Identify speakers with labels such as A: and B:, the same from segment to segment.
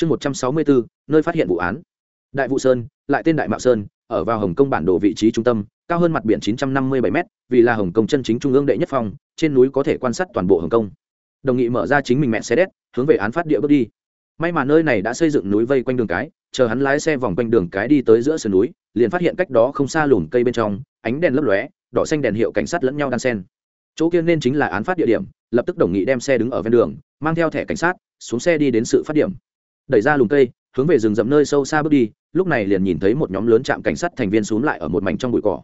A: chương một trăm sáu mươi bốn nơi phát hiện vụ án. Đại vụ sơn, lại tên đại mạo sơn, ở vào hồng kông bản đồ vị trí trung tâm, cao hơn mặt biển chín trăm năm mươi bảy m vì là hồng kông chân chính trung ương đệ nhất phong, trên núi có thể quan sát toàn bộ hồng kông. Đồng nghị mở ra chính mình mẹ xe đét, hướng về án phát địa bước đi. May mà nơi này đã xây dựng núi vây quanh đường cái, chờ hắn lái xe vòng quanh đường cái đi tới giữa sườn núi, liền phát hiện cách đó không xa lùm cây bên trong, ánh đèn lấp lóe, đỏ xanh đèn hiệu cảnh sát lẫn nhau đan sen chỗ kia nên chính là án phát địa điểm, lập tức đồng nghị đem xe đứng ở ven đường, mang theo thẻ cảnh sát, xuống xe đi đến sự phát điểm đẩy ra lùm cây hướng về rừng rậm nơi sâu xa bước đi lúc này liền nhìn thấy một nhóm lớn trạm cảnh sát thành viên xuống lại ở một mảnh trong bụi cỏ.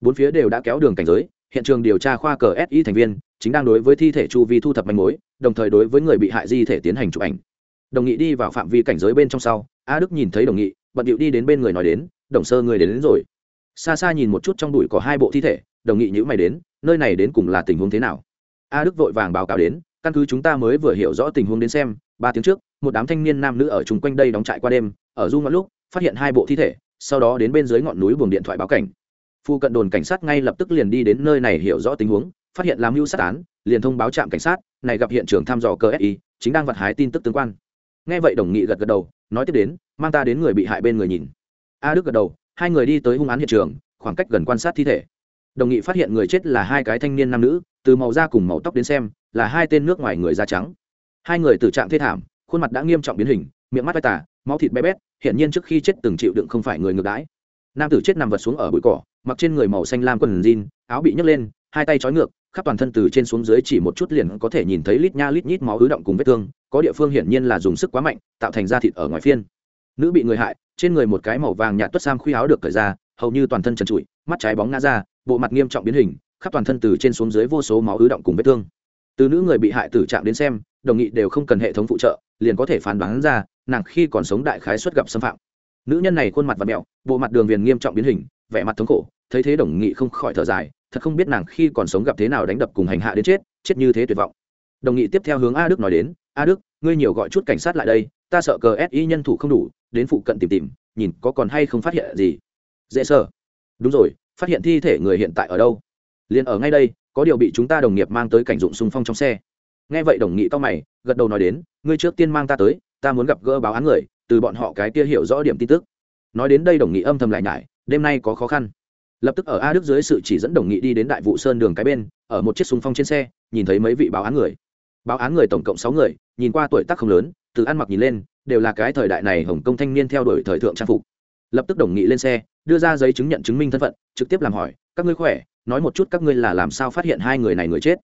A: Bốn phía đều đã kéo đường cảnh giới hiện trường điều tra khoa cờ si thành viên chính đang đối với thi thể chu vi thu thập manh mối đồng thời đối với người bị hại di thể tiến hành chụp ảnh. Đồng nghị đi vào phạm vi cảnh giới bên trong sau a đức nhìn thấy đồng nghị bận điệu đi đến bên người nói đến đồng sơ người đến, đến rồi. Xa xa nhìn một chút trong đùi có hai bộ thi thể đồng nghị nhữ mày đến nơi này đến cùng là tình huống thế nào? A đức vội vàng báo cáo đến căn cứ chúng ta mới vừa hiểu rõ tình huống đến xem ba tiếng trước, một đám thanh niên nam nữ ở chung quanh đây đóng trại qua đêm, ở du ngọn lúc, phát hiện hai bộ thi thể, sau đó đến bên dưới ngọn núi buồng điện thoại báo cảnh. Phu cận đồn cảnh sát ngay lập tức liền đi đến nơi này hiểu rõ tình huống, phát hiện làm mưu sát án, liền thông báo trạm cảnh sát, này gặp hiện trường thăm dò cơ si chính đang vặt hái tin tức tương quan. Nghe vậy đồng nghị gật gật đầu, nói tiếp đến, mang ta đến người bị hại bên người nhìn. A đức gật đầu, hai người đi tới hung án hiện trường, khoảng cách gần quan sát thi thể. Đồng nghị phát hiện người chết là hai cái thanh niên nam nữ, từ màu da cùng màu tóc đến xem, là hai tên nước ngoài người da trắng hai người từ trạng thê thảm, khuôn mặt đã nghiêm trọng biến hình, miệng mắt vai tả máu thịt bé bét hiện nhiên trước khi chết từng chịu đựng không phải người ngược đãi. Nam tử chết nằm vật xuống ở bụi cỏ, mặc trên người màu xanh lam quần jean, áo bị nhấc lên, hai tay trói ngược, khắp toàn thân từ trên xuống dưới chỉ một chút liền có thể nhìn thấy lít nha lít nhít máu ứ động cùng vết thương, có địa phương hiển nhiên là dùng sức quá mạnh, tạo thành da thịt ở ngoài phiên. Nữ bị người hại, trên người một cái màu vàng nhạt tuất sam khuy áo được cởi ra, hầu như toàn thân trần trụi, mắt trái bóng ngã ra, bộ mặt nghiêm trọng biến hình, khắp toàn thân từ trên xuống dưới vô số máu ứ động cùng vết thương. Từ nữ người bị hại tử trạng đến xem đồng nghị đều không cần hệ thống phụ trợ, liền có thể phán đoán ra, nàng khi còn sống đại khái xuất gặp xâm phạm. Nữ nhân này khuôn mặt và mẹo, bộ mặt đường viền nghiêm trọng biến hình, vẻ mặt thống khổ, thấy thế đồng nghị không khỏi thở dài, thật không biết nàng khi còn sống gặp thế nào đánh đập cùng hành hạ đến chết chết như thế tuyệt vọng. Đồng nghị tiếp theo hướng a đức nói đến, a đức, ngươi nhiều gọi chút cảnh sát lại đây, ta sợ cờ si nhân thủ không đủ, đến phụ cận tìm tìm, nhìn có còn hay không phát hiện gì. Dễ sợ. Đúng rồi, phát hiện thi thể người hiện tại ở đâu? Liền ở ngay đây, có điều bị chúng ta đồng nghiệp mang tới cảnh dụng xung phong trong xe nghe vậy đồng nghị to mày, gật đầu nói đến, ngươi trước tiên mang ta tới, ta muốn gặp gỡ báo án người, từ bọn họ cái kia hiểu rõ điểm tin tức. Nói đến đây đồng nghị âm thầm lại nhải, đêm nay có khó khăn. Lập tức ở a đức dưới sự chỉ dẫn đồng nghị đi đến đại vụ sơn đường cái bên, ở một chiếc súng phong trên xe, nhìn thấy mấy vị báo án người. Báo án người tổng cộng sáu người, nhìn qua tuổi tác không lớn, từ ăn mặc nhìn lên, đều là cái thời đại này hồng kông thanh niên theo đuổi thời thượng trang phục. Lập tức đồng nghị lên xe, đưa ra giấy chứng nhận chứng minh thân phận, trực tiếp làm hỏi, các ngươi khỏe? Nói một chút các ngươi là làm sao phát hiện hai người này người chết?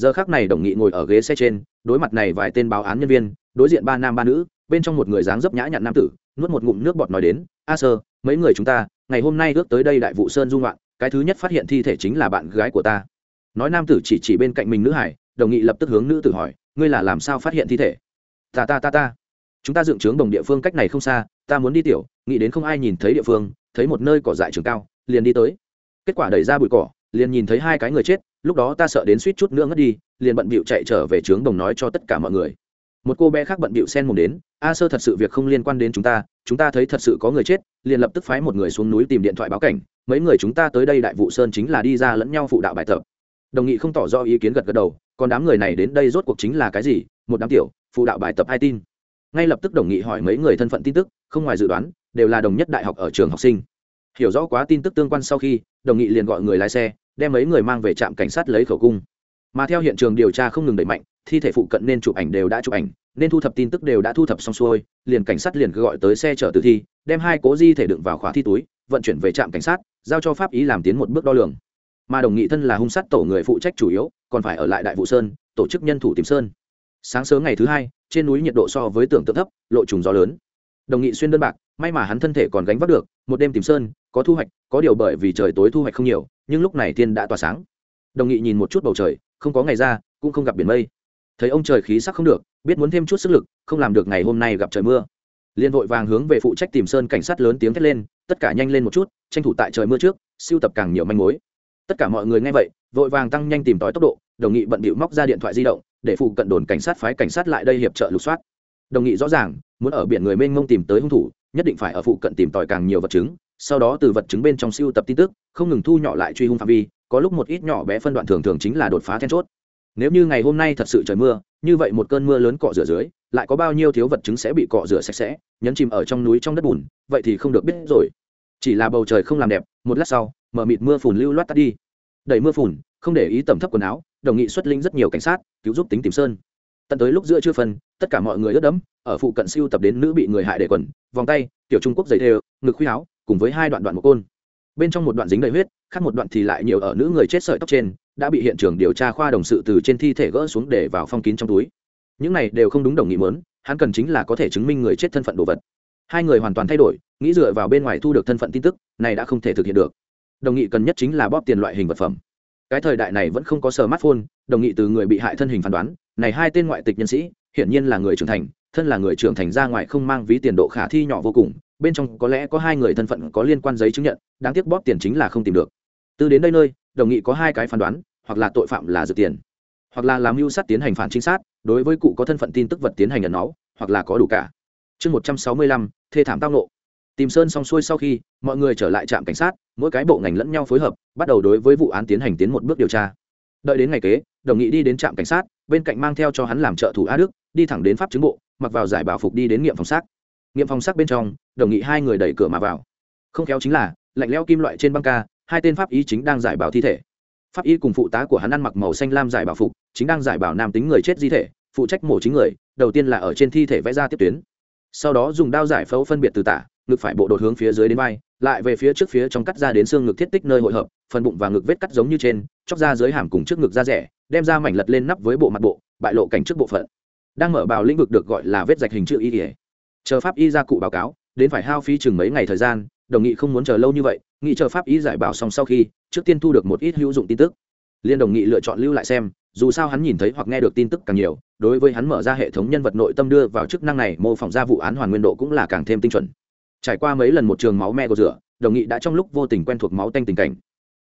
A: Giờ khác này đồng nghị ngồi ở ghế xe trên, đối mặt này vài tên báo án nhân viên, đối diện ba nam ba nữ, bên trong một người dáng dấp nhã nhặn nam tử, nuốt một ngụm nước bọt nói đến, a sơ, mấy người chúng ta, ngày hôm nay ước tới đây đại vụ sơn dung loạn, cái thứ nhất phát hiện thi thể chính là bạn gái của ta. Nói nam tử chỉ chỉ bên cạnh mình nữ hải, đồng nghị lập tức hướng nữ tử hỏi, ngươi là làm sao phát hiện thi thể? Ta ta ta ta. Chúng ta dựng trướng đồng địa phương cách này không xa, ta muốn đi tiểu, nghĩ đến không ai nhìn thấy địa phương, thấy một nơi cỏ dại trường cao, liền đi tới. Kết quả đẩy ra bụi cỏ liền nhìn thấy hai cái người chết, lúc đó ta sợ đến suýt chút nữa ngất đi, liền bận bịu chạy trở về trướng đồng nói cho tất cả mọi người. Một cô bé khác bận bịu sen mồm đến, a sơ, thật sự việc không liên quan đến chúng ta chúng ta thấy thật sự có người chết, liền lập tức phái một người xuống núi tìm điện thoại báo cảnh, mấy người chúng ta tới đây đại vụ sơn chính là đi ra lẫn nhau phụ đạo bài tập. Đồng nghị không tỏ rõ ý kiến gật gật đầu, còn đám người này đến đây rốt cuộc chính là cái gì? Một đám tiểu, phụ đạo bài tập ai tin? Ngay lập tức đồng nghị hỏi mấy người thân phận tin tức, không ngoài dự đoán, đều là đồng nhất đại học ở trường học sinh. Hiểu rõ quá tin tức tương quan sau khi, đồng nghị liền gọi người lái xe đem mấy người mang về trạm cảnh sát lấy khẩu cung. Mà theo hiện trường điều tra không ngừng đẩy mạnh, thi thể phụ cận nên chụp ảnh đều đã chụp ảnh, nên thu thập tin tức đều đã thu thập xong xuôi, liền cảnh sát liền gọi tới xe chở tử thi, đem hai cố di thể đựng vào khóa thi túi, vận chuyển về trạm cảnh sát, giao cho pháp ý làm tiến một bước đo lường. Mà đồng nghị thân là hung sát tổ người phụ trách chủ yếu, còn phải ở lại đại vụ sơn, tổ chức nhân thủ tìm sơn. Sáng sớm ngày thứ hai, trên núi nhiệt độ so với tưởng tượng thấp, lộ trùng gió lớn đồng nghị xuyên đơn bạc, may mà hắn thân thể còn gánh vác được, một đêm tìm sơn, có thu hoạch, có điều bởi vì trời tối thu hoạch không nhiều, nhưng lúc này thiên đã tỏa sáng. Đồng nghị nhìn một chút bầu trời, không có ngày ra, cũng không gặp biển mây. Thấy ông trời khí sắc không được, biết muốn thêm chút sức lực, không làm được ngày hôm nay gặp trời mưa. Liên vội vàng hướng về phụ trách tìm sơn cảnh sát lớn tiếng thét lên, tất cả nhanh lên một chút, tranh thủ tại trời mưa trước, siêu tập càng nhiều manh mối. Tất cả mọi người nghe vậy, vội vàng tăng nhanh tìm tòi tốc độ, đồng nghị bận bịu móc ra điện thoại di động, để phụ cận đồn cảnh sát phái cảnh sát lại đây hiệp trợ lục soát đồng nghị rõ ràng, muốn ở biển người mênh mông tìm tới hung thủ, nhất định phải ở phụ cận tìm tòi càng nhiều vật chứng, sau đó từ vật chứng bên trong siêu tập tin tức, không ngừng thu nhỏ lại truy hung phạm vi, có lúc một ít nhỏ bé phân đoạn thường thường chính là đột phá then chốt. Nếu như ngày hôm nay thật sự trời mưa, như vậy một cơn mưa lớn cọ rửa dưới, lại có bao nhiêu thiếu vật chứng sẽ bị cọ rửa sạch sẽ, nhấn chìm ở trong núi trong đất bùn, vậy thì không được biết rồi. Chỉ là bầu trời không làm đẹp, một lát sau, mở mịt mưa phùn lưu loát tắt đi. Đẩy mưa phùn, không để ý tầm thấp quần áo, đồng nghị xuất linh rất nhiều cảnh sát, cứu giúp tính tìm sơn tận tới lúc giữa chưa phân, tất cả mọi người ướt đẫm, ở phụ cận siêu tập đến nữ bị người hại để quần, vòng tay tiểu trung quốc giày đều ngực khuy áo, cùng với hai đoạn đoạn một côn. Bên trong một đoạn dính đầy huyết, khác một đoạn thì lại nhiều ở nữ người chết sợi tóc trên, đã bị hiện trường điều tra khoa đồng sự từ trên thi thể gỡ xuống để vào phong kín trong túi. Những này đều không đúng đồng nghị mớn hắn cần chính là có thể chứng minh người chết thân phận đồ vật. Hai người hoàn toàn thay đổi, nghĩ dựa vào bên ngoài thu được thân phận tin tức, này đã không thể thực hiện được. Đồng nghị cần nhất chính là bóp tiền loại hình vật phẩm. Cái thời đại này vẫn không có smartphone, đồng nghị từ người bị hại thân hình phán đoán này hai tên ngoại tịch nhân sĩ, hiển nhiên là người trưởng thành, thân là người trưởng thành ra ngoài không mang ví tiền độ khả thi nhỏ vô cùng, bên trong có lẽ có hai người thân phận có liên quan giấy chứng nhận, đáng tiếc bóp tiền chính là không tìm được. Từ đến đây nơi, đồng nghị có hai cái phán đoán, hoặc là tội phạm là dự tiền, hoặc là làm mưu sát tiến hành phản chính sát, đối với cụ có thân phận tin tức vật tiến hành ẩn náu, hoặc là có đủ cả. Chương một trăm sáu mươi lăm, thê thảm tao nộ tìm sơn xong xuôi sau khi, mọi người trở lại trạm cảnh sát, mỗi cái bộ ngành lẫn nhau phối hợp, bắt đầu đối với vụ án tiến hành tiến một bước điều tra. Đợi đến ngày kế, đồng nghị đi đến trạm cảnh sát bên cạnh mang theo cho hắn làm trợ thủ a đức, đi thẳng đến pháp chứng bộ, mặc vào giải bảo phục đi đến nghiệm phòng xác. Nghiệm phòng xác bên trong, đồng nghị hai người đẩy cửa mà vào. Không khéo chính là, lạnh leo kim loại trên băng ca, hai tên pháp y chính đang giải bảo thi thể. Pháp y cùng phụ tá của hắn ăn mặc màu xanh lam giải bảo phục, chính đang giải bảo nam tính người chết di thể, phụ trách mổ chính người, đầu tiên là ở trên thi thể vẽ ra tiếp tuyến. Sau đó dùng đao giải phẫu phân biệt từ tả, ngực phải bộ đột hướng phía dưới đến vai, lại về phía trước phía trong cắt ra đến xương ngực thiết tích nơi hội hợp, phần bụng và ngực vết cắt giống như trên, chóc ra dưới hàm cùng trước ngực da rẻ đem ra mảnh lật lên nắp với bộ mặt bộ, bại lộ cảnh trước bộ phận. Đang mở bào lĩnh vực được gọi là vết rạch hình chữ y ỉa chờ pháp y ra cụ báo cáo, đến phải hao phí chừng mấy ngày thời gian, đồng nghị không muốn chờ lâu như vậy, nghị chờ pháp y giải bảo xong sau khi, trước tiên thu được một ít hữu dụng tin tức. Liên đồng nghị lựa chọn lưu lại xem, dù sao hắn nhìn thấy hoặc nghe được tin tức càng nhiều, đối với hắn mở ra hệ thống nhân vật nội tâm đưa vào chức năng này, mô phỏng ra vụ án hoàn nguyên độ cũng là càng thêm tinh chuẩn. Trải qua mấy lần một trường máu me của rửa, đồng nghị đã trong lúc vô tình quen thuộc máu tanh tình cảnh.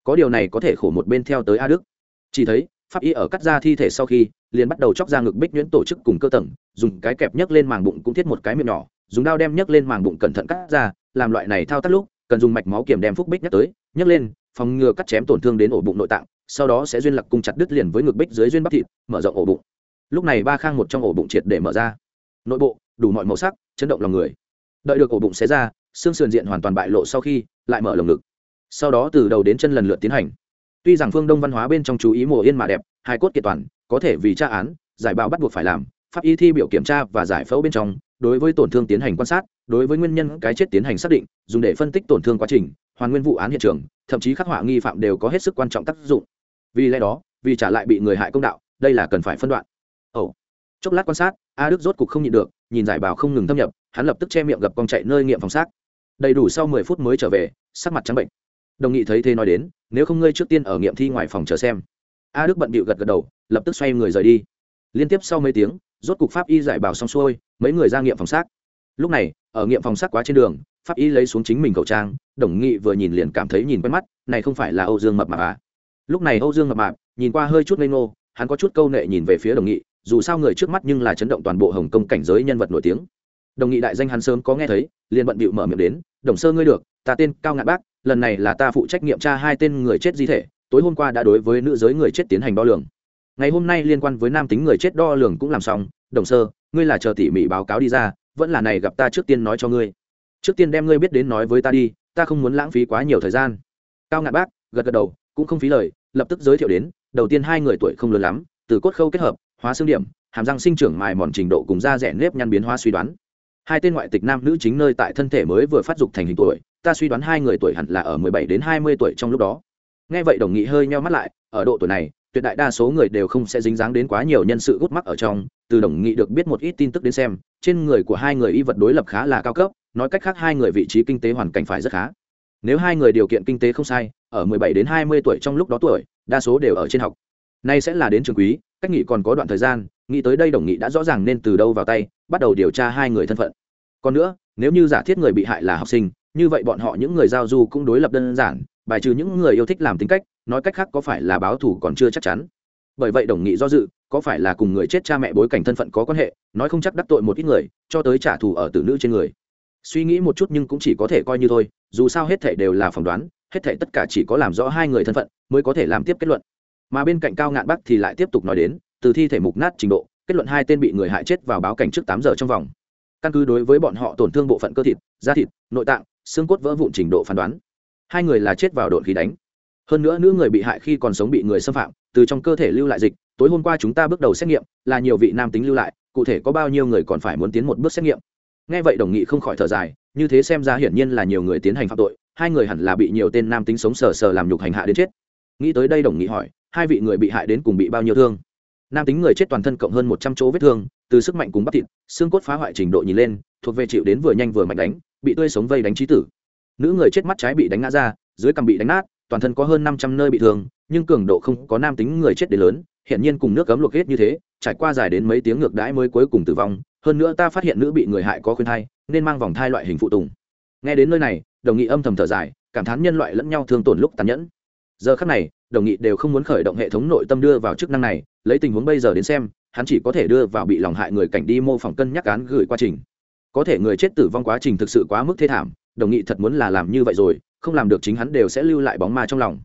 A: Có điều này có thể khổ một bên theo tới a đức. Chỉ thấy pháp y ở cắt ra thi thể sau khi, liền bắt đầu chóc ra ngực bích nhuyễn tổ chức cùng cơ tầng, dùng cái kẹp nhấc lên màng bụng cũng thiết một cái miệng nhỏ, dùng đao đem nhấc lên màng bụng cẩn thận cắt ra, làm loại này thao tác lúc, cần dùng mạch máu kiểm đem phúc bích nhắc tới, nhấc lên, phòng ngừa cắt chém tổn thương đến ổ bụng nội tạng, sau đó sẽ duyên lặc cung chặt đứt liền với ngực bích dưới duyên bắp thịt, mở rộng ổ bụng. Lúc này ba khang một trong ổ bụng triệt để mở ra. Nội bộ, đủ mọi màu sắc, chấn động lòng người. Đợi được ổ bụng xé ra, xương sườn diện hoàn toàn bại lộ sau khi, lại mở lồng ngực. Sau đó từ đầu đến chân lần lượt tiến hành tuy rằng phương đông văn hóa bên trong chú ý mùa yên mà đẹp hai cốt kiệt toàn, có thể vì tra án, giải bào bắt buộc phải làm, pháp y thi biểu kiểm tra và giải phẫu bên trong, đối với tổn thương tiến hành quan sát, đối với nguyên nhân cái chết tiến hành xác định, dùng để phân tích tổn thương quá trình, hoàn nguyên vụ án hiện trường, thậm chí khắc họa nghi phạm đều có hết sức quan trọng tác dụng. Vì lẽ đó, vì trả lại bị người hại công đạo, đây là cần phải phân đoạn. Ồ. Chốc lát quan sát, a đức rốt cục không nhịn được, nhìn giải bào không ngừng thâm nhập, hắn lập tức che miệng gặp con chạy nơi nghiệm phòng xác. Đầy đủ sau mười phút mới trở về, sắc mặt trắng bệnh đồng nghị thấy thế nói đến, nếu không ngươi trước tiên ở nghiệm thi ngoài phòng chờ xem. A đức bận bịu gật gật đầu, lập tức xoay người rời đi. Liên tiếp sau mấy tiếng, rốt cục pháp y giải bào xong xuôi, mấy người ra nghiệm phòng xác. Lúc này, ở nghiệm phòng xác quá trên đường, pháp y lấy xuống chính mình khẩu trang, đồng nghị vừa nhìn liền cảm thấy nhìn quen mắt, này không phải là âu dương mập mạp à? Lúc này âu dương mập mạp nhìn qua hơi chút ngây ngô, hắn có chút câu nệ nhìn về phía đồng nghị, dù sao người trước mắt nhưng là chấn động toàn bộ hồng kông cảnh giới nhân vật nổi tiếng. Đồng nghị đại danh hắn sớm có nghe thấy, liền bận bịu mở miệng đến đồng sơ ngươi được, ta tên cao ngạn bác, lần này là ta phụ trách nghiệm tra hai tên người chết di thể, tối hôm qua đã đối với nữ giới người chết tiến hành đo lường. Ngày hôm nay liên quan với nam tính người chết đo lường cũng làm xong, đồng sơ, ngươi là chờ tỉ mỉ báo cáo đi ra, vẫn là này gặp ta trước tiên nói cho ngươi. Trước tiên đem ngươi biết đến nói với ta đi, ta không muốn lãng phí quá nhiều thời gian. Cao ngạn bác, gật gật đầu, cũng không phí lời, lập tức giới thiệu đến, đầu tiên hai người tuổi không lớn lắm, từ cốt khâu kết hợp, hóa xương điểm, hàm răng sinh trưởng mài mòn trình độ cùng da rẻ nếp nhăn biến hóa suy đoán hai tên ngoại tịch nam nữ chính nơi tại thân thể mới vừa phát dục thành hình tuổi, ta suy đoán hai người tuổi hẳn là ở mười bảy đến hai mươi tuổi trong lúc đó. Nghe vậy đồng nghị hơi meo mắt lại, ở độ tuổi này, tuyệt đại đa số người đều không sẽ dính dáng đến quá nhiều nhân sự gút mắc ở trong. Từ đồng nghị được biết một ít tin tức đến xem, trên người của hai người y vật đối lập khá là cao cấp, nói cách khác hai người vị trí kinh tế hoàn cảnh phải rất khá. Nếu hai người điều kiện kinh tế không sai, ở mười bảy đến hai mươi tuổi trong lúc đó tuổi, đa số đều ở trên học. Nay sẽ là đến trường quý, cách nghị còn có đoạn thời gian, nghĩ tới đây đồng nghị đã rõ ràng nên từ đâu vào tay bắt đầu điều tra hai người thân phận. Còn nữa, nếu như giả thiết người bị hại là học sinh, như vậy bọn họ những người giao du cũng đối lập đơn giản, bài trừ những người yêu thích làm tính cách, nói cách khác có phải là báo thù còn chưa chắc chắn. Bởi vậy đồng nghị do dự, có phải là cùng người chết cha mẹ bối cảnh thân phận có quan hệ, nói không chắc đắc tội một ít người, cho tới trả thù ở tử nữ trên người. Suy nghĩ một chút nhưng cũng chỉ có thể coi như thôi, dù sao hết thể đều là phỏng đoán, hết thể tất cả chỉ có làm rõ hai người thân phận, mới có thể làm tiếp kết luận. Mà bên cạnh cao ngạn bắc thì lại tiếp tục nói đến, từ thi thể mục nát trình độ kết luận hai tên bị người hại chết vào báo cảnh trước tám giờ trong vòng. Căn cứ đối với bọn họ tổn thương bộ phận cơ thịt, da thịt, nội tạng, xương cốt vỡ vụn trình độ phán đoán, hai người là chết vào độn khí đánh. Hơn nữa nữ người bị hại khi còn sống bị người xâm phạm, từ trong cơ thể lưu lại dịch, tối hôm qua chúng ta bước đầu xét nghiệm, là nhiều vị nam tính lưu lại, cụ thể có bao nhiêu người còn phải muốn tiến một bước xét nghiệm. Nghe vậy đồng nghị không khỏi thở dài, như thế xem ra hiển nhiên là nhiều người tiến hành phạm tội, hai người hẳn là bị nhiều tên nam tính sống sờ sờ làm nhục hành hạ đến chết. Nghĩ tới đây đồng nghị hỏi, hai vị người bị hại đến cùng bị bao nhiêu thương? Nam tính người chết toàn thân cộng hơn một trăm chỗ vết thương, từ sức mạnh cùng bắp thịt, xương cốt phá hoại trình độ nhìn lên, thuộc về chịu đến vừa nhanh vừa mạnh đánh, bị tươi sống vây đánh trí tử. Nữ người chết mắt trái bị đánh ngã ra, dưới cằm bị đánh nát, toàn thân có hơn năm trăm nơi bị thương, nhưng cường độ không có nam tính người chết đến lớn, hiện nhiên cùng nước cấm luộc hết như thế, trải qua dài đến mấy tiếng ngược đãi mới cuối cùng tử vong, hơn nữa ta phát hiện nữ bị người hại có khuyên thai, nên mang vòng thai loại hình phụ tùng. Nghe đến nơi này, đồng nghị âm thầm thở dài, cảm thán nhân loại lẫn nhau thương tổn lúc tàn nhẫn. Giờ khắc này đồng nghị đều không muốn khởi động hệ thống nội tâm đưa vào chức năng này, lấy tình huống bây giờ đến xem, hắn chỉ có thể đưa vào bị lòng hại người cảnh đi mô phỏng cân nhắc án gửi quá trình. Có thể người chết tử vong quá trình thực sự quá mức thê thảm, đồng nghị thật muốn là làm như vậy rồi, không làm được chính hắn đều sẽ lưu lại bóng ma trong lòng.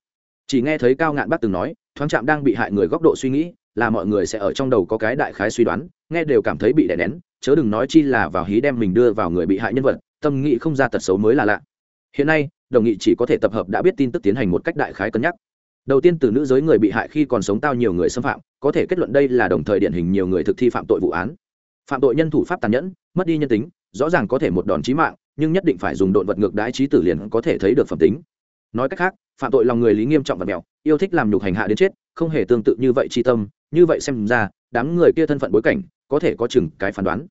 A: Chỉ nghe thấy cao ngạn bác từng nói, thoáng chạm đang bị hại người góc độ suy nghĩ, là mọi người sẽ ở trong đầu có cái đại khái suy đoán, nghe đều cảm thấy bị đè nén, chớ đừng nói chi là vào hí đem mình đưa vào người bị hại nhân vật, tâm nghị không ra tật xấu mới là lạ. Hiện nay, đồng nghị chỉ có thể tập hợp đã biết tin tức tiến hành một cách đại khái cân nhắc đầu tiên từ nữ giới người bị hại khi còn sống tao nhiều người xâm phạm, có thể kết luận đây là đồng thời điển hình nhiều người thực thi phạm tội vụ án. Phạm tội nhân thủ pháp tàn nhẫn, mất đi nhân tính, rõ ràng có thể một đòn chí mạng, nhưng nhất định phải dùng độn vật ngược đãi trí tử liền có thể thấy được phẩm tính. Nói cách khác, phạm tội lòng người lý nghiêm trọng và mèo yêu thích làm nhục hành hạ đến chết, không hề tương tự như vậy chi tâm, như vậy xem ra, đám người kia thân phận bối cảnh, có thể có chừng cái phán đoán.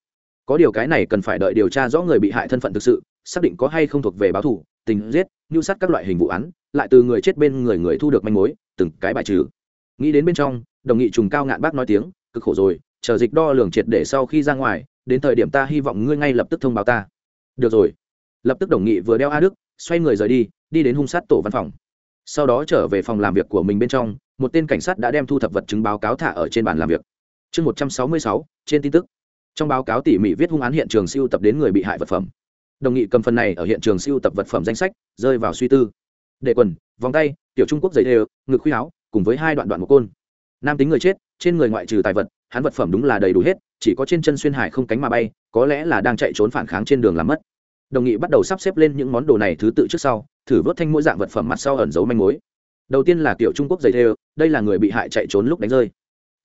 A: Có điều cái này cần phải đợi điều tra rõ người bị hại thân phận thực sự, xác định có hay không thuộc về báo thủ tình giết, nhu sát các loại hình vụ án lại từ người chết bên người người thu được manh mối, từng cái bài trừ. Nghĩ đến bên trong, đồng nghị trùng cao ngạn bác nói tiếng, cực khổ rồi, chờ dịch đo lường triệt để sau khi ra ngoài, đến thời điểm ta hy vọng ngươi ngay lập tức thông báo ta. Được rồi. Lập tức đồng nghị vừa đeo a đức, xoay người rời đi đi đến hung sát tổ văn phòng. Sau đó trở về phòng làm việc của mình bên trong, một tên cảnh sát đã đem thu thập vật chứng báo cáo thả ở trên bàn làm việc. Chương một trăm sáu mươi sáu, trên tin tức. Trong báo cáo tỉ mỉ viết hung án hiện trường siêu tập đến người bị hại vật phẩm. Đồng nghị cầm phần này ở hiện trường siêu tập vật phẩm danh sách, rơi vào suy tư đệ quần, vòng tay, tiểu trung quốc giấy đều, ngực khuy áo, cùng với hai đoạn đoạn một côn. Nam tính người chết, trên người ngoại trừ tài vật, hắn vật phẩm đúng là đầy đủ hết, chỉ có trên chân xuyên hải không cánh mà bay, có lẽ là đang chạy trốn phản kháng trên đường làm mất. Đồng nghị bắt đầu sắp xếp lên những món đồ này thứ tự trước sau, thử vớt thanh mỗi dạng vật phẩm mặt sau ẩn giấu manh mối. Đầu tiên là kiểu trung quốc giày thêu đây là người bị hại chạy trốn lúc đánh rơi.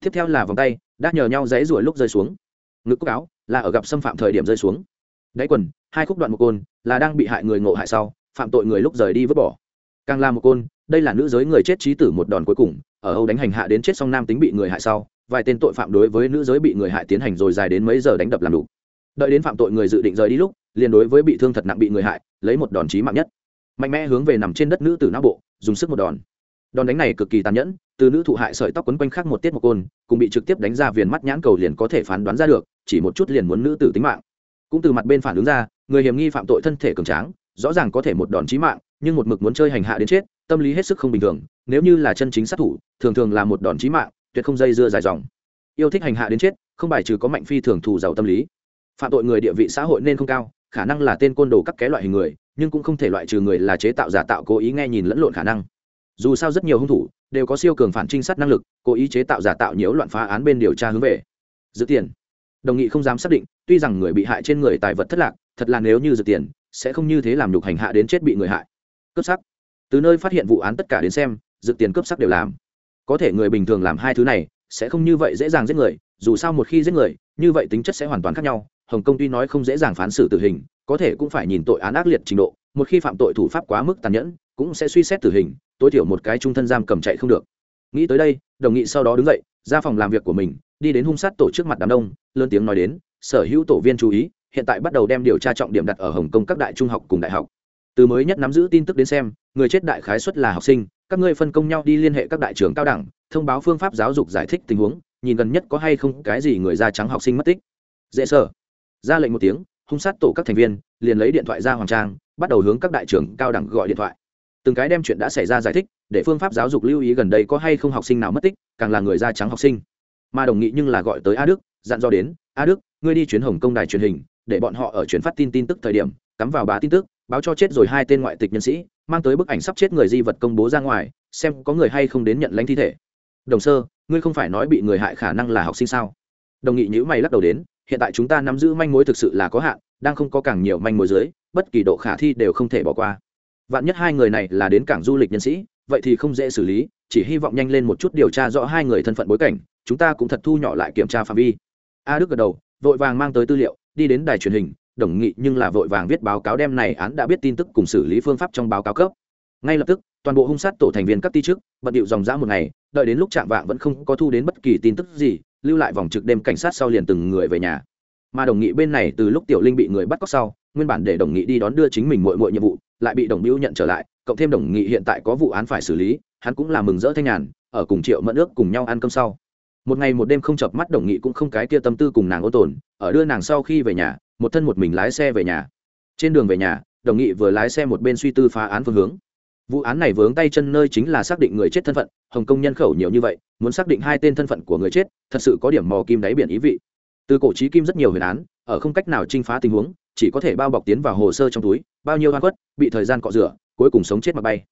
A: Tiếp theo là vòng tay, đã nhờ nhau dãy ruổi lúc rơi xuống. Ngực cúc áo, là ở gặp xâm phạm thời điểm rơi xuống. Đáy quần, hai khúc đoạn một côn, là đang bị hại người ngộ hại sau, phạm tội người lúc rời đi vứt bỏ càng là một côn, đây là nữ giới người chết trí tử một đòn cuối cùng, ở âu đánh hành hạ đến chết xong nam tính bị người hại sau, vài tên tội phạm đối với nữ giới bị người hại tiến hành rồi dài đến mấy giờ đánh đập làm đủ. Đợi đến phạm tội người dự định rời đi lúc, liền đối với bị thương thật nặng bị người hại, lấy một đòn chí mạng nhất. Mạnh mẽ hướng về nằm trên đất nữ tử não bộ, dùng sức một đòn. Đòn đánh này cực kỳ tàn nhẫn, từ nữ thụ hại sợi tóc quấn quanh khác một tiết một côn, cùng bị trực tiếp đánh ra viền mắt nhãn cầu liền có thể phán đoán ra được, chỉ một chút liền muốn nữ tử tính mạng. Cũng từ mặt bên phản ứng ra, người hiểm nghi phạm tội thân thể cường tráng, rõ ràng có thể một đòn chí mạng nhưng một mực muốn chơi hành hạ đến chết, tâm lý hết sức không bình thường, nếu như là chân chính sát thủ, thường thường là một đòn chí mạng, tuyệt không dây dưa dài dòng. Yêu thích hành hạ đến chết, không bài trừ có mạnh phi thường thù giàu tâm lý. Phạm tội người địa vị xã hội nên không cao, khả năng là tên côn đồ các kẽ loại hình người, nhưng cũng không thể loại trừ người là chế tạo giả tạo cố ý nghe nhìn lẫn lộn khả năng. Dù sao rất nhiều hung thủ, đều có siêu cường phản trinh sát năng lực, cố ý chế tạo giả tạo nhiễu loạn phá án bên điều tra hướng về. Giữ tiền đồng nghị không dám xác định, tuy rằng người bị hại trên người tài vật thất lạc, thật là nếu như giữ tiền sẽ không như thế làm nhục hành hạ đến chết bị người hại cướp sắc. Từ nơi phát hiện vụ án tất cả đến xem, dự tiền cướp sắc đều làm. Có thể người bình thường làm hai thứ này, sẽ không như vậy dễ dàng giết người, dù sao một khi giết người, như vậy tính chất sẽ hoàn toàn khác nhau. Hồng kông tuy nói không dễ dàng phán xử tử hình, có thể cũng phải nhìn tội án ác liệt trình độ, một khi phạm tội thủ pháp quá mức tàn nhẫn, cũng sẽ suy xét tử hình, tối thiểu một cái trung thân giam cầm chạy không được. Nghĩ tới đây, đồng nghị sau đó đứng dậy, ra phòng làm việc của mình, đi đến hung sát tổ trước mặt đám đông, lớn tiếng nói đến, sở hữu tổ viên chú ý, hiện tại bắt đầu đem điều tra trọng điểm đặt ở hồng kông các đại trung học cùng đại học từ mới nhất nắm giữ tin tức đến xem, người chết đại khái xuất là học sinh, các ngươi phân công nhau đi liên hệ các đại trường cao đẳng, thông báo phương pháp giáo dục giải thích tình huống, nhìn gần nhất có hay không cái gì người da trắng học sinh mất tích. Dễ sợ. Ra lệnh một tiếng, hung sát tổ các thành viên, liền lấy điện thoại ra hoàng trang, bắt đầu hướng các đại trưởng cao đẳng gọi điện thoại. Từng cái đem chuyện đã xảy ra giải thích, để phương pháp giáo dục lưu ý gần đây có hay không học sinh nào mất tích, càng là người da trắng học sinh. Mà đồng nghị nhưng là gọi tới a đức, dặn do đến, a đức, ngươi đi chuyến hồng công đài truyền hình, để bọn họ ở chuyến phát tin tin tức thời điểm, cắm vào bá tin tức báo cho chết rồi hai tên ngoại tịch nhân sĩ, mang tới bức ảnh sắp chết người di vật công bố ra ngoài, xem có người hay không đến nhận lãnh thi thể. Đồng sơ, ngươi không phải nói bị người hại khả năng là học sinh sao? Đồng nghị nhữ mày lắc đầu đến, hiện tại chúng ta nắm giữ manh mối thực sự là có hạn, đang không có càng nhiều manh mối dưới, bất kỳ độ khả thi đều không thể bỏ qua. Vạn nhất hai người này là đến cảng du lịch nhân sĩ, vậy thì không dễ xử lý, chỉ hy vọng nhanh lên một chút điều tra rõ hai người thân phận bối cảnh, chúng ta cũng thật thu nhỏ lại kiểm tra phạm vi. A đức gật đầu, vội vàng mang tới tư liệu, đi đến đài truyền hình đồng nghị nhưng là vội vàng viết báo cáo đem này án đã biết tin tức cùng xử lý phương pháp trong báo cáo cấp. Ngay lập tức, toàn bộ hung sát tổ thành viên các ti chức, bận điệu dòng dã một ngày, đợi đến lúc chạm vạng vẫn không có thu đến bất kỳ tin tức gì, lưu lại vòng trực đêm cảnh sát sau liền từng người về nhà. Mà đồng nghị bên này từ lúc tiểu linh bị người bắt cóc sau, nguyên bản để đồng nghị đi đón đưa chính mình muội muội nhiệm vụ, lại bị đồng biểu nhận trở lại, cộng thêm đồng nghị hiện tại có vụ án phải xử lý, hắn cũng là mừng rỡ thanh nhàn, ở cùng triệu mẫn ước cùng nhau ăn cơm sau. Một ngày một đêm không chợp mắt, đồng nghị cũng không cái kia tâm tư cùng nàng ôn tồn, ở đưa nàng sau khi về nhà một thân một mình lái xe về nhà. Trên đường về nhà, đồng nghị vừa lái xe một bên suy tư phá án phương hướng. Vụ án này vướng tay chân nơi chính là xác định người chết thân phận, hồng kông nhân khẩu nhiều như vậy, muốn xác định hai tên thân phận của người chết, thật sự có điểm mò kim đáy biển ý vị. Từ cổ trí kim rất nhiều huyền án, ở không cách nào trinh phá tình huống, chỉ có thể bao bọc tiến vào hồ sơ trong túi, bao nhiêu hoa quất, bị thời gian cọ rửa, cuối cùng sống chết mà bay.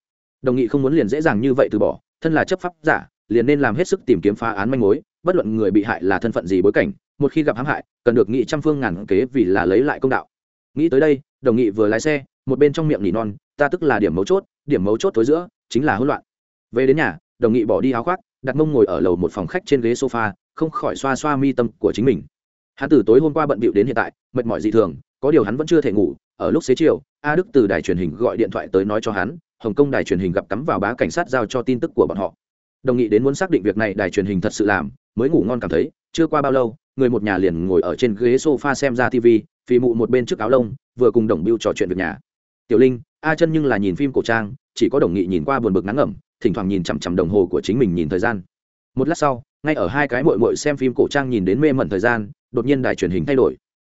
A: Đồng nghị không muốn liền dễ dàng như vậy từ bỏ, thân là chấp pháp giả, liền nên làm hết sức tìm kiếm phá án manh mối bất luận người bị hại là thân phận gì bối cảnh, một khi gặp hãm hại, cần được nghị trăm phương ngàn kế vì là lấy lại công đạo. Nghĩ tới đây, đồng nghị vừa lái xe, một bên trong miệng nỉ non, ta tức là điểm mấu chốt, điểm mấu chốt tối giữa, chính là hỗn loạn. Về đến nhà, đồng nghị bỏ đi áo khoác, đặt mông ngồi ở lầu một phòng khách trên ghế sofa, không khỏi xoa xoa mi tâm của chính mình. Hắn từ tối hôm qua bận bịu đến hiện tại, mệt mỏi dị thường, có điều hắn vẫn chưa thể ngủ, ở lúc xế chiều, a đức từ đài truyền hình gọi điện thoại tới nói cho hắn, hồng kông đài truyền hình gặp cắm vào bá cảnh sát giao cho tin tức của bọn họ đồng nghị đến muốn xác định việc này đài truyền hình thật sự làm, mới ngủ ngon cảm thấy, chưa qua bao lâu, người một nhà liền ngồi ở trên ghế sofa xem ra tv phì mụ một bên trước áo lông, vừa cùng đồng biêu trò chuyện việc nhà. Tiểu linh, a chân nhưng là nhìn phim cổ trang, chỉ có đồng nghị nhìn qua buồn bực ngắn ngẩm, thỉnh thoảng nhìn chằm chằm đồng hồ của chính mình nhìn thời gian. Một lát sau, ngay ở hai cái mội mội xem phim cổ trang nhìn đến mê mẩn thời gian, đột nhiên đài truyền hình thay đổi.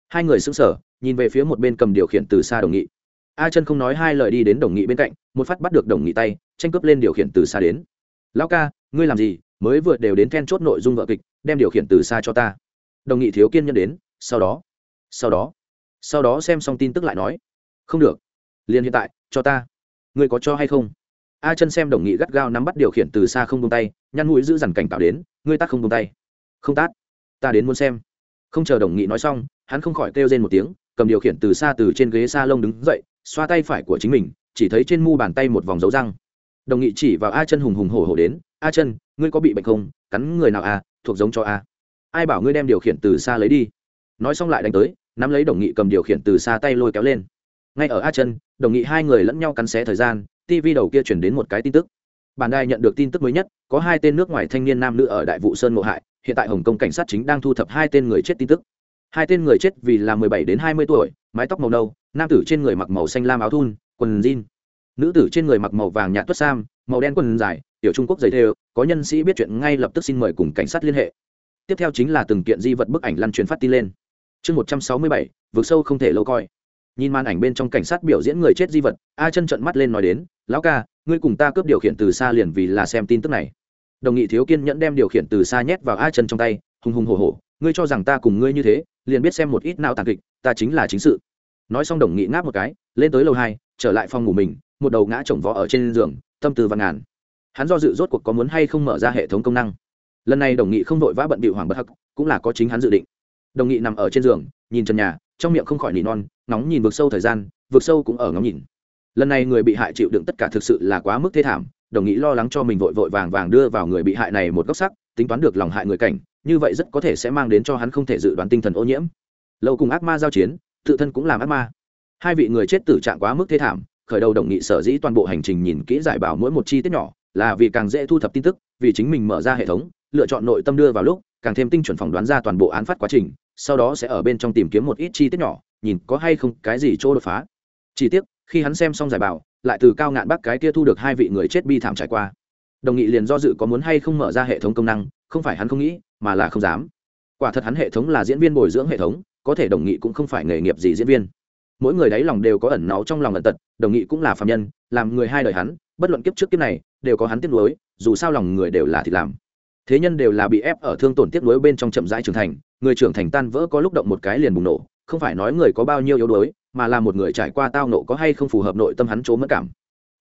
A: Hai người sững sờ, nhìn về phía một bên cầm điều khiển từ xa đồng nghị. A chân không nói hai lời đi đến đồng nghị bên cạnh, một phát bắt được đồng nghị tay, tranh cướp lên điều khiển từ xa đến lão ca, ngươi làm gì? Mới vừa đều đến then chốt nội dung vợ kịch, đem điều khiển từ xa cho ta. Đồng nghị thiếu kiên nhân đến, sau đó sau đó sau đó xem xong tin tức lại nói. Không được, liền hiện tại, cho ta. Ngươi có cho hay không? A chân xem đồng nghị gắt gao nắm bắt điều khiển từ xa không tung tay, nhăn mũi giữ dằn cảnh tạo đến, ngươi tắt không tung tay. Không tát ta đến muốn xem. Không chờ đồng nghị nói xong, hắn không khỏi kêu lên một tiếng, cầm điều khiển từ xa từ trên ghế sa lông đứng dậy, xoa tay phải của chính mình, chỉ thấy trên mu bàn tay một vòng dấu răng đồng nghị chỉ vào a chân hùng hùng hổ hổ đến, a chân, ngươi có bị bệnh không? Cắn người nào a thuộc giống cho a. Ai bảo ngươi đem điều khiển từ xa lấy đi? Nói xong lại đánh tới, nắm lấy đồng nghị cầm điều khiển từ xa tay lôi kéo lên. Ngay ở a chân, đồng nghị hai người lẫn nhau cắn xé thời gian tv đầu kia chuyển đến một cái tin tức. Bản đài nhận được tin tức mới nhất, có hai tên nước ngoài thanh niên nam nữ ở đại vụ sơn ngộ hại, hiện tại hồng kông cảnh sát chính đang thu thập hai tên người chết tin tức. Hai tên người chết vì là mười bảy đến hai mươi tuổi, mái tóc màu nâu, nam tử trên người mặc màu xanh lam áo thun, quần jean nữ tử trên người mặc màu vàng nhạt tuất sam, màu đen quần dài, tiểu trung quốc dày thêu, có nhân sĩ biết chuyện ngay lập tức xin mời cùng cảnh sát liên hệ. Tiếp theo chính là từng kiện di vật bức ảnh lan truyền phát tin lên. Chương một trăm sáu mươi bảy vượt sâu không thể lâu coi. Nhìn màn ảnh bên trong cảnh sát biểu diễn người chết di vật, a chân trận mắt lên nói đến, lão ca, ngươi cùng ta cướp điều khiển từ xa liền vì là xem tin tức này. Đồng nghị thiếu kiên nhẫn đem điều khiển từ xa nhét vào a chân trong tay, hùng hùng hổ hổ, ngươi cho rằng ta cùng ngươi như thế, liền biết xem một ít nào tàn kịch, ta chính là chính sự. Nói xong đồng nghị ngáp một cái, lên tới lầu hai, trở lại phòng ngủ mình một đầu ngã chồng vó ở trên giường, tâm tư văn ngàn. Hắn do dự rốt cuộc có muốn hay không mở ra hệ thống công năng. Lần này đồng nghị không vội vã bận bị hoàng bất hắc, cũng là có chính hắn dự định. Đồng nghị nằm ở trên giường, nhìn trần nhà, trong miệng không khỏi nỉ non nóng nhìn vực sâu thời gian, vực sâu cũng ở ngóng nhìn. Lần này người bị hại chịu đựng tất cả thực sự là quá mức thê thảm, đồng nghị lo lắng cho mình vội vội vàng vàng đưa vào người bị hại này một góc sắc, tính toán được lòng hại người cảnh, như vậy rất có thể sẽ mang đến cho hắn không thể dự đoán tinh thần ô nhiễm. Lâu cùng ác ma giao chiến, tự thân cũng làm ác ma. Hai vị người chết tử trạng quá mức thê thảm khởi đầu đồng nghị sở dĩ toàn bộ hành trình nhìn kỹ giải bảo mỗi một chi tiết nhỏ, là vì càng dễ thu thập tin tức, vì chính mình mở ra hệ thống, lựa chọn nội tâm đưa vào lúc, càng thêm tinh chuẩn phỏng đoán ra toàn bộ án phát quá trình, sau đó sẽ ở bên trong tìm kiếm một ít chi tiết nhỏ, nhìn có hay không cái gì chỗ đột phá. Chi tiết khi hắn xem xong giải bảo, lại từ cao ngạn bắc cái kia thu được hai vị người chết bi thảm trải qua. Đồng nghị liền do dự có muốn hay không mở ra hệ thống công năng, không phải hắn không nghĩ, mà là không dám. Quả thật hắn hệ thống là diễn viên bồi dưỡng hệ thống, có thể đồng nghị cũng không phải nghề nghiệp gì diễn viên mỗi người đáy lòng đều có ẩn náu trong lòng ẩn tật, đồng nghị cũng là phạm nhân, làm người hai đời hắn, bất luận kiếp trước kiếp này, đều có hắn tiếc nuối, dù sao lòng người đều là thì làm. Thế nhân đều là bị ép ở thương tổn tiếc nuối bên trong chậm rãi trưởng thành, người trưởng thành tan vỡ có lúc động một cái liền bùng nổ, không phải nói người có bao nhiêu yếu đuối, mà là một người trải qua tao nộ có hay không phù hợp nội tâm hắn chỗ mất cảm.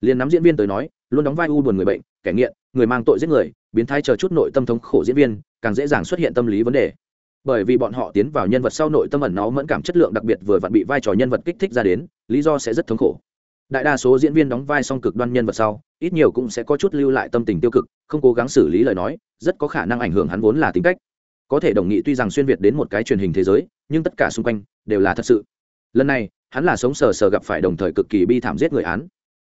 A: Liền nắm diễn viên tới nói, luôn đóng vai u buồn người bệnh, kẻ nghiện, người mang tội giết người, biến thái chờ chút nội tâm thống khổ diễn viên, càng dễ dàng xuất hiện tâm lý vấn đề bởi vì bọn họ tiến vào nhân vật sau nội tâm ẩn nó mẫn cảm chất lượng đặc biệt vừa vặn bị vai trò nhân vật kích thích ra đến, lý do sẽ rất thống khổ. Đại đa số diễn viên đóng vai song cực đoan nhân vật sau, ít nhiều cũng sẽ có chút lưu lại tâm tình tiêu cực, không cố gắng xử lý lời nói, rất có khả năng ảnh hưởng hắn vốn là tính cách. Có thể đồng nghị tuy rằng xuyên việt đến một cái truyền hình thế giới, nhưng tất cả xung quanh đều là thật sự. Lần này, hắn là sống sờ sờ gặp phải đồng thời cực kỳ bi thảm giết người án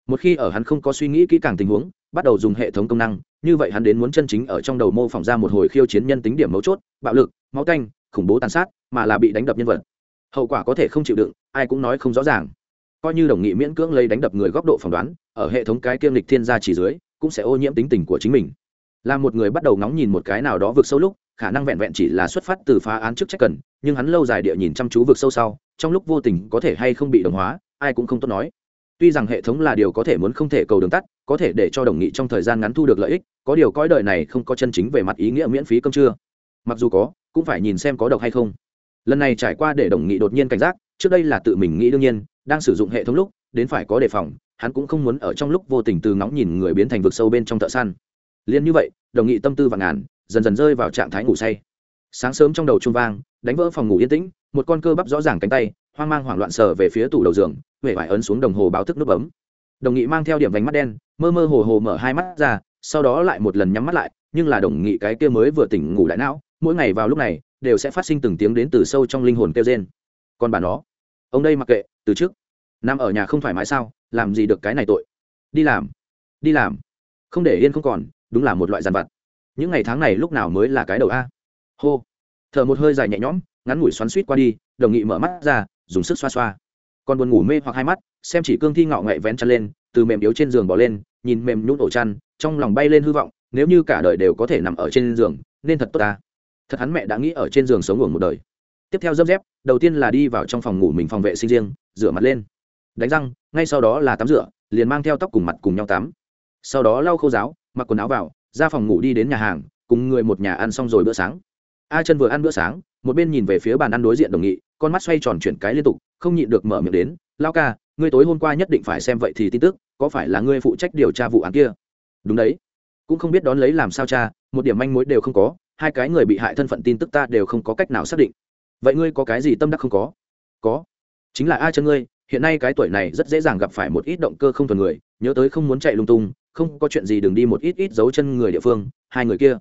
A: một khi ở hắn không có suy nghĩ kỹ càng tình huống, bắt đầu dùng hệ thống công năng, như vậy hắn đến muốn chân chính ở trong đầu mô phỏng ra một hồi khiêu chiến nhân tính điểm mấu chốt, bạo lực, máu canh khủng bố tàn sát, mà là bị đánh đập nhân vật. Hậu quả có thể không chịu đựng, ai cũng nói không rõ ràng. Coi như đồng nghị miễn cưỡng lấy đánh đập người góc độ phỏng đoán, ở hệ thống cái kiêm lịch thiên gia chỉ dưới, cũng sẽ ô nhiễm tính tình của chính mình. Là một người bắt đầu ngóng nhìn một cái nào đó vượt sâu lúc, khả năng vẹn vẹn chỉ là xuất phát từ phá án trước trách cần, nhưng hắn lâu dài địa nhìn chăm chú vượt sâu sau, trong lúc vô tình có thể hay không bị đồng hóa, ai cũng không tốt nói tuy rằng hệ thống là điều có thể muốn không thể cầu đường tắt, có thể để cho đồng nghị trong thời gian ngắn thu được lợi ích, có điều cõi đời này không có chân chính về mặt ý nghĩa miễn phí cơm trưa. Mặc dù có, cũng phải nhìn xem có độc hay không. Lần này trải qua để đồng nghị đột nhiên cảnh giác, trước đây là tự mình nghĩ đương nhiên, đang sử dụng hệ thống lúc, đến phải có đề phòng, hắn cũng không muốn ở trong lúc vô tình từ ngóng nhìn người biến thành vực sâu bên trong thợ săn. Liền như vậy, đồng nghị tâm tư và ngàn, dần dần rơi vào trạng thái ngủ say. Sáng sớm trong đầu trung vang, đánh vỡ phòng ngủ yên tĩnh, một con cơ bắp rõ ràng cánh tay hoang mang hoảng loạn sờ về phía tủ đầu giường, huệ vải ấn xuống đồng hồ báo thức nút bấm. Đồng nghị mang theo điểm vánh mắt đen, mơ mơ hồ hồ mở hai mắt ra, sau đó lại một lần nhắm mắt lại, nhưng là đồng nghị cái kia mới vừa tỉnh ngủ đại não, mỗi ngày vào lúc này, đều sẽ phát sinh từng tiếng đến từ sâu trong linh hồn kêu trên còn bà nó, ông đây mặc kệ, từ trước nằm ở nhà không thoải mái sao, làm gì được cái này tội. Đi làm đi làm, không để yên không còn, đúng là một loại giàn vặt. Những ngày tháng này lúc nào mới là cái đầu a? Hô, thở một hơi dài nhẹ nhõm, ngắn ngủi xoắn suýt qua đi, đồng nghị mở mắt ra dùng sức xoa xoa. Còn buồn ngủ mê hoặc hai mắt, xem chỉ cương thi ngạo ngậy vén chăn lên, từ mềm yếu trên giường bỏ lên, nhìn mềm nhún ổ chăn, trong lòng bay lên hư vọng, nếu như cả đời đều có thể nằm ở trên giường, nên thật tốt ta. Thật hắn mẹ đã nghĩ ở trên giường sống ngủ một đời. Tiếp theo dấp dép, đầu tiên là đi vào trong phòng ngủ mình phòng vệ sinh riêng, rửa mặt lên. Đánh răng, ngay sau đó là tắm rửa, liền mang theo tóc cùng mặt cùng nhau tắm. Sau đó lau khô giáo mặc quần áo vào, ra phòng ngủ đi đến nhà hàng, cùng người một nhà ăn xong rồi bữa sáng. A chân vừa ăn bữa sáng, một bên nhìn về phía bàn ăn đối diện đồng nghị con mắt xoay tròn chuyển cái liên tục, không nhịn được mở miệng đến lao ca, ngươi tối hôm qua nhất định phải xem vậy thì tin tức, có phải là ngươi phụ trách điều tra vụ án kia? Đúng đấy. Cũng không biết đón lấy làm sao cha, một điểm manh mối đều không có, hai cái người bị hại thân phận tin tức ta đều không có cách nào xác định. Vậy ngươi có cái gì tâm đắc không có? Có. Chính là a chân ngươi, hiện nay cái tuổi này rất dễ dàng gặp phải một ít động cơ không thuần người, nhớ tới không muốn chạy lung tung, không có chuyện gì đừng đi một ít ít dấu chân người địa phương, hai người kia.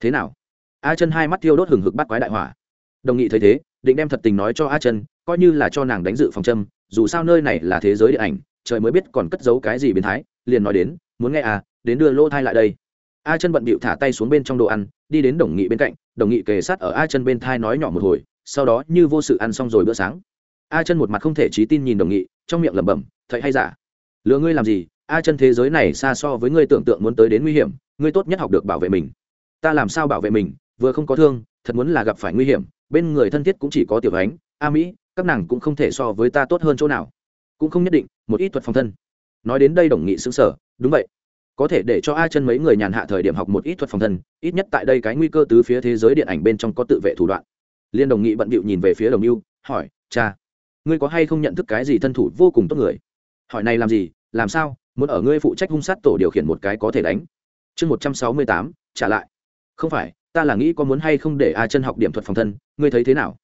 A: Thế nào? A chân hai mắt thiêu đốt hừng hực bắt quái đại hỏa. Đồng nghị thấy thế định đem thật tình nói cho a chân coi như là cho nàng đánh dự phòng châm, dù sao nơi này là thế giới điện ảnh, trời mới biết còn cất giấu cái gì biến thái, liền nói đến, muốn nghe à đến đưa lô thai lại đây. A chân bận bịu thả tay xuống bên trong đồ ăn, đi đến đồng nghị bên cạnh, đồng nghị kề sát ở a chân bên thai nói nhỏ một hồi, sau đó như vô sự ăn xong rồi bữa sáng. A chân một mặt không thể trí tin nhìn đồng nghị, trong miệng lẩm bẩm, thầy hay giả? Lừa ngươi làm gì? A chân thế giới này xa so với ngươi tưởng tượng muốn tới đến nguy hiểm, ngươi tốt nhất học được bảo vệ mình. Ta làm sao bảo vệ mình, vừa không có thương, thật muốn là gặp phải nguy hiểm bên người thân thiết cũng chỉ có tiểu ánh, a mỹ, các nàng cũng không thể so với ta tốt hơn chỗ nào. Cũng không nhất định, một ít thuật phòng thân. Nói đến đây đồng nghị xứng sở đúng vậy. Có thể để cho a chân mấy người nhàn hạ thời điểm học một ít thuật phòng thân, ít nhất tại đây cái nguy cơ từ phía thế giới điện ảnh bên trong có tự vệ thủ đoạn. Liên đồng nghị bận bịu nhìn về phía đồng mưu hỏi, cha, ngươi có hay không nhận thức cái gì thân thủ vô cùng tốt người? Hỏi này làm gì, làm sao, muốn ở ngươi phụ trách hung sát tổ điều khiển một cái có thể đánh. Chương một trăm sáu mươi tám, trả lại. Không phải ta là nghĩ có muốn hay không để a chân học điểm thuật phòng thân, ngươi thấy thế nào?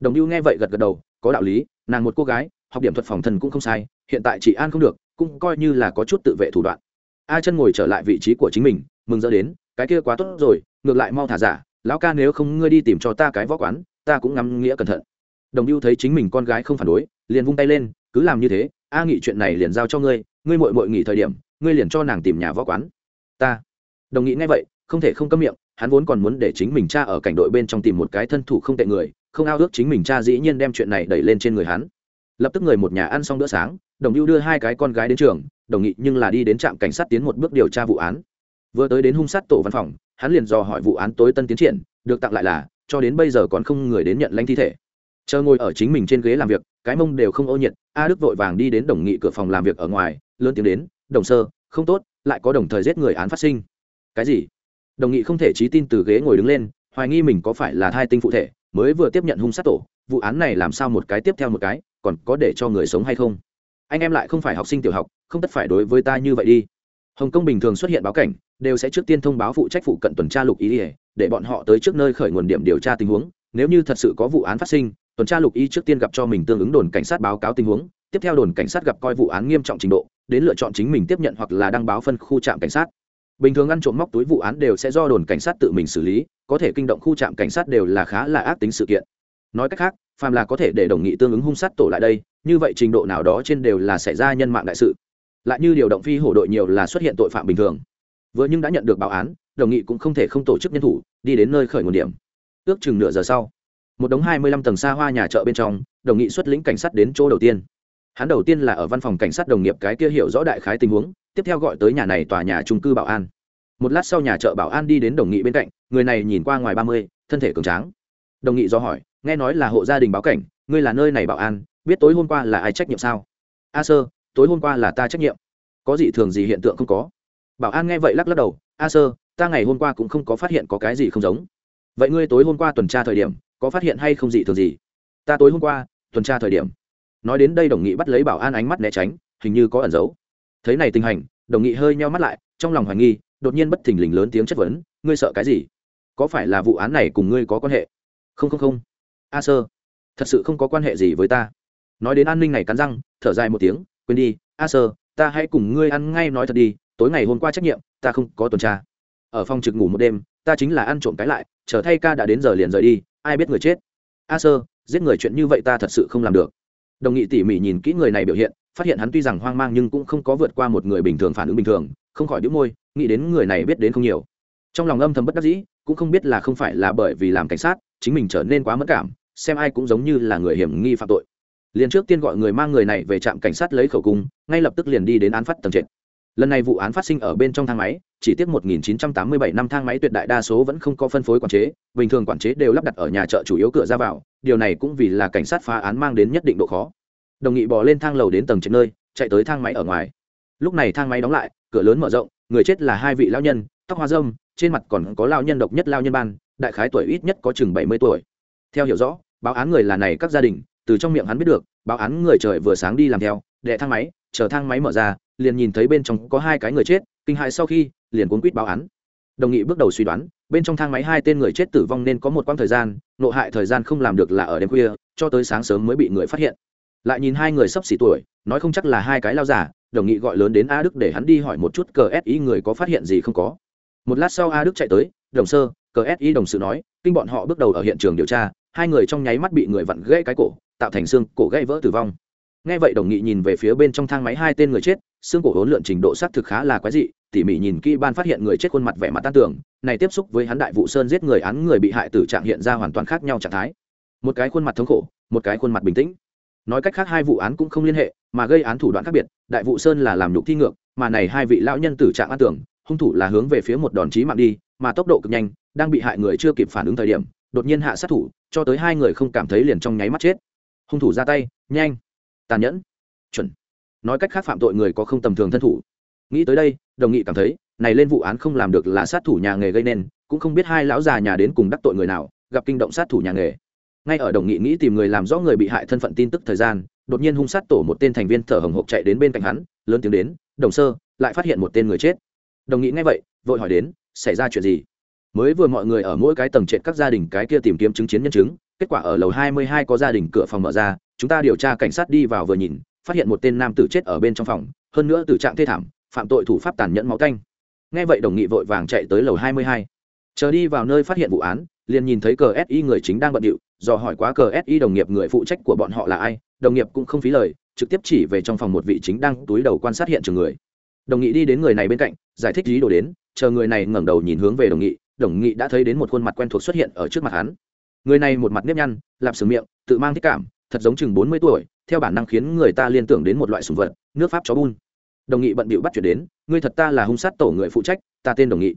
A: Đồng mưu nghe vậy gật gật đầu, có đạo lý, nàng một cô gái, học điểm thuật phòng thân cũng không sai, hiện tại chị an không được, cũng coi như là có chút tự vệ thủ đoạn. A chân ngồi trở lại vị trí của chính mình, mừng rỡ đến, cái kia quá tốt rồi, ngược lại mau thả giả, lão ca nếu không ngươi đi tìm cho ta cái võ quán, ta cũng ngắm nghĩa cẩn thận. Đồng lưu thấy chính mình con gái không phản đối, liền vung tay lên, cứ làm như thế, a nghị chuyện này liền giao cho ngươi ngươi mội mội nghỉ thời điểm, ngươi liền cho nàng tìm nhà võ quán. Ta. Đồng nghị nghe vậy, không thể không câm miệng hắn vốn còn muốn để chính mình cha ở cảnh đội bên trong tìm một cái thân thủ không tệ người, không ao ước chính mình cha dĩ nhiên đem chuyện này đẩy lên trên người hắn. Lập tức người một nhà ăn xong bữa sáng, đồng lưu đưa hai cái con gái đến trường, đồng nghị nhưng là đi đến trạm cảnh sát tiến một bước điều tra vụ án. Vừa tới đến hung sát tổ văn phòng, hắn liền dò hỏi vụ án tối tân tiến triển, được tặng lại là, cho đến bây giờ còn không người đến nhận lãnh thi thể. Chờ ngồi ở chính mình trên ghế làm việc, cái mông đều không ô nhiệt, a đức vội vàng đi đến đồng nghị cửa phòng làm việc ở ngoài, lớn tiếng đến, đồng sơ, không tốt, lại có đồng thời giết người án phát sinh. Cái gì? Đồng nghị không thể trí tin từ ghế ngồi đứng lên, hoài nghi mình có phải là thai tinh phụ thể, mới vừa tiếp nhận hung sát tổ, vụ án này làm sao một cái tiếp theo một cái, còn có để cho người sống hay không? Anh em lại không phải học sinh tiểu học, không tất phải đối với ta như vậy đi. Hồng kông bình thường xuất hiện báo cảnh, đều sẽ trước tiên thông báo phụ trách phụ cận tuần tra lục ý ỉa để bọn họ tới trước nơi khởi nguồn điểm điều tra tình huống. Nếu như thật sự có vụ án phát sinh, tuần tra lục y trước tiên gặp cho mình tương ứng đồn cảnh sát báo cáo tình huống, tiếp theo đồn cảnh sát gặp coi vụ án nghiêm trọng trình độ, đến lựa chọn chính mình tiếp nhận hoặc là đăng báo phân khu trạm cảnh sát bình thường ăn trộm móc túi vụ án đều sẽ do đồn cảnh sát tự mình xử lý, có thể kinh động khu trạm cảnh sát đều là khá là ác tính sự kiện. Nói cách khác, phàm là có thể để đồng nghị tương ứng hung sát tổ lại đây, như vậy trình độ nào đó trên đều là xảy ra nhân mạng đại sự. Lại như điều động phi hổ đội nhiều là xuất hiện tội phạm bình thường. Vừa nhưng đã nhận được báo án, đồng nghị cũng không thể không tổ chức nhân thủ, đi đến nơi khởi nguồn điểm. Ước chừng nửa giờ sau, một đống hai mươi lăm tầng xa hoa nhà chợ bên trong, đồng nghị xuất lĩnh cảnh sát đến chỗ đầu tiên. Hắn đầu tiên là ở văn phòng cảnh sát đồng nghiệp cái kia hiểu rõ đại khái tình huống tiếp theo gọi tới nhà này tòa nhà trung cư bảo an. Một lát sau nhà chợ bảo an đi đến đồng nghị bên cạnh, người này nhìn qua ngoài ba mươi, thân thể cường tráng. Đồng nghị do hỏi, nghe nói là hộ gia đình báo cảnh, ngươi là nơi này bảo an, biết tối hôm qua là ai trách nhiệm sao? A sơ, tối hôm qua là ta trách nhiệm. Có gì thường gì hiện tượng không có? Bảo an nghe vậy lắc lắc đầu, a sơ, ta ngày hôm qua cũng không có phát hiện có cái gì không giống. Vậy ngươi tối hôm qua tuần tra thời điểm, có phát hiện hay không dị thường gì? Ta tối hôm qua tuần tra thời điểm. Nói đến đây đồng nghị bắt lấy bảo an ánh mắt né tránh, hình như có ẩn giấu thấy này tình hành, đồng nghị hơi nheo mắt lại, trong lòng hoài nghi, đột nhiên bất thình lình lớn tiếng chất vấn, ngươi sợ cái gì? Có phải là vụ án này cùng ngươi có quan hệ? Không không không. A sơ, thật sự không có quan hệ gì với ta. Nói đến an ninh này cắn răng, thở dài một tiếng, quên đi, a sơ, ta hãy cùng ngươi ăn ngay nói thật đi, tối ngày hôm qua trách nhiệm, ta không có tuần tra. Ở phòng trực ngủ một đêm, ta chính là ăn trộm cái lại, chờ thay ca đã đến giờ liền rời đi, ai biết người chết. A sơ, giết người chuyện như vậy ta thật sự không làm được. Đồng nghị tỉ mỉ nhìn kỹ người này biểu hiện phát hiện hắn tuy rằng hoang mang nhưng cũng không có vượt qua một người bình thường phản ứng bình thường, không khỏi đĩu môi, nghĩ đến người này biết đến không nhiều. Trong lòng âm thầm bất đắc dĩ, cũng không biết là không phải là bởi vì làm cảnh sát, chính mình trở nên quá mất cảm, xem ai cũng giống như là người hiểm nghi phạm tội. Liền trước tiên gọi người mang người này về trạm cảnh sát lấy khẩu cung, ngay lập tức liền đi đến án phát tầng trệt. Lần này vụ án phát sinh ở bên trong thang máy, chỉ tiếc 1987 năm thang máy tuyệt đại đa số vẫn không có phân phối quản chế, bình thường quản chế đều lắp đặt ở nhà chợ chủ yếu cửa ra vào, điều này cũng vì là cảnh sát phá án mang đến nhất định độ khó đồng nghị bò lên thang lầu đến tầng trên nơi, chạy tới thang máy ở ngoài. Lúc này thang máy đóng lại, cửa lớn mở rộng, người chết là hai vị lao nhân, tóc hoa dâm trên mặt còn có lao nhân độc nhất lao nhân ban, đại khái tuổi ít nhất có chừng bảy mươi tuổi. Theo hiểu rõ, báo án người là này các gia đình, từ trong miệng hắn biết được, báo án người trời vừa sáng đi làm theo đệ thang máy, chờ thang máy mở ra, liền nhìn thấy bên trong có hai cái người chết, kinh hại sau khi, liền cuốn quýt báo án. Đồng nghị bước đầu suy đoán, bên trong thang máy hai tên người chết tử vong nên có một quãng thời gian, nộ hại thời gian không làm được là ở đêm khuya, cho tới sáng sớm mới bị người phát hiện lại nhìn hai người sắp xỉ tuổi, nói không chắc là hai cái lao giả đồng nghị gọi lớn đến a đức để hắn đi hỏi một chút cờ si người có phát hiện gì không có. Một lát sau a đức chạy tới, đồng sơ cờ si đồng sự nói, kinh bọn họ bước đầu ở hiện trường điều tra, hai người trong nháy mắt bị người vặn gãy cái cổ, tạo thành xương cổ gãy vỡ tử vong. Nghe vậy đồng nghị nhìn về phía bên trong thang máy hai tên người chết, xương cổ hỗn lượn trình độ xác thực khá là quái dị, tỉ mỉ nhìn kỹ ban phát hiện người chết khuôn mặt vẻ mặt tan tưởng này tiếp xúc với hắn đại vụ sơn giết người án người bị hại tử trạng hiện ra hoàn toàn khác nhau trạng thái. Một cái khuôn mặt thống khổ, một cái khuôn mặt bình tĩnh nói cách khác hai vụ án cũng không liên hệ, mà gây án thủ đoạn khác biệt, đại vụ sơn là làm nhục thi ngược, mà này hai vị lão nhân tử trạng an tưởng, hung thủ là hướng về phía một đòn chí mạng đi, mà tốc độ cực nhanh, đang bị hại người chưa kịp phản ứng thời điểm, đột nhiên hạ sát thủ, cho tới hai người không cảm thấy liền trong nháy mắt chết. Hung thủ ra tay, nhanh, tàn nhẫn, chuẩn. Nói cách khác phạm tội người có không tầm thường thân thủ. Nghĩ tới đây, đồng nghị cảm thấy, này lên vụ án không làm được là sát thủ nhà nghề gây nên, cũng không biết hai lão già nhà đến cùng đắc tội người nào, gặp kinh động sát thủ nhà nghề ngay ở đồng nghị nghĩ tìm người làm rõ người bị hại thân phận tin tức thời gian, đột nhiên hung sát tổ một tên thành viên thở hồng hộc chạy đến bên cạnh hắn, lớn tiếng đến, đồng sơ, lại phát hiện một tên người chết. Đồng nghị ngay vậy, vội hỏi đến, xảy ra chuyện gì? Mới vừa mọi người ở mỗi cái tầng trệt các gia đình cái kia tìm kiếm chứng chiến nhân chứng, kết quả ở lầu hai mươi hai có gia đình cửa phòng mở ra, chúng ta điều tra cảnh sát đi vào vừa nhìn, phát hiện một tên nam tử chết ở bên trong phòng, hơn nữa tử trạng thê thảm, phạm tội thủ pháp tàn nhẫn máu canh. Nghe vậy đồng nghị vội vàng chạy tới lầu hai mươi hai. Chờ đi vào nơi phát hiện vụ án liền nhìn thấy cờ si người chính đang bận điệu do hỏi quá cờ si đồng nghiệp người phụ trách của bọn họ là ai, đồng nghiệp cũng không phí lời, trực tiếp chỉ về trong phòng một vị chính đang túi đầu quan sát hiện trường người. Đồng nghị đi đến người này bên cạnh, giải thích lý đồ đến, chờ người này ngẩng đầu nhìn hướng về đồng nghị đồng nghị đã thấy đến một khuôn mặt quen thuộc xuất hiện ở trước mặt hắn. Người này một mặt nếp nhăn, lạp sừng miệng, tự mang thích cảm, thật giống chừng bốn mươi tuổi, theo bản năng khiến người ta liên tưởng đến một loại sùng vật, nước pháp chó bun. Đồng nghị bận bịu bắt chuyển đến, ngươi thật ta là hung sát tổ người phụ trách, ta tên đồng nghị.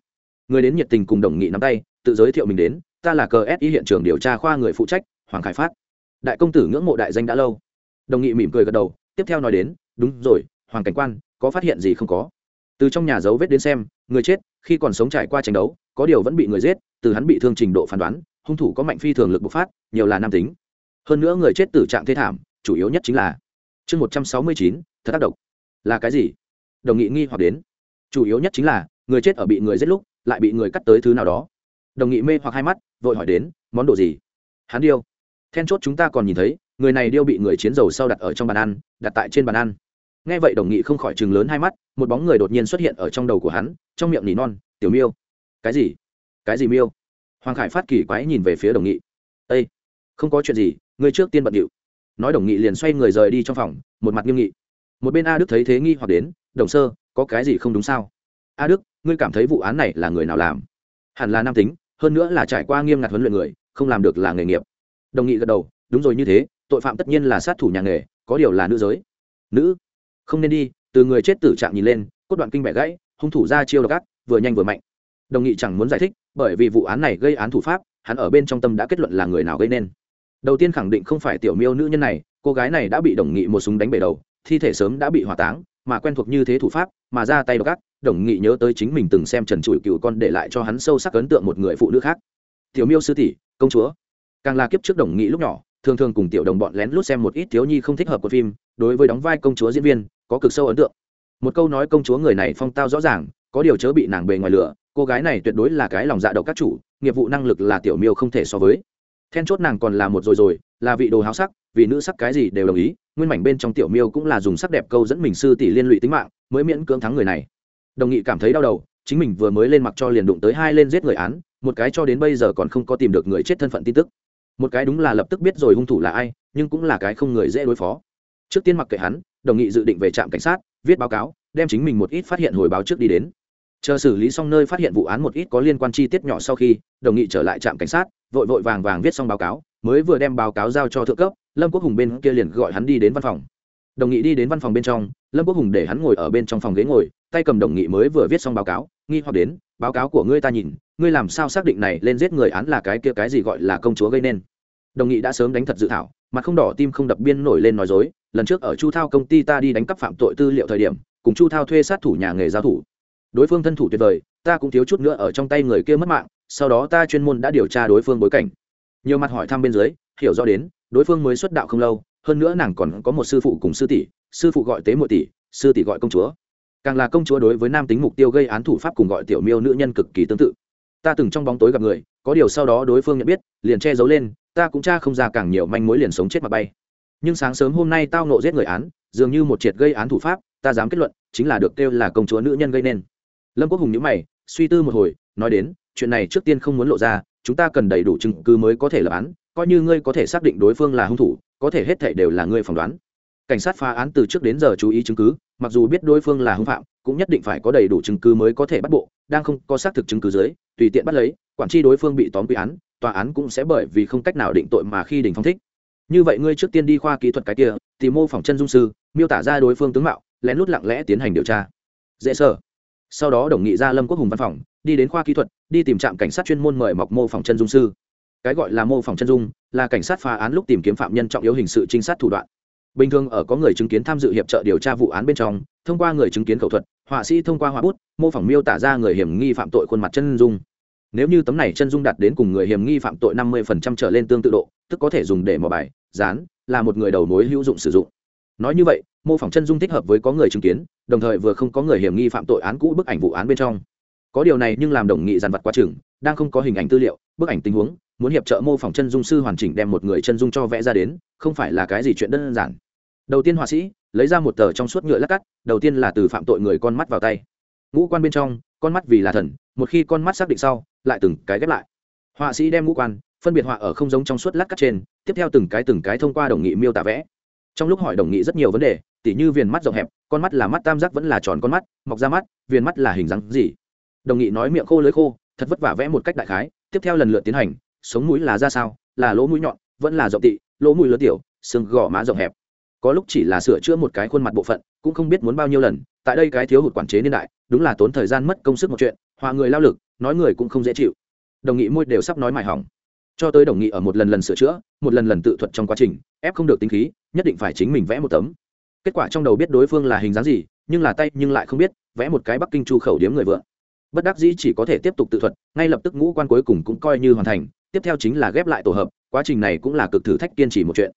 A: Người đến nhiệt tình cùng đồng nghị nắm tay, tự giới thiệu mình đến ta là cờ s hiện trường điều tra khoa người phụ trách, hoàng khải phát. Đại công tử ngưỡng mộ đại danh đã lâu. Đồng nghị mỉm cười gật đầu, tiếp theo nói đến, đúng rồi, hoàng cảnh quan, có phát hiện gì không có? Từ trong nhà dấu vết đến xem, người chết, khi còn sống trải qua tranh đấu, có điều vẫn bị người giết, từ hắn bị thương trình độ phán đoán, hung thủ có mạnh phi thường lực bộc phát, nhiều là nam tính. Hơn nữa người chết tử trạng thế thảm, chủ yếu nhất chính là chương một trăm sáu mươi chín, thật tác động là cái gì? Đồng nghị nghi hoặc đến. Chủ yếu nhất chính là, người chết ở bị người giết lúc, lại bị người cắt tới thứ nào đó. Đồng nghị mê hoặc hai mắt vội hỏi đến, món đồ gì? Hắn điêu. Then chốt chúng ta còn nhìn thấy, người này điêu bị người chiến dầu sau đặt ở trong bàn ăn, đặt tại trên bàn ăn. Nghe vậy đồng nghị không khỏi chừng lớn hai mắt, một bóng người đột nhiên xuất hiện ở trong đầu của hắn, trong miệng nỉ non, tiểu miêu. Cái gì? Cái gì miêu? Hoàng khải phát kỳ quái nhìn về phía đồng nghị. Ây không có chuyện gì, ngươi trước tiên bận điệu. Nói đồng nghị liền xoay người rời đi trong phòng, một mặt nghiêm nghị. Một bên a đức thấy thế nghi hoặc đến, đồng sơ, có cái gì không đúng sao? A đức, ngươi cảm thấy vụ án này là người nào làm? Hẳn là nam tính hơn nữa là trải qua nghiêm ngặt huấn luyện người, không làm được là nghề nghiệp. Đồng nghị gật đầu, đúng rồi như thế, tội phạm tất nhiên là sát thủ nhà nghề, có điều là nữ giới. Nữ? Không nên đi, từ người chết tử trạng nhìn lên, cốt đoạn kinh bẻ gãy, hung thủ ra chiêu độc ác, vừa nhanh vừa mạnh. Đồng nghị chẳng muốn giải thích, bởi vì vụ án này gây án thủ pháp, hắn ở bên trong tâm đã kết luận là người nào gây nên. Đầu tiên khẳng định không phải tiểu miêu nữ nhân này, cô gái này đã bị đồng nghị một súng đánh bể đầu, thi thể sớm đã bị hỏa táng mà quen thuộc như thế thủ pháp, mà ra tay độc ác, đồng nghị nhớ tới chính mình từng xem trần trụi cựu con để lại cho hắn sâu sắc ấn tượng một người phụ nữ khác. Tiểu miêu sư tỷ, công chúa. Càng là kiếp trước đồng nghị lúc nhỏ, thường thường cùng tiểu đồng bọn lén lút xem một ít thiếu nhi không thích hợp của phim, đối với đóng vai công chúa diễn viên, có cực sâu ấn tượng. Một câu nói công chúa người này phong tao rõ ràng, có điều chớ bị nàng bề ngoài lửa cô gái này tuyệt đối là cái lòng dạ độc các chủ, nghiệp vụ năng lực là tiểu miêu không thể so với. Then chốt nàng còn là một rồi rồi, là vị đồ háo sắc, vì nữ sắc cái gì đều đồng ý nguyên mảnh bên trong tiểu miêu cũng là dùng sắc đẹp câu dẫn mình sư tỷ liên lụy tính mạng, mới miễn cưỡng thắng người này. Đồng nghị cảm thấy đau đầu, chính mình vừa mới lên mặc cho liền đụng tới hai lên giết người án, một cái cho đến bây giờ còn không có tìm được người chết thân phận tin tức. Một cái đúng là lập tức biết rồi hung thủ là ai, nhưng cũng là cái không người dễ đối phó. Trước tiên mặc kệ hắn, đồng nghị dự định về trạm cảnh sát, viết báo cáo, đem chính mình một ít phát hiện hồi báo trước đi đến. Chờ xử lý xong nơi phát hiện vụ án một ít có liên quan chi tiết nhỏ sau khi, đồng nghị trở lại trạm cảnh sát, vội vội vàng vàng viết xong báo cáo, mới vừa đem báo cáo giao cho thượng cấp lâm quốc hùng bên kia liền gọi hắn đi đến văn phòng. Đồng nghị đi đến văn phòng bên trong, lâm quốc hùng để hắn ngồi ở bên trong phòng ghế ngồi, tay cầm đồng nghị mới vừa viết xong báo cáo, nghi hoặc đến, báo cáo của ngươi ta nhìn, ngươi làm sao xác định này lên giết người án là cái kia cái gì gọi là công chúa gây nên? Đồng nghị đã sớm đánh thật dự thảo, mặt không đỏ tim không đập biên nổi lên nói dối, lần trước ở chu thao công ty ta đi đánh cắp phạm tội tư liệu thời điểm, cùng chu thao thuê sát thủ nhà nghề giao thủ. Đối phương thân thủ tuyệt vời, ta cũng thiếu chút nữa ở trong tay người kia mất mạng, sau đó ta chuyên môn đã điều tra đối phương bối cảnh. Nhiều mặt hỏi thăm bên dưới, hiểu rõ đến đối phương mới xuất đạo không lâu, hơn nữa nàng còn có một sư phụ cùng sư tỷ, sư phụ gọi tế mộ tỷ, sư tỷ gọi công chúa. Càng là công chúa đối với nam tính mục tiêu gây án thủ pháp cùng gọi tiểu miêu nữ nhân cực kỳ tương tự. Ta từng trong bóng tối gặp người, có điều sau đó đối phương nhận biết, liền che giấu lên, ta cũng tra không ra càng nhiều manh mối liền sống chết mà bay. Nhưng sáng sớm hôm nay tao nộ giết người án, dường như một triệt gây án thủ pháp, ta dám kết luận, chính là được kêu là công chúa nữ nhân gây nên. Lâm quốc hùng nhữ mày, suy tư một hồi, nói đến, chuyện này trước tiên không muốn lộ ra, chúng ta cần đầy đủ chứng cứ mới có thể lập án coi như ngươi có thể xác định đối phương là hung thủ, có thể hết thể đều là ngươi phỏng đoán. Cảnh sát phá án từ trước đến giờ chú ý chứng cứ, mặc dù biết đối phương là hung phạm, cũng nhất định phải có đầy đủ chứng cứ mới có thể bắt bộ, đang không có xác thực chứng cứ dưới, tùy tiện bắt lấy, quản tri đối phương bị tóm quy án, tòa án cũng sẽ bởi vì không cách nào định tội mà khi đình phong thích. Như vậy ngươi trước tiên đi khoa kỹ thuật cái kia, tìm mô phỏng chân dung sư, miêu tả ra đối phương tướng mạo, lén lút lặng lẽ tiến hành điều tra. Dễ sở sau đó đồng nghị ra lâm quốc hùng văn phòng, đi đến khoa kỹ thuật, đi tìm trạm cảnh sát chuyên môn mời mọc mô phỏng chân dung sư cái gọi là mô phỏng chân dung, là cảnh sát phá án lúc tìm kiếm phạm nhân trọng yếu hình sự trinh sát thủ đoạn. Bình thường ở có người chứng kiến tham dự hiệp trợ điều tra vụ án bên trong, thông qua người chứng kiến khẩu thuật, họa sĩ thông qua họa bút, mô phỏng miêu tả ra người hiểm nghi phạm tội khuôn mặt chân dung. Nếu như tấm này chân dung đạt đến cùng người hiểm nghi phạm tội năm mươi trở lên tương tự độ, tức có thể dùng để mò bài, dán, là một người đầu mối hữu dụng sử dụng. Nói như vậy, mô phỏng chân dung thích hợp với có người chứng kiến, đồng thời vừa không có người hiểm nghi phạm tội án cũ bức ảnh vụ án bên trong. Có điều này nhưng làm đồng nghị dàn vật quá chừng, đang không có hình ảnh tư liệu, bức ảnh tình huống muốn hiệp trợ mô phỏng chân dung sư hoàn chỉnh đem một người chân dung cho vẽ ra đến, không phải là cái gì chuyện đơn giản. Đầu tiên họa sĩ, lấy ra một tờ trong suốt nhựa lát cắt, đầu tiên là từ phạm tội người con mắt vào tay. Ngũ quan bên trong, con mắt vì là thần, một khi con mắt xác định sau, lại từng cái ghép lại. Họa sĩ đem ngũ quan, phân biệt họa ở không giống trong suốt lát cắt trên, tiếp theo từng cái từng cái thông qua đồng nghị miêu tả vẽ. Trong lúc hỏi đồng nghị rất nhiều vấn đề, tỉ như viền mắt rộng hẹp, con mắt là mắt tam giác vẫn là tròn con mắt, mọc ra mắt, viền mắt là hình dáng gì? Đồng nghị nói miệng khô lưới khô, thật vất vả vẽ một cách đại khái, tiếp theo lần lượt tiến hành sống mũi là ra sao, là lỗ mũi nhọn, vẫn là rộng tị, lỗ mũi lớn tiểu, xương gò má rộng hẹp. Có lúc chỉ là sửa chữa một cái khuôn mặt bộ phận, cũng không biết muốn bao nhiêu lần, tại đây cái thiếu hụt quản chế niên đại, đúng là tốn thời gian mất công sức một chuyện hòa người lao lực, nói người cũng không dễ chịu. Đồng nghị môi đều sắp nói mải hỏng. Cho tới đồng nghị ở một lần lần sửa chữa, một lần lần tự thuật trong quá trình, ép không được tính khí, nhất định phải chính mình vẽ một tấm. Kết quả trong đầu biết đối phương là hình dáng gì, nhưng là tay nhưng lại không biết, vẽ một cái bắc kinh chu khẩu điếm người vợ. Bất đắc dĩ chỉ có thể tiếp tục tự thuật, ngay lập tức ngũ quan cuối cùng cũng coi như hoàn thành tiếp theo chính là ghép lại tổ hợp, quá trình này cũng là cực thử thách kiên trì một chuyện.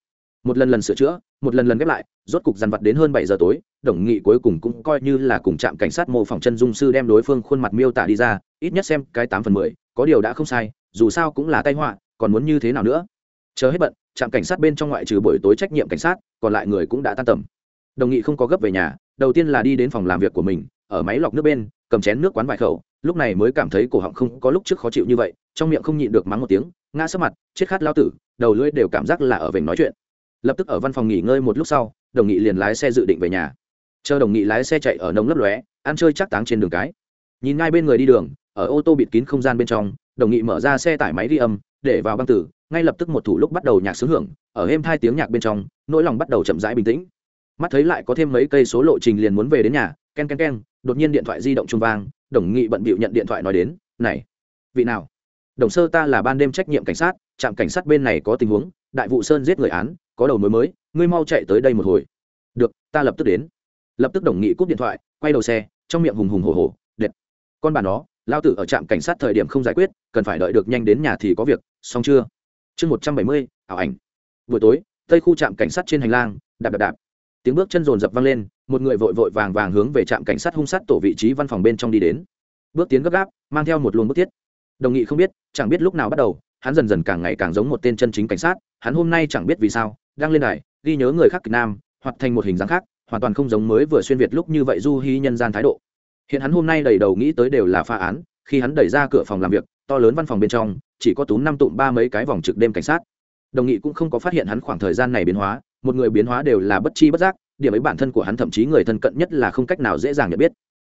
A: Một lần lần sửa chữa, một lần lần ghép lại, rốt cục dằn vặt đến hơn bảy giờ tối, đồng nghị cuối cùng cũng coi như là cùng trạm cảnh sát mô phỏng chân dung sư đem đối phương khuôn mặt miêu tả đi ra, ít nhất xem cái tám phần mười, có điều đã không sai, dù sao cũng là tay họa, còn muốn như thế nào nữa? Chờ hết bận, trạm cảnh sát bên trong ngoại trừ buổi tối trách nhiệm cảnh sát, còn lại người cũng đã tan tầm. Đồng nghị không có gấp về nhà, đầu tiên là đi đến phòng làm việc của mình, ở máy lọc nước bên, cầm chén nước quán vài khẩu, lúc này mới cảm thấy cổ họng không có lúc trước khó chịu như vậy trong miệng không nhịn được mắng một tiếng, ngã sấp mặt, chết khát lao tử, đầu lưỡi đều cảm giác là ở vểnh nói chuyện. Lập tức ở văn phòng nghỉ ngơi một lúc sau, đồng nghị liền lái xe dự định về nhà. Chờ đồng nghị lái xe chạy ở nông lấp lóe, ăn chơi chắc táng trên đường cái. Nhìn ngay bên người đi đường, ở ô tô bịt kín không gian bên trong, đồng nghị mở ra xe tải máy ghi âm, để vào băng tử, ngay lập tức một thủ lúc bắt đầu nhạc sướng hưởng, ở êm hai tiếng nhạc bên trong, nỗi lòng bắt đầu chậm rãi bình tĩnh. Mắt thấy lại có thêm mấy cây số lộ trình liền muốn về đến nhà, ken ken ken, đột nhiên điện thoại di động trung vang, đồng nghị bận bịu nhận điện thoại nói đến, này, vị nào? Đồng sơ ta là ban đêm trách nhiệm cảnh sát, trạm cảnh sát bên này có tình huống, đại vụ sơn giết người án, có đầu mối mới, ngươi mau chạy tới đây một hồi. Được, ta lập tức đến. Lập tức đồng nghị cúp điện thoại, quay đầu xe, trong miệng hùng hùng hổ hổ, đệt. Con bà nó, lao tử ở trạm cảnh sát thời điểm không giải quyết, cần phải đợi được nhanh đến nhà thì có việc, xong chưa? Chương một trăm bảy mươi, ảo ảnh. Buổi tối, tây khu trạm cảnh sát trên hành lang, đạp đạp đạp. Tiếng bước chân rồn rập vang lên, một người vội vội vàng vàng hướng về trạm cảnh sát hung sát tổ vị trí văn phòng bên trong đi đến. Bước tiến gấp gáp, mang theo một luồng bức thiết đồng nghị không biết, chẳng biết lúc nào bắt đầu, hắn dần dần càng ngày càng giống một tên chân chính cảnh sát, hắn hôm nay chẳng biết vì sao, đang lên đài, ghi nhớ người khác việt nam, hoặc thành một hình dáng khác, hoàn toàn không giống mới vừa xuyên việt lúc như vậy du hy nhân gian thái độ. Hiện hắn hôm nay đầy đầu nghĩ tới đều là pha án, khi hắn đẩy ra cửa phòng làm việc, to lớn văn phòng bên trong, chỉ có tú năm tụm ba mấy cái vòng trực đêm cảnh sát. Đồng nghị cũng không có phát hiện hắn khoảng thời gian này biến hóa, một người biến hóa đều là bất chi bất giác, điểm ấy bản thân của hắn thậm chí người thân cận nhất là không cách nào dễ dàng nhận biết.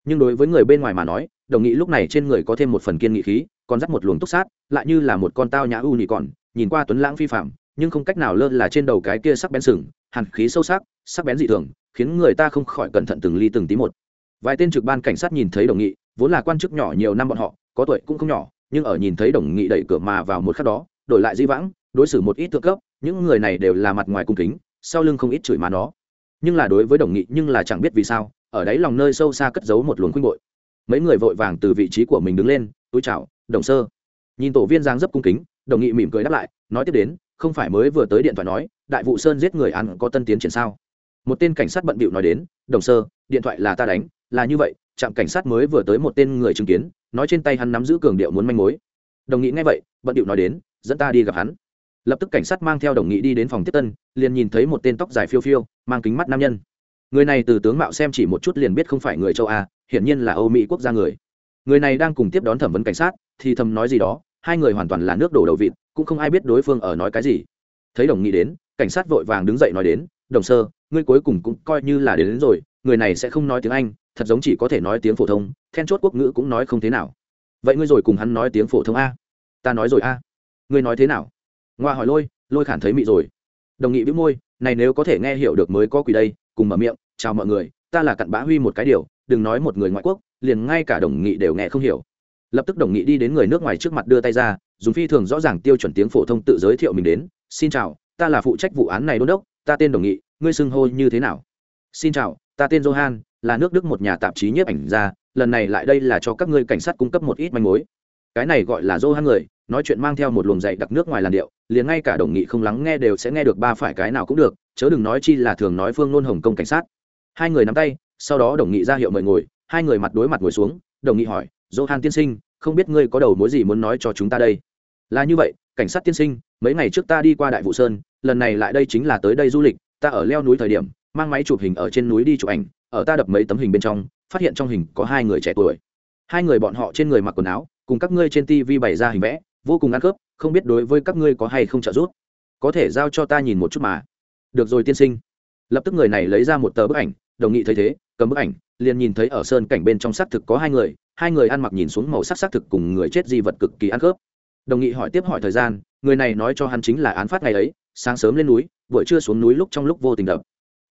A: Nhưng đối với người bên ngoài mà nói, đồng nghị lúc này trên người có thêm một phần kiên nghị khí còn dắt một luồng túc sát, lại như là một con tao nhã u nhị còn, nhìn qua tuấn lãng phi phạm nhưng không cách nào lơ là trên đầu cái kia sắc bén sừng, hàn khí sâu sắc sắc bén dị thường, khiến người ta không khỏi cẩn thận từng ly từng tí một. Vài tên trực ban cảnh sát nhìn thấy đồng nghị, vốn là quan chức nhỏ nhiều năm bọn họ, có tuổi cũng không nhỏ, nhưng ở nhìn thấy đồng nghị đẩy cửa mà vào một khắc đó, đổi lại di vãng, đối xử một ít thượng cấp, những người này đều là mặt ngoài cung kính, sau lưng không ít chửi mà nó. Nhưng là đối với đồng nghị nhưng là chẳng biết vì sao, ở đấy lòng nơi sâu xa cất giấu một luồng khuynh bội. Mấy người vội vàng từ vị trí của mình đứng lên, túi chào đồng sơ. Nhìn tổ viên giang dấp cung kính, đồng nghị mỉm cười đáp lại, nói tiếp đến, không phải mới vừa tới điện thoại nói, đại vụ sơn giết người ăn có tân tiến triển sao? Một tên cảnh sát bận bịu nói đến, đồng sơ, điện thoại là ta đánh, là như vậy, trạm cảnh sát mới vừa tới một tên người chứng kiến, nói trên tay hắn nắm giữ cường điệu muốn manh mối. Đồng nghị nghe vậy, bận điệu nói đến, dẫn ta đi gặp hắn. Lập tức cảnh sát mang theo đồng nghị đi đến phòng tiếp tân, liền nhìn thấy một tên tóc dài phiêu phiêu, mang kính mắt nam nhân. Người này từ tướng mạo xem chỉ một chút liền biết không phải người châu a, hiển nhiên là âu mỹ quốc gia người. Người này đang cùng tiếp đón thẩm vấn cảnh sát thì thầm nói gì đó hai người hoàn toàn là nước đổ đầu vịt cũng không ai biết đối phương ở nói cái gì. Thấy đồng nghị đến cảnh sát vội vàng đứng dậy nói đến đồng sơ ngươi cuối cùng cũng coi như là đến, đến rồi người này sẽ không nói tiếng anh thật giống chỉ có thể nói tiếng phổ thông then chốt quốc ngữ cũng nói không thế nào. Vậy ngươi rồi cùng hắn nói tiếng phổ thông a. Ta nói rồi a. Ngươi nói thế nào? Ngoa hỏi lôi lôi khản thấy mị rồi. Đồng nghị bĩu môi này nếu có thể nghe hiểu được mới có quỷ đây cùng mở miệng chào mọi người ta là cặn bã huy một cái điều đừng nói một người ngoại quốc liền ngay cả đồng nghị đều nghe không hiểu lập tức đồng nghị đi đến người nước ngoài trước mặt đưa tay ra, dùng phi thường rõ ràng tiêu chuẩn tiếng phổ thông tự giới thiệu mình đến, xin chào, ta là phụ trách vụ án này đôn đốc, ta tên đồng nghị, ngươi xưng hô như thế nào? Xin chào, ta tên johan, là nước đức một nhà tạp chí nhiếp ảnh gia, lần này lại đây là cho các ngươi cảnh sát cung cấp một ít manh mối. Cái này gọi là johan người, nói chuyện mang theo một luồng dạy đặc nước ngoài làn điệu, liền ngay cả đồng nghị không lắng nghe đều sẽ nghe được ba phải cái nào cũng được, chớ đừng nói chi là thường nói phương nôn hồng công cảnh sát. Hai người nắm tay, sau đó đồng nghị ra hiệu mời ngồi, hai người mặt đối mặt ngồi xuống, đồng nghị hỏi johan tiên sinh, không biết ngươi có đầu mối gì muốn nói cho chúng ta đây? Là như vậy, cảnh sát tiên sinh, mấy ngày trước ta đi qua đại Vũ sơn, lần này lại đây chính là tới đây du lịch, ta ở leo núi thời điểm, mang máy chụp hình ở trên núi đi chụp ảnh, ở ta đập mấy tấm hình bên trong, phát hiện trong hình có hai người trẻ tuổi. Hai người bọn họ trên người mặc quần áo, cùng các ngươi trên tv bày ra hình vẽ, vô cùng ăn khớp, không biết đối với các ngươi có hay không trợ giúp. Có thể giao cho ta nhìn một chút mà. Được rồi tiên sinh. Lập tức người này lấy ra một tờ bức ảnh, đồng nghị thấy thế, cầm bức ảnh, liền nhìn thấy ở sơn cảnh bên trong xác thực có hai người hai người ăn mặc nhìn xuống màu sắc xác thực cùng người chết di vật cực kỳ ăn khớp. Đồng nghị hỏi tiếp hỏi thời gian, người này nói cho hắn chính là án phát ngày ấy, sáng sớm lên núi, buổi trưa xuống núi lúc trong lúc vô tình đập.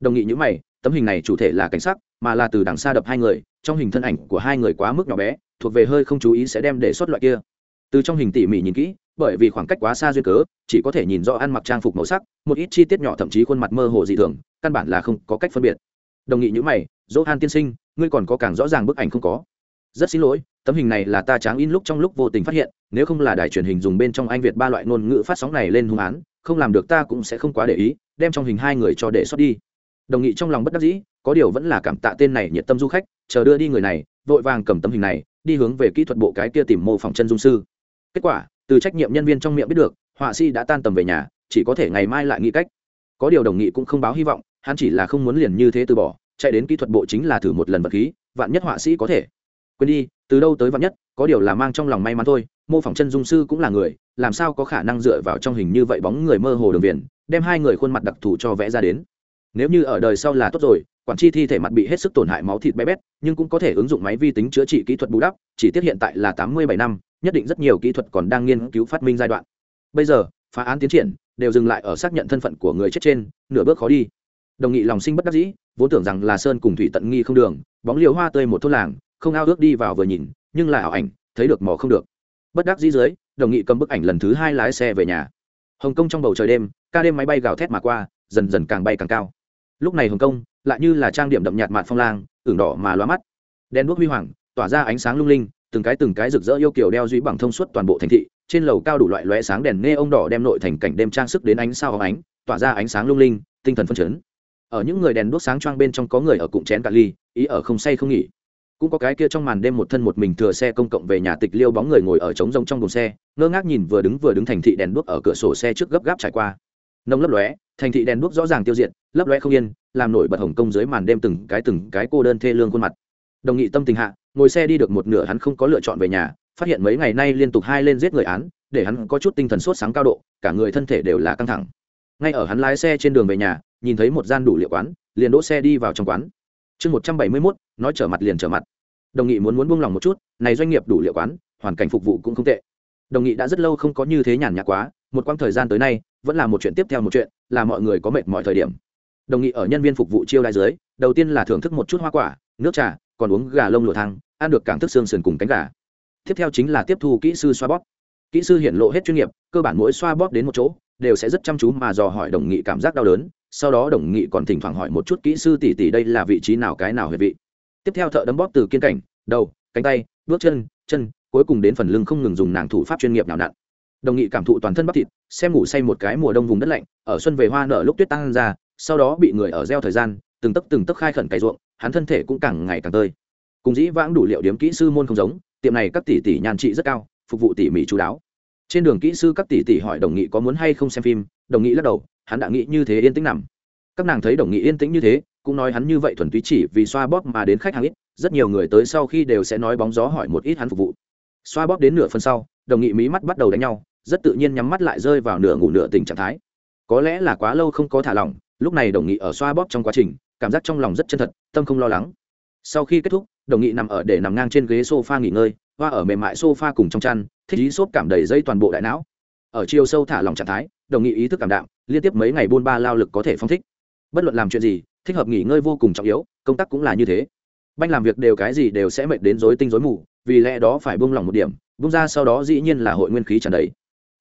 A: Đồng nghị nhíu mày, tấm hình này chủ thể là cảnh sắc, mà là từ đằng xa đập hai người, trong hình thân ảnh của hai người quá mức nhỏ bé, thuộc về hơi không chú ý sẽ đem để xuất loại kia. Từ trong hình tỉ mỉ nhìn kỹ, bởi vì khoảng cách quá xa duyên cớ, chỉ có thể nhìn rõ ăn mặc trang phục màu sắc, một ít chi tiết nhỏ thậm chí khuôn mặt mơ hồ dị thường, căn bản là không có cách phân biệt. Đồng nghị nhữ mày, dỗ han tiên sinh, ngươi còn có càng rõ ràng bức ảnh không có? Rất xin lỗi, tấm hình này là ta tráng in lúc trong lúc vô tình phát hiện, nếu không là đài truyền hình dùng bên trong anh việt ba loại ngôn ngữ phát sóng này lên hung án, không làm được ta cũng sẽ không quá để ý, đem trong hình hai người cho để xuất đi. Đồng nghị trong lòng bất đắc dĩ, có điều vẫn là cảm tạ tên này nhiệt tâm du khách, chờ đưa đi người này, vội vàng cầm tấm hình này, đi hướng về kỹ thuật bộ cái kia tìm mô phỏng chân dung sư. Kết quả, từ trách nhiệm nhân viên trong miệng biết được, họa sĩ đã tan tầm về nhà, chỉ có thể ngày mai lại nghĩ cách. Có điều đồng nghị cũng không báo hy vọng, hắn chỉ là không muốn liền như thế từ bỏ, chạy đến kỹ thuật bộ chính là thử một lần vật khí, vạn nhất họa sĩ có thể quên đi, từ đâu tới vạn nhất, có điều là mang trong lòng may mắn thôi, mô phỏng chân dung sư cũng là người, làm sao có khả năng dựa vào trong hình như vậy bóng người mơ hồ đường viền, đem hai người khuôn mặt đặc thù cho vẽ ra đến. Nếu như ở đời sau là tốt rồi, quản chi thi thể mặt bị hết sức tổn hại máu thịt bé bét, nhưng cũng có thể ứng dụng máy vi tính chữa trị kỹ thuật bù đắp, chỉ tiết hiện tại là tám mươi bảy năm, nhất định rất nhiều kỹ thuật còn đang nghiên cứu phát minh giai đoạn. Bây giờ, phá án tiến triển, đều dừng lại ở xác nhận thân phận của người chết trên, nửa bước khó đi. Đồng nghị lòng sinh bất đắc dĩ, vốn tưởng rằng là sơn cùng thủy tận nghi không đường, bóng liều hoa tươi một thôn làng không ao ước đi vào vừa nhìn, nhưng là ảo ảnh, thấy được mò không được. Bất đắc dĩ dưới, đồng nghị cầm bức ảnh lần thứ hai lái xe về nhà. Hồng kông trong bầu trời đêm, ca đêm máy bay gào thét mà qua, dần dần càng bay càng cao. Lúc này hồng kông, lại như là trang điểm đậm nhạt mạt phong lang, ửng đỏ mà loa mắt. Đèn đuốc huy hoàng, tỏa ra ánh sáng lung linh, từng cái từng cái rực rỡ yêu kiều đeo duy bằng thông suốt toàn bộ thành thị, trên lầu cao đủ loại lóe sáng đèn nghe ông đỏ đem nội thành cảnh đêm trang sức đến ánh sao hóng ánh, tỏa ra ánh sáng lung linh, tinh thần phân chấn. Ở những người đèn đuốc sáng choang bên trong có người ở cụm chén cạn ly, ý ở không say không nghỉ cũng có cái kia trong màn đêm một thân một mình thừa xe công cộng về nhà tịch liêu bóng người ngồi ở trống rông trong đồn xe, ngơ ngác nhìn vừa đứng vừa đứng thành thị đèn đuốc ở cửa sổ xe trước gấp gáp trải qua. Nông lấp lóe, thành thị đèn đuốc rõ ràng tiêu diệt, lấp lóe không yên, làm nổi bật hồng công dưới màn đêm từng cái từng cái cô đơn thê lương khuôn mặt. Đồng nghị tâm tình hạ, ngồi xe đi được một nửa hắn không có lựa chọn về nhà, phát hiện mấy ngày nay liên tục hai lên giết người án, để hắn có chút tinh thần sốt sáng cao độ, cả người thân thể đều là căng thẳng. Ngay ở hắn lái xe trên đường về nhà, nhìn thấy một gian đủ liệu quán, liền đỗ xe đi vào trong quán. Chương một trăm bảy mươi mốt nói trở mặt liền trở mặt. Đồng nghị muốn muốn buông lòng một chút, này doanh nghiệp đủ liệu quán, hoàn cảnh phục vụ cũng không tệ. Đồng nghị đã rất lâu không có như thế nhàn nhã quá, một quãng thời gian tới nay, vẫn là một chuyện tiếp theo một chuyện, là mọi người có mệt mọi thời điểm. Đồng nghị ở nhân viên phục vụ chiêu đai dưới, đầu tiên là thưởng thức một chút hoa quả, nước trà, còn uống gà lông lụa thang, ăn được cảng thức xương sườn cùng cánh gà. Tiếp theo chính là tiếp thu kỹ sư xoa bóp. Kỹ sư hiện lộ hết chuyên nghiệp, cơ bản mỗi xoa bóp đến một chỗ, đều sẽ rất chăm chú mà dò hỏi đồng nghị cảm giác đau đớn, sau đó đồng nghị còn thỉnh thoảng hỏi một chút kỹ sư tỉ tỉ đây là vị trí nào, cái nào huyệt vị tiếp theo thợ đấm bóp từ kiên cảnh, đầu, cánh tay, bước chân chân, cuối cùng đến phần lưng không ngừng dùng nàng thủ pháp chuyên nghiệp nào nặn. Đồng nghị cảm thụ toàn thân bắp thịt, xem ngủ say một cái mùa đông vùng đất lạnh, ở xuân về hoa nở lúc tuyết tan ra, sau đó bị người ở gieo thời gian, từng tấc từng tấc khai khẩn cày ruộng, hắn thân thể cũng càng ngày càng tơi. Cùng dĩ vãng đủ liệu điếm kỹ sư môn không giống, tiệm này các tỷ tỷ nhàn trị rất cao, phục vụ tỉ mỉ chú đáo. Trên đường kỹ sư các tỷ tỷ hỏi đồng nghị có muốn hay không xem phim, đồng nghị lắc đầu, hắn đã nghĩ như thế yên tĩnh nằm. Các nàng thấy đồng nghị yên tĩnh như thế cũng nói hắn như vậy thuần túy chỉ vì xoa bóp mà đến khách hàng ít, rất nhiều người tới sau khi đều sẽ nói bóng gió hỏi một ít hắn phục vụ. Xoa bóp đến nửa phần sau, đồng nghị mí mắt bắt đầu đánh nhau, rất tự nhiên nhắm mắt lại rơi vào nửa ngủ nửa tình trạng thái. Có lẽ là quá lâu không có thả lỏng, lúc này đồng nghị ở xoa bóp trong quá trình, cảm giác trong lòng rất chân thật, tâm không lo lắng. Sau khi kết thúc, đồng nghị nằm ở để nằm ngang trên ghế sofa nghỉ ngơi, hoa ở mềm mại sofa cùng trong chăn, thích ý xốp cảm đầy dây toàn bộ đại não. Ở chiều sâu thả lòng trạng thái, đồng nghị ý thức cảm đạm, liên tiếp mấy ngày buôn ba lao lực có thể phong thích. Bất luận làm chuyện gì thích hợp nghỉ ngơi vô cùng trọng yếu, công tác cũng là như thế. Banh làm việc đều cái gì đều sẽ mệt đến rối tinh rối mù, vì lẽ đó phải buông lỏng một điểm, buông ra sau đó dĩ nhiên là hội nguyên khí tràn đầy.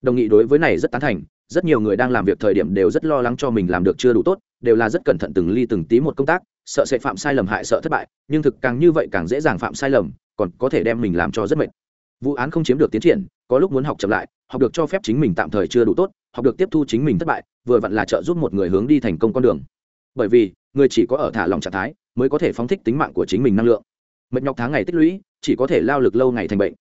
A: Đồng nghị đối với này rất tán thành, rất nhiều người đang làm việc thời điểm đều rất lo lắng cho mình làm được chưa đủ tốt, đều là rất cẩn thận từng ly từng tí một công tác, sợ sẽ phạm sai lầm hại sợ thất bại, nhưng thực càng như vậy càng dễ dàng phạm sai lầm, còn có thể đem mình làm cho rất mệt. Vụ án không chiếm được tiến triển, có lúc muốn học chậm lại, học được cho phép chính mình tạm thời chưa đủ tốt, học được tiếp thu chính mình thất bại, vừa vặn là trợ giúp một người hướng đi thành công con đường. Bởi vì người chỉ có ở thả lòng trạng thái mới có thể phóng thích tính mạng của chính mình năng lượng. Mệt nhọc tháng ngày tích lũy, chỉ có thể lao lực lâu ngày thành bệnh.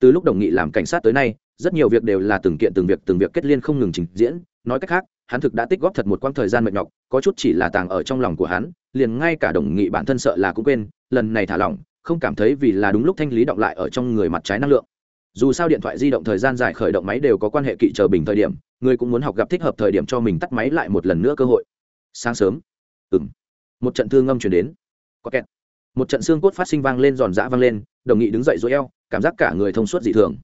A: Từ lúc đồng nghị làm cảnh sát tới nay, rất nhiều việc đều là từng kiện từng việc từng việc kết liên không ngừng trình diễn. Nói cách khác, hắn thực đã tích góp thật một quãng thời gian mệt nhọc, có chút chỉ là tàng ở trong lòng của hắn, liền ngay cả đồng nghị bản thân sợ là cũng quên, lần này thả lỏng, không cảm thấy vì là đúng lúc thanh lý động lại ở trong người mặt trái năng lượng. Dù sao điện thoại di động thời gian dài khởi động máy đều có quan hệ kỵ chờ bình thời điểm, người cũng muốn học gặp thích hợp thời điểm cho mình tắt máy lại một lần nữa cơ hội. Sáng sớm. Ừng một trận thương âm chuyển đến. Có kẹt. Một trận xương cốt phát sinh vang lên, giòn giã vang lên, đồng nghị đứng dậy dối eo, cảm giác cả người thông suốt dị thường.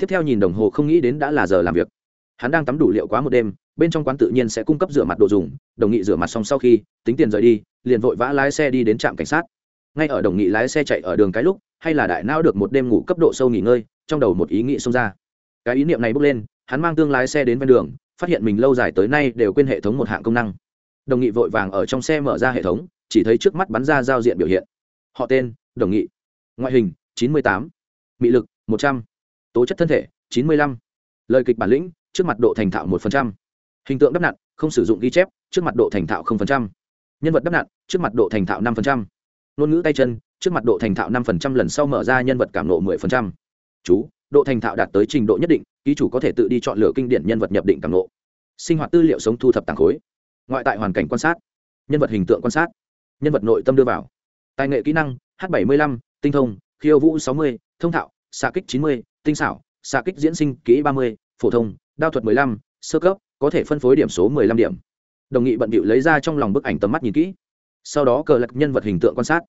A: Tiếp theo nhìn đồng hồ không nghĩ đến đã là giờ làm việc. Hắn đang tắm đủ liệu quá một đêm, bên trong quán tự nhiên sẽ cung cấp rửa mặt đồ dùng, đồng nghị rửa mặt xong sau khi, tính tiền rời đi, liền vội vã lái xe đi đến trạm cảnh sát. Ngay ở đồng nghị lái xe chạy ở đường cái lúc, hay là đại não được một đêm ngủ cấp độ sâu nghỉ ngơi, trong đầu một ý nghĩ xông ra. Cái ý niệm này bước lên, hắn mang tương lái xe đến ven đường, phát hiện mình lâu dài tới nay đều quên hệ thống một hạng công năng đồng nghị vội vàng ở trong xe mở ra hệ thống, chỉ thấy trước mắt bắn ra giao diện biểu hiện. Họ tên, đồng nghị. Ngoại hình, chín mươi tám. Mị lực, một trăm. Tố chất thân thể, chín mươi lăm. Lời kịch bản lĩnh, trước mặt độ thành thạo một phần trăm. Hình tượng đắp nặn, không sử dụng ghi chép, trước mặt độ thành thạo 0%. nhân vật đắp nặn, trước mặt độ thành thạo 5%. ngôn ngữ tay chân, trước mặt độ thành thạo 5% lần sau mở ra nhân vật cảm nộ 10%. chú, độ thành thạo đạt tới trình độ nhất định, ký chủ có thể tự đi chọn lựa kinh điển nhân vật nhập định cảm nộ. Sinh hoạt tư liệu sống thu thập tàng khối ngoại tại hoàn cảnh quan sát nhân vật hình tượng quan sát nhân vật nội tâm đưa vào. Tài nghệ kỹ năng h 75 tinh thông khiêu vũ 60, thông thạo xạ kích 90, tinh xảo xạ kích diễn sinh kỹ 30, phổ thông đao thuật 15, sơ cấp có thể phân phối điểm số 15 điểm. Đồng nghị bận bịu lấy ra trong lòng bức ảnh tầm mắt nhìn kỹ. Sau đó cờ lật nhân vật hình tượng quan sát.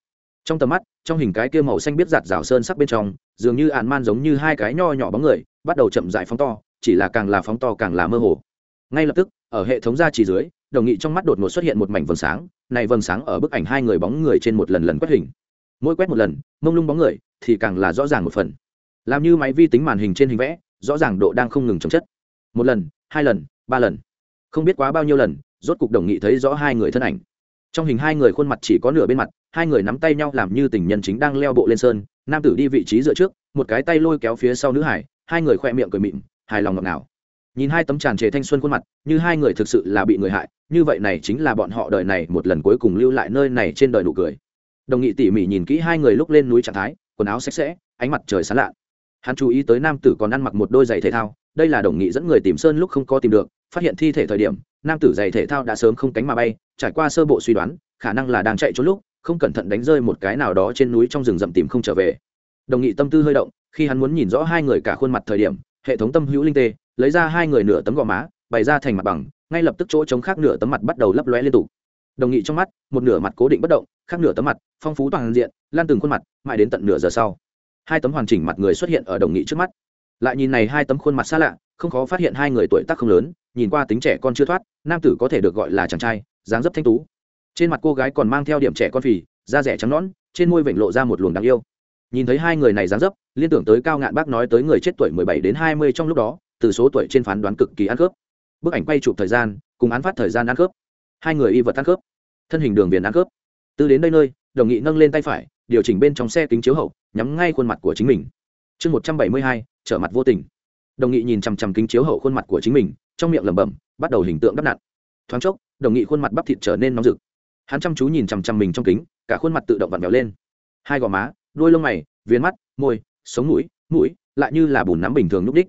A: Trong tầm mắt trong hình cái kia màu xanh biết giạt rào sơn sắc bên trong dường như ạn man giống như hai cái nho nhỏ bóng người bắt đầu chậm dại phóng to chỉ là càng là phóng to càng là mơ hồ. Ngay lập tức ở hệ thống gia trì dưới đồng nghị trong mắt đột ngột xuất hiện một mảnh vầng sáng, này vầng sáng ở bức ảnh hai người bóng người trên một lần lần quét hình. Mỗi quét một lần, mông lung bóng người thì càng là rõ ràng một phần. Làm như máy vi tính màn hình trên hình vẽ, rõ ràng độ đang không ngừng chấm chất. Một lần, hai lần, ba lần. Không biết quá bao nhiêu lần, rốt cục đồng nghị thấy rõ hai người thân ảnh. Trong hình hai người khuôn mặt chỉ có nửa bên mặt, hai người nắm tay nhau làm như tình nhân chính đang leo bộ lên sơn, nam tử đi vị trí dựa trước, một cái tay lôi kéo phía sau nữ hải, hai người khoe miệng cười mịn hài lòng ngọt ngào nhìn hai tấm tràn trề thanh xuân khuôn mặt, như hai người thực sự là bị người hại, như vậy này chính là bọn họ đời này một lần cuối cùng lưu lại nơi này trên đời nụ cười. Đồng nghị tỉ mỉ nhìn kỹ hai người lúc lên núi trạng thái, quần áo sạch sẽ, ánh mặt trời sán lạ. Hắn chú ý tới nam tử còn ăn mặc một đôi giày thể thao, đây là đồng nghị dẫn người tìm sơn lúc không có tìm được, phát hiện thi thể thời điểm, nam tử giày thể thao đã sớm không cánh mà bay, trải qua sơ bộ suy đoán, khả năng là đang chạy trốn lúc, không cẩn thận đánh rơi một cái nào đó trên núi trong rừng rậm tìm không trở về. Đồng nghị tâm tư hơi động, khi hắn muốn nhìn rõ hai người cả khuôn mặt thời điểm, hệ thống tâm hữu linh tê lấy ra hai người nửa tấm gò má, bày ra thành mặt bằng, ngay lập tức chỗ chống khác nửa tấm mặt bắt đầu lấp lóe liên tục. Đồng nghị trong mắt, một nửa mặt cố định bất động, khác nửa tấm mặt, phong phú toàn diện, lan từng khuôn mặt, mãi đến tận nửa giờ sau. Hai tấm hoàn chỉnh mặt người xuất hiện ở đồng nghị trước mắt. Lại nhìn này hai tấm khuôn mặt xa lạ, không khó phát hiện hai người tuổi tác không lớn, nhìn qua tính trẻ con chưa thoát, nam tử có thể được gọi là chàng trai, dáng dấp thanh tú. Trên mặt cô gái còn mang theo điểm trẻ con phì, da rẻ trắng nõn, trên môi vểnh lộ ra một luồng đáng yêu. Nhìn thấy hai người này dáng dấp, liên tưởng tới cao ngạn bác nói tới người chết tuổi mười bảy đến hai mươi trong lúc đó từ số tuổi trên phán đoán cực kỳ ăn khớp. Bức ảnh quay chụp thời gian, cùng án phát thời gian ăn khớp. Hai người y vật ăn khớp. Thân hình đường viền ăn khớp. Từ đến đây nơi, đồng nghị nâng lên tay phải, điều chỉnh bên trong xe kính chiếu hậu, nhắm ngay khuôn mặt của chính mình. Chương một trăm bảy mươi hai, trở mặt vô tình. Đồng nghị nhìn chằm chằm kính chiếu hậu khuôn mặt của chính mình, trong miệng lẩm bẩm, bắt đầu hình tượng đắp nặn. Thoáng chốc, đồng nghị khuôn mặt bắp thịt trở nên nóng rực. Hắn chăm chú nhìn chằm chằm mình trong kính, cả khuôn mặt tự động vặn vẹo lên. Hai gò má, đuôi lông mày viên mắt, môi, sống mũi mũi, lại như là bùn nắm bình thường núp đích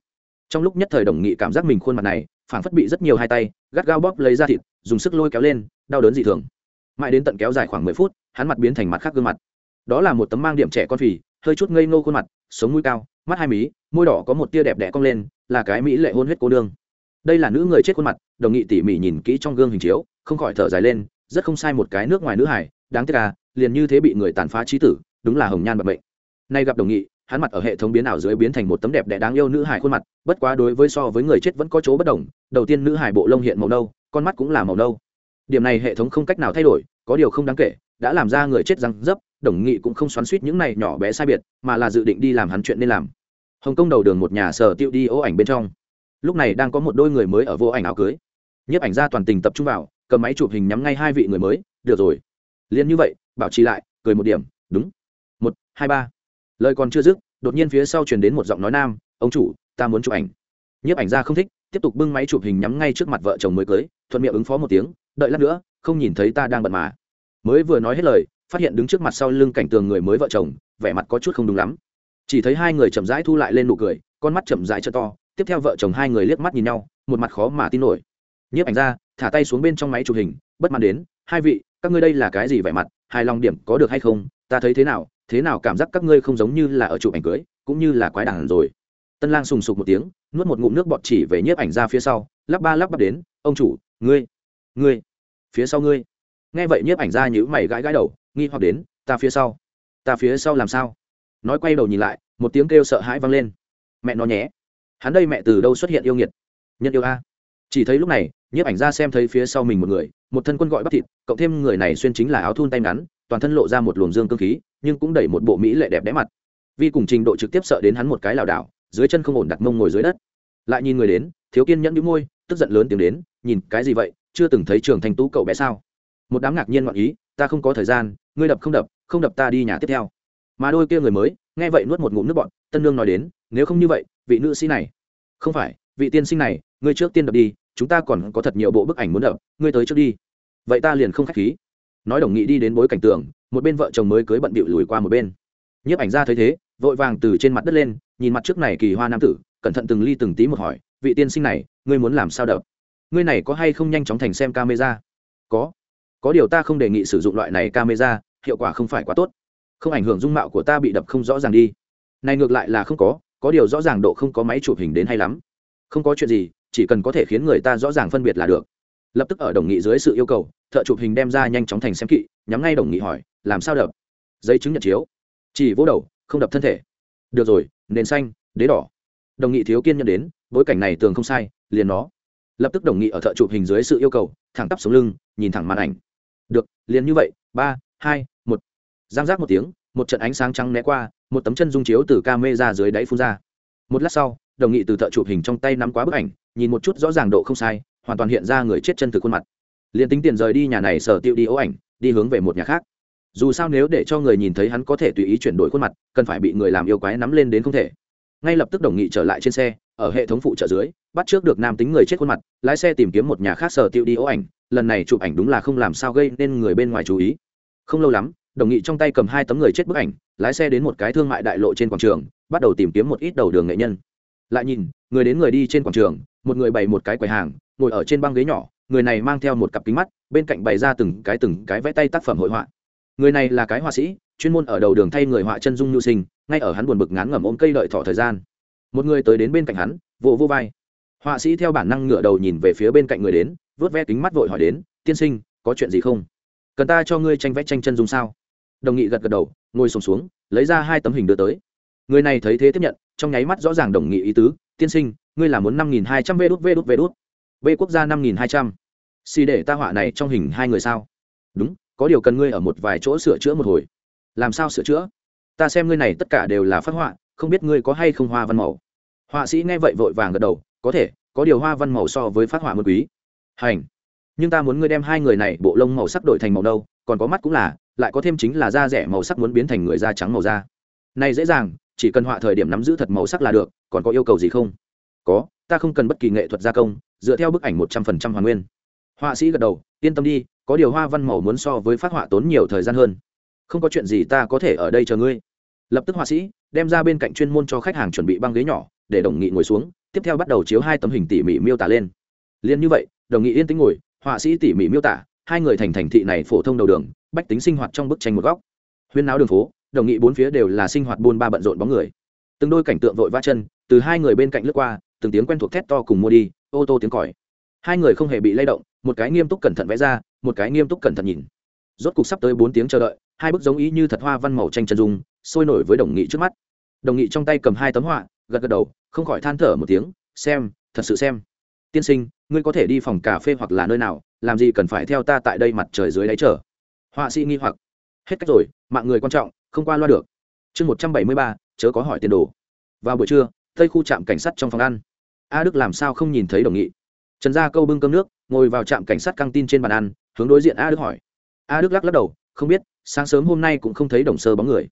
A: trong lúc nhất thời đồng nghị cảm giác mình khuôn mặt này phản phất bị rất nhiều hai tay, gắt gao bóp lấy ra thịt, dùng sức lôi kéo lên, đau đớn dị thường. Mãi đến tận kéo dài khoảng mười phút, hắn mặt biến thành mặt khác gương mặt. Đó là một tấm mang điểm trẻ con phì, hơi chút ngây ngô khuôn mặt, sống mũi cao, mắt hai mí, môi đỏ có một tia đẹp đẽ cong lên, là cái mỹ lệ hôn huyết cô đương đây là nữ người chết khuôn mặt, đồng nghị tỉ mỉ nhìn kỹ trong gương hình chiếu, không khỏi thở dài lên, rất không sai một cái nước ngoài nữ hải, đáng tiếc à liền như thế bị người tàn phá trí tử, đúng là hồng nhan bạc mệnh. Nay gặp đồng nghị hắn mặt ở hệ thống biến ảo dưới biến thành một tấm đẹp đẽ đáng yêu nữ hải khuôn mặt, bất quá đối với so với người chết vẫn có chỗ bất đồng, đầu tiên nữ hải bộ lông hiện màu nâu, con mắt cũng là màu nâu. Điểm này hệ thống không cách nào thay đổi, có điều không đáng kể, đã làm ra người chết răng dấp, đồng nghị cũng không xoắn suýt những này nhỏ bé sai biệt, mà là dự định đi làm hắn chuyện nên làm. Hồng kông đầu đường một nhà sở tiêu đi ô ảnh bên trong. Lúc này đang có một đôi người mới ở vô ảnh áo cưới. Nhiếp ảnh ra toàn tình tập trung vào, cầm máy chụp hình nhắm ngay hai vị người mới, được rồi. Liền như vậy, bảo trì lại, cười một điểm, đúng. Một, hai, ba lời còn chưa dứt, đột nhiên phía sau truyền đến một giọng nói nam, ông chủ, ta muốn chụp ảnh. Nhiếp ảnh ra không thích, tiếp tục bưng máy chụp hình nhắm ngay trước mặt vợ chồng mới cưới, thuận miệng ứng phó một tiếng, đợi lát nữa, không nhìn thấy ta đang bận mà. Mới vừa nói hết lời, phát hiện đứng trước mặt sau lưng cảnh tường người mới vợ chồng, vẻ mặt có chút không đúng lắm. Chỉ thấy hai người chậm rãi thu lại lên nụ cười, con mắt chậm rãi cho to, tiếp theo vợ chồng hai người liếc mắt nhìn nhau, một mặt khó mà tin nổi. Nhiếp ảnh ra thả tay xuống bên trong máy chụp hình, bất mãn đến, hai vị, các ngươi đây là cái gì vẻ mặt, hài lòng điểm có được hay không, ta thấy thế nào thế nào cảm giác các ngươi không giống như là ở chụp ảnh cưới, cũng như là quái đản rồi? Tân lang sùng sục một tiếng, nuốt một ngụm nước bọt chỉ về nhiếp ảnh ra phía sau, lắp ba lắp bắp đến, ông chủ, ngươi ngươi, phía sau ngươi. Nghe vậy nhiếp ảnh ra nhữ mày gãi gãi đầu, nghi hoặc đến, ta phía sau, ta phía sau làm sao? Nói quay đầu nhìn lại, một tiếng kêu sợ hãi vang lên. Mẹ nó nhé, hắn đây mẹ từ đâu xuất hiện yêu nghiệt? Nhân yêu a. Chỉ thấy lúc này, nhiếp ảnh ra xem thấy phía sau mình một người, một thân quân gọi bắp thịt, cộng thêm người này xuyên chính là áo thun tay ngắn toàn thân lộ ra một luồng dương cơ khí, nhưng cũng đẩy một bộ mỹ lệ đẹp đẽ mặt. Vi cùng trình độ trực tiếp sợ đến hắn một cái lảo đảo, dưới chân không ổn đặt mông ngồi dưới đất. Lại nhìn người đến, thiếu kiên nhẫn nhũ môi, tức giận lớn tiếng đến, nhìn, cái gì vậy? Chưa từng thấy trường thành tú cậu bé sao? Một đám ngạc nhiên ngoạn ý, ta không có thời gian, ngươi đập không đập không đập ta đi nhà tiếp theo. Mà đôi kia người mới, nghe vậy nuốt một ngụm nước bọn tân nương nói đến, nếu không như vậy, vị nữ sĩ này không phải, vị tiên sinh này, ngươi trước tiên đập đi, chúng ta còn có thật nhiều bộ bức ảnh muốn đập, ngươi tới trước đi. Vậy ta liền không k h á c h khí nói đồng nghị đi đến bối cảnh tường, một bên vợ chồng mới cưới bận bịu lùi qua một bên. Nhiếp ảnh ra thấy thế, vội vàng từ trên mặt đất lên, nhìn mặt trước này kỳ hoa nam tử, cẩn thận từng ly từng tí một hỏi, vị tiên sinh này, ngươi muốn làm sao đập? Ngươi này có hay không nhanh chóng thành xem camera? Có. Có điều ta không đề nghị sử dụng loại này camera, hiệu quả không phải quá tốt. Không ảnh hưởng dung mạo của ta bị đập không rõ ràng đi. Này ngược lại là không có có điều rõ ràng độ không có máy chụp hình đến hay lắm. Không có chuyện gì, chỉ cần có thể khiến người ta rõ ràng phân biệt là được lập tức ở đồng nghị dưới sự yêu cầu, thợ chụp hình đem ra nhanh chóng thành xem kỵ, nhắm ngay đồng nghị hỏi, làm sao đập? Giấy chứng nhận chiếu. Chỉ vỗ đầu, không đập thân thể. Được rồi, nền xanh, đế đỏ. Đồng nghị thiếu kiên nhận đến, bối cảnh này tường không sai, liền nó. Lập tức đồng nghị ở thợ chụp hình dưới sự yêu cầu, thẳng tắp sống lưng, nhìn thẳng màn ảnh. Được, liền như vậy, ba, hai, một. Giang giác một tiếng, một trận ánh sáng trắng né qua, một tấm chân dung chiếu từ ca mê ra dưới đáy phun ra. Một lát sau, đồng nghị từ thợ chụp hình trong tay nắm quá bức ảnh, nhìn một chút rõ ràng độ không sai hoàn toàn hiện ra người chết chân thực khuôn mặt. Liền tính tiền rời đi nhà này, sở tiêu đi ố ảnh, đi hướng về một nhà khác. Dù sao nếu để cho người nhìn thấy hắn có thể tùy ý chuyển đổi khuôn mặt, cần phải bị người làm yêu quái nắm lên đến không thể. Ngay lập tức đồng nghị trở lại trên xe, ở hệ thống phụ trợ dưới, bắt trước được nam tính người chết khuôn mặt, lái xe tìm kiếm một nhà khác sở tiêu đi ố ảnh, lần này chụp ảnh đúng là không làm sao gây nên người bên ngoài chú ý. Không lâu lắm, đồng nghị trong tay cầm hai tấm người chết bức ảnh, lái xe đến một cái thương mại đại lộ trên quảng trường, bắt đầu tìm kiếm một ít đầu đường nghệ nhân. Lại nhìn, người đến người đi trên quảng trường, một người bày một cái quầy hàng ngồi ở trên băng ghế nhỏ người này mang theo một cặp kính mắt bên cạnh bày ra từng cái từng cái vẽ tay tác phẩm hội họa. Người này là cái họa sĩ chuyên môn ở đầu đường thay người họa chân dung nhu sinh ngay ở hắn buồn bực ngán ngẩm ôm cây đợi thọ thời gian. Một người tới đến bên cạnh hắn vỗ vô vai. Họa sĩ theo bản năng ngửa đầu nhìn về phía bên cạnh người đến vớt ve kính mắt vội hỏi đến tiên sinh có chuyện gì không? Cần ta cho ngươi tranh vẽ tranh chân dung sao? Đồng nghị gật gật đầu ngồi sùng xuống, xuống lấy ra hai tấm hình đưa tới. Người này thấy thế tiếp nhận trong nháy mắt rõ ràng đồng nghị ý tứ tiên sinh ngươi là muốn năm nghìn hai trăm vê đút vê đút vê đút v quốc gia năm nghìn hai trăm. Xì để ta họa này trong hình hai người sao? Đúng, có điều cần ngươi ở một vài chỗ sửa chữa một hồi. Làm sao sửa chữa? Ta xem ngươi này tất cả đều là phát họa, không biết ngươi có hay không hoa văn màu. Họa sĩ nghe vậy vội vàng gật đầu, có thể, có điều hoa văn màu so với phát họa một quý. Hành. Nhưng ta muốn ngươi đem hai người này bộ lông màu sắc đổi thành màu đâu còn có mắt cũng là, lại có thêm chính là da rẻ màu sắc muốn biến thành người da trắng màu da. Này dễ dàng, chỉ cần họa thời điểm nắm giữ thật màu sắc là được, còn có yêu cầu gì không? Có ta không cần bất kỳ nghệ thuật gia công, dựa theo bức ảnh một trăm phần trăm hoàn nguyên. Họa sĩ gật đầu, yên tâm đi, có điều hoa văn màu muốn so với phát họa tốn nhiều thời gian hơn. Không có chuyện gì ta có thể ở đây chờ ngươi. Lập tức họa sĩ, đem ra bên cạnh chuyên môn cho khách hàng chuẩn bị băng ghế nhỏ, để đồng nghị ngồi xuống, tiếp theo bắt đầu chiếu hai tấm hình tỉ mỉ miêu tả lên. Liền như vậy, đồng nghị yên tĩnh ngồi, họa sĩ tỉ mỉ miêu tả, hai người thành thành thị này phổ thông đầu đường, bách tính sinh hoạt trong bức tranh một góc. Huyên náo đường phố, đồng nghị bốn phía đều là sinh hoạt buôn ba bận rộn bóng người. Từng đôi cảnh tượng vội vã chân, từ hai người bên cạnh lướt qua từng tiếng quen thuộc thét to cùng mua đi, ô tô tiếng còi. Hai người không hề bị lay động, một cái nghiêm túc cẩn thận vẽ ra, một cái nghiêm túc cẩn thận nhìn. Rốt cục sắp tới bốn tiếng chờ đợi, hai bức giống ý như thật hoa văn màu tranh chân dung, sôi nổi với đồng nghị trước mắt. Đồng nghị trong tay cầm hai tấm họa, gật gật đầu, không khỏi than thở một tiếng, xem, thật sự xem. Tiên sinh, ngươi có thể đi phòng cà phê hoặc là nơi nào, làm gì cần phải theo ta tại đây mặt trời dưới đáy chờ. Họa sĩ nghi hoặc. Hết cách rồi, mạng người quan trọng, không qua loa được. Chương một trăm bảy mươi ba, chớ có hỏi tiền đồ. Vào buổi trưa, tây khu trạm cảnh sát trong phòng ăn a đức làm sao không nhìn thấy đồng nghị? Trần gia câu bưng cơm nước, ngồi vào trạm cảnh sát căng tin trên bàn ăn, hướng đối diện a đức hỏi. A đức lắc lắc đầu, không biết, sáng sớm hôm nay cũng không thấy đồng sơ bóng người.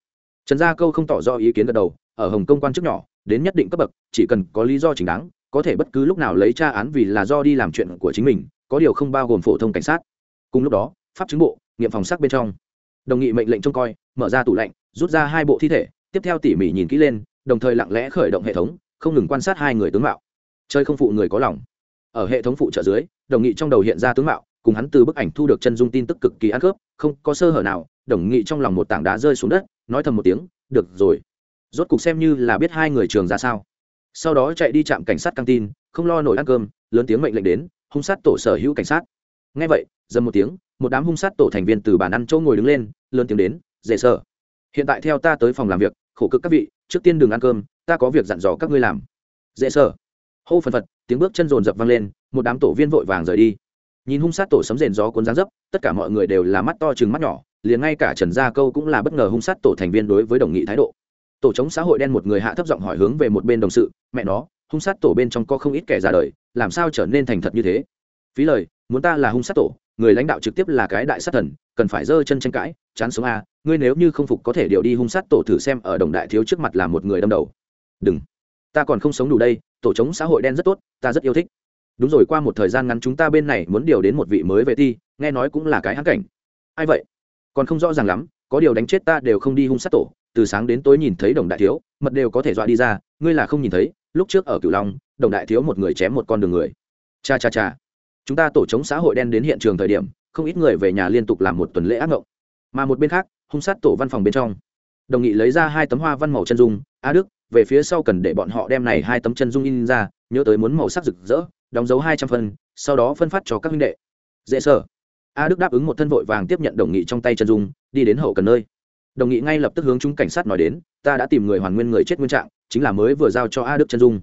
A: Trần gia câu không tỏ rõ ý kiến gật đầu, ở hồng công quan chức nhỏ, đến nhất định cấp bậc, chỉ cần có lý do chính đáng, có thể bất cứ lúc nào lấy tra án vì là do đi làm chuyện của chính mình, có điều không bao gồm phổ thông cảnh sát. Cùng lúc đó, pháp chứng bộ, nghiệm phòng sắc bên trong. Đồng nghị mệnh lệnh trông coi, mở ra tủ lạnh, rút ra hai bộ thi thể, tiếp theo tỉ mỉ nhìn kỹ lên, đồng thời lặng lẽ khởi động hệ thống, không ngừng quan sát hai người tướng mạo chơi không phụ người có lòng. Ở hệ thống phụ trợ dưới, đồng nghị trong đầu hiện ra tướng mạo, cùng hắn từ bức ảnh thu được chân dung tin tức cực kỳ ăn khớp, không có sơ hở nào, đồng nghị trong lòng một tảng đá rơi xuống đất, nói thầm một tiếng, được rồi. Rốt cục xem như là biết hai người trường ra sao. Sau đó chạy đi trạm cảnh sát căng tin, không lo nổi ăn cơm, lớn tiếng mệnh lệnh đến, hung sát tổ sở hữu cảnh sát. Ngay vậy, dầm một tiếng, một đám hung sát tổ thành viên từ bàn ăn chỗ ngồi đứng lên, lớn tiếng đến, dễ sợ. Hiện tại theo ta tới phòng làm việc, khổ cực các vị, trước tiên đừng ăn cơm, ta có việc dặn dò các ngươi làm. Dễ sợ hô phần phật, tiếng bước chân rồn rập vang lên, một đám tổ viên vội vàng rời đi. Nhìn hung sát tổ sấm rền gió cuốn dáng dấp, tất cả mọi người đều là mắt to chừng mắt nhỏ, liền ngay cả trần gia câu cũng là bất ngờ hung sát tổ thành viên đối với đồng nghị thái độ. Tổ chống xã hội đen một người hạ thấp giọng hỏi hướng về một bên đồng sự, mẹ nó, hung sát tổ bên trong có không ít kẻ ra đời, làm sao trở nên thành thật như thế? Phí lời, muốn ta là hung sát tổ, người lãnh đạo trực tiếp là cái đại sát thần, cần phải giơ chân tranh cãi, chán sống a, ngươi nếu như không phục có thể điều đi hung sát tổ thử xem ở đồng đại thiếu trước mặt là một người đâm đầu. Đừng ta còn không sống đủ đây tổ chống xã hội đen rất tốt ta rất yêu thích. Đúng rồi qua một thời gian ngắn chúng ta bên này muốn điều đến một vị mới về thi, nghe nói cũng là cái hãng cảnh. Ai vậy? Còn không rõ ràng lắm có điều đánh chết ta đều không đi hung sát tổ từ sáng đến tối nhìn thấy đồng đại thiếu mật đều có thể dọa đi ra ngươi là không nhìn thấy lúc trước ở cửu long đồng đại thiếu một người chém một con đường người. Cha cha cha. Chúng ta tổ chống xã hội đen đến hiện trường thời điểm không ít người về nhà liên tục làm một tuần lễ ác mộng mà một bên khác hung sát tổ văn phòng bên trong. Đồng nghị lấy ra hai tấm hoa văn màu chân dung a đức về phía sau cần để bọn họ đem này hai tấm chân dung in ra, nhớ tới muốn màu sắc rực rỡ, đóng dấu hai trăm phân, sau đó phân phát cho các huynh đệ. Dễ sở a đức đáp ứng một thân vội vàng tiếp nhận đồng nghị trong tay chân dung, đi đến hậu cần nơi. Đồng nghị ngay lập tức hướng chúng cảnh sát nói đến, ta đã tìm người hoàn nguyên người chết nguyên trạng, chính là mới vừa giao cho a đức chân dung.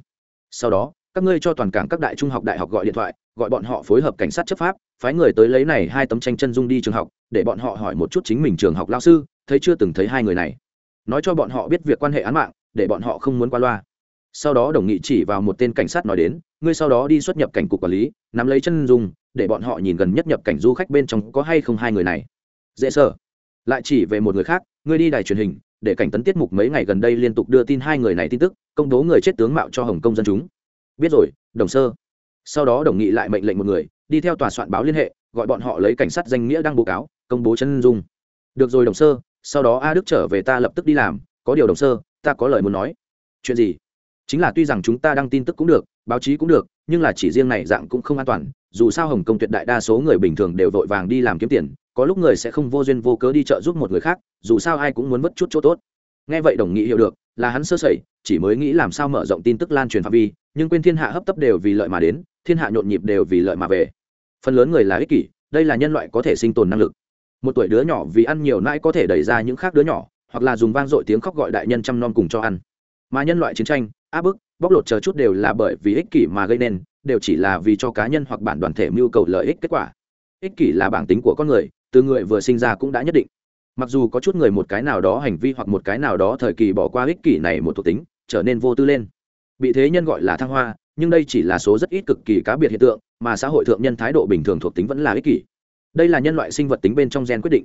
A: Sau đó, các ngươi cho toàn cảng các đại trung học đại học gọi điện thoại, gọi bọn họ phối hợp cảnh sát chấp pháp, phái người tới lấy này hai tấm tranh chân dung đi trường học, để bọn họ hỏi một chút chính mình trường học lao sư, thấy chưa từng thấy hai người này. Nói cho bọn họ biết việc quan hệ án mạng để bọn họ không muốn qua loa. Sau đó đồng nghị chỉ vào một tên cảnh sát nói đến, ngươi sau đó đi xuất nhập cảnh cục quản lý, nắm lấy chân dung, để bọn họ nhìn gần nhất nhập cảnh du khách bên trong có hay không hai người này. Dễ sợ. Lại chỉ về một người khác, ngươi đi đài truyền hình, để cảnh tấn tiết mục mấy ngày gần đây liên tục đưa tin hai người này tin tức, công bố người chết tướng mạo cho hồng công dân chúng. Biết rồi, đồng sơ. Sau đó đồng nghị lại mệnh lệnh một người, đi theo tòa soạn báo liên hệ, gọi bọn họ lấy cảnh sát danh nghĩa đăng báo cáo, công bố chân dung. Được rồi đồng sơ, sau đó a đức trở về ta lập tức đi làm, có điều đồng sơ ta có lời muốn nói. Chuyện gì? Chính là tuy rằng chúng ta đăng tin tức cũng được, báo chí cũng được, nhưng là chỉ riêng này dạng cũng không an toàn. Dù sao hồng kông tuyệt đại đa số người bình thường đều vội vàng đi làm kiếm tiền, có lúc người sẽ không vô duyên vô cớ đi chợ giúp một người khác, dù sao ai cũng muốn mất chút chỗ tốt. Nghe vậy đồng nghị hiểu được, là hắn sơ sẩy, chỉ mới nghĩ làm sao mở rộng tin tức lan truyền phạm vi, nhưng quên thiên hạ hấp tấp đều vì lợi mà đến, thiên hạ nhộn nhịp đều vì lợi mà về. Phần lớn người là ích kỷ, đây là nhân loại có thể sinh tồn năng lực. Một tuổi đứa nhỏ vì ăn nhiều nãi có thể đẩy ra những khác đứa nhỏ hoặc là dùng vang dội tiếng khóc gọi đại nhân chăm non cùng cho ăn. Mà nhân loại chiến tranh, áp bức, bóc lột chờ chút đều là bởi vì ích kỷ mà gây nên, đều chỉ là vì cho cá nhân hoặc bản đoàn thể mưu cầu lợi ích kết quả. Ích kỷ là bản tính của con người, từ người vừa sinh ra cũng đã nhất định. Mặc dù có chút người một cái nào đó hành vi hoặc một cái nào đó thời kỳ bỏ qua ích kỷ này một thuộc tính, trở nên vô tư lên. Bị thế nhân gọi là thăng hoa, nhưng đây chỉ là số rất ít cực kỳ cá biệt hiện tượng, mà xã hội thượng nhân thái độ bình thường thuộc tính vẫn là ích kỷ. Đây là nhân loại sinh vật tính bên trong gen quyết định.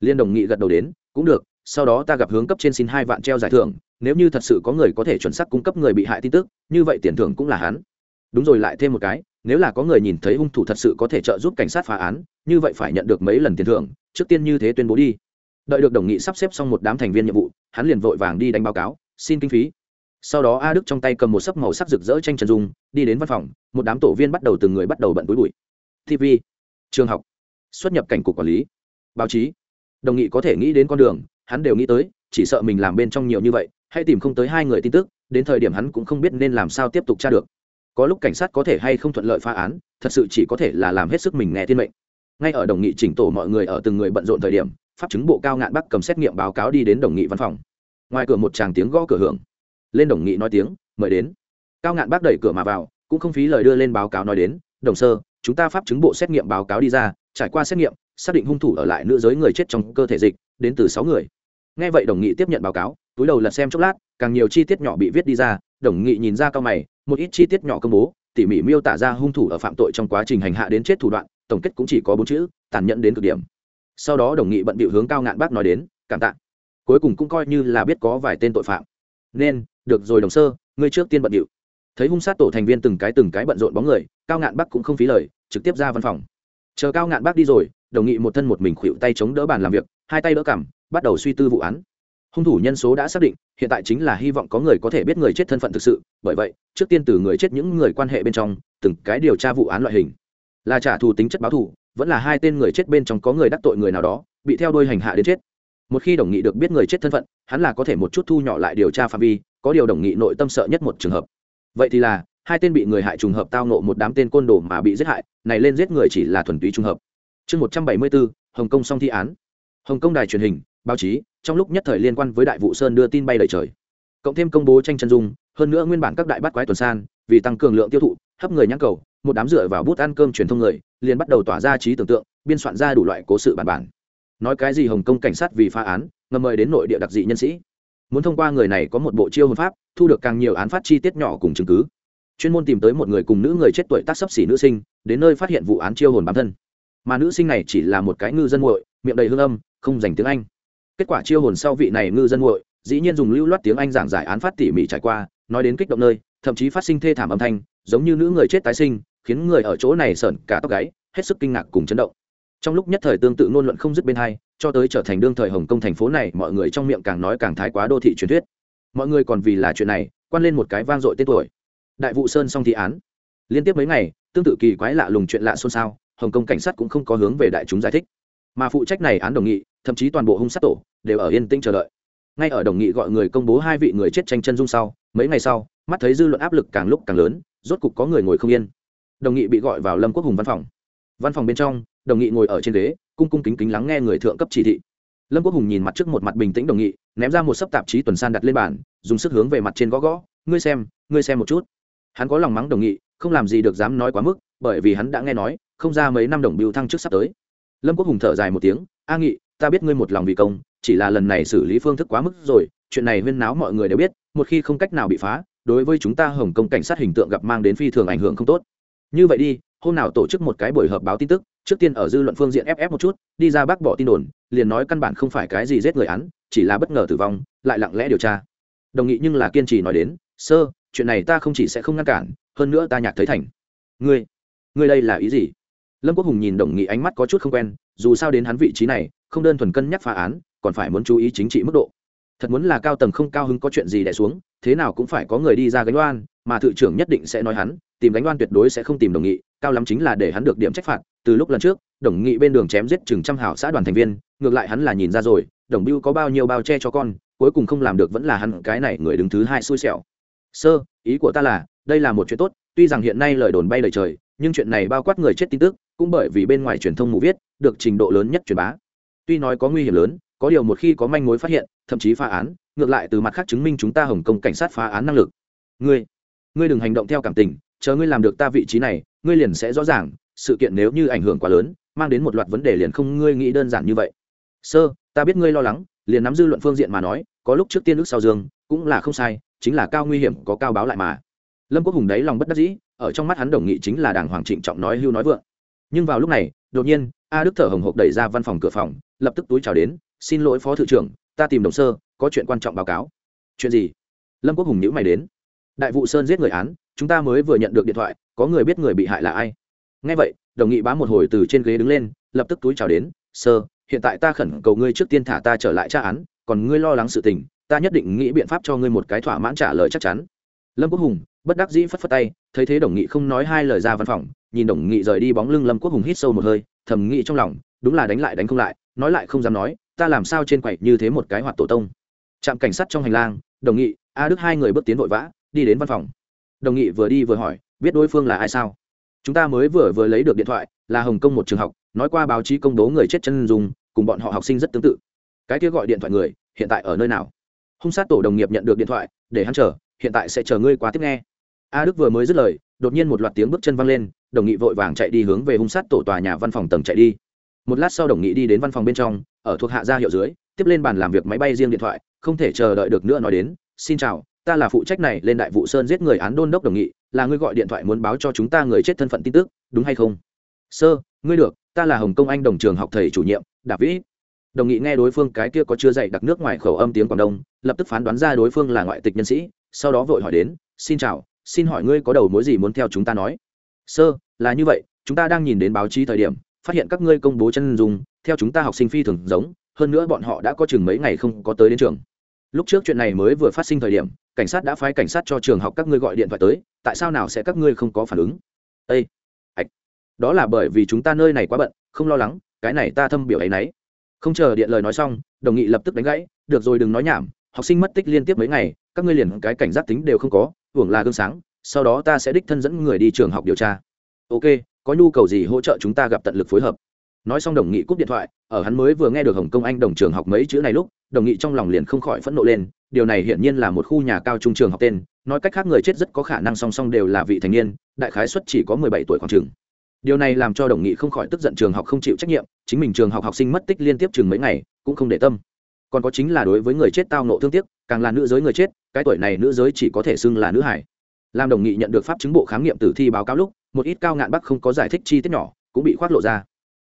A: Liên đồng nghị gật đầu đến, cũng được sau đó ta gặp hướng cấp trên xin hai vạn treo giải thưởng, nếu như thật sự có người có thể chuẩn xác cung cấp người bị hại tin tức, như vậy tiền thưởng cũng là hắn. Đúng rồi, lại thêm một cái, nếu là có người nhìn thấy hung thủ thật sự có thể trợ giúp cảnh sát phá án, như vậy phải nhận được mấy lần tiền thưởng, trước tiên như thế tuyên bố đi. Đợi được đồng nghị sắp xếp xong một đám thành viên nhiệm vụ, hắn liền vội vàng đi đánh báo cáo, xin kinh phí. Sau đó a đức trong tay cầm một sấp màu sắc rực rỡ tranh trần dung, đi đến văn phòng, một đám tổ viên bắt đầu từng người bắt đầu bận túi bụi. Tv trường học, xuất nhập cảnh cục quản lý, báo chí. Đồng nghị có thể nghĩ đến con đường hắn đều nghĩ tới, chỉ sợ mình làm bên trong nhiều như vậy, hay tìm không tới hai người tin tức, đến thời điểm hắn cũng không biết nên làm sao tiếp tục tra được. Có lúc cảnh sát có thể hay không thuận lợi phá án, thật sự chỉ có thể là làm hết sức mình nghe thiên mệnh. Ngay ở đồng nghị chỉnh tổ mọi người ở từng người bận rộn thời điểm, pháp chứng bộ cao ngạn bắc cầm xét nghiệm báo cáo đi đến đồng nghị văn phòng. Ngoài cửa một chàng tiếng gõ cửa hưởng. Lên đồng nghị nói tiếng, mời đến. Cao ngạn bắc đẩy cửa mà vào, cũng không phí lời đưa lên báo cáo nói đến, đồng sơ, chúng ta pháp chứng bộ xét nghiệm báo cáo đi ra, trải qua xét nghiệm, xác định hung thủ ở lại nữ giới người chết trong cơ thể dịch, đến từ sáu người nghe vậy đồng nghị tiếp nhận báo cáo, túi đầu lật xem chốc lát, càng nhiều chi tiết nhỏ bị viết đi ra, đồng nghị nhìn ra cao mày, một ít chi tiết nhỏ công bố, tỉ mỉ miêu tả ra hung thủ ở phạm tội trong quá trình hành hạ đến chết thủ đoạn, tổng kết cũng chỉ có bốn chữ, tàn nhẫn đến cực điểm. Sau đó đồng nghị bận bịu hướng cao ngạn bác nói đến, cảm tạ. Cuối cùng cũng coi như là biết có vài tên tội phạm. Nên, được rồi đồng sơ, ngươi trước tiên bận điệu thấy hung sát tổ thành viên từng cái từng cái bận rộn bóng người, cao ngạn bắc cũng không phí lời, trực tiếp ra văn phòng. Chờ cao ngạn bắc đi rồi, đồng nghị một thân một mình khuỵu tay chống đỡ bàn làm việc, hai tay đỡ cảm bắt đầu suy tư vụ án. Hung thủ nhân số đã xác định, hiện tại chính là hy vọng có người có thể biết người chết thân phận thực sự, bởi vậy, trước tiên từ người chết những người quan hệ bên trong, từng cái điều tra vụ án loại hình. Là trả thù tính chất báo thù, vẫn là hai tên người chết bên trong có người đắc tội người nào đó, bị theo đuôi hành hạ đến chết. Một khi đồng nghị được biết người chết thân phận, hắn là có thể một chút thu nhỏ lại điều tra phạm vi, có điều đồng nghị nội tâm sợ nhất một trường hợp. Vậy thì là, hai tên bị người hại trùng hợp tao nộ một đám tên côn đồ mà bị giết hại, này lên giết người chỉ là thuần túy trùng hợp. Chương một trăm bảy mươi bốn hồng kông xong thi án. Hồng kông đài truyền hình báo chí, trong lúc nhất thời liên quan với đại vụ sơn đưa tin bay lời trời. Cộng thêm công bố tranh chân dung, hơn nữa nguyên bản các đại bắt quái tuần san, vì tăng cường lượng tiêu thụ, hấp người nhãn cầu, một đám dựa vào bút ăn cơm truyền thông người, liền bắt đầu tỏa ra trí tưởng tượng, biên soạn ra đủ loại cố sự bản bản. Nói cái gì hồng kông cảnh sát vì phá án, ngầm mời đến nội địa đặc dị nhân sĩ. Muốn thông qua người này có một bộ chiêu hồn pháp, thu được càng nhiều án phát chi tiết nhỏ cùng chứng cứ. Chuyên môn tìm tới một người cùng nữ người chết tuổi tác sấp xỉ nữ sinh, đến nơi phát hiện vụ án chiêu hồn bám thân. Mà nữ sinh này chỉ là một cái ngư dân muội, miệng đầy hương âm, không dành tiếng anh kết quả chiêu hồn sau vị này ngư dân nguội, dĩ nhiên dùng lưu loát tiếng anh giảng giải án phát tỉ mỉ trải qua nói đến kích động nơi thậm chí phát sinh thê thảm âm thanh giống như nữ người chết tái sinh khiến người ở chỗ này sởn cả tóc gáy hết sức kinh ngạc cùng chấn động. Trong lúc nhất thời tương tự ngôn luận không dứt bên hai cho tới trở thành đương thời hồng kông thành phố này mọi người trong miệng càng nói càng thái quá đô thị truyền thuyết. Mọi người còn vì là chuyện này quan lên một cái vang dội tên tuổi. Đại vụ sơn xong thi án. Liên tiếp mấy ngày tương tự kỳ quái lạ lùng chuyện lạ xôn xao hồng kông cảnh sát cũng không có hướng về đại chúng giải thích. Mà phụ trách này án đồng nghị thậm chí toàn bộ hung sát tổ đều ở yên tĩnh chờ đợi. Ngay ở đồng nghị gọi người công bố hai vị người chết tranh chân dung sau, mấy ngày sau, mắt thấy dư luận áp lực càng lúc càng lớn, rốt cục có người ngồi không yên. Đồng nghị bị gọi vào lâm quốc hùng văn phòng. Văn phòng bên trong, đồng nghị ngồi ở trên ghế, cung cung kính kính lắng nghe người thượng cấp chỉ thị. Lâm quốc hùng nhìn mặt trước một mặt bình tĩnh đồng nghị, ném ra một sấp tạp chí tuần san đặt lên bàn, dùng sức hướng về mặt trên gõ gõ, ngươi xem ngươi xem một chút. Hắn có lòng mắng đồng nghị, không làm gì được dám nói quá mức, bởi vì hắn đã nghe nói, không ra mấy năm đồng biêu thăng trước sắp tới. Lâm quốc hùng thở dài một tiếng, a nghị ta biết ngươi một lòng vì công, chỉ là lần này xử lý phương thức quá mức rồi, chuyện này huyên náo mọi người đều biết, một khi không cách nào bị phá, đối với chúng ta hồng kông cảnh sát hình tượng gặp mang đến phi thường ảnh hưởng không tốt. Như vậy đi, hôm nào tổ chức một cái buổi họp báo tin tức, trước tiên ở dư luận phương diện ép ép một chút, đi ra bác bỏ tin đồn, liền nói căn bản không phải cái gì giết người án, chỉ là bất ngờ tử vong, lại lặng lẽ điều tra. Đồng nghị nhưng là kiên trì nói đến, sơ, chuyện này ta không chỉ sẽ không ngăn cản, hơn nữa ta nhạc thấy thành. Ngươi ngươi đây là ý gì? Lâm quốc hùng nhìn đồng nghị ánh mắt có chút không quen dù sao đến hắn vị trí này không đơn thuần cân nhắc phá án còn phải muốn chú ý chính trị mức độ. Thật muốn là cao tầng không cao hứng có chuyện gì đẻ xuống thế nào cũng phải có người đi ra gánh đoan, mà thự trưởng nhất định sẽ nói hắn tìm gánh đoan tuyệt đối sẽ không tìm đồng nghị cao lắm chính là để hắn được điểm trách phạt từ lúc lần trước đồng nghị bên đường chém giết chừng trăm hảo xã đoàn thành viên ngược lại hắn là nhìn ra rồi đồng bưu có bao nhiêu bao che cho con cuối cùng không làm được vẫn là hắn cái này người đứng thứ hai xui xẻo. Sơ ý của ta là đây là một chuyện tốt tuy rằng hiện nay lời đồn bay lời trời nhưng chuyện này bao quát người chết tin tức cũng bởi vì bên ngoài truyền thông mù viết, được trình độ lớn nhất truyền bá. Tuy nói có nguy hiểm lớn, có điều một khi có manh mối phát hiện, thậm chí phá án, ngược lại từ mặt khác chứng minh chúng ta hồng kông cảnh sát phá án năng lực. Ngươi ngươi đừng hành động theo cảm tình, chờ ngươi làm được ta vị trí này, ngươi liền sẽ rõ ràng, sự kiện nếu như ảnh hưởng quá lớn, mang đến một loạt vấn đề liền không ngươi nghĩ đơn giản như vậy. Sơ, ta biết ngươi lo lắng, liền nắm dư luận phương diện mà nói, có lúc trước tiên nước sau dương, cũng là không sai, chính là cao nguy hiểm, có cao báo lại mà. Lâm quốc hùng đấy lòng bất đắc dĩ, ở trong mắt hắn đồng nghị chính là đảng hoàng trịnh trọng nói hưu nói vượng nhưng vào lúc này, đột nhiên, a đức thở hồng hộc đẩy ra văn phòng cửa phòng, lập tức túi chào đến, xin lỗi phó thự trưởng, ta tìm đồng sơ, có chuyện quan trọng báo cáo. Chuyện gì? Lâm quốc hùng nhữ mày đến. Đại vụ sơn giết người án, chúng ta mới vừa nhận được điện thoại, có người biết người bị hại là ai? Ngay vậy, đồng nghị bá một hồi từ trên ghế đứng lên, lập tức túi chào đến, sơ, hiện tại ta khẩn cầu ngươi trước tiên thả ta trở lại tra án, còn ngươi lo lắng sự tình, ta nhất định nghĩ biện pháp cho ngươi một cái thỏa mãn trả lời chắc chắn. Lâm quốc hùng bất đắc dĩ phất phất tay, thấy thế đồng nghị không nói hai lời ra văn phòng, nhìn đồng nghị rời đi bóng lưng lâm quốc hùng hít sâu một hơi, thầm nghĩ trong lòng, đúng là đánh lại đánh không lại, nói lại không dám nói, ta làm sao trên quậy như thế một cái hoạt tổ tông. Trạm cảnh sát trong hành lang, đồng nghị, a đức hai người bước tiến vội vã, đi đến văn phòng. Đồng nghị vừa đi vừa hỏi, biết đối phương là ai sao? Chúng ta mới vừa vừa lấy được điện thoại, là hồng kông một trường học, nói qua báo chí công bố người chết chân dùng cùng bọn họ học sinh rất tương tự. Cái kia gọi điện thoại người, hiện tại ở nơi nào? Hung sát tổ đồng nghiệp nhận được điện thoại, để hắn chờ hiện tại sẽ chờ ngươi qua tiếp nghe. A đức vừa mới dứt lời, đột nhiên một loạt tiếng bước chân văng lên, đồng nghị vội vàng chạy đi hướng về hung sát tổ tòa nhà văn phòng tầng chạy đi. Một lát sau đồng nghị đi đến văn phòng bên trong, ở thuộc hạ gia hiệu dưới, tiếp lên bàn làm việc máy bay riêng điện thoại, không thể chờ đợi được nữa nói đến, xin chào, ta là phụ trách này, lên đại vụ sơn giết người án đôn đốc đồng nghị, là ngươi gọi điện thoại muốn báo cho chúng ta người chết thân phận tin tức, đúng hay không? Sơ, ngươi được, ta là hồng công anh đồng trường học thầy chủ nhiệm đạp vĩ. Đồng nghị nghe đối phương cái kia có chưa dạy đặc nước ngoài khẩu âm tiếng quảng đông, lập tức phán đoán ra đối phương là ngoại tịch nhân sĩ sau đó vội hỏi đến, xin chào, xin hỏi ngươi có đầu mối gì muốn theo chúng ta nói? Sơ, là như vậy, chúng ta đang nhìn đến báo chí thời điểm, phát hiện các ngươi công bố chân dung, theo chúng ta học sinh phi thường giống, hơn nữa bọn họ đã có chừng mấy ngày không có tới đến trường. Lúc trước chuyện này mới vừa phát sinh thời điểm, cảnh sát đã phái cảnh sát cho trường học các ngươi gọi điện thoại tới, tại sao nào sẽ các ngươi không có phản ứng? Â ạch đó là bởi vì chúng ta nơi này quá bận, không lo lắng, cái này ta thâm biểu ấy nấy. Không chờ điện lời nói xong, đồng nghị lập tức đánh gãy, được rồi, đừng nói nhảm, học sinh mất tích liên tiếp mấy ngày các ngươi liền cái cảnh giác tính đều không có, hưởng là gương sáng, sau đó ta sẽ đích thân dẫn người đi trường học điều tra. Ok, có nhu cầu gì hỗ trợ chúng ta gặp tận lực phối hợp. Nói xong đồng nghị cúp điện thoại, ở hắn mới vừa nghe được hồng công anh đồng trường học mấy chữ này lúc, đồng nghị trong lòng liền không khỏi phẫn nộ lên, điều này hiển nhiên là một khu nhà cao trung trường học tên, nói cách khác người chết rất có khả năng song song đều là vị thành niên, đại khái xuất chỉ có mười bảy tuổi khoảng trường điều này làm cho đồng nghị không khỏi tức giận trường học không chịu trách nhiệm, chính mình trường học học sinh mất tích liên tiếp chừng mấy ngày, cũng không để tâm còn có chính là đối với người chết tao nộ thương tiếc, càng là nữ giới người chết, cái tuổi này nữ giới chỉ có thể xưng là nữ hải. Làm đồng nghị nhận được pháp chứng bộ khám nghiệm tử thi báo cáo lúc, một ít cao ngạn bắc không có giải thích chi tiết nhỏ, cũng bị khoác lộ ra.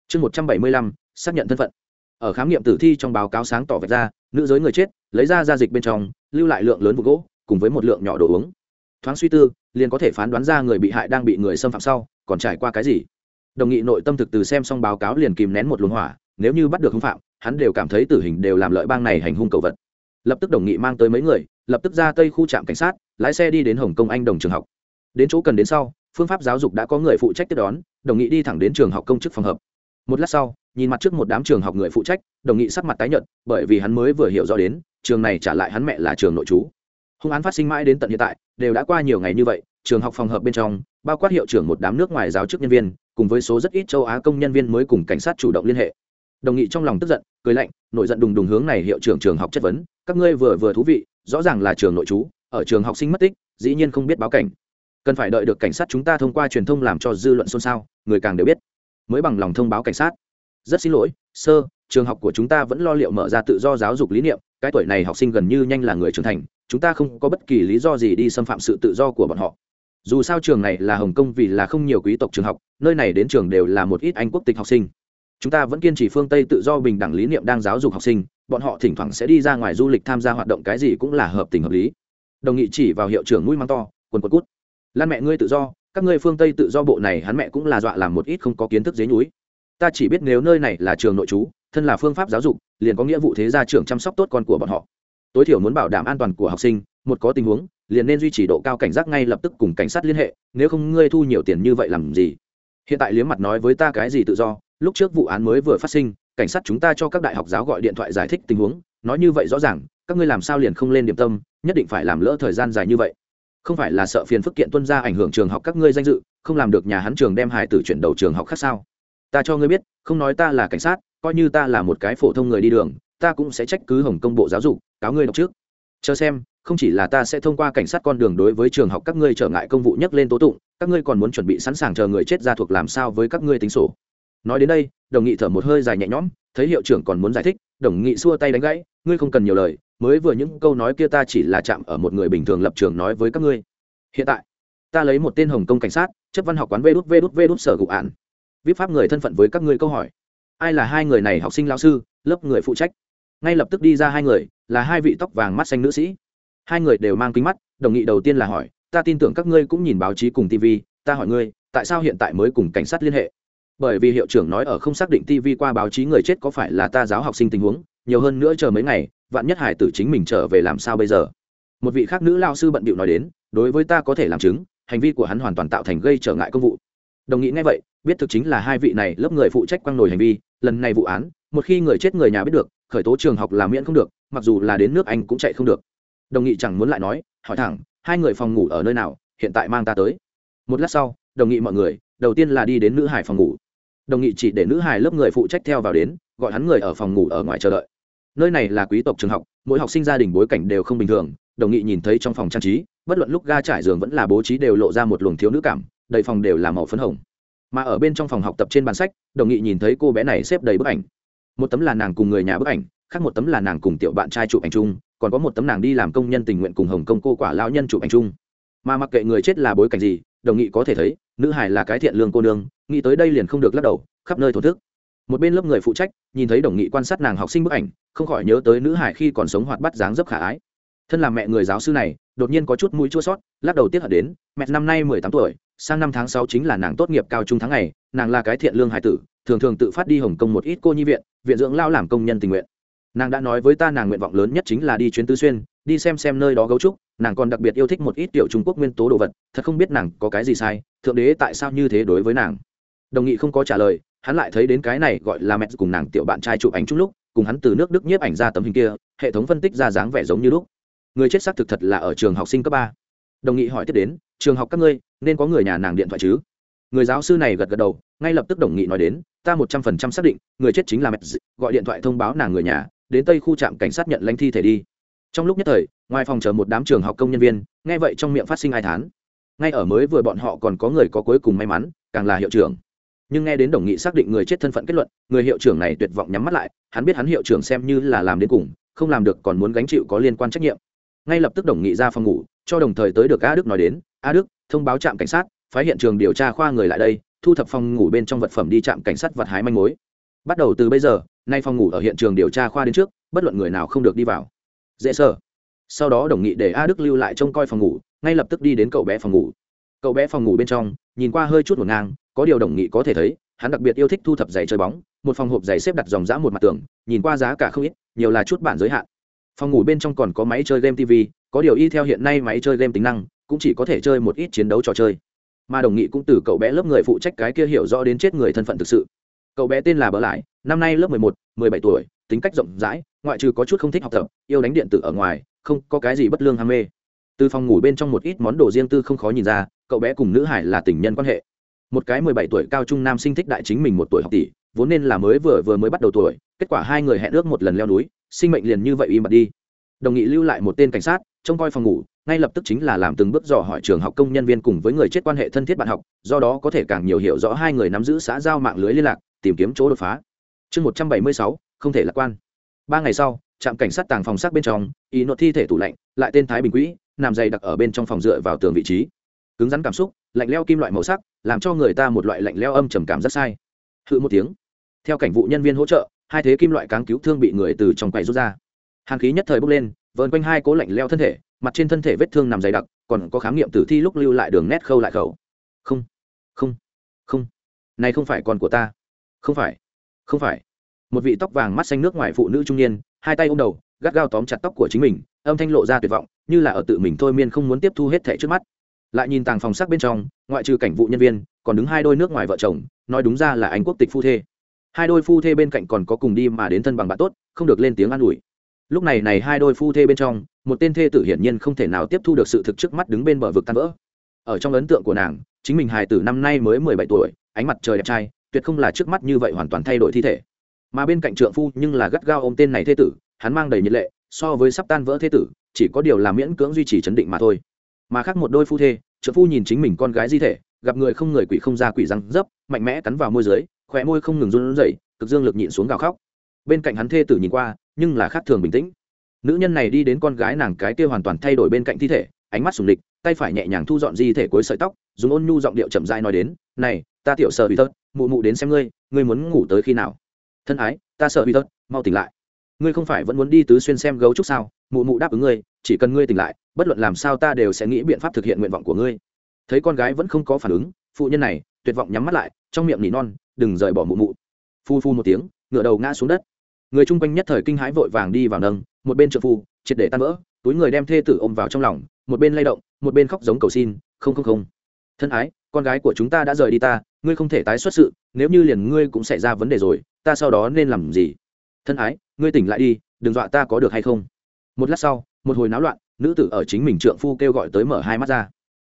A: Chương một trăm bảy mươi lăm, xác nhận thân phận. Ở khám nghiệm tử thi trong báo cáo sáng tỏ vạch ra, nữ giới người chết, lấy ra gia dịch bên trong, lưu lại lượng lớn vụ gỗ, cùng với một lượng nhỏ đồ uống. Thoáng suy tư, liền có thể phán đoán ra người bị hại đang bị người xâm phạm sau, còn trải qua cái gì. Đồng nghị nội tâm thực từ xem xong báo cáo liền kìm nén một luồng hỏa nếu như bắt được hung phạm, hắn đều cảm thấy tử hình đều làm lợi bang này hành hung cầu vật. Lập tức đồng nghị mang tới mấy người, lập tức ra tây khu trạm cảnh sát, lái xe đi đến hồng kông anh đồng trường học. Đến chỗ cần đến sau, phương pháp giáo dục đã có người phụ trách tiếp đón, đồng nghị đi thẳng đến trường học công chức phòng hợp một lát sau, nhìn mặt trước một đám trường học người phụ trách, đồng nghị sắc mặt tái nhợt, bởi vì hắn mới vừa hiểu rõ đến, trường này trả lại hắn mẹ là trường nội trú. Hung án phát sinh mãi đến tận hiện tại, đều đã qua nhiều ngày như vậy, trường học phòng hợp bên trong, bao quát hiệu trưởng một đám nước ngoài giáo chức nhân viên, cùng với số rất ít châu á công nhân viên mới cùng cảnh sát chủ động liên hệ đồng nghị trong lòng tức giận, cười lạnh, nổi giận đùng đùng hướng này hiệu trưởng trường học chất vấn, các ngươi vừa vừa thú vị, rõ ràng là trường nội trú ở trường học sinh mất tích, dĩ nhiên không biết báo cảnh. Cần phải đợi được cảnh sát chúng ta thông qua truyền thông làm cho dư luận xôn xao, người càng đều biết. Mới bằng lòng thông báo cảnh sát. Rất xin lỗi sơ trường học của chúng ta vẫn lo liệu mở ra tự do giáo dục lý niệm, cái tuổi này học sinh gần như nhanh là người trưởng thành, chúng ta không có bất kỳ lý do gì đi xâm phạm sự tự do của bọn họ. Dù sao trường này là hồng kông vì là không nhiều quý tộc trường học, nơi này đến trường đều là một ít anh quốc tịch học sinh chúng ta vẫn kiên trì phương tây tự do bình đẳng lý niệm đang giáo dục học sinh, bọn họ thỉnh thoảng sẽ đi ra ngoài du lịch tham gia hoạt động cái gì cũng là hợp tình hợp lý. Đồng nghị chỉ vào hiệu trưởng mũi măng to, quần quật cút. Lan mẹ ngươi tự do, các ngươi phương tây tự do bộ này hắn mẹ cũng là dọa làm một ít không có kiến thức dế núi ta chỉ biết nếu nơi này là trường nội trú, thân là phương pháp giáo dục, liền có nghĩa vụ thế gia trưởng chăm sóc tốt con của bọn họ. Tối thiểu muốn bảo đảm an toàn của học sinh, một có tình huống, liền nên duy trì độ cao cảnh giác ngay lập tức cùng cảnh sát liên hệ, nếu không ngươi thu nhiều tiền như vậy làm gì? Hiện tại liếm mặt nói với ta cái gì tự do lúc trước vụ án mới vừa phát sinh, cảnh sát chúng ta cho các đại học giáo gọi điện thoại giải thích tình huống, nói như vậy rõ ràng, các ngươi làm sao liền không lên điểm tâm, nhất định phải làm lỡ thời gian dài như vậy. Không phải là sợ phiền phức kiện tuân ra ảnh hưởng trường học các ngươi danh dự, không làm được nhà hắn trường đem hải tử chuyển đầu trường học khác sao? Ta cho ngươi biết, không nói ta là cảnh sát, coi như ta là một cái phổ thông người đi đường, ta cũng sẽ trách cứ hồng công bộ giáo dục, cáo ngươi đọc trước. Chờ xem, không chỉ là ta sẽ thông qua cảnh sát con đường đối với trường học các ngươi trở ngại công vụ nhắc lên tố tụng, các ngươi còn muốn chuẩn bị sẵn sàng chờ người chết ra thuộc làm sao với các ngươi tính sổ nói đến đây, đồng nghị thở một hơi dài nhẹ nhõm, thấy hiệu trưởng còn muốn giải thích, đồng nghị xua tay đánh gãy, ngươi không cần nhiều lời, mới vừa những câu nói kia ta chỉ là chạm ở một người bình thường lập trường nói với các ngươi. Hiện tại, ta lấy một tên hồng công cảnh sát, chấp văn học quán vê đút vê đút vê đút sở gục án. Viết pháp người thân phận với các ngươi câu hỏi. Ai là hai người này học sinh lao sư, lớp người phụ trách? Ngay lập tức đi ra hai người, là hai vị tóc vàng mắt xanh nữ sĩ. Hai người đều mang kính mắt, đồng nghị đầu tiên là hỏi, ta tin tưởng các ngươi cũng nhìn báo chí cùng tv ta hỏi ngươi, tại sao hiện tại mới cùng cảnh sát liên hệ? Bởi vì hiệu trưởng nói ở không xác định tv qua báo chí người chết có phải là ta giáo học sinh tình huống, nhiều hơn nữa chờ mấy ngày, vạn nhất hải tử chính mình trở về làm sao bây giờ? Một vị khác nữ lao sư bận bịu nói đến, đối với ta có thể làm chứng, hành vi của hắn hoàn toàn tạo thành gây trở ngại công vụ. Đồng nghĩ ngay vậy, biết thực chính là hai vị này lớp người phụ trách quăng nổi hành vi, lần này vụ án, một khi người chết người nhà biết được, khởi tố trường học là miễn không được, mặc dù là đến nước anh cũng chạy không được. Đồng nghị chẳng muốn lại nói, hỏi thẳng, hai người phòng ngủ ở nơi nào, hiện tại mang ta tới. Một lát sau, đồng nghị mọi người, đầu tiên là đi đến nữ hải phòng ngủ đồng nghị chỉ để nữ hài lớp người phụ trách theo vào đến, gọi hắn người ở phòng ngủ ở ngoài chờ đợi. Nơi này là quý tộc trường học, mỗi học sinh gia đình bối cảnh đều không bình thường, đồng nghị nhìn thấy trong phòng trang trí, bất luận lúc ga trải giường vẫn là bố trí đều lộ ra một luồng thiếu nữ cảm, đầy phòng đều là màu phấn hồng. Mà ở bên trong phòng học tập trên bàn sách, đồng nghị nhìn thấy cô bé này xếp đầy bức ảnh. Một tấm là nàng cùng người nhà bức ảnh, khác một tấm là nàng cùng tiểu bạn trai chụp ảnh chung, còn có một tấm nàng đi làm công nhân tình nguyện cùng hồng công cô quả lao nhân chụp ảnh chung. Mà mặc kệ người chết là bối cảnh gì đồng nghị có thể thấy, nữ hải là cái thiện lương cô nương, nghĩ tới đây liền không được lắc đầu, khắp nơi thổ thức. Một bên lớp người phụ trách, nhìn thấy đồng nghị quan sát nàng học sinh bức ảnh, không khỏi nhớ tới nữ hải khi còn sống hoạt bắt dáng dấp khả ái. Thân là mẹ người giáo sư này, đột nhiên có chút mũi chua sót, lắc đầu tiếc hận đến, mẹ năm nay mười tám tuổi, sang năm tháng sáu chính là nàng tốt nghiệp cao trung tháng ngày, nàng là cái thiện lương hải tử, thường thường tự phát đi hồng kông một ít cô nhi viện viện dưỡng lao làm công nhân tình nguyện nàng đã nói với ta nàng nguyện vọng lớn nhất chính là đi chuyến tư xuyên, đi xem xem nơi đó gấu trúc, nàng còn đặc biệt yêu thích một ít tiểu trung quốc nguyên tố đồ vật, thật không biết nàng có cái gì sai, thượng đế tại sao như thế đối với nàng. Đồng nghị không có trả lời, hắn lại thấy đến cái này gọi là mẹ cùng nàng tiểu bạn trai chụp ảnh chung lúc, cùng hắn từ nước đức nhiếp ảnh ra tấm hình kia, hệ thống phân tích ra dáng vẻ giống như lúc. Người chết xác thực thật là ở trường học sinh cấp ba. Đồng nghị hỏi tiếp đến, trường học các ngươi, nên có người nhà nàng điện thoại chứ? Người giáo sư này gật gật đầu, ngay lập tức đồng nghị nói đến, ta một trăm phần trăm xác định, người chết chính là mẹ, gọi điện thoại thông báo nàng người nhà đến tây khu trạm cảnh sát nhận lãnh thi thể đi. Trong lúc nhất thời, ngoài phòng chờ một đám trường học công nhân viên, nghe vậy trong miệng phát sinh ai thán. Ngay ở mới vừa bọn họ còn có người có cuối cùng may mắn, càng là hiệu trưởng. Nhưng nghe đến đồng nghị xác định người chết thân phận kết luận, người hiệu trưởng này tuyệt vọng nhắm mắt lại, hắn biết hắn hiệu trưởng xem như là làm đến cùng, không làm được còn muốn gánh chịu có liên quan trách nhiệm. Ngay lập tức đồng nghị ra phòng ngủ, cho đồng thời tới được a đức nói đến, a đức, thông báo trạm cảnh sát, phái hiện trường điều tra khoa người lại đây, thu thập phòng ngủ bên trong vật phẩm đi trạm cảnh sát vật hái manh mối. Bắt đầu từ bây giờ nay phòng ngủ ở hiện trường điều tra khoa đến trước, bất luận người nào không được đi vào. Dễ sợ. Sau đó đồng nghị để a đức lưu lại trông coi phòng ngủ, ngay lập tức đi đến cậu bé phòng ngủ. Cậu bé phòng ngủ bên trong, nhìn qua hơi chút ngổn ngang, có điều đồng nghị có thể thấy, hắn đặc biệt yêu thích thu thập giày chơi bóng, một phòng hộp giày xếp đặt dòng dã một mặt tường, nhìn qua giá cả không ít, nhiều là chút bản giới hạn. Phòng ngủ bên trong còn có máy chơi game tv có điều y theo hiện nay máy chơi game tính năng, cũng chỉ có thể chơi một ít chiến đấu trò chơi. Mà đồng nghị cũng từ cậu bé lớp người phụ trách cái kia hiểu rõ đến chết người thân phận thực sự. Cậu bé tên là bỡ lại năm nay lớp mười một, mười bảy tuổi, tính cách rộng rãi, ngoại trừ có chút không thích học tập, yêu đánh điện tử ở ngoài, không có cái gì bất lương ham mê. Từ phòng ngủ bên trong một ít món đồ riêng tư không khó nhìn ra, cậu bé cùng nữ hải là tình nhân quan hệ. Một cái mười bảy tuổi cao trung nam sinh thích đại chính mình một tuổi học tỷ, vốn nên là mới vừa vừa mới bắt đầu tuổi, kết quả hai người hẹn ước một lần leo núi, sinh mệnh liền như vậy im bặt đi. Đồng nghị lưu lại một tên cảnh sát, trông coi phòng ngủ, ngay lập tức chính là làm từng bước dò hỏi trường học công nhân viên cùng với người chết quan hệ thân thiết bạn học, do đó có thể càng nhiều hiểu rõ hai người nắm giữ xã giao mạng lưới liên lạc, tìm kiếm chỗ đột phá chương một trăm bảy mươi sáu, không thể lạc quan. Ba ngày sau, trạm cảnh sát tàng phòng xác bên trong ý nội thi thể tủ lạnh, lại tên thái bình quỹ, nằm dày đặc ở bên trong phòng dựa vào tường vị trí. Cứng rắn cảm xúc, lạnh leo kim loại màu sắc, làm cho người ta một loại lạnh leo âm trầm cảm rất sai. Hự một tiếng, theo cảnh vụ nhân viên hỗ trợ, hai thế kim loại cáng cứu thương bị người từ trong quầy rút ra. Hàn khí nhất thời bốc lên, vờn quanh hai cố lạnh leo thân thể, mặt trên thân thể vết thương nằm dày đặc, còn có khám nghiệm tử thi lúc lưu lại đường nét khâu lại khẩu. Không không không. Này không phải con của ta. Không phải không phải. Một vị tóc vàng mắt xanh nước ngoài phụ nữ trung niên, hai tay ôm đầu, gắt gao tóm chặt tóc của chính mình, âm thanh lộ ra tuyệt vọng, như là ở tự mình thôi miên không muốn tiếp thu hết thẻ trước mắt. Lại nhìn tàng phòng sắc bên trong, ngoại trừ cảnh vụ nhân viên, còn đứng hai đôi nước ngoài vợ chồng, nói đúng ra là anh quốc tịch phu thê. Hai đôi phu thê bên cạnh còn có cùng đi mà đến thân bằng bạn tốt, không được lên tiếng an ủi. Lúc này này hai đôi phu thê bên trong, một tên thê tử hiển nhiên không thể nào tiếp thu được sự thực trước mắt đứng bên bờ vực tan vỡ. Ở trong ấn tượng của nàng, chính mình hài tử năm nay mới mười bảy tuổi, ánh mặt trời đẹp trai tuyệt không là trước mắt như vậy hoàn toàn thay đổi thi thể. Mà bên cạnh trượng phu nhưng là gắt gao ôm tên này thê tử, hắn mang đầy nhiệt lệ, so với sắp tan vỡ thê tử, chỉ có điều là miễn cưỡng duy trì chấn định mà thôi. Mà khác một đôi phu thê, trượng phu nhìn chính mình con gái di thể, gặp người không người quỷ không ra quỷ răng dấp, mạnh mẽ cắn vào môi dưới khỏe môi không ngừng run rẩy, cực dương lực nhịn xuống gào khóc. Bên cạnh hắn thê tử nhìn qua, nhưng là khác thường bình tĩnh. Nữ nhân này đi đến con gái nàng cái kia hoàn toàn thay đổi bên cạnh thi thể, ánh mắt sùng địch tay phải nhẹ nhàng thu dọn di thể cuối sợi tóc, dùng ôn nhu giọng điệu chậm dai nói đến, này, ta tiểu sợ bị thớt mụ mụ đến xem ngươi ngươi muốn ngủ tới khi nào? Thân ái, ta sợ bị tớt mau tỉnh lại. Ngươi không phải vẫn muốn đi tứ xuyên xem gấu trúc sao? Mụ mụ đáp ứng ngươi, chỉ cần ngươi tỉnh lại, bất luận làm sao ta đều sẽ nghĩ biện pháp thực hiện nguyện vọng của ngươi. Thấy con gái vẫn không có phản ứng, phụ nhân này tuyệt vọng nhắm mắt lại, trong miệng nỉ non, đừng rời bỏ mụ mụ. Phu phu một tiếng, ngựa đầu ngã xuống đất. Người chung quanh nhất thời kinh hãi vội vàng đi vào nâng, một bên trợ phu, triệt để tan vỡ, túi người đem thê tử ôm vào trong lòng, một bên lay động, một bên khóc giống cầu xin, không không không. Thân ái, con gái của chúng ta đã rời đi ta ngươi không thể tái xuất sự, nếu như liền ngươi cũng xảy ra vấn đề rồi, ta sau đó nên làm gì? Thân ái, ngươi tỉnh lại đi, đừng dọa ta có được hay không? Một lát sau, một hồi náo loạn, nữ tử ở chính mình trượng phu kêu gọi tới mở hai mắt ra.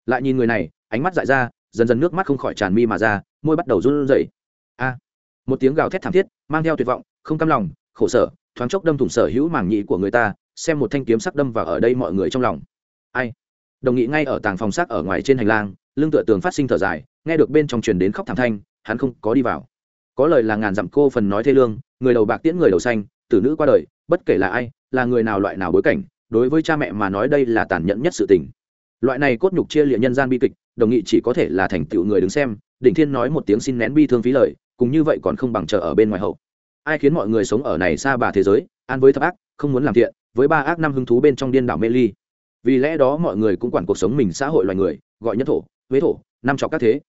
A: Lại nhìn người này, ánh mắt dại ra, dần dần nước mắt không khỏi tràn mi mà ra, môi bắt đầu run rẩy. A! Một tiếng gào thét thảm thiết, mang theo tuyệt vọng, không cam lòng, khổ sở, thoáng chốc đâm thủng sở hữu màng nhị của người ta, xem một thanh kiếm sắc đâm vào ở đây mọi người trong lòng. Ai? Đồng nghị ngay ở tàng phòng xác ở ngoài trên hành lang lưng tựa tường phát sinh thở dài, nghe được bên trong truyền đến khóc thảm thanh, hắn không có đi vào. Có lời là ngàn dặm cô phần nói thê lương, người đầu bạc tiễn người đầu xanh, tử nữ qua đời, bất kể là ai, là người nào loại nào bối cảnh, đối với cha mẹ mà nói đây là tàn nhẫn nhất sự tình. Loại này cốt nhục chia liệt nhân gian bi kịch, đồng nghị chỉ có thể là thành tựu người đứng xem, đỉnh thiên nói một tiếng xin nén bi thương phí lời, cùng như vậy còn không bằng chờ ở bên ngoài hậu. Ai khiến mọi người sống ở này xa bà thế giới, an với thập ác, không muốn làm thiện, với ba ác năm hứng thú bên trong điên đảo mê ly. Vì lẽ đó mọi người cũng quản cuộc sống mình xã hội loài người, gọi nhất thổ huế thổ, năm trọc các thế.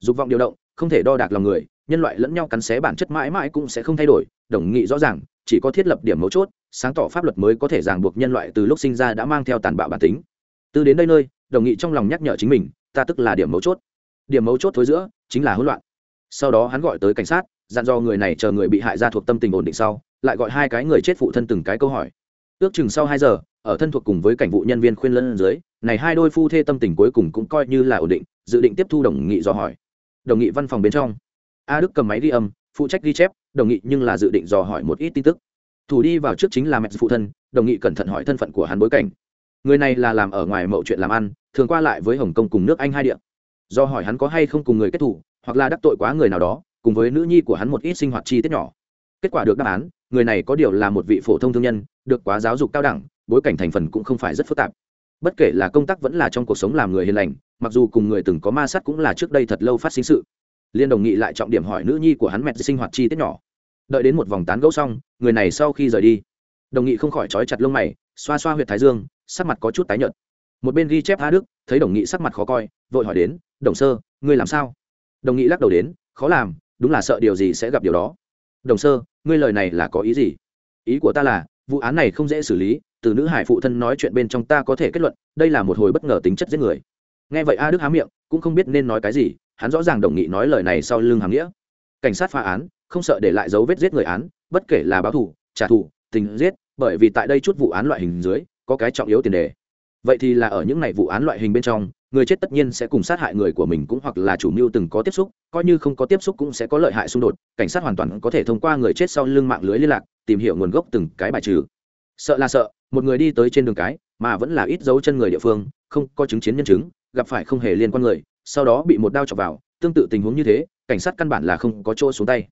A: Dục vọng điều động, không thể đo đạc lòng người, nhân loại lẫn nhau cắn xé bản chất mãi mãi cũng sẽ không thay đổi, đồng nghị rõ ràng, chỉ có thiết lập điểm mấu chốt, sáng tỏ pháp luật mới có thể ràng buộc nhân loại từ lúc sinh ra đã mang theo tàn bạo bản tính. Từ đến đây nơi, đồng nghị trong lòng nhắc nhở chính mình, ta tức là điểm mấu chốt. Điểm mấu chốt thối giữa, chính là hỗn loạn. Sau đó hắn gọi tới cảnh sát, dặn do người này chờ người bị hại ra thuộc tâm tình ổn định sau, lại gọi hai cái người chết phụ thân từng cái câu hỏi. Ước chừng sau hai giờ, ở thân thuộc cùng với cảnh vụ nhân viên khuyên lân dưới này hai đôi phu thê tâm tình cuối cùng cũng coi như là ổn định, dự định tiếp thu đồng nghị dò hỏi. Đồng nghị văn phòng bên trong. A đức cầm máy ghi âm, phụ trách ghi chép, đồng nghị nhưng là dự định dò hỏi một ít tin tức. Thủ đi vào trước chính là mẹ phụ thân, đồng nghị cẩn thận hỏi thân phận của hắn bối cảnh. Người này là làm ở ngoài mậu chuyện làm ăn, thường qua lại với hồng kông cùng nước anh hai địa. Do hỏi hắn có hay không cùng người kết thủ, hoặc là đắc tội quá người nào đó, cùng với nữ nhi của hắn một ít sinh hoạt chi tiết nhỏ. Kết quả được đáp án, người này có điều là một vị phổ thông thương nhân, được quá giáo dục cao đẳng, bối cảnh thành phần cũng không phải rất phức tạp bất kể là công tác vẫn là trong cuộc sống làm người hiền lành, mặc dù cùng người từng có ma sát cũng là trước đây thật lâu phát sinh sự. Liên đồng nghị lại trọng điểm hỏi nữ nhi của hắn mẹ sinh hoạt chi tiết nhỏ. Đợi đến một vòng tán gẫu xong, người này sau khi rời đi. Đồng nghị không khỏi trói chặt lông mày, xoa xoa h u y ệ t thái dương, sắc mặt có chút tái nhợt. Một bên ghi chép a đức, thấy đồng nghị sắc mặt khó coi, vội hỏi đến, đồng sơ, ngươi làm sao? Đồng nghị lắc đầu đến, khó làm, đúng là sợ điều gì sẽ gặp điều đó. Đồng sơ, ngươi lời này là có ý gì? Ý của ta là vụ án này không dễ xử lý, từ nữ hải phụ thân nói chuyện bên trong ta có thể kết luận, đây là một hồi bất ngờ tính chất giết người. Nghe vậy a đức há miệng, cũng không biết nên nói cái gì, hắn rõ ràng đồng nghị nói lời này sau lưng hàm nghĩa. Cảnh sát phá án, không sợ để lại dấu vết giết người án, bất kể là báo thù, trả thù, tình giết, bởi vì tại đây chút vụ án loại hình dưới, có cái trọng yếu tiền đề vậy thì là ở những này vụ án loại hình bên trong, người chết tất nhiên sẽ cùng sát hại người của mình cũng hoặc là chủ mưu từng có tiếp xúc, coi như không có tiếp xúc cũng sẽ có lợi hại xung đột, cảnh sát hoàn toàn có thể thông qua người chết sau lưng mạng lưới liên lạc, tìm hiểu nguồn gốc từng cái bài trừ. Sợ là sợ, một người đi tới trên đường cái, mà vẫn là ít dấu chân người địa phương, không có chứng chiến nhân chứng, gặp phải không hề liên quan người, sau đó bị một đao chọc vào, tương tự tình huống như thế, cảnh sát căn bản là không có chỗ xuống tay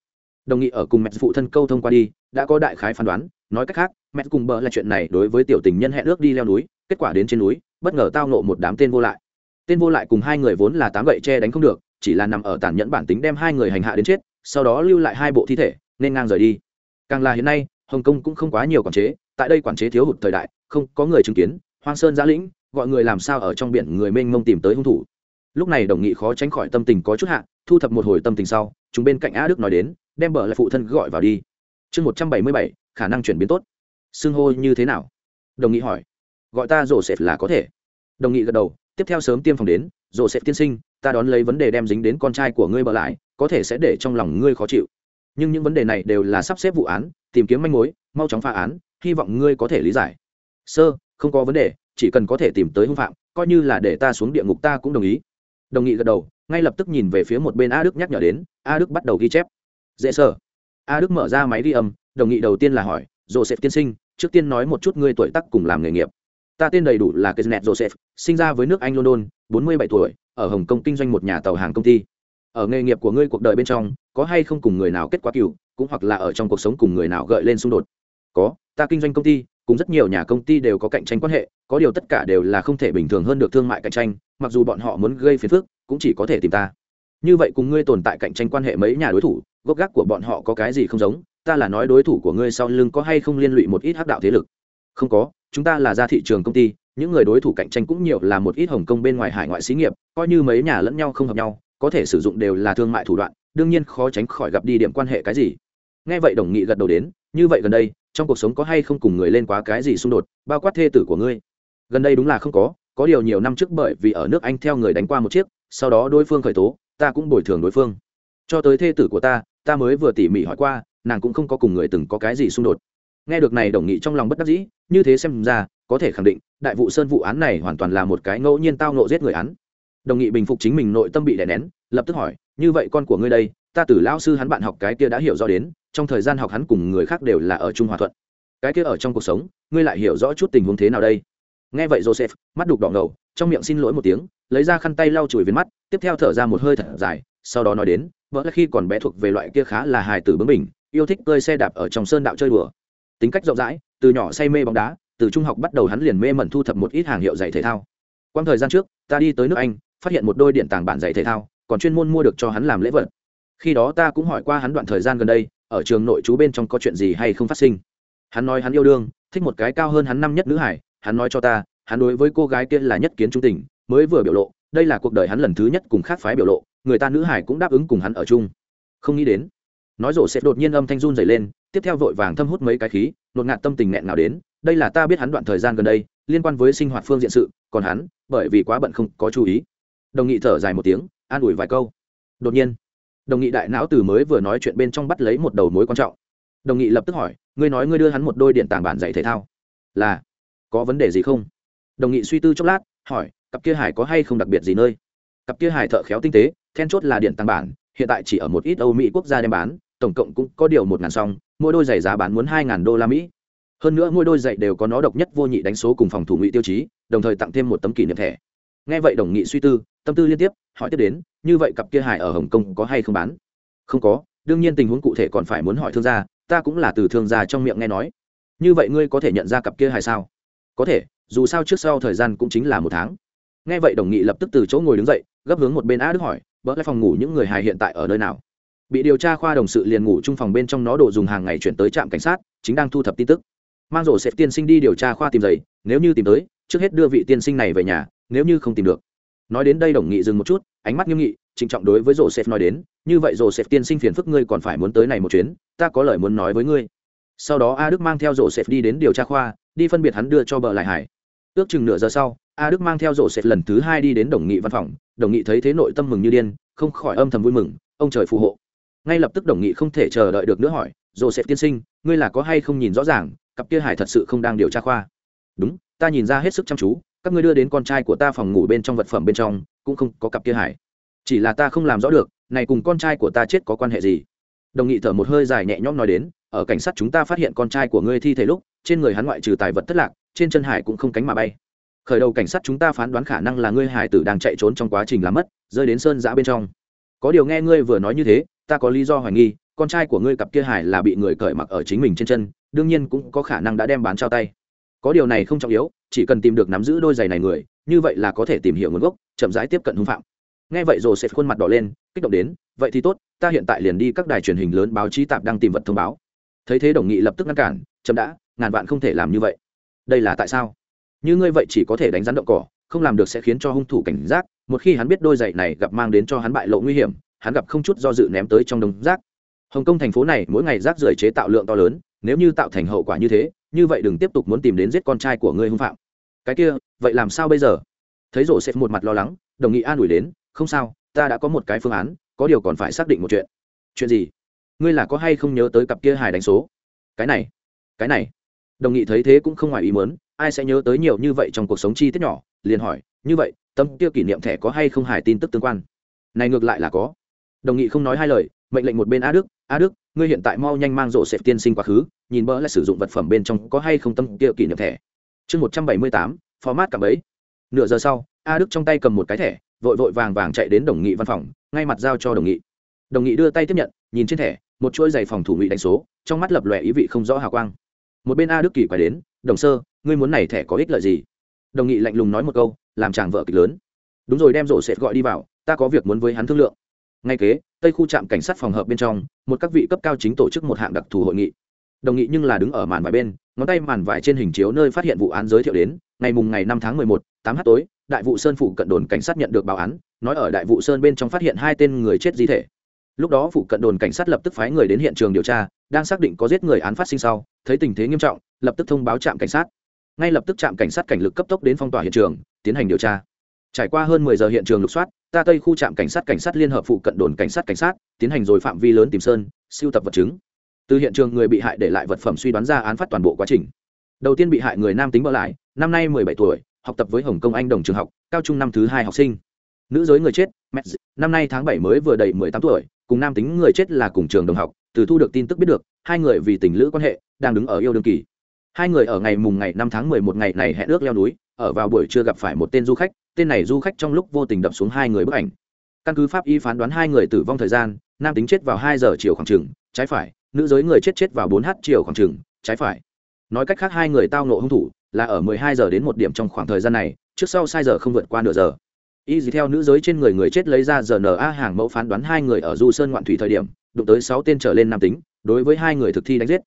A: đồng nghị ở cùng mẹ phụ thân câu thông qua đi, đã có đại khái phán đoán, nói cách khác, mẹ cùng bờ là chuyện này đối với tiểu tình nhân hẹn ước đi leo núi, kết quả đến trên núi, bất ngờ tao nộ một đám tên vô lại. Tên vô lại cùng hai người vốn là tám gậy che đánh không được, chỉ là nằm ở tàn nhẫn bản tính đem hai người hành hạ đến chết, sau đó lưu lại hai bộ thi thể, nên ngang rời đi. Càng là hiện nay, hồng kông cũng không quá nhiều quản chế, tại đây quản chế thiếu hụt thời đại, không có người chứng kiến, hoang sơn giã lĩnh, gọi người làm sao ở trong biển người mênh mông tìm tới hung thủ. Lúc này đồng nghị khó tránh khỏi tâm tình có chút hạ, thu thập một hồi tâm tình sau chúng bên cạnh a đức nói đến, đem bờ lại phụ thân gọi vào đi. Chương một trăm bảy mươi bảy, khả năng chuyển biến tốt. Xưng hô như thế nào? Đồng nghị hỏi. Gọi ta rổ sệt là có thể. Đồng nghị gật đầu, tiếp theo sớm tiêm phòng đến rổ sệt tiên sinh, ta đón lấy vấn đề đem dính đến con trai của ngươi bờ lại, có thể sẽ để trong lòng ngươi khó chịu. Nhưng những vấn đề này đều là sắp xếp vụ án, tìm kiếm manh mối, mau chóng phá án, hy vọng ngươi có thể lý giải. Sơ không có vấn đề, chỉ cần có thể tìm tới hung phạm, coi như là để ta xuống địa ngục ta cũng đồng ý. Đồng nghị gật đầu ngay lập tức nhìn về phía một bên a đức nhắc nhở đến a đức bắt đầu ghi chép dễ sợ a đức mở ra máy ghi âm đồng nghị đầu tiên là hỏi joseph tiên sinh trước tiên nói một chút ngươi tuổi tác cùng làm nghề nghiệp ta tên đầy đủ là Kenneth Joseph, sinh ra với nước Anh London, 47 tuổi, ở Hồng Kông kinh doanh một nhà tàu hàng công ty. Ở nghề nghiệp của ngươi cuộc đời bên trong, có hay không cùng người nào kết quả cựu cũng hoặc là ở trong cuộc sống cùng người nào gợi lên xung đột? Có, ta kinh doanh công ty, cùng rất nhiều nhà công ty đều có cạnh tranh quan hệ, có điều tất cả đều là không thể bình thường hơn được thương mại cạnh tranh, mặc dù bọn họ muốn gây phiền phức, cũng chỉ có thể tìm ta. Như vậy cùng ngươi tồn tại cạnh tranh quan hệ mấy nhà đối thủ, gốc gác của bọn họ có cái gì không giống, ta là nói đối thủ của ngươi sau lưng có hay không liên lụy một ít hắc đạo thế lực. Không có, chúng ta là ra thị trường công ty những người đối thủ cạnh tranh cũng nhiều là một ít hồng kông bên ngoài hải ngoại xí nghiệp coi như mấy nhà lẫn nhau không hợp nhau có thể sử dụng đều là thương mại thủ đoạn đương nhiên khó tránh khỏi gặp đi điểm quan hệ cái gì nghe vậy đồng nghị gật đầu đến như vậy gần đây trong cuộc sống có hay không cùng người lên quá cái gì xung đột bao quát thê tử của ngươi gần đây đúng là không có có điều nhiều năm trước bởi vì ở nước anh theo người đánh qua một chiếc sau đó đối phương khởi tố, ta cũng bồi thường đối phương. Cho tới thê tử của ta ta mới vừa tỉ mỉ hỏi qua, nàng cũng không có cùng người từng có cái gì xung đột. Nghe được này đồng nghị trong lòng bất đắc dĩ, như thế xem ra, có thể khẳng định, đại vụ sơn vụ án này hoàn toàn là một cái ngẫu nhiên tao nộ giết người án. Đồng nghị bình phục chính mình nội tâm bị đè nén, lập tức hỏi, như vậy con của ngươi đây, ta từ lao sư hắn bạn học cái kia đã hiểu rõ đến, trong thời gian học hắn cùng người khác đều là ở trung hòa thuận. Cái kia ở trong cuộc sống, ngươi lại hiểu rõ chút tình huống thế nào đây? Nghe vậy joseph, mắt đục đỏ ngầu trong miệng xin lỗi một tiếng, lấy ra khăn tay lau chùi viên mắt, tiếp theo thở ra một hơi thật dài, sau đó nói đến, vợ là khi còn bé thuộc về loại kia khá là hài tử bướng mình yêu thích cơi xe đạp ở trong sơn đạo chơi đùa. Tính cách rộng rãi, từ nhỏ say mê bóng đá, từ trung học bắt đầu hắn liền mê mẩn thu thập một ít hàng hiệu giày thể thao. Quang thời gian trước, ta đi tới nước anh, phát hiện một đôi điện tàng bản giày thể thao, còn chuyên môn mua được cho hắn làm lễ vật. Khi đó ta cũng hỏi qua hắn đoạn thời gian gần đây, ở trường nội chú bên trong có chuyện gì hay không phát sinh. Hắn nói hắn yêu đương, thích một cái cao hơn hắn năm nhất nữ hải, hắn nói cho ta hắn đối với cô gái kia là nhất kiến trung tình, mới vừa biểu lộ, đây là cuộc đời hắn lần thứ nhất cùng khác phái biểu lộ, người ta nữ hải cũng đáp ứng cùng hắn ở chung. Không nghĩ đến, nói rổ sẽ đột nhiên âm thanh run dày lên, tiếp theo vội vàng thâm hút mấy cái khí, nột ngạt tâm tình nghẹn nào đến, đây là ta biết hắn đoạn thời gian gần đây, liên quan với sinh hoạt phương diện sự, còn hắn, bởi vì quá bận không có chú ý. Đồng nghị thở dài một tiếng, an ủi vài câu. Đột nhiên, đồng nghị đại não từ mới vừa nói chuyện bên trong bắt lấy một đầu mối quan trọng. Đồng nghị lập tức hỏi, ngươi nói ngươi đưa hắn một đôi điện tảng bản dạy thể thao, là có vấn đề gì không? Đồng nghị suy tư chốc lát, hỏi, cặp kia hải có hay không đặc biệt gì nơi? Cặp kia hải thợ khéo tinh tế, then chốt là điện tăng bản, hiện tại chỉ ở một ít âu mỹ quốc gia đem bán, tổng cộng cũng có điều một ngàn song, mỗi đôi giày giá bán muốn hai ngàn đô la mỹ. Hơn nữa mỗi đôi giày đều có nó độc nhất vô nhị đánh số cùng phòng thủ ngụy tiêu chí, đồng thời tặng thêm một tấm kỷ niệm thẻ. Nghe vậy đồng nghị suy tư, tâm tư liên tiếp, hỏi tiếp đến, như vậy cặp kia hải ở hồng kông có hay không bán? Không có, đương nhiên tình huống cụ thể còn phải muốn hỏi thương gia, ta cũng là từ thương gia trong miệng nghe nói. Như vậy ngươi có thể nhận ra cặp kia hải sao? Có thể dù sao trước sau thời gian cũng chính là một tháng. Nghe vậy đồng nghị lập tức từ chỗ ngồi đứng dậy, gấp hướng một bên A đức hỏi, bỡ lại phòng ngủ những người hài hiện tại ở nơi nào? Bị điều tra khoa đồng sự liền ngủ chung phòng bên trong nó đồ dùng hàng ngày chuyển tới trạm cảnh sát, chính đang thu thập tin tức. Mang rổ xếp tiên sinh đi điều tra khoa tìm giày, nếu như tìm tới, trước hết đưa vị tiên sinh này về nhà, nếu như không tìm được. Nói đến đây đồng nghị dừng một chút, ánh mắt nghiêm nghị, trịnh trọng đối với rổ sẽ nói đến, như vậy rổ sẽ tiên sinh phiền phức ngươi còn phải muốn tới này một chuyến, ta có lời muốn nói với ngươi. Sau đó a đức mang theo rổ sẽ đi đến điều tra khoa, đi phân biệt hắn đưa cho bờ lại hải ước chừng nửa giờ sau, a đức mang theo joseph lần thứ hai đi đến đồng nghị văn phòng. Đồng nghị thấy thế nội tâm mừng như điên, không khỏi âm thầm vui mừng, ông trời phù hộ. Ngay lập tức đồng nghị không thể chờ đợi được nữa hỏi joseph tiên sinh, ngươi là có hay không nhìn rõ ràng, cặp kia hải thật sự không đang điều tra khoa? Đúng, ta nhìn ra hết sức chăm chú, các ngươi đưa đến con trai của ta phòng ngủ bên trong vật phẩm bên trong, cũng không có cặp kia hải chỉ là ta không làm rõ được, này cùng con trai của ta chết có quan hệ gì? Đồng nghị thở một hơi dài nhẹ nhõm nói đến, ở cảnh sát chúng ta phát hiện con trai của ngươi thi thể lúc, trên người hắn ngoại trừ tài vật thất lạc trên chân hải cũng không cánh mà bay. Khởi đầu cảnh sát chúng ta phán đoán khả năng là ngươi hải tử đang chạy trốn trong quá trình làm mất, rơi đến sơn giã bên trong. Có điều nghe ngươi vừa nói như thế, ta có lý do hoài nghi, con trai của ngươi cặp kia hải là bị người cởi mặc ở chính mình trên chân, đương nhiên cũng có khả năng đã đem bán trao tay. Có điều này không trọng yếu, chỉ cần tìm được nắm giữ đôi giày này người, như vậy là có thể tìm hiểu nguồn gốc, chậm rãi tiếp cận hung phạm. Nghe vậy rồi sẽ khuôn mặt đỏ lên, kích động đến, vậy thì tốt, ta hiện tại liền đi các đài truyền hình lớn báo chí tạp đang tìm vật thông báo. Thấy thế đồng nghị lập tức ngăn cản, chậm đã, ngàn vạn không thể làm như vậy đây là tại sao? Như ngươi vậy chỉ có thể đánh rắn động cỏ, không làm được sẽ khiến cho hung thủ cảnh giác, một khi hắn biết đôi giày này gặp mang đến cho hắn bại lộ nguy hiểm, hắn gặp không chút do dự ném tới trong đống rác. Hồng kông thành phố này mỗi ngày rác rưởi chế tạo lượng to lớn, nếu như tạo thành hậu quả như thế, như vậy đừng tiếp tục muốn tìm đến giết con trai của ngươi hung phạm. Cái kia, vậy làm sao bây giờ? Thấy rổ sẽ một mặt lo lắng, đồng nghị an ủi đến, không sao, ta đã có một cái phương án, có điều còn phải xác định một chuyện. Chuyện gì? Ngươi là có hay không nhớ tới cặp kia hài đánh số? Cái này cái này đồng nghị thấy thế cũng không ngoài ý muốn, ai sẽ nhớ tới nhiều như vậy trong cuộc sống chi tiết nhỏ, liền hỏi, như vậy, tâm kia kỷ niệm thẻ có hay không hài tin tức tương quan? Này ngược lại là có. Đồng nghị không nói hai lời, mệnh lệnh một bên a đức a đức, ngươi hiện tại mau nhanh mang rộ sẹp tiên sinh quá khứ, nhìn bỡ lại sử dụng vật phẩm bên trong có hay không tâm kia kỷ niệm thẻ. Chương một trăm bảy mươi tám format cả bấy nửa giờ sau, a đức trong tay cầm một cái thẻ, vội vội vàng vàng chạy đến đồng nghị văn phòng, ngay mặt giao cho đồng nghị. Đồng nghị đưa tay tiếp nhận, nhìn trên thẻ, một chuỗi giày phòng thủ ngụy đánh số, trong mắt lập lòe ý vị không rõ hào quang một bên a đức kỳ quay đến, đồng sơ, ngươi muốn này thẻ có ích lợi gì? Đồng nghị lạnh lùng nói một câu, làm chàng vợ kịch lớn. Đúng rồi, đem rổ sệt gọi đi vào, ta có việc muốn với hắn thương lượng. Ngay kế, tây khu trạm cảnh sát phòng hợp bên trong, một các vị cấp cao chính tổ chức một hạng đặc thù hội nghị. Đồng nghị nhưng là đứng ở màn vải bên, ngón tay màn vải trên hình chiếu nơi phát hiện vụ án giới thiệu đến, ngày mùng ngày năm tháng mười một, tám h tối, đại vụ sơn phụ cận đồn cảnh sát nhận được báo án, nói ở đại vụ sơn bên trong phát hiện hai tên người chết di thể. Lúc đó phụ cận đồn cảnh sát lập tức phái người đến hiện trường điều tra, đang xác định có giết người án phát sinh sau thấy tình thế nghiêm trọng, lập tức thông báo trạm cảnh sát. Ngay lập tức trạm cảnh sát cảnh lực cấp tốc đến phong tỏa hiện trường, tiến hành điều tra. Trải qua hơn mười giờ hiện trường lục soát, ta tây khu trạm cảnh sát cảnh sát liên hợp phụ cận đồn cảnh sát cảnh sát, tiến hành rồi phạm vi lớn tìm sơn, siêu tập vật chứng. Từ hiện trường người bị hại để lại vật phẩm suy đoán ra án phát toàn bộ quá trình. Đầu tiên bị hại người nam tính bỡ lại, năm nay mười bảy tuổi, học tập với hồng kông anh đồng trường học, cao trung năm thứ hai học sinh. Nữ giới người chết năm nay tháng bảy mới vừa đầy mười tám tuổi, cùng nam tính người chết là cùng trường đồng học từ thu được tin tức biết được, hai người vì tình lữ quan hệ, đang đứng ở yêu đương kỳ. Hai người ở ngày mùng ngày năm tháng mười một ngày này hẹn ước leo núi, ở vào buổi trưa gặp phải một tên du khách, tên này du khách trong lúc vô tình đập xuống hai người bức ảnh. Căn cứ pháp y phán đoán hai người tử vong thời gian, nam tính chết vào hai giờ chiều khoảng trừng trái phải, nữ giới người chết chết vào bốn h chiều khoảng trừng trái phải. Nói cách khác hai người tao nộ hung thủ là ở mười hai giờ đến một điểm trong khoảng thời gian này, trước sau sai giờ không vượt qua nửa giờ. Y dì theo nữ giới trên người người chết lấy ra giờ rna hàng mẫu phán đoán hai người ở du sơn ngoạn thủy thời điểm đụng tới sáu tên trở lên nam tính, đối với hai người thực thi đánh giết.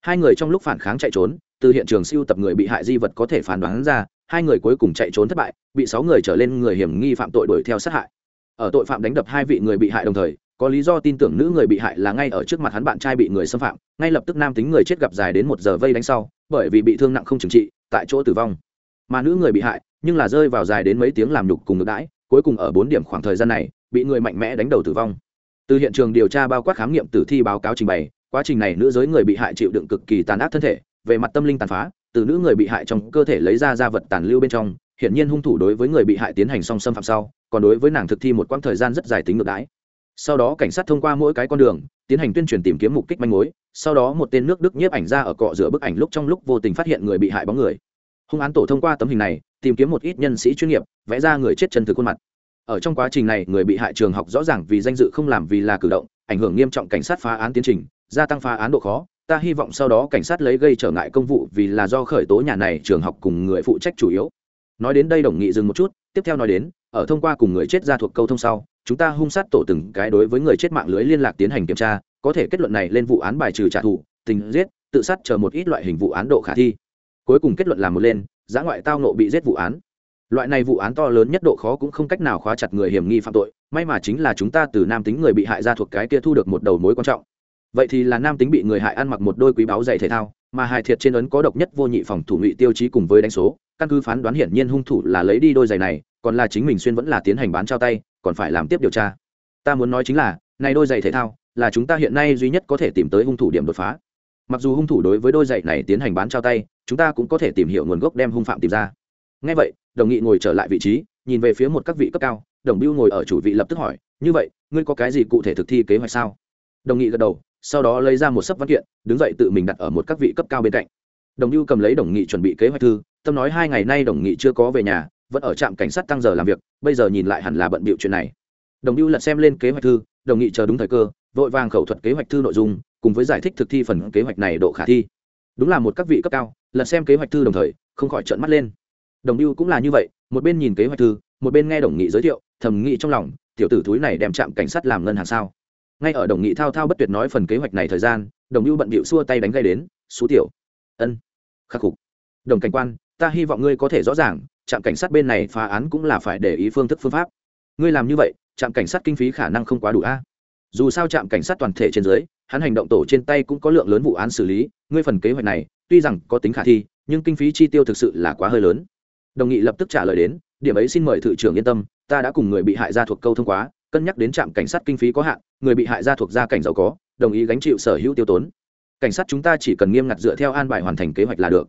A: Hai người trong lúc phản kháng chạy trốn, từ hiện trường siêu tập người bị hại di vật có thể phán đoán ra, hai người cuối cùng chạy trốn thất bại, bị sáu người trở lên người hiểm nghi phạm tội đuổi theo sát hại. Ở tội phạm đánh đập hai vị người bị hại đồng thời, có lý do tin tưởng nữ người bị hại là ngay ở trước mặt hắn bạn trai bị người xâm phạm, ngay lập tức nam tính người chết gặp dài đến một giờ vây đánh sau, bởi vì bị thương nặng không trừng trị, tại chỗ tử vong. Mà nữ người bị hại, nhưng là rơi vào dài đến mấy tiếng làm nhục cùng ngược đãi, cuối cùng ở bốn điểm khoảng thời gian này, bị người mạnh mẽ đánh đầu tử vong từ hiện trường điều tra bao quát khám nghiệm tử thi báo cáo trình bày, quá trình này nữ giới người bị hại chịu đựng cực kỳ tàn ác thân thể, về mặt tâm linh tàn phá, từ nữ người bị hại trong cơ thể lấy ra ra vật tàn lưu bên trong, hiển nhiên hung thủ đối với người bị hại tiến hành song xâm phạm sau, còn đối với nàng thực thi một quãng thời gian rất dài tính ngược đãi. Sau đó cảnh sát thông qua mỗi cái con đường, tiến hành tuyên truyền tìm kiếm mục kích manh mối, sau đó một tên nước đức nhiếp ảnh ra ở cọ rửa bức ảnh lúc trong lúc vô tình phát hiện người bị hại bóng người. Hung án tổ thông qua tấm hình này, tìm kiếm một ít nhân sĩ chuyên nghiệp, vẽ ra người chết chân thực khuôn mặt ở trong quá trình này, người bị hại trường học rõ ràng vì danh dự không làm vì là cử động, ảnh hưởng nghiêm trọng cảnh sát phá án tiến trình, gia tăng phá án độ khó. Ta hy vọng sau đó cảnh sát lấy gây trở ngại công vụ vì là do khởi tố nhà này trường học cùng người phụ trách chủ yếu. Nói đến đây đồng nghị dừng một chút, tiếp theo nói đến, ở thông qua cùng người chết ra thuộc câu thông sau, chúng ta hung sát tổ từng cái đối với người chết mạng lưới liên lạc tiến hành kiểm tra, có thể kết luận này lên vụ án bài trừ trả thù, tình giết, tự sát chờ một ít loại hình vụ án độ khả thi. Cuối cùng kết luận là một lên, giã ngoại tao nộ bị giết vụ án loại này vụ án to lớn nhất độ khó cũng không cách nào khóa chặt người hiểm nghi phạm tội, may mà chính là chúng ta từ nam tính người bị hại ra thuộc cái kia thu được một đầu mối quan trọng. Vậy thì là nam tính bị người hại ăn mặc một đôi quý báo giày thể thao, mà hài thiệt trên ấn có độc nhất vô nhị phòng thủ ngụy tiêu chí cùng với đánh số, căn cứ phán đoán hiển nhiên hung thủ là lấy đi đôi giày này, còn là chính mình xuyên vẫn là tiến hành bán trao tay, còn phải làm tiếp điều tra. Ta muốn nói chính là, này đôi giày thể thao, là chúng ta hiện nay duy nhất có thể tìm tới hung thủ điểm đột phá. Mặc dù hung thủ đối với đôi giày này tiến hành bán trao tay, chúng ta cũng có thể tìm hiểu nguồn gốc đem hung phạm tìm ra. Ngay vậy đồng nghị ngồi trở lại vị trí, nhìn về phía một các vị cấp cao, đồng biêu ngồi ở chủ vị lập tức hỏi, như vậy, ngươi có cái gì cụ thể thực thi kế hoạch sao? Đồng nghị gật đầu, sau đó lấy ra một sấp văn kiện, đứng dậy tự mình đặt ở một các vị cấp cao bên cạnh. Đồng biêu cầm lấy đồng nghị chuẩn bị kế hoạch thư, tâm nói hai ngày nay đồng nghị chưa có về nhà, vẫn ở trạm cảnh sát tăng giờ làm việc, bây giờ nhìn lại hẳn là bận bịu chuyện này. Đồng biêu lật xem lên kế hoạch thư, đồng nghị chờ đúng thời cơ, vội vàng khẩu thuật kế hoạch thư nội dung, cùng với giải thích thực thi phần kế hoạch này độ khả thi. Đúng là một các vị cấp cao, lật xem kế hoạch thư đồng thời, không khỏi trợn mắt lên đồng biêu cũng là như vậy, một bên nhìn kế hoạch thư, một bên nghe đồng nghị giới thiệu thầm nghị trong lòng, tiểu tử thúi này đem trạm cảnh sát làm ngân hàng sao? Ngay ở đồng nghị thao thao bất tuyệt nói phần kế hoạch này thời gian, đồng biêu bận bịu xua tay đánh gây đến xú tiểu. Ân. Khắc phục. Đồng cảnh quan, ta hy vọng ngươi có thể rõ ràng, trạm cảnh sát bên này phá án cũng là phải để ý phương thức phương pháp. Ngươi làm như vậy, trạm cảnh sát kinh phí khả năng không quá đủ a. Dù sao trạm cảnh sát toàn thể trên dưới, hắn hành động tổ trên tay cũng có lượng lớn vụ án xử lý, ngươi phần kế hoạch này, tuy rằng có tính khả thi, nhưng kinh phí chi tiêu thực sự là quá hơi lớn đồng nghị lập tức trả lời đến, điểm ấy xin mời thự trưởng yên tâm, ta đã cùng người bị hại gia thuộc câu thông quá, cân nhắc đến trạm cảnh sát kinh phí có hạn, người bị hại gia thuộc gia cảnh giàu có, đồng ý gánh chịu sở hữu tiêu tốn. Cảnh sát chúng ta chỉ cần nghiêm ngặt dựa theo an bài hoàn thành kế hoạch là được.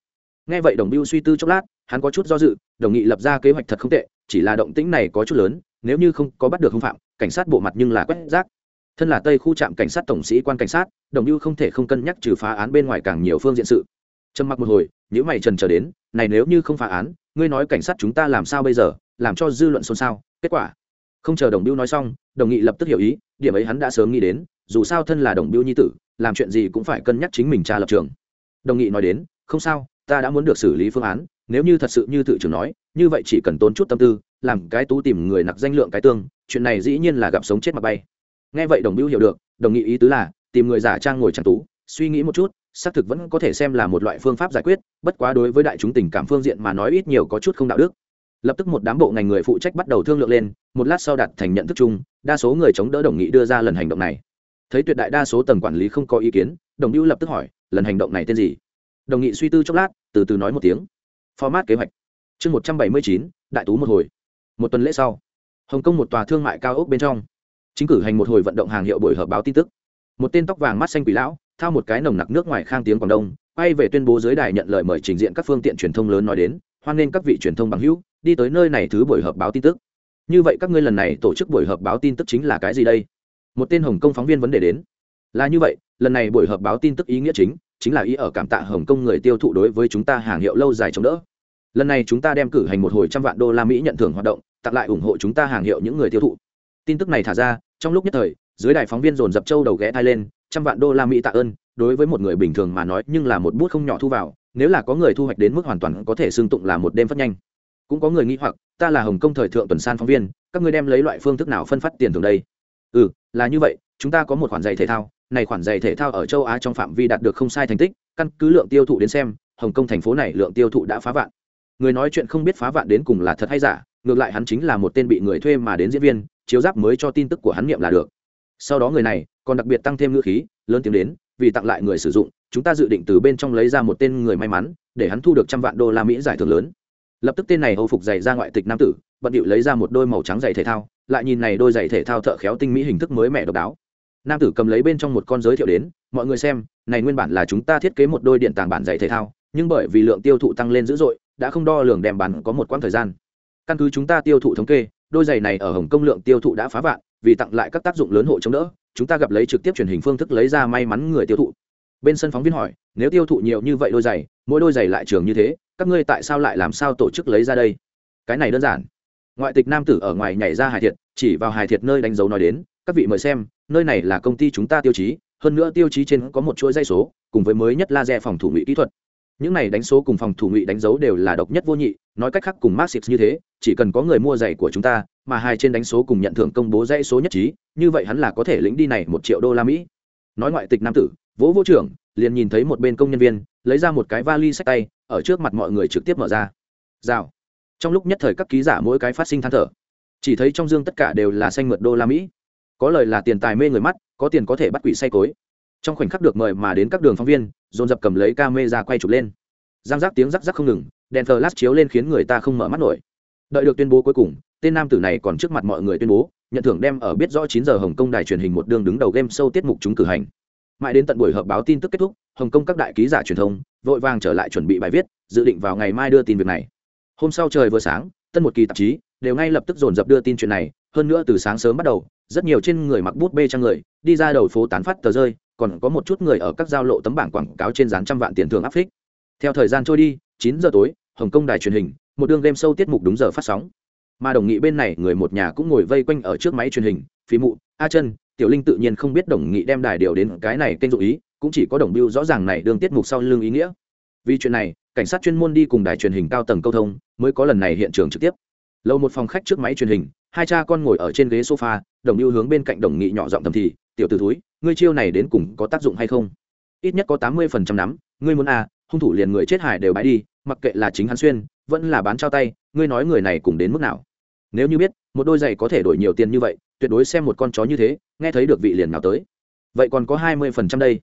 A: Nghe vậy đồng biêu suy tư chốc lát, hắn có chút do dự, đồng nghị lập ra kế hoạch thật không tệ, chỉ là động tĩnh này có chút lớn, nếu như không có bắt được hung phạm, cảnh sát bộ mặt nhưng là quét rác. Thân là tây khu trạm cảnh sát tổng sĩ quan cảnh sát, đồng biêu không thể không cân nhắc trừ phá án bên ngoài càng nhiều phương diện sự. Trầm mặc một hồi nếu mày trần trở đến, này nếu như không phá án ngươi nói cảnh sát chúng ta làm sao bây giờ, làm cho dư luận xôn xao, kết quả. Không chờ đồng biêu nói xong, đồng nghị lập tức hiểu ý, điểm ấy hắn đã sớm nghĩ đến, dù sao thân là đồng biêu nhi tử, làm chuyện gì cũng phải cân nhắc chính mình tra lập trường. Đồng nghị nói đến, không sao, ta đã muốn được xử lý phương án, nếu như thật sự như tự trưởng nói, như vậy chỉ cần tốn chút tâm tư, làm cái tú tìm người nặc danh lượng cái tương, chuyện này dĩ nhiên là gặp sống chết mà bay. Nghe vậy đồng biêu hiểu được, đồng nghị ý tứ là, tìm người giả trang ngồi chẳng tú suy nghĩ một chút, xác thực vẫn có thể xem là một loại phương pháp giải quyết, bất quá đối với đại chúng tình cảm phương diện mà nói ít nhiều có chút không đạo đức. Lập tức một đám bộ ngành người phụ trách bắt đầu thương lượng lên, một lát sau đặt thành nhận thức chung, đa số người chống đỡ đồng nghị đưa ra lần hành động này. Thấy tuyệt đại đa số tầng quản lý không có ý kiến, đồng hữu lập tức hỏi, lần hành động này tên gì? Đồng nghị suy tư chốc lát, từ từ nói một tiếng. Format kế hoạch. Chương một trăm bảy mươi chín, đại tú một hồi. Một tuần lễ sau, hồng kông một tòa thương mại cao ốc bên trong. Chính cử hành một hồi vận động hàng hiệu buổi họp báo tin tức một tên tóc vàng mắt xanh quỷ lão, thao một cái nồng nặc nước ngoài khang tiếng quảng đông, quay về tuyên bố dưới đài nhận lời mời trình diện các phương tiện truyền thông lớn nói đến, hoan nghênh các vị truyền thông bằng hữu, đi tới nơi này thứ buổi họp báo tin tức. Như vậy các ngươi lần này tổ chức buổi họp báo tin tức chính là cái gì đây? Một tên hồng kông phóng viên vấn đề đến. Là như vậy, lần này buổi họp báo tin tức ý nghĩa chính chính là ý ở cảm tạ hồng kông người tiêu thụ đối với chúng ta hàng hiệu lâu dài chống đỡ. Lần này chúng ta đem cử hành một hồi trăm vạn đô la mỹ nhận thưởng hoạt động, tặng lại ủng hộ chúng ta hàng hiệu những người tiêu thụ. Tin tức này thả ra, trong lúc nhất thời dưới đài phóng viên dồn dập châu đầu ghé thai lên, trăm vạn đô la mỹ tạ ơn, đối với một người bình thường mà nói, nhưng là một bút không nhỏ thu vào, nếu là có người thu hoạch đến mức hoàn toàn có thể xương tụng là một đêm phát nhanh. Cũng có người nghĩ hoặc, ta là hồng kông thời thượng tuần san phóng viên, các ngươi đem lấy loại phương thức nào phân phát tiền thường đây? Ừ là như vậy, chúng ta có một khoản giày thể thao, này khoản giày thể thao ở châu á trong phạm vi đạt được không sai thành tích, căn cứ lượng tiêu thụ đến xem, hồng kông thành phố này lượng tiêu thụ đã phá vạn. Người nói chuyện không biết phá vạn đến cùng là thật hay giả, ngược lại hắn chính là một tên bị người thuê mà đến diễn viên, chiếu giáp mới cho tin tức của hắn nghiệm là được sau đó người này còn đặc biệt tăng thêm ngữ khí, lớn tiếng đến, vì tặng lại người sử dụng, chúng ta dự định từ bên trong lấy ra một tên người may mắn, để hắn thu được trăm vạn đô la mỹ giải thưởng lớn. Lập tức tên này hầu phục giày ra ngoại tịch nam tử, bận điệu lấy ra một đôi màu trắng giày thể thao, lại nhìn này đôi giày thể thao thợ khéo tinh mỹ hình thức mới mẻ độc đáo. Nam tử cầm lấy bên trong một con giới thiệu đến, mọi người xem, này nguyên bản là chúng ta thiết kế một đôi điện tàng bản giày thể thao, nhưng bởi vì lượng tiêu thụ tăng lên dữ dội, đã không đo lường đem bàn có một quãng thời gian. Căn cứ chúng ta tiêu thụ thống kê đôi giày này ở hồng kông lượng tiêu thụ đã phá vạn, vì tặng lại các tác dụng lớn hộ chống đỡ, chúng ta gặp lấy trực tiếp truyền hình phương thức lấy ra may mắn người tiêu thụ. Bên sân phóng viên hỏi, nếu tiêu thụ nhiều như vậy đôi giày, mỗi đôi giày lại trường như thế, các ngươi tại sao lại làm sao tổ chức lấy ra đây? Cái này đơn giản. Ngoại tịch nam tử ở ngoài nhảy ra hài thiệt, chỉ vào hài thiệt nơi đánh dấu nói đến, các vị mời xem, nơi này là công ty chúng ta tiêu chí, hơn nữa tiêu chí trên có một chuỗi dây số, cùng với mới nhất laser phòng thủ ngụy kỹ thuật những này đánh số cùng phòng thủ ngụy đánh dấu đều là độc nhất vô nhị, nói cách khác cùng maxix như thế, chỉ cần có người mua giày của chúng ta, mà hai trên đánh số cùng nhận thưởng công bố dãy số nhất trí, như vậy hắn là có thể lĩnh đi này một triệu đô la mỹ. Nói ngoại tịch nam tử, vỗ vô trưởng, liền nhìn thấy một bên công nhân viên, lấy ra một cái vali sách tay, ở trước mặt mọi người trực tiếp mở ra. Rào. Trong lúc nhất thời các ký giả mỗi cái phát sinh than thở. Chỉ thấy trong dương tất cả đều là xanh mượt đô la mỹ. Có lời là tiền tài mê người mắt, có tiền có thể bắt quỷ say cối trong khoảnh khắc được mời mà đến các đường phóng viên, dồn dập cầm lấy ca mê ra quay chụp lên. Giang giác tiếng rắc rắc không ngừng, đèn thờ lát chiếu lên khiến người ta không mở mắt nổi. Đợi được tuyên bố cuối cùng, tên nam tử này còn trước mặt mọi người tuyên bố, nhận thưởng đem ở biết rõ chín giờ hồng kông đài truyền hình một đường đứng đầu game show tiết mục chúng cử hành. Mãi đến tận buổi họp báo tin tức kết thúc, hồng kông các đại ký giả truyền thông vội vàng trở lại chuẩn bị bài viết, dự định vào ngày mai đưa tin việc này. Hôm sau trời vừa sáng, tân một kỳ tạp chí đều ngay lập tức dồn dập đưa tin chuyện này, hơn nữa từ sáng sớm bắt đầu, rất nhiều trên người mặc bút bê trang người, đi ra đầu phố tán phát tờ rơi còn có một chút người ở các giao lộ tấm bảng quảng cáo trên dán trăm vạn tiền thưởng áp phích. Theo thời gian trôi đi, chín giờ tối, hồng kông đài truyền hình, một đường game sâu tiết mục đúng giờ phát sóng. Mà đồng nghị bên này, người một nhà cũng ngồi vây quanh ở trước máy truyền hình, phí mụ, a chân tiểu linh tự nhiên không biết đồng nghị đem đài điều đến cái này kênh dụ ý, cũng chỉ có đồng biêu rõ ràng này đương tiết mục sau lưng ý nghĩa. Vì chuyện này, cảnh sát chuyên môn đi cùng đài truyền hình cao tầng câu thông, mới có lần này hiện trường trực tiếp. Lâu một phòng khách trước máy truyền hình, hai cha con ngồi ở trên ghế sofa, đồng biêu hướng bên cạnh đồng nghị nhỏ giọng thầm thì, tiểu t ử thúi ngươi chiêu này đến cùng có tác dụng hay không? Ít nhất có tám mươi phần trăm nắm. Ngươi muốn à hung thủ liền người chết hải đều bãi đi, mặc kệ là chính hắn xuyên, vẫn là bán trao tay, ngươi nói người này cùng đến mức nào? Nếu như biết, một đôi giày có thể đổi nhiều tiền như vậy, tuyệt đối xem một con chó như thế, nghe thấy được vị liền nào tới. Vậy còn có hai mươi phần trăm đây.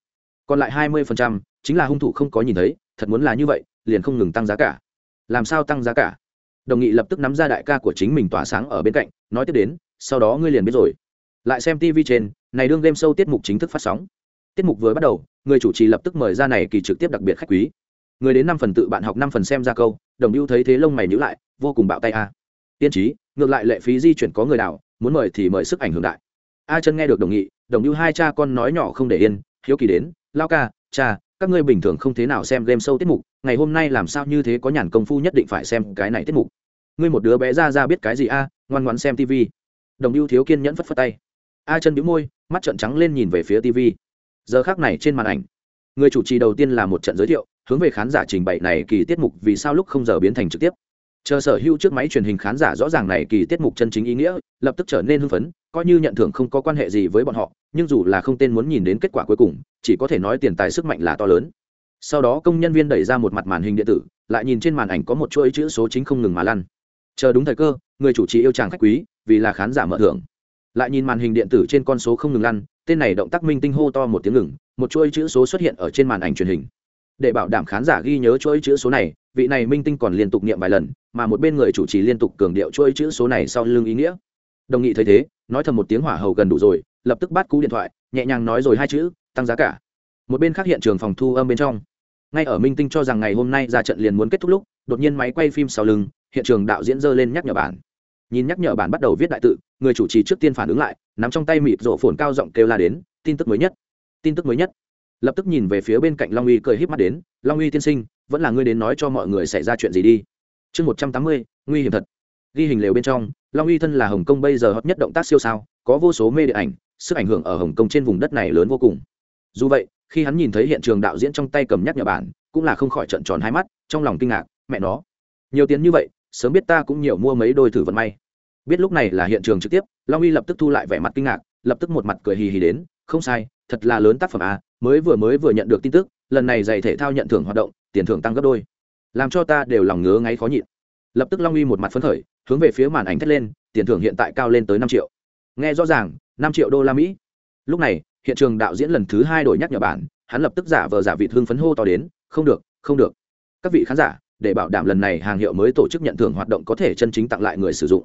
A: Còn lại hai mươi phần trăm, chính là hung thủ không có nhìn thấy, thật muốn là như vậy, liền không ngừng tăng giá cả. Làm sao tăng giá cả? Đồng nghị lập tức nắm ra đại ca của chính mình tỏa sáng ở bên cạnh, nói tiếp đến, sau đó ngươi liền biết rồi lại xem tv trên, này đương game sâu tiết mục chính thức phát sóng. Tiết mục vừa bắt đầu, người chủ trì lập tức mời ra này kỳ trực tiếp đặc biệt khách quý. Người đến năm phần tự, bạn học năm phần xem ra câu, đồng hưu thấy thế lông mày nhữ lại, vô cùng bạo tay a. Tiên trí, ngược lại lệ phí di chuyển có người nào, muốn mời thì mời sức ảnh hưởng đại. A chân nghe được đồng nghị, đồng hưu hai cha con nói nhỏ không để yên, hiếu kỳ đến, lao ca, cha, các ngươi bình thường không thế nào xem game sâu tiết mục, ngày hôm nay làm sao như thế có nhàn công phu nhất định phải xem cái này tiết mục. Ngươi một đứa bé ra ra biết cái gì a, ngoan ngoan xem tv đồng hưu thiếu kiên nhẫn phất phất tay a chân bĩu môi, mắt trợn trắng lên nhìn về phía tv giờ khác này trên màn ảnh, người chủ trì đầu tiên là một trận giới thiệu, hướng về khán giả trình bày này kỳ tiết mục vì sao lúc không giờ biến thành trực tiếp. Chờ sở hữu trước máy truyền hình khán giả rõ ràng này kỳ tiết mục chân chính ý nghĩa, lập tức trở nên hưng phấn, coi như nhận thưởng không có quan hệ gì với bọn họ, nhưng dù là không tên muốn nhìn đến kết quả cuối cùng, chỉ có thể nói tiền tài sức mạnh là to lớn. Sau đó công nhân viên đẩy ra một mặt màn hình điện tử, lại nhìn trên màn ảnh có một chuỗi chữ số chính không ngừng mà lăn chờ đúng thời cơ, người chủ trì yêu chàng khách quý, vì là khán giả mở thưởng lại nhìn màn hình điện tử trên con số không ngừng lăn, tên này động tác minh tinh hô to một tiếng ngừng, một chuỗi chữ số xuất hiện ở trên màn ảnh truyền hình. Để bảo đảm khán giả ghi nhớ chuỗi chữ số này, vị này minh tinh còn liên tục niệm vài lần, mà một bên người chủ trì liên tục cường điệu chuỗi chữ số này sau lưng ý nghĩa. Đồng nghị thấy thế, nói thầm một tiếng hỏa hầu gần đủ rồi, lập tức bắt cú điện thoại, nhẹ nhàng nói rồi hai chữ, tăng giá cả. Một bên khác hiện trường phòng thu âm bên trong. Ngay ở minh tinh cho rằng ngày hôm nay ra trận liền muốn kết thúc lúc, đột nhiên máy quay phim sau lưng, hiện trường đạo diễn dơ lên nhắc nhở bản nhìn nhắc nhở bản bắt đầu viết đại tự, người chủ trì trước tiên phản ứng lại, nắm trong tay mịt rổ phồn cao giọng kêu la đến, tin tức mới nhất, tin tức mới nhất. Lập tức nhìn về phía bên cạnh long uy cười híp mắt đến, long uy tiên sinh, vẫn là ngươi đến nói cho mọi người xảy ra chuyện gì đi. Chương một trăm tám mươi, nguy hiểm thật. Ghi hình lều bên trong, long uy thân là hồng kông bây giờ hot nhất động tác siêu sao, có vô số mê điện ảnh, sức ảnh hưởng ở hồng kông trên vùng đất này lớn vô cùng. Dù vậy, khi hắn nhìn thấy hiện trường đạo diễn trong tay cầm nhắc nhở bản, cũng là không khỏi trận tròn hai mắt, trong lòng kinh ngạc, mẹ nó, nhiều tiền như vậy, sớm biết ta cũng nhiều mua mấy đôi thử vận may biết lúc này là hiện trường trực tiếp, long uy lập tức thu lại vẻ mặt kinh ngạc, lập tức một mặt cười hì hì đến, không sai, thật là lớn tác phẩm a mới vừa mới vừa nhận được tin tức, lần này giày thể thao nhận thưởng hoạt động, tiền thưởng tăng gấp đôi. Làm cho ta đều lòng ngứa ngáy khó nhịn. Lập tức long uy một mặt phấn khởi, hướng về phía màn ảnh thét lên, tiền thưởng hiện tại cao lên tới năm triệu. Nghe rõ ràng, năm triệu đô la mỹ. Lúc này, hiện trường đạo diễn lần thứ hai đổi nhắc nhở bản, hắn lập tức giả vờ giả vị hưng phấn hô to đến, không được không được. Các vị khán giả, để bảo đảm lần này hàng hiệu mới tổ chức nhận thưởng hoạt động có thể chân chính tặng lại người sử dụng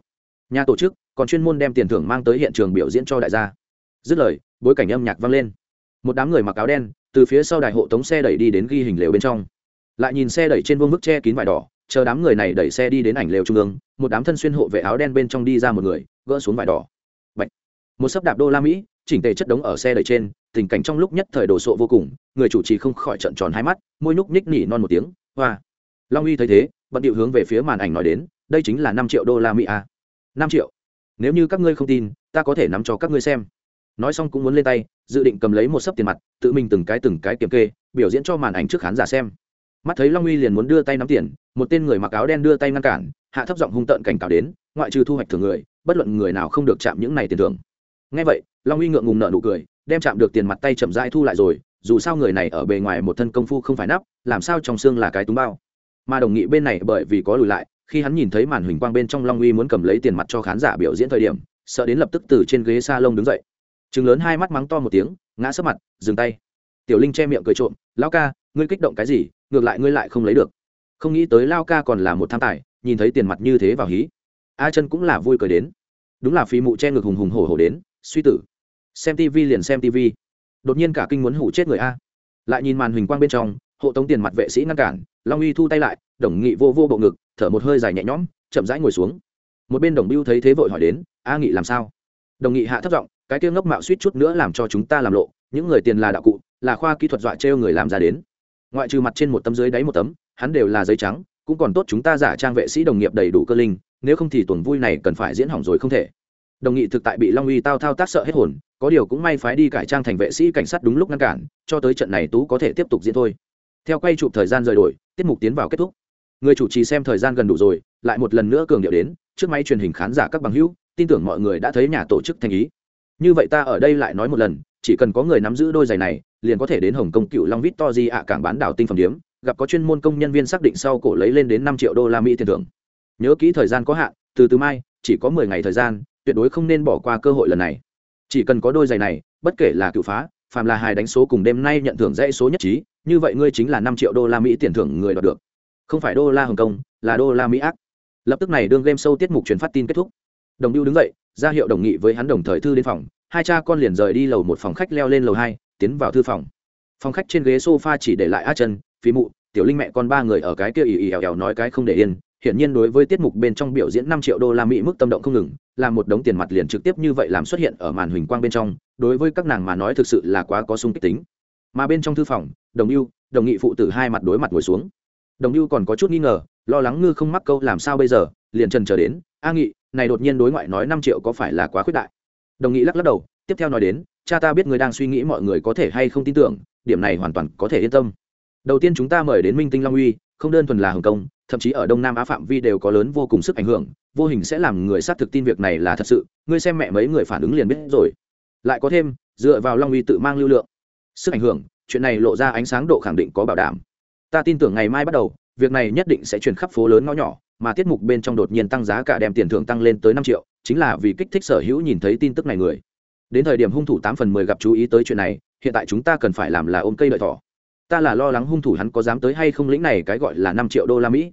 A: nhà tổ chức, còn chuyên môn đem tiền thưởng mang tới hiện trường biểu diễn cho đại gia. Dứt lời, bối cảnh âm nhạc vang lên. Một đám người mặc áo đen, từ phía sau đài hộ tống xe đẩy đi đến ghi hình lều bên trong. Lại nhìn xe đẩy trên vương bức che kín vải đỏ, chờ đám người này đẩy xe đi đến ảnh lều trung ương, một đám thân xuyên hộ vệ áo đen bên trong đi ra một người, gỡ xuống vải đỏ. Bạch. một sấp đạp đô la mỹ, chỉnh tề chất đống ở xe đẩy trên, tình cảnh trong lúc nhất thời đồ sộ vô cùng, người chủ trì không khỏi trận tròn hai mắt, môi nhúc nhích nỉ non một tiếng, hoa. Long uy thấy thế, bận điệu hướng về phía màn ảnh nói đến, đây chính là năm triệu đô la mỹ à năm triệu. Nếu như các ngươi không tin, ta có thể nắm cho các ngươi xem. Nói xong cũng muốn lên tay, dự định cầm lấy một sấp tiền mặt, tự mình từng cái từng cái kiểm kê, biểu diễn cho màn ảnh trước khán giả xem. Mắt thấy long uy liền muốn đưa tay nắm tiền, một tên người mặc áo đen đưa tay ngăn cản, hạ thấp giọng hung tợn cảnh cáo đến, ngoại trừ thu hoạch thường người, bất luận người nào không được chạm những này tiền thưởng. Ngay vậy, long uy ngượng ngùng nợ nụ cười, đem chạm được tiền mặt tay chậm rãi thu lại rồi, dù sao người này ở bề ngoài một thân công phu không phải nắp, làm sao trong xương là cái túng bao. Mà đồng nghị bên này bởi vì có lùi lại khi hắn nhìn thấy màn huỳnh quang bên trong long uy muốn cầm lấy tiền mặt cho khán giả biểu diễn thời điểm, sợ đến lập tức từ trên ghế s a lông đứng dậy. Chừng lớn hai mắt mắng to một tiếng, ngã sấp mặt, dừng tay. Tiểu linh che miệng cười trộm lao ca, ngươi kích động cái gì? Ngược lại ngươi lại không lấy được. Không nghĩ tới lao ca còn là một tham tài, nhìn thấy tiền mặt như thế vào hí. A chân cũng là vui cười đến. Đúng là phi mụ che ngực hùng hùng hổ hổ đến, suy tử. Xem tv liền xem tv đột nhiên cả kinh muốn hủ chết người a. Lại nhìn màn hình quang bên trong, hộ tống tiền mặt vệ sĩ ngăn cản, long uy thu tay lại, đồng nghị vô vô bộ ngực thở một hơi dài nhẹ nhõm, chậm rãi ngồi xuống. Một bên đồng biêu thấy thế vội hỏi đến, a nghị làm sao? Đồng nghị hạ thấp giọng, cái kia ngốc mạo suýt chút nữa làm cho chúng ta làm lộ, những người tiền là đạo cụ, là khoa kỹ thuật dọa trêu người làm ra đến. Ngoại trừ mặt trên một tấm dưới đáy một tấm, hắn đều là giấy trắng, cũng còn tốt chúng ta giả trang vệ sĩ đồng nghiệp đầy đủ cơ linh, nếu không thì tuần vui này cần phải diễn hỏng rồi không thể. Đồng nghị thực tại bị long uy tao thao tác sợ hết hồn, có điều cũng may phái đi cải trang thành vệ sĩ cảnh sát đúng lúc ngăn cản, cho tới trận này tú có thể tiếp tục diễn thôi. Theo quay chụp thời gian rời đổi, tiết mục tiến vào kết thúc người chủ trì xem thời gian gần đủ rồi, lại một lần nữa cường điệu đến, trước máy truyền hình khán giả các bằng hữu, tin tưởng mọi người đã thấy nhà tổ chức thành ý. Như vậy ta ở đây lại nói một lần, chỉ cần có người nắm giữ đôi giày này, liền có thể đến hồng kông cựu long vít to di ạ, cảng bán đảo tinh phẩm điếm, gặp có chuyên môn công nhân viên xác định sau cổ lấy lên đến năm triệu đô la mỹ tiền thưởng. Nhớ kỹ thời gian có hạn, từ từ mai, chỉ có mười ngày thời gian, tuyệt đối không nên bỏ qua cơ hội lần này. Chỉ cần có đôi giày này, bất kể là cựu phá, phàm là hài đánh số cùng đêm nay nhận thưởng dãy số nhất trí, như vậy ngươi chính là năm triệu đô la mỹ tiền thưởng người đoạt được không phải đô la hồng kông, là đô la mỹ ác. Lập tức này đương game sâu tiết mục truyền phát tin kết thúc. Đồng biêu đứng dậy, ra hiệu đồng nghị với hắn đồng thời thư đến phòng. Hai cha con liền rời đi lầu một phòng khách leo lên lầu hai, tiến vào thư phòng. Phòng khách trên ghế sofa chỉ để lại a chân phí mụ, tiểu linh mẹ con ba người ở cái kia ì ì ẻo ẻo nói cái không để yên. Hiển nhiên đối với tiết mục bên trong biểu diễn năm triệu đô la mỹ mức tâm động không ngừng, là một đống tiền mặt liền trực tiếp như vậy làm xuất hiện ở màn huỳnh quang bên trong, đối với các nàng mà nói thực sự là quá có sung kích tính. Mà bên trong thư phòng, đồng ưu đồng nghị phụ tử hai mặt đối mặt ngồi xuống đồng ưu còn có chút nghi ngờ, lo lắng ngư không mắc câu làm sao bây giờ, liền trần chờ đến, a nghị, này đột nhiên đối ngoại nói năm triệu có phải là quá khuyết đại? Đồng nghị lắc lắc đầu, tiếp theo nói đến, cha ta biết người đang suy nghĩ mọi người có thể hay không tin tưởng, điểm này hoàn toàn có thể yên tâm. Đầu tiên chúng ta mời đến minh tinh long uy, không đơn thuần là hồng kông, thậm chí ở đông nam á phạm vi đều có lớn vô cùng sức ảnh hưởng, vô hình sẽ làm người xác thực tin việc này là thật sự, ngươi xem mẹ mấy người phản ứng liền biết rồi. Lại có thêm, dựa vào long uy tự mang lưu lượng, sức ảnh hưởng, chuyện này lộ ra ánh sáng độ khẳng định có bảo đảm ta tin tưởng ngày mai bắt đầu, việc này nhất định sẽ truyền khắp phố lớn ngõ nhỏ, mà tiết mục bên trong đột nhiên tăng giá cả đem tiền thưởng tăng lên tới năm triệu, chính là vì kích thích sở hữu nhìn thấy tin tức này người. Đến thời điểm hung thủ tám phần mười gặp chú ý tới chuyện này, hiện tại chúng ta cần phải làm là ôm cây lợi thỏ. Ta là lo lắng hung thủ hắn có dám tới hay không lĩnh này cái gọi là năm triệu đô la mỹ.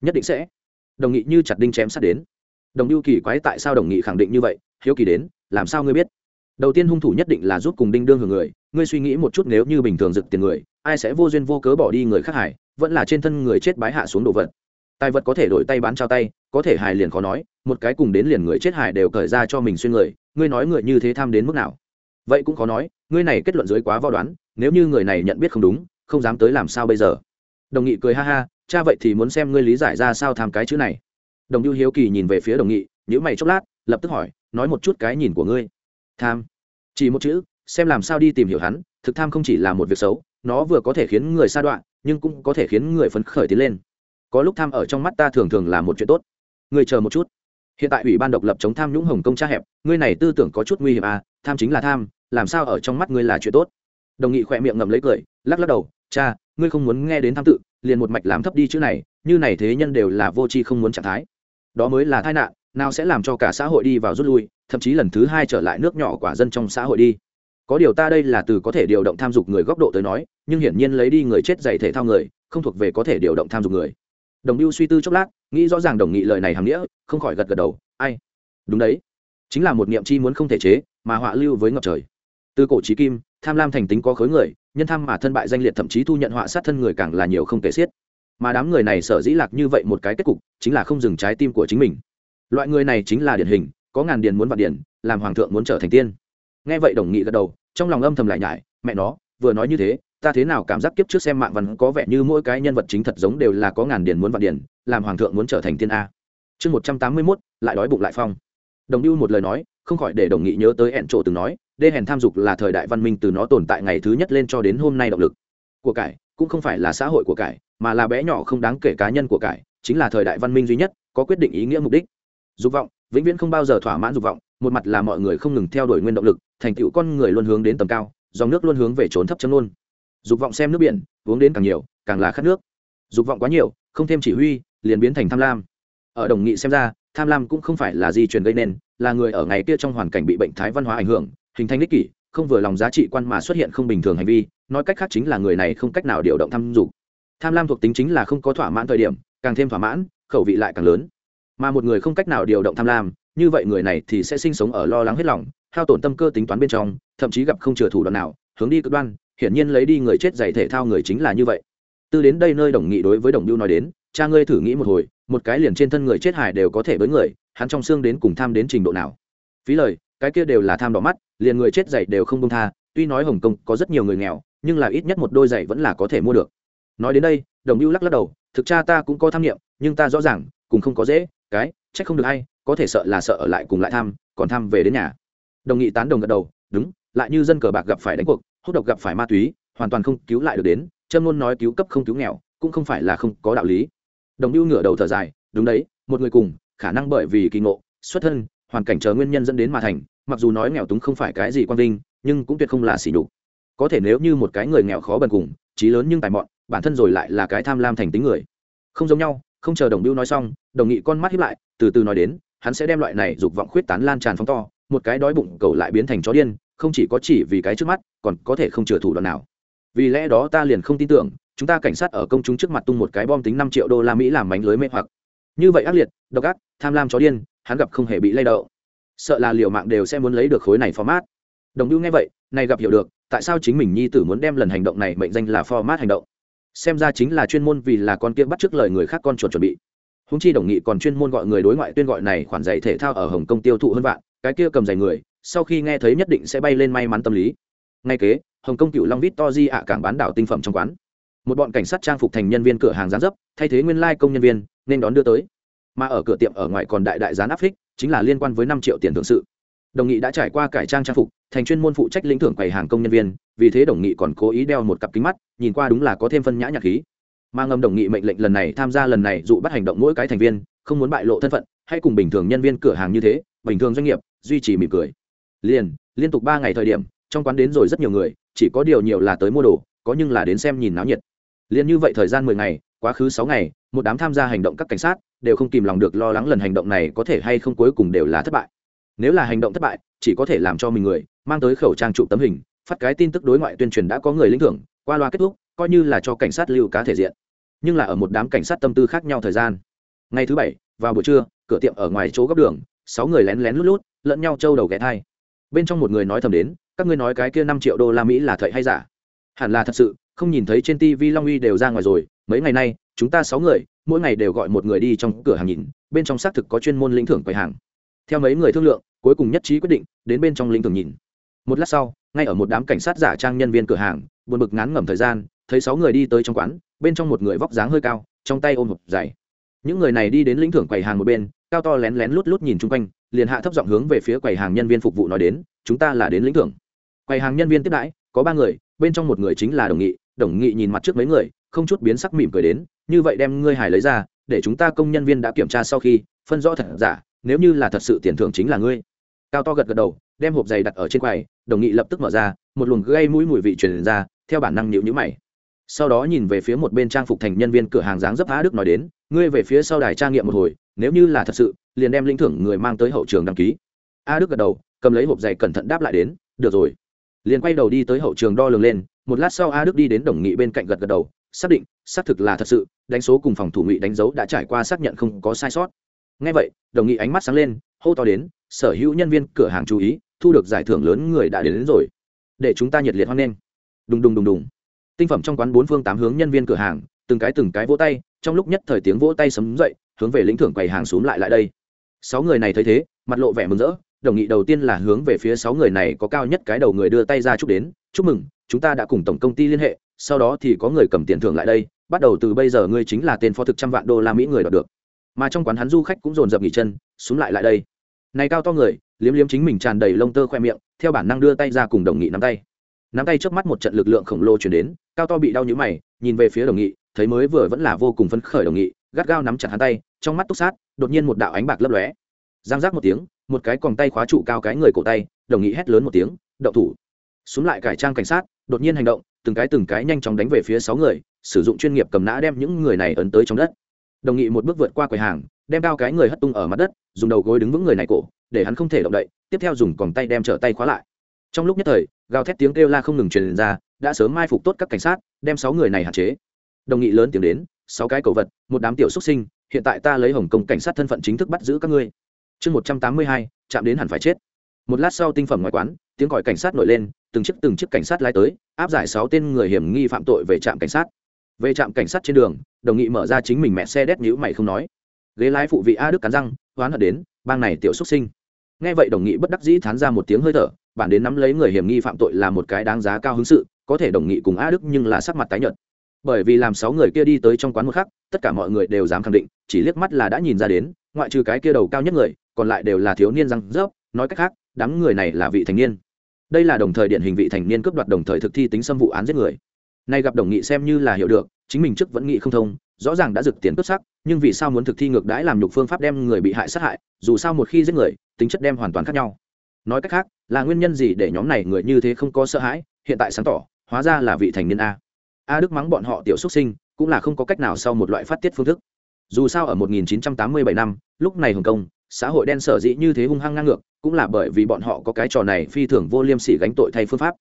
A: Nhất định sẽ. Đồng nghị như chặt đinh chém sát đến. Đồng lưu kỳ quái tại sao đồng nghị khẳng định như vậy? Hiếu kỳ đến, làm sao ngươi biết? Đầu tiên hung thủ nhất định là giúp cùng đinh đương hưởng người. Ngươi suy nghĩ một chút nếu như bình thường rực tiền người ai sẽ vô duyên vô cớ bỏ đi người khác hải vẫn là trên thân người chết bái hạ xuống đồ vật. Tài vật có thể đổi tay bán trao tay, có thể hài liền khó nói, một cái cùng đến liền người chết hài đều cởi ra cho mình xuyên người, ngươi nói người như thế tham đến mức nào? Vậy cũng khó nói, ngươi này kết luận dưới quá vo đoán, nếu như người này nhận biết không đúng, không dám tới làm sao bây giờ? Đồng nghị cười ha ha, cha vậy thì muốn xem ngươi lý giải ra sao tham cái chữ này. Đồng lưu hiếu kỳ nhìn về phía đồng nghị nhữ mày chốc lát, lập tức hỏi, nói một chút cái nhìn của ngươi. Tham. Chỉ một chữ, xem làm sao đi tìm hiểu hắn, thực tham không chỉ là một việc xấu nó vừa có thể khiến người sa đoạn nhưng cũng có thể khiến người phấn khởi tiến lên. Có lúc tham ở trong mắt ta thường thường là một chuyện tốt. Người chờ một chút. Hiện tại ủy ban độc lập chống tham nhũng hồng công tra hẹp, ngươi này tư tưởng có chút nguy hiểm à tham chính là tham, làm sao ở trong mắt ngươi là chuyện tốt? Đồng nghị khỏe miệng ngậm lấy cười, lắc lắc đầu, cha, ngươi không muốn nghe đến tham tự, liền một mạch làm thấp đi chữ này, như này thế nhân đều là vô tri không muốn trạng thái. Đó mới là tai nạn, nào sẽ làm cho cả xã hội đi vào rút lui, thậm chí lần thứ hai trở lại nước nhỏ quả dân trong xã hội đi có điều ta đây là từ có thể điều động tham dục người góc độ tới nói, nhưng hiển nhiên lấy đi người chết dạy thể thao người, không thuộc về có thể điều động tham dục người. Đồng lưu suy tư chốc lát, nghĩ rõ ràng đồng nghị lời này hàm nghĩa, không khỏi gật gật đầu, ai? Đúng đấy. Chính là một niệm chi muốn không thể chế, mà họa lưu với ngập trời. Từ cổ trí kim, tham lam thành tính có khối người, nhân tham mà thân bại danh liệt thậm chí thu nhận họa sát thân người càng là nhiều không kể xiết. Mà đám người này sở dĩ lạc như vậy một cái kết cục, chính là không dừng trái tim của chính mình. Loại người này chính là điển hình, có ngàn điền muốn vạn điển làm hoàng thượng muốn trở thành tiên nghe vậy đồng nghị gật đầu, trong lòng âm thầm lại nhải, mẹ nó, vừa nói như thế, ta thế nào cảm giác kiếp trước xem mạng văn có vẻ như mỗi cái nhân vật chính thật giống đều là có ngàn điền muốn vạn điền, làm hoàng thượng muốn trở thành tiên a. Chương một trăm tám mươi mốt, lại đói bụng lại phong. Đồng ưu một lời nói, không khỏi để đồng nghị nhớ tới hẹn trộ từng nói, đê hèn tham dục là thời đại văn minh từ nó tồn tại ngày thứ nhất lên cho đến hôm nay động lực của cải, cũng không phải là xã hội của cải, mà là bé nhỏ không đáng kể cá nhân của cải, chính là thời đại văn minh duy nhất, có quyết định ý nghĩa mục đích. Dục vọng, vĩnh viễn không bao giờ thỏa mãn dục vọng một mặt là mọi người không ngừng theo đuổi nguyên động lực, thành tựu con người luôn hướng đến tầm cao, dòng nước luôn hướng về trốn thấp chấm luôn. Dục vọng xem nước biển, uống đến càng nhiều, càng là khát nước. Dục vọng quá nhiều, không thêm chỉ huy, liền biến thành tham lam. Ở đồng nghị xem ra, tham lam cũng không phải là di truyền gây nên, là người ở ngày kia trong hoàn cảnh bị bệnh thái văn hóa ảnh hưởng, hình thành đích kỷ, không vừa lòng giá trị quan mà xuất hiện không bình thường hành vi, nói cách khác chính là người này không cách nào điều động tham dục. Tham lam thuộc tính chính là không có thỏa mãn thời điểm, càng thêm thỏa mãn, khẩu vị lại càng lớn. Mà một người không cách nào điều động tham lam như vậy người này thì sẽ sinh sống ở lo lắng hết lòng, hao tổn tâm cơ tính toán bên trong, thậm chí gặp không chừa thủ đoạn nào, hướng đi cực đoan, hiển nhiên lấy đi người chết giày thể thao người chính là như vậy. Từ đến đây nơi đồng nghị đối với đồng biêu nói đến, cha ngươi thử nghĩ một hồi, một cái liền trên thân người chết hải đều có thể với người, hắn trong xương đến cùng tham đến trình độ nào? Phí lời, cái kia đều là tham đỏ mắt, liền người chết giày đều không công tha, tuy nói hồng kông có rất nhiều người nghèo, nhưng là ít nhất một đôi giày vẫn là có thể mua được. Nói đến đây, đồng biêu lắc lắc đầu, thực cha ta cũng có tham nghiệm, nhưng ta rõ ràng, cùng không có dễ, cái trách không được hay có thể sợ là sợ ở lại cùng lại tham còn tham về đến nhà. Đồng nghị tán đồng gật đầu, đúng, lại như dân cờ bạc gặp phải đánh cuộc, hút độc gặp phải ma túy, hoàn toàn không cứu lại được đến, trâm luôn nói cứu cấp không cứu nghèo, cũng không phải là không có đạo lý. Đồng lưu ngửa đầu thở dài, đúng đấy, một người cùng, khả năng bởi vì kỳ ngộ, xuất thân, hoàn cảnh chờ nguyên nhân dẫn đến mà thành, mặc dù nói nghèo túng không phải cái gì quan vinh, nhưng cũng tuyệt không là xỉ đục có thể nếu như một cái người nghèo khó bần cùng, trí lớn nhưng tài mọn, bản thân rồi lại là cái tham lam thành tính người. Không giống nhau, không chờ đồng biêu nói xong, đồng nghị con mắt hiếp lại từ từ nói đến, hắn sẽ đem loại này dục vọng khuyết tán lan tràn phóng to, một cái đói bụng cầu lại biến thành chó điên, không chỉ có chỉ vì cái trước mắt, còn có thể không chừa thủ đoạn nào. Vì lẽ đó ta liền không tin tưởng, chúng ta cảnh sát ở công chúng trước mặt tung một cái bom tính năm triệu đô la mỹ làm mánh lưới mê hoặc. Như vậy ác liệt, độc ác, tham lam chó điên, hắn gặp không hề bị lay đậu sợ là liệu mạng đều sẽ muốn lấy được khối này format. Đồng lưu nghe vậy, này gặp hiểu được, tại sao chính mình nhi tử muốn đem lần hành động này mệnh danh là format hành động? Xem ra chính là chuyên môn vì là con kia bắt trước lời người khác con chuột chuẩn bị húng chi đồng nghị còn chuyên môn gọi người đối ngoại tuyên gọi này khoản giày thể thao ở hồng kông tiêu thụ hơn vạn, cái kia cầm giày người, sau khi nghe thấy nhất định sẽ bay lên may mắn tâm lý. Ngay kế, hồng kông cựu long vít to di ạ cảng bán đảo tinh phẩm trong quán. Một bọn cảnh sát trang phục thành nhân viên cửa hàng gián dấp, thay thế nguyên lai、like、công nhân viên, nên đón đưa tới. Mà ở cửa tiệm ở ngoài còn đại đại gián áp phích chính là liên quan với năm triệu tiền thượng sự. Đồng nghị đã trải qua cải trang trang phục, thành chuyên môn phụ trách lĩnh thưởng quầy hàng công nhân viên, vì thế đồng nghị còn cố ý đeo một cặp kính mắt, nhìn qua đúng là có thêm phân nhã nhạc khí mà ngầm đồng nghị mệnh lệnh lần này tham gia lần này dụ bắt hành động mỗi cái thành viên, không muốn bại lộ thân phận, hay cùng bình thường nhân viên cửa hàng như thế, bình thường doanh nghiệp, duy trì mỉm cười. Liền, liên tục ba ngày thời điểm, trong quán đến rồi rất nhiều người, chỉ có điều nhiều là tới mua đồ, có nhưng là đến xem nhìn náo nhiệt. Liền như vậy thời gian mười ngày, quá khứ sáu ngày, một đám tham gia hành động các cảnh sát, đều không kìm lòng được lo lắng lần hành động này có thể hay không cuối cùng đều là thất bại. Nếu là hành động thất bại, chỉ có thể làm cho mình người, mang tới khẩu trang trụ tấm hình, phát cái tin tức đối ngoại tuyên truyền đã có người lĩnh thưởng, qua loa kết thúc coi như là cho cảnh sát lưu cá thể diện, nhưng là ở một đám cảnh sát tâm tư khác nhau thời gian. Ngày thứ bảy, vào buổi trưa, cửa tiệm ở ngoài chỗ góc đường, sáu người lén lén lút lút, lẫn nhau trâu đầu ghé thai. Bên trong một người nói thầm đến, các ngươi nói cái kia năm triệu đô la mỹ là thậy hay giả? Hẳn là thật sự, không nhìn thấy trên tv long uy đều ra ngoài rồi, mấy ngày nay, chúng ta sáu người, mỗi ngày đều gọi một người đi trong cửa hàng nhìn, bên trong xác thực có chuyên môn lĩnh thưởng quầy hàng. Theo mấy người thương lượng, cuối cùng nhất trí quyết định, đến bên trong lĩnh thưởng nhìn. Một lát sau, ngay ở một đám cảnh sát giả trang nhân viên cửa hàng, buồn bực ngắn ngẩm thời gian thấy sáu người đi tới trong quán, bên trong một người vóc dáng hơi cao, trong tay ôm hộp dày những người này đi đến lĩnh thưởng quầy hàng một bên, cao to lén lén lút lút nhìn chung quanh, liền hạ thấp giọng hướng về phía quầy hàng nhân viên phục vụ nói đến, chúng ta là đến lĩnh thưởng. Quầy hàng nhân viên tiếp đãi, có ba người, bên trong một người chính là đồng nghị đồng nghị nhìn mặt trước mấy người, không chút biến sắc mỉm cười đến, như vậy đem ngươi hải lấy ra, để chúng ta công nhân viên đã kiểm tra sau khi, phân rõ thật giả, nếu như là thật sự tiền thưởng chính là ngươi. Cao to gật gật đầu, đem hộp giày đặt ở trên quầy, đồng nghị lập tức mở ra, một luồng gây mũi mùi vị truyền ra, theo bản năng nhịu nhữ mày sau đó nhìn về phía một bên trang phục thành nhân viên cửa hàng dáng dấp á đức nói đến ngươi về phía sau đài trang nghiệm một hồi nếu như là thật sự liền đem linh thưởng người mang tới hậu trường đăng ký. A đức gật đầu cầm lấy hộp giày cẩn thận đáp lại đến được rồi. Liền quay đầu đi tới hậu trường đo lường lên một lát sau a đức đi đến đồng nghị bên cạnh gật gật đầu xác định xác thực là thật sự đánh số cùng phòng thủ ngụy đánh dấu đã trải qua xác nhận không có sai sót. Ngay vậy đồng nghị ánh mắt sáng lên hô to đến sở hữu nhân viên cửa hàng chú ý thu được giải thưởng lớn người đã đến, đến rồi. Để chúng ta nhiệt liệt hoan nghênh. Đùng đùng đùng đùng tinh phẩm trong quán bốn phương tám hướng nhân viên cửa hàng, từng cái từng cái vỗ tay, trong lúc nhất thời tiếng vỗ tay sấm dậy, hướng về lĩnh thưởng quầy hàng xuống lại lại đây. Sáu người này thấy thế, mặt lộ vẻ mừng rỡ, đồng nghị đầu tiên là hướng về phía sáu người này có cao nhất cái đầu người đưa tay ra chúc đến, chúc mừng, chúng ta đã cùng tổng công ty liên hệ, sau đó thì có người cầm tiền thưởng lại đây, bắt đầu từ bây giờ ngươi chính là tên phó thực trăm vạn đô la mỹ người đọc được. Mà trong quán hắn du khách cũng dồn dập nghỉ chân xuống lại lại đây. Này cao to người, liếm liếm chính mình tràn đầy lông tơ khoe miệng, theo bản năng đưa tay ra cùng đồng nghị nắm tay nắm tay trước mắt một trận lực lượng khổng lồ chuyển đến, cao to bị đau nhữ mày, nhìn về phía đồng nghị, thấy mới vừa vẫn là vô cùng phấn khởi đồng nghị, gắt gao nắm chặt hắn tay, trong mắt túc sát, đột nhiên một đạo ánh bạc lấp lóe. Giang giác một tiếng, một cái còng tay khóa trụ cao cái người cổ tay, đồng nghị hét lớn một tiếng, động thủ! Xuống lại cải trang cảnh sát, đột nhiên hành động, từng cái từng cái nhanh chóng đánh về phía sáu người, sử dụng chuyên nghiệp cầm nã đem những người này ấn tới trong đất. Đồng nghị một bước vượt qua quầy hàng, đem cao cái người hất tung ở mặt đất, dùng đầu gối đứng vững người này cổ, để hắn không thể động đậy, tiếp theo dùng còng tay đem trở tay khóa lại trong lúc nhất thời, gào thét tiếng kêu la không ngừng truyền ra, đã sớm mai phục tốt các cảnh sát, đem sáu người này hạn chế. Đồng nghị lớn tiếng đến, sáu cái cầu vật, một đám tiểu xuất sinh, hiện tại ta lấy hồng kông cảnh sát thân phận chính thức bắt giữ các ngươi. Chương một trăm tám mươi hai, chạm đến hẳn phải chết. Một lát sau tinh phẩm ngoài quán, tiếng gọi cảnh sát nổi lên, từng chiếc từng chiếc cảnh sát lái tới, áp giải sáu tên người hiểm nghi phạm tội về trạm cảnh sát. Về trạm cảnh sát trên đường, đồng nghị mở ra chính mình mẹ xe đét nhữ mày không nói. Ghế lái phụ vị a đức cắn răng, hoán hận đến, bang này tiểu xuất sinh. Nghe vậy đồng nghị bất đắc dĩ thán ra một tiếng hơi thở bản đến nắm lấy người hiểm nghi phạm tội là một cái đáng giá cao hứng sự, có thể đồng nghị cùng a đức nhưng là sắc mặt tái nhợt. Bởi vì làm sáu người kia đi tới trong quán một khắc, tất cả mọi người đều dám khẳng định, chỉ liếc mắt là đã nhìn ra đến, ngoại trừ cái kia đầu cao nhất người, còn lại đều là thiếu niên răng rớp, nói cách khác, đám người này là vị thành niên. Đây là đồng thời điển hình vị thành niên cướp đoạt đồng thời thực thi tính xâm vụ án giết người. Nay gặp đồng nghị xem như là hiểu được, chính mình trước vẫn nghị không thông, rõ ràng đã dực tiền cướp sắc, nhưng vì sao muốn thực thi ngược đãi làm nhục phương pháp đem người bị hại sát hại, dù sao một khi giết người, tính chất đem hoàn toàn khác nhau. Nói cách khác là nguyên nhân gì để nhóm này người như thế không có sợ hãi, hiện tại sáng tỏ, hóa ra là vị thành niên a. A đức mắng bọn họ tiểu xuất sinh, cũng là không có cách nào sau một loại phát tiết phương thức. Dù sao ở 1987 năm, lúc này hồng kông, xã hội đen sở dĩ như thế hung hăng ngang ngược, cũng là bởi vì bọn họ có cái trò này phi thường vô liêm sỉ gánh tội thay phương pháp.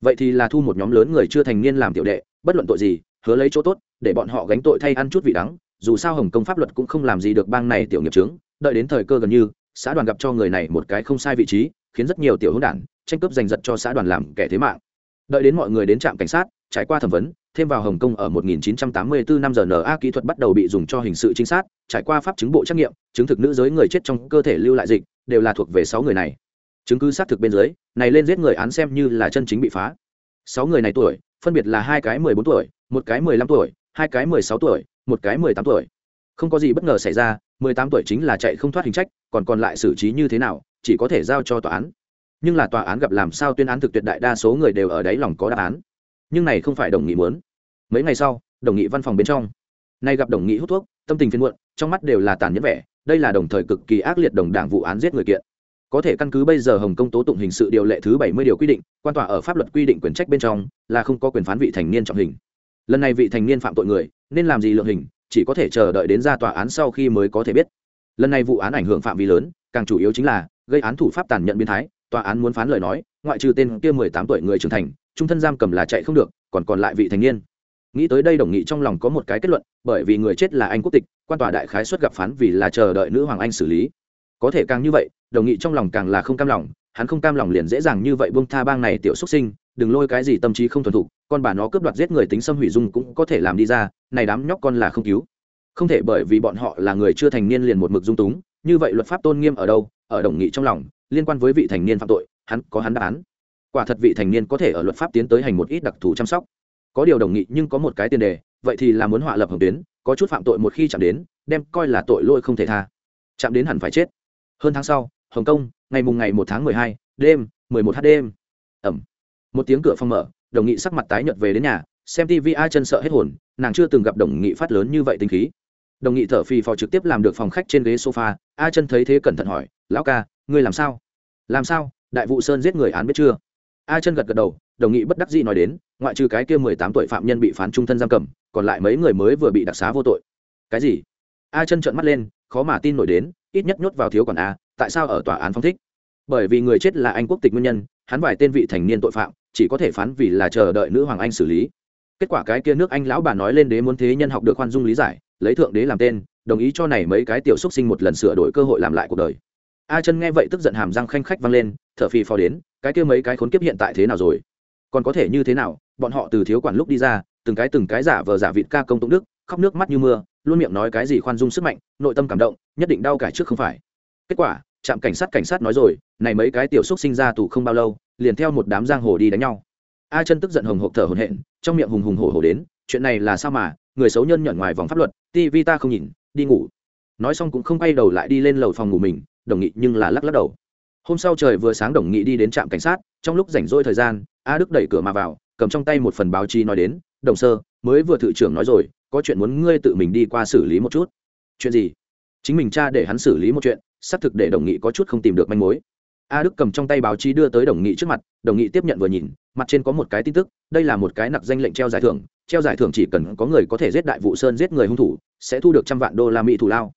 A: Vậy thì là thu một nhóm lớn người chưa thành niên làm tiểu đệ, bất luận tội gì, hứa lấy chỗ tốt, để bọn họ gánh tội thay ăn chút vị đắng, dù sao hồng kông pháp luật cũng không làm gì được bang này tiểu nghiệp trướng đợi đến thời cơ gần như, xã đoàn gặp cho người này một cái không sai vị trí khiến rất nhiều tiểu hữu đản tranh cướp giành giật cho xã đoàn làm kẻ thế mạng. Đợi đến mọi người đến trạm cảnh sát, trải qua thẩm vấn, thêm vào hồng kông ở 1984 năm giờ na kỹ thuật bắt đầu bị dùng cho hình sự trinh sát, trải qua pháp chứng bộ trắc nghiệm chứng thực nữ giới người chết trong cơ thể lưu lại dịch, đều là thuộc về sáu người này. Chứng cứ xác thực bên dưới, này lên giết người án xem như là chân chính bị phá. Sáu người này tuổi, phân biệt là hai cái mười bốn tuổi, một cái mười lăm tuổi, hai cái mười sáu tuổi, một cái mười tám tuổi. Không có gì bất ngờ xảy ra, mười tám tuổi chính là chạy không thoát hình trách, còn còn lại xử trí như thế nào chỉ có thể giao cho tòa án. Nhưng là tòa án gặp làm sao tuyên án thực tuyệt đại đa số người đều ở đáy lòng có đáp án. Nhưng này không phải đồng nghị muốn. Mấy ngày sau, đồng nghị văn phòng bên trong. Nay gặp đồng nghị hút thuốc, tâm tình phiên muộn, trong mắt đều là tàn nhẫn vẻ, đây là đồng thời cực kỳ ác liệt đồng đảng vụ án giết người kiện. Có thể căn cứ bây giờ hồng kông tố tụng hình sự điều lệ thứ bảy mươi điều quy định, quan tòa ở pháp luật quy định quyền trách bên trong, là không có quyền phán vị thành niên trọng hình. Lần này vị thành niên phạm tội người, nên làm gì lượng hình, chỉ có thể chờ đợi đến ra tòa án sau khi mới có thể biết. Lần này vụ án ảnh hưởng phạm vi lớn càng chủ yếu chính là, gây án thủ pháp tàn nhẫn biến thái, tòa án muốn phán lời nói, ngoại trừ tên kia mười tám tuổi người trưởng thành, trung thân giam cầm là chạy không được, còn còn lại vị thành niên. Nghĩ tới đây đồng nghị trong lòng có một cái kết luận, bởi vì người chết là anh quốc tịch, quan tòa đại khái xuất gặp phán vì là chờ đợi nữ hoàng anh xử lý. Có thể càng như vậy, đồng nghị trong lòng càng là không cam lòng, hắn không cam lòng liền dễ dàng như vậy buông tha bang này tiểu xuất sinh, đừng lôi cái gì tâm trí không thuần thục, con bà nó cướp đoạt giết người tính xâm hủy dung cũng có thể làm đi ra, này đám nhóc con là không cứu. Không thể bởi vì bọn họ là người chưa thành niên liền một mực dung túng như vậy luật pháp tôn nghiêm ở đâu? Ở đồng nghị trong lòng, liên quan với vị thành niên phạm tội, hắn có hắn đáp án. Quả thật vị thành niên có thể ở luật pháp tiến tới hành một ít đặc thù chăm sóc. Có điều đồng nghị nhưng có một cái tiền đề, vậy thì là muốn họa lập hồng tuyến, có chút phạm tội một khi chạm đến, đem coi là tội lỗi không thể tha. Chạm đến hẳn phải chết. Hơn tháng sau, hồng kông, ngày mùng ngày một tháng mười hai, đêm, mười một h đêm. Ẩm. Một tiếng cửa phòng mở, đồng nghị sắc mặt tái nhợt về đến nhà, xem tv a chân sợ hết hồn, nàng chưa từng gặp đồng nghị phát lớn như vậy tinh khí đồng nghị thở phì phò trực tiếp làm được phòng khách trên ghế sofa. A chân thấy thế cẩn thận hỏi, lão ca, ngươi làm sao? Làm sao? Đại vụ sơn giết người án biết chưa? A chân gật gật đầu, đồng nghị bất đắc dĩ nói đến, ngoại trừ cái kia mười tám tuổi phạm nhân bị phán trung thân giam cầm, còn lại mấy người mới vừa bị đặc xá vô tội. Cái gì? A chân trợn mắt lên, khó mà tin nổi đến, ít nhất nhốt vào thiếu quản a, tại sao ở tòa án phong thích? Bởi vì người chết là anh quốc tịch nguyên nhân, hắn vài tên vị thành niên tội phạm, chỉ có thể phán vì là chờ đợi nữ hoàng anh xử lý. Kết quả cái kia nước anh lão bà nói lên đế muốn thế nhân học được khoan dung lý giải lấy thượng đế làm tên, đồng ý cho này mấy cái tiểu xúc sinh một lần sửa đổi cơ hội làm lại cuộc đời. A chân nghe vậy tức giận hàm răng khanh khách vang lên, thở phì phò đến, cái kia mấy cái khốn kiếp hiện tại thế nào rồi? Còn có thể như thế nào? Bọn họ từ thiếu quản lúc đi ra, từng cái từng cái giả vờ giả vịt ca công tụng đức, khóc nước mắt như mưa, luôn miệng nói cái gì khoan dung sức mạnh, nội tâm cảm động, nhất định đau cải trước không phải. Kết quả, trạm cảnh sát cảnh sát nói rồi, này mấy cái tiểu xúc sinh ra tù không bao lâu, liền theo một đám giang hồ đi đánh nhau. A chân tức giận hồng hộp thở hồn hện trong miệng hùng hùng hổ hổ đến, chuyện này là sao mà người xấu nhân nhận ngoài vòng pháp luật tv ta không nhìn, đi ngủ. Nói xong cũng không quay đầu lại đi lên lầu phòng ngủ mình, đồng nghị nhưng là lắc lắc đầu. Hôm sau trời vừa sáng đồng nghị đi đến trạm cảnh sát, trong lúc rảnh rỗi thời gian, a đức đẩy cửa mà vào, cầm trong tay một phần báo chí nói đến, đồng sơ, mới vừa thự trưởng nói rồi, có chuyện muốn ngươi tự mình đi qua xử lý một chút. Chuyện gì? Chính mình cha để hắn xử lý một chuyện, xác thực để đồng nghị có chút không tìm được manh mối. A đức cầm trong tay báo chí đưa tới đồng nghị trước mặt, đồng nghị tiếp nhận vừa nhìn, mặt trên có một cái tin tức, đây là một cái nặc danh lệnh treo giải thưởng treo giải thưởng chỉ cần có người có thể giết đại vụ sơn giết người hung thủ, sẽ thu được trăm vạn đô la mỹ thủ lao.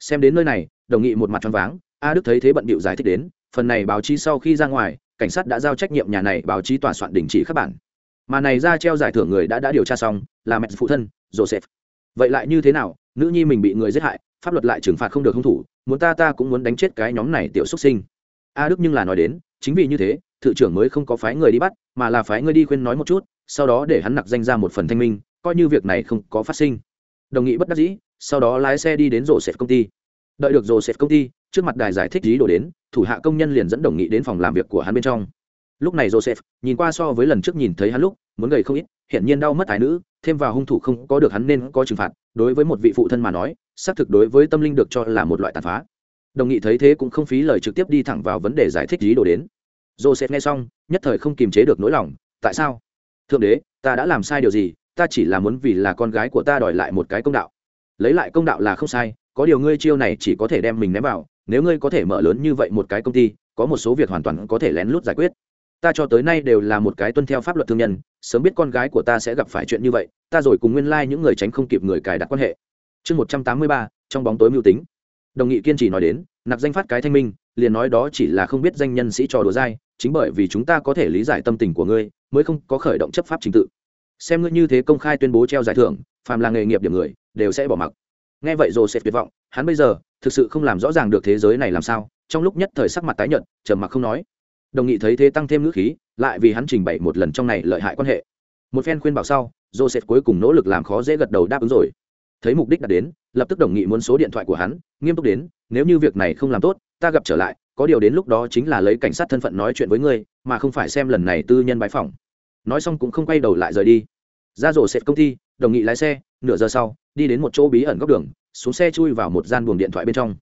A: Xem đến nơi này, đồng nghị một mặt choáng váng, a đức thấy thế bận bịu giải thích đến, phần này báo chí sau khi ra ngoài, cảnh sát đã giao trách nhiệm nhà này báo chí tòa soạn đình chỉ các bản. Mà này ra treo giải thưởng người đã đã điều tra xong, là mẹ phụ thân, joseph. Vậy lại như thế nào? Nữ nhi mình bị người giết hại, pháp luật lại trừng phạt không được hung thủ, muốn ta ta cũng muốn đánh chết cái nhóm này tiểu xuất sinh. A đức nhưng là nói đến, chính vì như thế, thự trưởng mới không có phái người đi bắt, mà là phái người đi khuyên nói một chút sau đó để hắn nặc danh ra một phần thanh minh, coi như việc này không có phát sinh. Đồng nghị bất đắc dĩ, sau đó lái xe đi đến rổ sệt công ty. Đợi được rổ sệt công ty, trước mặt đài giải thích lý đồ đến, thủ hạ công nhân liền dẫn đồng nghị đến phòng làm việc của hắn bên trong. Lúc này joseph, nhìn qua so với lần trước nhìn thấy hắn lúc, muốn gầy không ít hiện nhiên đau mất tài nữ, thêm vào hung thủ không có được hắn nên có trừng phạt, đối với một vị phụ thân mà nói, xác thực đối với tâm linh được cho là một loại tàn phá. Đồng nghị thấy thế cũng không phí lời trực tiếp đi thẳng vào vấn đề giải thích lý đồ đến. Joseph nghe xong, nhất thời không kiềm chế được nỗi lòng, tại sao? Thượng đế, ta đã làm sai điều gì, ta chỉ là muốn vì là con gái của ta đòi lại một cái công đạo. Lấy lại công đạo là không sai, có điều ngươi chiêu này chỉ có thể đem mình ném vào, nếu ngươi có thể mở lớn như vậy một cái công ty, có một số việc hoàn toàn có thể lén lút giải quyết. Ta cho tới nay đều là một cái tuân theo pháp luật thương nhân, sớm biết con gái của ta sẽ gặp phải chuyện như vậy, ta rồi cùng nguyên lai、like、những người tránh không kịp người cài đặt quan hệ. Chương một trăm tám mươi ba, trong bóng tối mưu tính. Đồng nghị kiên trì nói đến nặc danh phát cái thanh minh, liền nói đó chỉ là không biết danh nhân sĩ trò đùa dai chính bởi vì chúng ta có thể lý giải tâm tình của ngươi, mới không có khởi động chấp pháp trình tự. Xem ngươi như thế công khai tuyên bố treo giải thưởng, phàm là nghề nghiệp điểm người, đều sẽ bỏ mặc. Nghe vậy rồi sẽ tuyệt vọng, hắn bây giờ, thực sự không làm rõ ràng được thế giới này làm sao, trong lúc nhất thời sắc mặt tái nhợt, trầm mặc không nói. Đồng nghị thấy thế tăng thêm ngữ khí, lại vì hắn trình bày một lần trong này lợi hại quan hệ. Một phen khuyên bảo sau, joseph cuối cùng nỗ lực làm khó dễ gật đầu đáp ứng rồi. Thấy mục đích đã đến, lập tức đồng nghị muốn số điện thoại của hắn, nghiêm túc đến, nếu như việc này không làm tốt, ta gặp trở lại có điều đến lúc đó chính là lấy cảnh sát thân phận nói chuyện với ngươi, mà không phải xem lần này tư nhân bãi phỏng nói xong cũng không quay đầu lại rời đi. Ra rổ xẹt công ty, đồng nghị lái xe, nửa giờ sau, đi đến một chỗ bí ẩn góc đường, xuống xe chui vào một gian buồng điện thoại bên trong.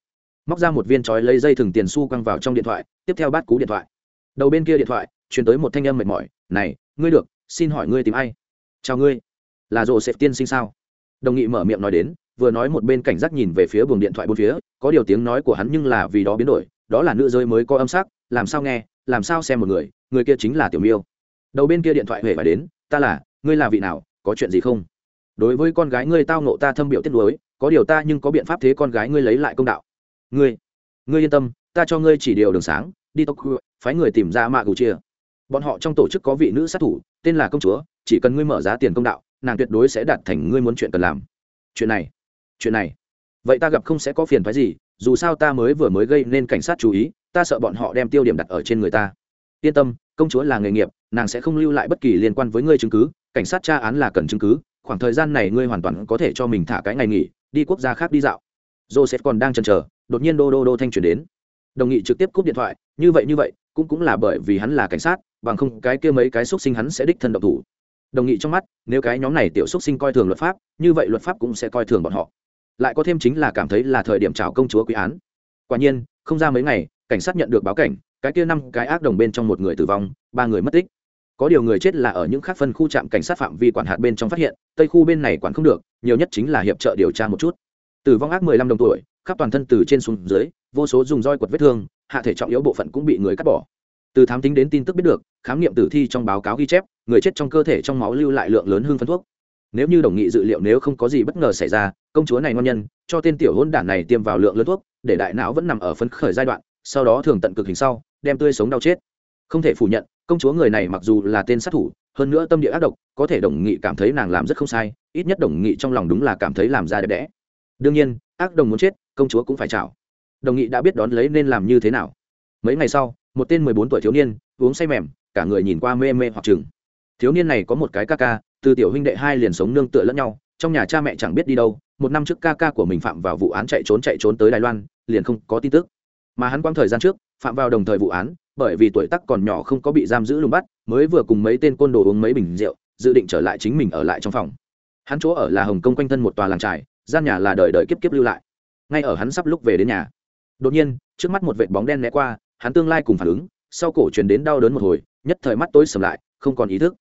A: Móc ra một viên trói lấy dây thừng tiền xu quăng vào trong điện thoại, tiếp theo bắt cú điện thoại. Đầu bên kia điện thoại, truyền tới một thanh âm mệt mỏi, này, ngươi được, xin hỏi ngươi tìm ai? Chào ngươi. Là rổ xẹt tiên sinh sao? Đồng nghị mở miệng nói đến, vừa nói một bên cảnh giác nhìn về phía buồng điện thoại bốn phía, có điều tiếng nói của hắn nhưng là vì đó biến đổi đó là nữ giới mới có âm sắc, làm sao nghe, làm sao xem một người người kia chính là tiểu miêu. Đầu bên kia điện thoại huệ phải đến, ta là, ngươi là vị nào, có chuyện gì không? Đối với con gái ngươi tao nộ ta thâm biểu tiết lối có điều ta nhưng có biện pháp thế con gái ngươi lấy lại công đạo. Ngươi ngươi yên tâm, ta cho ngươi chỉ điều đường sáng, đi tóc phái người tìm ra mạ gù chia. Bọn họ trong tổ chức có vị nữ sát thủ, tên là công chúa, chỉ cần ngươi mở giá tiền công đạo, nàng tuyệt đối sẽ đạt thành ngươi muốn chuyện cần làm. Chuyện này chuyện này, vậy ta gặp không sẽ có phiền phái gì dù sao ta mới vừa mới gây nên cảnh sát chú ý, ta sợ bọn họ đem tiêu điểm đặt ở trên người ta. Yên tâm, công chúa là nghề nghiệp, nàng sẽ không lưu lại bất kỳ liên quan với ngươi chứng cứ, cảnh sát tra án là cần chứng cứ, khoảng thời gian này ngươi hoàn toàn có thể cho mình thả cái ngày nghỉ, đi quốc gia khác đi dạo. Joseph còn đang chần chờ, đột nhiên đô đô đô thanh chuyển đến. Đồng nghị trực tiếp cúp điện thoại, như vậy như vậy, cũng cũng là bởi vì hắn là cảnh sát, bằng không cái kia mấy cái xúc sinh hắn sẽ đích thân độc thủ. Đồng nghị trong mắt, nếu cái nhóm này tiểu xúc sinh coi thường luật pháp, như vậy luật pháp cũng sẽ coi thường bọn họ lại có thêm chính là cảm thấy là thời điểm chào công chúa quý án. Quả nhiên, không ra mấy ngày, cảnh sát nhận được báo cảnh, cái kia năm cái ác đồng bên trong một người tử vong, ba người mất tích. Có điều người chết là ở những khác phân khu trạm cảnh sát phạm vi quản hạt bên trong phát hiện, tây khu bên này quản không được, nhiều nhất chính là hiệp trợ điều tra một chút. Tử vong ác mười lăm đồng tuổi, khắp toàn thân từ trên xuống dưới, vô số dùng roi quật vết thương, hạ thể trọng yếu bộ phận cũng bị người cắt bỏ. Từ thám tính đến tin tức biết được, khám nghiệm tử thi trong báo cáo ghi chép, người chết trong cơ thể trong máu lưu lại lượng lớn hương phân thuốc nếu như đồng nghị dự liệu nếu không có gì bất ngờ xảy ra, công chúa này ngon nhân, cho tên tiểu hôn đản này tiêm vào lượng lớn thuốc, để đại não vẫn nằm ở phấn khởi giai đoạn, sau đó thường tận cực hình sau, đem tươi sống đau chết. Không thể phủ nhận, công chúa người này mặc dù là tên sát thủ, hơn nữa tâm địa ác độc, có thể đồng nghị cảm thấy nàng làm rất không sai, ít nhất đồng nghị trong lòng đúng là cảm thấy làm ra đẹp đẽ. Đương nhiên, ác đồng muốn chết, công chúa cũng phải chào. Đồng nghị đã biết đón lấy nên làm như thế nào. Mấy ngày sau, một tên mười bốn tuổi thiếu niên, uống say mềm, cả người nhìn qua mê mê hoặc chừng. Thiếu niên này có một cái ca ca từ tiểu huynh đệ hai liền sống nương tựa lẫn nhau, trong nhà cha mẹ chẳng biết đi đâu, một năm trước ca ca của mình phạm vào vụ án chạy trốn chạy trốn tới đài loan, liền không có tin tức. Mà hắn quang thời gian trước, phạm vào đồng thời vụ án, bởi vì tuổi tác còn nhỏ không có bị giam giữ lùng bắt, mới vừa cùng mấy tên côn đồ uống mấy bình rượu, dự định trở lại chính mình ở lại trong phòng. Hắn chỗ ở là hồng kông quanh thân một tòa làng trài, gian nhà là đời đời kiếp kiếp lưu lại. Ngay ở hắn sắp lúc về đến nhà, đột nhiên, trước mắt một vệt bóng đen né qua, hắn tương lai cùng phản ứng, sau cổ truyền đến đau đớn một hồi, nhất thời mắt tối sầm lại, không còn ý thức.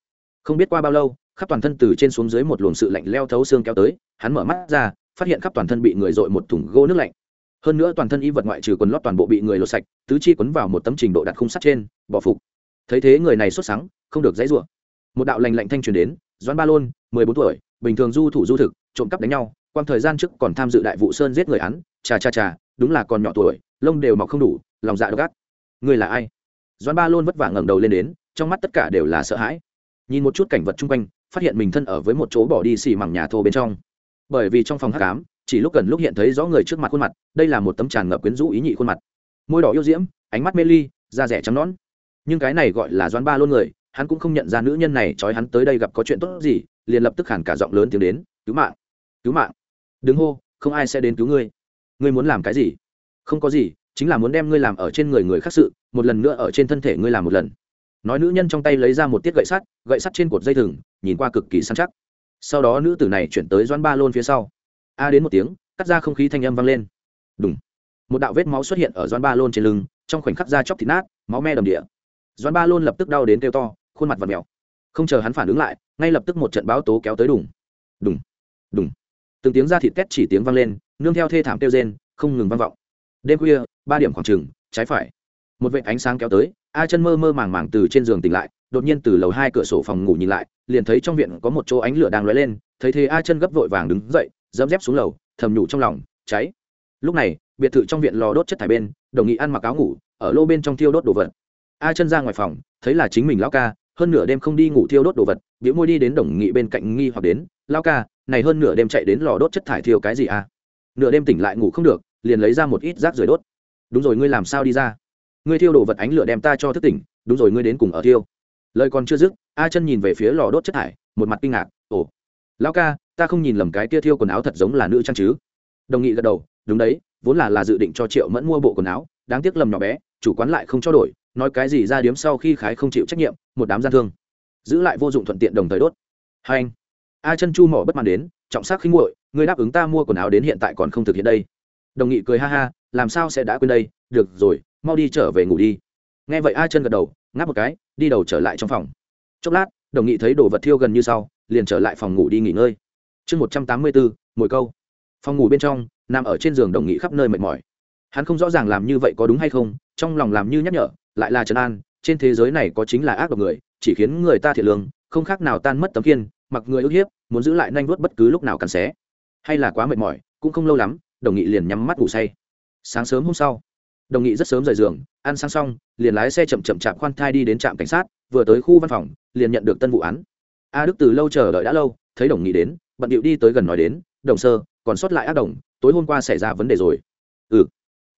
A: Không biết qua bao lâu khắp toàn thân từ trên xuống dưới một luồng sự lạnh leo thấu xương kéo tới, hắn mở mắt ra, phát hiện khắp toàn thân bị người dội một thùng gỗ nước lạnh. Hơn nữa toàn thân y vật ngoại trừ quần lót toàn bộ bị người lột sạch, tứ chi quấn vào một tấm trình độ đặt khung sắt trên, bỏ phục. Thấy thế người này xuất sáng không được dãy rủa. Một đạo lành lạnh thanh truyền đến, doãn ba lôn, mười bốn tuổi, bình thường du thủ du thực, trộm cắp đánh nhau, quang thời gian trước còn tham dự đại vụ sơn giết người án chà chà chà đúng là còn nhỏ tuổi, lông đều mọc không đủ, lòng dạ độc ác. Người là ai? Doãn ba lôn vất vả ngẩng đầu lên đến, trong mắt tất cả đều là sợ hãi. Nhìn một chút cảnh vật chung quanh phát hiện mình thân ở với một chỗ bỏ đi xì mẳng nhà thô bên trong. Bởi vì trong phòng hát cám chỉ lúc cần lúc hiện thấy rõ người trước mặt khuôn mặt, đây là một tấm tràn ngập quyến rũ ý nhị khuôn mặt. Môi đỏ yêu diễm, ánh mắt mê ly, da rẻ trắng nón nhưng cái này gọi là doan ba luôn người, hắn cũng không nhận ra nữ nhân này trói hắn tới đây gặp có chuyện tốt gì, liền lập tức hẳn cả giọng lớn tiếng đến, cứu mạng cứu mạng. Đứng hô, không ai sẽ đến cứu ngươi. Ngươi muốn làm cái gì? Không có gì, chính là muốn đem ngươi làm ở trên người người khác sự, một lần nữa ở trên thân thể ngươi làm một lần. Nói nữ nhân trong tay lấy ra một tiết gậy sắt gậy sắt trên cột dây thừng nhìn qua cực kỳ săn chắc. Sau đó nữ tử này chuyển tới doan ba lôn phía sau. A đến một tiếng, cắt ra không khí thanh âm vang lên. Đúng một đạo vết máu xuất hiện ở doan ba lôn trên lưng, trong khoảnh khắc da chóc thịt nát, máu me đầm địa. Doan ba lôn lập tức đau đến kêu to, khuôn mặt và mèo. Không chờ hắn phản ứng lại, ngay lập tức một trận báo tố kéo tới đùng. Đùng. Đùng. Từng tiếng da thịt két chỉ tiếng vang lên, nương theo thê thảm kêu rên, không ngừng vang vọng. Đêm khuya, ba điểm khoảng trừng trái phải. Một vệt ánh sáng kéo tới, a chân mơ mơ màng màng từ trên giường tỉnh lại đột nhiên từ lầu hai cửa sổ phòng ngủ nhìn lại, liền thấy trong viện có một chỗ ánh lửa đang lóe lên, thấy thế a chân gấp vội vàng đứng dậy, dẫm dép xuống lầu, thầm nhủ trong lòng, cháy. Lúc này, biệt thự trong viện lò đốt chất thải bên, đồng nghị ăn mặc áo ngủ, ở lô bên trong thiêu đốt đồ vật. A chân ra ngoài phòng, thấy là chính mình lao ca, hơn nửa đêm không đi ngủ thiêu đốt đồ vật, biểu môi đi đến đồng nghị bên cạnh nghi hoặc đến lao ca, này hơn nửa đêm chạy đến lò đốt chất thải thiêu cái gì à? Nửa đêm tỉnh lại ngủ không được, liền lấy ra một ít rác rưởi đốt. Đúng rồi, ngươi làm sao đi ra? Ngươi thiêu đồ vật ánh lửa đem ta cho thức tỉnh, đúng rồi, ngươi đến cùng ở thiêu lời còn chưa dứt a chân nhìn về phía lò đốt chất thải một mặt kinh ngạc ồ lão ca ta không nhìn lầm cái kia thiêu quần áo thật giống là nữ trang chứ? Đồng nghị gật đầu đúng đấy vốn là là dự định cho triệu mẫn mua bộ quần áo đáng tiếc lầm nhỏ bé chủ quán lại không cho đổi nói cái gì ra điếm sau khi khái không chịu trách nhiệm một đám gian thương giữ lại vô dụng thuận tiện đồng thời đốt. Hai anh a chân chu mỏ bất mãn đến trọng sắc khinh nguội, ngươi đáp ứng ta mua quần áo đến hiện tại còn không thực hiện đây. Đồng nghị cười ha ha làm sao sẽ đã quên đây? Được rồi mau đi trở về ngủ đi. Nghe vậy a chân gật đầu ngáp một cái, đi đầu trở lại trong phòng. Chốc lát, đồng nghị thấy đồ vật thiêu gần như sau, liền trở lại phòng ngủ đi nghỉ ngơi. Chương một trăm tám mươi bốn mỗi câu. Phòng ngủ bên trong, nằm ở trên giường đồng nghị khắp nơi mệt mỏi. Hắn không rõ ràng làm như vậy có đúng hay không, trong lòng làm như nhắc nhở, lại là trấn an, trên thế giới này có chính là ác độc người, chỉ khiến người ta thiệt lương, không khác nào tan mất tấm kiên mặc người ức hiếp, muốn giữ lại nhanh vuốt bất cứ lúc nào cắn xé. Hay là quá mệt mỏi, cũng không lâu lắm, đồng nghị liền nhắm mắt ngủ say. Sáng sớm hôm sau đồng nghị rất sớm rời giường, ăn sáng xong, liền lái xe chậm chậm chạp khoan thai đi đến trạm cảnh sát, vừa tới khu văn phòng, liền nhận được tân vụ án. A đức từ lâu chờ đợi đã lâu, thấy đồng nghị đến, bận điệu đi tới gần nói đến, đồng sơ, còn sót lại ác đồng, tối hôm qua xảy ra vấn đề rồi. Ừ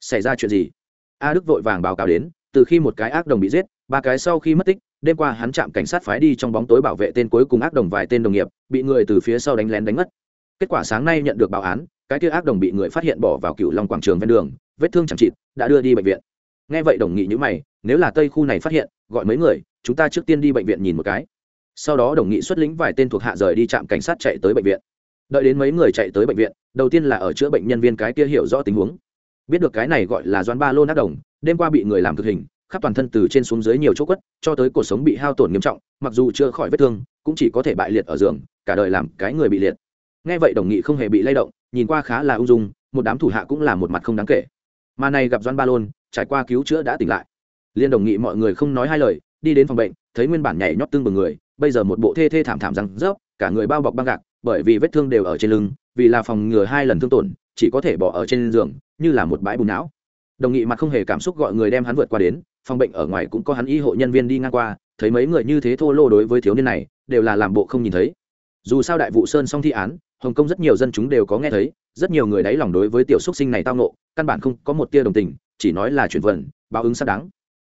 A: xảy ra chuyện gì? A đức vội vàng báo cáo đến, từ khi một cái ác đồng bị giết, ba cái sau khi mất tích, đêm qua hắn chạm cảnh sát phái đi trong bóng tối bảo vệ tên cuối cùng ác đồng vài tên đồng nghiệp, bị người từ phía sau đánh lén đánh mất. Kết quả sáng nay nhận được báo án cái kia ác đồng bị người phát hiện bỏ vào cựu long quảng trường ven đường, vết thương chẳng chịt, đã đưa đi bệnh viện. Nghe vậy đồng nghị nhữ mày, nếu là tây khu này phát hiện, gọi mấy người, chúng ta trước tiên đi bệnh viện nhìn một cái. Sau đó đồng nghị xuất lĩnh vài tên thuộc hạ rời đi trạm cảnh sát chạy tới bệnh viện. Đợi đến mấy người chạy tới bệnh viện, đầu tiên là ở chữa bệnh nhân viên cái kia hiểu rõ tình huống. Biết được cái này gọi là doan ba lô nát đồng, đêm qua bị người làm thực hình, khắp toàn thân từ trên xuống dưới nhiều chỗ quất, cho tới cuộc sống bị hao tổn nghiêm trọng, mặc dù chưa khỏi vết thương, cũng chỉ có thể bại liệt ở giường, cả đời làm cái người bị liệt. Nghe vậy đồng nghị không hề bị lay động nhìn qua khá là ung dung, một đám thủ hạ cũng là một mặt không đáng kể. Mà này gặp doan ba lôn, trải qua cứu chữa đã tỉnh lại. Liên đồng nghị mọi người không nói hai lời, đi đến phòng bệnh, thấy nguyên bản nhảy nhót tương bừng người, bây giờ một bộ thê thê thảm thảm răng rớp, cả người bao bọc băng gạc, bởi vì vết thương đều ở trên lưng, vì là phòng ngừa hai lần thương tổn, chỉ có thể bỏ ở trên giường, như là một bãi bùn não. Đồng nghị mặt không hề cảm xúc gọi người đem hắn vượt qua đến, phòng bệnh ở ngoài cũng có hắn y hộ nhân viên đi ngang qua, thấy mấy người như thế thô lô đối với thiếu niên này, đều là làm bộ không nhìn thấy. Dù sao đại vụ sơn xong thi án hồng kông rất nhiều dân chúng đều có nghe thấy, rất nhiều người đáy lòng đối với tiểu xúc sinh này tao nộ căn bản không có một tia đồng tình, chỉ nói là chuyển vận, báo ứng xác đáng.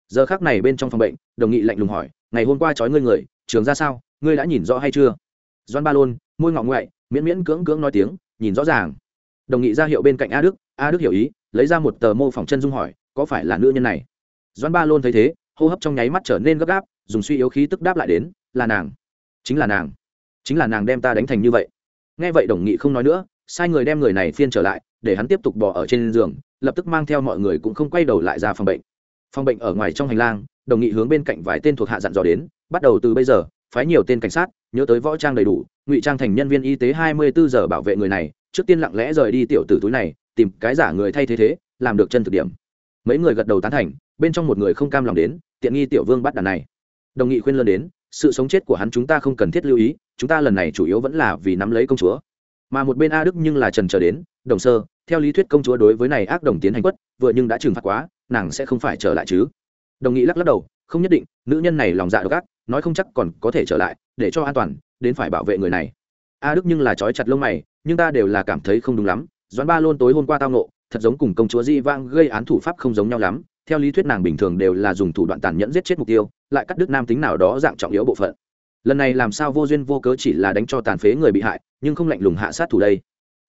A: Giờ khác này bên trong phòng bệnh, đồng nghị lạnh lùng hỏi, ngày hôm qua trói ngươi người, trường ra sao? Ngươi đã nhìn rõ hay chưa? Doan ba lôn, môi ngọng ngoại, miễn miễn cưỡng cưỡng nói tiếng, nhìn rõ ràng. Đồng nghị ra hiệu bên cạnh a đức a đức hiểu ý, lấy ra một tờ mô phỏng chân dung hỏi, có phải là nữ nhân này? Doan ba lôn thấy thế, hô hấp trong nháy mắt trở nên gấp gáp, dùng suy yếu khí tức đáp lại đến, là nàng. Chính là nàng. Chính là nàng đem ta đánh thành như vậy nghe vậy đồng nghị không nói nữa, sai người đem người này phiên trở lại, để hắn tiếp tục bỏ ở trên giường, lập tức mang theo mọi người cũng không quay đầu lại ra phòng bệnh. Phòng bệnh ở ngoài trong hành lang, đồng nghị hướng bên cạnh vài tên thuộc hạ dặn dò đến, bắt đầu từ bây giờ, phái nhiều tên cảnh sát, nhớ tới võ trang đầy đủ, ngụy trang thành nhân viên y tế hai mươi bốn giờ bảo vệ người này, trước tiên lặng lẽ rời đi tiểu tử túi này, tìm cái giả người thay thế thế, làm được chân thực điểm. Mấy người gật đầu tán thành, bên trong một người không cam lòng đến, tiện nghi tiểu vương bắt đàn này. Đồng nghị khuyên lớn đến sự sống chết của hắn chúng ta không cần thiết lưu ý, chúng ta lần này chủ yếu vẫn là vì nắm lấy công chúa. Mà một bên a đức nhưng là trần trở đến, đồng sơ, theo lý thuyết công chúa đối với này ác đồng tiến hành quất, vừa nhưng đã trừng phạt quá, nàng sẽ không phải trở lại chứ? Đồng nghị lắc lắc đầu, không nhất định, nữ nhân này lòng dạ độc ác, nói không chắc còn có thể trở lại, để cho an toàn, đến phải bảo vệ người này. A đức nhưng là trói chặt lông mày, nhưng ta đều là cảm thấy không đúng lắm, doãn ba lôn tối hôm qua tao nộ thật giống cùng công chúa di vang gây án thủ pháp không giống nhau lắm, theo lý thuyết nàng bình thường đều là dùng thủ đoạn tàn nhẫn giết chết mục tiêu lại cắt đứt nam tính nào đó dạng trọng yếu bộ phận. Lần này làm sao vô duyên vô cớ chỉ là đánh cho tàn phế người bị hại nhưng không lạnh lùng hạ sát thủ đây.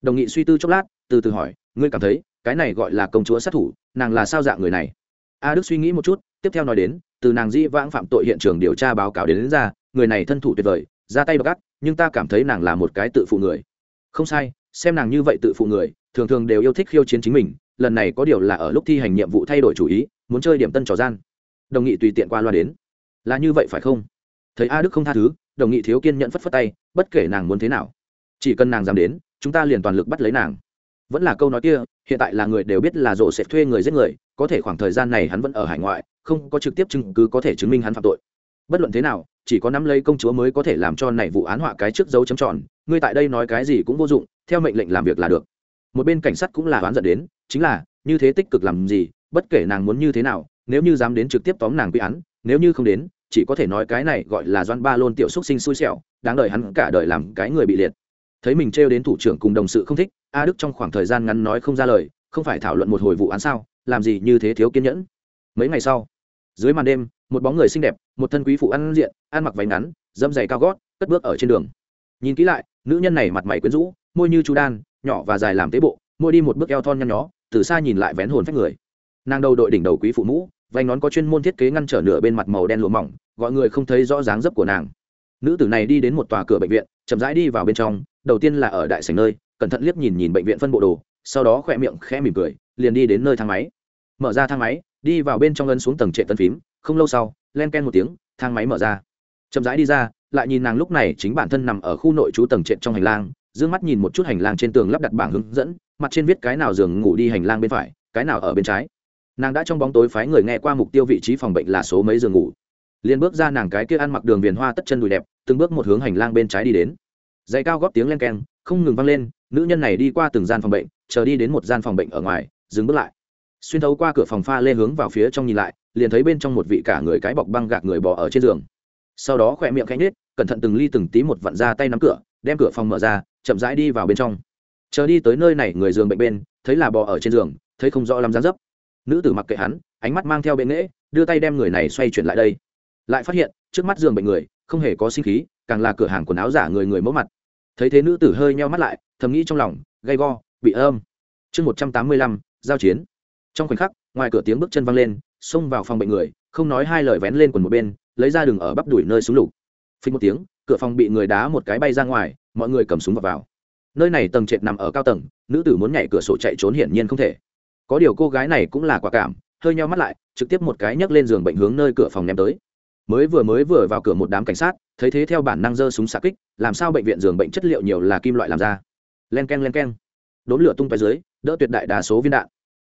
A: Đồng nghị suy tư chốc lát từ từ hỏi ngươi cảm thấy cái này gọi là công chúa sát thủ nàng là sao dạng người này? A đức suy nghĩ một chút tiếp theo nói đến từ nàng di vãng phạm tội hiện trường điều tra báo cáo đến, đến ra người này thân thủ tuyệt vời ra tay đ gắt nhưng ta cảm thấy nàng là một cái tự phụ người. Không sai xem nàng như vậy tự phụ người thường thường đều yêu thích khiêu chiến chính mình lần này có điều là ở lúc thi hành nhiệm vụ thay đổi chủ ý muốn chơi điểm tân trò gian. Đồng nghị tùy tiện qua loa đến là như vậy phải không? Thấy a đức không tha thứ, đồng nghị thiếu kiên nhẫn phất phất tay, bất kể nàng muốn thế nào, chỉ cần nàng dám đến, chúng ta liền toàn lực bắt lấy nàng. Vẫn là câu nói kia, hiện tại là người đều biết là rộ sẽ thuê người giết người, có thể khoảng thời gian này hắn vẫn ở hải ngoại, không có trực tiếp chứng cứ có thể chứng minh hắn phạm tội. Bất luận thế nào, chỉ có nắm lấy công chúa mới có thể làm cho này vụ án họa cái trước dấu chấm tròn, ngươi tại đây nói cái gì cũng vô dụng, theo mệnh lệnh làm việc là được. Một bên cảnh sát cũng là oán giận đến, chính là, như thế tích cực làm gì, bất kể nàng muốn như thế nào, nếu như dám đến trực tiếp tóm nàng quy án nếu như không đến, chỉ có thể nói cái này gọi là doan ba lôn tiểu xúc sinh xui xẻo, đáng đợi hắn cả đời làm cái người bị liệt. Thấy mình trêu đến thủ trưởng cùng đồng sự không thích, a đức trong khoảng thời gian ngắn nói không ra lời, không phải thảo luận một hồi vụ án sao, làm gì như thế thiếu kiên nhẫn. Mấy ngày sau, dưới màn đêm, một bóng người xinh đẹp, một thân quý phụ ăn diện, ăn mặc váy ngắn, dâm dày cao gót, cất bước ở trên đường. Nhìn kỹ lại, nữ nhân này mặt mày quyến rũ, môi như chú đan, nhỏ và dài làm tế bộ, môi đi một bước eo thon nhăn nhó, từ xa nhìn lại vén hồn phách người. Nàng đầu đội đỉnh đầu quý phụ mũ vành nón có chuyên môn thiết kế ngăn trở nửa bên mặt màu đen lụa mỏng, gọi người không thấy rõ dáng dấp của nàng. Nữ tử này đi đến một tòa cửa bệnh viện, chậm rãi đi vào bên trong, đầu tiên là ở đại sảnh nơi, cẩn thận liếc nhìn nhìn bệnh viện phân bộ đồ, sau đó khỏe miệng khẽ mỉm cười, liền đi đến nơi thang máy. Mở ra thang máy, đi vào bên trong ấn xuống tầng trệ tân phím, không lâu sau, len ken một tiếng, thang máy mở ra. Chậm rãi đi ra, lại nhìn nàng lúc này chính bản thân nằm ở khu nội trú tầng trệ trong hành lang d mắt nhìn một chút hành lang trên tường lắp đặt bảng hướng dẫn, mặt trên viết cái nào giường ngủ đi hành lang bên phải, cái nào ở bên trái nàng đã trong bóng tối phái người nghe qua mục tiêu vị trí phòng bệnh là số mấy giường ngủ. Liền bước ra nàng cái kia ăn mặc đường viền hoa tất chân đùi đẹp, từng bước một hướng hành lang bên trái đi đến. Dày cao góp tiếng len keng, không ngừng vang lên, nữ nhân này đi qua từng gian phòng bệnh, chờ đi đến một gian phòng bệnh ở ngoài, dừng bước lại. Xuyên thấu qua cửa phòng pha lê hướng vào phía trong nhìn lại, liền thấy bên trong một vị cả người cái bọc băng gạc người bò ở trên giường. Sau đó khỏe miệng khẽ nhếch, cẩn thận từng ly từng tí một vặn ra tay nắm cửa, đem cửa phòng mở ra, chậm rãi đi vào bên trong. Chờ đi tới nơi này người giường bệnh bên, thấy là bò ở trên giường, thấy không rõ lắm dáng dấp nữ tử mặc kệ hắn ánh mắt mang theo bệ nghễ đưa tay đem người này xoay chuyển lại đây. Lại phát hiện trước mắt giường bệnh người không hề có sinh khí càng là cửa hàng quần áo giả người người mẫu mặt. Thấy thế nữ tử hơi nheo mắt lại thầm nghĩ trong lòng gay go bị âm. Chương một trăm tám mươi lăm giao chiến. Trong khoảnh khắc ngoài cửa tiếng bước chân văng lên xông vào phòng bệnh người không nói hai lời vén lên quần một bên lấy ra đường ở bắp đuổi nơi súng lục. Phình một tiếng cửa phòng bị người đá một cái bay ra ngoài mọi người cầm súng vào, vào. nơi này tầng trệt nằm ở cao tầng nữ tử muốn nhảy cửa sổ chạy trốn hiển nhiên không thể có điều cô gái này cũng là quả cảm, hơi nhau mắt lại, trực tiếp một cái nhấc lên giường bệnh hướng nơi cửa phòng ném tới. Mới vừa mới vừa vào cửa một đám cảnh sát, thấy thế theo bản năng giơ súng xạ kích, làm sao bệnh viện giường bệnh chất liệu nhiều là kim loại làm ra. Len k e n len k e n đốn lửa tung ไป dưới, đỡ tuyệt đại đa số viên đạn.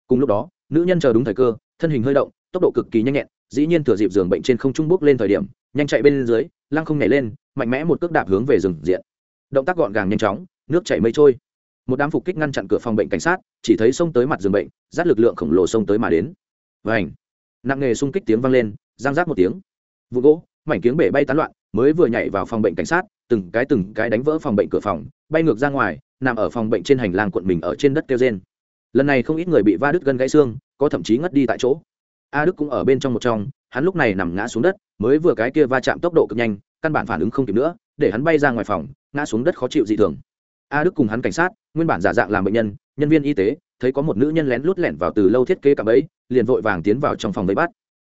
A: Cùng lúc đó, nữ nhân chờ đúng thời cơ, thân hình hơi động, tốc độ cực kỳ nhanh nhẹn, dĩ nhiên thừa dịp giường bệnh trên không trung bước lên thời điểm, nhanh chạy bên dưới, lăng không nhảy lên, mạnh mẽ một cước đạp hướng về rừng diện. Động tác gọn gàng nhanh chóng, nước chảy mây trôi một đám phục kích ngăn chặn cửa phòng bệnh cảnh sát, chỉ thấy xông tới mặt giường bệnh dắt lực lượng khổng lồ xông tới mà đến. Vảnh nặng nghề xung kích tiếng vang lên giang rác một tiếng. Vụ gỗ, mảnh kiếng bể bay tán loạn, mới vừa nhảy vào phòng bệnh cảnh sát, từng cái từng cái đánh vỡ phòng bệnh cửa phòng, bay ngược ra ngoài, nằm ở phòng bệnh trên hành lang cuộn mình ở trên đất kêu trên lần này không ít người bị va đứt gân gãy xương, có thậm chí ngất đi tại chỗ. A đức cũng ở bên trong một trong, hắn lúc này nằm ngã xuống đất, mới vừa cái kia va chạm tốc độ cực nhanh, căn bản phản ứng không kịp nữa, để hắn bay ra ngoài phòng, ngã xuống đất khó chịu dị thường. A đức cùng hắn cảnh sát nguyên bản giả dạng làm bệnh nhân nhân viên y tế, thấy có một nữ nhân lén lút lẻn vào từ lâu thiết kế cạm ấy liền vội vàng tiến vào trong phòng vây bắt.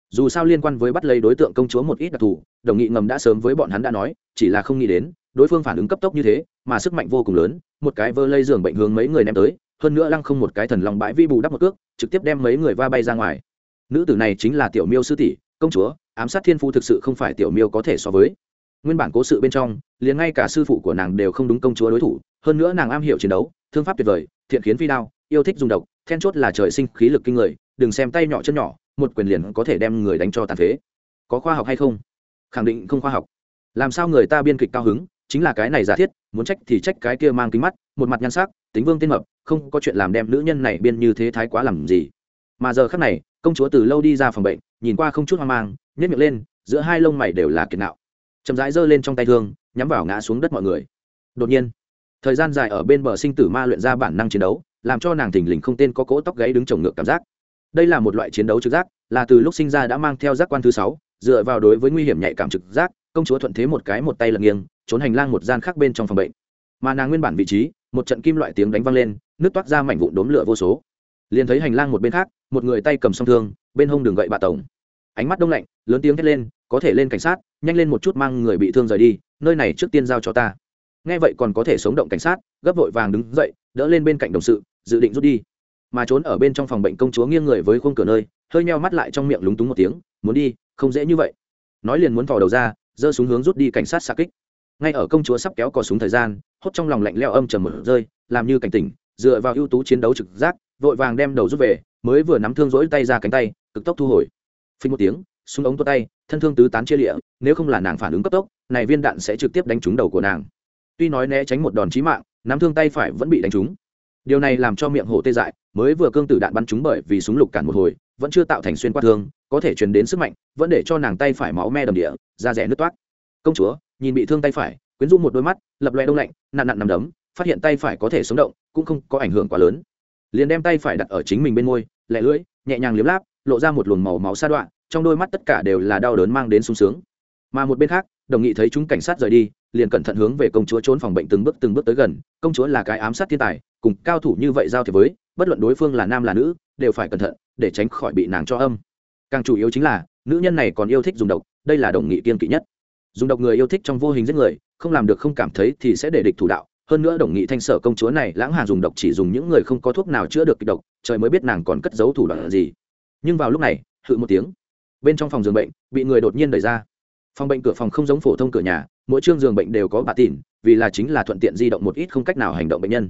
A: Dù sao liên quan với bắt lấy đối tượng công chúa một ít đặc thù, đồng nghị ngầm đã sớm với bọn hắn đã nói, chỉ là không nghĩ đến, đối phương phản ứng cấp tốc như thế, mà sức mạnh vô cùng lớn, một cái vơ lây giường bệnh hướng mấy người ném tới, hơn nữa lăng không một cái thần lòng bãi vi bù đắp một cước, trực tiếp đem mấy người va bay ra ngoài. Nữ tử này chính là tiểu miêu sư tỷ, công chúa, ám sát thiên phu thực sự không phải tiểu miêu có thể so với. Nguyên bản cố sự bên trong, liền ngay cả sư phụ của nàng đều không đúng công chúa đối thủ hơn nữa nàng am hiểu chiến đấu, thương pháp tuyệt vời, thiện khiến phi đao, yêu thích dùng độc, then chốt là trời sinh khí lực kinh người, đừng xem tay nhỏ chân nhỏ, một quyền liền có thể đem người đánh cho tàn phế. Có khoa học hay không? Khẳng định không khoa học. Làm sao người ta biên kịch cao hứng? Chính là cái này giả thiết, muốn trách thì trách cái kia mang kính mắt, một mặt nhan sắc, tính vương tên mập, không có chuyện làm đem nữ nhân này biên như thế thái quá làm gì. Mà giờ khắc này, công chúa từ lâu đi ra phòng bệnh, nhìn qua không chút hoang mang nhét miệng lên, giữa hai lông mày đều là kiệt nạo. Chậm rãi giơ lên trong tay thương, nhắm vào ngã xuống đất mọi người. Đột nhiên thời gian dài ở bên bờ sinh tử ma luyện ra bản năng chiến đấu, làm cho nàng thình lình không tên có cỗ tóc gáy đứng trồng ngược cảm giác. Đây là một loại chiến đấu trực giác, là từ lúc sinh ra đã mang theo giác quan thứ sáu, dựa vào đối với nguy hiểm nhạy cảm trực giác, công chúa thuận thế một cái một tay lật nghiêng, trốn hành lang một gian khác bên trong phòng bệnh. Mà nàng nguyên bản vị trí, một trận kim loại tiếng đánh văng lên, nước toát ra mảnh vụn đốm lửa vô số. Liền thấy hành lang một bên khác, một người tay cầm song thương, bên hông đường gậy bà tổng. Ánh mắt đông lạnh, lớn tiếng thét lên, có thể lên cảnh sát, nhanh lên một chút mang người bị thương rời đi, nơi này trước tiên giao cho ta nghe vậy còn có thể sống động cảnh sát, gấp vội vàng đứng dậy, đỡ lên bên cạnh đồng sự, dự định rút đi. Mà trốn ở bên trong phòng bệnh công chúa nghiêng người với khung cửa nơi, hơi meo mắt lại trong miệng lúng túng một tiếng, muốn đi, không dễ như vậy. Nói liền muốn thò đầu ra, giơ súng hướng rút đi cảnh sát xa kích. Ngay ở công chúa sắp kéo cò súng thời gian, hốt trong lòng lạnh leo âm trầm mở rơi, làm như cảnh tỉnh, dựa vào ưu tú chiến đấu trực giác, vội vàng đem đầu rút về, mới vừa nắm thương rỗi tay ra cánh tay, cực tốc thu hồi. Phình một tiếng, súng ống tua tay, thân thương tứ tán chia lịa, nếu không là nàng phản ứng cấp tốc, này viên đạn sẽ trực tiếp đánh trúng đầu của nàng tuy nói né tránh một đòn chí mạng, nắm thương tay phải vẫn bị đánh trúng. Điều này làm cho miệng hổ tê dại, mới vừa cương tử đạn bắn trúng bởi vì súng lục cản một hồi, vẫn chưa tạo thành xuyên qua thương, có thể truyền đến sức mạnh, vẫn để cho nàng tay phải máu me đầm địa, da rẻ nứt toát công chúa, nhìn bị thương tay phải, quyến rũ một đôi mắt, lập loe đông lạnh, nặn nặn nằm đấm, phát hiện tay phải có thể sống động, cũng không có ảnh hưởng quá lớn. Liền đem tay phải đặt ở chính mình bên môi lẹ lưỡi, nhẹ nhàng liếm láp, lộ ra một luồng màu máu sa đoạn trong đôi mắt tất cả đều là đau đớn mang đến sung sướng. Mà một bên khác đồng nghị thấy chúng cảnh sát rời đi, liền cẩn thận hướng về công chúa trốn phòng bệnh từng bước từng bước tới gần. Công chúa là cái ám sát thiên tài, cùng cao thủ như vậy giao thiệp với, bất luận đối phương là nam là nữ, đều phải cẩn thận để tránh khỏi bị nàng cho âm. Càng chủ yếu chính là, nữ nhân này còn yêu thích dùng độc, đây là đồng nghị kiên kỵ nhất. Dùng độc người yêu thích trong vô hình giết người, không làm được không cảm thấy thì sẽ để địch thủ đạo. Hơn nữa đồng nghị thanh sở công chúa này lãng hàng dùng độc chỉ dùng những người không có thuốc nào chữa được kịch độc, trời mới biết nàng còn cất giấu thủ đoạn gì. Nhưng vào lúc này, hự một tiếng, bên trong phòng giường bệnh, bị người đột nhiên đẩy ra phòng bệnh cửa phòng không giống phổ thông cửa nhà, mỗi chương giường bệnh đều có bà tỉn, vì là chính là thuận tiện di động một ít không cách nào hành động bệnh nhân.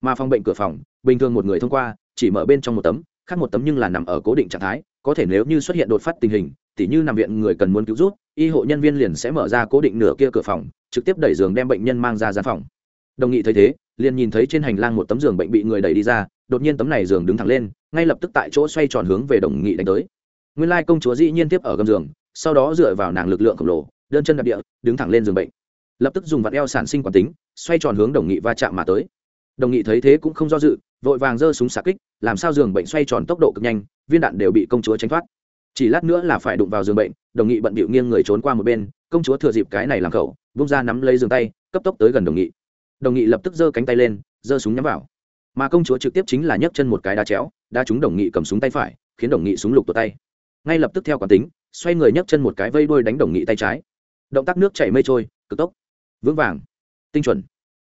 A: Mà phòng bệnh cửa phòng, bình thường một người thông qua, chỉ mở bên trong một tấm, khác một tấm nhưng là nằm ở cố định trạng thái, có thể nếu như xuất hiện đột phát tình hình, tỉ như nằm viện người cần muốn cứu rút y hộ nhân viên liền sẽ mở ra cố định nửa kia cửa phòng, trực tiếp đẩy giường đem bệnh nhân mang ra gian phòng. Đồng nghị thấy thế, liền nhìn thấy trên hành lang một tấm giường bệnh bị người đẩy đi ra, đột nhiên tấm này giường đứng thẳng lên, ngay lập tức tại chỗ xoay tròn hướng về đồng nghị đánh tới. Nguyên lai công chúa dĩ nhiên tiếp ở gầm giường sau đó dựa vào nàng lực lượng khổng lồ, đơn chân đạp địa, đứng thẳng lên giường bệnh. Lập tức dùng vạt eo sản sinh quản tính, xoay tròn hướng đồng nghị va chạm mà tới. Đồng nghị thấy thế cũng không do dự, vội vàng giơ súng xạ kích, làm sao giường bệnh xoay tròn tốc độ cực nhanh, viên đạn đều bị công chúa tránh thoát. Chỉ lát nữa là phải đụng vào giường bệnh, đồng nghị bận bịu nghiêng người trốn qua một bên, công chúa thừa dịp cái này làm khẩu, vung ra nắm lấy giường tay, cấp tốc tới gần đồng nghị. Đồng nghị lập tức giơ cánh tay lên, giơ súng nhắm vào. Mà công chúa trực tiếp chính là nhấc chân một cái đá chéo, đá trúng đồng nghị cầm súng tay phải, khiến đồng nghị súng lục tột tay. Ngay lập tức theo quán tính xoay người nhấc chân một cái vây đuôi đánh đồng nghị tay trái. Động tác nước chảy mây trôi, cực tốc, vững vàng, tinh chuẩn.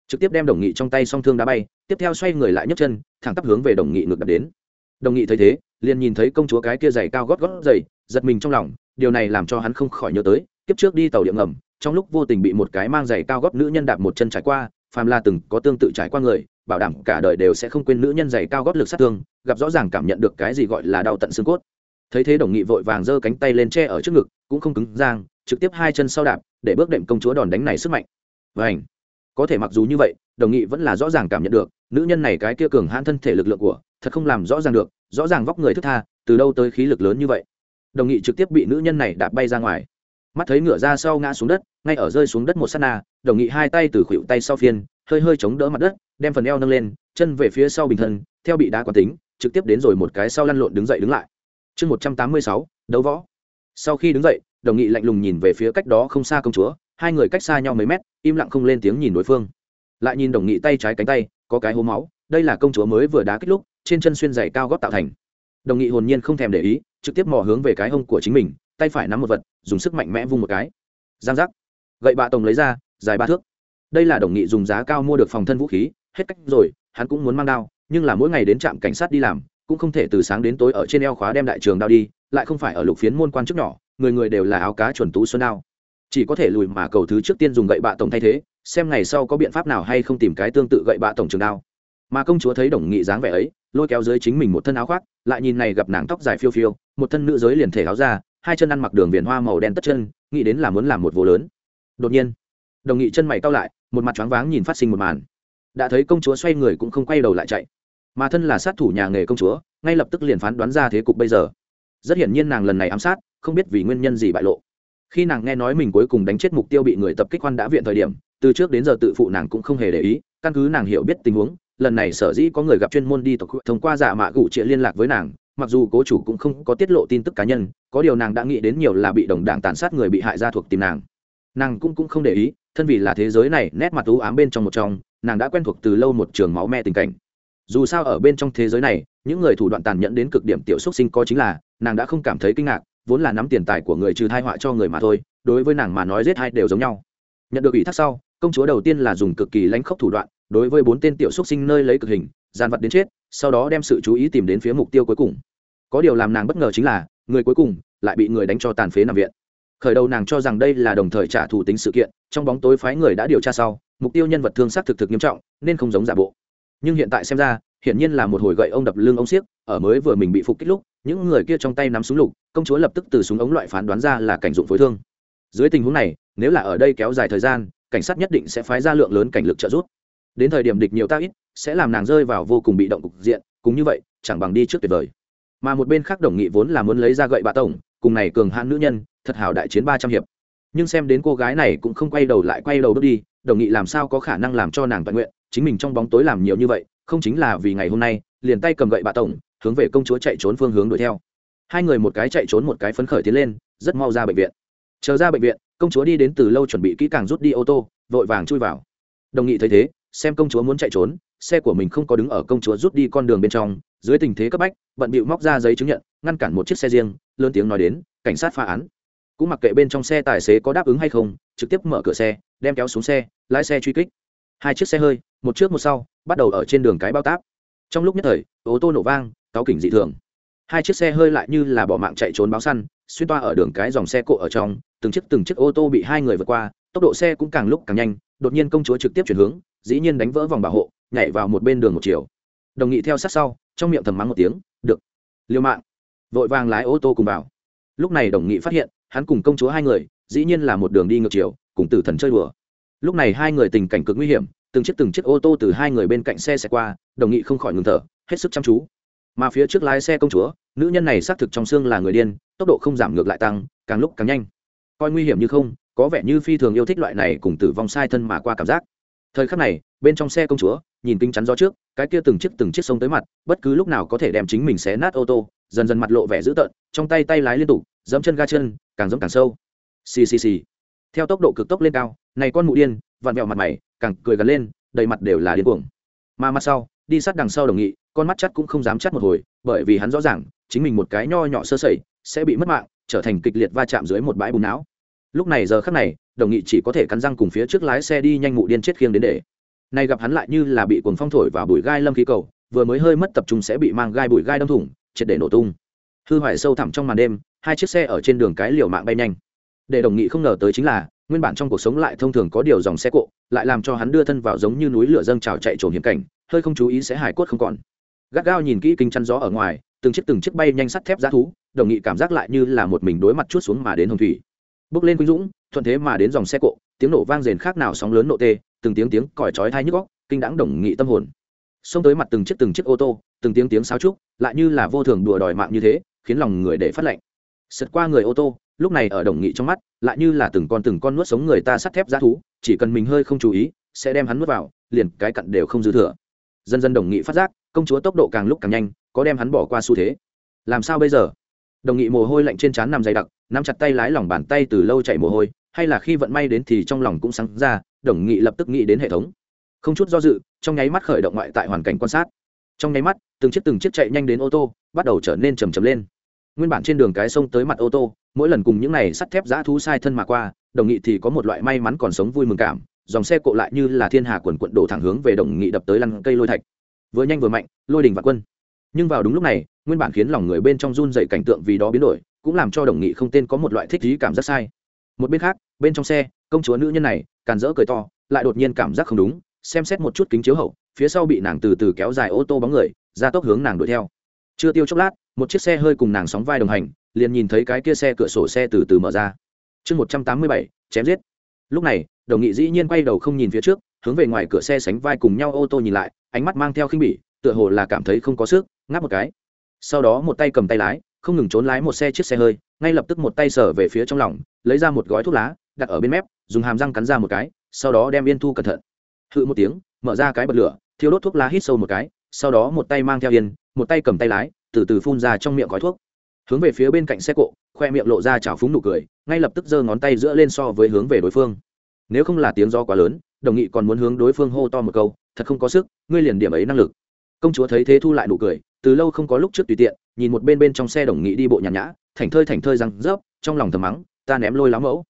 A: Trực tiếp đem đồng nghị trong tay song thương đá bay, tiếp theo xoay người lại nhấc chân, thẳng tắp hướng về đồng nghị ngược đập đến. Đồng nghị thấy thế, liền nhìn thấy công chúa cái kia giày cao gót gót giày, giật mình trong lòng, điều này làm cho hắn không khỏi nhớ tới, kiếp trước đi tàu điện ngầm, trong lúc vô tình bị một cái mang giày cao gót nữ nhân đạp một chân trải qua, phàm la từng có tương tự trải qua người, bảo đảm cả đời đều sẽ không quên nữ nhân giày cao gót lực sát thương, gặp rõ ràng cảm nhận được cái gì gọi là đau tận xương cốt thấy thế đồng nghị vội vàng giơ cánh tay lên che ở trước ngực, cũng không cứng giang, trực tiếp hai chân sau đạp, để bước đệm công chúa đòn đánh này sức mạnh. Và có thể mặc dù như vậy, đồng nghị vẫn là rõ ràng cảm nhận được, nữ nhân này cái kia cường hãn thân thể lực lượng của, thật không làm rõ ràng được, rõ ràng vóc người thức tha, từ đâu tới khí lực lớn như vậy. Đồng nghị trực tiếp bị nữ nhân này đạp bay ra ngoài. Mắt thấy ngựa ra sau ngã xuống đất, ngay ở rơi xuống đất một sát na, đồng nghị hai tay từ khuỷu tay sau phiên, hơi hơi chống đỡ mặt đất, đem phần eo nâng lên, chân về phía sau bình thân, theo bị đá quán tính, trực tiếp đến rồi một cái sau lăn lộn đứng dậy đứng lại chương một trăm tám mươi sáu, đấu võ. Sau khi đứng dậy, đồng nghị lạnh lùng nhìn về phía cách đó không xa công chúa, hai người cách xa nhau mấy mét, im lặng không lên tiếng nhìn đối phương. Lại nhìn đồng nghị tay trái cánh tay, có cái hố máu, đây là công chúa mới vừa đá kích lúc, trên chân xuyên giày cao gót tạo thành. Đồng nghị hồn nhiên không thèm để ý, trực tiếp mò hướng về cái hông của chính mình, tay phải nắm một vật, dùng sức mạnh mẽ vung một cái. Giang giác. Gậy bạ tổng lấy ra, dài ba thước. Đây là đồng nghị dùng giá cao mua được phòng thân vũ khí, hết cách rồi, hắn cũng muốn mang đao, nhưng là mỗi ngày đến trạm cảnh sát đi làm cũng không thể từ sáng đến tối ở trên eo khóa đem đại trường đao đi, lại không phải ở lục phiến môn quan chức nhỏ, người người đều là áo cá chuẩn tú xuân đao. Chỉ có thể lùi mà cầu thứ trước tiên dùng gậy bạ tổng thay thế, xem ngày sau có biện pháp nào hay không tìm cái tương tự gậy bạ tổng trường đao. Mà công chúa thấy đồng nghị dáng vẻ ấy, lôi kéo dưới chính mình một thân áo khoác, lại nhìn này gặp nàng tóc dài phiêu phiêu, một thân nữ giới liền thể áo ra hai chân ăn mặc đường viền hoa màu đen tất chân, nghĩ đến là muốn làm một vô lớn. Đột nhiên, đồng nghị chân mày cao lại, một mặt choáng váng nhìn phát sinh một màn. Đã thấy công chúa xoay người cũng không quay đầu lại chạy mà thân là sát thủ nhà nghề công chúa, ngay lập tức liền phán đoán ra thế cục bây giờ. Rất hiển nhiên nàng lần này ám sát, không biết vì nguyên nhân gì bại lộ. Khi nàng nghe nói mình cuối cùng đánh chết mục tiêu bị người tập kích khoan đã viện thời điểm, từ trước đến giờ tự phụ nàng cũng không hề để ý, căn cứ nàng hiểu biết tình huống, lần này sở dĩ có người gặp chuyên môn đi tộc thông qua giả mạ gủ trịa liên lạc với nàng, mặc dù cố chủ cũng không có tiết lộ tin tức cá nhân, có điều nàng đã nghĩ đến nhiều là bị đồng đảng tàn sát người bị hại ra thuộc tìm nàng. Nàng cũng cũng không để ý, thân vì là thế giới này, nét mặt u ám bên trong một trong, nàng đã quen thuộc từ lâu một trường máu me tình cảnh dù sao ở bên trong thế giới này, những người thủ đoạn tàn nhẫn đến cực điểm tiểu xúc sinh có chính là, nàng đã không cảm thấy kinh ngạc, vốn là nắm tiền tài của người trừ thai họa cho người mà thôi, đối với nàng mà nói giết hai đều giống nhau. Nhận được ủy thác sau, công chúa đầu tiên là dùng cực kỳ lánh khốc thủ đoạn, đối với bốn tên tiểu xúc sinh nơi lấy cực hình, gian vật đến chết, sau đó đem sự chú ý tìm đến phía mục tiêu cuối cùng. Có điều làm nàng bất ngờ chính là, người cuối cùng lại bị người đánh cho tàn phế nằm viện. Khởi đầu nàng cho rằng đây là đồng thời trả thù tính sự kiện, trong bóng tối phái người đã điều tra sau, mục tiêu nhân vật thương xác thực thực nghiêm trọng, nên không giống giả bộ nhưng hiện tại xem ra, hiển nhiên là một hồi gậy ông đập lưng ông siếc ở mới vừa mình bị phục kích lúc, những người kia trong tay nắm súng lục, công chúa lập tức từ súng ống loại phán đoán ra là cảnh dụng phối thương. Dưới tình huống này, nếu là ở đây kéo dài thời gian, cảnh sát nhất định sẽ phái ra lượng lớn cảnh lực trợ giúp. Đến thời điểm địch nhiều ta ít, sẽ làm nàng rơi vào vô cùng bị động cục diện cũng như vậy, chẳng bằng đi trước tuyệt vời. Mà một bên khác đồng nghị vốn là muốn lấy ra gậy bạ tổng, cùng này cường hãn nữ nhân, thật hảo đại chiến ba trăm hiệp. Nhưng xem đến cô gái này cũng không quay đầu lại quay đầu bước đi đồng nghị làm sao có khả năng làm cho nàng toàn nguyện, chính mình trong bóng tối làm nhiều như vậy, không chính là vì ngày hôm nay, liền tay cầm gậy bà tổng, hướng về công chúa chạy trốn phương hướng đuổi theo. Hai người một cái chạy trốn một cái phấn khởi tiến lên, rất mau ra bệnh viện. Chờ ra bệnh viện, công chúa đi đến từ lâu chuẩn bị kỹ càng rút đi ô tô, vội vàng chui vào. Đồng nghị thấy thế, xem công chúa muốn chạy trốn, xe của mình không có đứng ở công chúa rút đi con đường bên trong, dưới tình thế cấp bách, bận bịu móc ra giấy chứng nhận, ngăn cản một chiếc xe riêng, lớn tiếng nói đến, cảnh sát phá án. Cũng mặc kệ bên trong xe tài xế có đáp ứng hay không, trực tiếp mở cửa xe đem kéo xuống xe, lái xe truy kích. Hai chiếc xe hơi, một trước một sau, bắt đầu ở trên đường cái bao táp. Trong lúc nhất thời, ô tô nổ vang cáo kỉnh dị thường. Hai chiếc xe hơi lại như là bỏ mạng chạy trốn báo săn, xuyên toa ở đường cái dòng xe cộ ở trong, từng chiếc từng chiếc ô tô bị hai người vượt qua, tốc độ xe cũng càng lúc càng nhanh, đột nhiên công chúa trực tiếp chuyển hướng, dĩ nhiên đánh vỡ vòng bảo hộ, nhảy vào một bên đường một chiều. Đồng nghị theo sát sau, trong miệng thầm mắng một tiếng, được liêu mạng. Vội vàng lái ô tô cùng vào. Lúc này đồng nghị phát hiện, hắn cùng công chúa hai người, dĩ nhiên là một đường đi ngược chiều cùng tử thần chơi đùa. Lúc này hai người tình cảnh cực nguy hiểm, từng chiếc từng chiếc ô tô từ hai người bên cạnh xe sẽ qua, đồng nghị không khỏi ngừng thở, hết sức chăm chú. Mà phía trước lái xe công chúa, nữ nhân này xác thực trong xương là người điên, tốc độ không giảm ngược lại tăng, càng lúc càng nhanh. Coi nguy hiểm như không, có vẻ như phi thường yêu thích loại này cùng tử vong sai thân mà qua cảm giác. Thời khắc này, bên trong xe công chúa, nhìn kính chắn gió trước, cái kia từng chiếc từng chiếc sông tới mặt, bất cứ lúc nào có thể đem chính mình xé nát ô tô, dần dần mặt lộ vẻ dữ tợn, trong tay tay lái liên tục, dẫm chân ga chân, càng dẫm càng sâu. Xì xì xì theo tốc độ cực tốc lên cao, này con mụ điên, vặn vẹo mặt mày, càng cười gần lên, đầy mặt đều là điên cuồng. Mà mặt sau, đi sát đằng sau đồng nghị, con mắt chắt cũng không dám chắt một hồi, bởi vì hắn rõ ràng, chính mình một cái nho nhỏ sơ sẩy, sẽ bị mất mạng, trở thành kịch liệt va chạm dưới một bãi bùn não. Lúc này giờ khắc này, đồng nghị chỉ có thể cắn răng cùng phía trước lái xe đi nhanh mụ điên chết khiêng đến để. Nay gặp hắn lại như là bị cuồng phong thổi và bụi gai lâm khí cầu, vừa mới hơi mất tập trung sẽ bị mang gai bụi gai đâm thủng, triệt để nổ tung. Hư hoại sâu thẳm trong màn đêm, hai chiếc xe ở trên đường cái liều mạng bay nhanh để đồng nghị không ngờ tới chính là, nguyên bản trong cuộc sống lại thông thường có điều dòng xe cộ, lại làm cho hắn đưa thân vào giống như núi lửa dâng trào chạy trồn hiểm cảnh, hơi không chú ý sẽ hải quất không còn. Gắt gao nhìn kỹ kinh chăn gió ở ngoài, từng chiếc từng chiếc bay nhanh sắt thép giá thú, đồng nghị cảm giác lại như là một mình đối mặt chút xuống mà đến hồng thủy. Bước lên quynh dũng, thuận thế mà đến dòng xe cộ, tiếng nổ vang rền khác nào sóng lớn nộ tê, từng tiếng tiếng còi chói thai nhức góc kinh đãng đồng nghị tâm hồn. Xông tới mặt từng chiếc từng chiếc ô tô, từng tiếng tiếng sáo trúc, lại như là vô thường đùa đòi mạng như thế, khiến lòng người để phát lạnh sượt qua người ô tô, lúc này ở đồng nghị trong mắt, lại như là từng con từng con nuốt sống người ta sắt thép giá thú, chỉ cần mình hơi không chú ý, sẽ đem hắn nuốt vào, liền cái cặn đều không dư thừa. Dần dần đồng nghị phát giác, công chúa tốc độ càng lúc càng nhanh, có đem hắn bỏ qua xu thế. Làm sao bây giờ? Đồng nghị mồ hôi lạnh trên trán nằm dày đặc, nắm chặt tay lái lòng bàn tay từ lâu chạy mồ hôi, hay là khi vận may đến thì trong lòng cũng sáng ra, đồng nghị lập tức nghĩ đến hệ thống. Không chút do dự, trong nháy mắt khởi động ngoại tại hoàn cảnh quan sát. Trong nháy mắt, từng chiếc từng chiếc chạy nhanh đến ô tô, bắt đầu trở nên chầm chầm lên nguyên bản trên đường cái sông tới mặt ô tô, mỗi lần cùng những này sắt thép giã thú sai thân mà qua, đồng nghị thì có một loại may mắn còn sống vui mừng cảm, dòng xe cộ lại như là thiên hà quần quận đổ thẳng hướng về đồng nghị đập tới lăn cây lôi thạch. Vừa nhanh vừa mạnh, lôi đình và quân. Nhưng vào đúng lúc này, nguyên bản khiến lòng người bên trong run dậy cảnh tượng vì đó biến đổi, cũng làm cho đồng nghị không tên có một loại thích thú cảm giác sai. Một bên khác, bên trong xe, công chúa nữ nhân này, càn rỡ cười to, lại đột nhiên cảm giác không đúng, xem xét một chút kính chiếu hậu, phía sau bị nàng từ từ kéo dài ô tô bóng người, ra tốc hướng nàng đuổi theo chưa tiêu chốc lát, một chiếc xe hơi cùng nàng sóng vai đồng hành, liền nhìn thấy cái kia xe cửa sổ xe từ từ mở ra. Chương một trăm tám mươi bảy, chém giết. Lúc này, đồng nghị dĩ nhiên quay đầu không nhìn phía trước, hướng về ngoài cửa xe sánh vai cùng nhau ô tô nhìn lại, ánh mắt mang theo khinh bỉ, tựa hồ là cảm thấy không có sức, ngáp một cái. Sau đó một tay cầm tay lái, không ngừng trốn lái một xe chiếc xe hơi, ngay lập tức một tay sở về phía trong lòng, lấy ra một gói thuốc lá, đặt ở bên mép, dùng hàm răng cắn ra một cái, sau đó đem yên thu cẩn thận. Hự một tiếng, mở ra cái bật lửa, thiêu đốt thuốc lá hít sâu một cái, sau đó một tay mang theo yên một tay cầm tay lái, từ từ phun ra trong miệng gói thuốc. Hướng về phía bên cạnh xe cộ, khoe miệng lộ ra chảo phúng nụ cười, ngay lập tức giơ ngón tay giữa lên so với hướng về đối phương. Nếu không là tiếng do quá lớn, đồng nghị còn muốn hướng đối phương hô to một câu, thật không có sức, ngươi liền điểm ấy năng lực. Công chúa thấy thế thu lại nụ cười, từ lâu không có lúc trước tùy tiện, nhìn một bên bên trong xe đồng nghị đi bộ nhàn nhã, thảnh thơi thảnh thơi răng rớp, trong lòng thầm mắng, ta ném lôi láo mẫu.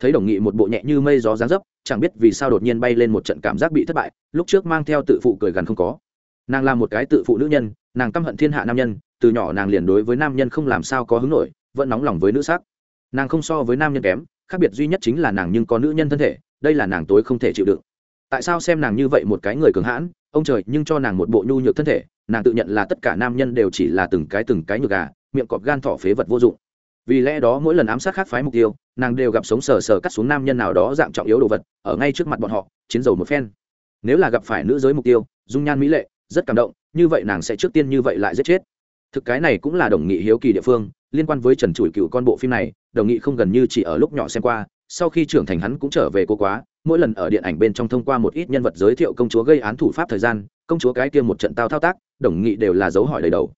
A: Thấy đồng nghị một bộ nhẹ như mây gió ráng dấp chẳng biết vì sao đột nhiên bay lên một trận cảm giác bị thất bại, lúc trước mang theo tự phụ cười gần không có. Nàng là một cái tự phụ nữ nhân nàng căm hận thiên hạ nam nhân, từ nhỏ nàng liền đối với nam nhân không làm sao có hứng nổi, vẫn nóng lòng với nữ sắc. Nàng không so với nam nhân kém, khác biệt duy nhất chính là nàng nhưng có nữ nhân thân thể, đây là nàng tối không thể chịu đựng. Tại sao xem nàng như vậy một cái người cường hãn, ông trời, nhưng cho nàng một bộ nhu nhược thân thể, nàng tự nhận là tất cả nam nhân đều chỉ là từng cái từng cái nhược gà, miệng cọp gan thỏ phế vật vô dụng. Vì lẽ đó mỗi lần ám sát khác phái mục tiêu, nàng đều gặp sống sờ sờ cắt xuống nam nhân nào đó dạng trọng yếu đồ vật, ở ngay trước mặt bọn họ, chiến dầu một phen. Nếu là gặp phải nữ giới mục tiêu, dung nhan mỹ lệ rất cảm động, như vậy nàng sẽ trước tiên như vậy lại giết chết. Thực cái này cũng là đồng nghị hiếu kỳ địa phương, liên quan với trần trụi cựu con bộ phim này, đồng nghị không gần như chỉ ở lúc nhỏ xem qua, sau khi trưởng thành hắn cũng trở về cô quá, mỗi lần ở điện ảnh bên trong thông qua một ít nhân vật giới thiệu công chúa gây án thủ pháp thời gian, công chúa cái kia một trận tao thao tác, đồng nghị đều là dấu hỏi đầy đầu.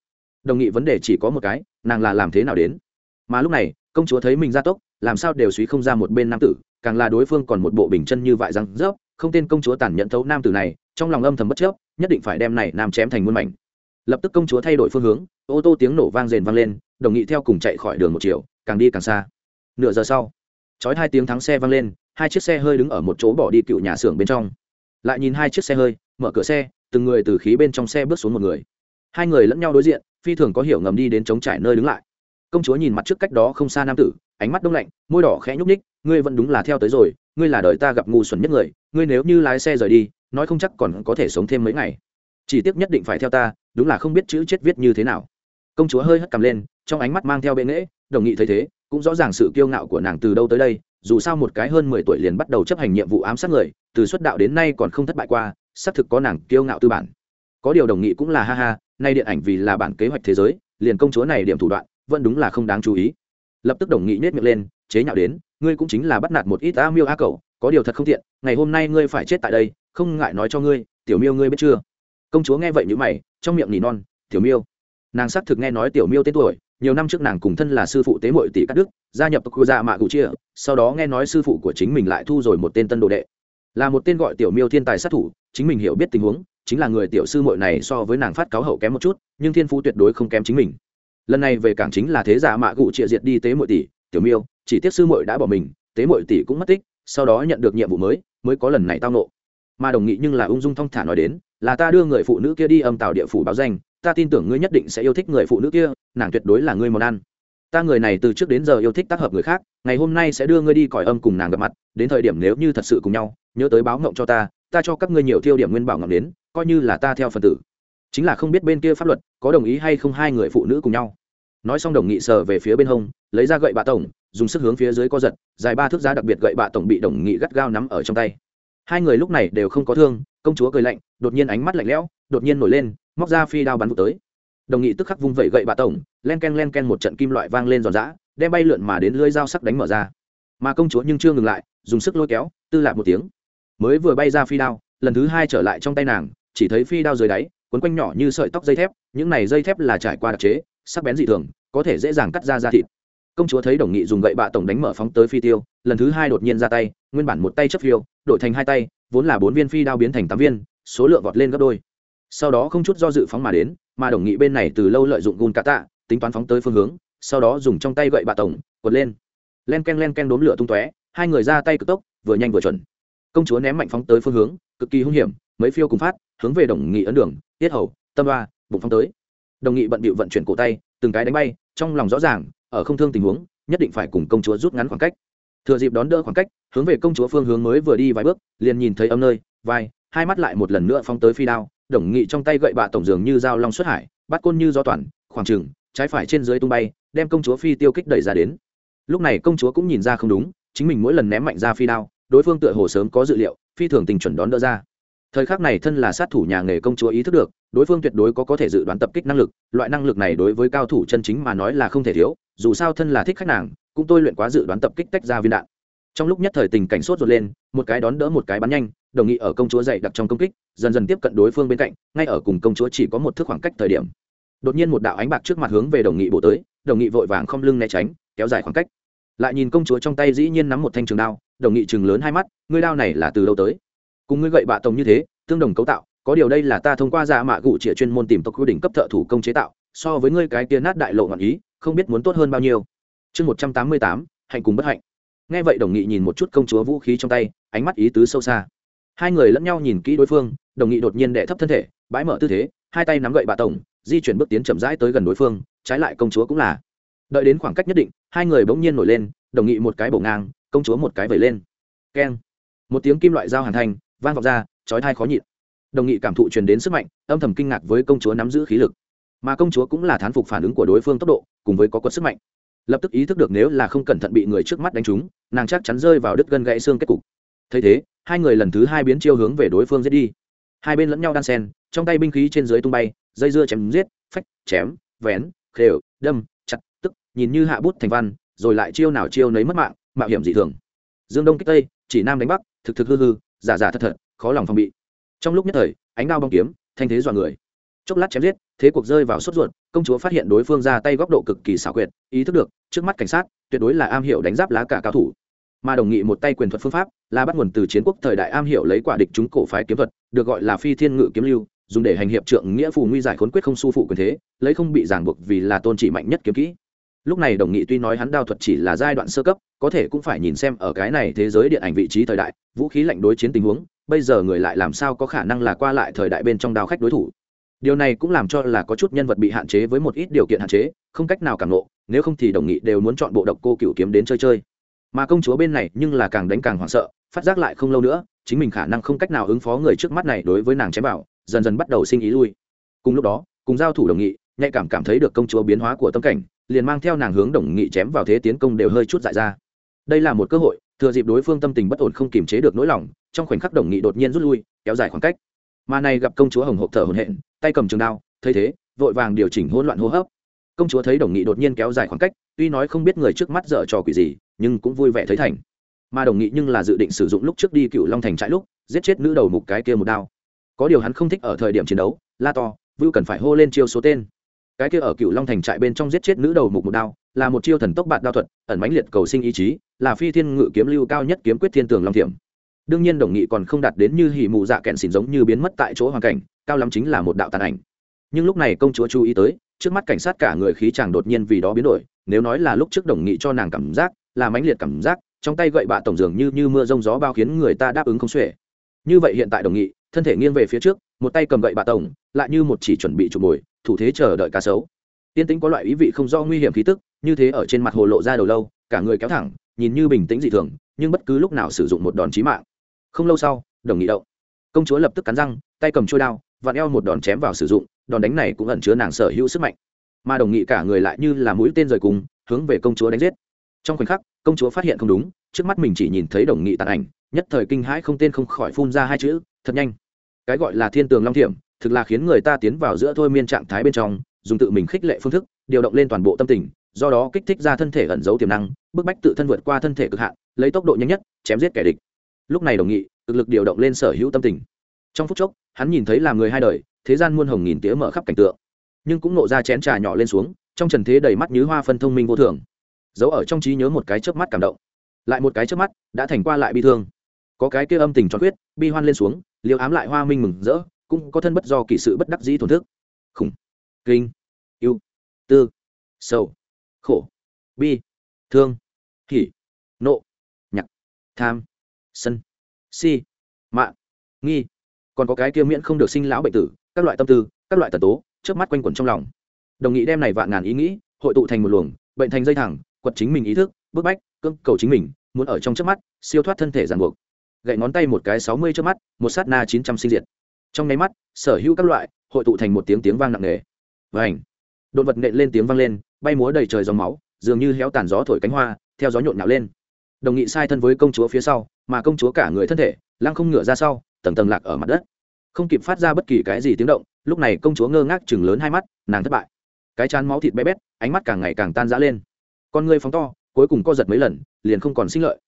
A: Đồng nghị vấn đề chỉ có một cái, nàng là làm thế nào đến? Mà lúc này, công chúa thấy mình ra tốc, làm sao đều suy không ra một bên nam tử, càng là đối phương còn một bộ bình chân như vại răng rớp, không tên công chúa tàn nhẫn thấu nam tử này, trong lòng âm thầm bất chấp nhất định phải đem này nam chém thành muôn mảnh. Lập tức công chúa thay đổi phương hướng, ô tô tiếng nổ vang rền vang lên, đồng nghị theo cùng chạy khỏi đường một chiều, càng đi càng xa. Nửa giờ sau, chói hai tiếng thắng xe vang lên, hai chiếc xe hơi đứng ở một chỗ bỏ đi cựu nhà xưởng bên trong. Lại nhìn hai chiếc xe hơi, mở cửa xe, từng người từ khí bên trong xe bước xuống một người. Hai người lẫn nhau đối diện, phi thường có hiểu ngầm đi đến chống trải nơi đứng lại. Công chúa nhìn mặt trước cách đó không xa nam tử, ánh mắt đông lạnh, môi đỏ khẽ nhúc ních ngươi vẫn đúng là theo tới rồi ngươi là đời ta gặp ngu xuẩn nhất người, ngươi nếu như lái xe rời đi, nói không chắc còn có thể sống thêm mấy ngày. Chỉ tiếc nhất định phải theo ta, đúng là không biết chữ chết viết như thế nào. Công chúa hơi hất cầm lên, trong ánh mắt mang theo bệ nghễ, đồng nghị thấy thế, cũng rõ ràng sự kiêu ngạo của nàng từ đâu tới đây, dù sao một cái hơn mười tuổi liền bắt đầu chấp hành nhiệm vụ ám sát người, từ xuất đạo đến nay còn không thất bại qua, xác thực có nàng kiêu ngạo tư bản. Có điều đồng nghị cũng là ha ha, nay điện ảnh vì là bản kế hoạch thế giới, liền công chúa này điểm thủ đoạn, vẫn đúng là không đáng chú ý. Lập tức đồng nghị nhét miệng lên, chế nhạo đến ngươi cũng chính là bắt nạt một ít a miêu a cậu, có điều thật không tiện ngày hôm nay ngươi phải chết tại đây không ngại nói cho ngươi tiểu miêu ngươi biết chưa? Công chúa nghe vậy như mày trong miệng nỉ non tiểu miêu. Nàng xác thực nghe nói tiểu miêu tên tuổi nhiều năm trước nàng cùng thân là sư phụ tế mội tỷ cắt đức gia nhập quốc gia dạ mạ cụ chia sau đó nghe nói sư phụ của chính mình lại thu rồi một tên tân đồ đệ. Là một tên gọi tiểu miêu thiên tài sát thủ chính mình hiểu biết tình huống chính là người tiểu sư mội này so với nàng phát cáo hậu kém một chút nhưng thiên phú tuyệt đối không kém chính mình. Lần này về cảng chính là thế giả mạ cụ chia diệt đi tế mội tỷ tiểu miêu, chỉ tiếc sư muội đã bỏ mình, tế muội tỷ cũng mất tích, sau đó nhận được nhiệm vụ mới mới có lần này tao nộ mà đồng nghị nhưng là ung dung thong thả nói đến, là ta đưa người phụ nữ kia đi âm tào địa phủ báo danh, ta tin tưởng ngươi nhất định sẽ yêu thích người phụ nữ kia, nàng tuyệt đối là ngươi món ăn. Ta người này từ trước đến giờ yêu thích tác hợp người khác, ngày hôm nay sẽ đưa ngươi đi cõi âm cùng nàng gặp mặt, đến thời điểm nếu như thật sự cùng nhau, nhớ tới báo ngộng cho ta ta cho các ngươi nhiều tiêu điểm nguyên bảo ngọc đến, coi như là ta theo phần tử. Chính là không biết bên kia pháp luật, có đồng ý hay không hai người phụ nữ cùng nhau nói xong đồng nghị sờ về phía bên hông, lấy ra gậy bạ tổng, dùng sức hướng phía dưới co giật, dài ba thước giá đặc biệt gậy bạ tổng bị đồng nghị gắt gao nắm ở trong tay. Hai người lúc này đều không có thương, công chúa cười lạnh, đột nhiên ánh mắt lạnh lẽo, đột nhiên nổi lên, móc ra phi đao bắn vụ tới. Đồng nghị tức khắc vung vẩy gậy bạ tổng, len ken len ken một trận kim loại vang lên giòn giã, đem bay lượn mà đến lưỡi dao sắc đánh mở ra. Mà công chúa nhưng chưa ngừng lại, dùng sức lôi kéo, tư lạc một tiếng. Mới vừa bay ra phi đao, lần thứ hai trở lại trong tay nàng, chỉ thấy phi đao dưới đáy quấn quanh nhỏ như sợi tóc dây thép, những này dây thép là trải qua đặc chế sắc bén dị thường, có thể dễ dàng cắt ra da thịt. Công chúa thấy đồng nghị dùng gậy bạ tổng đánh mở phóng tới phi tiêu, lần thứ hai đột nhiên ra tay, nguyên bản một tay chấp phiêu, đổi thành hai tay, vốn là bốn viên phi đao biến thành tám viên, số lượng vọt lên gấp đôi. Sau đó không chút do dự phóng mà đến, mà đồng nghị bên này từ lâu lợi dụng gùn cá tạ, tính toán phóng tới phương hướng, sau đó dùng trong tay gậy bạ tổng, quật lên. Len ken len ken đốm đốn lửa tung tóe, hai người ra tay cực tốc, vừa nhanh vừa chuẩn. Công chúa ném mạnh phóng tới phương hướng, cực kỳ hung hiểm, mấy phiêu cùng phát, hướng về đồng nghị ấn đường, tiết hầu, tâm ba bụng phóng tới đồng nghị bận bịu vận chuyển cổ tay, từng cái đánh bay, trong lòng rõ ràng, ở không thương tình huống, nhất định phải cùng công chúa rút ngắn khoảng cách. Thừa dịp đón đỡ khoảng cách, hướng về công chúa phương hướng mới vừa đi vài bước, liền nhìn thấy âm nơi, vai, hai mắt lại một lần nữa phóng tới phi đao, đồng nghị trong tay gậy bạ tổng dường như dao long xuất hải, bắt côn như do toàn, khoảng trừng trái phải trên dưới tung bay, đem công chúa phi tiêu kích đẩy ra đến. Lúc này công chúa cũng nhìn ra không đúng, chính mình mỗi lần ném mạnh ra phi đao, đối phương tựa hồ sớm có dự liệu, phi thường tình chuẩn đón đỡ ra. Thời khắc này thân là sát thủ nhà nghề công chúa ý thức được đối phương tuyệt đối có có thể dự đoán tập kích năng lực, loại năng lực này đối với cao thủ chân chính mà nói là không thể thiếu, dù sao thân là thích khách nàng, cũng tôi luyện quá dự đoán tập kích tách ra viên đạn. Trong lúc nhất thời tình cảnh sốt ruột lên, một cái đón đỡ một cái bắn nhanh, đồng nghị ở công chúa dậy đặc trong công kích, dần dần tiếp cận đối phương bên cạnh, ngay ở cùng công chúa chỉ có một thước khoảng cách thời điểm. Đột nhiên một đạo ánh bạc trước mặt hướng về đồng nghị bổ tới, đồng nghị vội vàng không lưng né tránh, kéo dài khoảng cách. Lại nhìn công chúa trong tay dĩ nhiên nắm một thanh trường đao, đồng nghị chừng lớn hai mắt, ngươi đao này là từ đâu tới? Cùng ngươi gậy bạ tổng như thế, tương đồng cấu tạo có điều đây là ta thông qua dạ mạ gụ trịa chuyên môn tìm tộc quy định cấp thợ thủ công chế tạo, so với ngươi cái kia nát đại lộ ngọn ý, không biết muốn tốt hơn bao nhiêu. Chương một trăm tám mươi tám, hạnh cùng bất hạnh. Nghe vậy đồng nghị nhìn một chút công chúa vũ khí trong tay, ánh mắt ý tứ sâu xa. Hai người lẫn nhau nhìn kỹ đối phương, đồng nghị đột nhiên đệ thấp thân thể, bãi mở tư thế, hai tay nắm gậy bà tổng, di chuyển bước tiến chậm rãi tới gần đối phương, trái lại công chúa cũng là. Đợi đến khoảng cách nhất định, hai người bỗng nhiên nổi lên, đồng nghị một cái bổ ngang, công chúa một cái vẩy lên. Keng. Một tiếng kim loại dao hàn thành, vang vọng ra, chói thai khó nhịn đồng nghị cảm thụ truyền đến sức mạnh, âm thầm kinh ngạc với công chúa nắm giữ khí lực. Mà công chúa cũng là thán phục phản ứng của đối phương tốc độ, cùng với có quật sức mạnh. Lập tức ý thức được nếu là không cẩn thận bị người trước mắt đánh trúng, nàng chắc chắn rơi vào đứt gân gãy xương kết cục. Thấy thế, hai người lần thứ hai biến chiêu hướng về đối phương giết đi. Hai bên lẫn nhau đan sen, trong tay binh khí trên dưới tung bay, dây dưa chém giết, phách, chém, vén, khều, đâm, chặt, tức, nhìn như hạ bút thành văn, rồi lại chiêu nào chiêu nấy mất mạng, mạo hiểm dị thường. Dương đông kích tây, chỉ nam đánh bắc, thực thực hư hư, giả giả thật thật, khó lòng phòng bị trong lúc nhất thời, ánh đao bong kiếm, thanh thế dọa người. Chốc lát chém giết, thế cuộc rơi vào sốt ruột, công chúa phát hiện đối phương ra tay góc độ cực kỳ xảo quyệt, ý thức được, trước mắt cảnh sát, tuyệt đối là am hiểu đánh giáp lá cả cao thủ. Mà đồng nghị một tay quyền thuật phương pháp, là bắt nguồn từ chiến quốc thời đại am hiểu lấy quả địch chúng cổ phái kiếm thuật, được gọi là phi thiên ngự kiếm lưu, dùng để hành hiệp trượng nghĩa phù nguy giải khốn quyết không su phụ quyền thế, lấy không bị giảng buộc vì là tôn chỉ mạnh nhất kiếm kỹ. Lúc này đồng nghị tuy nói hắn đao thuật chỉ là giai đoạn sơ cấp, có thể cũng phải nhìn xem ở cái này thế giới điện ảnh vị trí thời đại, vũ khí lạnh đối chiến tình huống bây giờ người lại làm sao có khả năng là qua lại thời đại bên trong đao khách đối thủ? Điều này cũng làm cho là có chút nhân vật bị hạn chế với một ít điều kiện hạn chế, không cách nào cảm nộ, nếu không thì đồng nghị đều muốn chọn bộ độc cô cựu kiếm đến chơi chơi. Mà công chúa bên này nhưng là càng đánh càng hoảng sợ, phát giác lại không lâu nữa, chính mình khả năng không cách nào ứng phó người trước mắt này đối với nàng chém bảo dần dần bắt đầu sinh ý lui. Cùng lúc đó, cùng giao thủ đồng nghị, nhạy cảm cảm thấy được công chúa biến hóa của tâm cảnh, liền mang theo nàng hướng đồng nghị chém vào thế tiến công đều hơi chút dại ra. Đây là một cơ hội thừa dịp đối phương tâm tình bất ổn không kiềm chế được nỗi lòng, trong khoảnh khắc đồng nghị đột nhiên rút lui, kéo dài khoảng cách. Mà này gặp công chúa hồng hộp thở hồn hện tay cầm trường đao, thấy thế, vội vàng điều chỉnh hỗn loạn hô hấp. Công chúa thấy đồng nghị đột nhiên kéo dài khoảng cách, tuy nói không biết người trước mắt dở trò quỷ gì, nhưng cũng vui vẻ thấy thành. Mà đồng nghị nhưng là dự định sử dụng lúc trước đi cựu long thành trại lúc, giết chết nữ đầu mục cái kia một đao. Có điều hắn không thích ở thời điểm chiến đấu, la to, vưu cần phải hô lên chiêu số tên. Cái kia ở cựu long thành trại bên trong giết chết nữ đầu mục một đao là một chiêu thần tốc bạt đao thuật, ẩn mãnh liệt cầu sinh ý chí, là phi thiên ngự kiếm lưu cao nhất kiếm quyết thiên tường long thiểm. Đương nhiên đồng nghị còn không đạt đến như hỉ mụ dạ kẹn xỉn giống như biến mất tại chỗ hoàn cảnh, cao lắm chính là một đạo tàn ảnh. Nhưng lúc này công chúa chú ý tới, trước mắt cảnh sát cả người khí chàng đột nhiên vì đó biến đổi, nếu nói là lúc trước đồng nghị cho nàng cảm giác, là mãnh liệt cảm giác, trong tay gậy bạ tổng dường như như mưa rông gió bao khiến người ta đáp ứng không xuể. Như vậy hiện tại đồng nghị, thân thể nghiêng về phía trước, một tay cầm gậy bạ tổng, lại như một chỉ chuẩn bị chụp mồi thủ thế chờ đợi cá sấu tiên tĩnh có loại ý vị không do nguy hiểm khí tức, như thế ở trên mặt hồ lộ ra đầu lâu, cả người kéo thẳng, nhìn như bình tĩnh dị thường, nhưng bất cứ lúc nào sử dụng một đòn chí mạng. Không lâu sau, đồng nghị động. Công chúa lập tức cắn răng, tay cầm trôi đao, vặn eo một đòn chém vào sử dụng, đòn đánh này cũng ẩn chứa nàng sở hữu sức mạnh. Mà đồng nghị cả người lại như là mũi tên rời cùng, hướng về công chúa đánh giết. Trong khoảnh khắc, công chúa phát hiện không đúng, trước mắt mình chỉ nhìn thấy đồng nghị tàn ảnh, nhất thời kinh hãi không tên không khỏi phun ra hai chữ, thật nhanh. Cái gọi là thiên tường long thiểm, thực là khiến người ta tiến vào giữa thôi miên trạng thái bên trong dùng tự mình khích lệ phương thức, điều động lên toàn bộ tâm tình, do đó kích thích ra thân thể ẩn giấu tiềm năng, bức bách tự thân vượt qua thân thể cực hạn, lấy tốc độ nhanh nhất, chém giết kẻ địch. Lúc này đồng nghị thực lực điều động lên sở hữu tâm tình. Trong phút chốc, hắn nhìn thấy là người hai đời, thế gian muôn hồng nghìn tía mở khắp cảnh tượng. Nhưng cũng nộ ra chén trà nhỏ lên xuống, trong trần thế đầy mắt như hoa phân thông minh vô thường. Giấu ở trong trí nhớ một cái chớp mắt cảm động. Lại một cái chớp mắt, đã thành qua lại bi thương. Có cái kia âm tình cho quyết bi hoan lên xuống liều ám lại hoa minh mừng rỡ, cũng có thân bất do kỳ sự bất đắc dĩ thổn thức. Khủng kinh. Yêu. Tư. Sầu. Khổ. Bi. Thương. Hỉ nộ. Nhạc. Tham. Sân. Si. Mạng nghi. Còn có cái kia miễn không được sinh lão bệnh tử, các loại tâm tư, các loại tật tố trước mắt quanh quẩn trong lòng. Đồng nghị đem này vạn ngàn ý nghĩ, hội tụ thành một luồng, bệnh thành dây thẳng, quật chính mình ý thức, bức bách, cưỡng cầu chính mình, muốn ở trong trước mắt, siêu thoát thân thể giàn buộc. Gậy ngón tay một cái sáu mươi trước mắt, một sát na chín trăm sinh diệt. Trong nháy mắt, sở hữu các loại, hội tụ thành một tiếng tiếng vang nặng nề và ảnh. Đột vật nện lên tiếng vang lên, bay múa đầy trời dòng máu, dường như héo tàn gió thổi cánh hoa, theo gió nhộn nhạo lên. Đồng nghị sai thân với công chúa phía sau, mà công chúa cả người thân thể, lăng không ngửa ra sau, tầng tầng lạc ở mặt đất. Không kịp phát ra bất kỳ cái gì tiếng động, lúc này công chúa ngơ ngác chừng lớn hai mắt, nàng thất bại. Cái chán máu thịt bé bét, ánh mắt càng ngày càng tan rã lên. Con người phóng to, cuối cùng co giật mấy lần, liền không còn sinh lợi.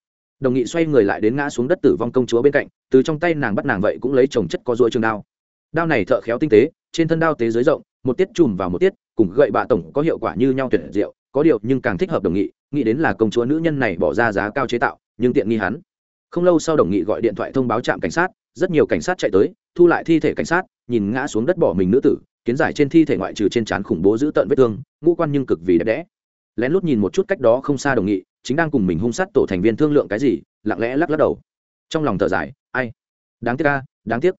A: Đồng nghị xoay người lại đến ngã xuống đất tử vong công chúa bên cạnh, từ trong tay nàng bắt nàng vậy cũng lấy chồng chất có ruồi trường đao. Đao này thợ khéo tinh tế, trên thân đao tế dưới rộng một tiết chùm vào một tiết, cùng gậy bạ tổng có hiệu quả như nhau tuyệt diệu, có điều nhưng càng thích hợp đồng nghị, nghĩ đến là công chúa nữ nhân này bỏ ra giá cao chế tạo, nhưng tiện nghi hắn. Không lâu sau đồng nghị gọi điện thoại thông báo trạm cảnh sát, rất nhiều cảnh sát chạy tới, thu lại thi thể cảnh sát, nhìn ngã xuống đất bỏ mình nữ tử, kiến giải trên thi thể ngoại trừ trên trán khủng bố giữ tợn vết thương, ngũ quan nhưng cực vì đẹp đẽ. Lén lút nhìn một chút cách đó không xa đồng nghị, chính đang cùng mình hung sát tổ thành viên thương lượng cái gì, lặng lẽ lắc lắc đầu. Trong lòng thở dài, ai? Đáng tiếc ca đáng tiếc.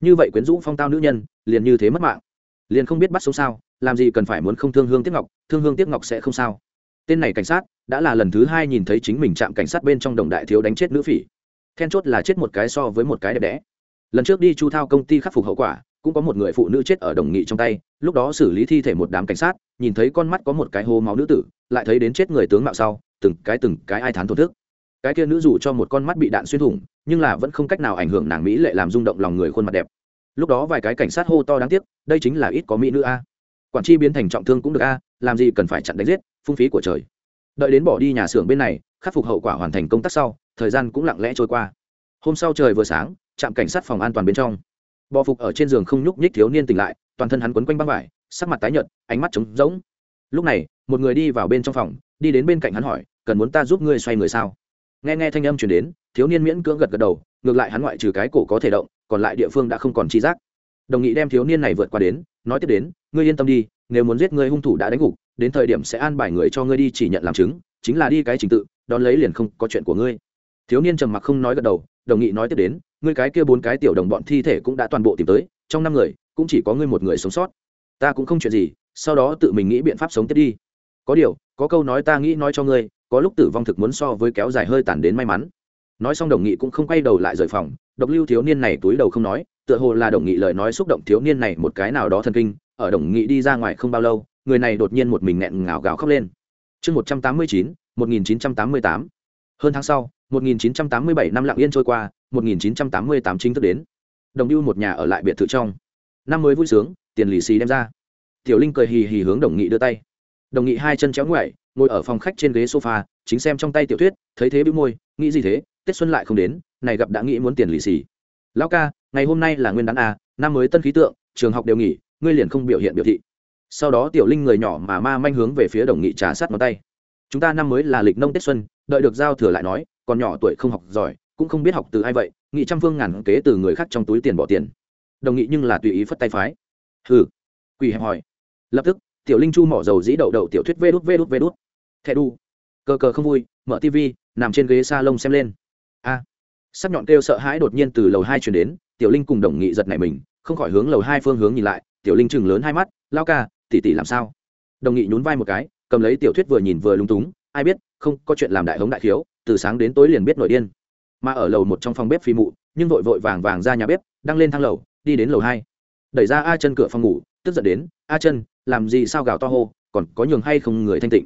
A: Như vậy quyến rũ phong tao nữ nhân, liền như thế mất mạng liền không biết bắt sống sao, làm gì cần phải muốn không thương hương tiếc ngọc, thương hương tiếc ngọc sẽ không sao. Tên này cảnh sát, đã là lần thứ hai nhìn thấy chính mình chạm cảnh sát bên trong đồng đại thiếu đánh chết nữ phỉ. Then chốt là chết một cái so với một cái đẹp đẽ. Lần trước đi chu thao công ty khắc phục hậu quả, cũng có một người phụ nữ chết ở đồng nghị trong tay, lúc đó xử lý thi thể một đám cảnh sát, nhìn thấy con mắt có một cái hô máu nữ tử, lại thấy đến chết người tướng mạo sau, từng cái từng cái ai thán thổn thức. Cái kia nữ dù cho một con mắt bị đạn xuyên thủng, nhưng là vẫn không cách nào ảnh hưởng nàng mỹ lệ làm rung động lòng người khuôn mặt đẹp lúc đó vài cái cảnh sát hô to đáng tiếc, đây chính là ít có mỹ nữ a. Quản tri biến thành trọng thương cũng được a, làm gì cần phải chặn đánh giết, phung phí của trời. Đợi đến bỏ đi nhà xưởng bên này, khắc phục hậu quả hoàn thành công tác sau, thời gian cũng lặng lẽ trôi qua. Hôm sau trời vừa sáng, trạm cảnh sát phòng an toàn bên trong. Bò phục ở trên giường không nhúc nhích thiếu niên tỉnh lại, toàn thân hắn quấn quanh băng vải, sắc mặt tái nhợt, ánh mắt trống rỗng. Lúc này, một người đi vào bên trong phòng, đi đến bên cạnh hắn hỏi, cần muốn ta giúp ngươi xoay người sao? Nghe nghe thanh âm chuyển đến, thiếu niên miễn cưỡng gật gật đầu, ngược lại hắn ngoại trừ cái cổ có thể động còn lại địa phương đã không còn chi giác. Đồng nghị đem thiếu niên này vượt qua đến, nói tiếp đến, ngươi yên tâm đi, nếu muốn giết ngươi hung thủ đã đánh gục, đến thời điểm sẽ an bài người cho ngươi đi chỉ nhận làm chứng, chính là đi cái trình tự, đón lấy liền không có chuyện của ngươi. Thiếu niên trầm mặc không nói gật đầu, đồng nghị nói tiếp đến, ngươi cái kia bốn cái tiểu đồng bọn thi thể cũng đã toàn bộ tìm tới, trong năm người, cũng chỉ có ngươi một người sống sót. Ta cũng không chuyện gì, sau đó tự mình nghĩ biện pháp sống tiếp đi. Có điều, có câu nói ta nghĩ nói cho ngươi, có lúc tử vong thực muốn so với kéo dài hơi tàn đến may mắn nói xong đồng nghị cũng không quay đầu lại rời phòng, độc lưu thiếu niên này túi đầu không nói, tựa hồ là đồng nghị lời nói xúc động thiếu niên này một cái nào đó thần kinh, ở đồng nghị đi ra ngoài không bao lâu, người này đột nhiên một mình nghẹn ngào gào khóc lên. Chương một trăm tám mươi chín, một nghìn chín trăm tám mươi tám. Hơn tháng sau, một nghìn chín trăm tám mươi bảy năm lặng yên trôi qua, một nghìn chín trăm tám mươi tám chính thức đến. Đồng lưu một nhà ở lại biệt thự trong. Năm mới vui sướng, tiền lì xì đem ra. Tiểu linh cười hì hì hướng đồng nghị đưa tay. Đồng nghị hai chân chéo ngoại, ngồi ở phòng khách trên ghế sofa, chính xem trong tay tiểu thuyết, thấy thế bĩu môi, nghĩ gì thế? Tết xuân lại không đến, này gặp đã nghĩ muốn tiền lì xì. Lão ca, ngày hôm nay là nguyên đán a năm mới tân khí tượng, trường học đều nghỉ, ngươi liền không biểu hiện biểu thị. Sau đó tiểu linh người nhỏ mà ma manh hướng về phía đồng nghị trà sát ngón tay. Chúng ta năm mới là lịch nông tết xuân, đợi được giao thừa lại nói, còn nhỏ tuổi không học giỏi, cũng không biết học từ ai vậy, nghị trăm phương ngàn kế từ người khác trong túi tiền bỏ tiền. Đồng nghị nhưng là tùy ý phất tay phái. Hừ, quỳ hẹp hỏi. Lập tức, tiểu linh chu mỏ dầu dĩ đậu đậu tiểu thuyết vê đút vê đút vê đút. Thẻ đu. Cờ cờ không vui, mở tv nằm trên ghế s a lông xem lên a. Sắc nhọn kêu sợ hãi đột nhiên từ lầu hai chuyển đến, tiểu linh cùng đồng nghị giật này mình, không khỏi hướng lầu hai phương hướng nhìn lại, tiểu linh chừng lớn hai mắt, lao ca tỉ tỉ làm sao? Đồng nghị nhún vai một cái, cầm lấy tiểu thuyết vừa nhìn vừa lung túng, ai biết, không, có chuyện làm đại hống đại thiếu, từ sáng đến tối liền biết nội điên. Mà ở lầu một trong phòng bếp phi mụ, nhưng vội vội vàng vàng ra nhà bếp đang lên thang lầu, đi đến lầu hai. Đẩy ra a chân cửa phòng ngủ, tức giận đến, a chân, làm gì sao gào to hô, còn có nhường hay không người thanh tịnh?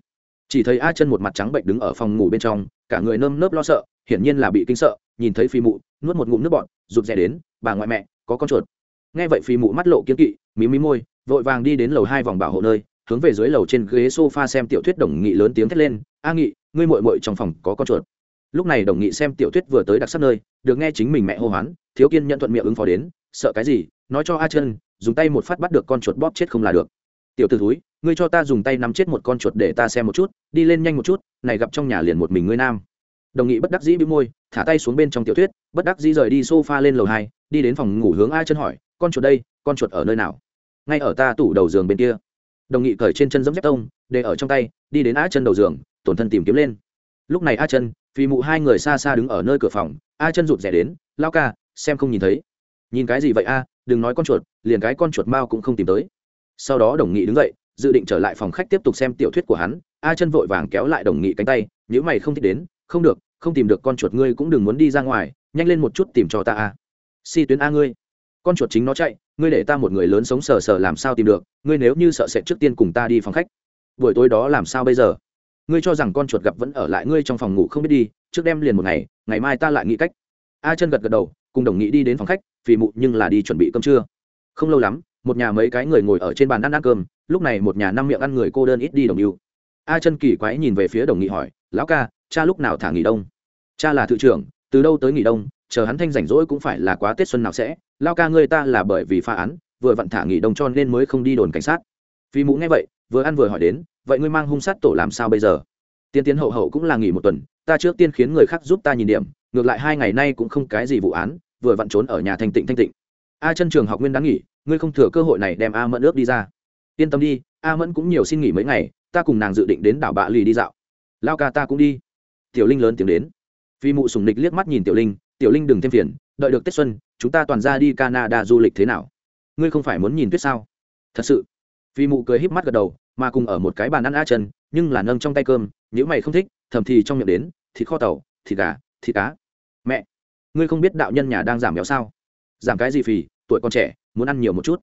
A: Chỉ thấy a chân một mặt trắng bệnh đứng ở phòng ngủ bên trong, cả người nơm nớp lo sợ hiển nhiên là bị kinh sợ, nhìn thấy phi mụ, nuốt một ngụm nước bọn rụt rè đến, bà ngoại mẹ, có con chuột. Nghe vậy phi mụ mắt lộ kiên kỵ, mí mí môi, vội vàng đi đến lầu hai vòng bảo hộ nơi, hướng về dưới lầu trên ghế sofa xem tiểu thuyết đồng nghị lớn tiếng thét lên, a nghị, ngươi muội muội trong phòng có con chuột. Lúc này đồng nghị xem tiểu thuyết vừa tới đặc sắc nơi, được nghe chính mình mẹ hô hoán, thiếu kiên nhận thuận miệng ứng phó đến, sợ cái gì? Nói cho a chân dùng tay một phát bắt được con chuột bóp chết không là được. Tiểu t ử thúi, ngươi cho ta dùng tay nắm chết một con chuột để ta xem một chút, đi lên nhanh một chút, này gặp trong nhà liền một mình ngươi nam đồng nghị bất đắc dĩ bĩu môi, thả tay xuống bên trong tiểu thuyết, bất đắc dĩ rời đi sofa lên lầu hai, đi đến phòng ngủ hướng a chân hỏi, con chuột đây, con chuột ở nơi nào? Ngay ở ta tủ đầu giường bên kia. Đồng nghị cởi trên chân dẫm dép tông, để ở trong tay, đi đến a chân đầu giường, tổn thân tìm kiếm lên. Lúc này a chân phi mụ hai người xa xa đứng ở nơi cửa phòng, a chân rụt rè đến lao ca, xem không nhìn thấy. Nhìn cái gì vậy a, đừng nói con chuột, liền cái con chuột mao cũng không tìm tới. Sau đó đồng nghị đứng dậy, dự định trở lại phòng khách tiếp tục xem tiểu thuyết của hắn. A chân vội vàng kéo lại đồng nghị cánh tay nếu mày không thích đến không được, không tìm được con chuột ngươi cũng đừng muốn đi ra ngoài, nhanh lên một chút tìm cho ta a si tuyến a ngươi. Con chuột chính nó chạy, ngươi để ta một người lớn sống sờ sờ làm sao tìm được, ngươi nếu như sợ sệt trước tiên cùng ta đi phòng khách. Buổi tối đó làm sao bây giờ? Ngươi cho rằng con chuột gặp vẫn ở lại ngươi trong phòng ngủ không biết đi, trước đêm liền một ngày ngày mai ta lại nghĩ cách. A chân gật gật đầu, cùng đồng nghị đi đến phòng khách vì mụ nhưng là đi chuẩn bị cơm trưa. Không lâu lắm, một nhà mấy cái người ngồi ở trên bàn ăn ăn cơm, lúc này một nhà năm miệng ăn người cô đơn ít đi đồng yêu. A chân kỳ quái nhìn về phía đồng nghị hỏi, lão ca cha lúc nào thả nghỉ đông? Cha là thự trưởng, từ đâu tới nghỉ đông? Chờ hắn thanh rảnh rỗi cũng phải là quá tết xuân nào sẽ. Lao ca ngươi ta là bởi vì phá án, vừa vặn thả nghỉ đông cho nên mới không đi đồn cảnh sát. Vì mũ nghe vậy, vừa ăn vừa hỏi đến, vậy ngươi mang hung sát tổ làm sao bây giờ? Tiên tiến hậu hậu cũng là nghỉ một tuần, ta trước tiên khiến người khác giúp ta nhìn điểm, ngược lại hai ngày nay cũng không cái gì vụ án, vừa vặn trốn ở nhà thanh tịnh thanh tịnh. A chân trường học nguyên đáng nghỉ, ngươi không thừa cơ hội này đem a mẫn ước đi ra. Yên tâm đi, a mẫn cũng nhiều xin nghỉ mấy ngày, ta cùng nàng dự định đến đảo bạ lì đi dạo. Lao ca ta cũng đi tiểu linh lớn tiếng đến. Vì mụ sùng nịch liếc mắt nhìn tiểu linh tiểu linh đừng thêm phiền, đợi được tết xuân, chúng ta toàn ra đi canada du lịch thế nào? Ngươi không phải muốn nhìn tuyết sao? Thật sự. Vì mụ cười híp mắt gật đầu, mà cùng ở một cái bàn ăn a chân, nhưng là nâng trong tay cơm nếu mày không thích, thầm thì trong miệng đến, thịt kho tàu, thịt gà, thịt cá. Mẹ, ngươi không biết đạo nhân nhà đang giảm béo sao? Giảm cái gì phì, tuổi còn trẻ, muốn ăn nhiều một chút.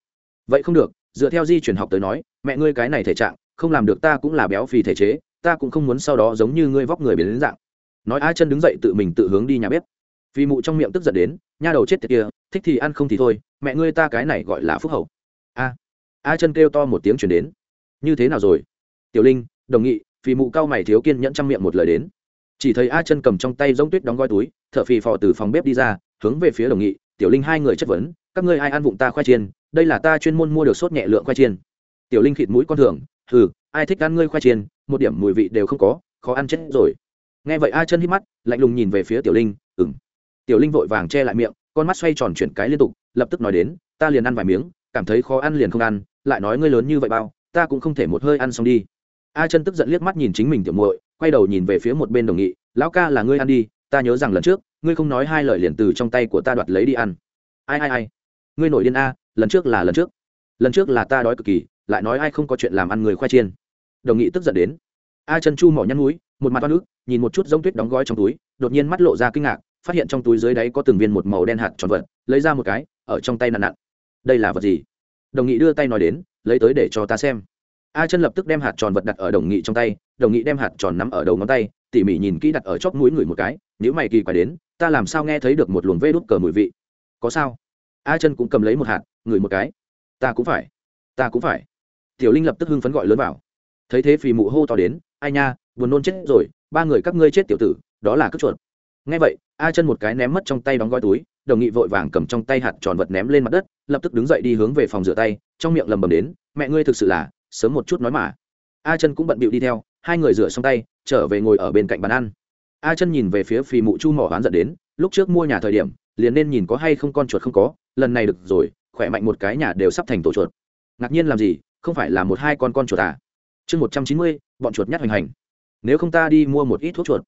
A: Vậy không được, dựa theo di chuyển học tới nói, mẹ ngươi cái này thể trạng, không làm được ta cũng là béo phì thể chế, ta cũng không muốn sau đó giống như ngươi vóc người biến đến dạng nói a chân đứng dậy tự mình tự hướng đi nhà bếp. Vì mụ trong miệng tức giận đến, nha đầu chết tiệt kia, thích thì ăn không thì thôi, mẹ ngươi ta cái này gọi là phúc hậu. A a chân kêu to một tiếng chuyển đến. Như thế nào rồi? Tiểu linh, đồng nghị. Vì mụ cao mày thiếu kiên nhẫn trong miệng một lời đến. Chỉ thấy a chân cầm trong tay giống tuyết đóng gói túi t h ở phì phò từ phòng bếp đi ra, hướng về phía đồng nghị. Tiểu linh hai người chất vấn, các ngươi ai ăn vụng ta khoai chiên, đây là ta chuyên môn mua được sốt nhẹ lượng khoai chiên. Tiểu linh khịt mũi con thường ừ ai thích ăn ngươi khoai chiên, một điểm mùi vị đều không có, khó ăn chết rồi nghe vậy a chân hít mắt, lạnh lùng nhìn về phía tiểu linh ừng tiểu linh vội vàng che lại miệng, con mắt xoay tròn chuyển cái liên tục, lập tức nói đến, ta liền ăn vài miếng, cảm thấy khó ăn liền không ăn, lại nói ngươi lớn như vậy bao, ta cũng không thể một hơi ăn xong đi. A chân tức giận liếc mắt nhìn chính mình tiểu muội, quay đầu nhìn về phía một bên đồng nghị, lão ca là ngươi ăn đi, ta nhớ rằng lần trước, ngươi không nói hai lời liền từ trong tay của ta đoạt lấy đi ăn. Ai ai ai? Ngươi nổi điên a, lần trước là lần trước. Lần trước là ta đói cực kỳ, lại nói ai không có chuyện làm ăn người khoai chiên. Đồng nghị tức giận đến. A chân chu mỏ nhăn núi một mặt oan ức, nhìn một chút giống tuyết đóng gói trong túi, đột nhiên mắt lộ ra kinh ngạc, phát hiện trong túi dưới đáy có từng viên một màu đen hạt tròn vật, lấy ra một cái, ở trong tay nặn nặn. Đây là vật gì? Đồng nghị đưa tay nói đến, lấy tới để cho ta xem. A chân lập tức đem hạt tròn vật đặt ở đồng nghị trong tay, đồng nghị đem hạt tròn nắm ở đầu ngón tay, tỉ mỉ nhìn kỹ đặt ở chóp mũi người một cái nếu mày kỳ quái đến, ta làm sao nghe thấy được một luồng vê đốt cờ mùi vị? Có sao? A chân cũng cầm lấy một hạt, ngửi một cái. Ta cũng phải. Ta cũng phải. Tiểu linh lập tức hưng phấn gọi lớn vào. Thấy thế phì mụ hô to đến, ai nha buồn nôn chết rồi, ba người các ngươi chết tiểu tử, đó là cất chuột. Ngay vậy, a chân một cái ném mất trong tay đóng gói túi, đồng nghị vội vàng cầm trong tay hạt tròn vật ném lên mặt đất, lập tức đứng dậy đi hướng về phòng rửa tay, trong miệng lầm bầm đến, mẹ ngươi thực sự là, sớm một chút nói mà. A chân cũng bận bịu đi theo, hai người rửa xong tay, trở về ngồi ở bên cạnh bàn ăn. A chân nhìn về phía phì mụ chu mỏ hoán giận đến, lúc trước mua nhà thời điểm, liền nên nhìn có hay không con chuột không có, lần này được rồi, khỏe mạnh một cái nhà đều sắp thành tổ chuột. Ngạc nhiên làm gì, không phải là một hai con con chuột à? Chương một trăm chín mươi, bọn chuột nhát hoành hành nếu không ta đi mua một ít thuốc chuột.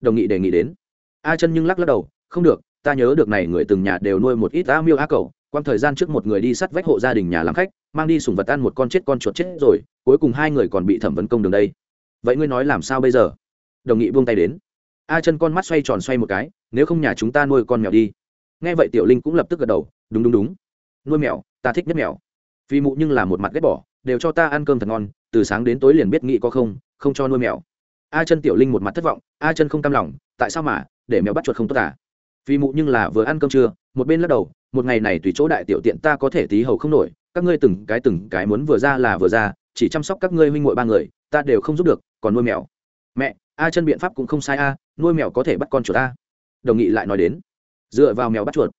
A: Đồng nghị đề nghị đến. A chân nhưng lắc lắc đầu, không được, ta nhớ được này người từng nhà đều nuôi một ít a miêu a cầu quang thời gian trước một người đi sắt vách hộ gia đình nhà làm khách, mang đi sùng vật ăn một con chết con chuột chết rồi, cuối cùng hai người còn bị thẩm vấn công đường đây. Vậy ngươi nói làm sao bây giờ? Đồng nghị buông tay đến. A chân con mắt xoay tròn xoay một cái, nếu không nhà chúng ta nuôi con mèo đi. Nghe vậy tiểu linh cũng lập tức gật đầu, đúng đúng đúng. Nuôi mèo, ta thích nhất mèo. Vì mụ nhưng là một mặt ghét bỏ, đều cho ta ăn cơm thật ngon, từ sáng đến tối liền biết nghĩ có không không cho nuôi mèo a chân tiểu linh một mặt thất vọng, a chân không cam lòng, tại sao mà, để mèo bắt chuột không tốt à? Vì mụ nhưng là vừa ăn cơm trưa, một bên lắc đầu, một ngày này tùy chỗ đại tiểu tiện ta có thể tí hầu không nổi, các ngươi từng cái từng cái muốn vừa ra là vừa ra, chỉ chăm sóc các ngươi huynh muội ba người, ta đều không giúp được, còn nuôi mèo. Mẹ, a chân biện pháp cũng không sai a, nuôi mèo có thể bắt con chuột a đồng nghị lại nói đến, dựa vào mèo bắt chuột.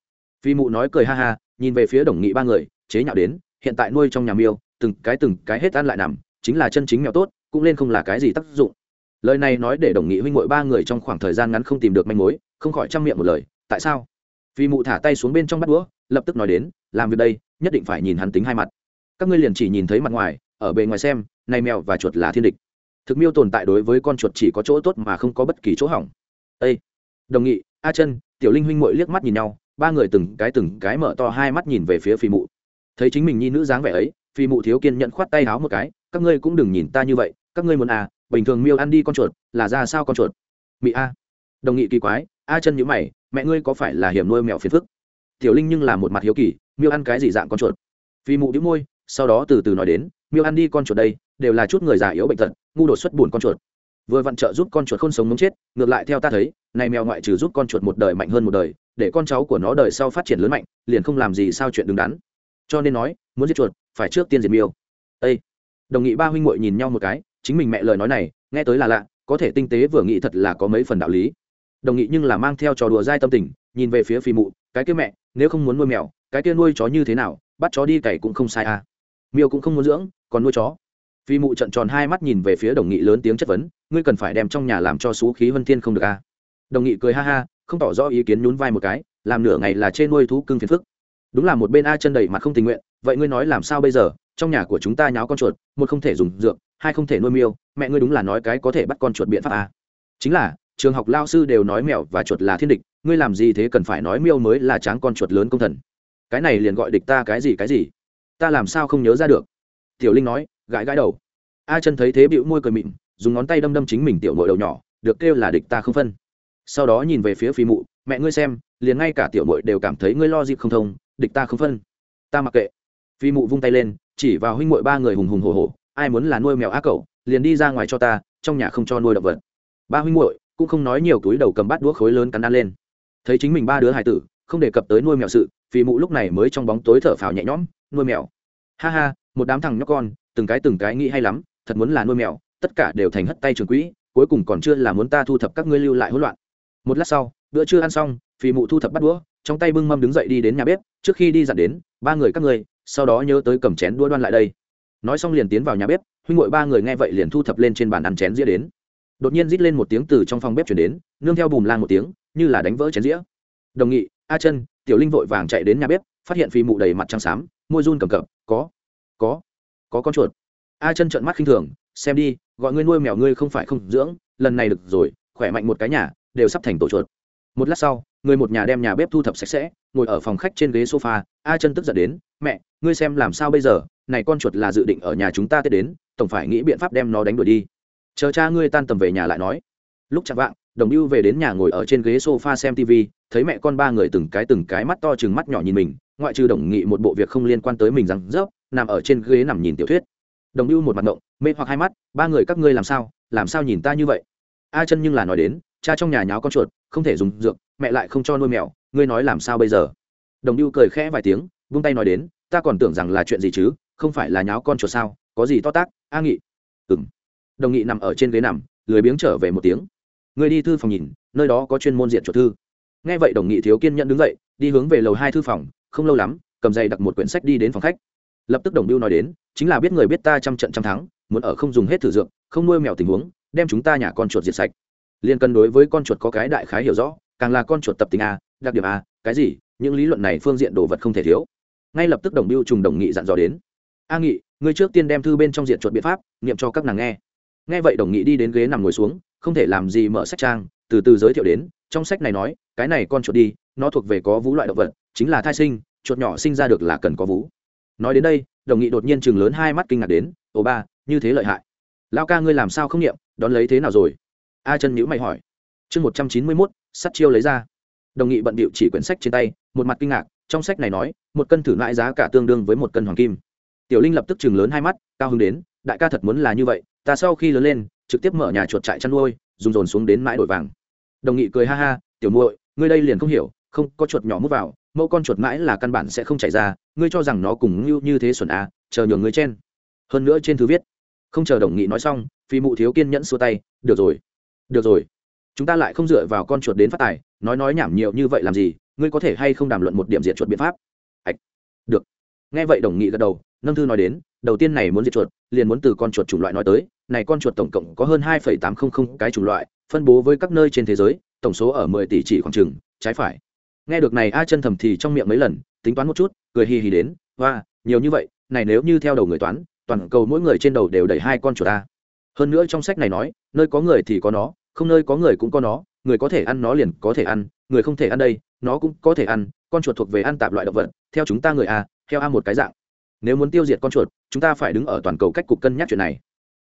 A: Phi mụ nói cười ha ha, nhìn về phía đồng nghị ba người, chế nhạo đến, hiện tại nuôi trong nhà miêu, từng cái từng cái hết ăn lại nằm, chính là chân chính mèo tốt, cũng lên không là cái gì tác dụng lời này nói để đồng nghị huynh mội ba người trong khoảng thời gian ngắn không tìm được manh mối, không khỏi chăm miệng một lời, tại sao? Phi mụ thả tay xuống bên trong bắt đũa, lập tức nói đến, làm việc đây, nhất định phải nhìn hắn tính hai mặt. Các ngươi liền chỉ nhìn thấy mặt ngoài, ở bề ngoài xem, này mèo và chuột là thiên địch. Thực miêu tồn tại đối với con chuột chỉ có chỗ tốt mà không có bất kỳ chỗ hỏng. Ê! đồng nghị, a chân, tiểu linh huynh mội liếc mắt nhìn nhau, ba người từng cái từng cái mở to hai mắt nhìn về phía phi mụ. Thấy chính mình nhi nữ dáng vẻ ấy, phi mụ thiếu kiên nhận khoát tay háo một cái, các ngươi cũng đừng nhìn ta như vậy, các ngươi muốn à bình thường miêu ăn đi con chuột, là ra sao con chuột? Mị a. Đồng nghị kỳ quái, a chân nhữ mày, mẹ ngươi có phải là hiểm nuôi mèo phiền phức? Tiểu linh nhưng là một mặt hiếu kỳ, miêu ăn cái gì dạng con chuột? Phi mụ đĩu môi, sau đó từ từ nói đến, miêu ăn đi con chuột đây, đều là chút người già yếu bệnh tật, ngu đột xuất buồn con chuột. Vừa vặn trợ giúp con chuột không sống mống chết, ngược lại theo ta thấy, này mèo ngoại trừ giúp con chuột một đời mạnh hơn một đời, để con cháu của nó đời sau phát triển lớn mạnh, liền không làm gì sao chuyện đứng đắn. Cho nên nói, muốn giết chuột, phải trước tiên diệt miêu. Ê! đồng nghị ba huynh muội nhìn nhau một cái chính mình mẹ lời nói này, nghe tới là lạ, có thể tinh tế vừa nghĩ thật là có mấy phần đạo lý. Đồng nghị nhưng là mang theo trò đùa dai tâm tình, nhìn về phía phi mụ, cái kia mẹ, nếu không muốn nuôi mèo, cái kia nuôi chó như thế nào, bắt chó đi cày cũng không sai à. Miêu cũng không muốn dưỡng, còn nuôi chó. Phi mụ trận tròn hai mắt nhìn về phía đồng nghị lớn tiếng chất vấn, ngươi cần phải đem trong nhà làm cho xú khí vân thiên không được à? Đồng nghị cười ha ha, không tỏ rõ ý kiến nhún vai một cái, làm nửa ngày là trên nuôi thú cưng phiền phức. Đúng là một bên a chân đầy mặt không tình nguyện, vậy ngươi nói làm sao bây giờ? Trong nhà của chúng ta nháo con chuột, một không thể dùng dược hai không thể nuôi miêu, mẹ ngươi đúng là nói cái có thể bắt con chuột biện pháp à? chính là, trường học lao sư đều nói mèo và chuột là thiên địch, ngươi làm gì thế cần phải nói miêu mới là tráng con chuột lớn công thần. Cái này liền gọi địch ta cái gì cái gì? Ta làm sao không nhớ ra được? Tiểu linh nói, gãi gãi đầu. A chân thấy thế bịu môi cười mịn, dùng ngón tay đâm đâm chính mình tiểu mội đầu nhỏ, được kêu là địch ta không phân. Sau đó nhìn về phía phi mụ, mẹ ngươi xem, liền ngay cả tiểu mội đều cảm thấy ngươi lo dịp không thông, địch ta không phân. Ta mặc kệ. Phi mụ vung tay lên, chỉ vào huynh mội ba người hùng hùng hồ hồ ai muốn là nuôi mèo á cậu liền đi ra ngoài cho ta, trong nhà không cho nuôi động vật. Ba huynh muội, cũng không nói nhiều túi đầu cầm bát đũa khối lớn cắn ăn lên. Thấy chính mình ba đứa hải tử, không đề cập tới nuôi mèo sự vì mụ lúc này mới trong bóng tối thở phào nhẹ nhõm, nuôi mèo. Ha ha, một đám thằng nhóc con, từng cái từng cái nghĩ hay lắm, thật muốn là nuôi mèo, tất cả đều thành hất tay trường quỹ, cuối cùng còn chưa là muốn ta thu thập các ngươi lưu lại hỗn loạn. Một lát sau, bữa trưa ăn xong vì mụ thu thập bắt đũa, trong tay bưng mâm đứng dậy đi đến nhà bếp, trước khi đi dặn đến, ba người các ngươi, sau đó nhớ tới cầm chén đũa đoan lại đây nói xong liền tiến vào nhà bếp, huynh ngội ba người nghe vậy liền thu thập lên trên bàn ăn chén dĩa đến. Đột nhiên rít lên một tiếng từ trong phòng bếp chuyển đến, nương theo bùm lan một tiếng, như là đánh vỡ chén dĩa. Đồng nghị, a chân tiểu linh vội vàng chạy đến nhà bếp, phát hiện phi mụ đầy mặt trắng xám, môi run cầm cập, có có có con chuột. A chân trợn mắt khinh thường, xem đi, gọi ngươi nuôi mèo ngươi không phải không dưỡng, lần này được rồi, khỏe mạnh một cái nhà, đều sắp thành tổ chuột. Một lát sau, người một nhà đem nhà bếp thu thập sạch sẽ, ngồi ở phòng khách trên ghế sofa, a chân tức giận đến, mẹ, ngươi xem làm sao bây giờ? Này con chuột là dự định ở nhà chúng ta tết đến, tổng phải nghĩ biện pháp đem nó đánh đuổi đi. Chờ cha ngươi tan tầm về nhà lại nói. Lúc chạm vạng, đồng mưu về đến nhà ngồi ở trên ghế sofa xem tv thấy mẹ con ba người từng cái từng cái mắt to chừng mắt nhỏ nhìn mình, ngoại trừ đồng nghị một bộ việc không liên quan tới mình rằng rớp nằm ở trên ghế nằm nhìn tiểu thuyết. Đồng mưu một mặt ngộng, mê hoặc hai mắt, ba người các ngươi làm sao làm sao nhìn ta như vậy? A chân nhưng là nói đến, cha trong nhà nháo con chuột, không thể dùng dược, mẹ lại không cho nuôi mèo, ngươi nói làm sao bây giờ? Đồng mưu cười khẽ vài tiếng, vung tay nói đến, ta còn tưởng rằng là chuyện gì chứ không phải là nháo con chuột sao, có gì to tác, a nghị. Ừng đồng nghị nằm ở trên ghế nằm, lười biếng trở về một tiếng. Người đi thư phòng nhìn, nơi đó có chuyên môn diện chuột thư. Nghe vậy đồng nghị thiếu kiên nhận đứng dậy, đi hướng về lầu hai thư phòng, không lâu lắm, cầm dây đặt một quyển sách đi đến phòng khách. Lập tức đồng biêu nói đến, chính là biết người biết ta trăm trận trăm thắng, muốn ở không dùng hết thử dược, không nuôi mèo tình huống, đem chúng ta nhà con chuột diệt sạch. Liên cân đối với con chuột có cái đại khái hiểu rõ, càng là con chuột tập tính a, đặc điểm a, cái gì, những lý luận này phương diện đồ vật không thể thiếu. Ngay lập tức đồng biêu trùng đồng nghị dặn dò đến a nghị, ngươi trước tiên đem thư bên trong diện chuột biện pháp, niệm cho các nàng nghe. Nghe vậy đồng nghị đi đến ghế nằm ngồi xuống, không thể làm gì mở sách trang, từ từ giới thiệu đến, trong sách này nói, cái này con chuột đi, nó thuộc về có vú loại động vật, chính là thai sinh, chuột nhỏ sinh ra được là cần có vú nói đến đây, đồng nghị đột nhiên chừng lớn hai mắt kinh ngạc đến, ồ ba, như thế lợi hại. Lao ca ngươi làm sao không nghiệm đón lấy thế nào rồi? A chân nhữ mày hỏi. Chương một trăm chín mươi mốt, sắt chiêu lấy ra. Đồng nghị bận bịu chỉ quyển sách trên tay, một mặt kinh ngạc, trong sách này nói, một cân thử mãi giá cả tương đương với một cân hoàng kim tiểu linh lập tức chừng lớn hai mắt, cao hứng đến, đại ca thật muốn là như vậy, ta sau khi lớn lên, trực tiếp mở nhà chuột trại chăn nuôi, dùng dồn xuống đến mãi đổi vàng. Đồng nghị cười ha ha, tiểu muội, ngươi đây liền không hiểu, không, có chuột nhỏ mút vào, mẫu con chuột mãi là căn bản sẽ không chảy ra, ngươi cho rằng nó cùng như như thế xuẩn à chờ nhường ngươi chen. Hơn nữa trên thư viết, không chờ đồng nghị nói xong, phi mụ thiếu kiên nhẫn xua tay, được rồi được rồi, chúng ta lại không dựa vào con chuột đến phát tài, nói nói nhảm nhiều như vậy làm gì, ngươi có thể hay không đàm luận một điểm diện chuột biện pháp? Ạch, được. Nghe vậy đồng nghị gật đầu nâng thư nói đến, đầu tiên này muốn diệt chuột, liền muốn từ con chuột chủng loại nói tới. Này con chuột tổng cộng có hơn hai tám không không cái chủng loại, phân bố với các nơi trên thế giới, tổng số ở mười tỷ chỉ khoảng chừng, trái phải. Nghe được này a chân thầm thì trong miệng mấy lần, tính toán một chút, cười hì hì đến hoa nhiều như vậy, này nếu như theo đầu người toán, toàn cầu mỗi người trên đầu đều đẩy hai con chuột ta hơn nữa trong sách này nói, nơi có người thì có nó, không nơi có người cũng có nó, người có thể ăn nó liền có thể ăn, người không thể ăn đây, nó cũng có thể ăn, con chuột thuộc về ăn tạp loại động vật, theo chúng ta người a, theo a một cái dạng nếu muốn tiêu diệt con chuột, chúng ta phải đứng ở toàn cầu cách cục cân nhắc chuyện này.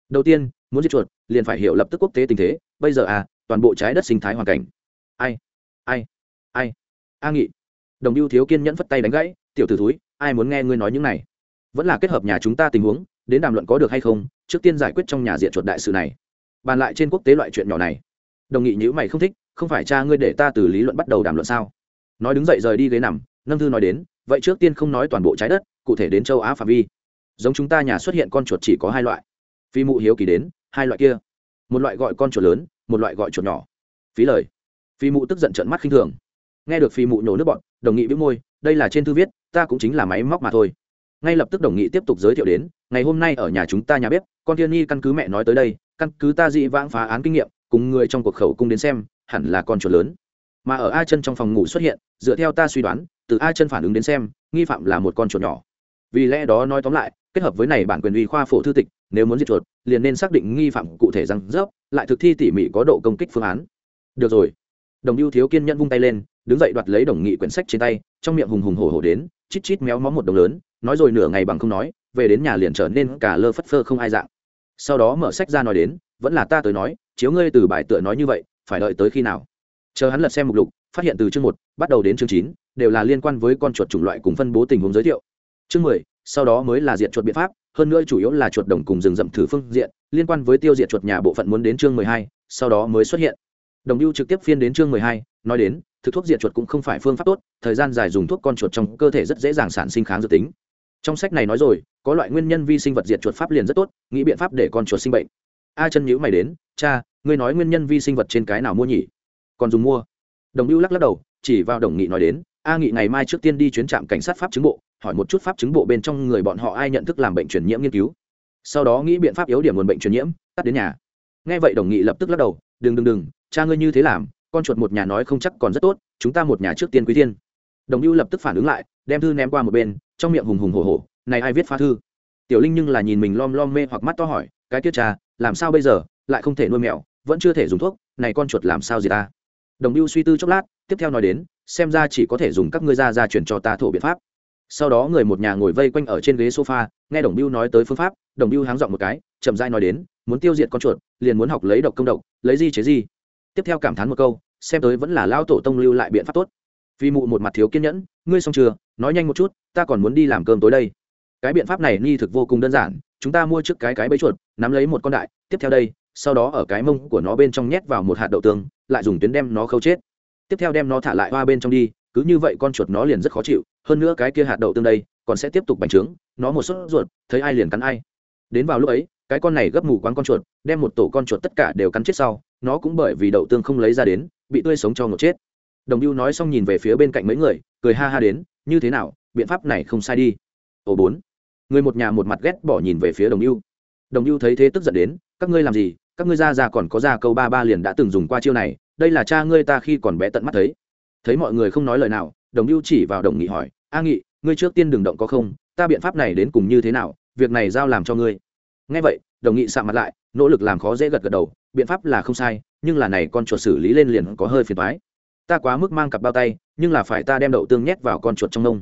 A: Đầu tiên, muốn diệt chuột, liền phải hiểu lập tức quốc tế tình thế. Bây giờ à toàn bộ trái đất sinh thái hoàn cảnh. Ai? Ai? Ai? A nghị. Đồng lưu thiếu kiên nhẫn phất tay đánh gãy, tiểu t ử thúi, ai muốn nghe ngươi nói những này? Vẫn là kết hợp nhà chúng ta tình huống, đến đàm luận có được hay không, trước tiên giải quyết trong nhà diện chuột đại sự này. Bàn lại trên quốc tế loại chuyện nhỏ này. Đồng nghị nhữ mày không thích, không phải cha ngươi để ta từ lý luận bắt đầu đàm luận sao? Nói đứng dậy rời đi ghế nằm, nâng thư nói đến, vậy trước tiên không nói toàn bộ trái đất cụ thể đến châu á phạm vi. Giống chúng ta nhà xuất hiện con chuột chỉ có hai loại. Phi mụ hiếu kỳ đến, hai loại kia. Một loại gọi con chuột lớn, một loại gọi chuột nhỏ. Phí lời. Phi mụ tức giận trận mắt khinh thường. Nghe được phi mụ nhổ nước bọn đồng nghị bĩu môi, đây là trên thư viết, ta cũng chính là máy móc mà thôi. Ngay lập tức đồng nghị tiếp tục giới thiệu đến, ngày hôm nay ở nhà chúng ta nhà bếp, con thiên nhi căn cứ mẹ nói tới đây, căn cứ ta dị vãng phá án kinh nghiệm, cùng người trong cuộc khẩu cung đến xem, hẳn là con chuột lớn. Mà ở a chân trong phòng ngủ xuất hiện, dựa theo ta suy đoán, từ a chân phản ứng đến xem, nghi phạm là một con chuột nhỏ vì lẽ đó nói tóm lại, kết hợp với này bản quyền uy khoa phổ thư tịch, nếu muốn diệt chuột, liền nên xác định nghi phạm cụ thể rằng rớp, lại thực thi tỉ mỉ có độ công kích phương án. Được rồi. Đồng ưu thiếu kiên nhẫn vung tay lên, đứng dậy đoạt lấy đồng nghị quyển sách trên tay, trong miệng hùng hùng hổ hổ đến, chít chít méo mó một đồng lớn, nói rồi nửa ngày bằng không nói, về đến nhà liền trở nên cả lơ phất phơ không ai dạng. Sau đó mở sách ra nói đến, vẫn là ta tới nói, chiếu ngươi từ bài tựa nói như vậy, phải đợi tới khi nào? Chờ hắn lật xem mục lục, phát hiện từ chương một, bắt đầu đến chương chín, đều là liên quan với con chuột chủng loại cùng phân bố tình huống giới thiệu chương mười, sau đó mới là diện chuột biện pháp, hơn nữa chủ yếu là chuột đồng cùng rừng rậm thử phương diện, liên quan với tiêu diệt chuột nhà bộ phận muốn đến chương mười hai, sau đó mới xuất hiện. Đồng lưu trực tiếp phiên đến chương mười hai, nói đến, thực thuốc diệt chuột cũng không phải phương pháp tốt, thời gian dài dùng thuốc con chuột trong cơ thể rất dễ dàng sản sinh kháng dự tính. Trong sách này nói rồi, có loại nguyên nhân vi sinh vật diệt chuột pháp liền rất tốt, nghĩ biện pháp để con chuột sinh bệnh. A chân nhữ mày đến, cha, ngươi nói nguyên nhân vi sinh vật trên cái nào mua nhỉ? Còn dùng mua. Đồng lưu lắc lắc đầu, chỉ vào đồng nghị nói đến, a nghị ngày mai trước tiên đi chuyến trạm cảnh sát pháp chứng bộ hỏi một chút pháp chứng bộ bên trong người bọn họ ai nhận thức làm bệnh truyền nhiễm nghiên cứu. Sau đó nghĩ biện pháp yếu điểm nguồn bệnh truyền nhiễm tắt đến nhà. Nghe vậy đồng nghị lập tức lắc đầu, đừng đừng đừng, cha ngươi như thế làm, con chuột một nhà nói không chắc còn rất tốt, chúng ta một nhà trước tiên quý thiên. Đồng lưu lập tức phản ứng lại, đem thư ném qua một bên, trong miệng hùng hùng hổ hổ, này ai viết phá thư? Tiểu linh nhưng là nhìn mình lom lom mê hoặc mắt to hỏi, cái tiết cha, làm sao bây giờ, lại không thể nuôi mèo, vẫn chưa thể dùng thuốc, này con chuột làm sao gì ta? Đồng lưu suy tư chốc lát, tiếp theo nói đến, xem ra chỉ có thể dùng các ngươi ra ra chuyển cho ta thổ biện pháp sau đó người một nhà ngồi vây quanh ở trên ghế sofa, nghe đồng biêu nói tới phương pháp, đồng biêu háng dọn một cái, chậm dai nói đến, muốn tiêu diệt con chuột, liền muốn học lấy độc công độc, lấy di chế gì tiếp theo cảm thán một câu, xem tới vẫn là lao tổ tông lưu lại biện pháp tốt. Vì mụ một mặt thiếu kiên nhẫn, ngươi xong chưa, nói nhanh một chút, ta còn muốn đi làm cơm tối đây. Cái biện pháp này ni thực vô cùng đơn giản, chúng ta mua trước cái cái bẫy chuột, nắm lấy một con đại, tiếp theo đây, sau đó ở cái mông của nó bên trong nhét vào một hạt đậu tương, lại dùng tuyến đem nó khâu chết. Tiếp theo đem nó thả lại hoa bên trong đi cứ như vậy con chuột nó liền rất khó chịu, hơn nữa cái kia hạt đậu tương đây còn sẽ tiếp tục bành trướng, nó một sốt ruột, thấy ai liền cắn ai. Đến vào lúc ấy, cái con này gấp mù quán con chuột, đem một tổ con chuột tất cả đều cắn chết sau, nó cũng bởi vì đậu tương không lấy ra đến, bị tươi sống cho ngột chết. Đồng lưu nói xong nhìn về phía bên cạnh mấy người, cười ha ha đến, như thế nào, biện pháp này không sai đi. Ồ bốn. Người một nhà một mặt ghét bỏ nhìn về phía đồng lưu đồng lưu thấy thế tức giận đến, các ngươi làm gì? Các ngươi ra ra còn có ra câu ba ba liền đã từng dùng qua chiêu này, đây là cha ngươi ta khi còn bé tận mắt thấy thấy mọi người không nói lời nào, đồng lưu chỉ vào đồng nghị hỏi, a nghị, ngươi trước tiên đừng động có không, ta biện pháp này đến cùng như thế nào, việc này giao làm cho ngươi. Ngay vậy, đồng nghị sạm mặt lại, nỗ lực làm khó dễ gật gật đầu, biện pháp là không sai, nhưng là này con chuột xử lý lên liền có hơi phiền thoái ta quá mức mang cặp bao tay, nhưng là phải ta đem đậu tương nhét vào con chuột trong nông.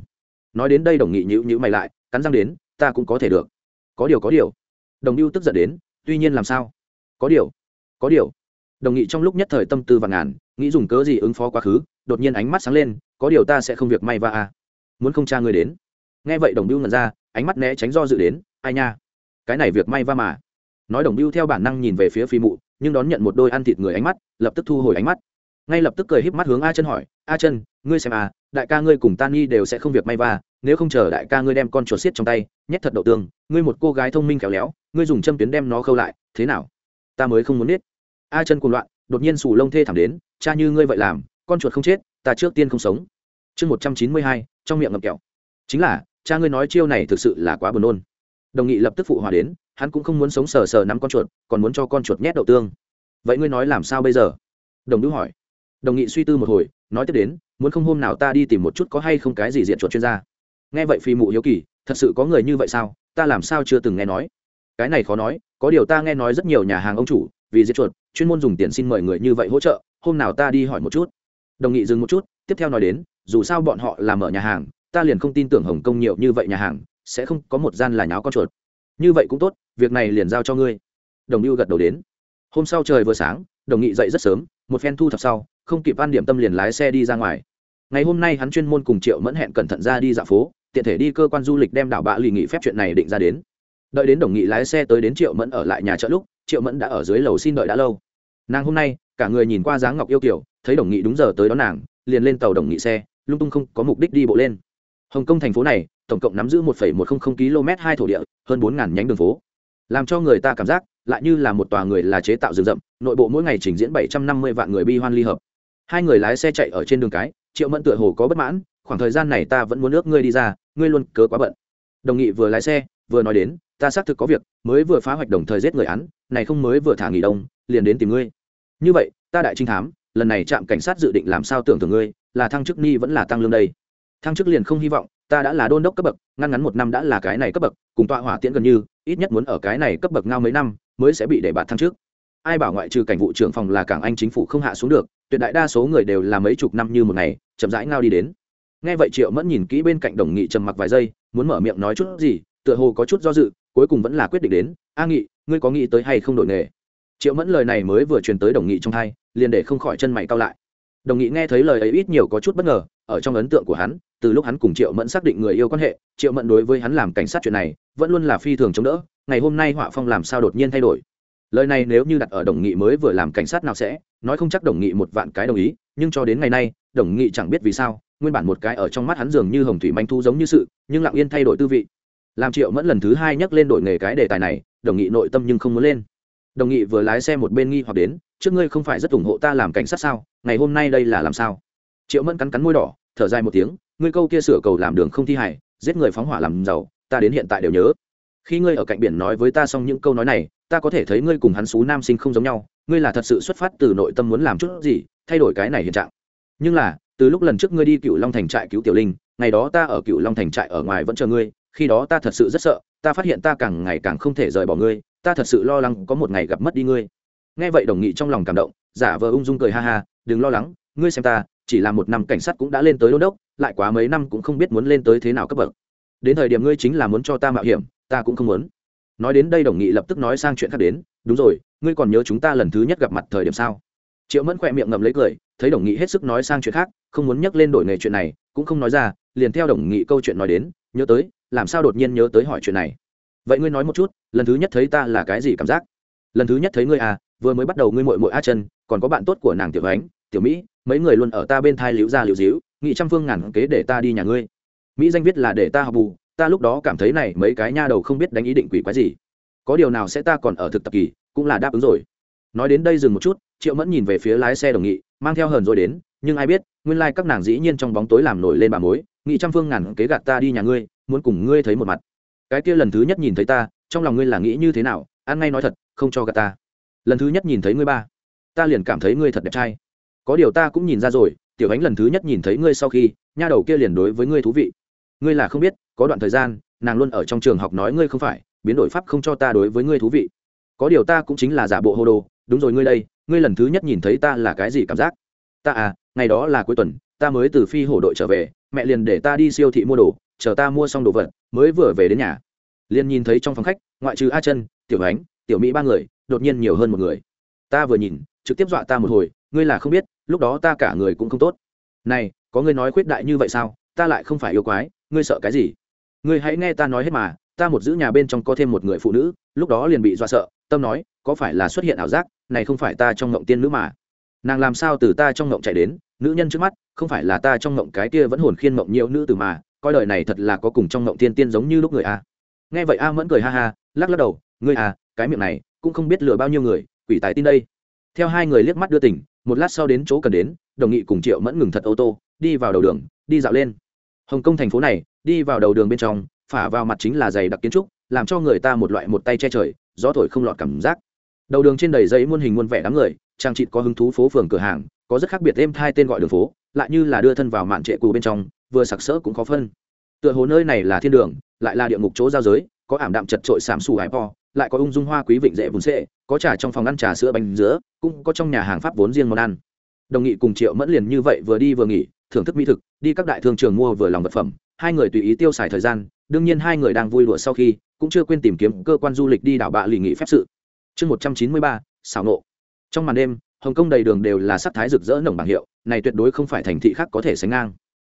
A: Nói đến đây đồng nghị nhữ nhữ mày lại, cắn răng đến, ta cũng có thể được. Có điều có điều. Đồng lưu tức giận đến, tuy nhiên làm sao? Có điều có điều. Đồng nghị trong lúc nhất thời tâm tư và ngàn, nghĩ dùng cớ gì ứng phó quá khứ đột nhiên ánh mắt sáng lên, có điều ta sẽ không việc may va à. muốn không cha người đến. Nghe vậy đồng biêu ngẩn ra, ánh mắt né tránh do dự đến, ai nha, cái này việc may va mà. Nói đồng biêu theo bản năng nhìn về phía phi mụ, nhưng đón nhận một đôi ăn thịt người ánh mắt, lập tức thu hồi ánh mắt. Ngay lập tức cười híp mắt hướng a chân hỏi, a chân, ngươi xem à đại ca ngươi cùng tan nhi đều sẽ không việc may va, nếu không chờ đại ca ngươi đem con chuột xiết trong tay, nhét thật đậu tương, ngươi một cô gái thông minh khéo léo, ngươi dùng châm tuyến đem nó khâu lại, thế nào? Ta mới không muốn biết. A chân cuồng loạn, đột nhiên sù lông thê thảm đến, cha như ngươi vậy làm con chuột không chết, ta trước tiên không sống. Chương một trăm chín mươi hai, trong miệng ngậm kẹo. Chính là, cha ngươi nói chiêu này thực sự là quá buồn nôn. Đồng nghị lập tức phụ hòa đến, hắn cũng không muốn sống sờ sờ nắm con chuột, còn muốn cho con chuột nhét đậu tương. Vậy ngươi nói làm sao bây giờ? Đồng đữ hỏi. Đồng nghị suy tư một hồi, nói tiếp đến, muốn không hôm nào ta đi tìm một chút có hay không cái gì diện chuột chuyên gia. Nghe vậy phi mụ hiếu kỳ, thật sự có người như vậy sao? Ta làm sao chưa từng nghe nói? Cái này khó nói, có điều ta nghe nói rất nhiều nhà hàng ông chủ, vì diệt chuột, chuyên môn dùng tiền xin mời người như vậy hỗ trợ, hôm nào ta đi hỏi một chút đồng nghị dừng một chút, tiếp theo nói đến, dù sao bọn họ làm ở nhà hàng, ta liền không tin tưởng hồng kông nhiều như vậy nhà hàng, sẽ không có một gian là nháo con chuột. Như vậy cũng tốt, việc này liền giao cho ngươi. Đồng lưu gật đầu đến. Hôm sau trời vừa sáng, đồng nghị dậy rất sớm, một phen thu thập sau, không kịp ăn điểm tâm liền lái xe đi ra ngoài. Ngày hôm nay hắn chuyên môn cùng triệu mẫn hẹn cẩn thận ra đi dạo phố, tiện thể đi cơ quan du lịch đem đảo bạ lì nghị phép chuyện này định ra đến. Đợi đến đồng nghị lái xe tới đến triệu mẫn ở lại nhà chợ lúc, triệu mẫn đã ở dưới lầu xin đợi đã lâu. Nàng hôm nay cả người nhìn qua dáng ngọc yêu kiểu thấy đồng nghị đúng giờ tới đón nàng, liền lên tàu đồng nghị xe, lung tung không có mục đích đi bộ lên. Hồng kông thành phố này, tổng cộng nắm giữ một một trăm linh km hai thổ địa, hơn bốn nhánh đường phố. Làm cho người ta cảm giác, lại như là một tòa người là chế tạo rừng rậm, nội bộ mỗi ngày trình diễn bảy trăm năm mươi vạn người bi hoan ly hợp. Hai người lái xe chạy ở trên đường cái, triệu mẫn tựa hồ có bất mãn, khoảng thời gian này ta vẫn muốn ước ngươi đi ra, ngươi luôn cớ quá bận. Đồng nghị vừa lái xe, vừa nói đến, ta xác thực có việc, mới vừa phá hoạch đồng thời giết người án, này không mới vừa thả nghỉ đông, liền đến tìm ngươi như vậy, ta đại trinh thám, lần này trạm cảnh sát dự định làm sao tưởng tưởng ngươi, là thăng chức ni vẫn là tăng lương đây. Thăng chức liền không hy vọng, ta đã là đôn đốc cấp bậc, ngăn ngắn một năm đã là cái này cấp bậc, cùng tọa hỏa tiễn gần như, ít nhất muốn ở cái này cấp bậc ngao mấy năm, mới sẽ bị để bạt thăng trước ai bảo ngoại trừ cảnh vụ trưởng phòng là cảng anh chính phủ không hạ xuống được, tuyệt đại đa số người đều là mấy chục năm như một ngày, chậm rãi ngao đi đến. Nghe vậy triệu mẫn nhìn kỹ bên cạnh đồng nghị trầm mặc vài giây, muốn mở miệng nói chút gì, tựa hồ có chút do dự, cuối cùng vẫn là quyết định đến. A nghị, ngươi có nghĩ tới hay không đổi nghề? Triệu mẫn lời này mới vừa truyền tới đồng nghị trong hai liền để không khỏi chân mày cao lại. Đồng nghị nghe thấy lời ấy ít nhiều có chút bất ngờ, ở trong ấn tượng của hắn, từ lúc hắn cùng triệu mẫn xác định người yêu quan hệ, triệu mẫn đối với hắn làm cảnh sát chuyện này, vẫn luôn là phi thường chống đỡ, ngày hôm nay họa phong làm sao đột nhiên thay đổi. Lời này nếu như đặt ở đồng nghị mới vừa làm cảnh sát nào sẽ, nói không chắc đồng nghị một vạn cái đồng ý, nhưng cho đến ngày nay, đồng nghị chẳng biết vì sao, nguyên bản một cái ở trong mắt hắn dường như hồng thủy manh thu giống như sự, nhưng lặng yên thay đổi tư vị. Làm triệu mẫn lần thứ hai nhắc lên đổi nghề cái đề tài này, đồng nghị nội tâm nhưng không muốn lên đồng nghị vừa lái xe một bên nghi hoặc đến trước ngươi không phải rất ủng hộ ta làm cảnh sát sao? Ngày hôm nay đây là làm sao? Triệu mẫn cắn cắn môi đỏ thở dài một tiếng ngươi câu kia sửa cầu làm đường không thi hài, giết người phóng hỏa làm giàu ta đến hiện tại đều nhớ. Khi ngươi ở cạnh biển nói với ta xong những câu nói này ta có thể thấy ngươi cùng hắn xú nam sinh không giống nhau ngươi là thật sự xuất phát từ nội tâm muốn làm chút gì thay đổi cái này hiện trạng. Nhưng là từ lúc lần trước ngươi đi cựu long thành trại cứu tiểu linh ngày đó ta ở cựu long thành trại ở ngoài vẫn chờ ngươi khi đó ta thật sự rất sợ ta phát hiện ta càng ngày càng không thể rời bỏ ngươi ta thật sự lo lắng có một ngày gặp mất đi ngươi. Nghe vậy đồng nghị trong lòng cảm động, giả vờ ung dung cười ha ha, đừng lo lắng, ngươi xem ta, chỉ là một năm cảnh sát cũng đã lên tới đôn đốc, lại quá mấy năm cũng không biết muốn lên tới thế nào cấp bậc. Đến thời điểm ngươi chính là muốn cho ta mạo hiểm, ta cũng không muốn. Nói đến đây đồng nghị lập tức nói sang chuyện khác đến, đúng rồi, ngươi còn nhớ chúng ta lần thứ nhất gặp mặt thời điểm sao? Triệu mẫn khỏe miệng ngậm lấy cười, thấy đồng nghị hết sức nói sang chuyện khác, không muốn nhắc lên đổi nghề chuyện này, cũng không nói ra, liền theo đồng nghị câu chuyện nói đến, nhớ tới, làm sao đột nhiên nhớ tới hỏi chuyện này? Vậy ngươi nói một chút, lần thứ nhất thấy ta là cái gì cảm giác? Lần thứ nhất thấy ngươi à vừa mới bắt đầu ngươi mội mội a chân còn có bạn tốt của nàng tiểu ánh, tiểu mỹ, mấy người luôn ở ta bên thai liễu ra liễu díu nghị trăm phương ngàn kế để ta đi nhà ngươi. Mỹ danh viết là để ta học bù, ta lúc đó cảm thấy này mấy cái nha đầu không biết đánh ý định quỷ quái gì. Có điều nào sẽ ta còn ở thực tập kỳ, cũng là đáp ứng rồi. Nói đến đây dừng một chút, triệu mẫn nhìn về phía lái xe đồng nghị, mang theo hờn rồi đến, nhưng ai biết, nguyên lai、like、các nàng dĩ nhiên trong bóng tối làm nổi lên bà mối nghị trăm phương ngàn kế gạt ta đi nhà ngươi, muốn cùng ngươi thấy một mặt cái kia lần thứ nhất nhìn thấy ta, trong lòng ngươi là nghĩ như thế nào, ăn ngay nói thật, không cho gà ta. Lần thứ nhất nhìn thấy ngươi ba, ta liền cảm thấy ngươi thật đẹp trai. Có điều ta cũng nhìn ra rồi, tiểu ánh lần thứ nhất nhìn thấy ngươi sau khi, nha đầu kia liền đối với ngươi thú vị. Ngươi là không biết, có đoạn thời gian, nàng luôn ở trong trường học nói ngươi không phải, biến đổi pháp không cho ta đối với ngươi thú vị. Có điều ta cũng chính là giả bộ hô đồ, đúng rồi ngươi đây, ngươi lần thứ nhất nhìn thấy ta là cái gì cảm giác? Ta à ngày đó là cuối tuần, ta mới từ phi hổ đội trở về, mẹ liền để ta đi siêu thị mua đồ chờ ta mua xong đồ vật, mới vừa về đến nhà. Liền nhìn thấy trong phòng khách, ngoại trừ a chân, tiểu ánh, tiểu mỹ ba người, đột nhiên nhiều hơn một người. Ta vừa nhìn, trực tiếp dọa ta một hồi, ngươi là không biết, lúc đó ta cả người cũng không tốt. Này, có ngươi nói khuyết đại như vậy sao? Ta lại không phải yêu quái, ngươi sợ cái gì? Ngươi hãy nghe ta nói hết mà, ta một giữ nhà bên trong có thêm một người phụ nữ, lúc đó liền bị dọa sợ, tâm nói, có phải là xuất hiện ảo giác, này không phải ta trong ngộng tiên nữ mà. Nàng làm sao từ ta trong ngộng chạy đến, nữ nhân trước mắt, không phải là ta trong ngộng cái kia vẫn hồn khiên ngộng nhiều nữ từ mà coi đời này thật là có cùng trong ngộng thiên tiên giống như lúc người a. Nghe vậy a mẫn cười ha ha, lắc lắc đầu, ngươi à cái miệng này cũng không biết lừa bao nhiêu người, quỷ tài tin đây. Theo hai người liếc mắt đưa tỉnh, một lát sau đến chỗ cần đến, đồng nghị cùng triệu mẫn ngừng thật ô tô, đi vào đầu đường, đi dạo lên. Hồng kông thành phố này, đi vào đầu đường bên trong, phả vào mặt chính là giày đặc kiến trúc, làm cho người ta một loại một tay che trời, gió thổi không lọt cảm giác. Đầu đường trên đầy giấy muôn hình muôn vẻ đám người, trang trị có hứng thú phố phường cửa hàng, có rất khác biệt êm hai tên gọi đường phố, lại như là đưa thân vào mạn trệ cù bên trong vừa sặc sỡ cũng khó phân. Tựa hồ nơi này là thiên đường, lại là địa ngục chỗ giao giới, có ảm đạm chật trội sảm sủ hải po, lại có ung dung hoa quý vịnh dễ vốn xệ, có trà trong phòng ăn trà sữa bánh giữa cũng có trong nhà hàng pháp vốn riêng món ăn. Đồng nghị cùng triệu mẫn liền như vậy vừa đi vừa nghỉ, thưởng thức mỹ thực, đi các đại thương trường mua vừa lòng vật phẩm. Hai người tùy ý tiêu xài thời gian, đương nhiên hai người đang vui đùa sau khi, cũng chưa quên tìm kiếm cơ quan du lịch đi đảo bạ lì nghị phép sự. Chương một trăm chín mươi ba, xảo nộ. Trong màn đêm, hồng kông đầy đường đều là sắc thái rực rỡ nồng bảng hiệu, này tuyệt đối không phải thành thị khác có thể sánh ngang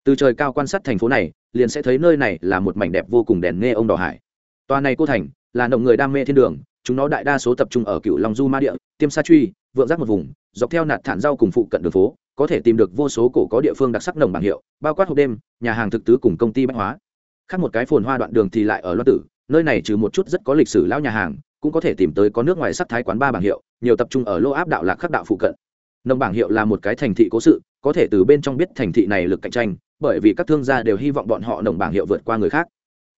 A: từ trời cao quan sát thành phố này, liền sẽ thấy nơi này là một mảnh đẹp vô cùng đèn nghe ông đỏ hải. Tòa này cô thành là động người đam mê thiên đường, chúng nó đại đa số tập trung ở cựu long du ma địa, tiêm sa truy, vượng giác một vùng, dọc theo nạt thản rau cùng phụ cận đường phố, có thể tìm được vô số cổ có địa phương đặc sắc nồng bảng hiệu, bao quát hộp đêm, nhà hàng thực tứ cùng công ty bách hóa. Khác một cái phồn hoa đoạn đường thì lại ở loan tử, nơi này trừ một chút rất có lịch sử lão nhà hàng, cũng có thể tìm tới có nước ngoài sắc thái quán ba bảng hiệu, nhiều tập trung ở lô áp đạo lạc khắc đạo phụ cận. Nồng bảng hiệu là một cái thành thị cố sự, có thể từ bên trong biết thành thị này lực cạnh tranh bởi vì các thương gia đều hy vọng bọn họ nồng bảng hiệu vượt qua người khác.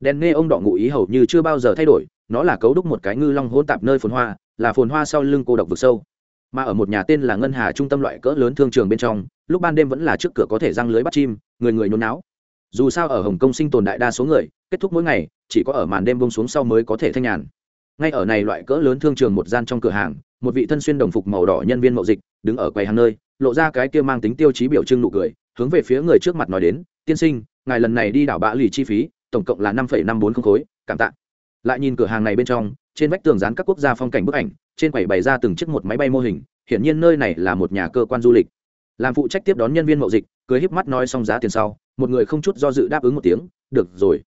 A: Đèn nghe ông đỏ ngụ ý hầu như chưa bao giờ thay đổi, nó là cấu đúc một cái ngư long hỗn tạp nơi phồn hoa, là phồn hoa sau lưng cô độc vực sâu. Mà ở một nhà tên là ngân hà trung tâm loại cỡ lớn thương trường bên trong, lúc ban đêm vẫn là trước cửa có thể răng lưới bắt chim, người người nôn não dù sao ở hồng kông sinh tồn đại đa số người, kết thúc mỗi ngày, chỉ có ở màn đêm bông xuống sau mới có thể thanh nhàn. Ngay ở này loại cỡ lớn thương trường một gian trong cửa hàng, một vị thân xuyên đồng phục màu đỏ nhân viên mậu dịch, đứng ở quầy hàng nơi, lộ ra cái kia mang tính tiêu chí biểu trưng nụ cười hướng về phía người trước mặt nói đến, tiên sinh, ngài lần này đi đảo bạ lì chi phí, tổng cộng là năm năm bốn không khối, cảm tạ. Lại nhìn cửa hàng này bên trong, trên vách tường dán các quốc gia phong cảnh bức ảnh, trên quầy bày ra từng chiếc một máy bay mô hình, hiển nhiên nơi này là một nhà cơ quan du lịch. Làm phụ trách tiếp đón nhân viên mậu dịch, cười híp mắt nói xong giá tiền sau, một người không chút do dự đáp ứng một tiếng, được rồi.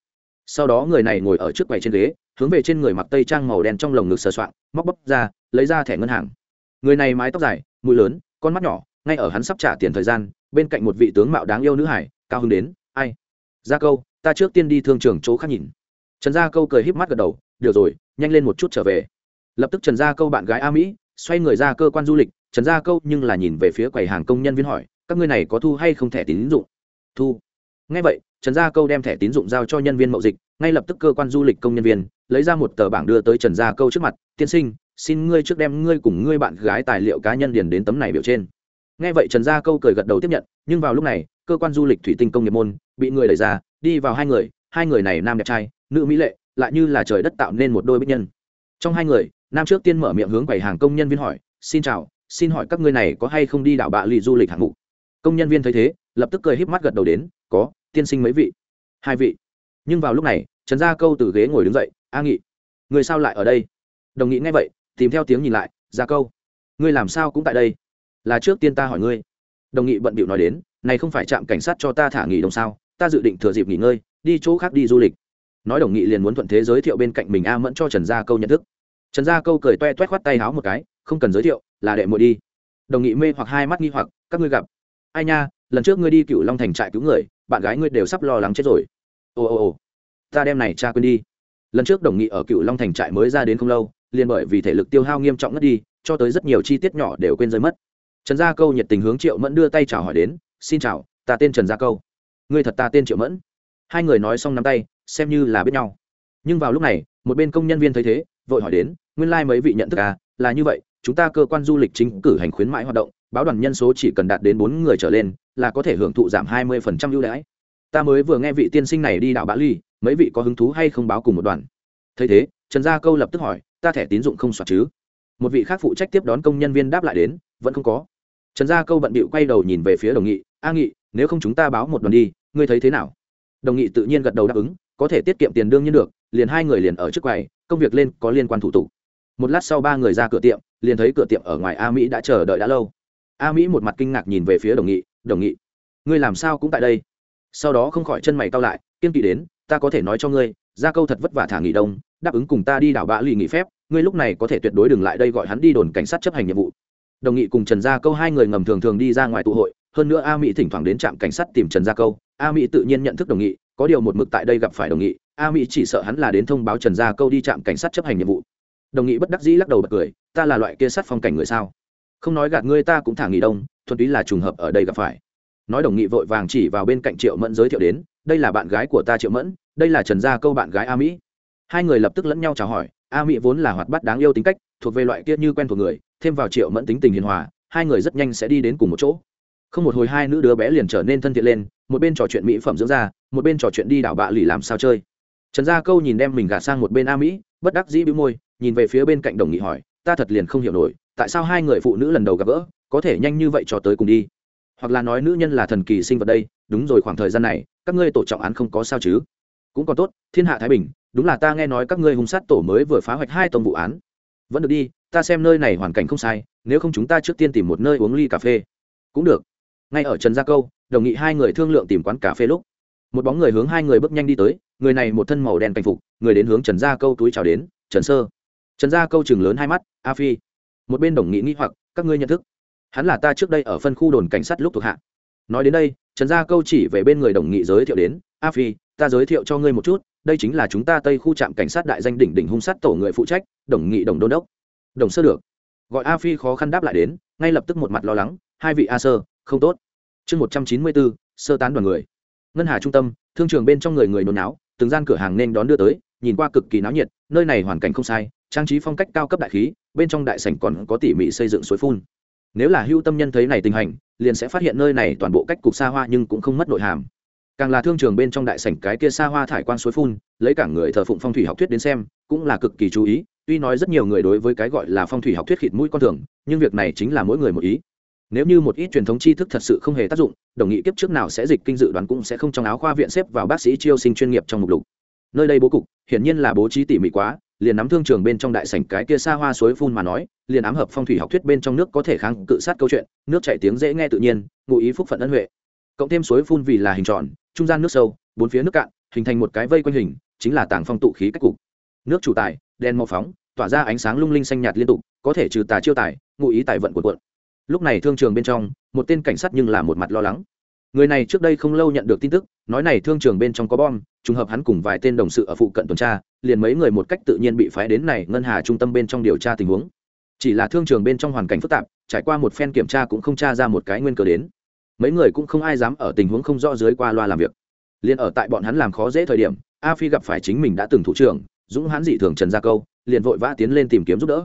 A: Sau đó người này ngồi ở trước quầy trên ghế, hướng về trên người mặc tây trang màu đen trong lồng ngực sờ soạng, móc bóc ra, lấy ra thẻ ngân hàng. Người này mái tóc dài, mũi lớn, con mắt nhỏ, ngay ở hắn sắp trả tiền thời gian bên cạnh một vị tướng mạo đáng yêu nữ hải, cao hứng đến, ai? Gia câu, ta trước tiên đi thương trường chỗ khác nhìn. Trần gia câu cười híp mắt gật đầu, được rồi, nhanh lên một chút trở về. Lập tức trần gia câu bạn gái a mỹ xoay người ra cơ quan du lịch, trần gia câu nhưng là nhìn về phía quầy hàng công nhân viên hỏi, các ngươi này có thu hay không thẻ tín dụng? Thu. Ngay vậy, trần gia câu đem thẻ tín dụng giao cho nhân viên mậu dịch, ngay lập tức cơ quan du lịch công nhân viên lấy ra một tờ bảng đưa tới trần gia câu trước mặt, tiên sinh, xin ngươi trước đem ngươi cùng ngươi bạn gái tài liệu cá nhân điền đến tấm này biểu trên nghe vậy trần gia câu cười gật đầu tiếp nhận, nhưng vào lúc này, cơ quan du lịch thủy tinh công nghiệp môn bị người đẩy ra, đi vào hai người hai người này nam đẹp trai, nữ mỹ lệ, lại như là trời đất tạo nên một đôi bích nhân. Trong hai người, nam trước tiên mở miệng hướng quầy hàng công nhân viên hỏi, xin chào, xin hỏi các ngươi này có hay không đi đảo bạ lì du lịch hạng mục? Công nhân viên thấy thế, lập tức cười híp mắt gật đầu đến, có, tiên sinh mấy vị? Hai vị. Nhưng vào lúc này, trần gia câu từ ghế ngồi đứng dậy, a nghị, người sao lại ở đây? Đồng nghị nghe vậy, tìm theo tiếng nhìn lại, gia câu, ngươi làm sao cũng tại đây? Là trước tiên ta hỏi ngươi. Đồng nghị bận bịu nói đến, này không phải trạm cảnh sát cho ta thả nghỉ đồng sao? Ta dự định thừa dịp nghỉ ngơi, đi chỗ khác đi du lịch. Nói đồng nghị liền muốn thuận thế giới thiệu bên cạnh mình a mẫn cho trần gia câu nhận thức. Trần gia câu cười toe toét khoắt tay háo một cái, không cần giới thiệu, là đệ muội đi. Đồng nghị mê hoặc hai mắt nghi hoặc, các ngươi gặp. Ai nha, lần trước ngươi đi cựu long thành trại cứu người, bạn gái ngươi đều sắp lo lắng chết rồi. Ồ ồ ồ, ta đem này cha quên đi. Lần trước đồng nghị ở cựu long thành trại mới ra đến không lâu, liền bởi vì thể lực tiêu hao nghiêm trọng ngất đi, cho tới rất nhiều chi tiết nhỏ đều quên rơi mất trần gia câu nhiệt tình hướng triệu mẫn đưa tay chào hỏi đến, xin chào, ta tên trần gia câu. Ngươi thật ta tên triệu mẫn. Hai người nói xong nắm tay, xem như là biết nhau. Nhưng vào lúc này, một bên công nhân viên thấy thế, vội hỏi đến, nguyên lai、like、mấy vị nhận thức à? Là như vậy, chúng ta cơ quan du lịch chính cử hành khuyến mãi hoạt động, báo đoàn nhân số chỉ cần đạt đến bốn người trở lên, là có thể hưởng thụ giảm hai mươi phần trăm ưu đãi. Ta mới vừa nghe vị tiên sinh này đi đảo bã ly, mấy vị có hứng thú hay không báo cùng một đoàn? Thấy thế, trần gia câu lập tức hỏi, ta thẻ tín dụng không soạt chứ? Một vị khác phụ trách tiếp đón công nhân viên đáp lại đến, vẫn không có trần gia câu bận bịu quay đầu nhìn về phía đồng nghị, a nghị, nếu không chúng ta báo một đoàn đi, ngươi thấy thế nào? Đồng nghị tự nhiên gật đầu đáp ứng, có thể tiết kiệm tiền đương nhiên được, liền hai người liền ở trước quầy, công việc lên có liên quan thủ tục. Một lát sau ba người ra cửa tiệm, liền thấy cửa tiệm ở ngoài a mỹ đã chờ đợi đã lâu. A mỹ một mặt kinh ngạc nhìn về phía đồng nghị đồng nghị, ngươi làm sao cũng tại đây? Sau đó không khỏi chân mày cao lại, kiên kỵ đến, ta có thể nói cho ngươi ra câu thật vất vả thả nghỉ đông, đáp ứng cùng ta đi đảo bạ lì nghỉ phép, ngươi lúc này có thể tuyệt đối đừng lại đây gọi hắn đi đồn cảnh sát chấp hành nhiệm vụ đồng nghị cùng trần gia câu hai người ngầm thường thường đi ra ngoài tụ hội, hơn nữa a mỹ thỉnh thoảng đến trạm cảnh sát tìm trần gia câu, a mỹ tự nhiên nhận thức đồng nghị, có điều một mực tại đây gặp phải đồng nghị, a mỹ chỉ sợ hắn là đến thông báo trần gia câu đi trạm cảnh sát chấp hành nhiệm vụ. Đồng nghị bất đắc dĩ lắc đầu bật cười, ta là loại kia sát phong cảnh người sao? Không nói gạt ngươi ta cũng thả nghỉ đông, thuần túy là trùng hợp ở đây gặp phải. Nói đồng nghị vội vàng chỉ vào bên cạnh triệu mẫn giới thiệu đến, đây là bạn gái của ta triệu mẫn, đây là trần gia câu bạn gái a mỹ. Hai người lập tức lẫn nhau chào hỏi, a mỹ vốn là hoạt bát đáng yêu tính cách thuộc về loại kia như quen thuộc người thêm vào triệu mẫn tính tình hiền hòa hai người rất nhanh sẽ đi đến cùng một chỗ. Không một hồi hai nữ đứa bé liền trở nên thân thiện lên một bên trò chuyện mỹ phẩm dưỡng da, một bên trò chuyện đi đảo bạ lì làm sao chơi. Trần gia câu nhìn đem mình gạt sang một bên a mỹ bất đắc dĩ bĩu môi nhìn về phía bên cạnh đồng nghị hỏi ta thật liền không hiểu nổi tại sao hai người phụ nữ lần đầu gặp gỡ có thể nhanh như vậy cho tới cùng đi? Hoặc là nói nữ nhân là thần kỳ sinh vật đây đúng rồi khoảng thời gian này các ngươi tổ trọng án không có sao chứ? Cũng còn tốt thiên hạ thái bình đúng là ta nghe nói các ngươi hung sát tổ mới vừa phá hoạch hai tổng vụ án vẫn được đi, ta xem nơi này hoàn cảnh không sai, nếu không chúng ta trước tiên tìm một nơi uống ly cà phê. Cũng được. Ngay ở trần gia câu, đồng nghị hai người thương lượng tìm quán cà phê lúc. Một bóng người hướng hai người bước nhanh đi tới, người này một thân màu đen cảnh phục, người đến hướng trần gia câu túi chào đến, trần sơ. Trần gia câu chừng lớn hai mắt, a phi. Một bên đồng nghị nghĩ hoặc, các ngươi nhận thức? Hắn là ta trước đây ở phân khu đồn cảnh sát lúc thuộc hạ. Nói đến đây, trần gia câu chỉ về bên người đồng nghị giới thiệu đến, a phi, ta giới thiệu cho ngươi một chút đây chính là chúng ta tây khu trạm cảnh sát đại danh đỉnh đỉnh hung sát tổ người phụ trách, đồng nghị đồng đô đốc. Đồng sơ được. Gọi a phi khó khăn đáp lại đến, ngay lập tức một mặt lo lắng, hai vị a sơ, không tốt. Chương một trăm chín mươi bốn, sơ tán đoàn người. Ngân hà trung tâm, thương trường bên trong người người nôn náo, từng gian cửa hàng nên đón đưa tới, nhìn qua cực kỳ náo nhiệt, nơi này hoàn cảnh không sai, trang trí phong cách cao cấp đại khí, bên trong đại sảnh còn có tỉ mỉ xây dựng suối phun. Nếu là hưu tâm nhân thấy này tình hành liền sẽ phát hiện nơi này toàn bộ cách cục xa hoa nhưng cũng không mất nội hàm càng là thương trường bên trong đại sảnh cái kia xa hoa thải quan suối phun, lấy cả người thờ phụng phong thủy học thuyết đến xem, cũng là cực kỳ chú ý, tuy nói rất nhiều người đối với cái gọi là phong thủy học thuyết khịt mũi con thường, nhưng việc này chính là mỗi người một ý. Nếu như một ít truyền thống tri thức thật sự không hề tác dụng, đồng nghị kiếp trước nào sẽ dịch kinh dự đoán cũng sẽ không trong áo khoa viện xếp vào bác sĩ chiêu sinh chuyên nghiệp trong mục lục. Nơi đây bố cục, hiển nhiên là bố trí tỉ mỉ quá, liền nắm thương trường bên trong đại sảnh cái kia xa hoa suối phun mà nói, liền ám hợp phong thủy học thuyết bên trong nước có thể kháng cự sát câu chuyện, nước chảy tiếng dễ nghe tự nhiên, ngụ ý phúc phận ân huệ. Cộng thêm suối phun vì là hình tròn trung gian nước sâu, bốn phía nước cạn, hình thành một cái vây quanh hình, chính là tảng phong tụ khí cách cục. Nước chủ tài đen màu phóng, tỏa ra ánh sáng lung linh xanh nhạt liên tục, có thể trừ tà chiêu tài, ngụ ý tài vận của quận lúc này thương trường bên trong, một tên cảnh sát nhưng là một mặt lo lắng. Người này trước đây không lâu nhận được tin tức, nói này thương trường bên trong có bom, trùng hợp hắn cùng vài tên đồng sự ở phụ cận tuần tra, liền mấy người một cách tự nhiên bị phái đến này ngân hà trung tâm bên trong điều tra tình huống. Chỉ là thương trường bên trong hoàn cảnh phức tạp, trải qua một phen kiểm tra cũng không tra ra một cái nguyên cớ đến mấy người cũng không ai dám ở tình huống không rõ dưới qua loa làm việc. Liền ở tại bọn hắn làm khó dễ thời điểm, a phi gặp phải chính mình đã từng thủ trưởng, dũng hãn dị thường trần gia câu, liền vội vã tiến lên tìm kiếm giúp đỡ.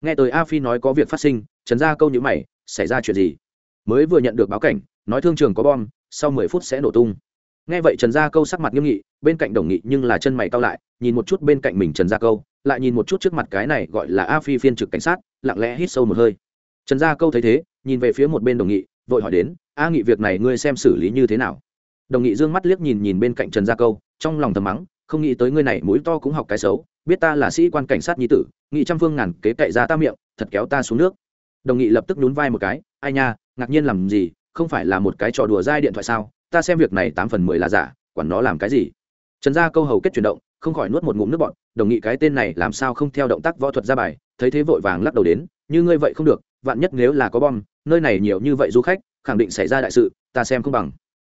A: Nghe tới a phi nói có việc phát sinh, trần gia câu nhữ mày, xảy ra chuyện gì? Mới vừa nhận được báo cảnh, nói thương trường có bom, sau mười phút sẽ nổ tung. Nghe vậy trần gia câu sắc mặt nghiêm nghị, bên cạnh đồng nghị nhưng là chân mày cao lại, nhìn một chút bên cạnh mình trần gia câu, lại nhìn một chút trước mặt cái này gọi là a phi phiên trực cảnh sát, lặng lẽ hít sâu một hơi. Trần gia câu thấy thế, nhìn về phía một bên đồng nghị, vội hỏi đến a nghị, việc này ngươi xem xử lý như thế nào? Đồng nghị dương mắt liếc nhìn nhìn bên cạnh trần gia câu, trong lòng thầm mắng, không nghĩ tới ngươi này mũi to cũng học cái xấu, biết ta là sĩ quan cảnh sát nhi tử, nghị trăm phương ngàn kế cậy ra ta miệng, thật kéo ta xuống nước. Đồng nghị lập tức nhún vai một cái, ai nha, ngạc nhiên làm gì, không phải là một cái trò đùa dai điện thoại sao? Ta xem việc này tám phần mười là giả, quản nó làm cái gì? Trần gia câu hầu kết chuyển động, không khỏi nuốt một ngụm nước bọn đồng nghị cái tên này làm sao không theo động tác võ thuật ra bài, thấy thế vội vàng lắc đầu đến, như ngươi vậy không được, vạn nhất nếu là có bom, nơi này nhiều như vậy du khách khẳng định xảy ra đại sự, ta xem không bằng.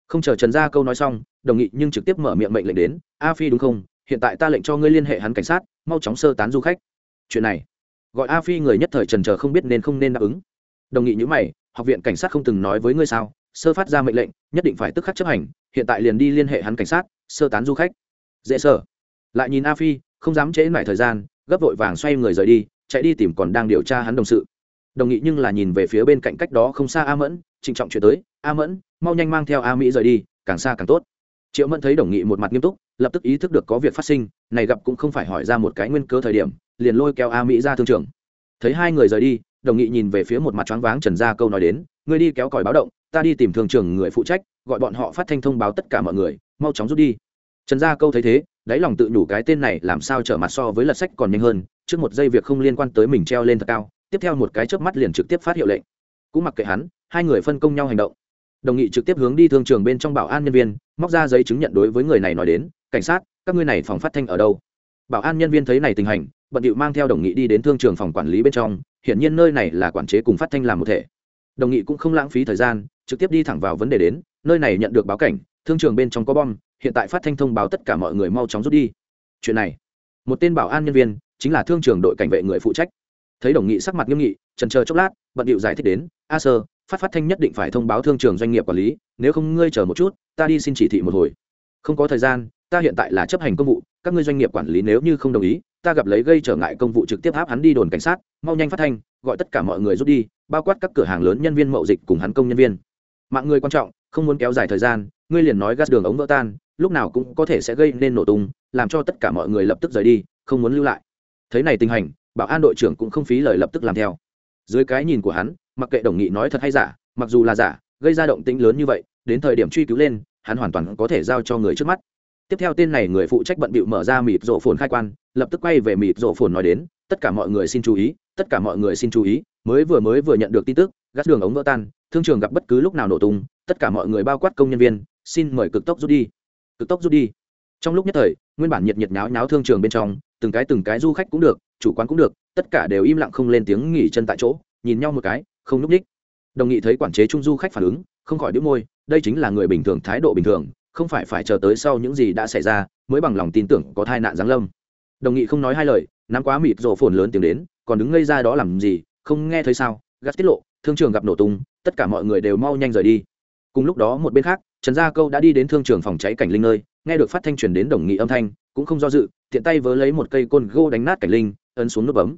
A: Không chờ trần gia câu nói xong, đồng nghị nhưng trực tiếp mở miệng mệnh lệnh đến, a phi đúng không? Hiện tại ta lệnh cho ngươi liên hệ hắn cảnh sát, mau chóng sơ tán du khách. Chuyện này, gọi a phi người nhất thời trần trờ không biết nên không nên đáp ứng. Đồng nghị nhữ mày, học viện cảnh sát không từng nói với ngươi sao? Sơ phát ra mệnh lệnh, nhất định phải tức khắc chấp hành, hiện tại liền đi liên hệ hắn cảnh sát, sơ tán du khách. Dễ sở lại nhìn a phi, không dám trễ lại thời gian, gấp vội vàng xoay người rời đi, chạy đi tìm còn đang điều tra hắn đồng sự đồng nghị nhưng là nhìn về phía bên cạnh cách đó không xa a mẫn, trịnh trọng chuyển tới, a mẫn, mau nhanh mang theo a mỹ rời đi, càng xa càng tốt. Triệu mẫn thấy đồng nghị một mặt nghiêm túc, lập tức ý thức được có việc phát sinh, này gặp cũng không phải hỏi ra một cái nguyên cơ thời điểm, liền lôi kéo a mỹ ra thương trường. Thấy hai người rời đi, đồng nghị nhìn về phía một mặt choáng váng trần gia câu nói đến, ngươi đi kéo còi báo động, ta đi tìm thường trường người phụ trách, gọi bọn họ phát thanh thông báo tất cả mọi người, mau chóng rút đi. Trần gia câu thấy thế, đáy lòng tự nhủ cái tên này làm sao trở mặt so với lật sách còn nhanh hơn, trước một giây việc không liên quan tới mình treo lên thật cao tiếp theo một cái chớp mắt liền trực tiếp phát hiệu lệnh. Cũng mặc kệ hắn, hai người phân công nhau hành động. Đồng nghị trực tiếp hướng đi thương trường bên trong bảo an nhân viên, móc ra giấy chứng nhận đối với người này nói đến, cảnh sát, các ngươi này phòng phát thanh ở đâu? Bảo an nhân viên thấy này tình hành bận điệu mang theo đồng nghị đi đến thương trường phòng quản lý bên trong, hiển nhiên nơi này là quản chế cùng phát thanh làm một thể. Đồng nghị cũng không lãng phí thời gian, trực tiếp đi thẳng vào vấn đề đến, nơi này nhận được báo cảnh, thương trường bên trong có bom, hiện tại phát thanh thông báo tất cả mọi người mau chóng rút đi. Chuyện này, một tên bảo an nhân viên, chính là thương trường đội cảnh vệ người phụ trách thấy đồng nghị sắc mặt nghiêm nghị, trần chờ chốc lát, bận điệu giải thích đến, a sơ, phát phát thanh nhất định phải thông báo thương trường doanh nghiệp quản lý, nếu không ngươi chờ một chút, ta đi xin chỉ thị một hồi. Không có thời gian, ta hiện tại là chấp hành công vụ, các ngươi doanh nghiệp quản lý nếu như không đồng ý, ta gặp lấy gây trở ngại công vụ trực tiếp áp hắn đi đồn cảnh sát, mau nhanh phát thanh, gọi tất cả mọi người rút đi, bao quát các cửa hàng lớn nhân viên mậu dịch cùng hắn công nhân viên. Mạng người quan trọng, không muốn kéo dài thời gian, ngươi liền nói gas đường ống vỡ tan, lúc nào cũng có thể sẽ gây nên nổ tung, làm cho tất cả mọi người lập tức rời đi, không muốn lưu lại. Thấy này tình hình bảo an đội trưởng cũng không phí lời lập tức làm theo. Dưới cái nhìn của hắn, mặc kệ đồng nghị nói thật hay giả, mặc dù là giả, gây ra động tĩnh lớn như vậy, đến thời điểm truy cứu lên, hắn hoàn toàn có thể giao cho người trước mắt. Tiếp theo tên này người phụ trách bận bịu mở ra mịt rổ phồn khai quan, lập tức quay về mịt rổ phồn nói đến, tất cả mọi người xin chú ý, tất cả mọi người xin chú ý, mới vừa mới vừa nhận được tin tức, gác đường ống vỡ tan, thương trường gặp bất cứ lúc nào nổ tung, tất cả mọi người bao quát công nhân viên, xin mời cực tốc rút đi. Cực tốc rút đi. Trong lúc nhất thời, nguyên bản nhiệt nhiệt nháo nháo thương trường bên trong từng cái từng cái du khách cũng được, chủ quán cũng được, tất cả đều im lặng không lên tiếng nghỉ chân tại chỗ, nhìn nhau một cái, không núp ních đồng nghị thấy quản chế trung du khách phản ứng, không khỏi đĩu môi, đây chính là người bình thường, thái độ bình thường, không phải phải chờ tới sau những gì đã xảy ra, mới bằng lòng tin tưởng có tai nạn giáng lâm. Đồng nghị không nói hai lời, nắm quá mịt rổ phồn lớn tiếng đến, còn đứng ngây ra đó làm gì, không nghe thấy sao, gắt tiết lộ, thương trường gặp nổ tung, tất cả mọi người đều mau nhanh rời đi. Cùng lúc đó một bên khác, trần gia câu đã đi đến thương trường phòng cháy cảnh linh nơi, nghe được phát thanh truyền đến đồng nghị âm thanh cũng không do dự, tiện tay vớ lấy một cây côn gô đánh nát cảnh linh, ấn xuống nút bấm.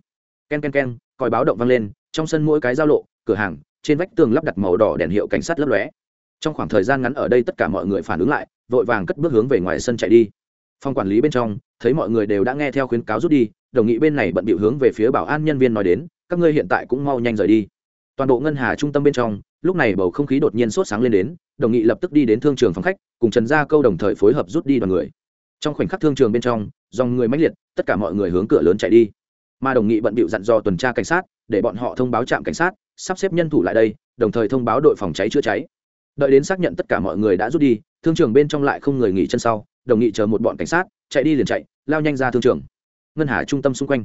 A: Ken ken ken còi báo động vang lên, trong sân mỗi cái giao lộ, cửa hàng, trên vách tường lắp đặt màu đỏ đèn hiệu cảnh sát lấp lóe. Trong khoảng thời gian ngắn ở đây tất cả mọi người phản ứng lại, vội vàng cất bước hướng về ngoài sân chạy đi. Phòng quản lý bên trong, thấy mọi người đều đã nghe theo khuyến cáo rút đi, đồng nghị bên này bận bịu hướng về phía bảo an nhân viên nói đến, các ngươi hiện tại cũng mau nhanh rời đi. Toàn bộ ngân hà trung tâm bên trong, lúc này bầu không khí đột nhiên sốt sáng lên đến, đồng nghị lập tức đi đến thương trường phòng khách, cùng trần gia câu đồng thời phối hợp rút đi đoàn người trong khoảnh khắc thương trường bên trong, dòng người mãnh liệt, tất cả mọi người hướng cửa lớn chạy đi. Mà đồng nghị bận bịu dặn dò tuần tra cảnh sát, để bọn họ thông báo trạm cảnh sát, sắp xếp nhân thủ lại đây, đồng thời thông báo đội phòng cháy chữa cháy. Đợi đến xác nhận tất cả mọi người đã rút đi, thương trường bên trong lại không người nghỉ chân sau, đồng nghị chờ một bọn cảnh sát, chạy đi liền chạy, lao nhanh ra thương trường. Ngân hà trung tâm xung quanh.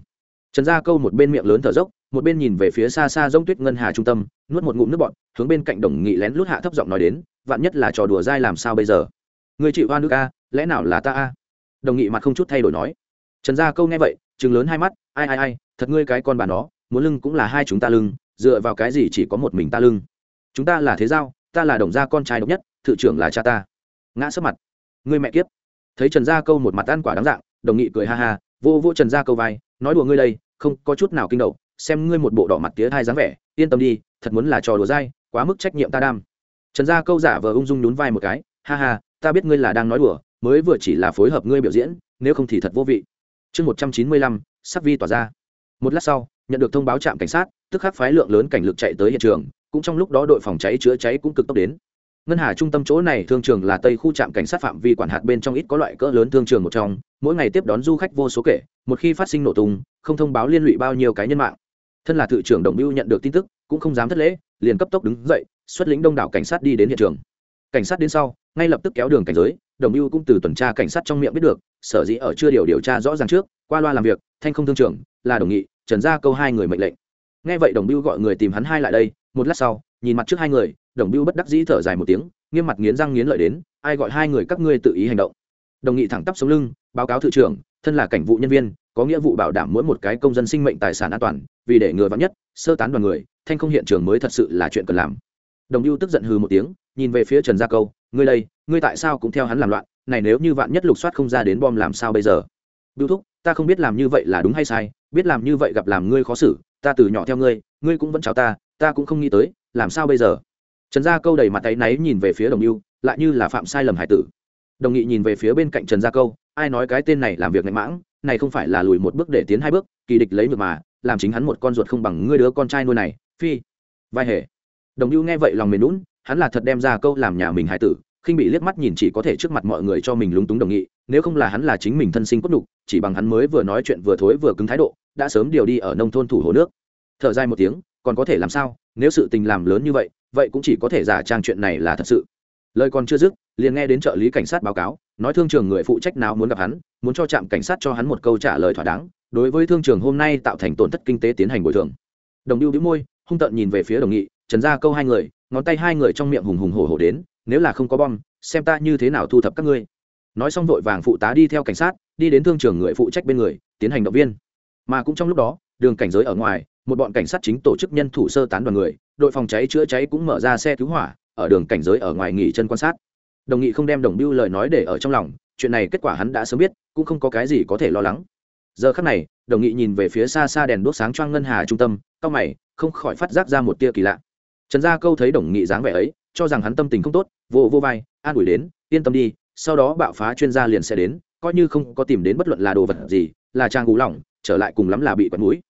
A: Trần gia câu một bên miệng lớn thở dốc, một bên nhìn về phía xa xa rông tuyết ngân hà trung tâm, nuốt một ngụm nước bọn hướng bên cạnh đồng nghị lén lút hạ thấp giọng nói đến, vạn nhất là trò đùa dai làm sao bây giờ? Người chị hoa nước a, lẽ nào là ta a? Đồng nghị mặt không chút thay đổi nói. Trần gia câu nghe vậy chừng lớn hai mắt, ai ai ai, thật ngươi cái con bà nó, muốn lưng cũng là hai chúng ta lưng, dựa vào cái gì chỉ có một mình ta lưng? Chúng ta là thế giao, ta là đồng gia con trai độc nhất, thự trưởng là cha ta. Ngã sấp mặt. Ngươi mẹ kiếp. Thấy trần gia câu một mặt ăn quả đáng dạng, đồng nghị cười ha ha, vô vô trần gia câu vai, nói đùa ngươi đây, không có chút nào kinh động, xem ngươi một bộ đỏ mặt tía hai dáng vẻ, yên tâm đi, thật muốn là trò đùa dai, quá mức trách nhiệm ta đam. Trần gia câu giả vờ ung dung nhún vai một cái, ha ha, ta biết ngươi là đang nói đùa mới vừa chỉ là phối hợp ngươi biểu diễn, nếu không thì thật vô vị. Chương một trăm chín mươi lăm, sắc vi tỏa ra. Một lát sau, nhận được thông báo trạm cảnh sát, tức khắc phái lượng lớn cảnh lực chạy tới hiện trường, cũng trong lúc đó đội phòng cháy chữa cháy cũng cực tốc đến. Ngân hà trung tâm chỗ này thương trường là tây khu trạm cảnh sát phạm vi quản hạt bên trong ít có loại cỡ lớn thương trường một trong, mỗi ngày tiếp đón du khách vô số kể, một khi phát sinh nổ tung, không thông báo liên lụy bao nhiêu cá nhân mạng. Thân là thự trưởng đồng biêu nhận được tin tức, cũng không dám thất lễ, liền cấp tốc đứng dậy, xuất lĩnh đông đảo cảnh sát đi đến hiện trường. Cảnh sát đến sau ngay lập tức kéo đường cảnh giới, đồng ưu cũng từ tuần tra cảnh sát trong miệng biết được, sở dĩ ở chưa điều điều tra rõ ràng trước, qua loa làm việc, thanh không thương trưởng là đồng nghị, trần ra câu hai người mệnh lệnh. Nghe vậy đồng ưu gọi người tìm hắn hai lại đây, một lát sau, nhìn mặt trước hai người, đồng ưu bất đắc dĩ thở dài một tiếng, nghiêm mặt nghiến răng nghiến lợi đến, ai gọi hai người các ngươi tự ý hành động. Đồng nghị thẳng tắp sống lưng, báo cáo thự trưởng, thân là cảnh vụ nhân viên, có nghĩa vụ bảo đảm mỗi một cái công dân sinh mệnh tài sản an toàn, vì để ngừa vắn nhất, sơ tán đoàn người, thanh không hiện trường mới thật sự là chuyện cần làm. Đồng ưu tức giận hừ một tiếng, nhìn về phía trần gia câu ngươi đây, ngươi tại sao cũng theo hắn làm loạn? Này nếu như vạn nhất lục soát không ra đến bom làm sao bây giờ? Biêu thúc, ta không biết làm như vậy là đúng hay sai, biết làm như vậy gặp làm ngươi khó xử, ta từ nhỏ theo ngươi ngươi cũng vẫn chào ta ta cũng không nghĩ tới, làm sao bây giờ? Trần gia câu đầy mặt tay náy nhìn về phía đồng mưu lại như là phạm sai lầm hải tử. Đồng nghị nhìn về phía bên cạnh trần gia câu, ai nói cái tên này làm việc ngạnh mãng, này không phải là lùi một bước để tiến hai bước, kỳ địch lấy được mà, làm chính hắn một con ruột không bằng ngươi đứa con trai nuôi này, phi, vai hề. Đồng mưu nghe vậy lòng mềm lún hắn là thật đem ra câu làm nhà mình hải tử, khinh bị liếc mắt nhìn chỉ có thể trước mặt mọi người cho mình lúng túng đồng nghị, nếu không là hắn là chính mình thân sinh cốt đục, chỉ bằng hắn mới vừa nói chuyện vừa thối vừa cứng thái độ, đã sớm điều đi ở nông thôn thủ hồ nước. Thở dài một tiếng, còn có thể làm sao, nếu sự tình làm lớn như vậy vậy cũng chỉ có thể giả trang chuyện này là thật sự. Lời còn chưa dứt, liền nghe đến trợ lý cảnh sát báo cáo, nói thương trường người phụ trách nào muốn gặp hắn, muốn cho trạm cảnh sát cho hắn một câu trả lời thỏa đáng, đối với thương trường hôm nay tạo thành tổn thất kinh tế tiến hành bồi thường. Đồng điêu đĩu môi, hung tợn nhìn về phía đồng nghị, trần ra câu hai người ngón tay hai người trong miệng hùng hùng hổ hổ đến, nếu là không có bom, xem ta như thế nào thu thập các ngươi. Nói xong vội vàng phụ tá đi theo cảnh sát, đi đến thương trường người phụ trách bên người, tiến hành động viên. Mà cũng trong lúc đó, đường cảnh giới ở ngoài, một bọn cảnh sát chính tổ chức nhân thủ sơ tán đoàn người, đội phòng cháy chữa cháy cũng mở ra xe cứu hỏa, ở đường cảnh giới ở ngoài nghỉ chân quan sát. Đồng nghị không đem đồng biêu lời nói để ở trong lòng, chuyện này kết quả hắn đã sớm biết, cũng không có cái gì có thể lo lắng. Giờ khắc này, đồng nghị nhìn về phía xa xa đèn đốt sáng choang ngân hà trung tâm, cao mày, không khỏi phát giác ra một tia kỳ lạ trần gia câu thấy đồng nghị dáng vẻ ấy, cho rằng hắn tâm tình không tốt, vô vô vai, an ủi đến, yên tâm đi, sau đó bạo phá chuyên gia liền sẽ đến, coi như không có tìm đến bất luận là đồ vật gì, là trang gù lỏng, trở lại cùng lắm là bị quật mũi.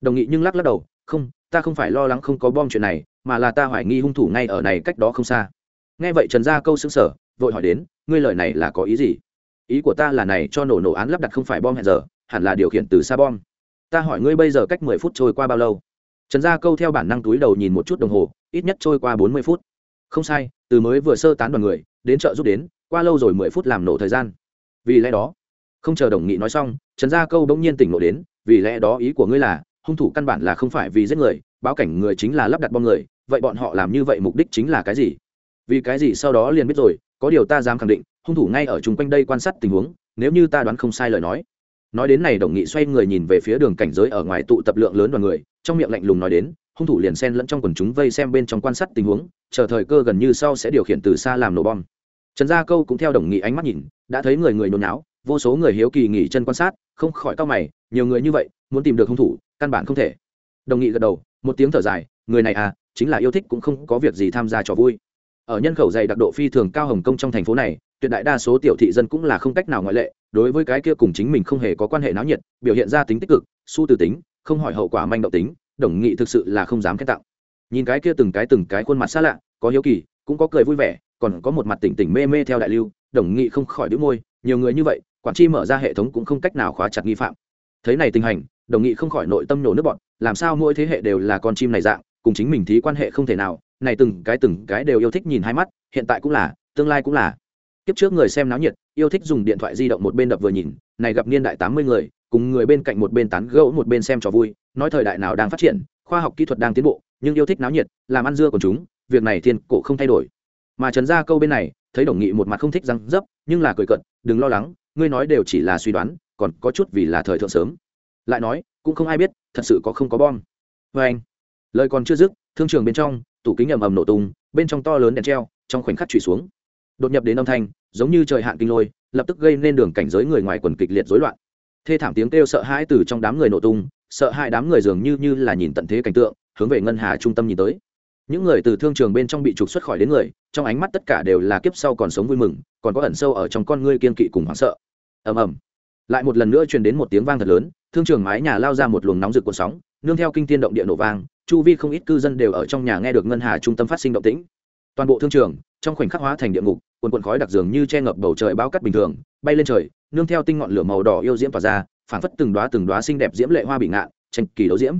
A: Đồng nghị nhưng lắc lắc đầu, không, ta không phải lo lắng không có bom chuyện này, mà là ta hoài nghi hung thủ ngay ở này cách đó không xa. Nghe vậy trần gia câu xứng sở vội hỏi đến, ngươi lời này là có ý gì? Ý của ta là này, cho nổ nổ án lắp đặt không phải bom hẹn giờ, hẳn là điều khiển từ xa bom. Ta hỏi ngươi bây giờ cách mười phút trôi qua bao lâu? Trần gia câu theo bản năng túi đầu nhìn một chút đồng hồ ít nhất trôi qua bốn mươi phút. Không sai, từ mới vừa sơ tán đoàn người, đến chợ giúp đến, qua lâu rồi mười phút làm nổ thời gian. Vì lẽ đó, không chờ đồng nghị nói xong, trần gia câu bỗng nhiên tỉnh ngộ đến, vì lẽ đó ý của ngươi là, hung thủ căn bản là không phải vì giết người, báo cảnh người chính là lắp đặt bom người, vậy bọn họ làm như vậy mục đích chính là cái gì? Vì cái gì sau đó liền biết rồi, có điều ta dám khẳng định, hung thủ ngay ở chung quanh đây quan sát tình huống, nếu như ta đoán không sai lời nói. Nói đến này, đồng nghị xoay người nhìn về phía đường cảnh giới ở ngoài tụ tập lượng lớn đoàn người, trong miệng lạnh lùng nói đến hung thủ liền xen lẫn trong quần chúng vây xem bên trong quan sát tình huống, chờ thời cơ gần như sau sẽ điều khiển từ xa làm nổ bom. Trần gia câu cũng theo đồng nghị ánh mắt nhìn, đã thấy người người nôn náo, vô số người hiếu kỳ nghỉ chân quan sát, không khỏi cao mày, nhiều người như vậy, muốn tìm được hung thủ, căn bản không thể. Đồng nghị gật đầu, một tiếng thở dài, người này à chính là yêu thích cũng không có việc gì tham gia trò vui. Ở nhân khẩu dày đặc độ phi thường cao hồng kông trong thành phố này, tuyệt đại đa số tiểu thị dân cũng là không cách nào ngoại lệ, đối với cái kia cùng chính mình không hề có quan hệ náo nhiệt, biểu hiện ra tính tích cực, su từ tính, không hỏi hậu quả manh động tính đồng nghị thực sự là không dám khen tặng. Nhìn cái kia từng cái từng cái khuôn mặt xa lạ, có hiếu kỳ, cũng có cười vui vẻ, còn có một mặt tỉnh tỉnh mê mê theo đại lưu, đồng nghị không khỏi đĩu môi, nhiều người như vậy, quản chi mở ra hệ thống cũng không cách nào khóa chặt nghi phạm. Thấy này tình hành, đồng nghị không khỏi nội tâm nổ nước bọn làm sao mỗi thế hệ đều là con chim này dạng, cùng chính mình thí quan hệ không thể nào, này từng cái từng cái đều yêu thích nhìn hai mắt, hiện tại cũng là, tương lai cũng là. Kiếp trước người xem náo nhiệt, yêu thích dùng điện thoại di động một bên đập vừa nhìn, này gặp niên đại tám mươi người cùng người bên cạnh một bên tán gẫu, một bên xem trò vui. Nói thời đại nào đang phát triển, khoa học kỹ thuật đang tiến bộ, nhưng yêu thích náo nhiệt, làm ăn dưa của chúng, việc này thiên cổ không thay đổi. Mà trần gia câu bên này, thấy đồng nghị một mặt không thích răng dấp, nhưng là cười cận đừng lo lắng, ngươi nói đều chỉ là suy đoán, còn có chút vì là thời thượng sớm. Lại nói, cũng không ai biết, thật sự có không có bom. Vê anh, lời còn chưa dứt, thương trường bên trong, tủ kính ầm ầm nổ tung, bên trong to lớn đèn treo, trong khoảnh khắc trụy xuống. Đột nhập đến âm thanh, giống như trời hạn kinh lôi, lập tức gây nên đường cảnh giới người ngoài quần kịch liệt rối loạn thê thảm tiếng kêu sợ hãi từ trong đám người nổ tung, sợ hãi đám người dường như như là nhìn tận thế cảnh tượng, hướng về ngân hà trung tâm nhìn tới. Những người từ thương trường bên trong bị trục xuất khỏi đến người, trong ánh mắt tất cả đều là kiếp sau còn sống vui mừng, còn có ẩn sâu ở trong con ngươi kiên kỵ cùng hoảng sợ. Ầm ầm. Lại một lần nữa truyền đến một tiếng vang thật lớn, thương trường mái nhà lao ra một luồng nóng rực cuộn sóng, nương theo kinh tiên động địa nổ vang, chu vi không ít cư dân đều ở trong nhà nghe được ngân hà trung tâm phát sinh động tĩnh toàn bộ thương trường, trong khoảnh khắc hóa thành địa ngục, quần quần khói đặc dường như che ngập bầu trời bao cắt bình thường, bay lên trời, nương theo tinh ngọn lửa màu đỏ yêu diễm tỏa ra, phảng phất từng đóa từng đóa xinh đẹp diễm lệ hoa bị ngạn, tranh kỳ đấu diễm.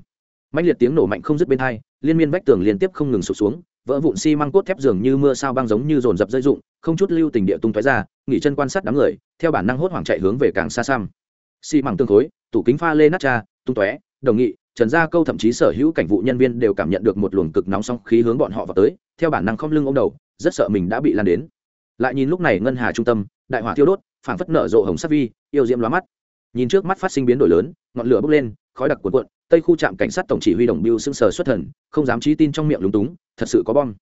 A: Mạnh liệt tiếng nổ mạnh không dứt bên hai, liên miên vách tường liên tiếp không ngừng sụp xuống, vỡ vụn xi măng cốt thép dường như mưa sao băng giống như dồn dập dây rụng, không chút lưu tình địa tung tóe ra, nghỉ chân quan sát đám người, theo bản năng hốt hoảng chạy hướng về càng xa xăm. Xi măng tương khối, tủ kính pha lê nát cha tung tóe, đồng nghị trần gia câu thậm chí sở hữu cảnh vụ nhân viên đều cảm nhận được một luồng cực nóng song khí hướng bọn họ vào tới, theo bản năng không lưng ô đầu, rất sợ mình đã bị lan đến. Lại nhìn lúc này ngân hà trung tâm, đại hỏa thiêu đốt, phảng phất nở rộ hồng sắc vi, yêu diễm lóa mắt. Nhìn trước mắt phát sinh biến đổi lớn, ngọn lửa bốc lên, khói đặc cuộn cuộn, tây khu trạm cảnh sát tổng chỉ huy đồng biêu sưng sờ xuất thần, không dám trí tin trong miệng lúng túng, thật sự có bom.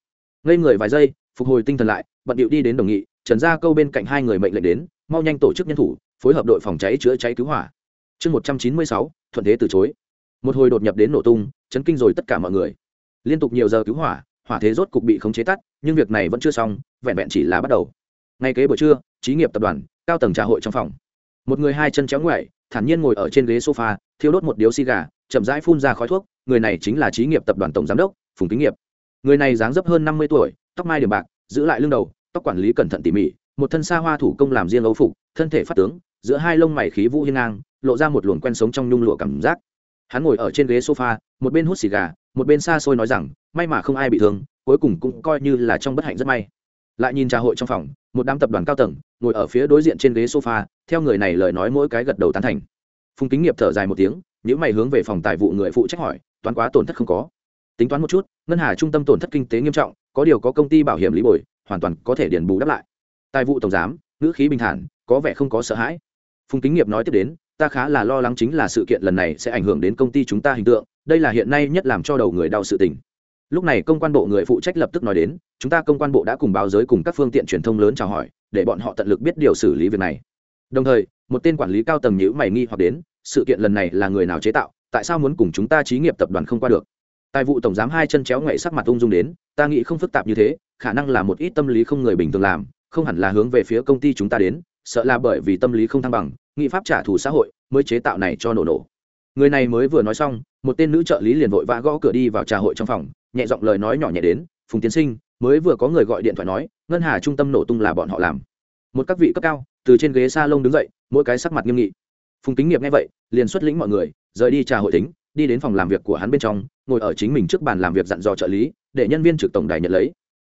A: Ngây người vài giây, phục hồi tinh thần lại, bận điệu đi đến đồng nghị, trần gia câu bên cạnh hai người mệnh lệnh đến, mau nhanh tổ chức nhân thủ, phối hợp đội phòng cháy chữa cháy cứu hỏa. Chương một trăm chín mươi sáu, thuận thế từ chối một hồi đột nhập đến nổ tung, chấn kinh rồi tất cả mọi người. Liên tục nhiều giờ cứu hỏa hỏa thế rốt cục bị khống chế tắt, nhưng việc này vẫn chưa xong, vẹn vẹn chỉ là bắt đầu. Ngay kế buổi trưa trí nghiệp tập đoàn, cao tầng trà hội trong phòng. Một người hai chân chéo ngoại thản nhiên ngồi ở trên ghế sofa, thiêu đốt một điếu xì gà, chậm rãi phun ra khói thuốc, người này chính là trí nghiệp tập đoàn tổng giám đốc, phùng kính nghiệp. Người này dáng dấp hơn năm mươi tuổi, tóc mai điểm bạc, giữ lại lưng đầu, tóc quản lý cẩn thận tỉ mỉ, một thân xa hoa thủ công làm riêng ấu phục, thân thể phát tướng, giữa hai lông mày khí vũ hiên ngang, lộ ra một luồng quen sống trong nhung lụa cảm giác hắn ngồi ở trên ghế sofa, một bên hút xì gà, một bên xa xôi nói rằng, may mà không ai bị thương, cuối cùng cũng coi như là trong bất hạnh rất may. Lại nhìn trà hội trong phòng, một đám tập đoàn cao tầng ngồi ở phía đối diện trên ghế sofa, theo người này lời nói mỗi cái gật đầu tán thành. Phùng kính nghiệp thở dài một tiếng nếu mày hướng về phòng tài vụ người phụ trách hỏi, toán quá tổn thất không có? Tính toán một chút, ngân hà trung tâm tổn thất kinh tế nghiêm trọng, có điều có công ty bảo hiểm lý bồi, hoàn toàn có thể điền bù đắp lại. Tài vụ tổng giám, ngữ khí bình thản, có vẻ không có sợ hãi. Phùng kính nghiệp nói tiếp đến ta khá là lo lắng chính là sự kiện lần này sẽ ảnh hưởng đến công ty chúng ta hình tượng, đây là hiện nay nhất làm cho đầu người đau sự tình. Lúc này công quan bộ người phụ trách lập tức nói đến, chúng ta công quan bộ đã cùng báo giới cùng các phương tiện truyền thông lớn chào hỏi, để bọn họ tận lực biết điều xử lý việc này. Đồng thời, một tên quản lý cao tầng nhữ mày nghi hoặc đến, sự kiện lần này là người nào chế tạo, tại sao muốn cùng chúng ta trí nghiệp tập đoàn không qua được? Tài vụ tổng giám hai chân chéo ngậy sắc mặt ung dung đến, ta nghĩ không phức tạp như thế, khả năng là một ít tâm lý không người bình thường làm, không hẳn là hướng về phía công ty chúng ta đến, sợ là bởi vì tâm lý không thăng bằng nghị pháp trả thù xã hội mới chế tạo này cho nổ nổ. Người này mới vừa nói xong, một tên nữ trợ lý liền vội vã gõ cửa đi vào trà hội trong phòng, nhẹ giọng lời nói nhỏ nhẹ đến, phùng tiến sinh, mới vừa có người gọi điện thoại nói, ngân hà trung tâm nổ tung là bọn họ làm. Một các vị cấp cao, từ trên ghế s a lông đứng dậy, mỗi cái sắc mặt nghiêm nghị. Phùng kính nghiệp nghe vậy, liền xuất lĩnh mọi người, rời đi trà hội tính, đi đến phòng làm việc của hắn bên trong, ngồi ở chính mình trước bàn làm việc dặn dò trợ lý, để nhân viên trực tổng đài nhận lấy.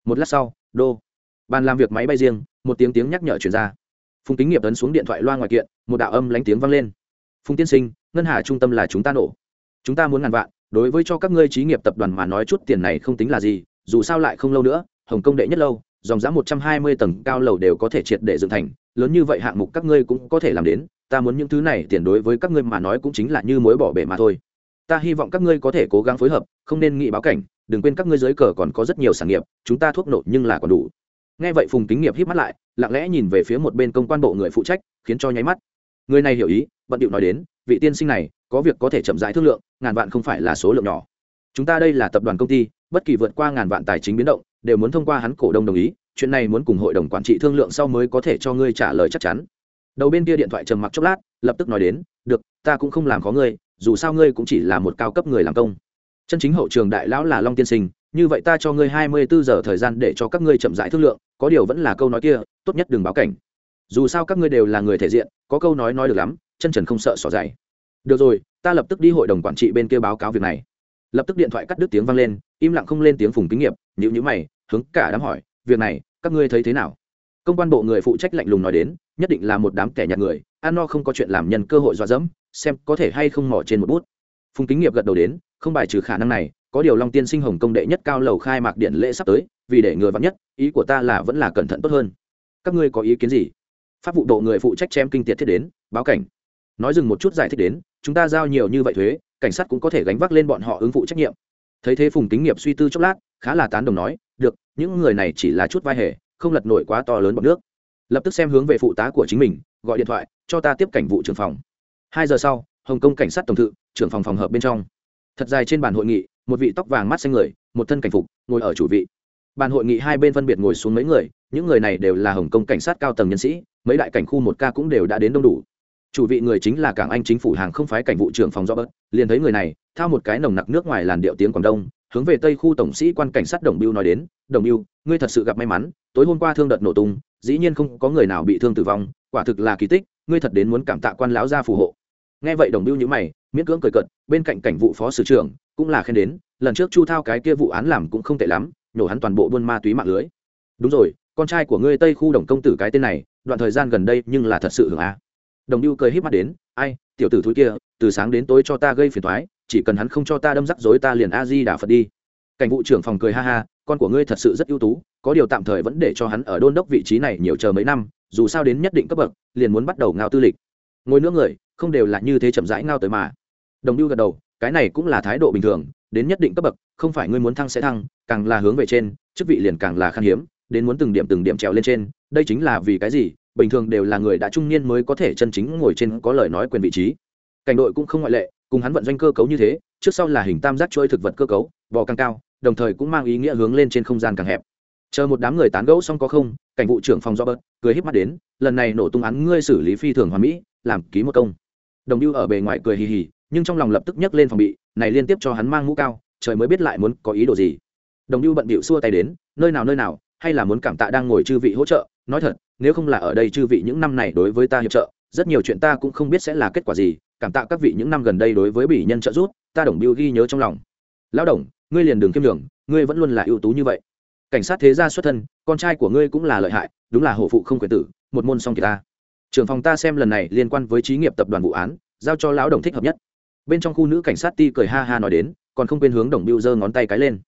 A: Một lát sau, đô. Bàn làm việc máy bay riêng, một tiếng tiếng nhắc nhở chuyển ra phùng kính nghiệp ấn xuống điện thoại loa ngoài kiện, một đạo âm lánh tiếng vang lên. Phùng tiên sinh, ngân hà trung tâm là chúng ta nổ. Chúng ta muốn ngàn vạn, đối với cho các ngươi trí nghiệp tập đoàn mà nói chút tiền này không tính là gì, dù sao lại không lâu nữa, hồng kông đệ nhất lâu, dòng giá một trăm hai mươi tầng cao lầu đều có thể triệt để dựng thành, lớn như vậy hạng mục các ngươi cũng có thể làm đến, ta muốn những thứ này tiền đối với các ngươi mà nói cũng chính là như mối bỏ bể mà thôi. Ta hy vọng các ngươi có thể cố gắng phối hợp, không nên nghị báo cảnh, đừng quên các ngươi dưới cờ còn có rất nhiều sản nghiệp, chúng ta thuốc nổ nhưng là còn đủ. Nghe vậy phùng kính nghiệp hít mắt lại lặng lẽ nhìn về phía một bên công quan bộ người phụ trách, khiến cho nháy mắt. Người này hiểu ý, bận điệu nói đến, vị tiên sinh này, có việc có thể chậm rãi thương lượng, ngàn vạn không phải là số lượng nhỏ. Chúng ta đây là tập đoàn công ty, bất kỳ vượt qua ngàn vạn tài chính biến động, đều muốn thông qua hắn cổ đông đồng ý, chuyện này muốn cùng hội đồng quản trị thương lượng sau mới có thể cho ngươi trả lời chắc chắn. Đầu bên kia điện thoại trầm mặc chốc lát, lập tức nói đến, được, ta cũng không làm khó ngươi, dù sao ngươi cũng chỉ là một cao cấp người làm công. Chân chính hậu trường đại lão là long tiên sinh như vậy ta cho ngươi hai mươi bốn giờ thời gian để cho các ngươi chậm rãi thương lượng, có điều vẫn là câu nói kia, tốt nhất đừng báo cảnh. Dù sao các ngươi đều là người thể diện, có câu nói nói được lắm, chân trần không sợ xỏ dày. Được rồi, ta lập tức đi hội đồng quản trị bên kia báo cáo việc này. Lập tức điện thoại cắt đứt tiếng vang lên, im lặng không lên tiếng phùng kinh nghiệp nhữ nhữ mày, hướng cả đám hỏi, việc này, các ngươi thấy thế nào? Công quan bộ người phụ trách lạnh lùng nói đến, nhất định là một đám kẻ nhạt người, ăn no không có chuyện làm nhân cơ hội dọa dẫm, xem có thể hay không mỏ trên một bút. Phùng kính nghiệp gật đầu đến, không bài trừ khả năng này có điều long tiên sinh hồng công đệ nhất cao lầu khai mạc điện lễ sắp tới, vì để người vắng nhất, ý của ta là vẫn là cẩn thận tốt hơn. Các ngươi có ý kiến gì? Pháp vụ độ người phụ trách chém kinh tiệt thiết đến, báo cảnh. Nói dừng một chút giải thích đến, chúng ta giao nhiều như vậy thuế, cảnh sát cũng có thể gánh vác lên bọn họ ứng phụ trách nhiệm. Thấy thế phùng kính nghiệp suy tư chốc lát, khá là tán đồng nói, được, những người này chỉ là chút vai hề, không lật nổi quá to lớn bọn nước. Lập tức xem hướng về phụ tá của chính mình, gọi điện thoại, cho ta tiếp cảnh vụ trưởng phòng. Hai giờ sau, hồng kông cảnh sát tổng thự, trưởng phòng phòng hợp bên trong. Thật dài trên bàn hội nghị một vị tóc vàng mắt xanh người, một thân cảnh phục, ngồi ở chủ vị. Bàn hội nghị hai bên phân biệt ngồi xuống mấy người, những người này đều là hồng kông cảnh sát cao tầng nhân sĩ, mấy đại cảnh khu một ca cũng đều đã đến đông đủ. Chủ vị người chính là cảng anh chính phủ hàng không phái cảnh vụ trưởng phòng do bớt liền thấy người này, thao một cái nồng nặc nước ngoài làn điệu tiếng quảng đông, hướng về tây khu tổng sĩ quan cảnh sát đồng biêu nói đến, đồng biêu, ngươi thật sự gặp may mắn, tối hôm qua thương đợt nổ tung, dĩ nhiên không có người nào bị thương tử vong, quả thực là kỳ tích, ngươi thật đến muốn cảm tạ quan lão gia phù hộ nghe vậy đồng biêu nhữ mày, miễn cưỡng cười cợt, bên cạnh cảnh vụ phó sử trưởng cũng là khen đến, lần trước chu thao cái kia vụ án làm cũng không tệ lắm, nhổ hắn toàn bộ buôn ma túy mạng lưới. Đúng rồi, con trai của ngươi tây khu đồng công tử cái tên này, đoạn thời gian gần đây nhưng là thật sự hưởng a. Đồng biêu cười híp mắt đến, ai, tiểu tử thúi kia, từ sáng đến tối cho ta gây phiền toái, chỉ cần hắn không cho ta đâm rắc rối ta liền a di đà phật đi. Cảnh vụ trưởng phòng cười ha ha, con của ngươi thật sự rất ưu tú, có điều tạm thời vẫn để cho hắn ở đôn đốc vị trí này nhiều chờ mấy năm, dù sao đến nhất định cấp bậc, liền muốn bắt đầu ngao tư lịch. Ngồi nữa người không đều là như thế chậm rãi ngao tới mà. Đồng lưu gật đầu, cái này cũng là thái độ bình thường, đến nhất định cấp bậc, không phải ngươi muốn thăng sẽ thăng, càng là hướng về trên, chức vị liền càng là khan hiếm, đến muốn từng điểm từng điểm trèo lên trên, đây chính là vì cái gì, bình thường đều là người đã trung niên mới có thể chân chính ngồi trên có lời nói quyền vị trí. Cảnh đội cũng không ngoại lệ, cùng hắn vận doanh cơ cấu như thế, trước sau là hình tam giác trôi thực vật cơ cấu bò càng cao, đồng thời cũng mang ý nghĩa hướng lên trên không gian càng hẹp. Chờ một đám người tán gẫu xong có không, cảnh vụ trưởng phòng do bớt, cười híp mắt đến, lần này nổ tung án ngươi xử lý phi thường hoàn mỹ, làm ký một công đồng lưu ở bề ngoài cười hì hì, nhưng trong lòng lập tức nhấc lên phòng bị, này liên tiếp cho hắn mang mũ cao, trời mới biết lại muốn có ý đồ gì. Đồng lưu bận bịu xua tay đến, nơi nào nơi nào, hay là muốn cảm tạ đang ngồi chư vị hỗ trợ, nói thật, nếu không là ở đây chư vị những năm này đối với ta hiệp trợ, rất nhiều chuyện ta cũng không biết sẽ là kết quả gì, cảm tạ các vị những năm gần đây đối với bỉ nhân trợ giúp, ta đồng biêu ghi nhớ trong lòng. Lão đồng, ngươi liền đường kiêm đường ngươi vẫn luôn là ưu tú như vậy. Cảnh sát thế gia xuất thân, con trai của ngươi cũng là lợi hại, đúng là hổ phụ không quyền tử, một môn song kỳ ta trưởng phòng ta xem lần này liên quan với trí nghiệp tập đoàn vụ án, giao cho lão đồng thích hợp nhất. Bên trong khu nữ cảnh sát ti cười ha ha nói đến, còn không quên hướng đồng biêu giơ ngón tay cái lên.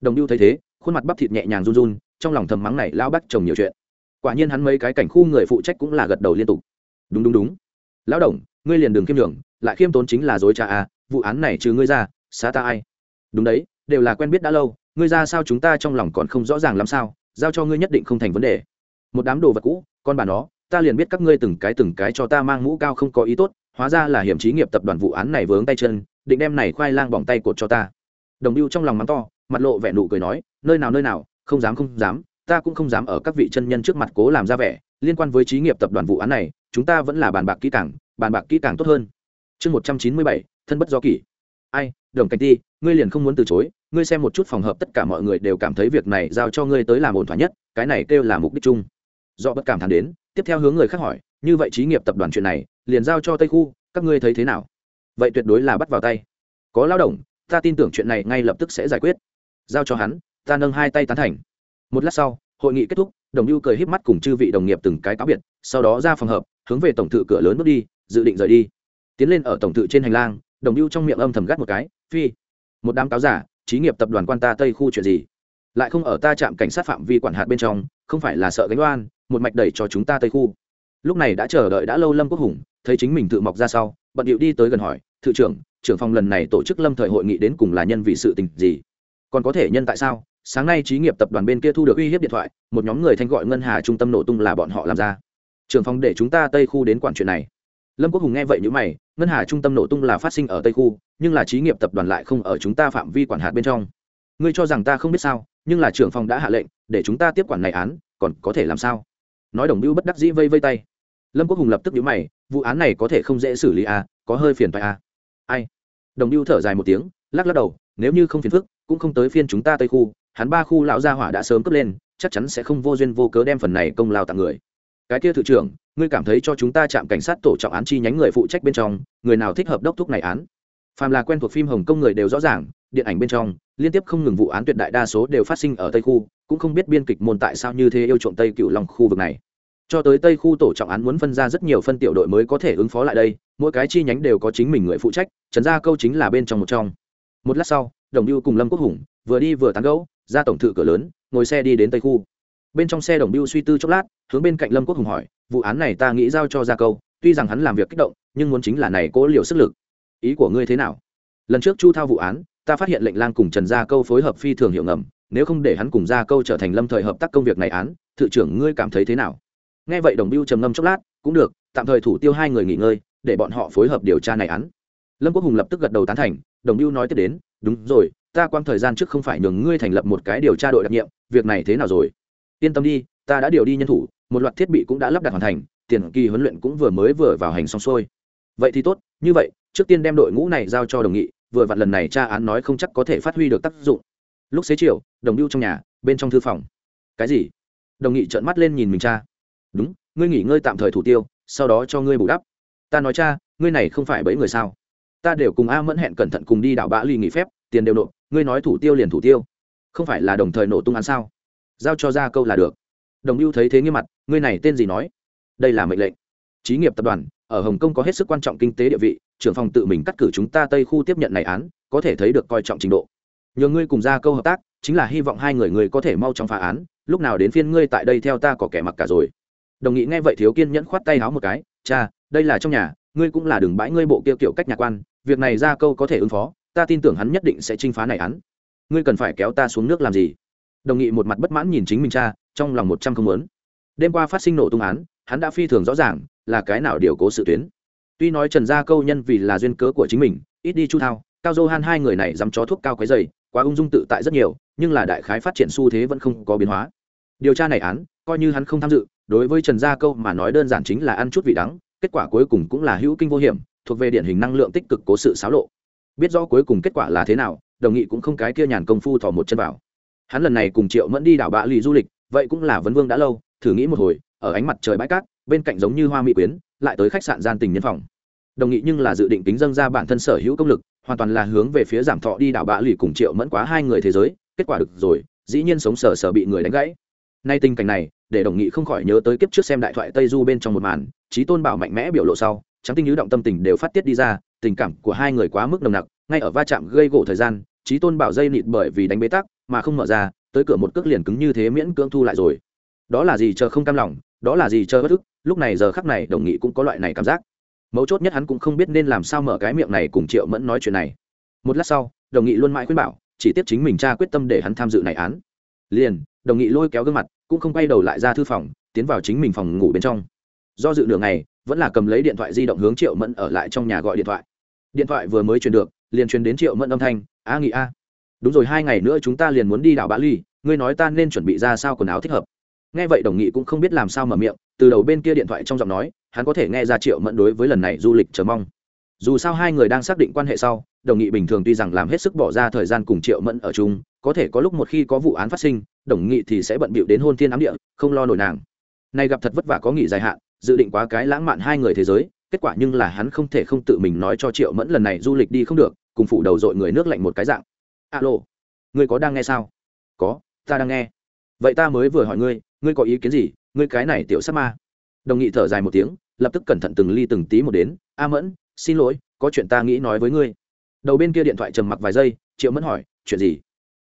A: Đồng biêu thấy thế, khuôn mặt bắp thịt nhẹ nhàng run run, trong lòng thầm mắng này lão bắt chồng nhiều chuyện. Quả nhiên hắn mấy cái cảnh khu người phụ trách cũng là gật đầu liên tục. Đúng đúng đúng. Lão đồng, ngươi liền đường khiêm đường lại khiêm tốn chính là dối trà à vụ án này trừ ngươi ra, xá ta ai? Đúng đấy, đều là quen biết đã lâu, ngươi ra sao chúng ta trong lòng còn không rõ ràng làm sao, giao cho ngươi nhất định không thành vấn đề. Một đám đồ vật cũ, con bà nó ta liền biết các ngươi từng cái từng cái cho ta mang mũ cao không có ý tốt, hóa ra là hiểm trí nghiệp tập đoàn vụ án này vướng tay chân, định đem này khoai lang bỏng tay cột cho ta. Đồng biêu trong lòng mắng to, mặt lộ vẻ nụ cười nói, nơi nào nơi nào, không dám không dám, ta cũng không dám ở các vị chân nhân trước mặt cố làm ra vẻ, liên quan với trí nghiệp tập đoàn vụ án này, chúng ta vẫn là bàn bạc kỹ càng, bàn bạc kỹ càng tốt hơn. Chương một trăm chín mươi bảy, thân bất do kỷ. Ai, đồng cảnh ti, ngươi liền không muốn từ chối, ngươi xem một chút phòng hợp tất cả mọi người đều cảm thấy việc này giao cho ngươi tới làm ổn thỏa nhất, cái này kêu là mục đích chung. Do bất cảm thán đến tiếp theo hướng người khác hỏi, như vậy trí nghiệp tập đoàn chuyện này, liền giao cho tây khu, các ngươi thấy thế nào? Vậy tuyệt đối là bắt vào tay. Có lao động, ta tin tưởng chuyện này ngay lập tức sẽ giải quyết. Giao cho hắn, ta nâng hai tay tán thành. Một lát sau, hội nghị kết thúc, đồng lưu cười híp mắt cùng chư vị đồng nghiệp từng cái cáo biệt, sau đó ra phòng hợp hướng về tổng thự cửa lớn bước đi, dự định rời đi. Tiến lên ở tổng thự trên hành lang, đồng lưu trong miệng âm thầm gắt một cái, phi, một đám cáo giả trí nghiệp tập đoàn quan ta tây khu chuyện gì? Lại không ở ta trạm cảnh sát phạm vi quản hạt bên trong, không phải là sợ gánh oan một mạch đẩy cho chúng ta tây khu. Lúc này đã chờ đợi đã lâu lâm quốc hùng, thấy chính mình tự mọc ra sau, bận điệu đi tới gần hỏi, thự trưởng trưởng phòng lần này tổ chức lâm thời hội nghị đến cùng là nhân vì sự tình gì? Còn có thể nhân tại sao? Sáng nay trí nghiệp tập đoàn bên kia thu được uy hiếp điện thoại, một nhóm người thanh gọi ngân hà trung tâm nổ tung là bọn họ làm ra. Trưởng phòng để chúng ta tây khu đến quản chuyện này. Lâm quốc hùng nghe vậy n mày, ngân hà trung tâm nổ tung là phát sinh ở tây khu, nhưng là trí nghiệp tập đoàn lại không ở chúng ta phạm vi quản hạt bên trong. Ngươi cho rằng ta không biết sao, nhưng là trưởng phòng đã hạ lệnh, để chúng ta tiếp quản này án, còn có thể làm sao? Nói đồng bưu bất đắc dĩ vây vây tay. Lâm quốc hùng lập tức nhíu mày, vụ án này có thể không dễ xử lý à có hơi phiền phải à. Ai? Đồng bưu thở dài một tiếng, lắc lắc đầu, nếu như không phiền phức, cũng không tới phiên chúng ta tây khu, hắn ba khu lão gia hỏa đã sớm cất lên, chắc chắn sẽ không vô duyên vô cớ đem phần này công lao tặng người. Cái kia thự trưởng, ngươi cảm thấy cho chúng ta chạm cảnh sát tổ trọng án chi nhánh người phụ trách bên trong, người nào thích hợp đốc thúc này án? Phàm là quen thuộc phim hồng kông người đều rõ ràng, điện ảnh bên trong, liên tiếp không ngừng vụ án tuyệt đại đa số đều phát sinh ở tây khu, cũng không biết biên kịch môn tại sao như thế yêu trộm tây cựu lòng khu vực này. Cho tới tây khu tổ trọng án muốn phân ra rất nhiều phân tiểu đội mới có thể ứng phó lại đây, mỗi cái chi nhánh đều có chính mình người phụ trách, trần gia câu chính là bên trong một trong. Một lát sau, đồng biêu cùng lâm quốc hùng vừa đi vừa tán gẫu, ra tổng thự cửa lớn, ngồi xe đi đến tây khu. Bên trong xe đồng biêu suy tư chốc lát, hướng bên cạnh lâm quốc hùng hỏi, vụ án này ta nghĩ giao cho gia câu, tuy rằng hắn làm việc kích động, nhưng muốn chính là này cố liều sức lực ý của ngươi thế nào? Lần trước chu thao vụ án, ta phát hiện lệnh lang cùng trần gia câu phối hợp phi thường hiệu ngầm, nếu không để hắn cùng gia câu trở thành lâm thời hợp tác công việc này án, thự trưởng ngươi cảm thấy thế nào? Nghe vậy đồng biêu trầm ngâm chốc lát, cũng được, tạm thời thủ tiêu hai người nghỉ ngơi, để bọn họ phối hợp điều tra này án. Lâm quốc hùng lập tức gật đầu tán thành, đồng biêu nói tiếp đến, đúng rồi, ta quang thời gian trước không phải nhường ngươi thành lập một cái điều tra đội đặc nhiệm, việc này thế nào rồi? Yên tâm đi, ta đã điều đi nhân thủ, một loạt thiết bị cũng đã lắp đặt hoàn thành, tiền kỳ huấn luyện cũng vừa mới vừa vào hành xong xuôi. Vậy thì tốt, như vậy trước tiên đem đội ngũ này giao cho đồng nghị, vừa vặn lần này tra án nói không chắc có thể phát huy được tác dụng. Lúc xế chiều, đồng lưu trong nhà, bên trong thư phòng. Cái gì? Đồng nghị trợn mắt lên nhìn mình cha. Đúng, ngươi nghỉ ngơi tạm thời thủ tiêu, sau đó cho ngươi bù đắp. Ta nói cha, ngươi này không phải bẫy người sao? Ta đều cùng a mẫn hẹn cẩn thận cùng đi đảo bã ly nghỉ phép, tiền đều nộp, ngươi nói thủ tiêu liền thủ tiêu. Không phải là đồng thời nổ tung án sao? Giao cho ra câu là được. Đồng lưu thấy thế nghiêm mặt, ngươi này tên gì nói? Đây là mệnh lệnh. Trí nghiệp tập đoàn, ở hồng kông có hết sức quan trọng kinh tế địa vị trưởng phòng tự mình cắt cử chúng ta tây khu tiếp nhận này án, có thể thấy được coi trọng trình độ. Nhờ ngươi cùng ra câu hợp tác, chính là hy vọng hai người ngươi có thể mau chóng phá án, lúc nào đến phiên ngươi tại đây theo ta có kẻ mặc cả rồi. Đồng nghị nghe vậy thiếu kiên nhẫn khoát tay háo một cái, cha, đây là trong nhà, ngươi cũng là đường bãi ngươi bộ kia kiểu cách nhà quan, việc này ra câu có thể ứng phó, ta tin tưởng hắn nhất định sẽ chinh phá này án. Ngươi cần phải kéo ta xuống nước làm gì? Đồng nghị một mặt bất mãn nhìn chính mình cha, trong lòng một trăm không muốn. Đêm qua phát sinh nổ tung án, hắn đã phi thường rõ ràng là cái nào điều cố sự tuyến tuy nói trần gia câu nhân vì là duyên cớ của chính mình, ít đi chu thao, cao dô han hai người này dám chó thuốc cao quấy dày quá ung dung tự tại rất nhiều, nhưng là đại khái phát triển xu thế vẫn không có biến hóa. Điều tra này án, coi như hắn không tham dự, đối với trần gia câu mà nói đơn giản chính là ăn chút vị đắng, kết quả cuối cùng cũng là hữu kinh vô hiểm, thuộc về điển hình năng lượng tích cực cố sự xáo lộ. Biết rõ cuối cùng kết quả là thế nào, đồng nghị cũng không cái kia nhàn công phu thò một chân vào. Hắn lần này cùng triệu mẫn đi đảo bạ lì du lịch, vậy cũng là vấn vương đã lâu, thử nghĩ một hồi, ở ánh mặt trời bãi cát, bên cạnh giống như hoa mỹ quyến lại tới khách sạn gian tình nhân phòng. Đồng nghị nhưng là dự định tính dâng ra bản thân sở hữu công lực, hoàn toàn là hướng về phía giảm thọ đi đảo bạ lì cùng triệu mẫn quá hai người thế giới, kết quả được rồi, dĩ nhiên sống sờ sờ bị người đánh gãy. Nay tình cảnh này, để đồng nghị không khỏi nhớ tới kiếp trước xem đại thoại tây du bên trong một màn, trí tôn bảo mạnh mẽ biểu lộ sau, trắng tinh nhứ động tâm tình đều phát tiết đi ra, tình cảm của hai người quá mức nồng nặc, ngay ở va chạm gây gỗ thời gian, trí tôn bảo dây nịt bởi vì đánh bế tắc mà không mở ra, tới cửa một cước liền cứng như thế miễn cưỡng thu lại rồi. Đó là gì chờ không cam lòng, đó là gì chờ bất ức lúc này giờ khắc này đồng nghị cũng có loại này cảm giác. Mấu chốt nhất hắn cũng không biết nên làm sao mở cái miệng này cùng triệu mẫn nói chuyện này. Một lát sau, đồng nghị luôn mãi khuyên bảo, chỉ tiếp chính mình cha quyết tâm để hắn tham dự này án. Liền, đồng nghị lôi kéo gương mặt, cũng không quay đầu lại ra thư phòng, tiến vào chính mình phòng ngủ bên trong. Do dự đường này vẫn là cầm lấy điện thoại di động hướng triệu mẫn ở lại trong nhà gọi điện thoại. Điện thoại vừa mới truyền được, liền truyền đến triệu mẫn âm thanh, a nghị a, đúng rồi, hai ngày nữa chúng ta liền muốn đi đảo bã ly, ngươi nói ta nên chuẩn bị ra sao quần áo thích hợp. Nghe vậy đồng nghị cũng không biết làm sao mở miệng từ đầu bên kia điện thoại trong giọng nói, hắn có thể nghe ra triệu mẫn đối với lần này du lịch chờ mong. Dù sao hai người đang xác định quan hệ sau, đồng nghị bình thường tuy rằng làm hết sức bỏ ra thời gian cùng triệu mẫn ở chung, có thể có lúc một khi có vụ án phát sinh, đồng nghị thì sẽ bận bịu đến hôn thiên ám địa, không lo nổi nàng. Nay gặp thật vất vả có nghỉ dài hạn, dự định quá cái lãng mạn hai người thế giới, kết quả nhưng là hắn không thể không tự mình nói cho triệu mẫn lần này du lịch đi không được, cùng phủ đầu dội người nước lạnh một cái dạng. Alo người có đang nghe sao? Có, ta đang nghe. Vậy ta mới vừa hỏi ngươi ngươi có ý kiến gì? Ngươi cái này tiểu sát ma. Đồng nghị thở dài một tiếng, lập tức cẩn thận từng ly từng tí một đến, a mẫn, xin lỗi, có chuyện ta nghĩ nói với ngươi. Đầu bên kia điện thoại trầm mặc vài giây, triệu mẫn hỏi, chuyện gì?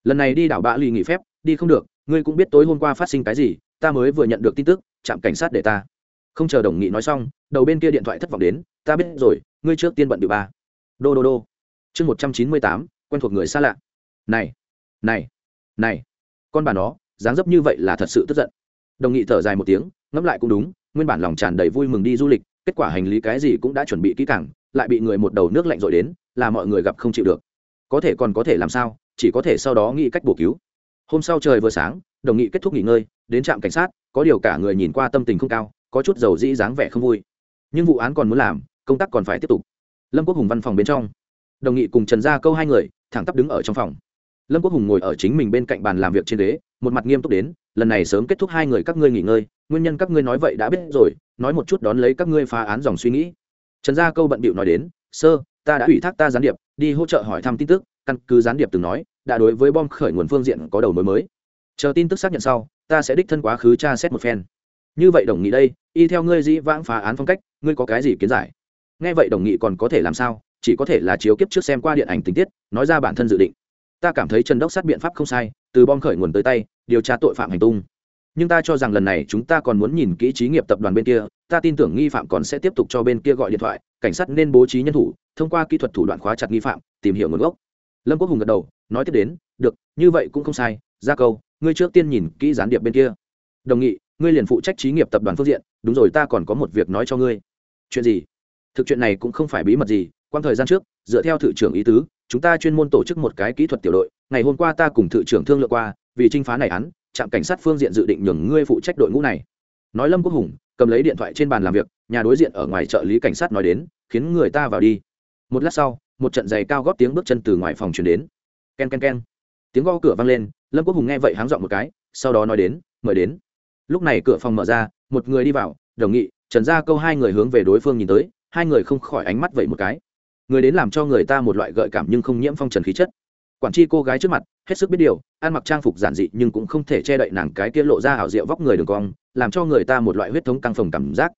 A: Lần này đi đảo bạ lì nghỉ phép, đi không được, ngươi cũng biết tối hôm qua phát sinh cái gì, ta mới vừa nhận được tin tức, trạm cảnh sát để ta. Không chờ đồng nghị nói xong, đầu bên kia điện thoại thất vọng đến, ta biết rồi, ngươi trước tiên bận điệu ba. Đô đô đô. Chương một trăm chín mươi tám, quen thuộc người xa lạ. Này này này. Con bà nó, dáng dấp như vậy là thật sự tức giận đồng nghị thở dài một tiếng, ngẫm lại cũng đúng, nguyên bản lòng tràn đầy vui mừng đi du lịch, kết quả hành lý cái gì cũng đã chuẩn bị kỹ càng, lại bị người một đầu nước lạnh dội đến, là mọi người gặp không chịu được. Có thể còn có thể làm sao, chỉ có thể sau đó nghĩ cách bổ cứu. Hôm sau trời vừa sáng, đồng nghị kết thúc nghỉ ngơi, đến trạm cảnh sát, có điều cả người nhìn qua tâm tình không cao, có chút dầu dĩ dáng vẻ không vui. Nhưng vụ án còn muốn làm, công tác còn phải tiếp tục. Lâm quốc hùng văn phòng bên trong. Đồng nghị cùng trần gia câu hai người, thẳng tắp đứng ở trong phòng. Lâm quốc hùng ngồi ở chính mình bên cạnh bàn làm việc trên đế một mặt nghiêm túc đến, lần này sớm kết thúc hai người các ngươi nghỉ ngơi, nguyên nhân các ngươi nói vậy đã biết rồi, nói một chút đón lấy các ngươi phá án dòng suy nghĩ. Trần gia câu bận bịu nói đến, sơ, ta đã ủy thác ta gián điệp, đi hỗ trợ hỏi thăm tin tức, căn cứ gián điệp từng nói, đã đối với bom khởi nguồn phương diện có đầu mối mới. Chờ tin tức xác nhận sau, ta sẽ đích thân quá khứ tra xét một phen. Như vậy đồng nghị đây, y theo ngươi dĩ vãng phá án phong cách, ngươi có cái gì kiến giải? Nghe vậy đồng nghị còn có thể làm sao, chỉ có thể là chiếu kiếp trước xem qua điện ảnh tình tiết, nói ra bản thân dự định. Ta cảm thấy trần đốc sát biện pháp không sai từ bom khởi nguồn tới tay, điều tra tội phạm hành tung. Nhưng ta cho rằng lần này chúng ta còn muốn nhìn kỹ trí nghiệp tập đoàn bên kia, ta tin tưởng nghi phạm còn sẽ tiếp tục cho bên kia gọi điện thoại, cảnh sát nên bố trí nhân thủ, thông qua kỹ thuật thủ đoạn khóa chặt nghi phạm, tìm hiểu nguồn gốc. Lâm quốc hùng gật đầu, nói tiếp đến, được, như vậy cũng không sai ra câu, ngươi trước tiên nhìn kỹ gián điệp bên kia. Đồng nghị, ngươi liền phụ trách trí nghiệp tập đoàn phương diện, đúng rồi, ta còn có một việc nói cho ngươi. Chuyện gì? Thực chuyện này cũng không phải bí mật gì quan thời gian trước, dựa theo thự trưởng ý tứ chúng ta chuyên môn tổ chức một cái kỹ thuật tiểu đội, ngày hôm qua ta cùng thự trưởng thương lượng qua, vì trinh phá này án, trạm cảnh sát phương diện dự định nhường ngươi phụ trách đội ngũ này. Nói lâm quốc hùng, cầm lấy điện thoại trên bàn làm việc, nhà đối diện ở ngoài trợ lý cảnh sát nói đến, khiến người ta vào đi. Một lát sau, một trận giày cao góp tiếng bước chân từ ngoài phòng chuyển đến. K e n k e n k e n tiếng gõ cửa vang lên, lâm quốc hùng nghe vậy háng dọn một cái, sau đó nói đến, mời đến. Lúc này cửa phòng mở ra, một người đi vào, đồng nghị, trần ra câu hai người hướng về đối phương nhìn tới, hai người không khỏi ánh mắt vậy một cái người đến làm cho người ta một loại gợi cảm nhưng không nhiễm phong trần khí chất. Quản tri cô gái trước mặt, hết sức biết điều, ăn mặc trang phục giản dị nhưng cũng không thể che đậy nàng cái kia lộ ra hảo diệu vóc người đường cong, làm cho người ta một loại huyết thống căng phồng cảm giác.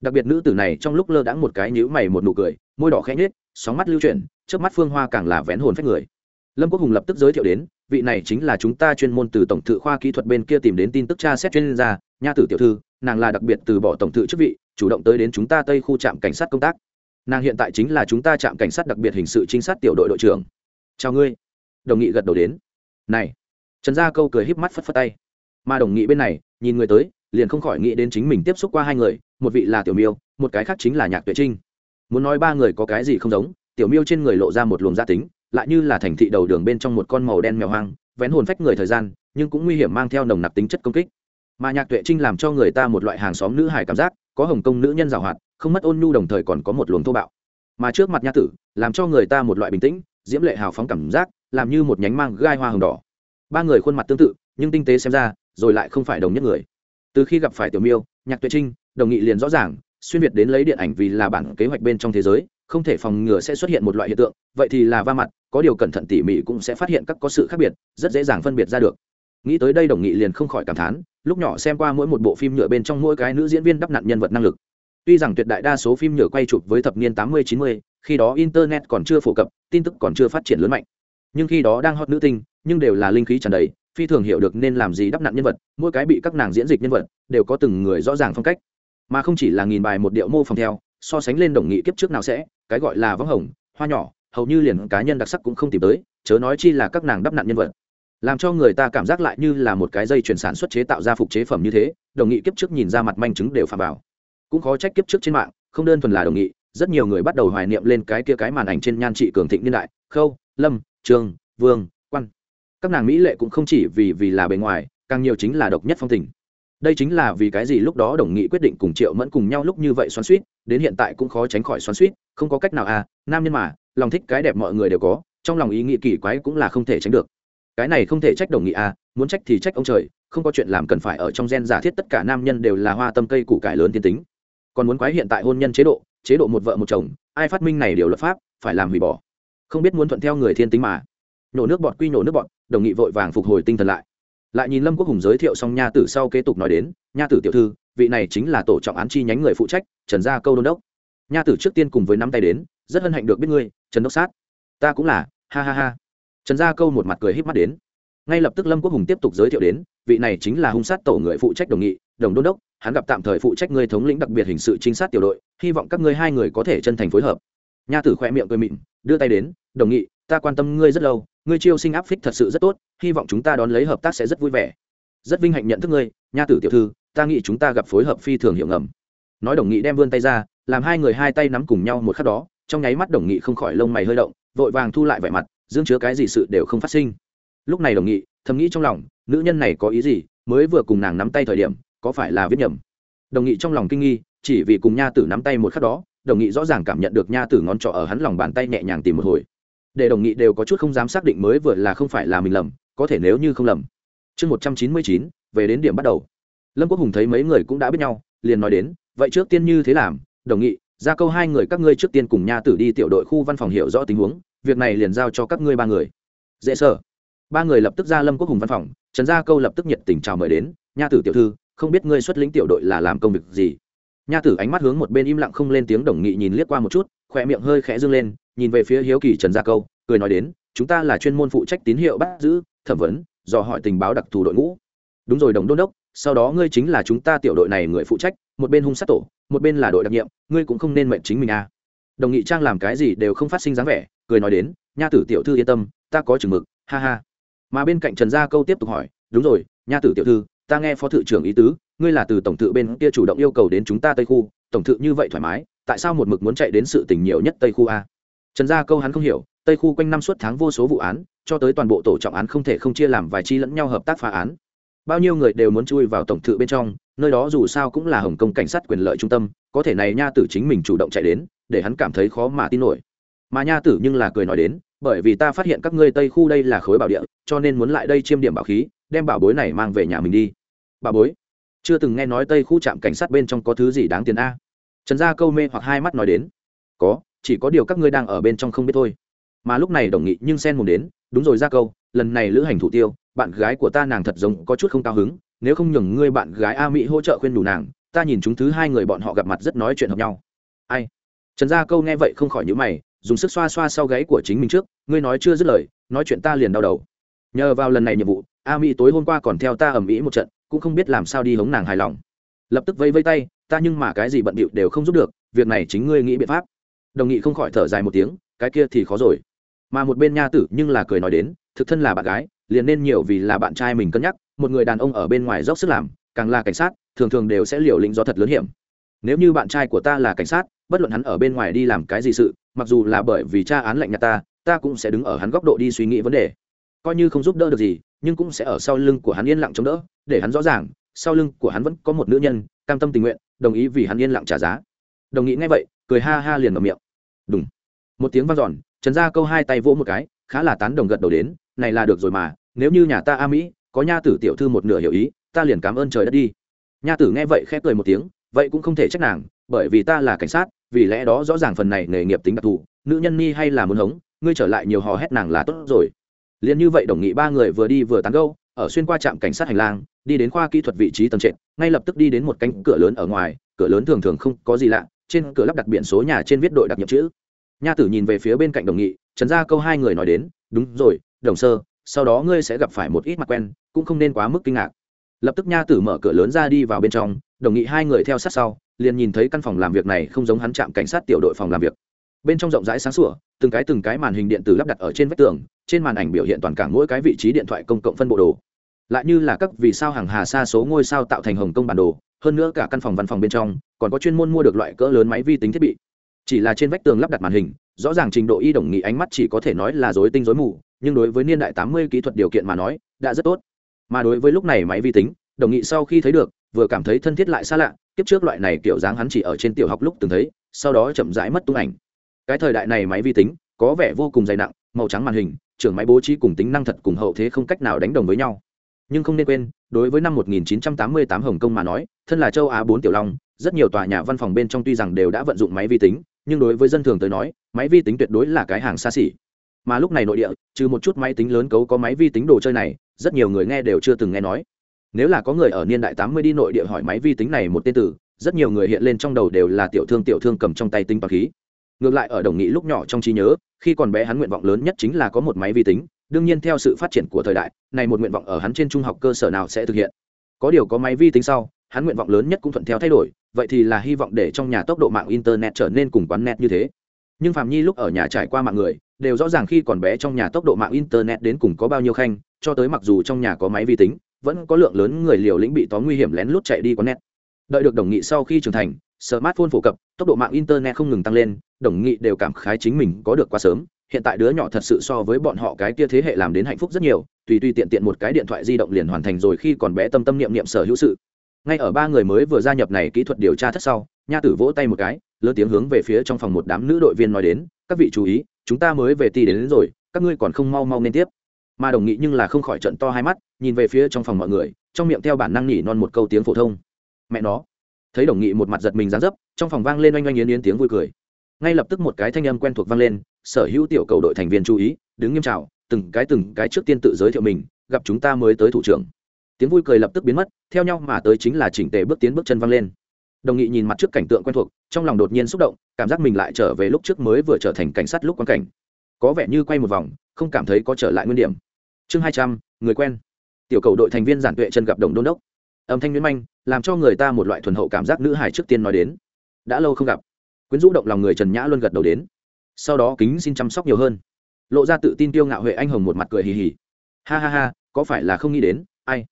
A: Đặc biệt nữ tử này trong lúc lơ đãng một cái nhíu mày một nụ cười, môi đỏ khẽ nhết sóng mắt lưu chuyển trước mắt phương hoa càng là vén hồn phách người. Lâm quốc hùng lập tức giới thiệu đến, vị này chính là chúng ta chuyên môn từ tổng thự khoa kỹ thuật bên kia tìm đến tin tức tra xét chuyên gia, nha tử tiểu thư, nàng là đặc biệt từ bỏ tổng thự chức vị, chủ động tới đến chúng ta tây khu trạm cảnh sát công tác nàng hiện tại chính là chúng ta trạm cảnh sát đặc biệt hình sự trinh sát tiểu đội đội trưởng. Chào ngươi. Đồng nghị gật đầu đến. Này. Trần gia câu cười híp mắt phất phất tay. Mà đồng nghị bên này, nhìn người tới, liền không khỏi nghĩ đến chính mình tiếp xúc qua hai người, một vị là tiểu miêu, một cái khác chính là nhạc tuệ trinh. Muốn nói ba người có cái gì không giống, tiểu miêu trên người lộ ra một luồng gia tính, lại như là thành thị đầu đường bên trong một con màu đen mèo hoang, vén hồn phách người thời gian, nhưng cũng nguy hiểm mang theo nồng nặc tính chất công kích. Mà nhạc tuệ trinh làm cho người ta một loại hàng xóm nữ hài cảm giác, có hồng công nữ nhân giàu hoạt không mất ôn nhu đồng thời còn có một luồng thô bạo. Mà trước mặt nha tử, làm cho người ta một loại bình tĩnh, diễm lệ hào phóng cảm giác, làm như một nhánh mang gai hoa hồng đỏ. Ba người khuôn mặt tương tự, nhưng tinh tế xem ra, rồi lại không phải đồng nhất người. Từ khi gặp phải tiểu miêu, nhạc tuệ trinh, đồng nghị liền rõ ràng, xuyên việt đến lấy điện ảnh vì là bản kế hoạch bên trong thế giới, không thể phòng ngừa sẽ xuất hiện một loại hiện tượng, vậy thì là va mặt, có điều cẩn thận tỉ mỉ cũng sẽ phát hiện các có sự khác biệt, rất dễ dàng phân biệt ra được. Nghĩ tới đây đồng nghị liền không khỏi cảm thán, lúc nhỏ xem qua mỗi một bộ phim nhựa bên trong mỗi cái nữ diễn viên đắp nặn nhân vật năng lực tuy rằng tuyệt đại đa số phim nhựa quay chụp với thập niên tám mươi, chín mươi, khi đó internet còn chưa phổ cập, tin tức còn chưa phát triển lớn mạnh. Nhưng khi đó đang hot nữ tinh, nhưng đều là linh khí tràn đầy, phi thường hiểu được nên làm gì đắp nặn nhân vật, mỗi cái bị các nàng diễn dịch nhân vật, đều có từng người rõ ràng phong cách. Mà không chỉ là nghìn bài một điệu mô phỏng theo, so sánh lên đồng nghị kiếp trước nào sẽ, cái gọi là vắng hồng, hoa nhỏ, hầu như liền cá nhân đặc sắc cũng không tìm tới, chớ nói chi là các nàng đắp nặn nhân vật. Làm cho người ta cảm giác lại như là một cái dây chuyển sản xuất chế tạo ra phục chế phẩm như thế, đồng nghị kiếp trước nhìn ra mặt manh chứng đều phạm vào cũng khó trách kiếp trước trên mạng, không đơn thuần là đồng nghị, rất nhiều người bắt đầu hoài niệm lên cái kia cái màn ảnh trên nhan trị cường thịnh niên đại, khâu, lâm, trường, vương, quan. Các nàng mỹ lệ cũng không chỉ vì vì là bề ngoài, càng nhiều chính là độc nhất phong tình. Đây chính là vì cái gì lúc đó đồng nghị quyết định cùng triệu mẫn cùng nhau lúc như vậy xoắn suýt đến hiện tại cũng khó tránh khỏi xoắn suýt không có cách nào à nam nhân mà, lòng thích cái đẹp mọi người đều có, trong lòng ý nghĩ kỳ quái cũng là không thể tránh được. Cái này không thể trách đồng nghị à muốn trách thì trách ông trời, không có chuyện làm cần phải ở trong gen giả thiết tất cả nam nhân đều là hoa tâm cây củ cải lớn tiên tính còn muốn quái hiện tại hôn nhân chế độ chế độ một vợ một chồng, ai phát minh này điều luật pháp, phải làm hủy bỏ. Không biết muốn thuận theo người thiên tính mà. Nhổ nước bọt quy nhổ nước bọt, đồng nghị vội vàng phục hồi tinh thần lại. Lại nhìn lâm quốc hùng giới thiệu xong nha tử sau kế tục nói đến, nha tử tiểu thư, vị này chính là tổ trọng án chi nhánh người phụ trách, trần gia câu đôn đốc. Nha tử trước tiên cùng với nắm tay đến, rất hân hạnh được biết ngươi, trần đốc sát. Ta cũng là, ha ha ha. Trần gia câu một mặt cười híp mắt đến ngay lập tức lâm quốc hùng tiếp tục giới thiệu đến, vị này chính là hung sát tổ người phụ trách đồng nghị, đồng đôn đốc, hắn gặp tạm thời phụ trách ngươi thống lĩnh đặc biệt hình sự trinh sát tiểu đội, hy vọng các ngươi hai người có thể chân thành phối hợp. Nha tử khoe miệng cười mịn, đưa tay đến, đồng nghị, ta quan tâm ngươi rất lâu, ngươi chiêu sinh áp phích thật sự rất tốt, hy vọng chúng ta đón lấy hợp tác sẽ rất vui vẻ. Rất vinh hạnh nhận thức ngươi, nha tử tiểu thư, ta nghĩ chúng ta gặp phối hợp phi thường hiệu ngầm. Nói đồng nghị đem vươn tay ra, làm hai người hai tay nắm cùng nhau một khắc đó, trong nháy mắt đồng nghị không khỏi lông mày hơi động, vội vàng thu lại vẻ mặt, dương chứa cái gì sự đều không phát sinh lúc này đồng nghị, thầm nghĩ trong lòng, nữ nhân này có ý gì, mới vừa cùng nàng nắm tay thời điểm, có phải là viết nhầm? Đồng nghị trong lòng kinh nghi, chỉ vì cùng nha tử nắm tay một khắc đó, đồng nghị rõ ràng cảm nhận được nha tử ngón trỏ ở hắn lòng bàn tay nhẹ nhàng tìm một hồi. Để đồng nghị đều có chút không dám xác định mới vừa là không phải là mình lầm, có thể nếu như không lầm. Chương một trăm chín mươi chín, về đến điểm bắt đầu. Lâm quốc hùng thấy mấy người cũng đã biết nhau, liền nói đến, vậy trước tiên như thế làm, đồng nghị, ra câu hai người các ngươi trước tiên cùng nha tử đi tiểu đội khu văn phòng hiểu rõ tình huống, việc này liền giao cho các ngươi ba người. Dễ sở ba người lập tức ra lâm quốc hùng văn phòng, trần gia câu lập tức nhiệt tình chào mời đến, nha tử tiểu thư, không biết ngươi xuất lĩnh tiểu đội là làm công việc gì? Nha tử ánh mắt hướng một bên im lặng không lên tiếng đồng nghị nhìn liếc qua một chút, khỏe miệng hơi khẽ dương lên, nhìn về phía hiếu kỳ trần gia câu, cười nói đến, chúng ta là chuyên môn phụ trách tín hiệu bắt giữ, thẩm vấn, dò hỏi tình báo đặc thù đội ngũ. Đúng rồi, đồng đôn đốc, sau đó ngươi chính là chúng ta tiểu đội này người phụ trách, một bên hung sát tổ, một bên là đội đặc nhiệm, ngươi cũng không nên mệnh chính mình à. Đồng nghị trang làm cái gì đều không phát sinh dáng vẻ, cười nói đến, nha tử tiểu thư yên tâm, ta có chừng mực, ha ha mà bên cạnh trần gia câu tiếp tục hỏi, đúng rồi, nha tử tiểu thư, ta nghe phó thự trưởng ý tứ, ngươi là từ tổng thự bên kia chủ động yêu cầu đến chúng ta tây khu, tổng thự như vậy thoải mái, tại sao một mực muốn chạy đến sự tình nhiều nhất tây khu a? Trần gia câu hắn không hiểu, tây khu quanh năm suốt tháng vô số vụ án, cho tới toàn bộ tổ trọng án không thể không chia làm vài chi lẫn nhau hợp tác phá án. Bao nhiêu người đều muốn chui vào tổng thự bên trong, nơi đó dù sao cũng là hồng kông cảnh sát quyền lợi trung tâm, có thể này nha tử chính mình chủ động chạy đến, để hắn cảm thấy khó mà tin nổi. Mà nha tử nhưng là cười nói đến bởi vì ta phát hiện các ngươi tây khu đây là khối bảo địa, cho nên muốn lại đây chiêm điểm bảo khí, đem bảo bối này mang về nhà mình đi. Bảo bối? Chưa từng nghe nói tây khu trạm cảnh sát bên trong có thứ gì đáng tiền a. Trần gia câu mê hoặc hai mắt nói đến. Có, chỉ có điều các ngươi đang ở bên trong không biết thôi. Mà lúc này đồng nghị nhưng xen mồm đến, đúng rồi ra câu, lần này lữ hành thủ tiêu, bạn gái của ta nàng thật giống có chút không cao hứng, nếu không nhường ngươi bạn gái a mỹ hỗ trợ khuyên đủ nàng, ta nhìn chúng thứ hai người bọn họ gặp mặt rất nói chuyện hợp nhau. Ai? Trần gia câu nghe vậy không khỏi nhữ mày dùng sức xoa xoa sau gáy của chính mình trước, ngươi nói chưa dứt lời, nói chuyện ta liền đau đầu. Nhờ vào lần này nhiệm vụ, a mỹ tối hôm qua còn theo ta ầm ĩ một trận, cũng không biết làm sao đi hống nàng hài lòng. Lập tức vây vây tay, ta nhưng mà cái gì bận bịu đều không giúp được, việc này chính ngươi nghĩ biện pháp. Đồng nghị không khỏi thở dài một tiếng, cái kia thì khó rồi. Mà một bên nha tử nhưng là cười nói đến, thực thân là bạn gái, liền nên nhiều vì là bạn trai mình cân nhắc, một người đàn ông ở bên ngoài dốc sức làm, càng là cảnh sát, thường thường đều sẽ liều lĩnh do thật lớn hiểm. Nếu như bạn trai của ta là cảnh sát bất luận hắn ở bên ngoài đi làm cái gì sự, mặc dù là bởi vì tra án lệnh nhà ta ta cũng sẽ đứng ở hắn góc độ đi suy nghĩ vấn đề. Coi như không giúp đỡ được gì, nhưng cũng sẽ ở sau lưng của hắn yên lặng chống đỡ, để hắn rõ ràng, sau lưng của hắn vẫn có một nữ nhân, cam tâm tình nguyện, đồng ý vì hắn yên lặng trả giá. Đồng nghĩ ngay vậy, cười ha ha liền mở miệng. Đúng một tiếng vang giòn trần gia câu hai tay vỗ một cái, khá là tán đồng gật đầu đến, này là được rồi mà, nếu như nhà ta a mỹ, có nha tử tiểu thư một nửa hiểu ý, ta liền cảm ơn trời đất đi. Nha tử nghe vậy khép cười một tiếng, vậy cũng không thể trách nàng bởi vì ta là cảnh sát, vì lẽ đó rõ ràng phần này nghề nghiệp tính đặc thù, nữ nhân ni hay là muốn hống, ngươi trở lại nhiều hò hét nàng là tốt rồi. Liền như vậy đồng nghị ba người vừa đi vừa tán gâu ở xuyên qua trạm cảnh sát hành lang, đi đến khoa kỹ thuật vị trí tầng trệt, ngay lập tức đi đến một cánh cửa lớn ở ngoài, cửa lớn thường thường không có gì lạ, trên cửa lắp đặt biển số nhà trên viết đội đặc nhiệm chữ. Nha tử nhìn về phía bên cạnh đồng nghị, trần ra câu hai người nói đến, đúng rồi, đồng sơ, sau đó ngươi sẽ gặp phải một ít mặt quen, cũng không nên quá mức kinh ngạc. Lập tức nha tử mở cửa lớn ra đi vào bên trong, đồng nghị hai người theo sát sau liền nhìn thấy căn phòng làm việc này không giống hắn trạm cảnh sát tiểu đội phòng làm việc. Bên trong rộng rãi sáng sủa, từng cái từng cái màn hình điện tử lắp đặt ở trên vách tường, trên màn ảnh biểu hiện toàn cảng mỗi cái vị trí điện thoại công cộng phân bộ đồ. Lại như là các vì sao hàng hà xa số ngôi sao tạo thành hồng công bản đồ, hơn nữa cả căn phòng văn phòng bên trong, còn có chuyên môn mua được loại cỡ lớn máy vi tính thiết bị. Chỉ là trên vách tường lắp đặt màn hình, rõ ràng trình độ y đồng nghị ánh mắt chỉ có thể nói là dối tinh dối mù, nhưng đối với niên đại tám mươi kỹ thuật điều kiện mà nói, đã rất tốt. Mà đối với lúc này máy vi tính, đồng nghị sau khi thấy được vừa cảm thấy thân thiết lại xa lạ, kiếp trước loại này kiểu dáng hắn chỉ ở trên tiểu học lúc từng thấy, sau đó chậm rãi mất tung ảnh. Cái thời đại này máy vi tính, có vẻ vô cùng dày nặng, màu trắng màn hình, trưởng máy bố trí cùng tính năng thật cùng hậu thế không cách nào đánh đồng với nhau. Nhưng không nên quên, đối với năm 1988 hồng kông mà nói, thân là châu á bốn tiểu long, rất nhiều tòa nhà văn phòng bên trong tuy rằng đều đã vận dụng máy vi tính, nhưng đối với dân thường tới nói, máy vi tính tuyệt đối là cái hàng xa xỉ. Mà lúc này nội địa, trừ một chút máy tính lớn cấu có máy vi tính đồ chơi này, rất nhiều người nghe đều chưa từng nghe nói nếu là có người ở niên đại tám mươi đi nội địa hỏi máy vi tính này một tên tử, rất nhiều người hiện lên trong đầu đều là tiểu thương tiểu thương cầm trong tay tinh toán khí. Ngược lại ở đồng nghị lúc nhỏ trong trí nhớ, khi còn bé hắn nguyện vọng lớn nhất chính là có một máy vi tính, đương nhiên theo sự phát triển của thời đại, này một nguyện vọng ở hắn trên trung học cơ sở nào sẽ thực hiện. Có điều có máy vi tính sau, hắn nguyện vọng lớn nhất cũng thuận theo thay đổi, vậy thì là hy vọng để trong nhà tốc độ mạng internet trở nên cùng quán net như thế. Nhưng phạm nhi lúc ở nhà trải qua mạng người, đều rõ ràng khi còn bé trong nhà tốc độ mạng internet đến cùng có bao nhiêu khanh, cho tới mặc dù trong nhà có máy vi tính vẫn có lượng lớn người liều lĩnh bị tóm nguy hiểm lén lút chạy đi quán net. Đợi được đồng nghị sau khi trưởng thành smartphone phổ cập tốc độ mạng internet không ngừng tăng lên đồng nghị đều cảm khái chính mình có được quá sớm. Hiện tại đứa nhỏ thật sự so với bọn họ cái kia thế hệ làm đến hạnh phúc rất nhiều tùy tùy tiện tiện một cái điện thoại di động liền hoàn thành rồi khi còn bé tâm tâm niệm niệm sở hữu sự. Ngay ở ba người mới vừa gia nhập này kỹ thuật điều tra thất sau nha tử vỗ tay một cái lớn tiếng hướng về phía trong phòng một đám nữ đội viên nói đến các vị chú ý chúng ta mới về ti đến, đến rồi các ngươi còn không mau mau nên tiếp mà đồng nghị nhưng là không khỏi trận to hai mắt, nhìn về phía trong phòng mọi người, trong miệng theo bản năng nhỉ non một câu tiếng phổ thông. Mẹ nó. Thấy đồng nghị một mặt giật mình dán dấp, trong phòng vang lên oanh oanh yến yến tiếng vui cười. Ngay lập tức một cái thanh âm quen thuộc vang lên, sở hữu tiểu cầu đội thành viên chú ý, đứng nghiêm trào từng cái từng cái trước tiên tự giới thiệu mình, gặp chúng ta mới tới thủ trưởng. Tiếng vui cười lập tức biến mất, theo nhau mà tới chính là chỉnh tề bước tiến bước chân vang lên. Đồng nghị nhìn mặt trước cảnh tượng quen thuộc, trong lòng đột nhiên xúc động, cảm giác mình lại trở về lúc trước mới vừa trở thành cảnh sát lúc quan cảnh. Có vẻ như quay một vòng, không cảm thấy có trở lại nguyên điểm chương hai trăm, người quen. Tiểu cầu đội thành viên giản tuệ chân gặp đồng đôn đốc. Âm thanh nguyễn manh, làm cho người ta một loại thuần hậu cảm giác nữ hải trước tiên nói đến. Đã lâu không gặp. Quyến rũ động lòng người trần nhã luôn gật đầu đến. Sau đó kính xin chăm sóc nhiều hơn. Lộ ra tự tin tiêu ngạo huệ anh hồng một mặt cười hì hì. Ha ha ha, có phải là không nghĩ đến? Ai?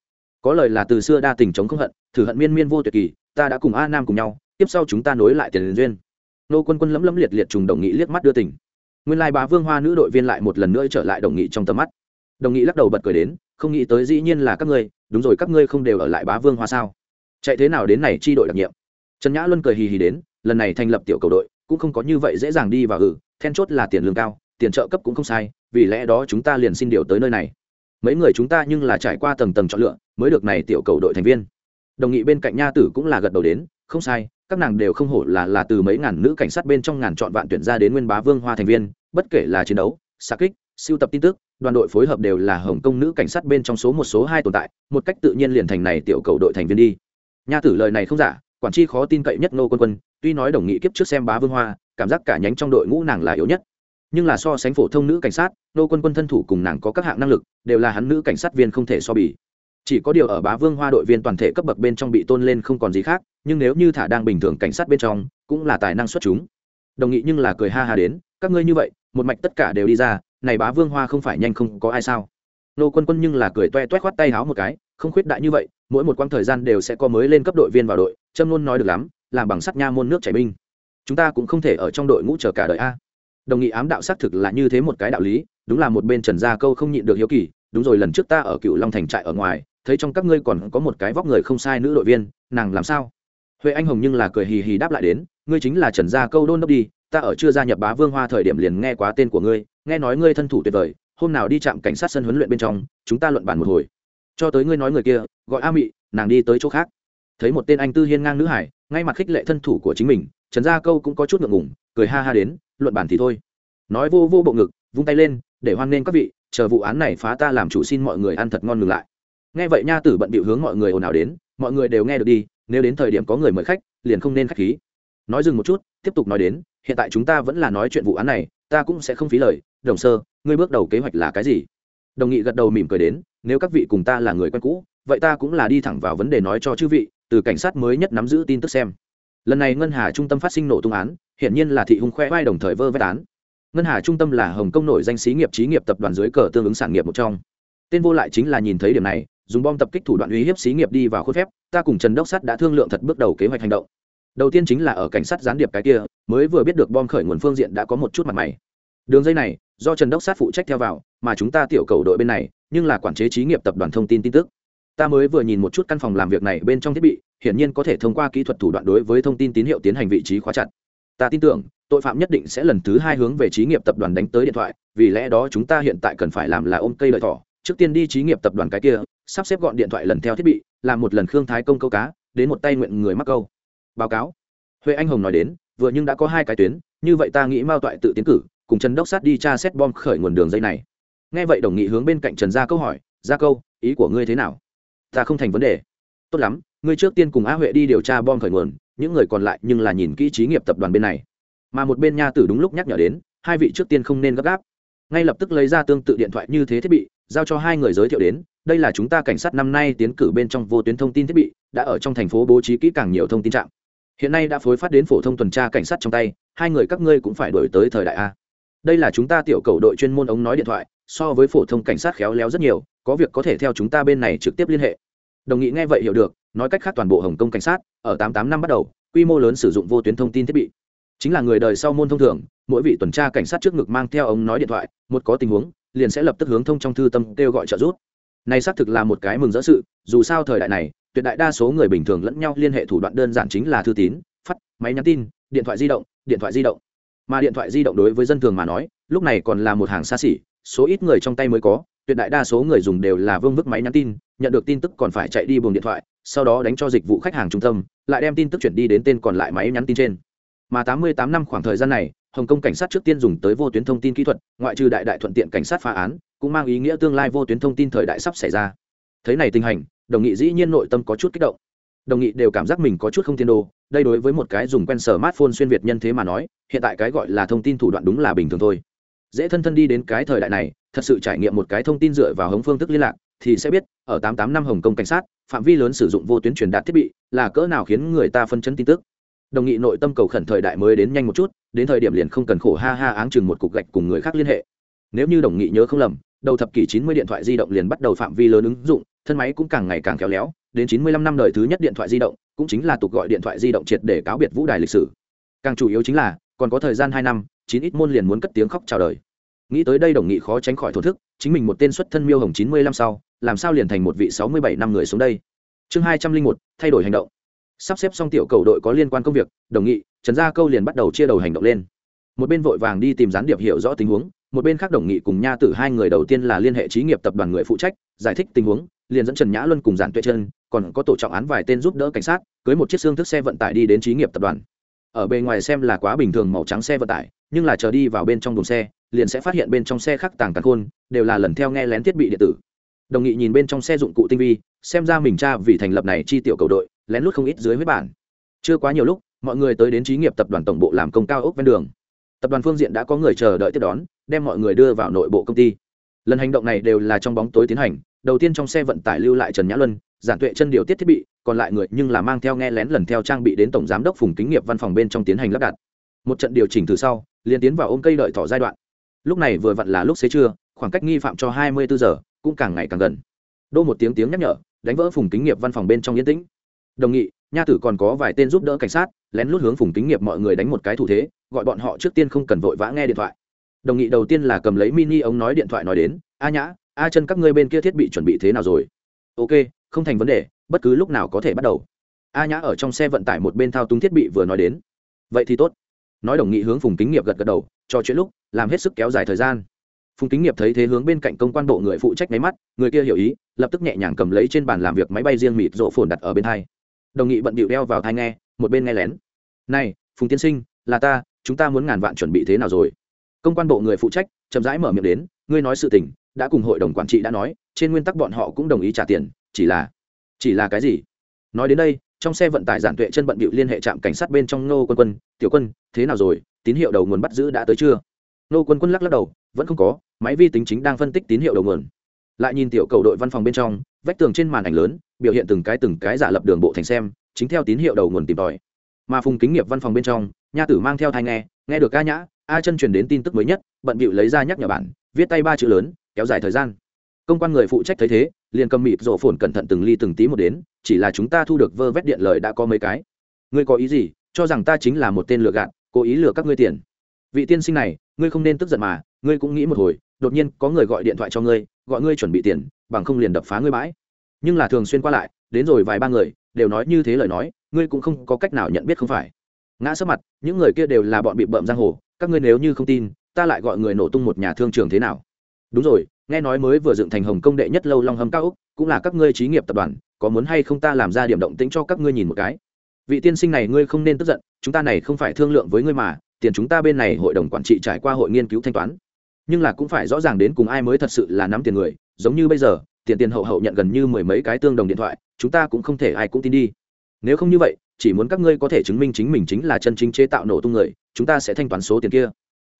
A: Có lời là từ xưa đa tình chống không hận, thử hận miên miên vô tuyệt kỳ, ta đã cùng a nam cùng nhau, tiếp sau chúng ta nối lại tiền liên duyên. Nô quân quân lấm lấm liệt liệt trùng đồng nghị liếc mắt đưa tỉnh nguyên lai bá vương hoa nữ đội viên lại một lần nữa trở lại đồng nghị trong tầm mắt đồng nghị lắc đầu bật cười đến, không nghĩ tới dĩ nhiên là các ngươi, đúng rồi các ngươi không đều ở lại bá vương hoa sao? Chạy thế nào đến này chi đội đặc nhiệm? Trần nhã luân cười hì hì đến, lần này thành lập tiểu cầu đội, cũng không có như vậy dễ dàng đi và ừ then chốt là tiền lương cao, tiền trợ cấp cũng không sai, vì lẽ đó chúng ta liền xin điều tới nơi này. Mấy người chúng ta nhưng là trải qua tầng tầng chọn lựa, mới được này tiểu cầu đội thành viên. Đồng nghị bên cạnh nha tử cũng là gật đầu đến, không sai, các nàng đều không hổ là là từ mấy ngàn nữ cảnh sát bên trong ngàn chọn vạn tuyển ra đến nguyên bá vương hoa thành viên, bất kể là chiến đấu xa kích siêu tập tin tức, đoàn đội phối hợp đều là hồng kông nữ cảnh sát bên trong số một, số hai tồn tại, một cách tự nhiên liền thành này tiểu cầu đội thành viên đi. Nha tử lời này không giả, quản tri khó tin cậy nhất nô quân quân, tuy nói đồng nghị kiếp trước xem bá vương hoa, cảm giác cả nhánh trong đội ngũ nàng là yếu nhất. Nhưng là so sánh phổ thông nữ cảnh sát nô quân quân thân thủ cùng nàng có các hạng năng lực, đều là hắn nữ cảnh sát viên không thể so bì. Chỉ có điều ở bá vương hoa đội viên toàn thể cấp bậc bên trong bị tôn lên không còn gì khác, nhưng nếu như thả đang bình thường cảnh sát bên trong, cũng là tài năng xuất chúng. Đồng nghị nhưng là cười ha ha đến, các ngươi như vậy, một mạch tất cả đều đi ra này bá vương hoa không phải nhanh không có ai sao? Nô quân quân nhưng là cười toe toét khoát tay háo một cái, không khuyết đại như vậy, mỗi một quãng thời gian đều sẽ có mới lên cấp đội viên vào đội trâm luôn nói được lắm, làm bằng sắt nha môn nước chảy binh. Chúng ta cũng không thể ở trong đội ngũ chờ cả đời a. Đồng nghị ám đạo xác thực là như thế một cái đạo lý, đúng là một bên trần gia câu không nhịn được hiếu kỳ, đúng rồi, lần trước ta ở cựu long thành trại ở ngoài, thấy trong các ngươi còn có một cái vóc người không sai nữ đội viên, nàng làm sao? Huệ anh hồng nhưng là cười hì hì đáp lại đến, ngươi chính là trần gia câu đôn đốc đi, ta ở chưa gia nhập bá vương hoa thời điểm liền nghe quá tên của ngươi nghe nói ngươi thân thủ tuyệt vời, hôm nào đi chạm cảnh sát sân huấn luyện bên trong, chúng ta luận bàn một hồi. Cho tới ngươi nói người kia, gọi a mị, nàng đi tới chỗ khác. Thấy một tên anh tư hiên ngang nữ hải, ngay mặt khích lệ thân thủ của chính mình, trần gia câu cũng có chút ngượng ngủng cười ha ha đến, luận bản thì thôi. Nói vô vô bộ ngực, vung tay lên, để hoan nghênh các vị, chờ vụ án này phá ta làm chủ xin mọi người ăn thật ngon ngừng lại. Nghe vậy nha tử bận bịu hướng mọi người ồn ào đến, mọi người đều nghe được đi, nếu đến thời điểm có người mời khách, liền không nên khách khí. Nói dừng một chút, tiếp tục nói đến, hiện tại chúng ta vẫn là nói chuyện vụ án này ta cũng sẽ không phí lời, đồng sơ, ngươi bước đầu kế hoạch là cái gì? Đồng nghị gật đầu mỉm cười đến, nếu các vị cùng ta là người quen cũ, vậy ta cũng là đi thẳng vào vấn đề nói cho chư vị, từ cảnh sát mới nhất nắm giữ tin tức xem. Lần này ngân hà trung tâm phát sinh nổ tung án hiện nhiên là thị hùng khoe vai đồng thời vơ vét án. Ngân hà trung tâm là hồng kông nổi danh xí nghiệp trí nghiệp tập đoàn dưới cờ tương ứng sản nghiệp một trong. Tên vô lại chính là nhìn thấy điểm này, dùng bom tập kích thủ đoạn uy hiếp xí nghiệp đi vào khuôn phép, ta cùng trần đốc sắt đã thương lượng thật bước đầu kế hoạch hành động đầu tiên chính là ở cảnh sát gián điệp cái kia, mới vừa biết được bom khởi nguồn phương diện đã có một chút mặt mày. Đường dây này, do trần đốc sát phụ trách theo vào, mà chúng ta tiểu cầu đội bên này, nhưng là quản chế trí nghiệp tập đoàn thông tin tin tức. Ta mới vừa nhìn một chút căn phòng làm việc này bên trong thiết bị, hiển nhiên có thể thông qua kỹ thuật thủ đoạn đối với thông tin tín hiệu tiến hành vị trí khóa chặt. Ta tin tưởng, tội phạm nhất định sẽ lần thứ hai hướng về trí nghiệp tập đoàn đánh tới điện thoại, vì lẽ đó chúng ta hiện tại cần phải làm là ôm cây lợi thỏ. Trước tiên đi trí nghiệp tập đoàn cái kia, sắp xếp gọn điện thoại lần theo thiết bị, làm một lần khương thái công câu cá, đến một tay nguyện người mắc câu báo cáo. Huệ anh hồng nói đến, vừa nhưng đã có hai cái tuyến, như vậy ta nghĩ mao toại tự tiến cử, cùng trần đốc sát đi tra xét bom khởi nguồn đường dây này. Nghe vậy đồng nghị hướng bên cạnh trần gia câu hỏi, gia câu, ý của ngươi thế nào? Ta không thành vấn đề. Tốt lắm, ngươi trước tiên cùng a huệ đi điều tra bom khởi nguồn, những người còn lại nhưng là nhìn kỹ trí nghiệp tập đoàn bên này. Mà một bên nha tử đúng lúc nhắc nhở đến, hai vị trước tiên không nên gấp gáp. Ngay lập tức lấy ra tương tự điện thoại như thế thiết bị, giao cho hai người giới thiệu đến, đây là chúng ta cảnh sát năm nay tiến cử bên trong vô tuyến thông tin thiết bị, đã ở trong thành phố bố trí kỹ càng nhiều thông tin trạm hiện nay đã phối phát đến phổ thông tuần tra cảnh sát trong tay, hai người các ngươi cũng phải đổi tới thời đại a. Đây là chúng ta tiểu cầu đội chuyên môn ống nói điện thoại, so với phổ thông cảnh sát khéo léo rất nhiều, có việc có thể theo chúng ta bên này trực tiếp liên hệ. Đồng nghị nghe vậy hiểu được, nói cách khác toàn bộ hồng kông cảnh sát, ở tám tám năm bắt đầu, quy mô lớn sử dụng vô tuyến thông tin thiết bị. Chính là người đời sau môn thông thường, mỗi vị tuần tra cảnh sát trước ngực mang theo ống nói điện thoại, một có tình huống, liền sẽ lập tức hướng thông trong thư tâm kêu gọi trợ giúp. Này xác thực là một cái mừng rỡ sự, dù sao thời đại này tuyệt đại đa số người bình thường lẫn nhau liên hệ thủ đoạn đơn giản chính là thư tín, phát, máy nhắn tin, điện thoại di động, điện thoại di động. Mà điện thoại di động đối với dân thường mà nói, lúc này còn là một hàng xa xỉ, số ít người trong tay mới có, tuyệt đại đa số người dùng đều là vương vức máy nhắn tin, nhận được tin tức còn phải chạy đi buồng điện thoại, sau đó đánh cho dịch vụ khách hàng trung tâm, lại đem tin tức chuyển đi đến tên còn lại máy nhắn tin trên. Mà 88 năm khoảng thời gian này, hồng kông cảnh sát trước tiên dùng tới vô tuyến thông tin kỹ thuật, ngoại trừ đại đại thuận tiện cảnh sát phá án, cũng mang ý nghĩa tương lai vô tuyến thông tin thời đại sắp xảy ra. Thấy này tình hình đồng nghị dĩ nhiên nội tâm có chút kích động. Đồng nghị đều cảm giác mình có chút không tiên đồ, đây đối với một cái dùng quen sở smartphone xuyên việt nhân thế mà nói, hiện tại cái gọi là thông tin thủ đoạn đúng là bình thường thôi. Dễ thân thân đi đến cái thời đại này, thật sự trải nghiệm một cái thông tin dựa vào hống phương thức liên lạc, thì sẽ biết, ở 88 năm hồng kông cảnh sát, phạm vi lớn sử dụng vô tuyến truyền đạt thiết bị, là cỡ nào khiến người ta phân chấn tin tức. Đồng nghị nội tâm cầu khẩn thời đại mới đến nhanh một chút, đến thời điểm liền không cần khổ ha ha áng chừng một cục gạch cùng người khác liên hệ. Nếu như đồng nghị nhớ không lầm, đầu thập kỷ 90 điện thoại di động liền bắt đầu phạm vi lớn ứng dụng thân máy cũng càng ngày càng khéo léo đến 95 năm đời thứ nhất điện thoại di động cũng chính là tục gọi điện thoại di động triệt để cáo biệt vũ đài lịch sử. Càng chủ yếu chính là còn có thời gian hai năm chín ít môn liền muốn cất tiếng khóc chào đời. Nghĩ tới đây đồng nghị khó tránh khỏi thổ thức chính mình một tên xuất thân miêu hồng 95 sau làm sao liền thành một vị 67 năm người xuống đây? Chương 201, thay đổi hành động. Sắp xếp xong tiểu cầu đội có liên quan công việc đồng nghị trần gia câu liền bắt đầu chia đầu hành động lên. Một bên vội vàng đi tìm gián điệp hiểu rõ tình huống một bên khác đồng nghị cùng nha tử hai người đầu tiên là liên hệ trí nghiệp tập đoàn người phụ trách giải thích tình huống, liền dẫn trần nhã luân cùng giản tuệ chân còn có tổ trọng án vài tên giúp đỡ cảnh sát, cưới một chiếc xương thức xe vận tải đi đến trí nghiệp tập đoàn. Ở bề ngoài xem là quá bình thường màu trắng xe vận tải, nhưng là chờ đi vào bên trong đồn xe, liền sẽ phát hiện bên trong xe khắc tàng tàng khôn, đều là lần theo nghe lén thiết bị điện tử. Đồng nghị nhìn bên trong xe dụng cụ tinh vi, xem ra mình cha vì thành lập này chi tiểu cầu đội, lén lút không ít dưới huyết bản. Chưa quá nhiều lúc, mọi người tới đến trí nghiệp tập đoàn tổng bộ làm công cao ốc ven đường. Tập đoàn phương diện đã có người chờ đợi tiếp đón, đem mọi người đưa vào nội bộ công ty. Lần hành động này đều là trong bóng tối tiến hành đầu tiên trong xe vận tải lưu lại trần nhã luân, giản tuệ chân điều tiết thiết bị, còn lại người nhưng là mang theo nghe lén lần theo trang bị đến tổng giám đốc phùng kính nghiệp văn phòng bên trong tiến hành lắp đặt. Một trận điều chỉnh từ sau, liền tiến vào ôm cây đợi thỏ giai đoạn. Lúc này vừa vặn là lúc xế trưa, khoảng cách nghi phạm cho hai mươi bốn giờ, cũng càng ngày càng gần. Đô một tiếng tiếng nhắc nhở, đánh vỡ phùng kính nghiệp văn phòng bên trong yên tĩnh. Đồng nghị, nha tử còn có vài tên giúp đỡ cảnh sát, lén lút hướng phùng kính nghiệp mọi người đánh một cái thủ thế, gọi bọn họ trước tiên không cần vội vã nghe điện thoại. Đồng nghị đầu tiên là cầm lấy mini ống nói điện thoại nói đến, a nhã a chân các ngươi bên kia thiết bị chuẩn bị thế nào rồi? Ok, không thành vấn đề, bất cứ lúc nào có thể bắt đầu. A nhã ở trong xe vận tải một bên thao túng thiết bị vừa nói đến. Vậy thì tốt. Nói đồng nghị hướng phùng kính nghiệp gật gật đầu cho chuyện lúc, làm hết sức kéo dài thời gian. Phùng kính nghiệp thấy thế hướng bên cạnh công quan bộ người phụ trách máy mắt, người kia hiểu ý, lập tức nhẹ nhàng cầm lấy trên bàn làm việc máy bay riêng mịt rộ phồn đặt ở bên thai đồng nghị bận bịu đeo vào thai nghe, một bên nghe lén. Này, phùng tiên sinh, là ta, chúng ta muốn ngàn vạn chuẩn bị thế nào rồi? Công quan bộ người phụ trách chậm rãi mở miệng đến, ngươi nói sự tình đã cùng hội đồng quản trị đã nói, trên nguyên tắc bọn họ cũng đồng ý trả tiền, chỉ là chỉ là cái gì? Nói đến đây, trong xe vận tải giản tuệ chân bận bịu liên hệ trạm cảnh sát bên trong nô quân quân, tiểu quân, thế nào rồi? Tín hiệu đầu nguồn bắt giữ đã tới chưa? Nô quân quân lắc lắc đầu, vẫn không có, máy vi tính chính đang phân tích tín hiệu đầu nguồn. Lại nhìn tiểu cầu đội văn phòng bên trong, vách tường trên màn ảnh lớn, biểu hiện từng cái từng cái giả lập đường bộ thành xem, chính theo tín hiệu đầu nguồn tìm tòi. Mà phùng kính nghiệp văn phòng bên trong, nha tử mang theo thai nghe nghe được ca nhã, a chân truyền đến tin tức mới nhất, bận bịu lấy ra nhắc nhở bản, viết tay ba chữ lớn kéo dài thời gian. Công quan người phụ trách thấy thế, liền cầm mịt rổ phồn cẩn thận từng ly từng tí một đến, chỉ là chúng ta thu được vơ vét điện lời đã có mấy cái. Ngươi có ý gì? Cho rằng ta chính là một tên lừa gạt, cố ý lừa các ngươi tiền. Vị tiên sinh này, ngươi không nên tức giận mà, ngươi cũng nghĩ một hồi, đột nhiên có người gọi điện thoại cho ngươi, gọi ngươi chuẩn bị tiền, bằng không liền đập phá ngươi bãi. Nhưng là thường xuyên qua lại, đến rồi vài ba người, đều nói như thế lời nói, ngươi cũng không có cách nào nhận biết không phải. Ngã sấp mặt, những người kia đều là bọn bị bợm giang hồ, các ngươi nếu như không tin, ta lại gọi người nổ tung một nhà thương trường thế nào? Đúng rồi, nghe nói mới vừa dựng thành hồng công đệ nhất lâu long hầm cao úc, cũng là các ngươi trí nghiệp tập đoàn, có muốn hay không ta làm ra điểm động tĩnh cho các ngươi nhìn một cái? Vị tiên sinh này ngươi không nên tức giận, chúng ta này không phải thương lượng với ngươi mà, tiền chúng ta bên này hội đồng quản trị trải qua hội nghiên cứu thanh toán. Nhưng là cũng phải rõ ràng đến cùng ai mới thật sự là nắm tiền người, giống như bây giờ, tiền tiền hậu hậu nhận gần như mười mấy cái tương đồng điện thoại, chúng ta cũng không thể ai cũng tin đi. Nếu không như vậy, chỉ muốn các ngươi có thể chứng minh chính mình chính là chân chính chế tạo nổ tung người, chúng ta sẽ thanh toán số tiền kia.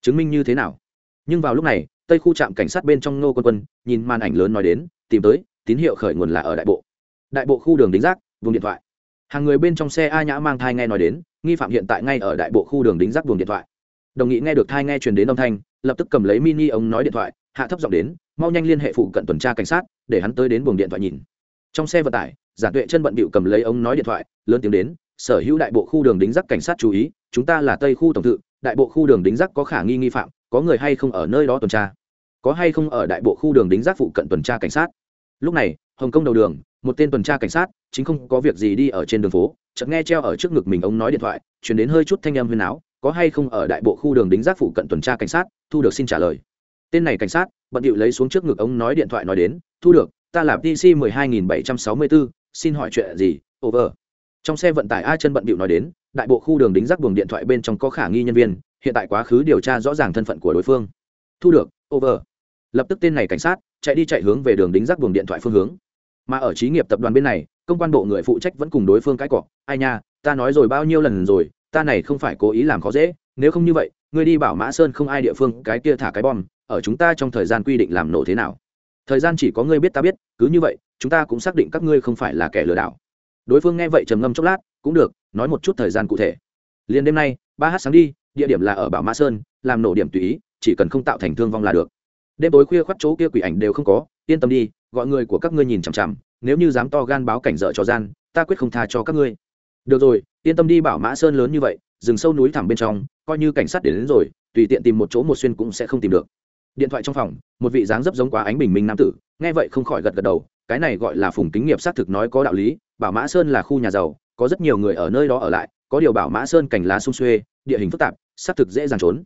A: Chứng minh như thế nào? Nhưng vào lúc này tây khu trạm cảnh sát bên trong ngô quân quân, nhìn màn ảnh lớn nói đến, tìm tới, tín hiệu khởi nguồn là ở đại bộ. Đại bộ khu đường đính giác, vùng điện thoại. Hàng người bên trong xe a nhã mang thai nghe nói đến, nghi phạm hiện tại ngay ở đại bộ khu đường đính giác vùng điện thoại. Đồng nghị nghe được thai nghe truyền đến âm thanh, lập tức cầm lấy mini ống nói điện thoại, hạ thấp giọng đến, mau nhanh liên hệ phụ cận tuần tra cảnh sát, để hắn tới đến buồng điện thoại nhìn. Trong xe vận tải, giả tuệ chân bận bịu cầm lấy ống nói điện thoại, lớn tiếng đến, sở hữu đại bộ khu đường đính giác cảnh sát chú ý, chúng ta là tây khu tổng thự, đại bộ khu đường đính giác có khả nghi nghi phạm, có người hay không ở nơi đó tuần tra có hay không ở đại bộ khu đường đính giác phụ cận tuần tra cảnh sát? Lúc này, hồng kông đầu đường, một tên tuần tra cảnh sát, chính không có việc gì đi ở trên đường phố, chợt nghe treo ở trước ngực mình ống nói điện thoại chuyển đến hơi chút thanh âm huyền áo, có hay không ở đại bộ khu đường đính giác phụ cận tuần tra cảnh sát, thu được xin trả lời. Tên này cảnh sát, bận điệu lấy xuống trước ngực ông nói điện thoại nói đến, thu được, ta là pc mười hai nghìn bảy trăm sáu mươi bốn xin hỏi chuyện gì, over. Trong xe vận tải a chân bận điệu nói đến, đại bộ khu đường đính giác buồng điện thoại bên trong có khả nghi nhân viên, hiện tại quá khứ điều tra rõ ràng thân phận của đối phương. Thu được, over lập tức tên này cảnh sát chạy đi chạy hướng về đường đính giác buồng điện thoại phương hướng. Mà ở trí nghiệp tập đoàn bên này, công quan bộ người phụ trách vẫn cùng đối phương cãi cọ. Ai nha, ta nói rồi bao nhiêu lần rồi, ta này không phải cố ý làm khó dễ. Nếu không như vậy, ngươi đi bảo mã sơn không ai địa phương, cái kia thả cái bom, ở chúng ta trong thời gian quy định làm nổ thế nào? Thời gian chỉ có ngươi biết ta biết, cứ như vậy, chúng ta cũng xác định các ngươi không phải là kẻ lừa đảo. Đối phương nghe vậy trầm ngâm chốc lát, cũng được, nói một chút thời gian cụ thể. Liền đêm nay, ba h sáng đi, địa điểm là ở bảo mã sơn, làm nổ điểm tùy ý, chỉ cần không tạo thành thương vong là được đêm tối khuya khoắt chỗ kia quỷ ảnh đều không có yên tâm đi gọi người của các ngươi nhìn chằm chằm nếu như dám to gan báo cảnh dợ cho gian ta quyết không tha cho các ngươi. Được rồi yên tâm đi bảo mã sơn lớn như vậy rừng sâu núi thẳm bên trong coi như cảnh sát đến, đến rồi tùy tiện tìm một chỗ một xuyên cũng sẽ không tìm được. Điện thoại trong phòng một vị dáng dấp giống quá ánh bình minh nam tử nghe vậy không khỏi gật gật đầu cái này gọi là phùng kính nghiệp xác thực nói có đạo lý bảo mã sơn là khu nhà giàu có rất nhiều người ở nơi đó ở lại có điều bảo mã sơn cảnh lá sung xuê địa hình phức tạp xác thực dễ dàng trốn.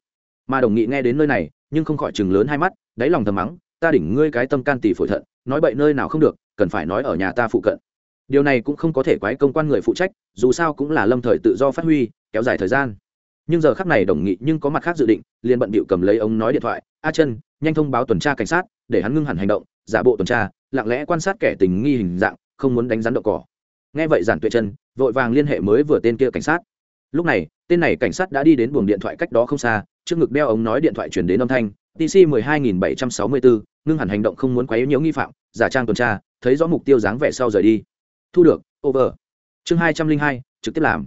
A: Mà đồng nghị nghe đến nơi này nhưng không khỏi chừng lớn hai mắt, đáy lòng thầm mắng, ta đỉnh ngươi cái tâm can tỷ phổi thận, nói bậy nơi nào không được, cần phải nói ở nhà ta phụ cận. Điều này cũng không có thể quái công quan người phụ trách, dù sao cũng là lâm thời tự do phát huy, kéo dài thời gian. Nhưng giờ khắc này đồng nghị nhưng có mặt khác dự định, liền bận bịu cầm lấy ống nói điện thoại, a chân nhanh thông báo tuần tra cảnh sát, để hắn ngưng hẳn hành động, giả bộ tuần tra, lặng lẽ quan sát kẻ tình nghi hình dạng, không muốn đánh rắn đậu cỏ. Nghe vậy giản tuệ chân, vội vàng liên hệ mới vừa tên kia cảnh sát. Lúc này, tên này cảnh sát đã đi đến buồng điện thoại cách đó không xa trước ngực đeo ống nói điện thoại chuyển đến âm thanh tc mười hai nghìn bảy trăm sáu mươi bốn ngưng hẳn hành động không muốn quấy nhiễu nghi phạm, giả trang tuần tra, thấy rõ mục tiêu dáng vẻ sau rời đi. Thu được, over. Chương hai trăm linh hai, trực tiếp làm.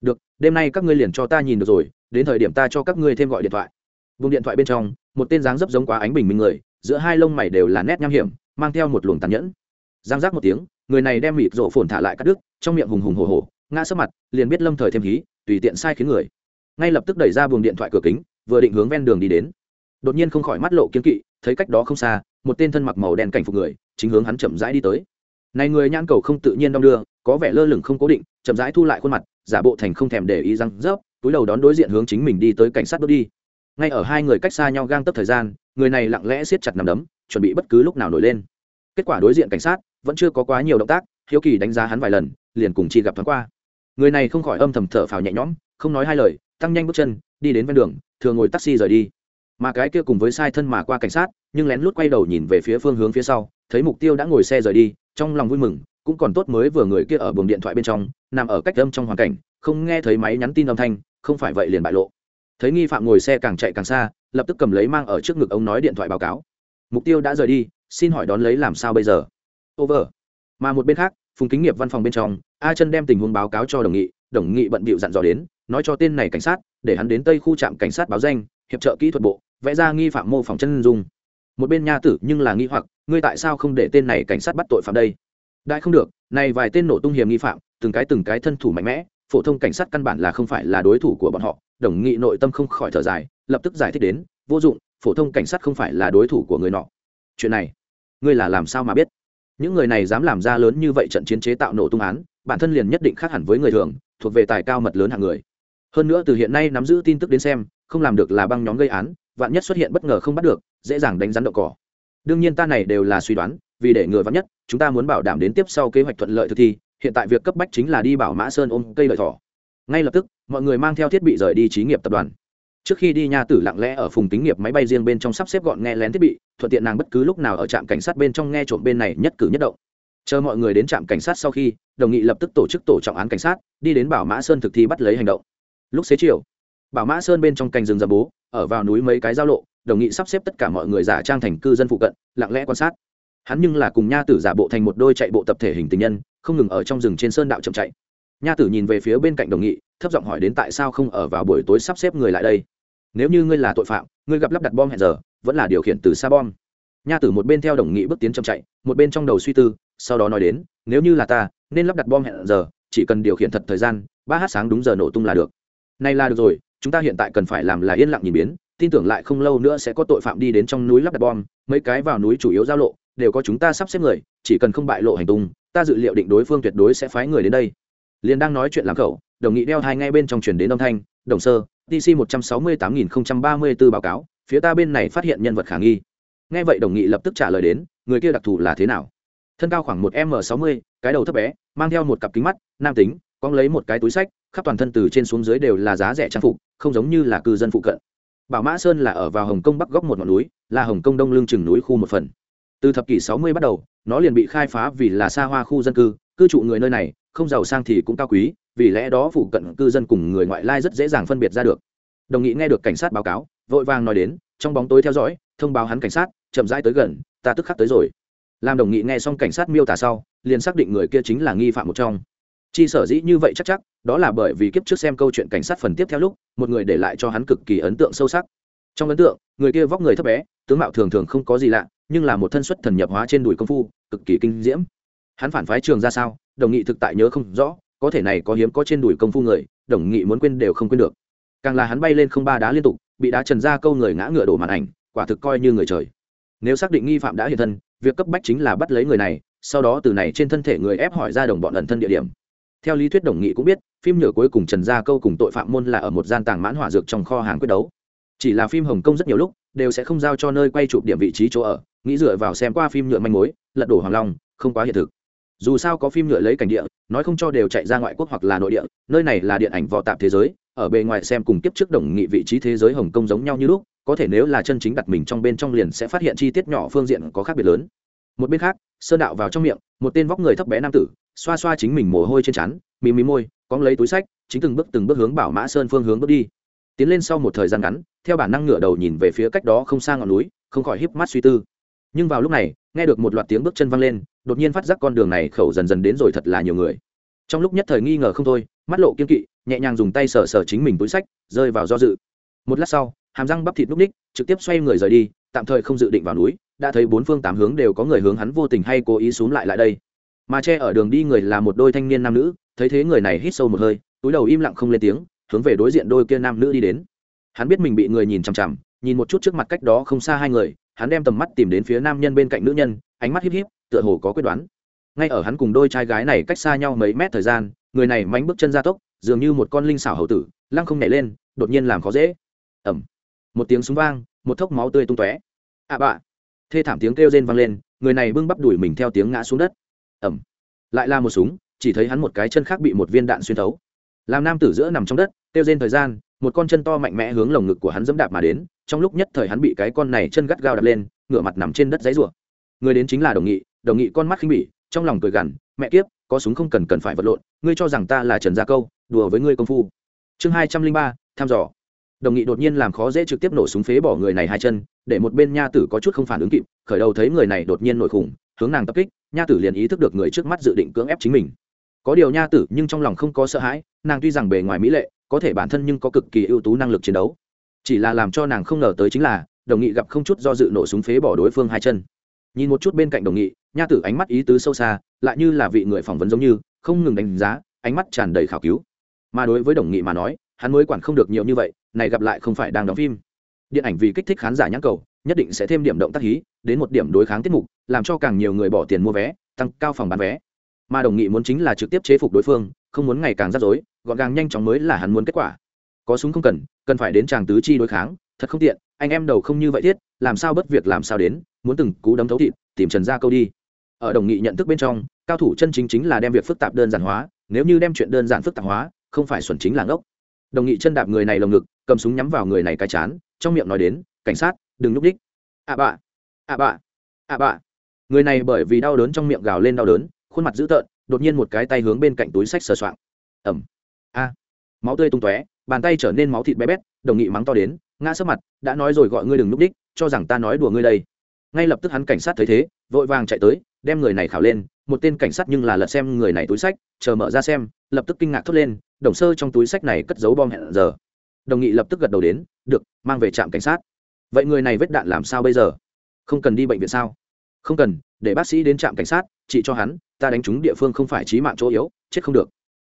A: Được, đêm nay các ngươi liền cho ta nhìn được rồi, đến thời điểm ta cho các ngươi thêm gọi điện thoại. Vùng điện thoại bên trong, một tên dáng dấp giống quá ánh bình minh người, giữa hai lông mày đều là nét nham hiểm, mang theo một luồng tàn nhẫn. Giang giác một tiếng, người này đem mịt rộ phồn thả lại cắt đứt, trong miệng hùng hùng hồ hồ ngã sấp mặt, liền biết lâm thời thêm hí, tùy tiện sai khiến người. Ngay lập tức đẩy ra buồng điện thoại cửa kính vừa định hướng ven đường đi đến. Đột nhiên không khỏi mắt lộ kiến kỵ, thấy cách đó không xa, một tên thân mặc màu đen cảnh phục người, chính hướng hắn chậm rãi đi tới. Này người nhãn cầu không tự nhiên đong đưa, có vẻ lơ lửng không cố định, chậm rãi thu lại khuôn mặt, giả bộ thành không thèm để ý răng rớp, túi đầu đón đối diện hướng chính mình đi tới cảnh sát bước đi. Ngay ở hai người cách xa nhau gang tấp thời gian, người này lặng lẽ siết chặt nằm đấm, chuẩn bị bất cứ lúc nào nổi lên. Kết quả đối diện cảnh sát vẫn chưa có quá nhiều động tác, hiếu kỳ đánh giá hắn vài lần, liền cùng chi gặp thoáng qua. Người này không khỏi âm thầm thở phào nhẹ nhõm, không nói hai lời tăng nhanh bước chân, đi đến ven đường thường ngồi taxi rời đi. Mà cái kia cùng với sai thân mà qua cảnh sát, nhưng lén lút quay đầu nhìn về phía phương hướng phía sau, thấy mục tiêu đã ngồi xe rời đi, trong lòng vui mừng, cũng còn tốt mới vừa người kia ở buồng điện thoại bên trong, nằm ở cách âm trong hoàn cảnh, không nghe thấy máy nhắn tin âm thanh, không phải vậy liền bại lộ. Thấy nghi phạm ngồi xe càng chạy càng xa, lập tức cầm lấy mang ở trước ngực ông nói điện thoại báo cáo. Mục tiêu đã rời đi, xin hỏi đón lấy làm sao bây giờ? Over. Mà một bên khác, phùng kính nghiệp văn phòng bên trong, a chân đem tình huống báo cáo cho đồng nghị đồng nghị bận bịu dặn dò đến nói cho tên này cảnh sát, để hắn đến tây khu trạm cảnh sát báo danh, hiệp trợ kỹ thuật bộ, vẽ ra nghi phạm mô phỏng chân dung. Một bên nha tử nhưng là nghi hoặc, ngươi tại sao không để tên này cảnh sát bắt tội phạm đây? Đại không được, này vài tên nổ tung hiểm nghi phạm, từng cái từng cái thân thủ mạnh mẽ, phổ thông cảnh sát căn bản là không phải là đối thủ của bọn họ, đồng nghị nội tâm không khỏi thở dài, lập tức giải thích đến, vô dụng, phổ thông cảnh sát không phải là đối thủ của người nọ. Chuyện này, ngươi là làm sao mà biết? Những người này dám làm ra lớn như vậy trận chiến chế tạo nổ tung án, bản thân liền nhất định khác hẳn với người thường, thuộc về tài cao mật lớn hạng người hơn nữa từ hiện nay nắm giữ tin tức đến xem, không làm được là băng nhóm gây án, vạn nhất xuất hiện bất ngờ không bắt được, dễ dàng đánh rắn đậu cỏ. Đương nhiên ta này đều là suy đoán, vì để ngừa vắn nhất, chúng ta muốn bảo đảm đến tiếp sau kế hoạch thuận lợi thực thi, hiện tại việc cấp bách chính là đi bảo mã sơn ôm cây lợi thỏ. Ngay lập tức, mọi người mang theo thiết bị rời đi trí nghiệp tập đoàn. Trước khi đi nha tử lặng lẽ ở phùng tính nghiệp máy bay riêng bên trong sắp xếp gọn nghe lén thiết bị, thuận tiện nàng bất cứ lúc nào ở trạm cảnh sát bên trong nghe trộm bên này nhất cử nhất động. Chờ mọi người đến trạm cảnh sát sau khi, đồng nghị lập tức tổ chức tổ trọng án cảnh sát, đi đến bảo mã sơn thực thi bắt lấy hành động lúc xế chiều, bảo mã sơn bên trong cành rừng dầm bố, ở vào núi mấy cái giao lộ, đồng nghị sắp xếp tất cả mọi người giả trang thành cư dân phụ cận, lặng lẽ quan sát. Hắn nhưng là cùng nha tử giả bộ thành một đôi chạy bộ tập thể hình tình nhân, không ngừng ở trong rừng trên sơn đạo chậm chạy. Nha tử nhìn về phía bên cạnh đồng nghị, thấp giọng hỏi đến tại sao không ở vào buổi tối sắp xếp người lại đây. Nếu như ngươi là tội phạm, ngươi gặp lắp đặt bom hẹn giờ, vẫn là điều khiển từ xa bom. Nha tử một bên theo đồng nghị bước tiến chậm chạy, một bên trong đầu suy tư, sau đó nói đến, nếu như là ta, nên lắp đặt bom hẹn giờ, chỉ cần điều khiển thật thời gian, ba h sáng đúng giờ nổ tung là được nay là được rồi, chúng ta hiện tại cần phải làm là yên lặng nhìn biến, tin tưởng lại không lâu nữa sẽ có tội phạm đi đến trong núi lắp đặt bom, mấy cái vào núi chủ yếu giao lộ, đều có chúng ta sắp xếp người, chỉ cần không bại lộ hành tung, ta dự liệu định đối phương tuyệt đối sẽ phái người đến đây. Liên đang nói chuyện làm khẩu, đồng nghị đeo hai ngay bên trong truyền đến âm thanh, đồng sơ tc một trăm sáu mươi tám nghìn ba mươi b ố báo cáo, phía ta bên này phát hiện nhân vật khả nghi. Nghe vậy đồng nghị lập tức trả lời đến, người kia đặc thù là thế nào? Thân cao khoảng một m sáu mươi, cái đầu thấp bé, mang theo một cặp kính mắt, nam tính con lấy một cái túi sách khắp toàn thân từ trên xuống dưới đều là giá rẻ trang phục, không giống như là cư dân phụ cận. Bảo mã sơn là ở vào hồng kông bắc góc một ngọn núi, là hồng kông đông lương chừng núi khu một phần. Từ thập kỷ sáu mươi bắt đầu, nó liền bị khai phá vì là xa hoa khu dân cư cư trụ người nơi này, không giàu sang thì cũng cao quý, vì lẽ đó phụ cận cư dân cùng người ngoại lai rất dễ dàng phân biệt ra được. Đồng nghị nghe được cảnh sát báo cáo, vội vàng nói đến, trong bóng tối theo dõi, thông báo hắn cảnh sát, chậm rãi tới gần, ta tức khắc tới rồi. Làm đồng nghị nghe xong cảnh sát miêu tả sau, liền xác định người kia chính là nghi phạm một trong chi sở dĩ như vậy chắc chắc, đó là bởi vì kiếp trước xem câu chuyện cảnh sát phần tiếp theo lúc, một người để lại cho hắn cực kỳ ấn tượng sâu sắc. Trong ấn tượng, người kia vóc người thấp bé, tướng mạo thường thường không có gì lạ, nhưng là một thân xuất thần nhập hóa trên đùi công phu, cực kỳ kinh diễm. Hắn phản phái trường ra sao, đồng nghị thực tại nhớ không rõ, có thể này có hiếm có trên đùi công phu người, đồng nghị muốn quên đều không quên được. Càng là hắn bay lên không ba đá liên tục, bị đá trần ra câu người ngã ngựa đổ màn ảnh, quả thực coi như người trời. Nếu xác định nghi phạm đã hiện thân, việc cấp bách chính là bắt lấy người này, sau đó từ này trên thân thể người ép hỏi ra đồng bọn ẩn thân địa điểm theo lý thuyết đồng nghị cũng biết, phim nhựa cuối cùng trần gia câu cùng tội phạm môn là ở một gian tàng mãn hỏa dược trong kho hàng quyết đấu. Chỉ là phim hồng kông rất nhiều lúc, đều sẽ không giao cho nơi quay chụp điểm vị trí chỗ ở, nghĩ dựa vào xem qua phim nhựa manh mối, lật đổ hoàng long, không quá hiện thực. Dù sao có phim nhựa lấy cảnh địa, nói không cho đều chạy ra ngoại quốc hoặc là nội địa, nơi này là điện ảnh vò tạp thế giới, ở bề ngoài xem cùng kiếp trước đồng nghị vị trí thế giới hồng kông giống nhau như lúc, có thể nếu là chân chính đặt mình trong bên trong liền sẽ phát hiện chi tiết nhỏ phương diện có khác biệt lớn. Một bên khác sơn đạo vào trong miệng, một tên vóc người thấp bé nam tử, xoa xoa chính mình mồ hôi trên trán mì mì môi, cóng lấy túi sách, chính từng bước từng bước hướng bảo mã sơn phương hướng bước đi. Tiến lên sau một thời gian ngắn, theo bản năng ngửa đầu nhìn về phía cách đó không xa ngọn núi, không khỏi híp mắt suy tư. Nhưng vào lúc này, nghe được một loạt tiếng bước chân văng lên, đột nhiên phát giác con đường này khẩu dần dần đến rồi thật là nhiều người. Trong lúc nhất thời nghi ngờ không thôi, mắt lộ kiên kỵ, nhẹ nhàng dùng tay sờ sờ chính mình túi sách, rơi vào do dự. Một lát sau, hàm răng bắp thịt núp ních, trực tiếp xoay người rời đi, tạm thời không dự định vào núi đã thấy bốn phương tám hướng đều có người hướng hắn vô tình hay cố ý xúm lại lại đây. Mà che ở đường đi người là một đôi thanh niên nam nữ, thấy thế người này hít sâu một hơi, túi đầu im lặng không lên tiếng, hướng về đối diện đôi kia nam nữ đi đến. Hắn biết mình bị người nhìn chằm chằm, nhìn một chút trước mặt cách đó không xa hai người, hắn đem tầm mắt tìm đến phía nam nhân bên cạnh nữ nhân, ánh mắt híp híp, tựa hồ có quyết đoán. Ngay ở hắn cùng đôi trai gái này cách xa nhau mấy mét thời gian, người này mánh bước chân ra tốc, dường như một con linh xảo hầu tử, lăng không nhảy lên, đột nhiên làm khó dễ. Ẩm một tiếng súng vang, một thốc máu tươi tung tóe. À bạ thê thảm tiếng kêu rên vang lên, người này bưng bắp đuổi mình theo tiếng ngã xuống đất. Ẩm lại là một súng, chỉ thấy hắn một cái chân khác bị một viên đạn xuyên thấu. Làm nam tử giữa nằm trong đất, kêu rên thời gian, một con chân to mạnh mẽ hướng lồng ngực của hắn dẫm đạp mà đến, trong lúc nhất thời hắn bị cái con này chân gắt gao đập lên, ngửa mặt nằm trên đất giấy rủa người đến chính là đồng nghị đồng nghị con mắt khinh bỉ, trong lòng cười gằn, mẹ kiếp, có súng không cần cần phải vật lộn, ngươi cho rằng ta là trần gia câu, đùa với ngươi công phu. Chương hai trăm linh ba, thăm dò đồng nghị đột nhiên làm khó dễ trực tiếp nổ súng phế bỏ người này hai chân, để một bên nha tử có chút không phản ứng kịp, khởi đầu thấy người này đột nhiên nổi khủng, hướng nàng tập kích, nha tử liền ý thức được người trước mắt dự định cưỡng ép chính mình. Có điều nha tử nhưng trong lòng không có sợ hãi, nàng tuy rằng bề ngoài mỹ lệ, có thể bản thân nhưng có cực kỳ ưu tú năng lực chiến đấu. Chỉ là làm cho nàng không ngờ tới chính là, đồng nghị gặp không chút do dự nổ súng phế bỏ đối phương hai chân. Nhìn một chút bên cạnh đồng nghị, nha tử ánh mắt ý tứ sâu xa, lại như là vị người phỏng vấn giống như, không ngừng đánh giá, ánh mắt tràn đầy khảo cứu. Mà đối với đồng nghị mà nói, hắn mới quản không được nhiều như vậy này gặp lại không phải đang đóng phim. Điện ảnh vì kích thích khán giả nhãn cầu, nhất định sẽ thêm điểm động tác hí, đến một điểm đối kháng tiết mục, làm cho càng nhiều người bỏ tiền mua vé, tăng cao phòng bán vé. Mà đồng nghị muốn chính là trực tiếp chế phục đối phương, không muốn ngày càng rắc rối, gọn gàng nhanh chóng mới là hắn muốn kết quả. Có súng không cần cần phải đến chàng tứ chi đối kháng, thật không tiện, anh em đầu không như vậy thiết, làm sao bất việc làm sao đến, muốn từng cú đấm thấu thịt, tìm trần ra câu đi. Ở đồng nghị nhận thức bên trong, cao thủ chân chính chính là đem việc phức tạp đơn giản hóa, nếu như đem chuyện đơn giản phức tạp hóa, không phải xuẩn chính là ngốc đồng nghị chân đạp người này lồng ngực, cầm súng nhắm vào người này cái chán, trong miệng nói đến, cảnh sát, đừng núp đích à bạ à bạ à bạ. Người này bởi vì đau đớn trong miệng gào lên đau đớn, khuôn mặt dữ tợn, đột nhiên một cái tay hướng bên cạnh túi sách sờ soạng. Ẩm. A. Máu tươi tung tóe, bàn tay trở nên máu thịt bé bét, đồng nghị mắng to đến, ngã sấp mặt, đã nói rồi gọi ngươi đừng núp đích cho rằng ta nói đùa ngươi đây. Ngay lập tức hắn cảnh sát thấy thế, vội vàng chạy tới đem người này khảo lên, một tên cảnh sát nhưng là lật xem người này túi sách, chờ mở ra xem, lập tức kinh ngạc thốt lên, đồng sơ trong túi sách này cất giấu bom hẹn giờ. Đồng nghị lập tức gật đầu đến, được, mang về trạm cảnh sát. Vậy người này vết đạn làm sao bây giờ? Không cần đi bệnh viện sao? Không cần, để bác sĩ đến trạm cảnh sát trị cho hắn, ta đánh trúng địa phương không phải trí mạng chỗ yếu, chết không được.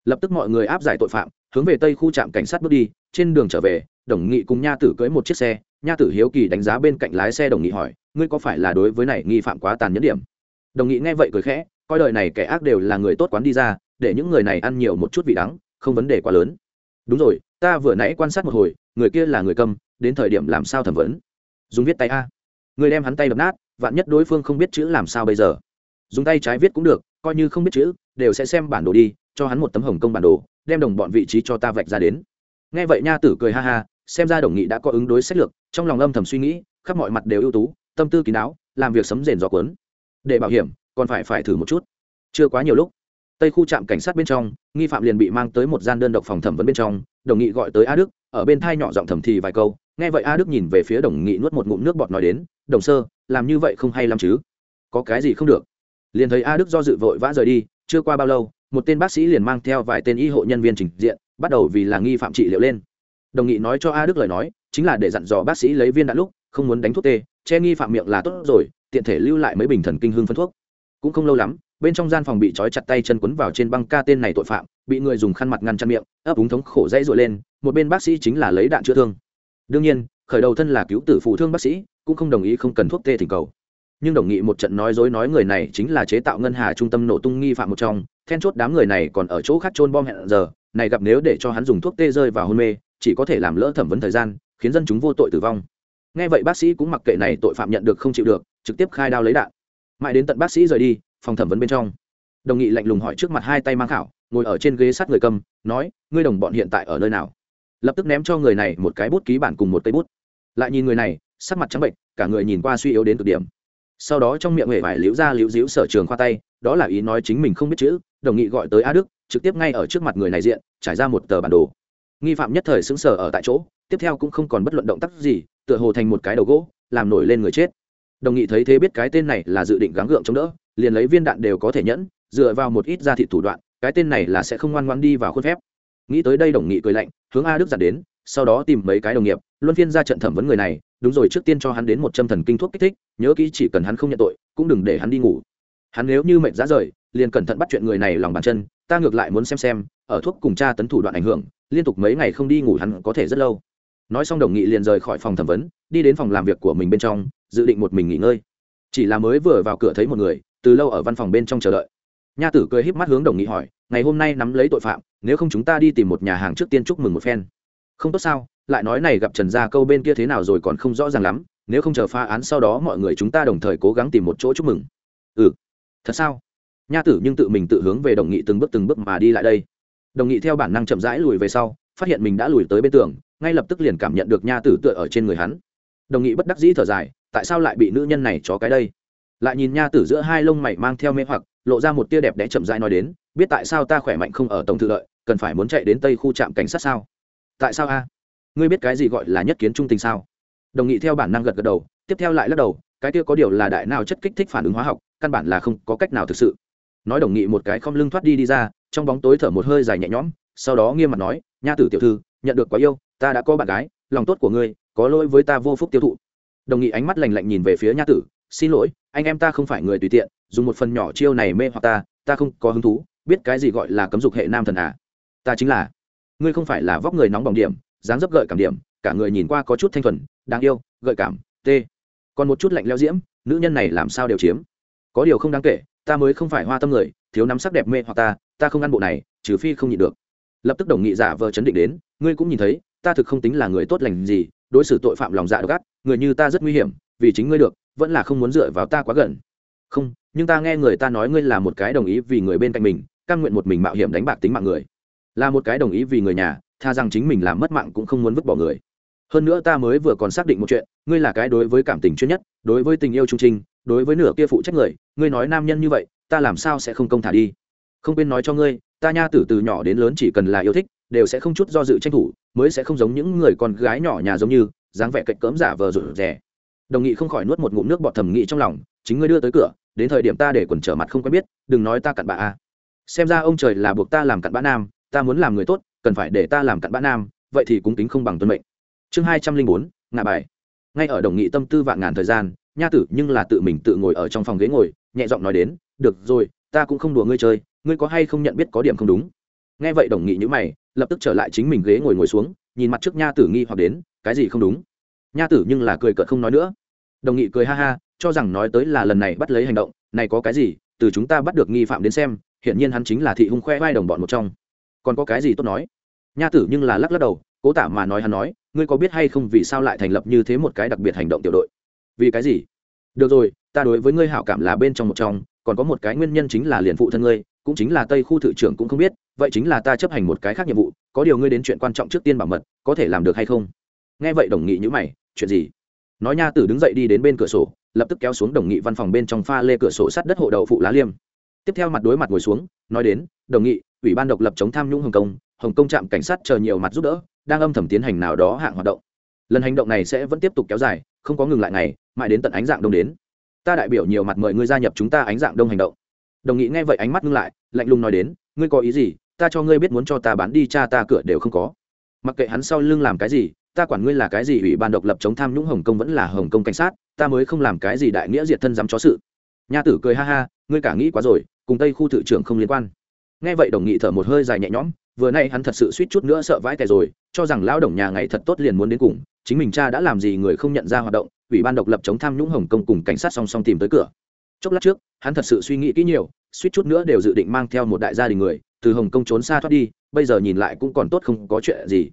A: Lập tức mọi người áp giải tội phạm, hướng về tây khu trạm cảnh sát bước đi, trên đường trở về, đồng nghị cùng nha tử cưỡi một chiếc xe, nha tử hiếu kỳ đánh giá bên cạnh lái xe đồng nghị hỏi, ngươi có phải là đối với này nghi phạm quá tàn nhẫn điểm? Đồng nghị nghe vậy cười khẽ coi đời này kẻ ác đều là người tốt quán đi ra để những người này ăn nhiều một chút vị đắng không vấn đề quá lớn. Đúng rồi ta vừa nãy quan sát một hồi người kia là người cầm, đến thời điểm làm sao thẩm vấn? Dùng viết tay a. Người đem hắn tay đập nát vạn nhất đối phương không biết chữ làm sao bây giờ. Dùng tay trái viết cũng được coi như không biết chữ đều sẽ xem bản đồ đi cho hắn một tấm hồng công bản đồ đem đồng bọn vị trí cho ta vạch ra đến. Nghe vậy nha tử cười ha ha xem ra đồng nghị đã có ứng đối sách lược trong lòng âm thầm suy nghĩ khắp mọi mặt đều ưu tú tâm tư kín đáo làm việc sấm rền gió cuốn để bảo hiểm, còn phải phải thử một chút. Chưa quá nhiều lúc, tây khu trạm cảnh sát bên trong, nghi phạm liền bị mang tới một gian đơn độc phòng thẩm vấn bên trong, đồng nghị gọi tới a đức, ở bên thai nhỏ giọng thẩm thì vài câu, nghe vậy a đức nhìn về phía đồng nghị nuốt một ngụm nước bọt nói đến, đồng sơ, làm như vậy không hay lắm chứ? Có cái gì không được? Liền thấy a đức do dự vội vã rời đi, chưa qua bao lâu, một tên bác sĩ liền mang theo vài tên y hộ nhân viên trình diện, bắt đầu vì là nghi phạm trị liệu lên. Đồng nghị nói cho a đức lời nói, chính là để dặn dò bác sĩ lấy viên đạn lúc, không muốn đánh thuốc tê, che nghi phạm miệng là tốt rồi tiện thể lưu lại mấy bình thần kinh hương phân thuốc. Cũng không lâu lắm, bên trong gian phòng bị trói chặt tay chân quấn vào trên băng ca tên này tội phạm, bị người dùng khăn mặt ngăn chặn miệng, ấp úng thống khổ dãy dội lên, một bên bác sĩ chính là lấy đạn chữa thương. Đương nhiên, khởi đầu thân là cứu tử phụ thương bác sĩ, cũng không đồng ý không cần thuốc tê thỉnh cầu. Nhưng đồng nghị một trận nói dối nói người này chính là chế tạo ngân hà trung tâm nổ tung nghi phạm một trong, then chốt đám người này còn ở chỗ khác trôn bom hẹn giờ, này gặp nếu để cho hắn dùng thuốc tê rơi vào hôn mê, chỉ có thể làm lỡ thẩm vấn thời gian, khiến dân chúng vô tội tử vong. Nghe vậy bác sĩ cũng mặc kệ này tội phạm nhận được không chịu được trực tiếp khai đao lấy đạn. Mãi đến tận bác sĩ rời đi, phòng thẩm vấn bên trong. Đồng nghị lạnh lùng hỏi trước mặt hai tay mang khảo, ngồi ở trên ghế sát người cầm, nói, ngươi đồng bọn hiện tại ở nơi nào? Lập tức ném cho người này một cái bút ký bản cùng một cây bút. Lại nhìn người này, sắc mặt trắng bệnh, cả người nhìn qua suy yếu đến cực điểm. Sau đó trong miệng hệ vải liễu ra liễu diễu sở trường khoa tay, đó là ý nói chính mình không biết chữ, đồng nghị gọi tới a đức, trực tiếp ngay ở trước mặt người này diện, trải ra một tờ bản đồ. Nghi phạm nhất thời xứng sở ở tại chỗ, tiếp theo cũng không còn bất luận động tác gì, tựa hồ thành một cái đầu gỗ, làm nổi lên người chết đồng nghị thấy thế biết cái tên này là dự định gắng gượng chống đỡ, liền lấy viên đạn đều có thể nhẫn, dựa vào một ít gia thị thủ đoạn, cái tên này là sẽ không ngoan ngoan đi vào khuôn phép. Nghĩ tới đây đồng nghị cười lạnh, hướng a đức giặt đến, sau đó tìm mấy cái đồng nghiệp, luân phiên ra trận thẩm vấn người này, đúng rồi trước tiên cho hắn đến một trăm thần kinh thuốc kích thích, nhớ kỹ chỉ cần hắn không nhận tội, cũng đừng để hắn đi ngủ. Hắn nếu như mệnh giá rời, liền cẩn thận bắt chuyện người này lòng bàn chân, ta ngược lại muốn xem xem, ở thuốc cùng tra tấn thủ đoạn ảnh hưởng, liên tục mấy ngày không đi ngủ hắn có thể rất lâu. Nói xong đồng nghị liền rời khỏi phòng thẩm vấn, đi đến phòng làm việc của mình bên trong dự định một mình nghỉ ngơi. Chỉ là mới vừa vào cửa thấy một người, từ lâu ở văn phòng bên trong chờ đợi. Nha tử cười híp mắt hướng đồng nghị hỏi, ngày hôm nay nắm lấy tội phạm, nếu không chúng ta đi tìm một nhà hàng trước tiên chúc mừng một phen. Không tốt sao, lại nói này gặp trần gia câu bên kia thế nào rồi còn không rõ ràng lắm, nếu không chờ phá án sau đó mọi người chúng ta đồng thời cố gắng tìm một chỗ chúc mừng. Ừ thật sao? Nha tử nhưng tự mình tự hướng về đồng nghị từng bước từng bước mà đi lại đây. Đồng nghị theo bản năng chậm rãi lùi về sau, phát hiện mình đã lùi tới bên tường, ngay lập tức liền cảm nhận được nha tử tựa ở trên người hắn. Đồng nghị bất đắc dĩ thở dài tại sao lại bị nữ nhân này chó cái đây? Lại nhìn nha tử giữa hai lông mày mang theo mê hoặc, lộ ra một tia đẹp đẽ chậm rãi nói đến, biết tại sao ta khỏe mạnh không ở tổng thự lợi, cần phải muốn chạy đến tây khu trạm cảnh sát sao? Tại sao a? Ngươi biết cái gì gọi là nhất kiến trung tình sao? Đồng nghị theo bản năng gật gật đầu, tiếp theo lại lắc đầu, cái kia có điều là đại nào chất kích thích phản ứng hóa học, căn bản là không có cách nào thực sự. Nói đồng nghị một cái không lưng thoát đi đi ra, trong bóng tối thở một hơi dài nhẹ nhõm, sau đó nghiêm mặt nói, nha tử tiểu thư, nhận được quá yêu, ta đã có bạn gái, lòng tốt của ngươi, có lỗi với ta vô phúc tiêu thụ đồng nghị ánh mắt lành lạnh nhìn về phía nha tử, xin lỗi, anh em ta không phải người tùy tiện, dùng một phần nhỏ chiêu này mê hoặc ta ta không có hứng thú, biết cái gì gọi là cấm dục hệ nam thần à? Ta chính là, ngươi không phải là vóc người nóng bỏng điểm, dáng dấp gợi cảm điểm, cả người nhìn qua có chút thanh thuần, đáng yêu, gợi cảm t còn một chút lạnh leo diễm, nữ nhân này làm sao đều chiếm. Có điều không đáng kể, ta mới không phải hoa tâm người, thiếu nắm sắc đẹp mê hoặc ta ta không ăn bộ này, trừ phi không nhịn được. Lập tức đồng nghị giả vờ chấn định đến, ngươi cũng nhìn thấy, ta thực không tính là người tốt lành gì đối xử tội phạm lòng dạ độc ác, người như ta rất nguy hiểm, vì chính ngươi được, vẫn là không muốn dựa vào ta quá gần. Không, nhưng ta nghe người ta nói ngươi là một cái đồng ý vì người bên cạnh mình căn nguyện một mình mạo hiểm đánh bạc tính mạng người. Là một cái đồng ý vì người nhà, tha rằng chính mình làm mất mạng cũng không muốn vứt bỏ người. Hơn nữa ta mới vừa còn xác định một chuyện, ngươi là cái đối với cảm tình chuyên nhất, đối với tình yêu trung trinh, đối với nửa kia phụ trách người, ngươi nói nam nhân như vậy, ta làm sao sẽ không công thả đi? Không quên nói cho ngươi, ta nha tử từ nhỏ đến lớn chỉ cần là yêu thích đều sẽ không chút do dự tranh thủ, mới sẽ không giống những người con gái nhỏ nhà giống như, dáng vẻ cạnh cỡm giả vờ rụt rè. Đồng nghị không khỏi nuốt một ngụm nước bọt thầm nghị trong lòng, chính ngươi đưa tới cửa, đến thời điểm ta để quần trở mặt không quen biết, đừng nói ta cặn bã a. Xem ra ông trời là buộc ta làm cặn bã nam, ta muốn làm người tốt, cần phải để ta làm cặn bã nam, vậy thì cũng tính không bằng tuân mệnh. Chương hai trăm linh bốn ngạ bài. Ngay ở đồng nghị tâm tư vạn ngàn thời gian, nha tử nhưng là tự mình tự ngồi ở trong phòng ghế ngồi, nhẹ giọng nói đến, được rồi, ta cũng không đùa ngươi chơi, ngươi có hay không nhận biết có điểm không đúng? Nghe vậy đồng nghị nhữ mày lập tức trở lại chính mình ghế ngồi ngồi xuống, nhìn mặt trước nha tử nghi hoặc đến, cái gì không đúng? Nha tử nhưng là cười cợt không nói nữa. Đồng nghị cười ha ha, cho rằng nói tới là lần này bắt lấy hành động, này có cái gì, từ chúng ta bắt được nghi phạm đến xem hiện nhiên hắn chính là thị hung khoe vai đồng bọn một trong. Còn có cái gì tốt nói? Nha tử nhưng là lắc lắc đầu, cố tả mà nói hắn nói, ngươi có biết hay không vì sao lại thành lập như thế một cái đặc biệt hành động tiểu đội? Vì cái gì? Được rồi, ta đối với ngươi hảo cảm là bên trong một trong, còn có một cái nguyên nhân chính là liền phụ thân ngươi cũng chính là tây khu thự trưởng cũng không biết, vậy chính là ta chấp hành một cái khác nhiệm vụ, có điều ngươi đến chuyện quan trọng trước tiên bảo mật, có thể làm được hay không? Nghe vậy đồng nghị như mày, chuyện gì? Nói nha tử đứng dậy đi đến bên cửa sổ, lập tức kéo xuống đồng nghị văn phòng bên trong pha lê cửa sổ sắt đất hộ đậu phụ lá liêm. Tiếp theo mặt đối mặt ngồi xuống, nói đến, đồng nghị, ủy ban độc lập chống tham nhũng hồng kông hồng kông trạm cảnh sát chờ nhiều mặt giúp đỡ, đang âm thầm tiến hành nào đó hạng hoạt động. Lần hành động này sẽ vẫn tiếp tục kéo dài, không có ngừng lại ngày, mãi đến tận ánh dạng đông đến. Ta đại biểu nhiều mặt mời ngươi gia nhập chúng ta ánh dạng đông hành động đồng nghị nghe vậy ánh mắt ngưng lại, lạnh lùng nói đến, ngươi có ý gì? Ta cho ngươi biết muốn cho ta bán đi cha ta cửa đều không có. Mặc kệ hắn sau lưng làm cái gì, ta quản ngươi là cái gì, ủy ban độc lập chống tham nhũng hồng kông vẫn là hồng kông cảnh sát, ta mới không làm cái gì đại nghĩa diệt thân dám chó sự. Nha tử cười ha ha, ngươi cả nghĩ quá rồi, cùng tây khu tự trưởng không liên quan. Nghe vậy đồng nghị thở một hơi dài nhẹ nhõm, vừa nay hắn thật sự suýt chút nữa sợ vãi tè rồi, cho rằng lão đồng nhà ngày thật tốt liền muốn đến cùng, chính mình cha đã làm gì người không nhận ra hoạt động, ủy ban độc lập chống tham nhũng hồng kông cùng cảnh sát song song tìm tới cửa chốc lát trước, hắn thật sự suy nghĩ kỹ nhiều, suýt chút nữa đều dự định mang theo một đại gia đình người, từ hồng kông trốn xa thoát đi, bây giờ nhìn lại cũng còn tốt không có chuyện gì.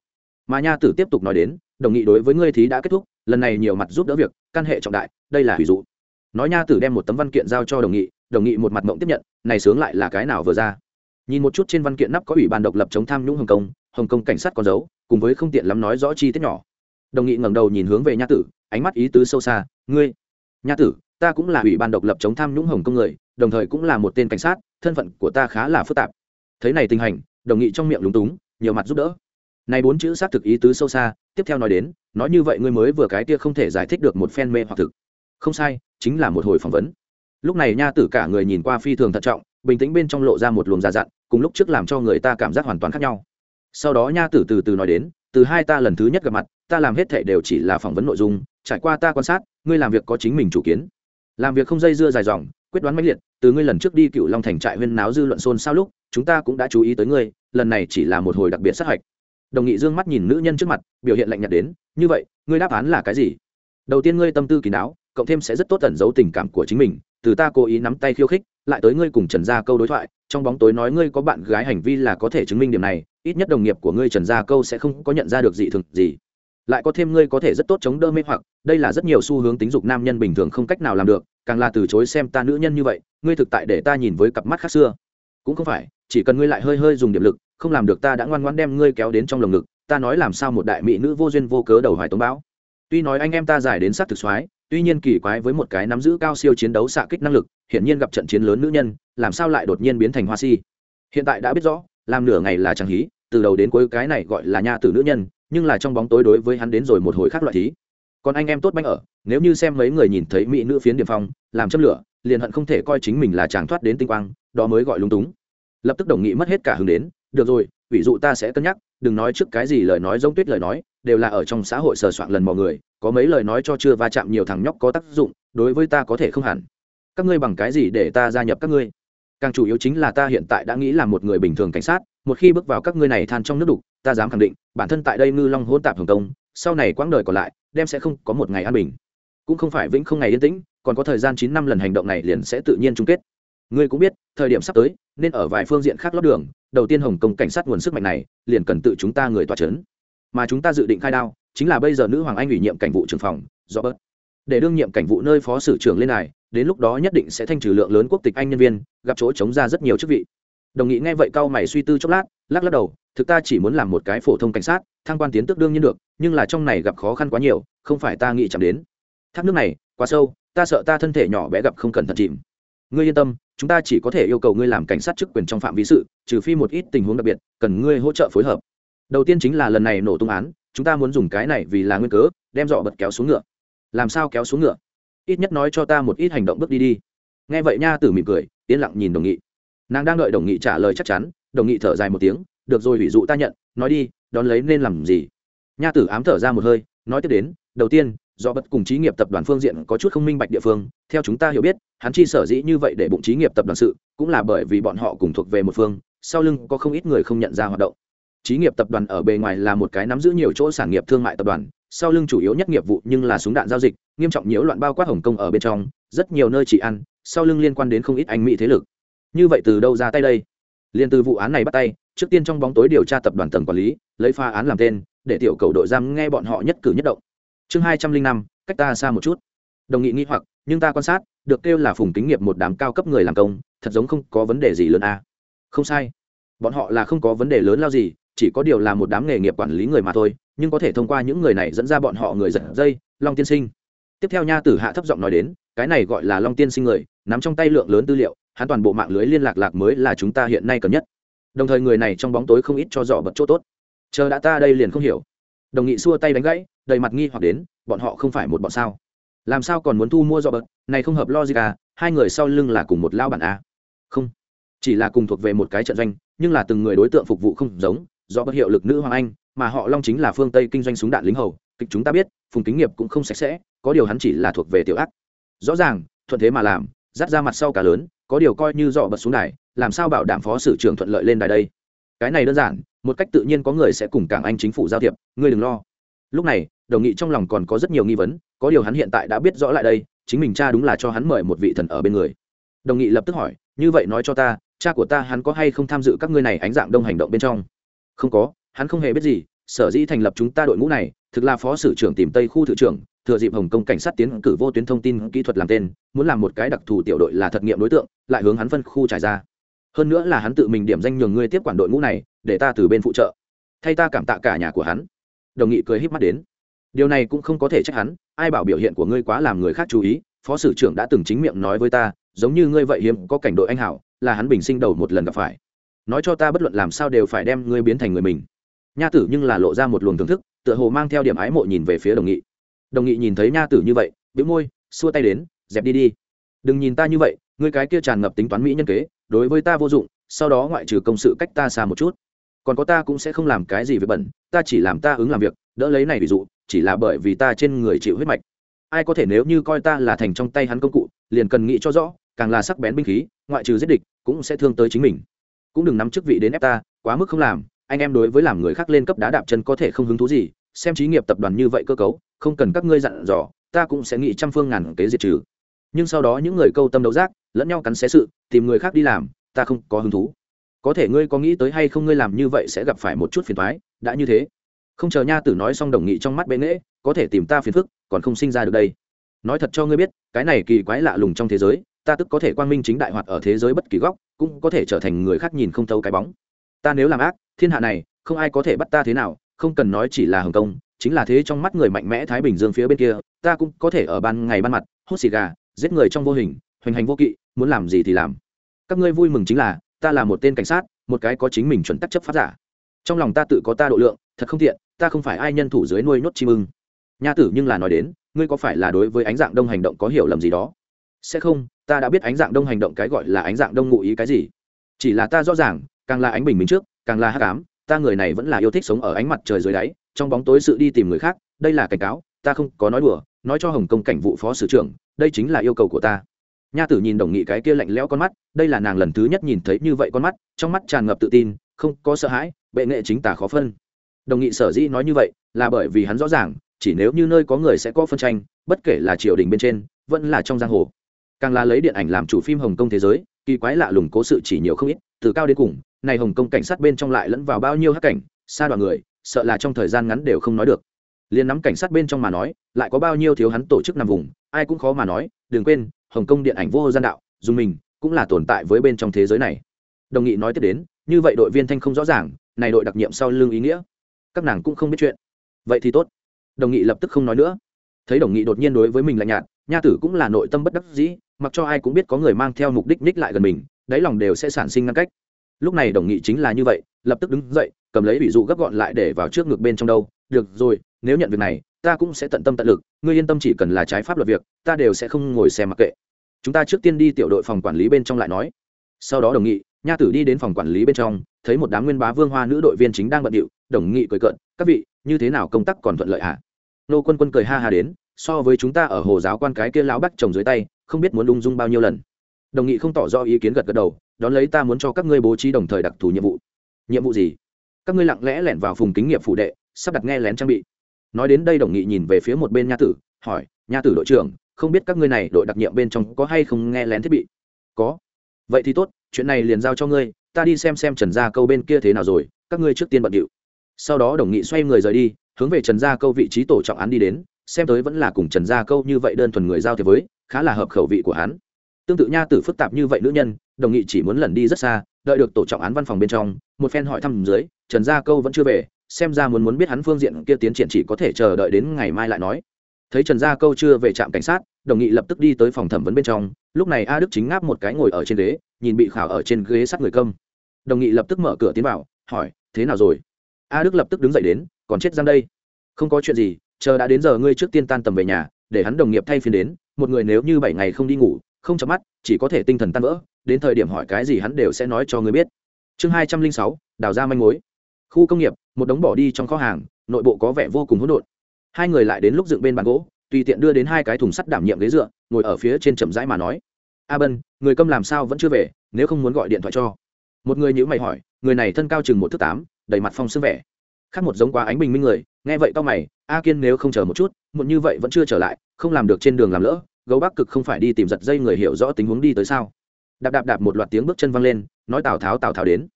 A: Mà nha tử tiếp tục nói đến, đồng nghị đối với ngươi thí đã kết thúc, lần này nhiều mặt giúp đỡ việc, căn hệ trọng đại, đây là ví dụ. Nói nha tử đem một tấm văn kiện giao cho đồng nghị đồng nghị một mặt mộng tiếp nhận, này sướng lại là cái nào vừa ra? Nhìn một chút trên văn kiện nắp có ủy ban độc lập chống tham nhũng hồng kông hồng kông cảnh sát còn dấu, cùng với không tiện lắm nói rõ chi tiết nhỏ. Đồng nghị ngẩng đầu nhìn hướng về nha tử, ánh mắt ý tứ sâu xa, ngươi, nha tử ta cũng là ủy ban độc lập chống tham nhũng hồng công người, đồng thời cũng là một tên cảnh sát, thân phận của ta khá là phức tạp. Thấy này tình hành, đồng nghị trong miệng lúng túng, nhiều mặt giúp đỡ. Này bốn chữ xác thực ý tứ sâu xa, tiếp theo nói đến, nói như vậy ngươi mới vừa cái kia không thể giải thích được một phen mê hoặc thực. Không sai, chính là một hồi phỏng vấn. Lúc này nha tử cả người nhìn qua phi thường thận trọng, bình tĩnh bên trong lộ ra một luồng già dặn, cùng lúc trước làm cho người ta cảm giác hoàn toàn khác nhau. Sau đó nha tử từ từ nói đến, từ hai ta lần thứ nhất gặp mặt, ta làm hết thể đều chỉ là phỏng vấn nội dung, trải qua ta quan sát, ngươi làm việc có chính mình chủ kiến làm việc không dây dưa dài dòng, quyết đoán mãnh liệt, từ ngươi lần trước đi cựu long thành trại huyên náo dư luận xôn xao lúc, chúng ta cũng đã chú ý tới ngươi, lần này chỉ là một hồi đặc biệt sát hạch. Đồng nghị dương mắt nhìn nữ nhân trước mặt, biểu hiện lạnh nhạt đến, như vậy, ngươi đáp án là cái gì? Đầu tiên ngươi tâm tư kỳ đáo, cộng thêm sẽ rất tốt tẩn giấu tình cảm của chính mình, từ ta cố ý nắm tay khiêu khích, lại tới ngươi cùng trần gia câu đối thoại, trong bóng tối nói ngươi có bạn gái hành vi là có thể chứng minh điểm này, ít nhất đồng nghiệp của ngươi trần gia câu sẽ không có nhận ra được dị thường gì lại có thêm ngươi có thể rất tốt chống đỡ mê hoặc, đây là rất nhiều xu hướng tính dục nam nhân bình thường không cách nào làm được, càng là từ chối xem ta nữ nhân như vậy, ngươi thực tại để ta nhìn với cặp mắt khác xưa. Cũng không phải, chỉ cần ngươi lại hơi hơi dùng điểm lực, không làm được ta đã ngoan ngoãn đem ngươi kéo đến trong lồng ngực, ta nói làm sao một đại mỹ nữ vô duyên vô cớ đầu hoài tống bão. Tuy nói anh em ta giải đến sắc thực soái, tuy nhiên kỳ quái với một cái nắm giữ cao siêu chiến đấu xạ kích năng lực, hiển nhiên gặp trận chiến lớn nữ nhân, làm sao lại đột nhiên biến thành hoa si? Hiện tại đã biết rõ, làm nửa ngày là chẳng hí, từ đầu đến cuối cái này gọi là nha tử nữ nhân nhưng là trong bóng tối đối với hắn đến rồi một hồi khác loại thí. Còn anh em tốt bánh ở, nếu như xem mấy người nhìn thấy mỹ nữ phiến điểm phong, làm châm lửa, liền hận không thể coi chính mình là chàng thoát đến tinh quang, đó mới gọi lung túng. Lập tức đồng nghị mất hết cả hứng đến, được rồi ví dụ ta sẽ cân nhắc, đừng nói trước cái gì lời nói giống tuyết lời nói, đều là ở trong xã hội sờ soạn lần mọi người, có mấy lời nói cho chưa va chạm nhiều thằng nhóc có tác dụng, đối với ta có thể không hẳn. Các ngươi bằng cái gì để ta gia nhập các ngươi? Càng chủ yếu chính là ta hiện tại đã nghĩ là một người bình thường cảnh sát, một khi bước vào các ngươi này than trong nước đục, ta dám khẳng định, bản thân tại đây ngư long hôn tạp hồng công sau này quãng đời còn lại, đem sẽ không có một ngày an bình. Cũng không phải vĩnh không ngày yên tĩnh, còn có thời gian chín năm lần hành động này liền sẽ tự nhiên chung kết. Ngươi cũng biết, thời điểm sắp tới, nên ở vài phương diện khác lót đường, đầu tiên hồng kông cảnh sát nguồn sức mạnh này, liền cần tự chúng ta người tỏa chấn. Mà chúng ta dự định khai đao, chính là bây giờ nữ hoàng anh ủy nhiệm cảnh vụ trưởng phòng do bớt để đương nhiệm cảnh vụ nơi phó sử trưởng lên này đến lúc đó nhất định sẽ thanh trừ lượng lớn quốc tịch anh nhân viên, gặp chỗ chống ra rất nhiều chức vị. Đồng nghị nghe vậy cao mày suy tư chốc lát, lắc lắc đầu, thực ta chỉ muốn làm một cái phổ thông cảnh sát, thăng quan tiến tước đương nhiên được, nhưng là trong này gặp khó khăn quá nhiều, không phải ta nghĩ chạm đến. Thác nước này, quá sâu, ta sợ ta thân thể nhỏ bé gặp không cẩn thận chìm. Ngươi yên tâm, chúng ta chỉ có thể yêu cầu ngươi làm cảnh sát chức quyền trong phạm vi sự, trừ phi một ít tình huống đặc biệt, cần ngươi hỗ trợ phối hợp. Đầu tiên chính là lần này nổ tung án, chúng ta muốn dùng cái này vì là nguyên cớ, đem dọ bật kéo xuống ngựa. Làm sao kéo xuống ngựa? Ít nhất nói cho ta một ít hành động bước đi đi. Nghe vậy nha tử mỉm cười, yên lặng nhìn đồng nghị. Nàng đang đợi đồng nghị trả lời chắc chắn, đồng nghị thở dài một tiếng, được rồi ví dụ ta nhận, nói đi, đón lấy nên làm gì? Nha tử ám thở ra một hơi, nói tiếp đến, đầu tiên, do bất cùng trí nghiệp tập đoàn phương diện có chút không minh bạch địa phương, theo chúng ta hiểu biết, hắn chi sở dĩ như vậy để bụng trí nghiệp tập đoàn sự, cũng là bởi vì bọn họ cùng thuộc về một phương, sau lưng có không ít người không nhận ra hoạt động. Trí nghiệp tập đoàn ở bề ngoài là một cái nắm giữ nhiều chỗ sản nghiệp thương mại tập đoàn sau lưng chủ yếu nhất nghiệp vụ nhưng là súng đạn giao dịch, nghiêm trọng nhiễu loạn bao quát hồng kông ở bên trong, rất nhiều nơi chỉ ăn, sau lưng liên quan đến không ít anh mỹ thế lực. Như vậy từ đâu ra tay đây? Liên từ vụ án này bắt tay, trước tiên trong bóng tối điều tra tập đoàn tầng quản lý, lấy pha án làm tên, để tiểu cầu đội giam nghe bọn họ nhất cử nhất động. Chương hai trăm linh năm, cách ta xa một chút. Đồng nghị nghi hoặc, nhưng ta quan sát, được kêu là phùng kính nghiệp một đám cao cấp người làm công, thật giống không có vấn đề gì lớn a. À. không sai. Bọn họ là không có vấn đề lớn lao gì chỉ có điều là một đám nghề nghiệp quản lý người mà thôi, nhưng có thể thông qua những người này dẫn ra bọn họ người giật dây, long tiên sinh. Tiếp theo nha tử hạ thấp giọng nói đến, cái này gọi là long tiên sinh người, nắm trong tay lượng lớn tư liệu, hắn toàn bộ mạng lưới liên lạc lạc mới là chúng ta hiện nay cần nhất. Đồng thời người này trong bóng tối không ít cho dò bật chỗ tốt. Chờ đã ta đây liền không hiểu. Đồng nghị xua tay đánh gãy, đầy mặt nghi hoặc đến, bọn họ không phải một bọn sao? Làm sao còn muốn thu mua dò bật? Này không hợp logic à hai người sau lưng là cùng một lao bản à? Không, chỉ là cùng thuộc về một cái trận doanh, nhưng là từng người đối tượng phục vụ không giống do bất hiệu lực nữ hoàng anh, mà họ long chính là phương tây kinh doanh súng đạn lính hầu, kịch chúng ta biết, phùng kính nghiệp cũng không sạch sẽ, có điều hắn chỉ là thuộc về tiểu ác. Rõ ràng, thuận thế mà làm, dắt ra mặt sau cả lớn, có điều coi như dọ bật xuống đài, làm sao bảo đảm phó sử trưởng thuận lợi lên đài đây? Cái này đơn giản, một cách tự nhiên có người sẽ cùng cảng anh chính phủ giao thiệp, ngươi đừng lo. Lúc này, đồng nghị trong lòng còn có rất nhiều nghi vấn, có điều hắn hiện tại đã biết rõ lại đây, chính mình cha đúng là cho hắn mời một vị thần ở bên người. Đồng nghị lập tức hỏi, như vậy nói cho ta, cha của ta hắn có hay không tham dự các ngươi này ánh dạng đông hành động bên trong? Không có, hắn không hề biết gì, sở dĩ thành lập chúng ta đội ngũ này, thực là phó sử trưởng tìm tây khu thự trưởng, thừa dịp hồng kông cảnh sát tiến cử vô tuyến thông tin kỹ thuật làm tên, muốn làm một cái đặc thù tiểu đội là thật nghiệm đối tượng, lại hướng hắn phân khu trải ra. Hơn nữa là hắn tự mình điểm danh nhường ngươi tiếp quản đội ngũ này, để ta từ bên phụ trợ. Thay ta cảm tạ cả nhà của hắn. Đồng nghị cười híp mắt đến. Điều này cũng không có thể trách hắn, ai bảo biểu hiện của ngươi quá làm người khác chú ý, phó sử trưởng đã từng chính miệng nói với ta, giống như ngươi vậy hiếm có cảnh đội anh hảo, là hắn bình sinh đầu một lần gặp phải nói cho ta bất luận làm sao đều phải đem ngươi biến thành người mình. Nha tử nhưng là lộ ra một luồng thưởng thức, tựa hồ mang theo điểm ái mộ nhìn về phía đồng nghị. Đồng nghị nhìn thấy nha tử như vậy, bĩu môi, xua tay đến, dẹp đi đi. Đừng nhìn ta như vậy, ngươi cái kia tràn ngập tính toán mỹ nhân kế, đối với ta vô dụng, sau đó ngoại trừ công sự cách ta xa một chút. Còn có ta cũng sẽ không làm cái gì về bẩn, ta chỉ làm ta ứng làm việc, đỡ lấy này ví dụ, chỉ là bởi vì ta trên người chịu huyết mạch. Ai có thể nếu như coi ta là thành trong tay hắn công cụ, liền cần nghĩ cho rõ, càng là sắc bén binh khí, ngoại trừ giết địch, cũng sẽ thương tới chính mình cũng đừng nắm chức vị đến ép ta, quá mức không làm, anh em đối với làm người khác lên cấp đá đạp chân có thể không hứng thú gì, xem trí nghiệp tập đoàn như vậy cơ cấu, không cần các ngươi dặn dò, ta cũng sẽ nghĩ trăm phương ngàn kế diệt trừ. Nhưng sau đó những người câu tâm đấu giác, lẫn nhau cắn xé sự, tìm người khác đi làm, ta không có hứng thú. Có thể ngươi có nghĩ tới hay không ngươi làm như vậy sẽ gặp phải một chút phiền thoái đã như thế. Không chờ nha tử nói xong đồng nghị trong mắt bệ nghễ, có thể tìm ta phiền phức, còn không sinh ra được đây. Nói thật cho ngươi biết, cái này kỳ quái lạ lùng trong thế giới, ta tức có thể quang minh chính đại hoạt ở thế giới bất kỳ góc cũng có thể trở thành người khác nhìn không thấu cái bóng. Ta nếu làm ác, thiên hạ này, không ai có thể bắt ta thế nào, không cần nói chỉ là hồng công, chính là thế trong mắt người mạnh mẽ thái bình dương phía bên kia, ta cũng có thể ở ban ngày ban mặt, hút xì gà, giết người trong vô hình, hoành hành vô kỵ, muốn làm gì thì làm. Các ngươi vui mừng chính là, ta là một tên cảnh sát, một cái có chính mình chuẩn tắc chấp pháp giả. Trong lòng ta tự có ta độ lượng, thật không tiện, ta không phải ai nhân thủ dưới nuôi nhốt chim ưng. Nha tử nhưng là nói đến, ngươi có phải là đối với ánh dạng đông hành động có hiểu lầm gì đó? Sẽ không ta đã biết ánh dạng đông hành động cái gọi là ánh dạng đông ngụ ý cái gì. Chỉ là ta rõ ràng, càng là ánh bình minh trước, càng là hắc ám, ta người này vẫn là yêu thích sống ở ánh mặt trời dưới đáy, trong bóng tối sự đi tìm người khác, đây là cảnh cáo, ta không có nói đùa, nói cho hồng công cảnh vụ phó sử trưởng, đây chính là yêu cầu của ta. Nha tử nhìn đồng nghị cái kia lạnh lẽo con mắt, đây là nàng lần thứ nhất nhìn thấy như vậy con mắt, trong mắt tràn ngập tự tin, không có sợ hãi, bệ nghệ chính tả khó phân. Đồng nghị sở dĩ nói như vậy, là bởi vì hắn rõ ràng, chỉ nếu như nơi có người sẽ có phân tranh, bất kể là triều đình bên trên, vẫn là trong giang hồ càng là lấy điện ảnh làm chủ phim hồng kông thế giới, kỳ quái lạ lùng cố sự chỉ nhiều không ít, từ cao đến cùng, này hồng kông cảnh sát bên trong lại lẫn vào bao nhiêu hát cảnh, xa đoàn người, sợ là trong thời gian ngắn đều không nói được. Liền nắm cảnh sát bên trong mà nói, lại có bao nhiêu thiếu hắn tổ chức nằm vùng, ai cũng khó mà nói, đừng quên, hồng kông điện ảnh vô gian đạo, dù mình cũng là tồn tại với bên trong thế giới này. Đồng nghị nói tiếp đến, như vậy đội viên thanh không rõ ràng, này đội đặc nhiệm sau lưng ý nghĩa, các nàng cũng không biết chuyện. Vậy thì tốt. Đồng nghị lập tức không nói nữa. Thấy đồng nghị đột nhiên đối với mình lạnh nhạt nha tử cũng là nội tâm bất đắc dĩ, mặc cho ai cũng biết có người mang theo mục đích ních lại gần mình, đáy lòng đều sẽ sản sinh ngăn cách. Lúc này đồng nghị chính là như vậy, lập tức đứng dậy, cầm lấy ví dụ gấp gọn lại để vào trước ngực bên trong đâu. Được rồi, nếu nhận việc này, ta cũng sẽ tận tâm tận lực, ngươi yên tâm chỉ cần là trái pháp luật việc, ta đều sẽ không ngồi xem mặc kệ. Chúng ta trước tiên đi tiểu đội phòng quản lý bên trong lại nói. Sau đó đồng nghị, nha tử đi đến phòng quản lý bên trong, thấy một đám nguyên bá vương hoa nữ đội viên chính đang bận điệu, đồng nghị cười cợt, các vị, như thế nào công tác còn thuận lợi hả? Nô quân quân cười ha ha đến so với chúng ta ở hồ giáo quan cái kia lão bắt chồng dưới tay, không biết muốn lung dung bao nhiêu lần. Đồng nghị không tỏ rõ ý kiến gật gật đầu, đón lấy ta muốn cho các ngươi bố trí đồng thời đặc thù nhiệm vụ. Nhiệm vụ gì? Các ngươi lặng lẽ lẻn vào vùng kính nghiệp phủ đệ, sắp đặt nghe lén trang bị. Nói đến đây đồng nghị nhìn về phía một bên nha tử, hỏi, nha tử đội trưởng, không biết các ngươi này đội đặc nhiệm bên trong có hay không nghe lén thiết bị? Có. Vậy thì tốt, chuyện này liền giao cho ngươi, ta đi xem xem trần gia câu bên kia thế nào rồi, các ngươi trước tiên bận điệu. Sau đó đồng nghị xoay người rời đi, hướng về trần gia câu vị trí tổ trọng án đi đến xem tới vẫn là cùng trần gia câu như vậy đơn thuần người giao thế với, khá là hợp khẩu vị của hắn. Tương tự nha tử phức tạp như vậy nữ nhân, đồng nghị chỉ muốn lẩn đi rất xa, đợi được tổ trọng án văn phòng bên trong, một phen hỏi thăm dưới, trần gia câu vẫn chưa về, xem ra muốn muốn biết hắn phương diện kia tiến triển chỉ có thể chờ đợi đến ngày mai lại nói. Thấy trần gia câu chưa về trạm cảnh sát, đồng nghị lập tức đi tới phòng thẩm vấn bên trong, lúc này a đức chính ngáp một cái ngồi ở trên ghế, nhìn bị khảo ở trên ghế sát người công đồng nghị lập tức mở cửa tiến vào, hỏi, thế nào rồi? A đức lập tức đứng dậy đến, còn chết giang đây? Không có chuyện gì chờ đã đến giờ ngươi trước tiên tan tầm về nhà, để hắn đồng nghiệp thay phiên đến, một người nếu như bảy ngày không đi ngủ, không chấm mắt, chỉ có thể tinh thần tan vỡ, đến thời điểm hỏi cái gì hắn đều sẽ nói cho ngươi biết. Chương hai trăm linh sáu, đào ra manh mối. Khu công nghiệp, một đống bỏ đi trong kho hàng, nội bộ có vẻ vô cùng hỗn độn. Hai người lại đến lúc dựng bên bàn gỗ, tùy tiện đưa đến hai cái thùng sắt đảm nhiệm ghế dựa, ngồi ở phía trên chậm rãi mà nói. A bân, người câm làm sao vẫn chưa về, nếu không muốn gọi điện thoại cho. Một người nhữ mày hỏi, người này thân cao chừng một thước tám, đầy mặt phong sưng vẻ. Khác một giống quá ánh bình minh người, nghe vậy tao mày a kiên nếu không chờ một chút, muộn như vậy vẫn chưa trở lại, không làm được trên đường làm lỡ, gấu bắc cực không phải đi tìm giật dây người hiểu rõ tình huống đi tới sao? Đạp đạp đạp một loạt tiếng bước chân văng lên, nói tào tháo tào tháo đến.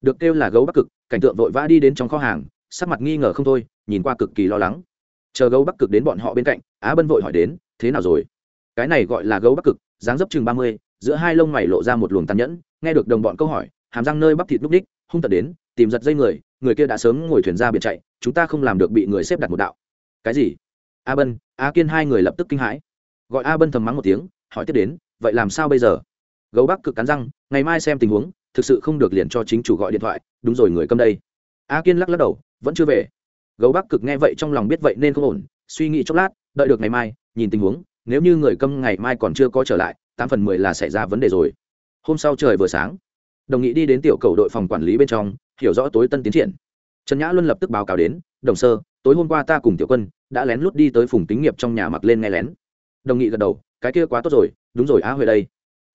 A: Được kêu là gấu bắc cực, cảnh tượng vội vã đi đến trong kho hàng, sắc mặt nghi ngờ không thôi, nhìn qua cực kỳ lo lắng. Chờ gấu bắc cực đến bọn họ bên cạnh, á bân vội hỏi đến, thế nào rồi? Cái này gọi là gấu bắc cực, dáng dấp chừng ba mươi, giữa hai lông mày lộ ra một luồng tàn nhẫn, nghe được đồng bọn câu hỏi, hàm răng nơi bắp thịt núc đích hung tật đến, tìm giật dây người người kia đã sớm ngồi thuyền ra biển chạy, chúng ta không làm được bị người xếp đặt một đạo cái gì? A bân, a kiên hai người lập tức kinh hãi. Gọi a bân thầm mắng một tiếng, hỏi tiếp đến, vậy làm sao bây giờ? Gấu bắc cực cắn răng, ngày mai xem tình huống, thực sự không được liền cho chính chủ gọi điện thoại, đúng rồi người cầm đây. A kiên lắc lắc đầu, vẫn chưa về. Gấu bắc cực nghe vậy trong lòng biết vậy nên không ổn, suy nghĩ chốc lát, đợi được ngày mai, nhìn tình huống, nếu như người câm ngày mai còn chưa có trở lại, tám phần mười là xảy ra vấn đề rồi. Hôm sau trời vừa sáng, đồng nghị đi đến tiểu cầu đội phòng quản lý bên trong, hiểu rõ tối tân tiến triển. Trần nhã luân lập tức báo cáo đến, đồng sơ tối hôm qua ta cùng tiểu quân đã lén lút đi tới phùng tính nghiệp trong nhà mặc lên nghe lén. Đồng nghị gật đầu, cái kia quá tốt rồi, đúng rồi á huệ đây.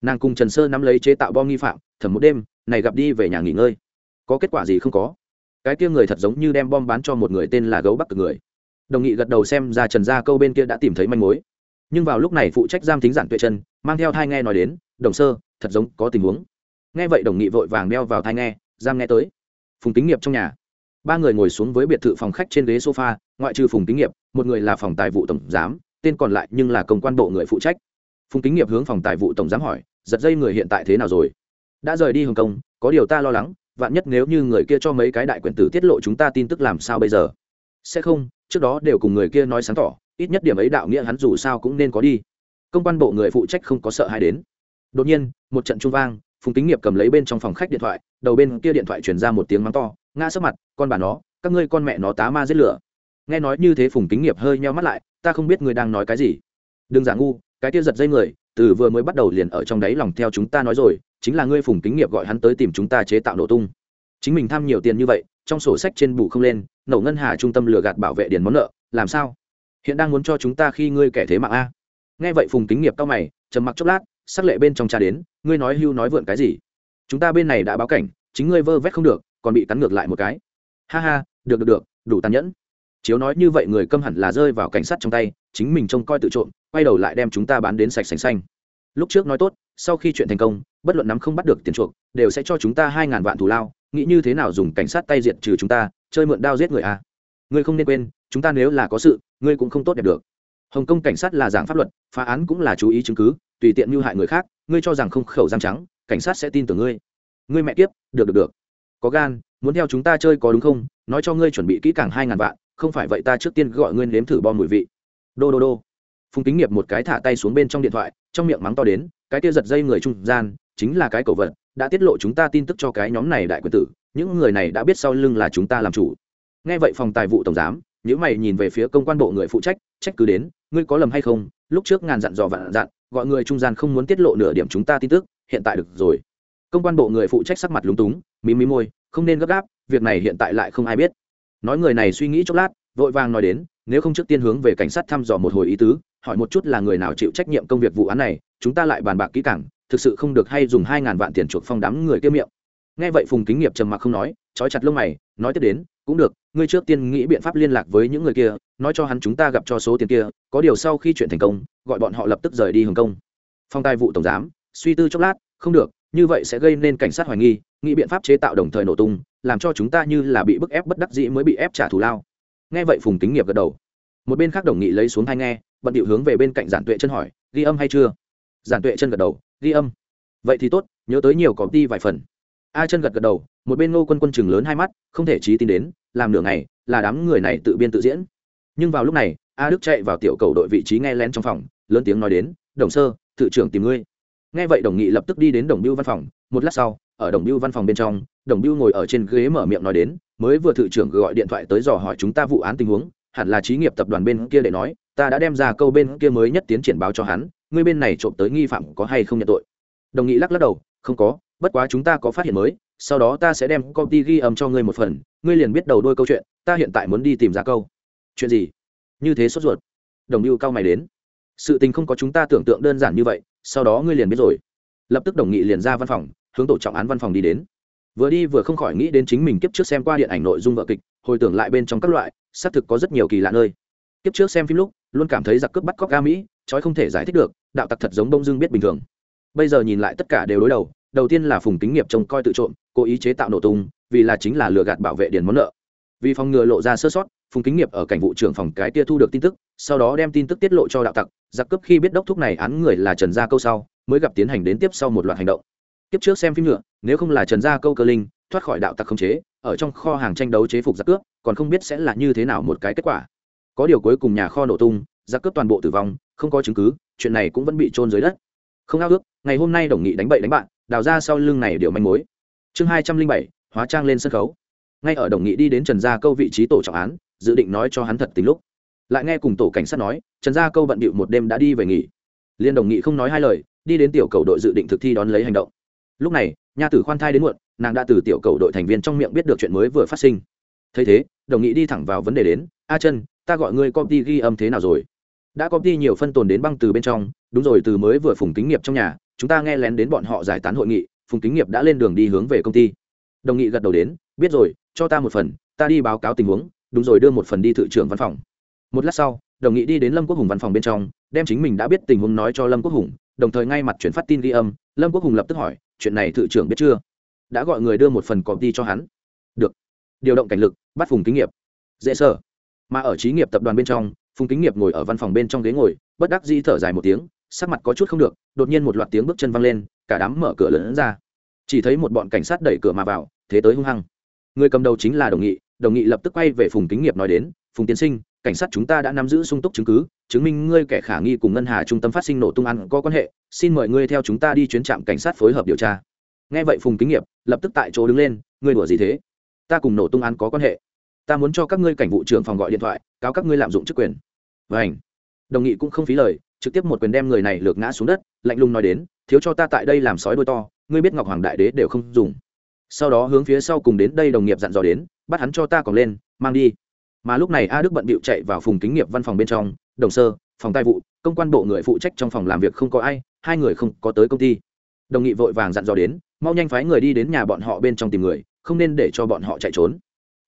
A: Nàng cùng trần sơ nắm lấy chế tạo bom nghi phạm thẩm một đêm, này gặp đi về nhà nghỉ ngơi. Có kết quả gì không có? Cái kia người thật giống như đem bom bán cho một người tên là gấu bắc cực người. Đồng nghị gật đầu xem ra trần gia câu bên kia đã tìm thấy manh mối. Nhưng vào lúc này phụ trách giam thính giản tuệ chân mang theo thai nghe nói đến, đồng sơ, thật giống có tình huống. Nghe vậy đồng nghị vội vàng đeo vào thai nghe, giam nghe tới. Phùng tính nghiệp trong nhà ba người ngồi xuống với biệt thự phòng khách trên ghế sofa, ngoại trừ phùng tính nghiệp, một người là phòng tài vụ tổng giám, tên còn lại nhưng là công quan bộ người phụ trách. Phùng tính nghiệp hướng phòng tài vụ tổng giám hỏi, giật dây người hiện tại thế nào rồi? Đã rời đi hồng kông, có điều ta lo lắng, vạn nhất nếu như người kia cho mấy cái đại quyển tử tiết lộ chúng ta tin tức làm sao bây giờ? Sẽ không, trước đó đều cùng người kia nói sáng tỏ, ít nhất điểm ấy đạo nghĩa hắn dù sao cũng nên có đi. Công quan bộ người phụ trách không có sợ hay đến. Đột nhiên, một trận trung vang, phùng kính nghiệp cầm lấy bên trong phòng khách điện thoại, đầu bên kia điện thoại chuyển ra một tiếng mắng to ngã sấp mặt, con bà nó, các ngươi con mẹ nó tá ma giết lửa. Nghe nói như thế phùng kính nghiệp hơi nheo mắt lại, ta không biết ngươi đang nói cái gì. Đừng giả ngu, cái kia giật dây người, từ vừa mới bắt đầu liền ở trong đáy lòng theo chúng ta nói rồi, chính là ngươi phùng kính nghiệp gọi hắn tới tìm chúng ta chế tạo nổ tung. Chính mình tham nhiều tiền như vậy, trong sổ sách trên bù không lên, nổ ngân hà trung tâm lừa gạt bảo vệ điền món nợ, làm sao? Hiện đang muốn cho chúng ta khi ngươi kẻ thế mạng a. Nghe vậy phùng kính nghiệp cao mày, trầm mặc chốc lát, sắc lệ bên trong cha đến, ngươi nói hưu nói vượn cái gì? Chúng ta bên này đã báo cảnh, chính ngươi vơ vét không được còn bị cắn ngược lại một cái. Ha ha, được được được, đủ tàn nhẫn. Chiếu nói như vậy người câm hẳn là rơi vào cảnh sát trong tay, chính mình trông coi tự trộm, quay đầu lại đem chúng ta bán đến sạch sành xanh. Lúc trước nói tốt, sau khi chuyện thành công, bất luận nắm không bắt được tiền chuộc, đều sẽ cho chúng ta hai ngàn vạn thù lao, nghĩ như thế nào dùng cảnh sát tay diệt trừ chúng ta, chơi mượn đao giết người à. Ngươi không nên quên, chúng ta nếu là có sự, ngươi cũng không tốt đẹp được. Hồng kông cảnh sát là giảng pháp luật, phá án cũng là chú ý chứng cứ, tùy tiện mưu hại người khác, ngươi cho rằng không khẩu răng trắng, cảnh sát sẽ tin tưởng ngươi. Ngươi mẹ kiếp, được được được có gan, muốn theo chúng ta chơi có đúng không? Nói cho ngươi chuẩn bị kỹ càng hai ngàn vạn, không phải vậy ta trước tiên gọi ngươi nếm thử bom mùi vị. Đô đô đô. Phùng kính nghiệp một cái thả tay xuống bên trong điện thoại, trong miệng mắng to đến, cái kia giật dây người trung gian, chính là cái cầu vật, đã tiết lộ chúng ta tin tức cho cái nhóm này đại quyền tử, những người này đã biết sau lưng là chúng ta làm chủ. Nghe vậy phòng tài vụ tổng giám nếu mày nhìn về phía công quan bộ người phụ trách trách cứ đến, ngươi có lầm hay không? Lúc trước ngàn dặn dò vạn dặn, gọi người trung gian không muốn tiết lộ nửa điểm chúng ta tin tức, hiện tại được rồi. Công quan bộ người phụ trách sắc mặt lúng túng mí mí môi, không nên gấp gáp, việc này hiện tại lại không ai biết. Nói người này suy nghĩ chốc lát, vội vàng nói đến, nếu không trước tiên hướng về cảnh sát thăm dò một hồi ý tứ, hỏi một chút là người nào chịu trách nhiệm công việc vụ án này, chúng ta lại bàn bạc kỹ càng, thực sự không được hay dùng hai ngàn vạn tiền chuộc phong đám người kia miệng. Nghe vậy phùng kính nghiệp trầm mặc không nói, trói chặt lông mày, nói tiếp đến, cũng được, ngươi trước tiên nghĩ biện pháp liên lạc với những người kia, nói cho hắn chúng ta gặp cho số tiền kia, có điều sau khi chuyện thành công, gọi bọn họ lập tức rời đi hồng kông. Phong tài vụ tổng giám, suy tư chốc lát, không được như vậy sẽ gây nên cảnh sát hoài nghi, nghĩ biện pháp chế tạo đồng thời nổ tung, làm cho chúng ta như là bị bức ép bất đắc dĩ mới bị ép trả thù lao. Nghe vậy phùng kính nghiệp gật đầu. Một bên khác đồng nghị lấy xuống hai nghe, bận điệu hướng về bên cạnh giản tuệ chân hỏi, ghi âm hay chưa? Giản tuệ chân gật đầu, ghi âm. Vậy thì tốt, nhớ tới nhiều có đi vài phần. A chân gật gật đầu, một bên ngô quân quân chừng lớn hai mắt, không thể trí tin đến, làm nửa ngày, là đám người này tự biên tự diễn. Nhưng vào lúc này, a đức chạy vào tiểu cầu đội vị trí nghe lén trong phòng, lớn tiếng nói đến, đồng sơ, tự trưởng tìm ngươi nghe vậy đồng nghị lập tức đi đến đồng biêu văn phòng. Một lát sau, ở đồng biêu văn phòng bên trong, đồng biêu ngồi ở trên ghế mở miệng nói đến, mới vừa thự trưởng gọi điện thoại tới dò hỏi chúng ta vụ án tình huống, hẳn là trí nghiệp tập đoàn bên kia để nói, ta đã đem ra câu bên kia mới nhất tiến triển báo cho hắn ngươi bên này trộm tới nghi phạm có hay không nhận tội. Đồng nghị lắc lắc đầu, không có, bất quá chúng ta có phát hiện mới, sau đó ta sẽ đem công ty ghi âm cho ngươi một phần, ngươi liền biết đầu đôi câu chuyện, ta hiện tại muốn đi tìm ra câu. Chuyện gì? Như thế sốt ruột. Đồng biêu cao mày đến. Sự tình không có chúng ta tưởng tượng đơn giản như vậy sau đó ngươi liền biết rồi. Lập tức đồng nghị liền ra văn phòng, hướng tổ trọng án văn phòng đi đến. Vừa đi vừa không khỏi nghĩ đến chính mình kiếp trước xem qua điện ảnh nội dung vợ kịch, hồi tưởng lại bên trong các loại, xác thực có rất nhiều kỳ lạ nơi. Kiếp trước xem phim lúc, luôn cảm thấy giặc cướp bắt cóc ga mỹ, trói không thể giải thích được, đạo tặc thật giống bông dương biết bình thường. Bây giờ nhìn lại tất cả đều đối đầu đầu tiên là phùng kính nghiệp trông coi tự trộm, cố ý chế tạo nổ tung, vì là chính là lừa gạt bảo vệ điền món nợ. Vì phòng ngừa lộ ra sơ sót, phùng kính nghiệp ở cảnh vụ trưởng phòng cái tia thu được tin tức sau đó đem tin tức tiết lộ cho đạo tặc, giặc cướp khi biết đốc thúc này án người là trần gia câu sau, mới gặp tiến hành đến tiếp sau một loạt hành động. Tiếp trước xem phim nữa, nếu không là trần gia câu cơ linh, thoát khỏi đạo tặc không chế, ở trong kho hàng tranh đấu chế phục giặc cướp, còn không biết sẽ là như thế nào một cái kết quả. Có điều cuối cùng nhà kho nổ tung, giặc cướp toàn bộ tử vong, không có chứng cứ, chuyện này cũng vẫn bị trôn dưới đất. Không ao ước, ngày hôm nay đồng nghị đánh bậy đánh bạn, đào ra sau lưng này điều manh mối. Chương hai trăm linh bảy, hóa trang lên sân khấu. Ngay ở đồng nghị đi đến trần gia câu vị trí tổ trọng án, dự định nói cho hắn thật tình lúc lại nghe cùng tổ cảnh sát nói, trần gia câu bận bịu một đêm đã đi về nghỉ. Liên đồng nghị không nói hai lời, đi đến tiểu cầu đội dự định thực thi đón lấy hành động. Lúc này, nha tử khoan thai đến muộn, nàng đã từ tiểu cầu đội thành viên trong miệng biết được chuyện mới vừa phát sinh. Thấy thế, đồng nghị đi thẳng vào vấn đề đến, a chân ta gọi ngươi công ty ghi âm thế nào rồi? Đã công ty nhiều phân tồn đến băng từ bên trong, đúng rồi, từ mới vừa phùng kính nghiệp trong nhà, chúng ta nghe lén đến bọn họ giải tán hội nghị, phùng kính nghiệp đã lên đường đi hướng về công ty. Đồng nghị gật đầu đến, biết rồi, cho ta một phần, ta đi báo cáo tình huống, đúng rồi, đưa một phần đi thự trưởng văn phòng một lát sau, đồng nghị đi đến lâm quốc hùng văn phòng bên trong, đem chính mình đã biết tình huống nói cho lâm quốc hùng, đồng thời ngay mặt chuyển phát tin ghi âm. Lâm quốc hùng lập tức hỏi, chuyện này thự trưởng biết chưa? Đã gọi người đưa một phần copy cho hắn. Được. Điều động cảnh lực, bắt phùng kính nghiệp. Dễ sở mà ở trí nghiệp tập đoàn bên trong, phùng kính nghiệp ngồi ở văn phòng bên trong ghế ngồi, bất đắc dĩ thở dài một tiếng, sắc mặt có chút không được, đột nhiên một loạt tiếng bước chân văng lên, cả đám mở cửa lớn ra. Chỉ thấy một bọn cảnh sát đẩy cửa mà vào, thế tới hung hăng. Người cầm đầu chính là đồng nghị đồng nghị lập tức quay về phùng kính nghiệp nói đến, phùng tiến sinh cảnh sát chúng ta đã nắm giữ sung túc chứng cứ, chứng minh ngươi kẻ khả nghi cùng ngân hà trung tâm phát sinh nổ tung ăn có quan hệ, xin mời ngươi theo chúng ta đi chuyến trạm cảnh sát phối hợp điều tra. Nghe vậy phùng kính nghiệp lập tức tại chỗ đứng lên, ngươi đùa gì thế? Ta cùng nổ tung ăn có quan hệ. Ta muốn cho các ngươi cảnh vụ trưởng phòng gọi điện thoại, cáo các ngươi lạm dụng chức quyền. Vảnh đồng nghị cũng không phí lời, trực tiếp một quyền đem người này lược ngã xuống đất, lạnh lùng nói đến, thiếu cho ta tại đây làm sói đôi to, ngươi biết ngọc hoàng đại đế đều không dùng. Sau đó hướng phía sau cùng đến đây đồng nghiệp dặn dò đến, bắt hắn cho ta còn lên, mang đi mà lúc này a đức bận bịu chạy vào phùng kính nghiệp văn phòng bên trong, đồng sơ, phòng tài vụ, công quan bộ người phụ trách trong phòng làm việc không có ai, hai người không có tới công ty. Đồng nghị vội vàng dặn dò đến, mau nhanh phái người đi đến nhà bọn họ bên trong tìm người, không nên để cho bọn họ chạy trốn.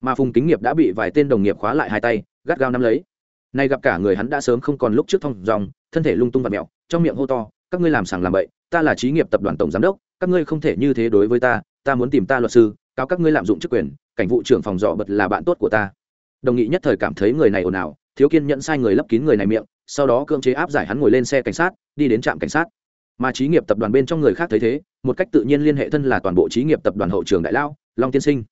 A: Mà phùng kính nghiệp đã bị vài tên đồng nghiệp khóa lại hai tay, gắt gao nắm lấy. Nay gặp cả người hắn đã sớm không còn lúc trước thông dòng thân thể lung tung và mẹo trong miệng hô to, các ngươi làm sàng làm bậy, ta là trí nghiệp tập đoàn tổng giám đốc, các ngươi không thể như thế đối với ta ta muốn tìm ta luật sư cáo các ngươi lạm dụng chức quyền, cảnh vụ trưởng phòng dọ bật là bạn tốt của ta đồng nghị nhất thời cảm thấy người này ồn ào, thiếu kiên nhẫn sai người lấp kín người này miệng, sau đó cưỡng chế áp giải hắn ngồi lên xe cảnh sát, đi đến trạm cảnh sát. Mà trí nghiệp tập đoàn bên trong người khác thấy thế, một cách tự nhiên liên hệ thân là toàn bộ trí nghiệp tập đoàn hậu trường đại lao, long tiên sinh.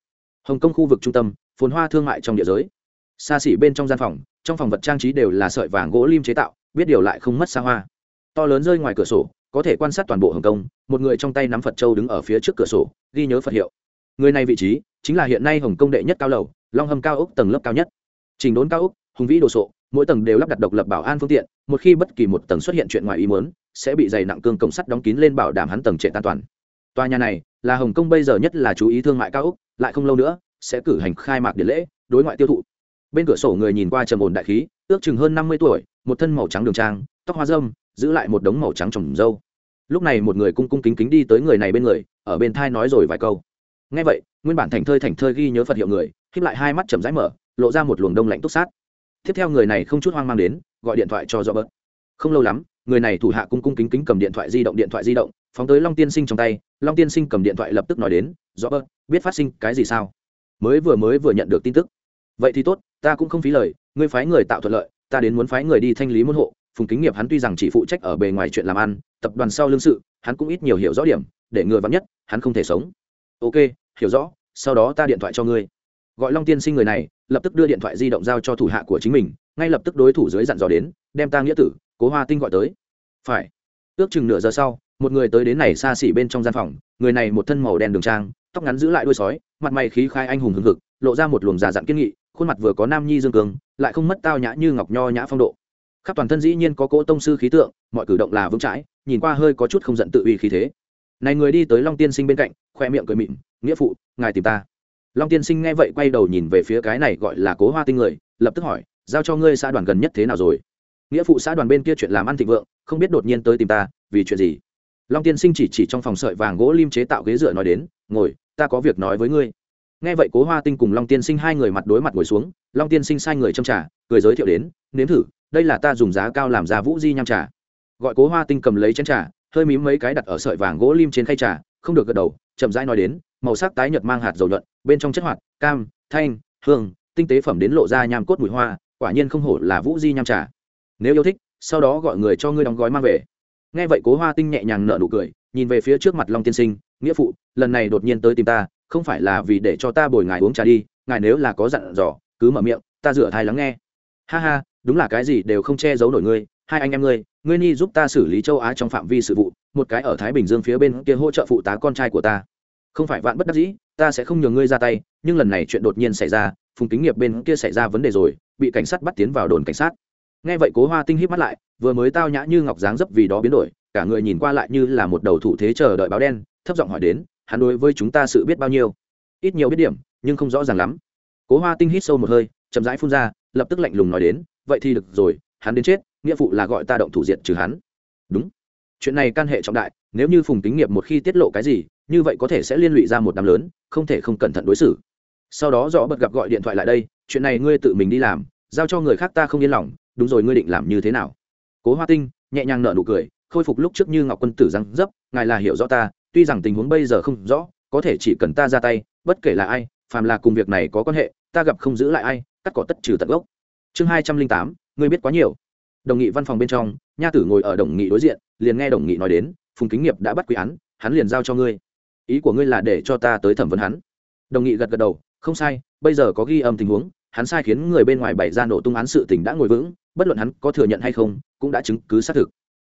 A: Hồng kông khu vực trung tâm, phồn hoa thương mại trong địa giới. Xa xỉ bên trong gian phòng, trong phòng vật trang trí đều là sợi vàng gỗ lim chế tạo, biết điều lại không mất xa hoa. To lớn rơi ngoài cửa sổ, có thể quan sát toàn bộ hồng kông, một người trong tay nắm phật châu đứng ở phía trước cửa sổ, ghi nhớ phật hiệu người này vị trí chính là hiện nay hồng Công đệ nhất cao lầu, long hầm cao ốc tầng lớp cao nhất. Trình đốn cao ốc, hùng vĩ đồ sộ, mỗi tầng đều lắp đặt độc lập bảo an phương tiện, một khi bất kỳ một tầng xuất hiện chuyện ngoài ý muốn, sẽ bị dày nặng cương cổng sắt đóng kín lên bảo đảm hắn tầng trệ an toàn. Tòa nhà này là hồng kông bây giờ nhất là chú ý thương mại cao ốc, lại không lâu nữa sẽ cử hành khai mạc điện lễ, đối ngoại tiêu thụ. Bên cửa sổ người nhìn qua trầm ổn đại khí, ước chừng hơn năm mươi tuổi, một thân màu trắng đường trang, tóc hoa dâm giữ lại một đống màu trắng trồng râu. lúc này một người cung cung kính kính đi tới người này bên người, ở bên thai nói rồi vài câu ngay vậy, nguyên bản thành thơi thành thơi ghi nhớ phật hiệu người khiếp lại hai mắt chầm rãi mở, lộ ra một luồng đông lạnh túc sát. Tiếp theo người này không chút hoang mang đến, gọi điện thoại cho do bớt. Không lâu lắm, người này thủ hạ cung cung kính kính cầm điện thoại di động, điện thoại di động, phóng tới long tiên sinh trong tay. Long tiên sinh cầm điện thoại lập tức nói đến do bớt, biết phát sinh cái gì sao? Mới vừa mới vừa nhận được tin tức. Vậy thì tốt, ta cũng không phí lời, ngươi phái người tạo thuận lợi, ta đến muốn phái người đi thanh lý môn hộ. Phùng kính nghiệp hắn tuy rằng chỉ phụ trách ở bề ngoài chuyện làm ăn, tập đoàn sau lương sự, hắn cũng ít nhiều hiểu rõ điểm, để người vắn nhất, hắn không thể sống. Ok hiểu rõ, sau đó ta điện thoại cho ngươi. Gọi long tiên sinh người này, lập tức đưa điện thoại di động giao cho thủ hạ của chính mình, ngay lập tức đối thủ dưới dặn dò đến, đem ta nghĩa tử, cố hoa tinh gọi tới. Phải. Ước chừng nửa giờ sau, một người tới đến này xa xỉ bên trong gian phòng, người này một thân màu đen đường trang, tóc ngắn giữ lại đuôi sói, mặt mày khí khai anh hùng hưng hực, lộ ra một luồng già dặn kiên nghị, khuôn mặt vừa có nam nhi dương cường, lại không mất tao nhã như ngọc nho nhã phong độ. Khắp toàn thân dĩ nhiên có cỗ tông sư khí tượng, mọi cử động là vững chãi, nhìn qua hơi có chút không giận tự uy khí thế này người đi tới long tiên sinh bên cạnh, khoe miệng cười mịn nghĩa phụ, ngài tìm ta. Long tiên sinh nghe vậy quay đầu nhìn về phía cái này gọi là cố hoa tinh người, lập tức hỏi, giao cho ngươi xã đoàn gần nhất thế nào rồi? Nghĩa phụ xã đoàn bên kia chuyện làm ăn thịnh vượng, không biết đột nhiên tới tìm ta, vì chuyện gì? Long tiên sinh chỉ chỉ trong phòng sợi vàng gỗ lim chế tạo ghế dựa nói đến, ngồi, ta có việc nói với ngươi. Nghe vậy cố hoa tinh cùng long tiên sinh hai người mặt đối mặt ngồi xuống, long tiên sinh sai người châm trả cười giới thiệu đến, nếm thử, đây là ta dùng giá cao làm giá vũ di nham trà. Gọi cố hoa tinh cầm lấy chén trà hơi mím mấy cái đặt ở sợi vàng gỗ lim trên khay trà, không được gật đầu, chậm rãi nói đến, màu sắc tái nhợt mang hạt dầu nhuận, bên trong chất hoạt, cam, thanh, hương, tinh tế phẩm đến lộ ra nham cốt mùi hoa, quả nhiên không hổ là vũ di nham trà. Nếu yêu thích, sau đó gọi người cho ngươi đóng gói mang về. Nghe vậy cố hoa tinh nhẹ nhàng nở nụ cười, nhìn về phía trước mặt long tiên sinh, nghĩa phụ, lần này đột nhiên tới tìm ta, không phải là vì để cho ta bồi ngài uống trà đi, ngài nếu là có dặn dò, cứ mở miệng, ta rửa thai lắng nghe. Ha ha, đúng là cái gì đều không che giấu nổi ngươi, hai anh em ngươi ngươi ni giúp ta xử lý châu á trong phạm vi sự vụ, một cái ở thái bình dương phía bên kia hỗ trợ phụ tá con trai của ta. Không phải vạn bất đắc dĩ, ta sẽ không nhường ngươi ra tay, nhưng lần này chuyện đột nhiên xảy ra, phùng kính nghiệp bên kia xảy ra vấn đề rồi, bị cảnh sát bắt tiến vào đồn cảnh sát. Nghe vậy cố hoa tinh hít mắt lại, vừa mới tao nhã như ngọc dáng dấp vì đó biến đổi, cả người nhìn qua lại như là một đầu thủ thế chờ đợi báo đen, thấp giọng hỏi đến, hắn đối với chúng ta sự biết bao nhiêu? Ít nhiều biết điểm, nhưng không rõ ràng lắm. Cố hoa tinh hít sâu một hơi, chậm rãi phun ra, lập tức lạnh lùng nói đến, vậy thì được rồi, hắn đến chết nghĩa phụ là gọi ta động thủ diện trừ hắn. Đúng. Chuyện này can hệ trọng đại, nếu như phùng kính nghiệp một khi tiết lộ cái gì, như vậy có thể sẽ liên lụy ra một đám lớn, không thể không cẩn thận đối xử. Sau đó rõ bật gặp gọi điện thoại lại đây, chuyện này ngươi tự mình đi làm, giao cho người khác ta không yên lòng, đúng rồi ngươi định làm như thế nào? Cố hoa tinh nhẹ nhàng nở nụ cười, khôi phục lúc trước như ngọc quân tử răng dấp, ngài là hiểu rõ ta, tuy rằng tình huống bây giờ không rõ, có thể chỉ cần ta ra tay, bất kể là ai, phàm là cùng việc này có quan hệ, ta gặp không giữ lại ai, cắt cỏ tất trừ tận gốc. Chương hai trăm linh tám, ngươi biết quá nhiều đồng nghị văn phòng bên trong, nha tử ngồi ở đồng nghị đối diện, liền nghe đồng nghị nói đến, phùng kính nghiệp đã bắt quý án, hắn liền giao cho ngươi. Ý của ngươi là để cho ta tới thẩm vấn hắn. Đồng nghị gật gật đầu, không sai, bây giờ có ghi âm tình huống, hắn sai khiến người bên ngoài bày ra nổ tung án sự tình đã ngồi vững, bất luận hắn có thừa nhận hay không, cũng đã chứng cứ xác thực.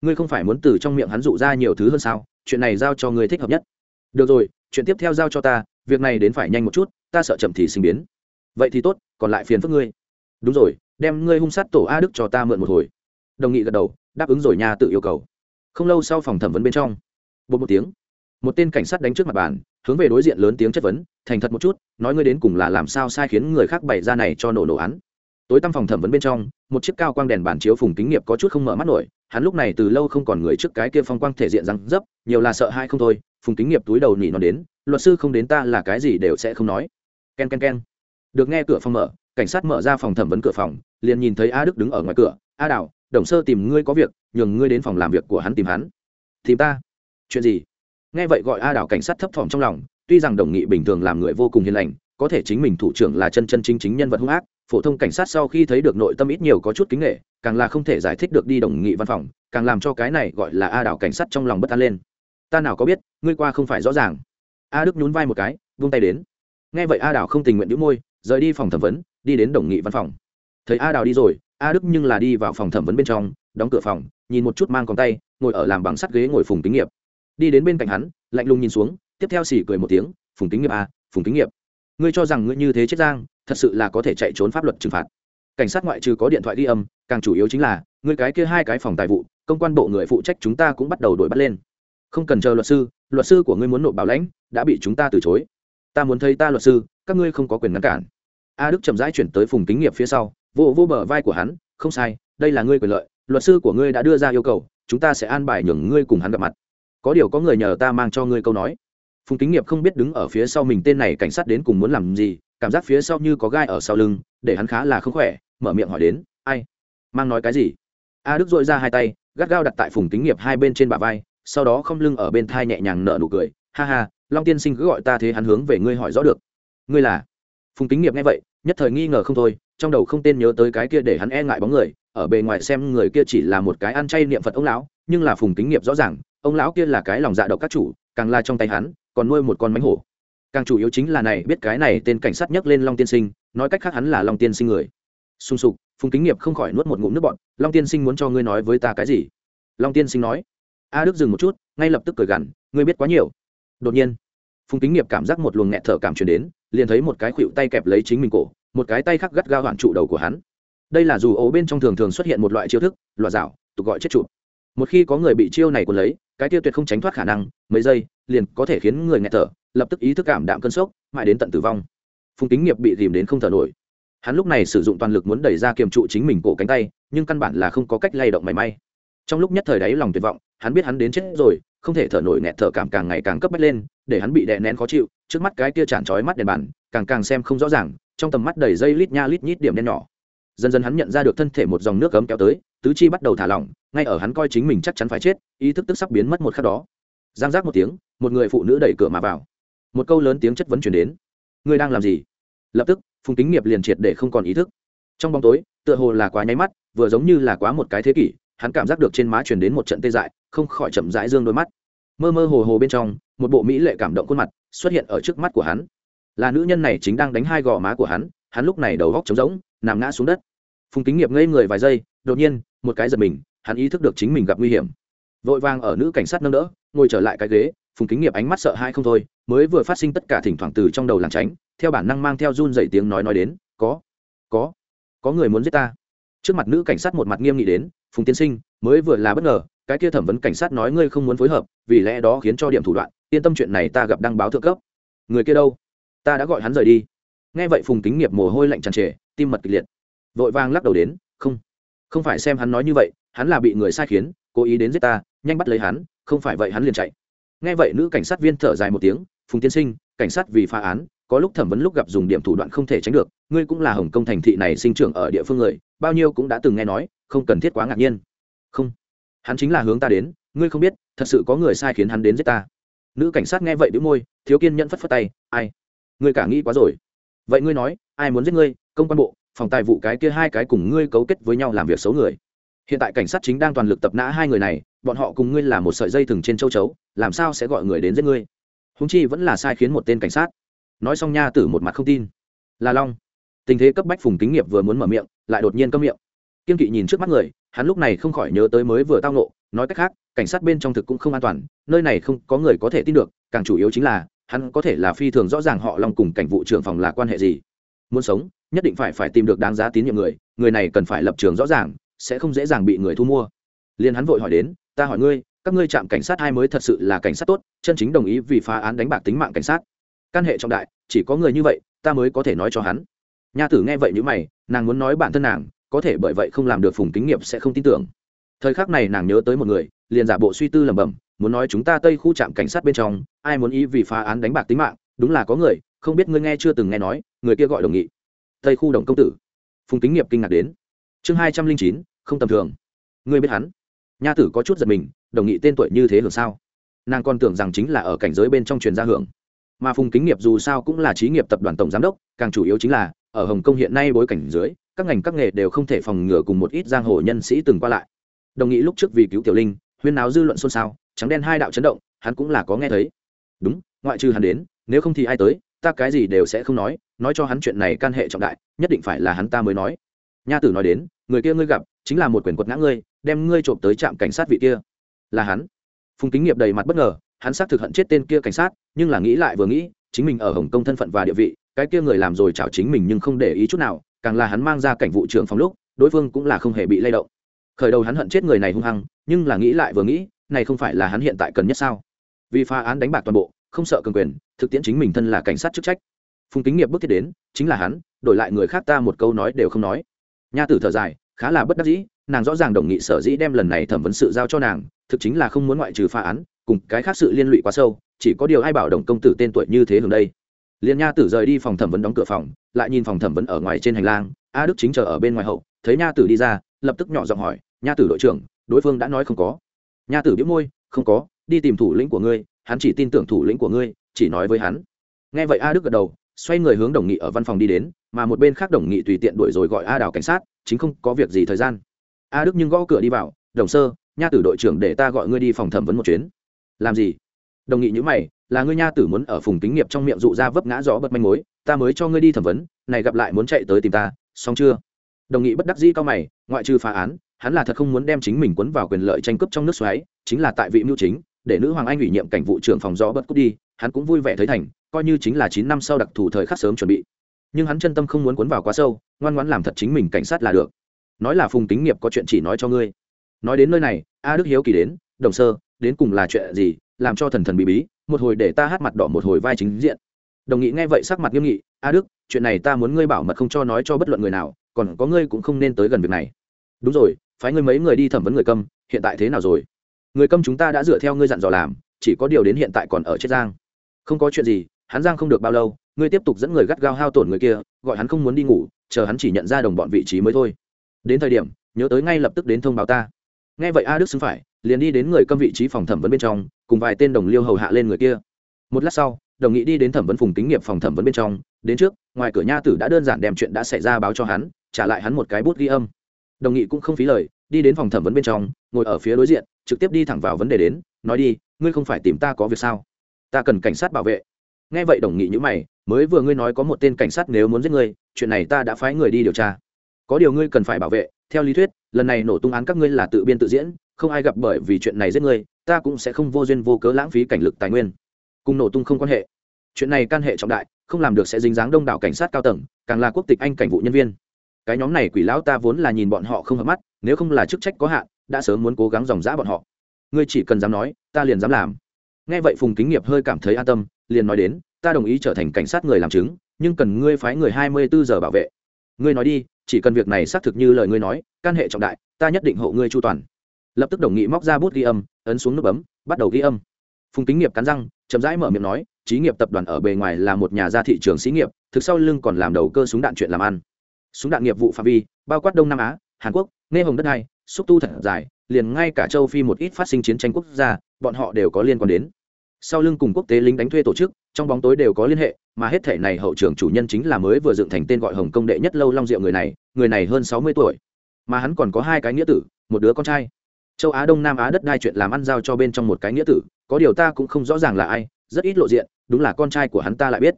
A: Ngươi không phải muốn từ trong miệng hắn dụ ra nhiều thứ hơn sao? Chuyện này giao cho ngươi thích hợp nhất. Được rồi, chuyện tiếp theo giao cho ta, việc này đến phải nhanh một chút, ta sợ chậm thì sinh biến. Vậy thì tốt, còn lại phiền phức ngươi. Đúng rồi, đem ngươi hung sát tổ a đức cho ta mượn một hồi đồng nghị gật đầu, đáp ứng rồi nha tự yêu cầu. Không lâu sau phòng thẩm vấn bên trong bột một tiếng, một tên cảnh sát đánh trước mặt bàn, hướng về đối diện lớn tiếng chất vấn, thành thật một chút, nói ngươi đến cùng là làm sao sai khiến người khác bày ra này cho nổ nổ án? Tối tăm phòng thẩm vấn bên trong, một chiếc cao quang đèn bàn chiếu phùng kính nghiệp có chút không mở mắt nổi, hắn lúc này từ lâu không còn người trước cái kia phong quang thể diện răng dấp, nhiều là sợ hai không thôi, phùng kính nghiệp túi đầu nỉ nó đến, luật sư không đến ta là cái gì đều sẽ không nói. K e n k e n k e n được nghe cửa phòng mở, cảnh sát mở ra phòng thẩm vấn cửa phòng, liền nhìn thấy a đức đứng ở ngoài cửa a đào, đồng sơ tìm ngươi có việc, nhường ngươi đến phòng làm việc của hắn tìm hắn. Tìm ta? Chuyện gì? Nghe vậy gọi a đào cảnh sát thấp thỏm trong lòng, tuy rằng đồng nghị bình thường làm người vô cùng hiền lành, có thể chính mình thủ trưởng là chân chân chính chính nhân vật hung ác, phổ thông cảnh sát sau khi thấy được nội tâm ít nhiều có chút kính nghệ, càng là không thể giải thích được đi đồng nghị văn phòng, càng làm cho cái này gọi là a đảo cảnh sát trong lòng bất an lên. Ta nào có biết, ngươi qua không phải rõ ràng. A đức nhún vai một cái, vung tay đến. Nghe vậy a đảo không tình nguyện đĩu môi, rời đi phòng thẩm vấn, đi đến đồng nghị văn phòng. Thấy a đào đi rồi a đức nhưng là đi vào phòng thẩm vấn bên trong, đóng cửa phòng, nhìn một chút mang con tay, ngồi ở làm bằng sắt ghế ngồi phùng kính nghiệp. Đi đến bên cạnh hắn, lạnh lùng nhìn xuống, tiếp theo xỉ cười một tiếng, phùng kính nghiệp a phùng kính nghiệp, ngươi cho rằng ngươi như thế chết giang, thật sự là có thể chạy trốn pháp luật trừng phạt. Cảnh sát ngoại trừ có điện thoại ghi âm, càng chủ yếu chính là, ngươi cái kia hai cái phòng tài vụ, công quan bộ người phụ trách chúng ta cũng bắt đầu đổi bắt lên. Không cần chờ luật sư luật sư của ngươi muốn nộp bảo lãnh, đã bị chúng ta từ chối. Ta muốn thấy ta luật sư, các ngươi không có quyền ngăn cản. A đức chậm rãi chuyển tới phùng kính nghiệp phía sau vô vô bờ vai của hắn, không sai, đây là ngươi quyền lợi, luật sư của ngươi đã đưa ra yêu cầu, chúng ta sẽ an bài nhường ngươi cùng hắn gặp mặt. Có điều có người nhờ ta mang cho ngươi câu nói. Phùng kính nghiệp không biết đứng ở phía sau mình tên này cảnh sát đến cùng muốn làm gì, cảm giác phía sau như có gai ở sau lưng, để hắn khá là không khỏe, mở miệng hỏi đến, ai? Mang nói cái gì? A đức dội ra hai tay, gắt gao đặt tại phùng kính nghiệp hai bên trên bả vai, sau đó không lưng ở bên thai nhẹ nhàng nở nụ cười, ha ha, long tiên sinh cứ gọi ta thế hắn hướng về ngươi hỏi rõ được. Ngươi là? Phùng kính nghiệp nghe vậy, nhất thời nghi ngờ không thôi trong đầu không tên nhớ tới cái kia để hắn e ngại bóng người, ở bề ngoài xem người kia chỉ là một cái ăn chay niệm phật ông lão, nhưng là phùng kính nghiệp rõ ràng, ông lão kia là cái lòng dạ độc các chủ, càng là trong tay hắn, còn nuôi một con mánh hổ. Càng chủ yếu chính là này, biết cái này tên cảnh sát nhắc lên long tiên sinh, nói cách khác hắn là long tiên sinh người. Sung sục, phùng kính nghiệp không khỏi nuốt một ngụm nước bọn long tiên sinh muốn cho ngươi nói với ta cái gì? Long tiên sinh nói. A đức dừng một chút, ngay lập tức cười gằn, ngươi biết quá nhiều. Đột nhiên, phùng kính nghiệp cảm giác một luồng nghẹt thở cảm truyền đến, liền thấy một cái khuỵu tay kẹp lấy chính mình cổ một cái tay khác gắt gao hoạn trụ đầu của hắn. Đây là dù ố bên trong thường thường xuất hiện một loại chiêu thức loại rảo tục gọi chết trụ. Một khi có người bị chiêu này còn lấy, cái tiêu tuyệt không tránh thoát khả năng, mấy giây, liền có thể khiến người nghẹt thở, lập tức ý thức cảm đạm cơn sốc, mãi đến tận tử vong. Phùng kính nghiệp bị dìm đến không thở nổi. Hắn lúc này sử dụng toàn lực muốn đẩy ra kiềm trụ chính mình cổ cánh tay, nhưng căn bản là không có cách lay động mảy may. Trong lúc nhất thời đáy lòng tuyệt vọng, hắn biết hắn đến chết rồi, không thể thở nổi nghẹt thở cảm càng ngày càng cấp bách lên, để hắn bị đè nén khó chịu, trước mắt cái kia tràn chói mắt đèn bàn, càng càng xem không rõ ràng trong tầm mắt đầy dây lít nha lít nhít điểm đen nhỏ. Dần dần hắn nhận ra được thân thể một dòng nước cấm kéo tới, tứ chi bắt đầu thả lỏng, ngay ở hắn coi chính mình chắc chắn phải chết, ý thức tức sắp biến mất một khắc đó. Giang giác một tiếng, một người phụ nữ đẩy cửa mà vào. Một câu lớn tiếng chất vấn chuyển đến. Ngươi đang làm gì? Lập tức, phùng kính nghiệp liền triệt để không còn ý thức. Trong bóng tối, tựa hồ là quá nháy mắt, vừa giống như là quá một cái thế kỷ, hắn cảm giác được trên má chuyển đến một trận tê dại, không khỏi chậm rãi dương đôi mắt. Mơ mơ hồ hồ bên trong, một bộ mỹ lệ cảm động khuôn mặt xuất hiện ở trước mắt của hắn là nữ nhân này chính đang đánh hai gò má của hắn hắn lúc này đầu góc trống rỗng, nằm ngã xuống đất. Phùng kính nghiệp ngây người vài giây, đột nhiên, một cái giật mình, hắn ý thức được chính mình gặp nguy hiểm. Vội vàng ở nữ cảnh sát nâng đỡ, ngồi trở lại cái ghế, phùng kính nghiệp ánh mắt sợ hai không thôi, mới vừa phát sinh tất cả thỉnh thoảng từ trong đầu làng tránh, theo bản năng mang theo run dậy tiếng nói nói đến, có có có người muốn giết ta. Trước mặt nữ cảnh sát một mặt nghiêm nghị đến, phùng tiên sinh, mới vừa là bất ngờ, cái kia thẩm vấn cảnh sát nói ngươi không muốn phối hợp, vì lẽ đó khiến cho điểm thủ đoạn, yên tâm chuyện này ta gặp đăng báo thượng cấp. Người kia đâu? Ta đã gọi hắn rời đi. Nghe vậy phùng kính nghiệp mồ hôi lạnh tràn trề, tim mật kịch liệt. Vội vàng lắc đầu đến, không không phải xem hắn nói như vậy, hắn là bị người sai khiến, cố ý đến giết ta, nhanh bắt lấy hắn, không phải vậy hắn liền chạy. Nghe vậy nữ cảnh sát viên thở dài một tiếng, phùng tiên sinh, cảnh sát vì phá án, có lúc thẩm vấn lúc gặp dùng điểm thủ đoạn không thể tránh được, ngươi cũng là hồng công thành thị này sinh trưởng ở địa phương người, bao nhiêu cũng đã từng nghe nói, không cần thiết quá ngạc nhiên. Không, hắn chính là hướng ta đến, ngươi không biết, thật sự có người sai khiến hắn đến giết ta. Nữ cảnh sát nghe vậy đĩu môi, thiếu kiên nhẫn phất phất tay, ai ngươi cả nghĩ quá rồi. Vậy ngươi nói, ai muốn giết ngươi? Công quan bộ, phòng tài vụ cái kia hai cái cùng ngươi cấu kết với nhau làm việc xấu người. Hiện tại cảnh sát chính đang toàn lực tập nã hai người này, bọn họ cùng ngươi là một sợi dây thừng trên châu chấu, làm sao sẽ gọi người đến giết ngươi? Húng chi vẫn là sai khiến một tên cảnh sát. Nói xong nha tử một mặt không tin. Là long. Tình thế cấp bách phùng kính nghiệp vừa muốn mở miệng, lại đột nhiên câm miệng. Kiên kỵ nhìn trước mắt người, hắn lúc này không khỏi nhớ tới mới vừa tao nộ nói cách khác, cảnh sát bên trong thực cũng không an toàn, nơi này không có người có thể tin được, càng chủ yếu chính là hắn có thể là phi thường rõ ràng họ long cùng cảnh vụ trưởng phòng là quan hệ gì. Muốn sống, nhất định phải phải tìm được đáng giá tín nhiệm người người này cần phải lập trường rõ ràng, sẽ không dễ dàng bị người thu mua. Liền hắn vội hỏi đến, ta hỏi ngươi, các ngươi chạm cảnh sát hai mới thật sự là cảnh sát tốt, chân chính đồng ý vì phá án đánh bạc tính mạng cảnh sát. Căn hệ trọng đại, chỉ có người như vậy, ta mới có thể nói cho hắn. Nha tử nghe vậy như mày, nàng muốn nói bản thân nàng, có thể bởi vậy không làm được phùng kính nghiệp sẽ không tin tưởng. Thời khắc này nàng nhớ tới một người, liền giả bộ suy tư lẩm bẩm muốn nói chúng ta tây khu trạm cảnh sát bên trong, ai muốn ý vì phá án đánh bạc tính mạng, đúng là có người, không biết ngươi nghe chưa từng nghe nói, người kia gọi đồng nghị. Tây khu đồng công tử. Phùng kính nghiệp kinh ngạc đến. Chương hai trăm linh chín, không tầm thường. Ngươi biết hắn? Nha tử có chút giật mình, đồng nghị tên tuổi như thế hưởng sao? Nàng còn tưởng rằng chính là ở cảnh giới bên trong truyền gia hưởng. Mà phùng kính nghiệp dù sao cũng là trí nghiệp tập đoàn tổng giám đốc, càng chủ yếu chính là, ở hồng kông hiện nay bối cảnh dưới, các ngành các nghề đều không thể phòng ngừa cùng một ít giang hồ nhân sĩ từng qua lại. Đồng nghị lúc trước vì cứu tiểu linh, huyên náo dư luận xôn xao trắng đen hai đạo chấn động, hắn cũng là có nghe thấy. Đúng, ngoại trừ hắn đến, nếu không thì ai tới, ta cái gì đều sẽ không nói nói cho hắn chuyện này can hệ trọng đại, nhất định phải là hắn ta mới nói. Nha tử nói đến, người kia ngươi gặp, chính là một quyền quật ngã ngươi, đem ngươi trộm tới trạm cảnh sát vị kia. Là hắn. Phùng kính nghiệp đầy mặt bất ngờ, hắn xác thực hận chết tên kia cảnh sát, nhưng là nghĩ lại vừa nghĩ, chính mình ở hồng kông thân phận và địa vị, cái kia người làm rồi chảo chính mình nhưng không để ý chút nào, càng là hắn mang ra cảnh vụ trưởng phòng lúc, đối phương cũng là không hề bị lay động. Khởi đầu hắn hận chết người này hung hăng, nhưng là nghĩ lại vừa nghĩ này không phải là hắn hiện tại cần nhất sao? Vì phá án đánh bạc toàn bộ, không sợ cường quyền, thực tiễn chính mình thân là cảnh sát chức trách. Phùng kính nghiệp bước thiết đến, chính là hắn, đổi lại người khác ta một câu nói đều không nói. Nha tử thở dài, khá là bất đắc dĩ, nàng rõ ràng đồng nghị sở dĩ đem lần này thẩm vấn sự giao cho nàng, thực chính là không muốn ngoại trừ phá án, cùng cái khác sự liên lụy quá sâu, chỉ có điều ai bảo đồng công tử tên tuổi như thế hướng đây. Liền nha tử rời đi phòng thẩm vấn đóng cửa phòng, lại nhìn phòng thẩm vấn ở ngoài trên hành lang, a đức chính chờ ở bên ngoài hậu, thấy nha tử đi ra, lập tức nhỏ giọng hỏi, nha tử đội trưởng, đối phương đã nói không có nha tử biếu môi, không có, đi tìm thủ lĩnh của ngươi, hắn chỉ tin tưởng thủ lĩnh của ngươi, chỉ nói với hắn. Nghe vậy a đức gật đầu, xoay người hướng đồng nghị ở văn phòng đi đến, mà một bên khác đồng nghị tùy tiện đuổi rồi gọi a đào cảnh sát, chính không có việc gì thời gian. A đức nhưng gõ cửa đi vào, đồng sơ, nha tử đội trưởng để ta gọi ngươi đi phòng thẩm vấn một chuyến. Làm gì? Đồng nghị nhữ mày, là ngươi nha tử muốn ở phùng kính nghiệp trong miệng dụ ra vấp ngã gió bật manh mối, ta mới cho ngươi đi thẩm vấn, này gặp lại muốn chạy tới tìm ta, xong chưa? Đồng nghị bất đắc dĩ cao mày, ngoại trừ phá án hắn là thật không muốn đem chính mình quấn vào quyền lợi tranh cướp trong nước xoáy, chính là tại vị mưu chính, để nữ hoàng anh ủy nhiệm cảnh vụ trưởng phòng gió bất cút đi, hắn cũng vui vẻ thấy thành, coi như chính là chín năm sau đặc thù thời khắc sớm chuẩn bị. Nhưng hắn chân tâm không muốn cuốn vào quá sâu, ngoan ngoãn làm thật chính mình cảnh sát là được. Nói là phùng tính nghiệp có chuyện chỉ nói cho ngươi. Nói đến nơi này, a đức hiếu kỳ đến, đồng sơ, đến cùng là chuyện gì, làm cho thần thần bí bí, một hồi để ta hát mặt đỏ một hồi vai chính diện. Đồng nghị nghe vậy sắc mặt nghiêm nghị, a đức, chuyện này ta muốn ngươi bảo mật không cho nói cho bất luận người nào, còn có ngươi cũng không nên tới gần việc này. Đúng rồi phái ngươi mấy người đi thẩm vấn người câm, hiện tại thế nào rồi? Người câm chúng ta đã dựa theo ngươi dặn dò làm, chỉ có điều đến hiện tại còn ở chết giang. Không có chuyện gì, hắn giang không được bao lâu, ngươi tiếp tục dẫn người gắt gao hao tổn người kia, gọi hắn không muốn đi ngủ, chờ hắn chỉ nhận ra đồng bọn vị trí mới thôi. Đến thời điểm, nhớ tới ngay lập tức đến thông báo ta. Nghe vậy a đức xứng phải, liền đi đến người câm vị trí phòng thẩm vấn bên trong, cùng vài tên đồng liêu hầu hạ lên người kia. Một lát sau, đồng nghị đi đến thẩm vấn phùng kính nghiệp phòng thẩm vấn bên trong. Đến trước, ngoài cửa nha tử đã đơn giản đem chuyện đã xảy ra báo cho hắn, trả lại hắn một cái bút ghi âm đồng nghị cũng không phí lời, đi đến phòng thẩm vấn bên trong, ngồi ở phía đối diện, trực tiếp đi thẳng vào vấn đề đến, nói đi, ngươi không phải tìm ta có việc sao? Ta cần cảnh sát bảo vệ. Nghe vậy đồng nghị như mày, mới vừa ngươi nói có một tên cảnh sát nếu muốn giết ngươi, chuyện này ta đã phái người đi điều tra. Có điều ngươi cần phải bảo vệ, theo lý thuyết, lần này nổ tung án các ngươi là tự biên tự diễn, không ai gặp bởi vì chuyện này giết ngươi, ta cũng sẽ không vô duyên vô cớ lãng phí cảnh lực tài nguyên. Cùng nổ tung không quan hệ. Chuyện này can hệ trọng đại, không làm được sẽ dính dáng đông đảo cảnh sát cao tầng, càng là quốc tịch anh cảnh vụ nhân viên cái nhóm này quỷ lão ta vốn là nhìn bọn họ không hợp mắt, nếu không là chức trách có hạn, đã sớm muốn cố gắng dòng dã bọn họ. Ngươi chỉ cần dám nói, ta liền dám làm. Nghe vậy phùng kính nghiệp hơi cảm thấy an tâm, liền nói đến, ta đồng ý trở thành cảnh sát người làm chứng, nhưng cần ngươi phái người hai mươi bốn giờ bảo vệ. Ngươi nói đi, chỉ cần việc này xác thực như lời ngươi nói, can hệ trọng đại, ta nhất định hộ ngươi chu toàn. Lập tức đồng nghị móc ra bút ghi âm, ấn xuống nút bấm, bắt đầu ghi âm. Phùng kính nghiệp cắn răng, chậm rãi mở miệng nói trí nghiệp tập đoàn ở bề ngoài là một nhà gia thị trường xí nghiệp, thực sau lưng còn làm đầu cơ súng đạn chuyện làm ăn súng đạn nghiệp vụ phạm vi, bao quát đông nam á, hàn quốc, nghe hồng đất hai, xúc tu thật dài liền ngay cả châu phi một ít phát sinh chiến tranh quốc gia, bọn họ đều có liên quan đến. Sau lưng cùng quốc tế lính đánh thuê tổ chức, trong bóng tối đều có liên hệ, mà hết thể này hậu trưởng chủ nhân chính là mới vừa dựng thành tên gọi hồng công đệ nhất lâu long diệu người này người này hơn sáu mươi tuổi. Mà hắn còn có hai cái nghĩa tử, một đứa con trai. Châu á đông nam á đất đai chuyện làm ăn giao cho bên trong một cái nghĩa tử, có điều ta cũng không rõ ràng là ai, rất ít lộ diện, đúng là con trai của hắn ta lại biết.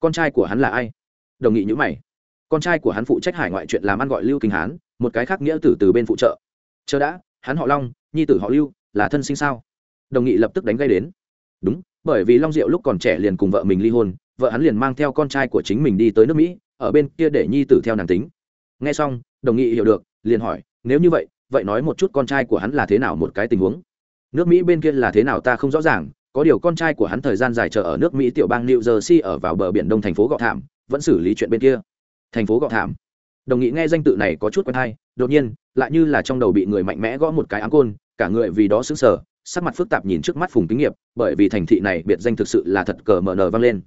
A: Con trai của hắn là ai? Đồng nghị nhữ mày con trai của hắn phụ trách hải ngoại chuyện làm ăn gọi lưu kinh hán, một cái khác nghĩa tử từ bên phụ trợ. Chờ đã, hắn họ long, nhi tử họ lưu, là thân sinh sao? Đồng nghị lập tức đánh gây đến. Đúng, bởi vì long diệu lúc còn trẻ liền cùng vợ mình ly hôn, vợ hắn liền mang theo con trai của chính mình đi tới nước mỹ, ở bên kia để nhi tử theo nàng tính. Nghe xong, đồng nghị hiểu được, liền hỏi, nếu như vậy vậy nói một chút con trai của hắn là thế nào một cái tình huống? Nước mỹ bên kia là thế nào ta không rõ ràng, có điều con trai của hắn thời gian dài chờ ở nước mỹ tiểu bang new jersey ở vào bờ biển đông thành phố gọ thảm, vẫn xử lý chuyện bên kia thành phố gọ thảm. Đồng nghị nghe danh tự này có chút quen hay, đột nhiên, lại như là trong đầu bị người mạnh mẽ gõ một cái áng côn, cả người vì đó xứng sở sắc mặt phức tạp nhìn trước mắt phùng kính nghiệp, bởi vì thành thị này biệt danh thực sự là thật cờ mờ nờ vang lên.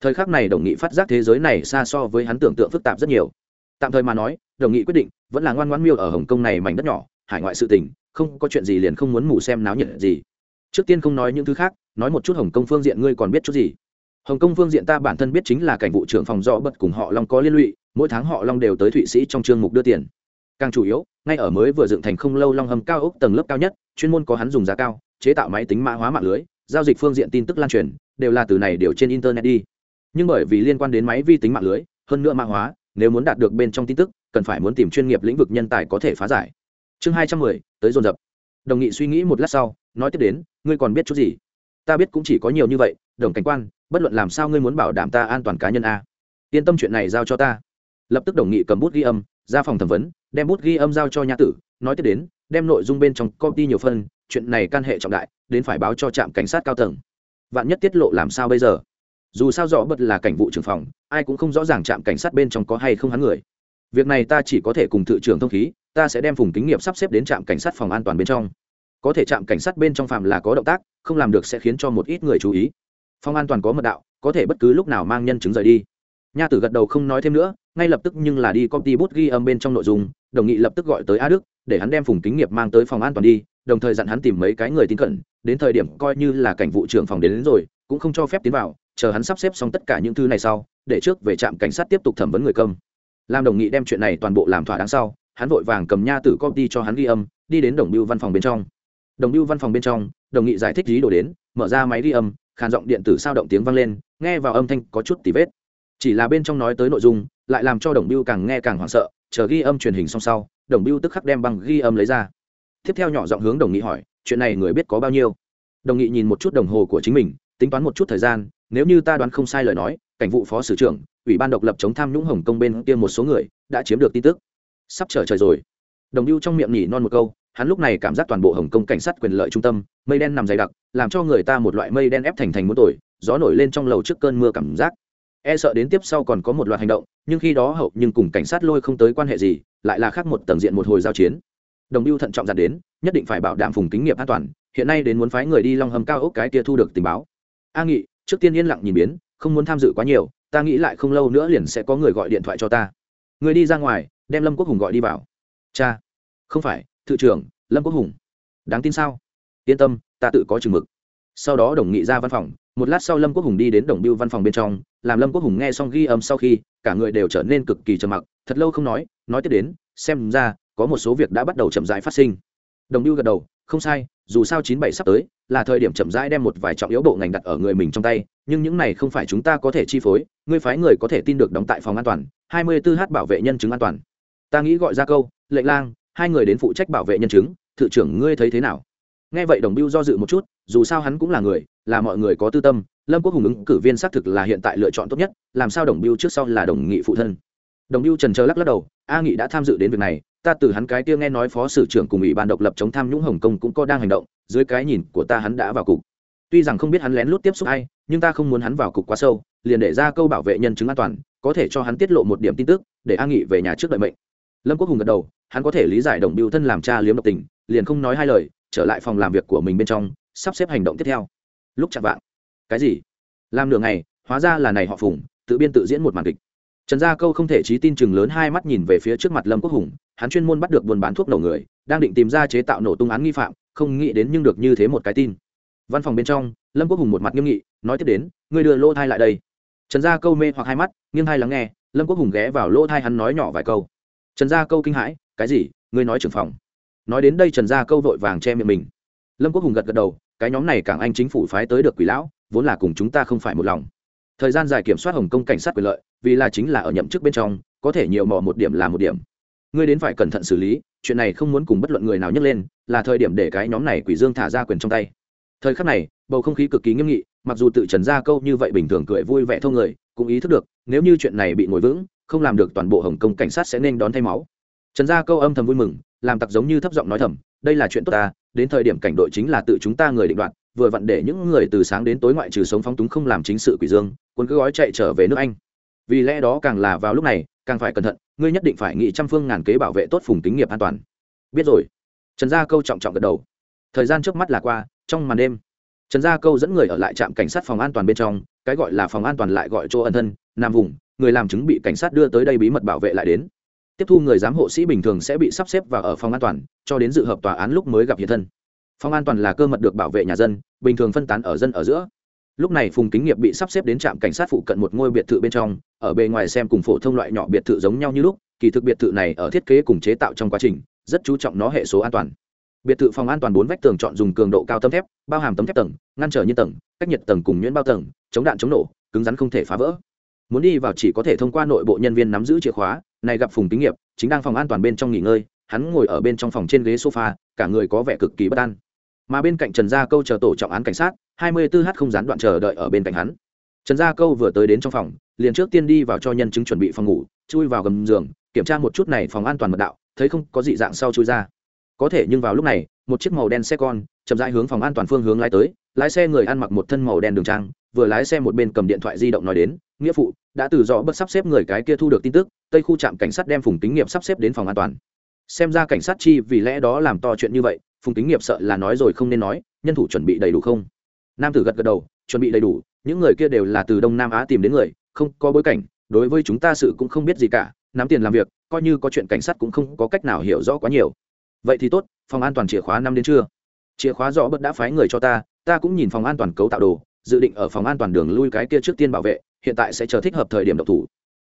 A: Thời khắc này đồng nghị phát giác thế giới này xa so với hắn tưởng tượng phức tạp rất nhiều. Tạm thời mà nói, đồng nghị quyết định, vẫn là ngoan ngoãn miêu ở hồng kông này mảnh đất nhỏ, hải ngoại sự tình, không có chuyện gì liền không muốn mù xem náo nhiệt gì. Trước tiên không nói những thứ khác, nói một chút hồng kông phương diện ngươi còn biết chút gì. Hồng kông phương diện ta bản thân biết chính là cảnh vụ trưởng phòng do bật cùng họ long có liên lụy mỗi tháng họ long đều tới thụy sĩ trong chương mục đưa tiền càng chủ yếu ngay ở mới vừa dựng thành không lâu long hầm cao ốc tầng lớp cao nhất chuyên môn có hắn dùng giá cao chế tạo máy tính mã hóa mạng lưới giao dịch phương diện tin tức lan truyền đều là từ này đều trên internet đi nhưng bởi vì liên quan đến máy vi tính mạng lưới hơn nữa mã hóa nếu muốn đạt được bên trong tin tức cần phải muốn tìm chuyên nghiệp lĩnh vực nhân tài có thể phá giải chương hai trăm mười tới dồn dập đồng nghị suy nghĩ một lát sau nói tiếp đến ngươi còn biết chút gì ta biết cũng chỉ có nhiều như vậy đồng cảnh quan bất luận làm sao ngươi muốn bảo đảm ta an toàn cá nhân a yên tâm chuyện này giao cho ta lập tức đồng nghị cầm bút ghi âm, ra phòng thẩm vấn, đem bút ghi âm giao cho nha tử, nói tiếp đến, đem nội dung bên trong copy nhiều phân chuyện này can hệ trọng đại, đến phải báo cho trạm cảnh sát cao tầng. Vạn nhất tiết lộ làm sao bây giờ? Dù sao rõ bật là cảnh vụ trưởng phòng, ai cũng không rõ ràng trạm cảnh sát bên trong có hay không hắn người. Việc này ta chỉ có thể cùng thự trưởng thông khí, ta sẽ đem phùng kính nghiệp sắp xếp đến trạm cảnh sát phòng an toàn bên trong. Có thể trạm cảnh sát bên trong phạm là có động tác, không làm được sẽ khiến cho một ít người chú ý. Phòng an toàn có mật đạo, có thể bất cứ lúc nào mang nhân chứng rời đi. Nha tử gật đầu không nói thêm nữa ngay lập tức nhưng là đi công ty bút ghi âm bên trong nội dung đồng nghị lập tức gọi tới a đức để hắn đem phùng kính nghiệp mang tới phòng an toàn đi đồng thời dặn hắn tìm mấy cái người tin cận đến thời điểm coi như là cảnh vụ trưởng phòng đến, đến rồi cũng không cho phép tiến vào chờ hắn sắp xếp xong tất cả những thứ này sau để trước về trạm cảnh sát tiếp tục thẩm vấn người công. Làm đồng nghị đem chuyện này toàn bộ làm thỏa đáng sau hắn vội vàng cầm nha tử công ty cho hắn ghi âm đi đến đồng biêu văn phòng bên trong. Đồng biêu văn phòng bên trong đồng nghị giải thích lý đồ đến mở ra máy ghi âm khàn giọng điện tử sao động tiếng vang lên nghe vào âm thanh có chút tì vết. Chỉ là bên trong nói tới nội dung lại làm cho đồng biêu càng nghe càng hoảng sợ, chờ ghi âm truyền hình xong sau, đồng biêu tức khắc đem băng ghi âm lấy ra. Tiếp theo nhỏ giọng hướng đồng nghị hỏi, chuyện này người biết có bao nhiêu? Đồng nghị nhìn một chút đồng hồ của chính mình, tính toán một chút thời gian, nếu như ta đoán không sai lời nói, cảnh vụ phó sử trưởng, ủy ban độc lập chống tham nhũng hồng kông bên kia một số người, đã chiếm được tin tức. Sắp trở trời rồi. Đồng biêu trong miệng nhỉ non một câu, hắn lúc này cảm giác toàn bộ hồng kông cảnh sát quyền lợi trung tâm, mây đen nằm dày đặc, làm cho người ta một loại mây đen ép thành thành muốn tội gió nổi lên trong lầu trước cơn mưa cảm giác e sợ đến tiếp sau còn có một loạt hành động, nhưng khi đó hậu nhưng cùng cảnh sát lôi không tới quan hệ gì, lại là khác một tầng diện một hồi giao chiến. Đồng mưu thận trọng dặn đến, nhất định phải bảo đảm phùng kính nghiệp an toàn, hiện nay đến muốn phái người đi long hầm cao ốc cái kia thu được tình báo. A nghị, trước tiên yên lặng nhìn biến, không muốn tham dự quá nhiều, ta nghĩ lại không lâu nữa liền sẽ có người gọi điện thoại cho ta. Người đi ra ngoài, đem lâm quốc hùng gọi đi vào. Cha, không phải, thự trưởng, lâm quốc hùng. Đáng tin sao? Yên tâm, ta tự có chừng mực. Sau đó đồng nghị ra văn phòng một lát sau lâm quốc hùng đi đến đồng biêu văn phòng bên trong, làm lâm quốc hùng nghe xong ghi âm sau khi, cả người đều trở nên cực kỳ trầm mặc, thật lâu không nói nói tiếp đến, xem ra, có một số việc đã bắt đầu chậm rãi phát sinh. Đồng biêu gật đầu, không sai, dù sao chín bảy sắp tới, là thời điểm chậm rãi đem một vài trọng yếu bộ ngành đặt ở người mình trong tay, nhưng những này không phải chúng ta có thể chi phối, ngươi phái người có thể tin được đóng tại phòng an toàn, hai mươi 24 h bảo vệ nhân chứng an toàn. Ta nghĩ gọi ra câu lệnh lang, hai người đến phụ trách bảo vệ nhân chứng, thự trưởng ngươi thấy thế nào? Nghe vậy đồng biêu do dự một chút, dù sao hắn cũng là người, là mọi người có tư tâm, lâm quốc hùng ứng cử viên xác thực là hiện tại lựa chọn tốt nhất, làm sao đồng biêu trước sau là đồng nghị phụ thân? Đồng biêu trần trờ lắc lắc đầu, a nghị đã tham dự đến việc này, ta từ hắn cái kia nghe nói phó sử trưởng cùng ủy ban độc lập chống tham nhũng hồng kông cũng có đang hành động, dưới cái nhìn của ta hắn đã vào cục. Tuy rằng không biết hắn lén lút tiếp xúc ai, nhưng ta không muốn hắn vào cục quá sâu, liền để ra câu bảo vệ nhân chứng an toàn, có thể cho hắn tiết lộ một điểm tin tức, để a nghị về nhà trước đợi mệnh. Lâm quốc hùng gật đầu, hắn có thể lý giải đồng biêu thân làm cha liếm độc tình, liền không nói hai lời trở lại phòng làm việc của mình bên trong, sắp xếp hành động tiếp theo. Lúc chạm vạng. Cái gì? Làm nửa ngày, hóa ra là này họ phùng, tự biên tự diễn một màn kịch. Trần gia câu không thể trí tin chừng lớn hai mắt nhìn về phía trước mặt lâm quốc hùng, hắn chuyên môn bắt được buôn bán thuốc nổ người, đang định tìm ra chế tạo nổ tung án nghi phạm, không nghĩ đến nhưng được như thế một cái tin. Văn phòng bên trong, lâm quốc hùng một mặt nghiêm nghị, nói tiếp đến, ngươi đưa lỗ thai lại đây. Trần gia câu mê hoặc hai mắt, nghiêng hai lắng nghe, lâm quốc hùng ghé vào lỗ thai hắn nói nhỏ vài câu. Trần gia câu kinh hãi, cái gì? Ngươi nói trưởng phòng nói đến đây trần gia câu vội vàng che miệng mình. Lâm quốc hùng gật gật đầu, cái nhóm này càng anh chính phủ phái tới được quỷ lão, vốn là cùng chúng ta không phải một lòng. Thời gian dài kiểm soát hồng kông cảnh sát quyền lợi, vì là chính là ở nhậm chức bên trong, có thể nhiều mò một điểm là một điểm. Ngươi đến phải cẩn thận xử lý, chuyện này không muốn cùng bất luận người nào nhấc lên, là thời điểm để cái nhóm này quỷ dương thả ra quyền trong tay. Thời khắc này, bầu không khí cực kỳ nghiêm nghị, mặc dù tự trần ra câu như vậy bình thường cười vui vẻ thông người, cũng ý thức được, nếu như chuyện này bị ngồi vững, không làm được toàn bộ hồng kông cảnh sát sẽ nên đón thay máu. Trần gia câu âm thầm vui mừng làm tặc giống như thấp giọng nói thầm, đây là chuyện tốt ta, đến thời điểm cảnh đội chính là tự chúng ta người định đoạt, vừa vặn để những người từ sáng đến tối ngoại trừ sống phóng túng không làm chính sự quỷ dương quân cứ gói chạy trở về nước anh. Vì lẽ đó càng là vào lúc này, càng phải cẩn thận, ngươi nhất định phải nghĩ trăm phương ngàn kế bảo vệ tốt phùng tính nghiệp an toàn. Biết rồi. Trần gia câu trọng trọng gật đầu. Thời gian trước mắt là qua, trong màn đêm, trần gia câu dẫn người ở lại trạm cảnh sát phòng an toàn bên trong, cái gọi là phòng an toàn lại gọi chỗ ân thân nam vùng, người làm chứng bị cảnh sát đưa tới đây bí mật bảo vệ lại đến tiếp thu người giám hộ sĩ bình thường sẽ bị sắp xếp và ở phòng an toàn, cho đến dự hợp tòa án lúc mới gặp hiện thân. Phòng an toàn là cơ mật được bảo vệ nhà dân, bình thường phân tán ở dân ở giữa. Lúc này phùng kính nghiệp bị sắp xếp đến trạm cảnh sát phụ cận một ngôi biệt thự bên trong, ở bề ngoài xem cùng phổ thông loại nhỏ biệt thự giống nhau như lúc, kỳ thực biệt thự này ở thiết kế cùng chế tạo trong quá trình, rất chú trọng nó hệ số an toàn. Biệt thự phòng an toàn bốn vách tường chọn dùng cường độ cao tấm thép, bao hàm tấm thép tầng, ngăn trở như tầng, cách nhiệt tầng cùng nhuyễn bao tầng, chống đạn chống nổ, cứng rắn không thể phá vỡ. Muốn đi vào chỉ có thể thông qua nội bộ nhân viên nắm giữ chìa khóa này gặp phùng kính nghiệp, chính đang phòng an toàn bên trong nghỉ ngơi, hắn ngồi ở bên trong phòng trên ghế sofa, cả người có vẻ cực kỳ bất an. Mà bên cạnh trần gia câu chờ tổ trọng án cảnh sát 24 h không gián đoạn chờ đợi ở bên cạnh hắn. Trần gia câu vừa tới đến trong phòng, liền trước tiên đi vào cho nhân chứng chuẩn bị phòng ngủ, chui vào gầm giường, kiểm tra một chút này phòng an toàn mật đạo, thấy không có dị dạng sau chui ra. Có thể nhưng vào lúc này, một chiếc màu đen xe con, chậm rãi hướng phòng an toàn phương hướng lái tới, lái xe người ăn mặc một thân màu đen đường trang, vừa lái xe một bên cầm điện thoại di động nói đến nghĩa phụ, đã từ rõ bất sắp xếp người cái kia thu được tin tức, tây khu trạm cảnh sát đem phùng tính nghiệp sắp xếp đến phòng an toàn. Xem ra cảnh sát chi vì lẽ đó làm to chuyện như vậy, phùng tính nghiệp sợ là nói rồi không nên nói, nhân thủ chuẩn bị đầy đủ không? Nam tử gật gật đầu, chuẩn bị đầy đủ, những người kia đều là từ đông nam á tìm đến người, không có bối cảnh, đối với chúng ta sự cũng không biết gì cả, nắm tiền làm việc, coi như có chuyện cảnh sát cũng không có cách nào hiểu rõ quá nhiều. Vậy thì tốt, phòng an toàn chìa khóa năm đến chưa chìa khóa rõ bất đã phái người cho ta ta cũng nhìn phòng an toàn cấu tạo đồ, dự định ở phòng an toàn đường lui cái kia trước tiên bảo vệ hiện tại sẽ chờ thích hợp thời điểm độc thủ.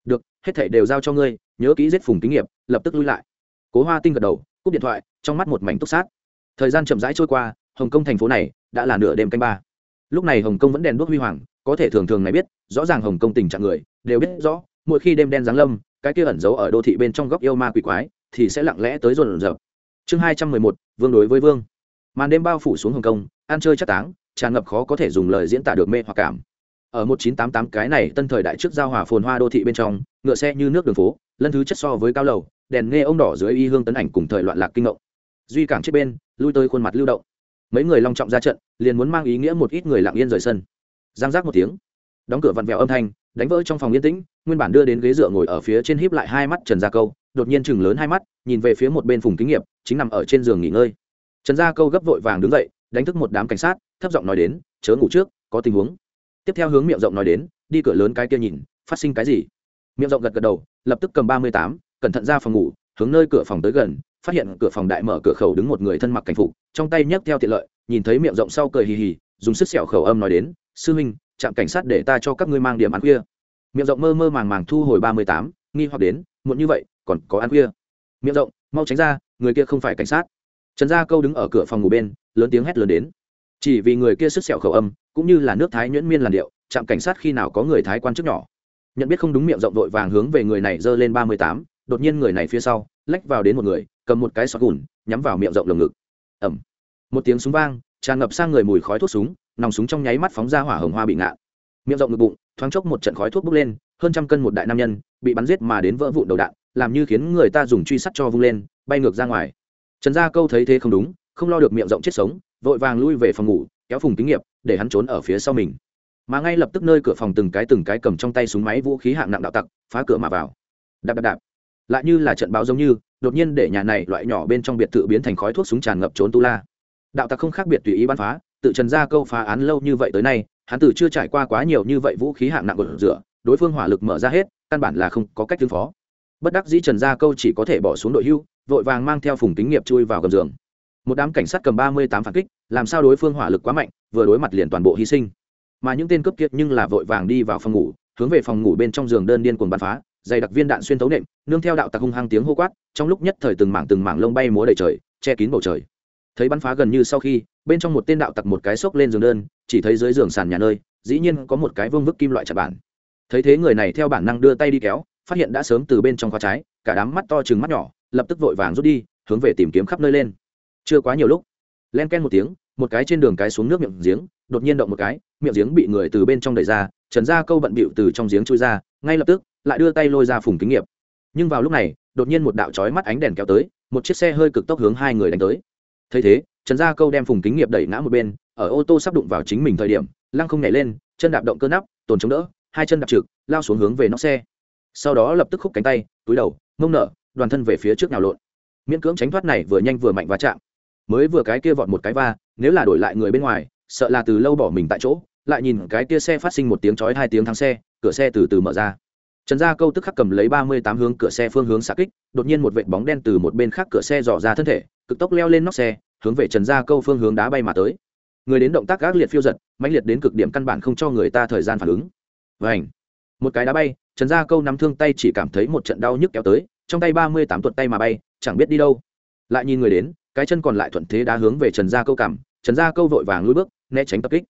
A: Được, hết thảy đều giao cho ngươi, nhớ kỹ giết phùng kinh nghiệp, lập tức lui lại. Cố hoa tinh gật đầu, cúp điện thoại, trong mắt một mảnh túc sát. Thời gian chậm rãi trôi qua, hồng kông thành phố này đã là nửa đêm canh ba. Lúc này hồng kông vẫn đèn đuốc huy hoàng, có thể thường thường này biết, rõ ràng hồng kông tình trạng người, đều biết rõ, mỗi khi đêm đen giáng lâm, cái kia ẩn giấu ở đô thị bên trong góc yêu ma quỷ quái, thì sẽ lặng lẽ tới rồn rập. chương hai trăm mười một, vương đối với vương. Màn đêm bao phủ xuống hồng kông, ăn chơi chắc táng, tràn ngập khó có thể dùng lời diễn tả được mê hoặc cảm ở một chín tám tám cái này tân thời đại trước giao hòa phồn hoa đô thị bên trong, ngựa xe như nước đường phố, lân thứ chất so với cao lầu, đèn nghe ông đỏ dưới y hương tấn ảnh cùng thời loạn lạc kinh ngộng. Duy cảng chết bên, lui tới khuôn mặt lưu động. Mấy người long trọng ra trận, liền muốn mang ý nghĩa một ít người lặng yên rời sân. Giang giác một tiếng, đóng cửa vặn vẹo âm thanh, đánh vỡ trong phòng yên tĩnh, nguyên bản đưa đến ghế dựa ngồi ở phía trên híp lại hai mắt trần gia câu, đột nhiên chừng lớn hai mắt, nhìn về phía một bên phùng kính nghiệp, chính nằm ở trên giường nghỉ ngơi. Trần gia câu gấp vội vàng đứng dậy, đánh thức một đám cảnh sát, thấp giọng nói đến, chớ ngủ trước, có tình huống tiếp theo hướng miệng rộng nói đến, đi cửa lớn cái kia nhìn, phát sinh cái gì? Miệng rộng gật gật đầu, lập tức cầm ba mươi tám, cẩn thận ra phòng ngủ, hướng nơi cửa phòng tới gần, phát hiện cửa phòng đại mở cửa khẩu đứng một người thân mặc cảnh phục, trong tay nhấc theo tiện lợi, nhìn thấy miệng rộng sau cười hì hì, dùng sức sẹo khẩu âm nói đến, sư huynh, trạm cảnh sát để ta cho các ngươi mang điểm ăn khuya. Miệng rộng mơ mơ màng màng thu hồi ba mươi tám, nghi hoặc đến, muộn như vậy, còn có ăn khuya. Miệng rộng, mau tránh ra, người kia không phải cảnh sát. Trần gia câu đứng ở cửa phòng ngủ bên, lớn tiếng hét lớn đến chỉ vì người kia sức sẹo khẩu âm, cũng như là nước thái nhuyễn miên làn điệu, trạm cảnh sát khi nào có người thái quan chức nhỏ. Nhận biết không đúng miệng rộng vội vàng hướng về người này giơ lên ba mươi tám, đột nhiên người này phía sau, lách vào đến một người, cầm một cái sọt gùn, nhắm vào miệng rộng lồng ngực. Ẩm một tiếng súng vang, tràn ngập sang người mùi khói thuốc súng, nòng súng trong nháy mắt phóng ra hỏa hồng hoa bị ngạn miệng rộng ngực bụng, thoáng chốc một trận khói thuốc bốc lên, hơn trăm cân một đại nam nhân, bị bắn giết mà đến vỡ vụn đầu đạn, làm như khiến người ta dùng truy sắt cho vung lên, bay ngược ra ngoài. Trần gia câu thấy thế không đúng, không lo được miệng rộng chết sống vội vàng lui về phòng ngủ, kéo phùng kính nghiệp, để hắn trốn ở phía sau mình. Mà ngay lập tức nơi cửa phòng từng cái từng cái cầm trong tay súng máy vũ khí hạng nặng đạo tặc, phá cửa mà vào. Đạp đạp đạp. Lại như là trận báo giống như, đột nhiên để nhà này loại nhỏ bên trong biệt thự biến thành khói thuốc súng tràn ngập trốn tu la. Đạo tặc không khác biệt tùy ý bắn phá, tự trần ra câu phá án lâu như vậy tới nay, hắn tử chưa trải qua quá nhiều như vậy vũ khí hạng nặng của rửa, đối phương hỏa lực mở ra hết, căn bản là không có cách ứng phó. Bất đắc dĩ trần gia câu chỉ có thể bỏ xuống đội hưu, vội vàng mang theo phùng kính nghiệp chui vào gầm giường một đám cảnh sát cầm ba mươi tám phản kích, làm sao đối phương hỏa lực quá mạnh, vừa đối mặt liền toàn bộ hy sinh. Mà những tên cướp kiệt nhưng là vội vàng đi vào phòng ngủ, hướng về phòng ngủ bên trong giường đơn điên cuồng bắn phá, dày đặc viên đạn xuyên thấu nệm, nương theo đạo tặc hung hăng tiếng hô quát, trong lúc nhất thời từng mảng từng mảng lông bay múa đầy trời, che kín bầu trời. Thấy bắn phá gần như sau khi, bên trong một tên đạo tặc một cái xốc lên giường đơn, chỉ thấy dưới giường sàn nhà nơi, dĩ nhiên có một cái vương vức kim loại chặt bản. Thấy thế người này theo bản năng đưa tay đi kéo, phát hiện đã sớm từ bên trong khóa trái, cả đám mắt to chừng mắt nhỏ, lập tức vội vàng rút đi, hướng về tìm kiếm khắp nơi lên chưa quá nhiều lúc, len ken một tiếng, một cái trên đường cái xuống nước miệng giếng, đột nhiên động một cái, miệng giếng bị người từ bên trong đẩy ra, trần Gia câu bận bịu từ trong giếng chui ra, ngay lập tức, lại đưa tay lôi ra phùng kính nghiệp. Nhưng vào lúc này, đột nhiên một đạo chói mắt ánh đèn kéo tới, một chiếc xe hơi cực tốc hướng hai người đánh tới. Thấy thế, trần gia câu đem phùng kính nghiệp đẩy ngã một bên, ở ô tô sắp đụng vào chính mình thời điểm, lăng không nhảy lên, chân đạp động cơ nắp, tồn chống đỡ, hai chân đạp trực, lao xuống hướng về nóc xe. Sau đó lập tức khúc cánh tay, túi đầu, mông nở đoàn thân về phía trước nào lộn. Miễn cưỡng tránh thoát này vừa nhanh vừa mạnh va chạm mới vừa cái kia vọt một cái va, nếu là đổi lại người bên ngoài, sợ là từ lâu bỏ mình tại chỗ, lại nhìn cái kia xe phát sinh một tiếng chói hai tiếng thắng xe, cửa xe từ từ mở ra. Trần gia câu tức khắc cầm lấy ba mươi tám hướng cửa xe phương hướng xạ kích, đột nhiên một vệt bóng đen từ một bên khác cửa xe dò ra thân thể, cực tốc leo lên nóc xe, hướng về trần gia câu phương hướng đá bay mà tới. Người đến động tác gác liệt phiêu giật, mãnh liệt đến cực điểm căn bản không cho người ta thời gian phản ứng. Vảnh một cái đá bay, trần gia câu nắm thương tay chỉ cảm thấy một trận đau nhức kéo tới, trong tay ba mươi tám tuột tay mà bay, chẳng biết đi đâu. Lại nhìn người đến cái chân còn lại thuận thế đá hướng về trần gia câu cảm, trần gia câu vội vàng lùi bước, né tránh tập kích.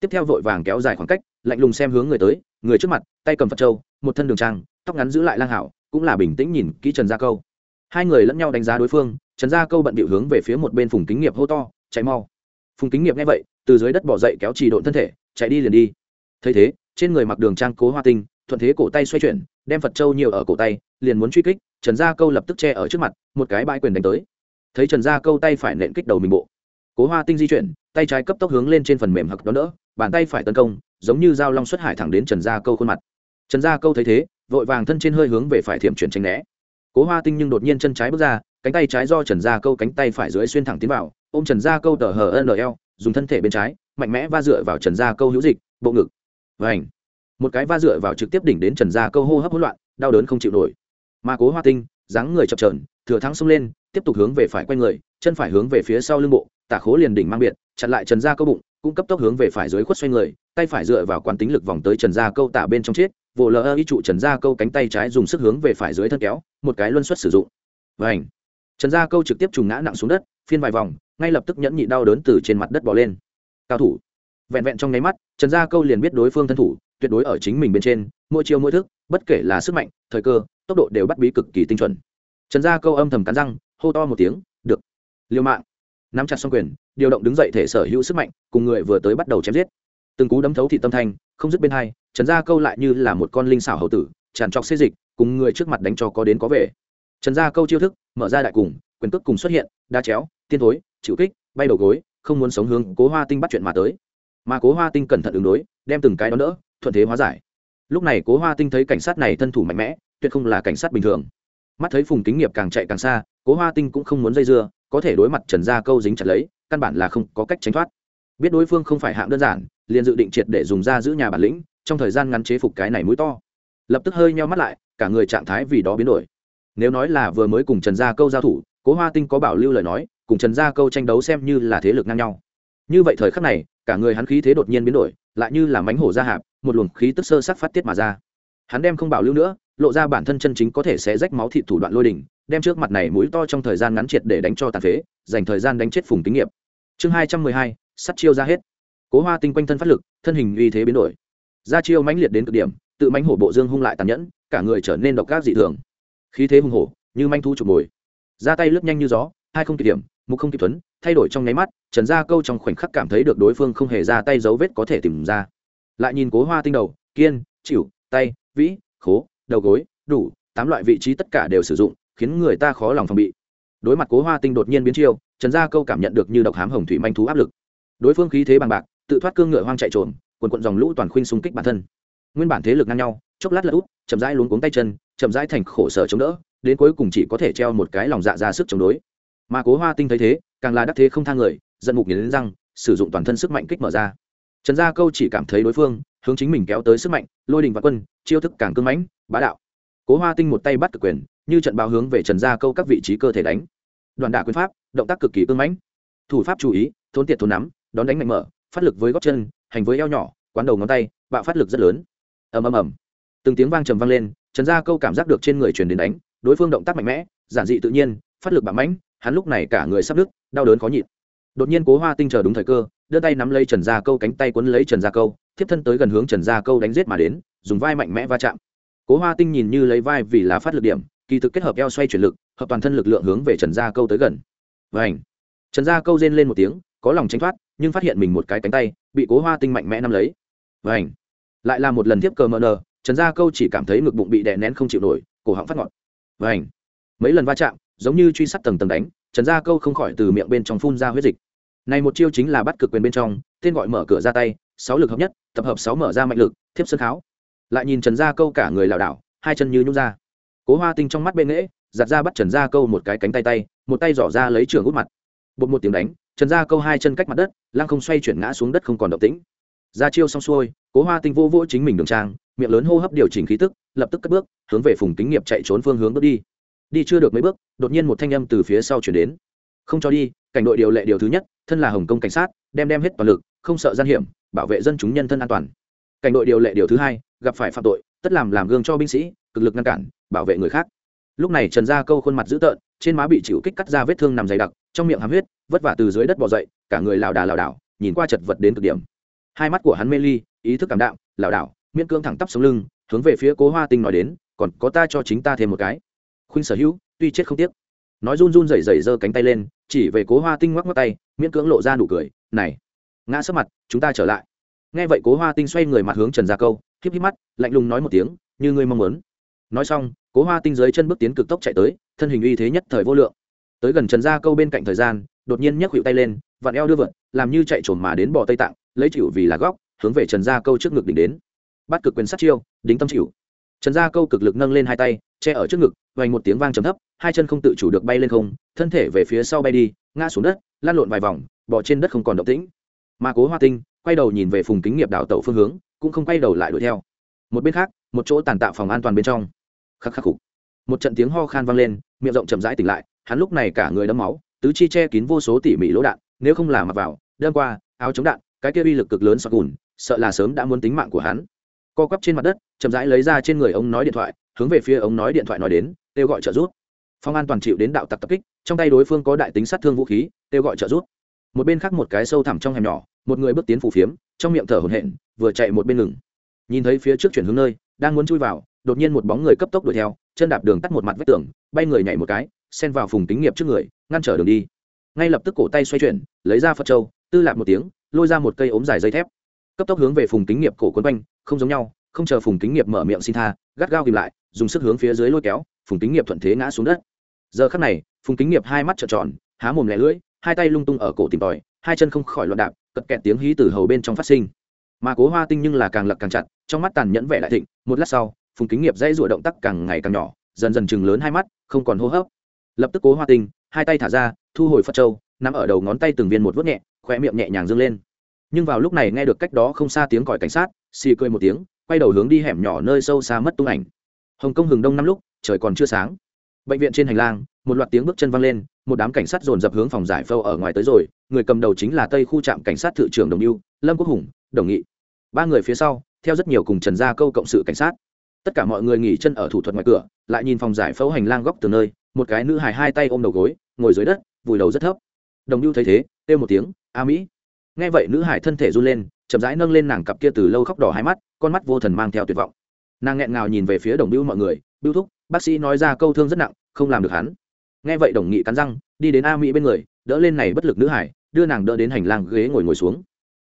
A: Tiếp theo vội vàng kéo dài khoảng cách, lạnh lùng xem hướng người tới, người trước mặt, tay cầm phật trâu một thân đường trang, tóc ngắn giữ lại lang hảo, cũng là bình tĩnh nhìn kỹ trần gia câu. Hai người lẫn nhau đánh giá đối phương, trần gia câu bận bịu hướng về phía một bên phùng kính nghiệp hô to, chạy mau. Phùng kính nghiệp nghe vậy, từ dưới đất bỏ dậy kéo trì độn thân thể, chạy đi liền đi. Thấy thế, trên người mặc đường trang cố hoa tinh, thuận thế cổ tay xoay chuyển, đem phật châu nhiều ở cổ tay, liền muốn truy kích, trần gia câu lập tức che ở trước mặt, một cái bãi quyền đánh tới thấy trần gia câu tay phải nện kích đầu mình bộ cố hoa tinh di chuyển tay trái cấp tốc hướng lên trên phần mềm hặc đó đỡ bàn tay phải tấn công giống như dao long xuất hải thẳng đến trần gia câu khuôn mặt trần gia câu thấy thế vội vàng thân trên hơi hướng về phải thiểm chuyển tranh né cố hoa tinh nhưng đột nhiên chân trái bước ra cánh tay trái do trần gia câu cánh tay phải dưới xuyên thẳng tiến vào ôm trần gia câu tờ hờ nl dùng thân thể bên trái mạnh mẽ va dựa vào trần gia câu hữu dịch bộ ngực vảnh một cái va dựa vào trực tiếp đỉnh đến trần gia câu hô hấp hỗn loạn đau đớn không chịu nổi mà cố hoa tinh dáng người chập trờn thừa thắng xông lên tiếp tục hướng về phải quay người chân phải hướng về phía sau lưng bộ tả khố liền đỉnh mang biệt chặn lại trần gia câu bụng cũng cấp tốc hướng về phải dưới khuất xoay người tay phải dựa vào quán tính lực vòng tới trần gia câu tả bên trong chết vỗ lờ y trụ trần gia câu cánh tay trái dùng sức hướng về phải dưới thân kéo một cái luân suất sử dụng. Và ảnh, trần gia câu trực tiếp trùng ngã nặng xuống đất phiên vài vòng ngay lập tức nhẫn nhị đau đớn từ trên mặt đất bỏ lên. Cao thủ! Vẹn vẹn trong nháy mắt trần gia câu liền biết đối phương thân thủ tuyệt đối ở chính mình bên trên mỗi chiêu mỗi thức bất kể là sức mạnh thời cơ tốc độ đều bắt bí cực kỳ tinh chuẩn. Trần gia câu âm thầm cắn răng, hô to một tiếng, được, Liều mạng. Nắm chặt xong quyền, điều động đứng dậy thể sở hữu sức mạnh, cùng người vừa tới bắt đầu chém giết. Từng cú đấm thấu thị tâm thanh, không dứt bên hai, trần gia câu lại như là một con linh xảo hậu tử, tràn trọc xê dịch, cùng người trước mặt đánh cho có đến có về. Trần gia câu chiêu thức, mở ra đại cùng, quyền cước cùng xuất hiện, đa chéo, tiên thối, chịu kích, bay đầu gối, không muốn sống hướng cố hoa tinh bắt chuyện mà tới. Mà cố hoa tinh cẩn thận ứng đối, đem từng cái đó đỡ, thuận thế hóa giải. Lúc này cố hoa tinh thấy cảnh sát này thân thủ mạnh mẽ tuyệt không là cảnh sát bình thường. Mắt thấy phùng kính nghiệp càng chạy càng xa, cố hoa tinh cũng không muốn dây dưa, có thể đối mặt trần gia câu dính chặt lấy, căn bản là không có cách tránh thoát. Biết đối phương không phải hạng đơn giản, liền dự định triệt để dùng ra giữ nhà bản lĩnh, trong thời gian ngắn chế phục cái này mũi to. Lập tức hơi nheo mắt lại, cả người trạng thái vì đó biến đổi. Nếu nói là vừa mới cùng trần gia câu giao thủ, cố hoa tinh có bảo lưu lời nói, cùng trần gia câu tranh đấu xem như là thế lực ngang nhau. Như vậy thời khắc này, cả người hắn khí thế đột nhiên biến đổi, lại như là mánh hổ ra hạp, một luồng khí tức sơ sắc phát tiết mà ra. Hắn đem không bảo lưu nữa lộ ra bản thân chân chính có thể sẽ rách máu thịt thủ đoạn lôi đỉnh đem trước mặt này mũi to trong thời gian ngắn triệt để đánh cho tàn phế, dành thời gian đánh chết phùng kinh nghiệp. chương hai trăm mười hai, sắt chiêu ra hết. Cố hoa tinh quanh thân phát lực, thân hình uy thế biến đổi. Ra chiêu mãnh liệt đến cực điểm, tự mãnh hổ bộ dương hung lại tàn nhẫn, cả người trở nên độc ác dị thường. Khí thế hung hổ, như manh thu chụp mồi. Ra tay lướt nhanh như gió, hai không kịp điểm, mục không kịp tuấn thay đổi trong nháy mắt, trần gia câu trong khoảnh khắc cảm thấy được đối phương không hề ra tay dấu vết có thể tìm ra. Lại nhìn cố hoa tinh đầu, kiên, chịu, tay, vĩ, khố đầu gối, đủ, tám loại vị trí tất cả đều sử dụng, khiến người ta khó lòng phòng bị. Đối mặt cố hoa tinh đột nhiên biến chiêu, trần gia câu cảm nhận được như độc hám hồng thủy manh thú áp lực. Đối phương khí thế bằng bạc, tự thoát cương ngựa hoang chạy trộm quần quận dòng lũ toàn khuynh xung kích bản thân. Nguyên bản thế lực ngang nhau, chốc lát lật út, chậm rãi luống cuống tay chân, chậm rãi thành khổ sở chống đỡ, đến cuối cùng chỉ có thể treo một cái lòng dạ ra sức chống đối. Mà cố hoa tinh thấy thế, càng là đắc thế không thang người, giận mục nghiến răng, sử dụng toàn thân sức mạnh kích mở ra. Trần gia câu chỉ cảm thấy đối phương, hướng chính mình kéo tới sức mạnh, lôi đình và quân, chiêu thức càng cưng mãnh bá đạo. Cố hoa tinh một tay bắt cực quyền, như trận báo hướng về trần gia câu các vị trí cơ thể đánh. Đoàn đả quyền pháp, động tác cực kỳ cưng mãnh. Thủ pháp chú ý thôn tiệt thôn nắm, đón đánh mạnh mở, phát lực với góc chân, hành với eo nhỏ, quán đầu ngón tay, bạo phát lực rất lớn. Ầm ầm ầm. Từng tiếng vang trầm vang lên, trần gia câu cảm giác được trên người truyền đến đánh, đối phương động tác mạnh mẽ, giản dị tự nhiên, phát lực bạo mãnh, hắn lúc này cả người sắp đứt đau đớn khó nhịn. Đột nhiên cố hoa tinh chờ đúng thời cơ, đưa tay nắm lấy trần gia câu, cánh tay quấn lấy trần gia câu, thiếp thân tới gần hướng trần gia câu đánh giết mà đến, dùng vai mạnh mẽ va chạm cố hoa tinh nhìn như lấy vai vì là phát lực điểm, kỳ thực kết hợp eo xoay chuyển lực, hợp toàn thân lực lượng hướng về trần gia câu tới gần. Và ảnh trần gia câu rên lên một tiếng, có lòng tranh thoát, nhưng phát hiện mình một cái cánh tay, bị cố hoa tinh mạnh mẽ nắm lấy. Và ảnh lại là một lần tiếp cờ mờ nờ, trần gia câu chỉ cảm thấy ngực bụng bị đè nén không chịu nổi, cổ họng phát ngọt. Và ảnh mấy lần va chạm, giống như truy sát tầng tầng đánh, trần gia câu không khỏi từ miệng bên trong phun ra huyết dịch. Này một chiêu chính là bắt cực quyền bên trong, tên gọi mở cửa ra tay, sáu lực hợp nhất, tập hợp sáu mở ra mạnh lực, thiếp sân kháo lại nhìn trần gia câu cả người lảo đảo, hai chân như nhút ra. Cố hoa tinh trong mắt bệ nghễ, giặt ra bắt trần gia câu một cái cánh tay tay, một tay giỏ ra lấy trường út mặt. Bột một tiếng đánh, trần gia câu hai chân cách mặt đất, lăng không xoay chuyển ngã xuống đất không còn động tĩnh. Ra chiêu xong xuôi, cố hoa tinh vô vỗ chính mình đường trang, miệng lớn hô hấp điều chỉnh khí tức, lập tức cất bước, hướng về phùng kính nghiệp chạy trốn phương hướng bước đi. Đi chưa được mấy bước, đột nhiên một thanh âm từ phía sau chuyển đến. Không cho đi, cảnh đội điều lệ điều thứ nhất, thân là hồng kông cảnh sát, đem đem hết toàn lực, không sợ gian hiểm, bảo vệ dân chúng nhân thân an toàn cảnh đội điều lệ điều thứ hai, gặp phải phạm tội, tất làm làm gương cho binh sĩ, cực lực ngăn cản, bảo vệ người khác. Lúc này trần gia câu khuôn mặt dữ tợn, trên má bị chịu kích cắt ra vết thương nằm dày đặc, trong miệng hám huyết, vất vả từ dưới đất bỏ dậy, cả người lảo đà lảo đảo, nhìn qua chật vật đến cực điểm. Hai mắt của hắn mê ly, ý thức cảm đạo lảo đảo, miễn cương thẳng tắp sống lưng, hướng về phía cố hoa tinh nói đến, còn có ta cho chính ta thêm một cái. Khuynh sở hữu, tuy chết không tiếc, nói run run rẩy rẩy giơ cánh tay lên, chỉ về cố hoa tinh ngoắc ngoắc tay, miễn cưỡng lộ ra nụ cười, này, ngã sấp mặt, chúng ta trở lại nghe vậy cố hoa tinh xoay người mặt hướng trần gia câu híp híp mắt, lạnh lùng nói một tiếng, như ngươi mong muốn. Nói xong, cố hoa tinh dưới chân bước tiến cực tốc chạy tới, thân hình uy thế nhất thời vô lượng. Tới gần trần gia câu bên cạnh thời gian, đột nhiên nhấc hiệu tay lên, vặn eo đưa vượt làm như chạy trồn mà đến bỏ tây tạng, lấy chịu vì là góc, hướng về trần gia câu trước ngực đỉnh đến. Bắt cực quyền sát chiêu, đính tâm chịu. Trần gia câu cực lực nâng lên hai tay, che ở trước ngực, vành một tiếng vang trầm thấp, hai chân không tự chủ được bay lên không, thân thể về phía sau bay đi, ngã xuống đất lan lộn vài vòng bỏ trên đất không còn động tĩnh. Mà cố hoa tinh quay đầu nhìn về phùng kính nghiệp đảo tàu phương hướng, cũng không quay đầu lại đuổi theo. Một bên khác, một chỗ tàn tạo phòng an toàn bên trong. Khắc khắc khục. Một trận tiếng ho khan vang lên, miệng rộng chậm rãi tỉnh lại, hắn lúc này cả người đấm máu, tứ chi che kín vô số tỉ mỉ lỗ đạn, nếu không là mặc vào, đâm qua, áo chống đạn, cái kia uy lực cực lớn sọt cùn sợ là sớm đã muốn tính mạng của hắn. Co quắp trên mặt đất, chậm rãi lấy ra trên người ông nói điện thoại, hướng về phía ông nói điện thoại nói đến, kêu gọi trợ giúp. Phong an toàn chịu đến đạo tặc tập kích, trong tay đối phương có đại tính sát thương vũ khí, kêu gọi trợ giúp. Một bên khác một cái sâu thẳm trong hẻm nhỏ một người bước tiến phủ phiếm, trong miệng thở hổn hển, vừa chạy một bên ngừng. Nhìn thấy phía trước chuyển hướng nơi, đang muốn chui vào, đột nhiên một bóng người cấp tốc đuổi theo, chân đạp đường tắt một mặt vách tường, bay người nhảy một cái, xen vào phùng tính nghiệp trước người, ngăn trở đường đi. Ngay lập tức cổ tay xoay chuyển, lấy ra phật trâu tư lạc một tiếng, lôi ra một cây ốm dài dây thép. Cấp tốc hướng về phùng tính nghiệp cổ quấn quanh, không giống nhau, không chờ phùng tính nghiệp mở miệng xin tha, gắt gao kìm lại, dùng sức hướng phía dưới lôi kéo, phùng tính nghiệp thuận thế ngã xuống đất. Giờ khắc này, phùng tính nghiệp hai mắt trợn tròn, há mồm lẻ lưỡi, hai tay lung tung ở cổ tìm tòi, hai chân không khỏi loạn đạp cật kẹt tiếng hí từ hầu bên trong phát sinh. Mà cố hoa tinh nhưng là càng lật càng chặt, trong mắt tàn nhẫn vẻ đại thịnh, một lát sau, phùng kính nghiệp dây rụa động tác càng ngày càng nhỏ, dần dần chừng lớn hai mắt, không còn hô hấp. Lập tức cố hoa tinh, hai tay thả ra, thu hồi phật trâu nắm ở đầu ngón tay từng viên một vớt nhẹ khoe miệng nhẹ nhàng dâng lên. Nhưng vào lúc này nghe được cách đó không xa tiếng còi cảnh sát, xì cười một tiếng, quay đầu hướng đi hẻm nhỏ nơi sâu xa mất tung ảnh. Hồng kông hừng đông năm lúc, trời còn chưa sáng. Bệnh viện trên hành lang một loạt tiếng bước chân văng lên, một đám cảnh sát dồn dập hướng phòng giải phâu ở ngoài tới rồi, người cầm đầu chính là tây khu trạm cảnh sát thự trưởng đồng yêu lâm quốc hùng, đồng nghị. Ba người phía sau, theo rất nhiều cùng trần gia câu cộng sự cảnh sát. Tất cả mọi người nghỉ chân ở thủ thuật ngoài cửa, lại nhìn phòng giải phẫu hành lang góc từ nơi, một cái nữ hài hai tay ôm đầu gối, ngồi dưới đất, vùi đầu rất thấp. Đồng lưu thấy thế, kêu một tiếng, a mỹ. Nghe vậy nữ hải thân thể run lên, chậm rãi nâng lên nàng cặp kia từ lâu khóc đỏ hai mắt, con mắt vô thần mang theo tuyệt vọng. Nàng nghẹn ngào nhìn về phía đồng bưu mọi người, bưu thúc, bác sĩ nói ra câu thương rất nặng, không làm được hắn nghe vậy đồng nghị cắn răng đi đến a mỹ bên người đỡ lên này bất lực nữ hải đưa nàng đỡ đến hành lang ghế ngồi ngồi xuống.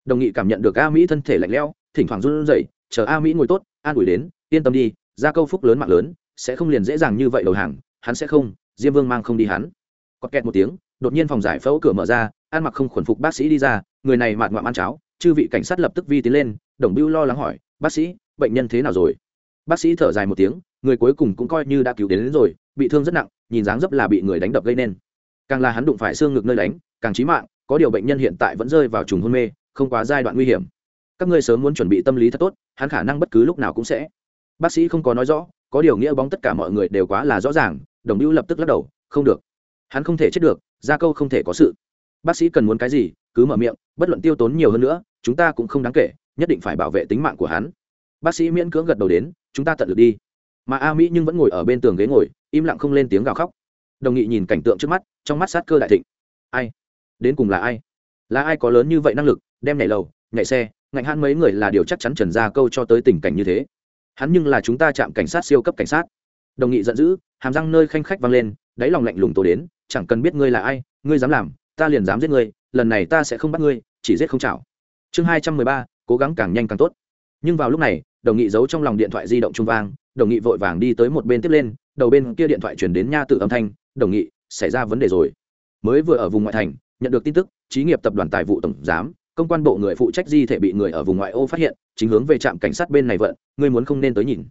A: Đồng nghị cảm nhận được a mỹ thân thể lạnh lẽo thỉnh thoảng run rẩy chờ a mỹ ngồi tốt an ủi đến yên tâm đi ra câu phúc lớn mạng lớn sẽ không liền dễ dàng như vậy đầu hàng hắn sẽ không diêm vương mang không đi hắn. Có kẹt một tiếng đột nhiên phòng giải phẫu cửa mở ra ăn mặc không khuẩn phục bác sĩ đi ra người này mạt ngoạm ăn cháo chư vị cảnh sát lập tức vi tiến lên đồng bưu lo lắng hỏi bác sĩ bệnh nhân thế nào rồi? Bác sĩ thở dài một tiếng người cuối cùng cũng coi như đã cứu đến, đến rồi bị thương rất nặng nhìn dáng dấp là bị người đánh đập gây nên. Càng là hắn đụng phải xương ngực nơi đánh, càng chí mạng, có điều bệnh nhân hiện tại vẫn rơi vào trùng hôn mê, không quá giai đoạn nguy hiểm. Các ngươi sớm muốn chuẩn bị tâm lý thật tốt, hắn khả năng bất cứ lúc nào cũng sẽ. Bác sĩ không có nói rõ, có điều nghĩa bóng tất cả mọi người đều quá là rõ ràng, đồng hữu lập tức lắc đầu, không được. Hắn không thể chết được gia câu không thể có sự. Bác sĩ cần muốn cái gì, cứ mở miệng, bất luận tiêu tốn nhiều hơn nữa, chúng ta cũng không đáng kể, nhất định phải bảo vệ tính mạng của hắn. Bác sĩ miễn cưỡng gật đầu đến, chúng ta tận được đi. Mà a mỹ nhưng vẫn ngồi ở bên tường ghế ngồi im lặng không lên tiếng gào khóc. Đồng nghị nhìn cảnh tượng trước mắt, trong mắt sát cơ đại thịnh. Ai? Đến cùng là ai? Là ai có lớn như vậy năng lực, đem nhảy lầu, nhảy xe, ngạnh hãn mấy người là điều chắc chắn trần ra câu cho tới tình cảnh như thế. Hắn nhưng là chúng ta chạm cảnh sát siêu cấp cảnh sát. Đồng nghị giận dữ, hàm răng nơi khanh khách vang lên, đáy lòng lạnh lùng tổ đến, chẳng cần biết ngươi là ai, ngươi dám làm, ta liền dám giết ngươi, lần này ta sẽ không bắt ngươi, chỉ giết không chảo. Chương hai trăm mười ba, cố gắng càng nhanh càng tốt. Nhưng vào lúc này, đồng nghị giấu trong lòng điện thoại di động trung vang, đồng nghị vội vàng đi tới một bên tiếp lên đầu bên kia điện thoại chuyển đến nha tự âm thanh, đồng nghị, xảy ra vấn đề rồi. Mới vừa ở vùng ngoại thành, nhận được tin tức trí nghiệp tập đoàn tài vụ tổng giám, công quan bộ người phụ trách di thể bị người ở vùng ngoại ô phát hiện, chính hướng về trạm cảnh sát bên này vận, ngươi muốn không nên tới nhìn.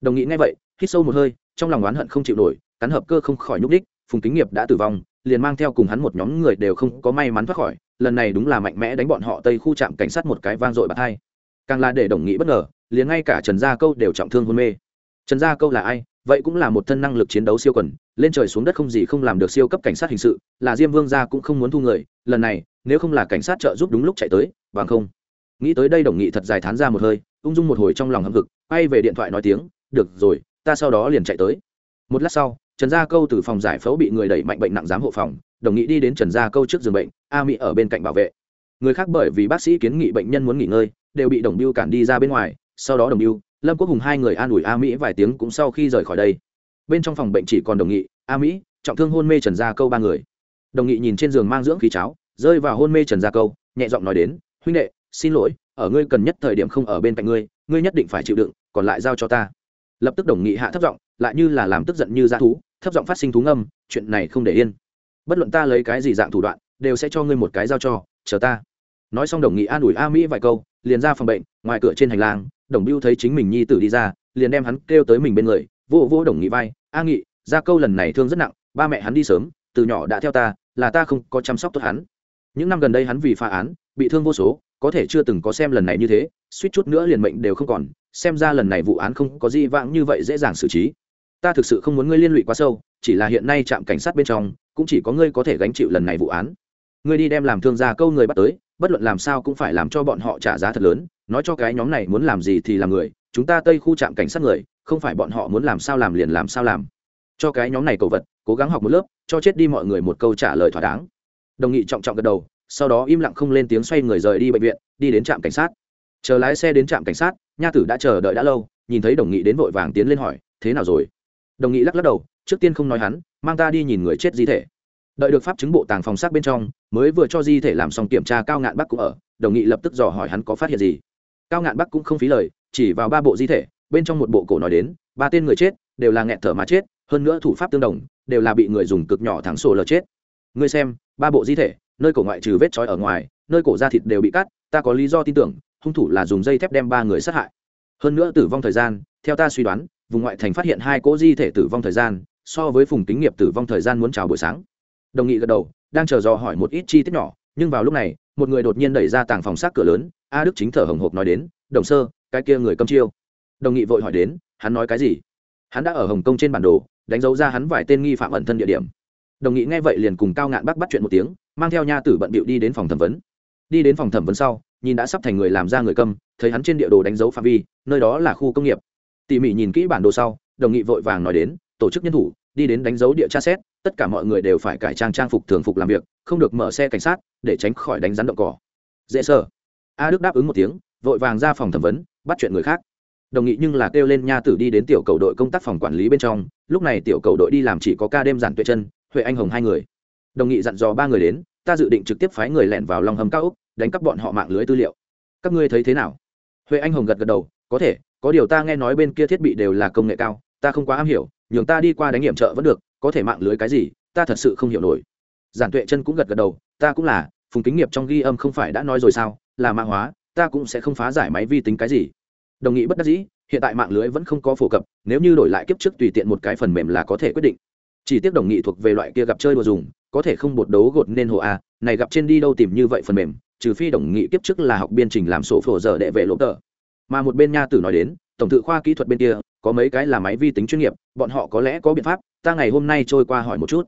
A: Đồng nghị nghe vậy, hít sâu một hơi, trong lòng oán hận không chịu nổi, cắn hợp cơ không khỏi nhúc đích phùng kính nghiệp đã tử vong, liền mang theo cùng hắn một nhóm người đều không có may mắn thoát khỏi, lần này đúng là mạnh mẽ đánh bọn họ tây khu trạm cảnh sát một cái vang dội bạt hai. Càng là để đồng nghị bất ngờ, liền ngay cả trần gia câu đều trọng thương hôn mê. Trần gia câu là ai? Vậy cũng là một thân năng lực chiến đấu siêu quần, lên trời xuống đất không gì không làm được siêu cấp cảnh sát hình sự, là diêm vương gia cũng không muốn thu người, lần này, nếu không là cảnh sát trợ giúp đúng lúc chạy tới, bằng không. Nghĩ tới đây đồng nghị thật dài thán ra một hơi, ung dung một hồi trong lòng hâm hực, quay về điện thoại nói tiếng, được rồi, ta sau đó liền chạy tới. Một lát sau, trần gia câu từ phòng giải phẫu bị người đẩy mạnh bệnh nặng giám hộ phòng, đồng nghị đi đến trần gia câu trước giường bệnh, a mỹ ở bên cạnh bảo vệ. Người khác bởi vì bác sĩ kiến nghị bệnh nhân muốn nghỉ ngơi, đều bị đồng biêu cản đi ra bên ngoài, sau đó đồng biêu lâm quốc hùng hai người an ủi a mỹ vài tiếng cũng sau khi rời khỏi đây. Bên trong phòng bệnh chỉ còn đồng nghị, a mỹ, trọng thương hôn mê trần gia câu ba người. Đồng nghị nhìn trên giường mang dưỡng khí cháo, rơi vào hôn mê trần gia câu, nhẹ giọng nói đến, huynh đệ, xin lỗi, ở ngươi cần nhất thời điểm không ở bên cạnh ngươi ngươi nhất định phải chịu đựng, còn lại giao cho ta. Lập tức đồng nghị hạ thấp giọng, lại như là làm tức giận như dã thú, thấp giọng phát sinh thú ngâm, chuyện này không để yên. Bất luận ta lấy cái gì dạng thủ đoạn, đều sẽ cho ngươi một cái giao cho, chờ ta nói xong đồng nghị an ủi a mỹ vài câu, liền ra phòng bệnh, ngoài cửa trên hành lang, đồng biêu thấy chính mình nhi tử đi ra, liền đem hắn kêu tới mình bên người, vô vô đồng nghị vai, a nghị, ra câu lần này thương rất nặng, ba mẹ hắn đi sớm, từ nhỏ đã theo ta, là ta không có chăm sóc tốt hắn. Những năm gần đây hắn vì phá án, bị thương vô số, có thể chưa từng có xem lần này như thế, suýt chút nữa liền mệnh đều không còn, xem ra lần này vụ án không có gì vãng như vậy dễ dàng xử trí. Ta thực sự không muốn ngươi liên lụy quá sâu, chỉ là hiện nay trạm cảnh sát bên trong, cũng chỉ có ngươi có thể gánh chịu lần này vụ án. Ngươi đi đem làm thương gia câu người bắt tới bất luận làm sao cũng phải làm cho bọn họ trả giá thật lớn, nói cho cái nhóm này muốn làm gì thì làm người, chúng ta tây khu trạm cảnh sát người, không phải bọn họ muốn làm sao làm liền làm sao làm. Cho cái nhóm này cầu vật, cố gắng học một lớp, cho chết đi mọi người một câu trả lời thỏa đáng. Đồng nghị trọng trọng gật đầu, sau đó im lặng không lên tiếng xoay người rời đi bệnh viện, đi đến trạm cảnh sát. Chờ lái xe đến trạm cảnh sát, nha tử đã chờ đợi đã lâu, nhìn thấy đồng nghị đến vội vàng tiến lên hỏi, thế nào rồi? Đồng nghị lắc lắc đầu, trước tiên không nói hắn, mang ta đi nhìn người chết di thể. Đợi được pháp chứng bộ tàng phòng xác bên trong mới vừa cho di thể làm xong kiểm tra cao ngạn bắc cũng ở, đồng nghị lập tức dò hỏi hắn có phát hiện gì. Cao ngạn bắc cũng không phí lời, chỉ vào ba bộ di thể, bên trong một bộ cổ nói đến, ba tên người chết, đều là nghẹn thở mà chết, hơn nữa thủ pháp tương đồng, đều là bị người dùng cực nhỏ thắng sổ lờ chết. Ngươi xem, ba bộ di thể, nơi cổ ngoại trừ vết trói ở ngoài, nơi cổ da thịt đều bị cắt, ta có lý do tin tưởng, hung thủ là dùng dây thép đem ba người sát hại. Hơn nữa tử vong thời gian, theo ta suy đoán, vùng ngoại thành phát hiện hai cỗ di thể tử vong thời gian, so với phùng tính nghiệp tử vong thời gian muốn chào buổi sáng. Đồng nghị gật đầu đang chờ dò hỏi một ít chi tiết nhỏ, nhưng vào lúc này, một người đột nhiên đẩy ra tàng phòng xác cửa lớn, a đức chính thở hồng hộc nói đến, đồng sơ, cái kia người cầm chiêu. Đồng nghị vội hỏi đến, hắn nói cái gì? Hắn đã ở hồng kông trên bản đồ, đánh dấu ra hắn vài tên nghi phạm ẩn thân địa điểm. Đồng nghị nghe vậy liền cùng cao ngạn bắc bắt chuyện một tiếng, mang theo nha tử bận bịu đi đến phòng thẩm vấn. Đi đến phòng thẩm vấn sau, nhìn đã sắp thành người làm ra người cầm thấy hắn trên địa đồ đánh dấu phạm vi, nơi đó là khu công nghiệp. Tỉ mỉ nhìn kỹ bản đồ sau, đồng nghị vội vàng nói đến, tổ chức nhân thủ, đi đến đánh dấu địa tra xét tất cả mọi người đều phải cải trang trang phục thường phục làm việc, không được mở xe cảnh sát, để tránh khỏi đánh rắn động cỏ. Dễ sợ. A đức đáp ứng một tiếng, vội vàng ra phòng thẩm vấn, bắt chuyện người khác. Đồng nghị nhưng là kêu lên nha tử đi đến tiểu cầu đội công tác phòng quản lý bên trong, lúc này tiểu cầu đội đi làm chỉ có ca đêm giản tuệ chân, huệ anh hồng hai người. Đồng nghị dặn dò ba người đến, ta dự định trực tiếp phái người lẻn vào lòng hầm cao úc đánh cắp bọn họ mạng lưới tư liệu. Các ngươi thấy thế nào? Huệ anh hồng gật gật đầu, có thể, có điều ta nghe nói bên kia thiết bị đều là công nghệ cao, ta không quá am hiểu nhường ta đi qua đánh nghiệm trợ vẫn được, có thể mạng lưới cái gì, ta thật sự không hiểu nổi. Giản tuệ chân cũng gật gật đầu, ta cũng là, phùng kính nghiệp trong ghi âm không phải đã nói rồi sao, là mạng hóa, ta cũng sẽ không phá giải máy vi tính cái gì. Đồng nghị bất đắc dĩ, hiện tại mạng lưới vẫn không có phổ cập, nếu như đổi lại kiếp trước tùy tiện một cái phần mềm là có thể quyết định. Chỉ tiếc đồng nghị thuộc về loại kia gặp chơi đồ dùng, có thể không bột đấu gột nên hồ a, này gặp trên đi đâu tìm như vậy phần mềm, trừ phi đồng nghị kiếp trước là học biên trình làm sổ phổ giờ đệ vệ lỗ tờ. Mà một bên nha tử nói đến tổng tự khoa kỹ thuật bên kia, có mấy cái là máy vi tính chuyên nghiệp, bọn họ có lẽ có biện pháp, ta ngày hôm nay trôi qua hỏi một chút.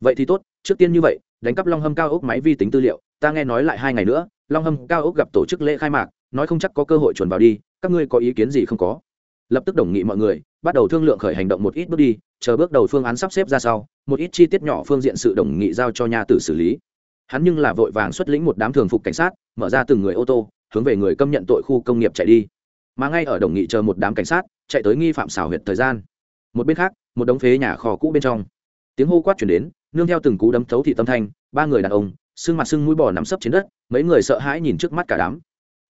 A: Vậy thì tốt, trước tiên như vậy, đánh cắp long hâm cao ốc máy vi tính tư liệu, ta nghe nói lại hai ngày nữa, long hâm cao ốc gặp tổ chức lễ khai mạc, nói không chắc có cơ hội chuẩn vào đi, các ngươi có ý kiến gì không có? Lập tức đồng nghị mọi người, bắt đầu thương lượng khởi hành động một ít bước đi, chờ bước đầu phương án sắp xếp ra sau, một ít chi tiết nhỏ phương diện sự đồng nghị giao cho nhà tử xử lý. Hắn nhưng là vội vàng xuất lĩnh một đám thường phục cảnh sát, mở ra từng người ô tô, hướng về người công nhận tội khu công nghiệp chạy đi mà ngay ở đồng nghị chờ một đám cảnh sát, chạy tới nghi phạm xảo huyệt thời gian. Một bên khác, một đống phế nhà kho cũ bên trong. Tiếng hô quát chuyển đến, nương theo từng cú đấm thấu thị tâm thanh, ba người đàn ông, xương mặt xương mũi bò nằm sấp trên đất, mấy người sợ hãi nhìn trước mắt cả đám.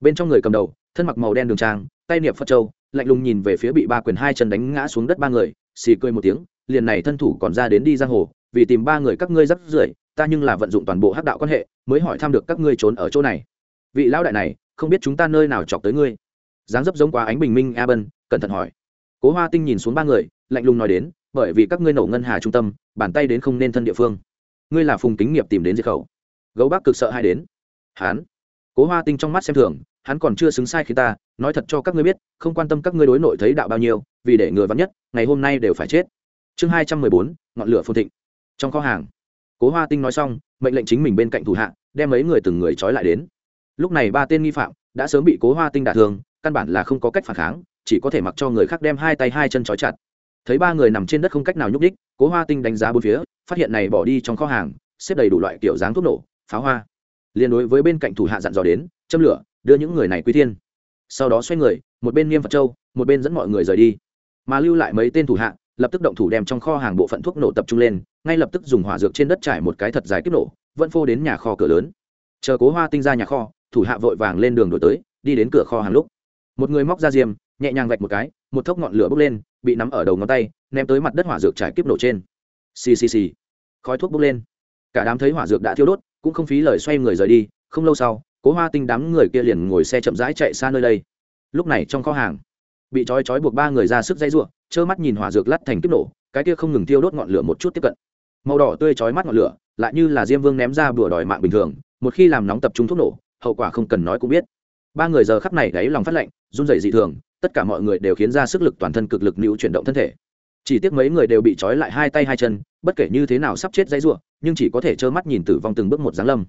A: Bên trong người cầm đầu, thân mặc màu đen đường trang, tay niệm phật châu, lạnh lùng nhìn về phía bị ba quyền hai chân đánh ngã xuống đất ba người, xì cười một tiếng, liền này thân thủ còn ra đến đi giang hồ, vì tìm ba người các ngươi rắc rưởi, ta nhưng là vận dụng toàn bộ hắc đạo quan hệ, mới hỏi thăm được các ngươi trốn ở chỗ này. Vị lão đại này, không biết chúng ta nơi nào chọc tới ngươi dáng dấp giống quá ánh bình minh a bân cẩn thận hỏi. Cố hoa tinh nhìn xuống ba người, lạnh lùng nói đến, bởi vì các ngươi nổ ngân hà trung tâm, bàn tay đến không nên thân địa phương. Ngươi là phùng kính nghiệp tìm đến diệt khẩu. Gấu bác cực sợ hai đến. Hán cố hoa tinh trong mắt xem thường, hắn còn chưa xứng sai khi ta, nói thật cho các ngươi biết, không quan tâm các ngươi đối nội thấy đạo bao nhiêu, vì để người vắn nhất, ngày hôm nay đều phải chết. Chương hai trăm mười bốn, ngọn lửa phồn thịnh. Trong kho hàng, cố hoa tinh nói xong, mệnh lệnh chính mình bên cạnh thủ hạ, đem mấy người từng người trói lại đến. Lúc này ba tên nghi phạm đã sớm bị cố hoa tinh đả thương căn bản là không có cách phản kháng, chỉ có thể mặc cho người khác đem hai tay hai chân trói chặt. Thấy ba người nằm trên đất không cách nào nhúc đích cố hoa tinh đánh giá bốn phía, phát hiện này bỏ đi trong kho hàng, xếp đầy đủ loại kiểu dáng thuốc nổ, pháo hoa. Liên đối với bên cạnh thủ hạ dặn dò đến, châm lửa, đưa những người này quy thiên. Sau đó xoay người, một bên niêm phật châu, một bên dẫn mọi người rời đi. Mà lưu lại mấy tên thủ hạ, lập tức động thủ đem trong kho hàng bộ phận thuốc nổ tập trung lên, ngay lập tức dùng hỏa dược trên đất trải một cái thật dài kích nổ, vẫn phô đến nhà kho cửa lớn. Chờ cố hoa tinh ra nhà kho, thủ hạ vội vàng lên đường đổi tới, đi đến cửa kho hàng lúc một người móc ra diêm, nhẹ nhàng vạch một cái, một thốc ngọn lửa bốc lên, bị nắm ở đầu ngón tay, ném tới mặt đất hỏa dược trải kiếp nổ trên. Xì xì xì. Khói thuốc bốc lên. Cả đám thấy hỏa dược đã thiêu đốt, cũng không phí lời xoay người rời đi, không lâu sau, cố hoa tinh đám người kia liền ngồi xe chậm rãi chạy xa nơi đây. Lúc này trong kho hàng, bị trói trói buộc ba người ra sức dây ruộng trơ mắt nhìn hỏa dược lắt thành kiếp nổ, cái kia không ngừng thiêu đốt ngọn lửa một chút tiếp cận. Màu đỏ tươi trói mắt ngọn lửa, lại như là diêm vương ném ra bùa đòi mạng bình thường, một khi làm nóng tập trung thuốc nổ, hậu quả không cần nói cũng biết ba người giờ khắp này đáy lòng phát lạnh, run rẩy dị thường, tất cả mọi người đều khiến ra sức lực toàn thân cực lực nữ chuyển động thân thể. Chỉ tiếc mấy người đều bị trói lại hai tay hai chân, bất kể như thế nào sắp chết dãy ruộng, nhưng chỉ có thể trơ mắt nhìn tử vong từng bước một giáng lâm.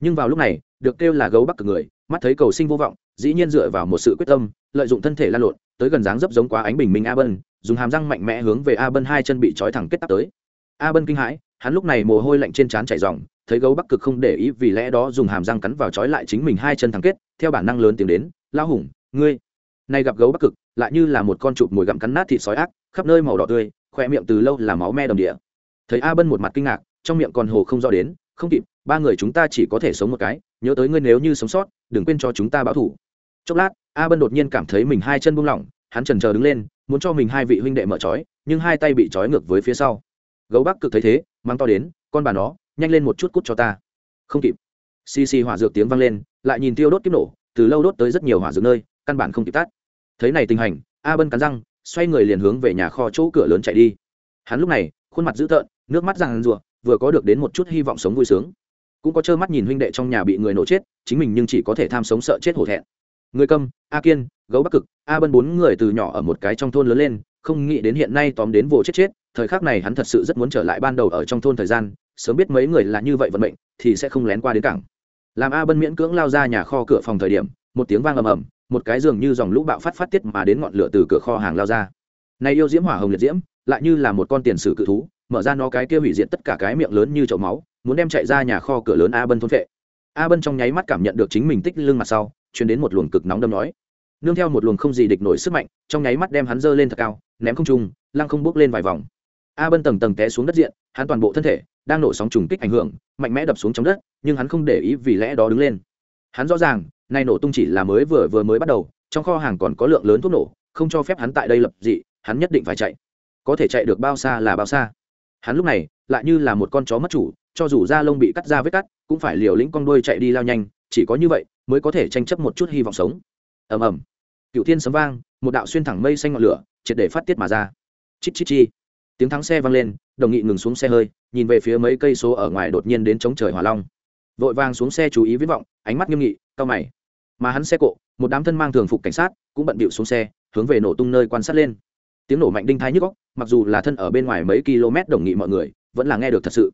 A: Nhưng vào lúc này, được kêu là gấu bắc cực người, mắt thấy cầu sinh vô vọng, dĩ nhiên dựa vào một sự quyết tâm, lợi dụng thân thể lan lộn, tới gần dáng dấp giống quá ánh bình minh a bân, dùng hàm răng mạnh mẽ hướng về a bân hai chân bị trói thẳng kết tắc tới. A bân kinh hãi hắn lúc này mồ hôi lạnh trên trán chảy ròng, thấy gấu bắc cực không để ý vì lẽ đó dùng hàm răng cắn vào trói lại chính mình hai chân thẳng kết, theo bản năng lớn tiếng đến lao hùng, ngươi nay gặp gấu bắc cực, lại như là một con chụp mồi gặm cắn nát thịt sói ác, khắp nơi màu đỏ tươi khoe miệng từ lâu là máu me đồng địa. Thấy a bân một mặt kinh ngạc, trong miệng còn hồ không rõ đến, không kịp, ba người chúng ta chỉ có thể sống một cái, nhớ tới ngươi nếu như sống sót, đừng quên cho chúng ta báo thủ. Chốc lát, a bân đột nhiên cảm thấy mình hai chân buông lỏng, hắn trần chờ đứng lên, muốn cho mình hai vị huynh đệ mở trói, nhưng hai tay bị trói ngược với phía sau gấu bắc cực thấy thế mang to đến, con bà nó, nhanh lên một chút cút cho ta. Không kịp. Xì xì hỏa dược tiếng vang lên, lại nhìn tiêu đốt kiếp nổ, từ lâu đốt tới rất nhiều hỏa dược nơi, căn bản không kịp tắt. Thấy này tình hành, a bân cắn răng, xoay người liền hướng về nhà kho chỗ cửa lớn chạy đi. Hắn lúc này, khuôn mặt dữ tợn, nước mắt ràng rụa, vừa có được đến một chút hy vọng sống vui sướng. Cũng có trơ mắt nhìn huynh đệ trong nhà bị người nổ chết, chính mình nhưng chỉ có thể tham sống sợ chết hổ thẹn. Người câm, a kiên, gấu bắc cực, a bân bốn người từ nhỏ ở một cái trong thôn lớn lên không nghĩ đến hiện nay tóm đến vồ chết chết, thời khắc này hắn thật sự rất muốn trở lại ban đầu ở trong thôn thời gian, sớm biết mấy người là như vậy vận mệnh, thì sẽ không lén qua đến cảng. Làm a bân miễn cưỡng lao ra nhà kho cửa phòng thời điểm, một tiếng vang ầm ầm, một cái giường như dòng lũ bạo phát phát tiết mà đến ngọn lửa từ cửa kho hàng lao ra. Này yêu diễm hỏa hồng liệt diễm, lại như là một con tiền sử cự thú, mở ra nó cái kia hủy diệt tất cả cái miệng lớn như chậu máu, muốn đem chạy ra nhà kho cửa lớn a bân thôn vệ a bân trong nháy mắt cảm nhận được chính mình tích lưng mặt sau chuyển đến một luồng cực nóng đâm nói nương theo một luồng không gì địch nổi sức mạnh, trong nháy mắt đem hắn dơ lên thật cao, ném không trung, lăng không bước lên vài vòng. A bân tầng tầng té xuống đất diện, hắn toàn bộ thân thể đang nổ sóng trùng kích ảnh hưởng, mạnh mẽ đập xuống trong đất, nhưng hắn không để ý vì lẽ đó đứng lên. Hắn rõ ràng, nay nổ tung chỉ là mới vừa vừa mới bắt đầu, trong kho hàng còn có lượng lớn thuốc nổ, không cho phép hắn tại đây lập dị, hắn nhất định phải chạy. Có thể chạy được bao xa là bao xa. Hắn lúc này, lại như là một con chó mất chủ, cho dù da lông bị cắt ra vết cắt, cũng phải liều lĩnh con đuôi chạy đi lao nhanh, chỉ có như vậy mới có thể tranh chấp một chút hy vọng sống. Ầm ầm cựu thiên sấm vang, một đạo xuyên thẳng mây xanh ngọn lửa, triệt để phát tiết mà ra. Chít chít chi. Tiếng thắng xe vang lên, đồng nghị ngừng xuống xe hơi, nhìn về phía mấy cây số ở ngoài đột nhiên đến chống trời hỏa long. Vội vàng xuống xe chú ý viết vọng, ánh mắt nghiêm nghị cao mày. Mà hắn xe cộ, một đám thân mang thường phục cảnh sát, cũng bận bịu xuống xe, hướng về nổ tung nơi quan sát lên. Tiếng nổ mạnh đinh thái nhức góc mặc dù là thân ở bên ngoài mấy km đồng nghị mọi người, vẫn là nghe được thật sự.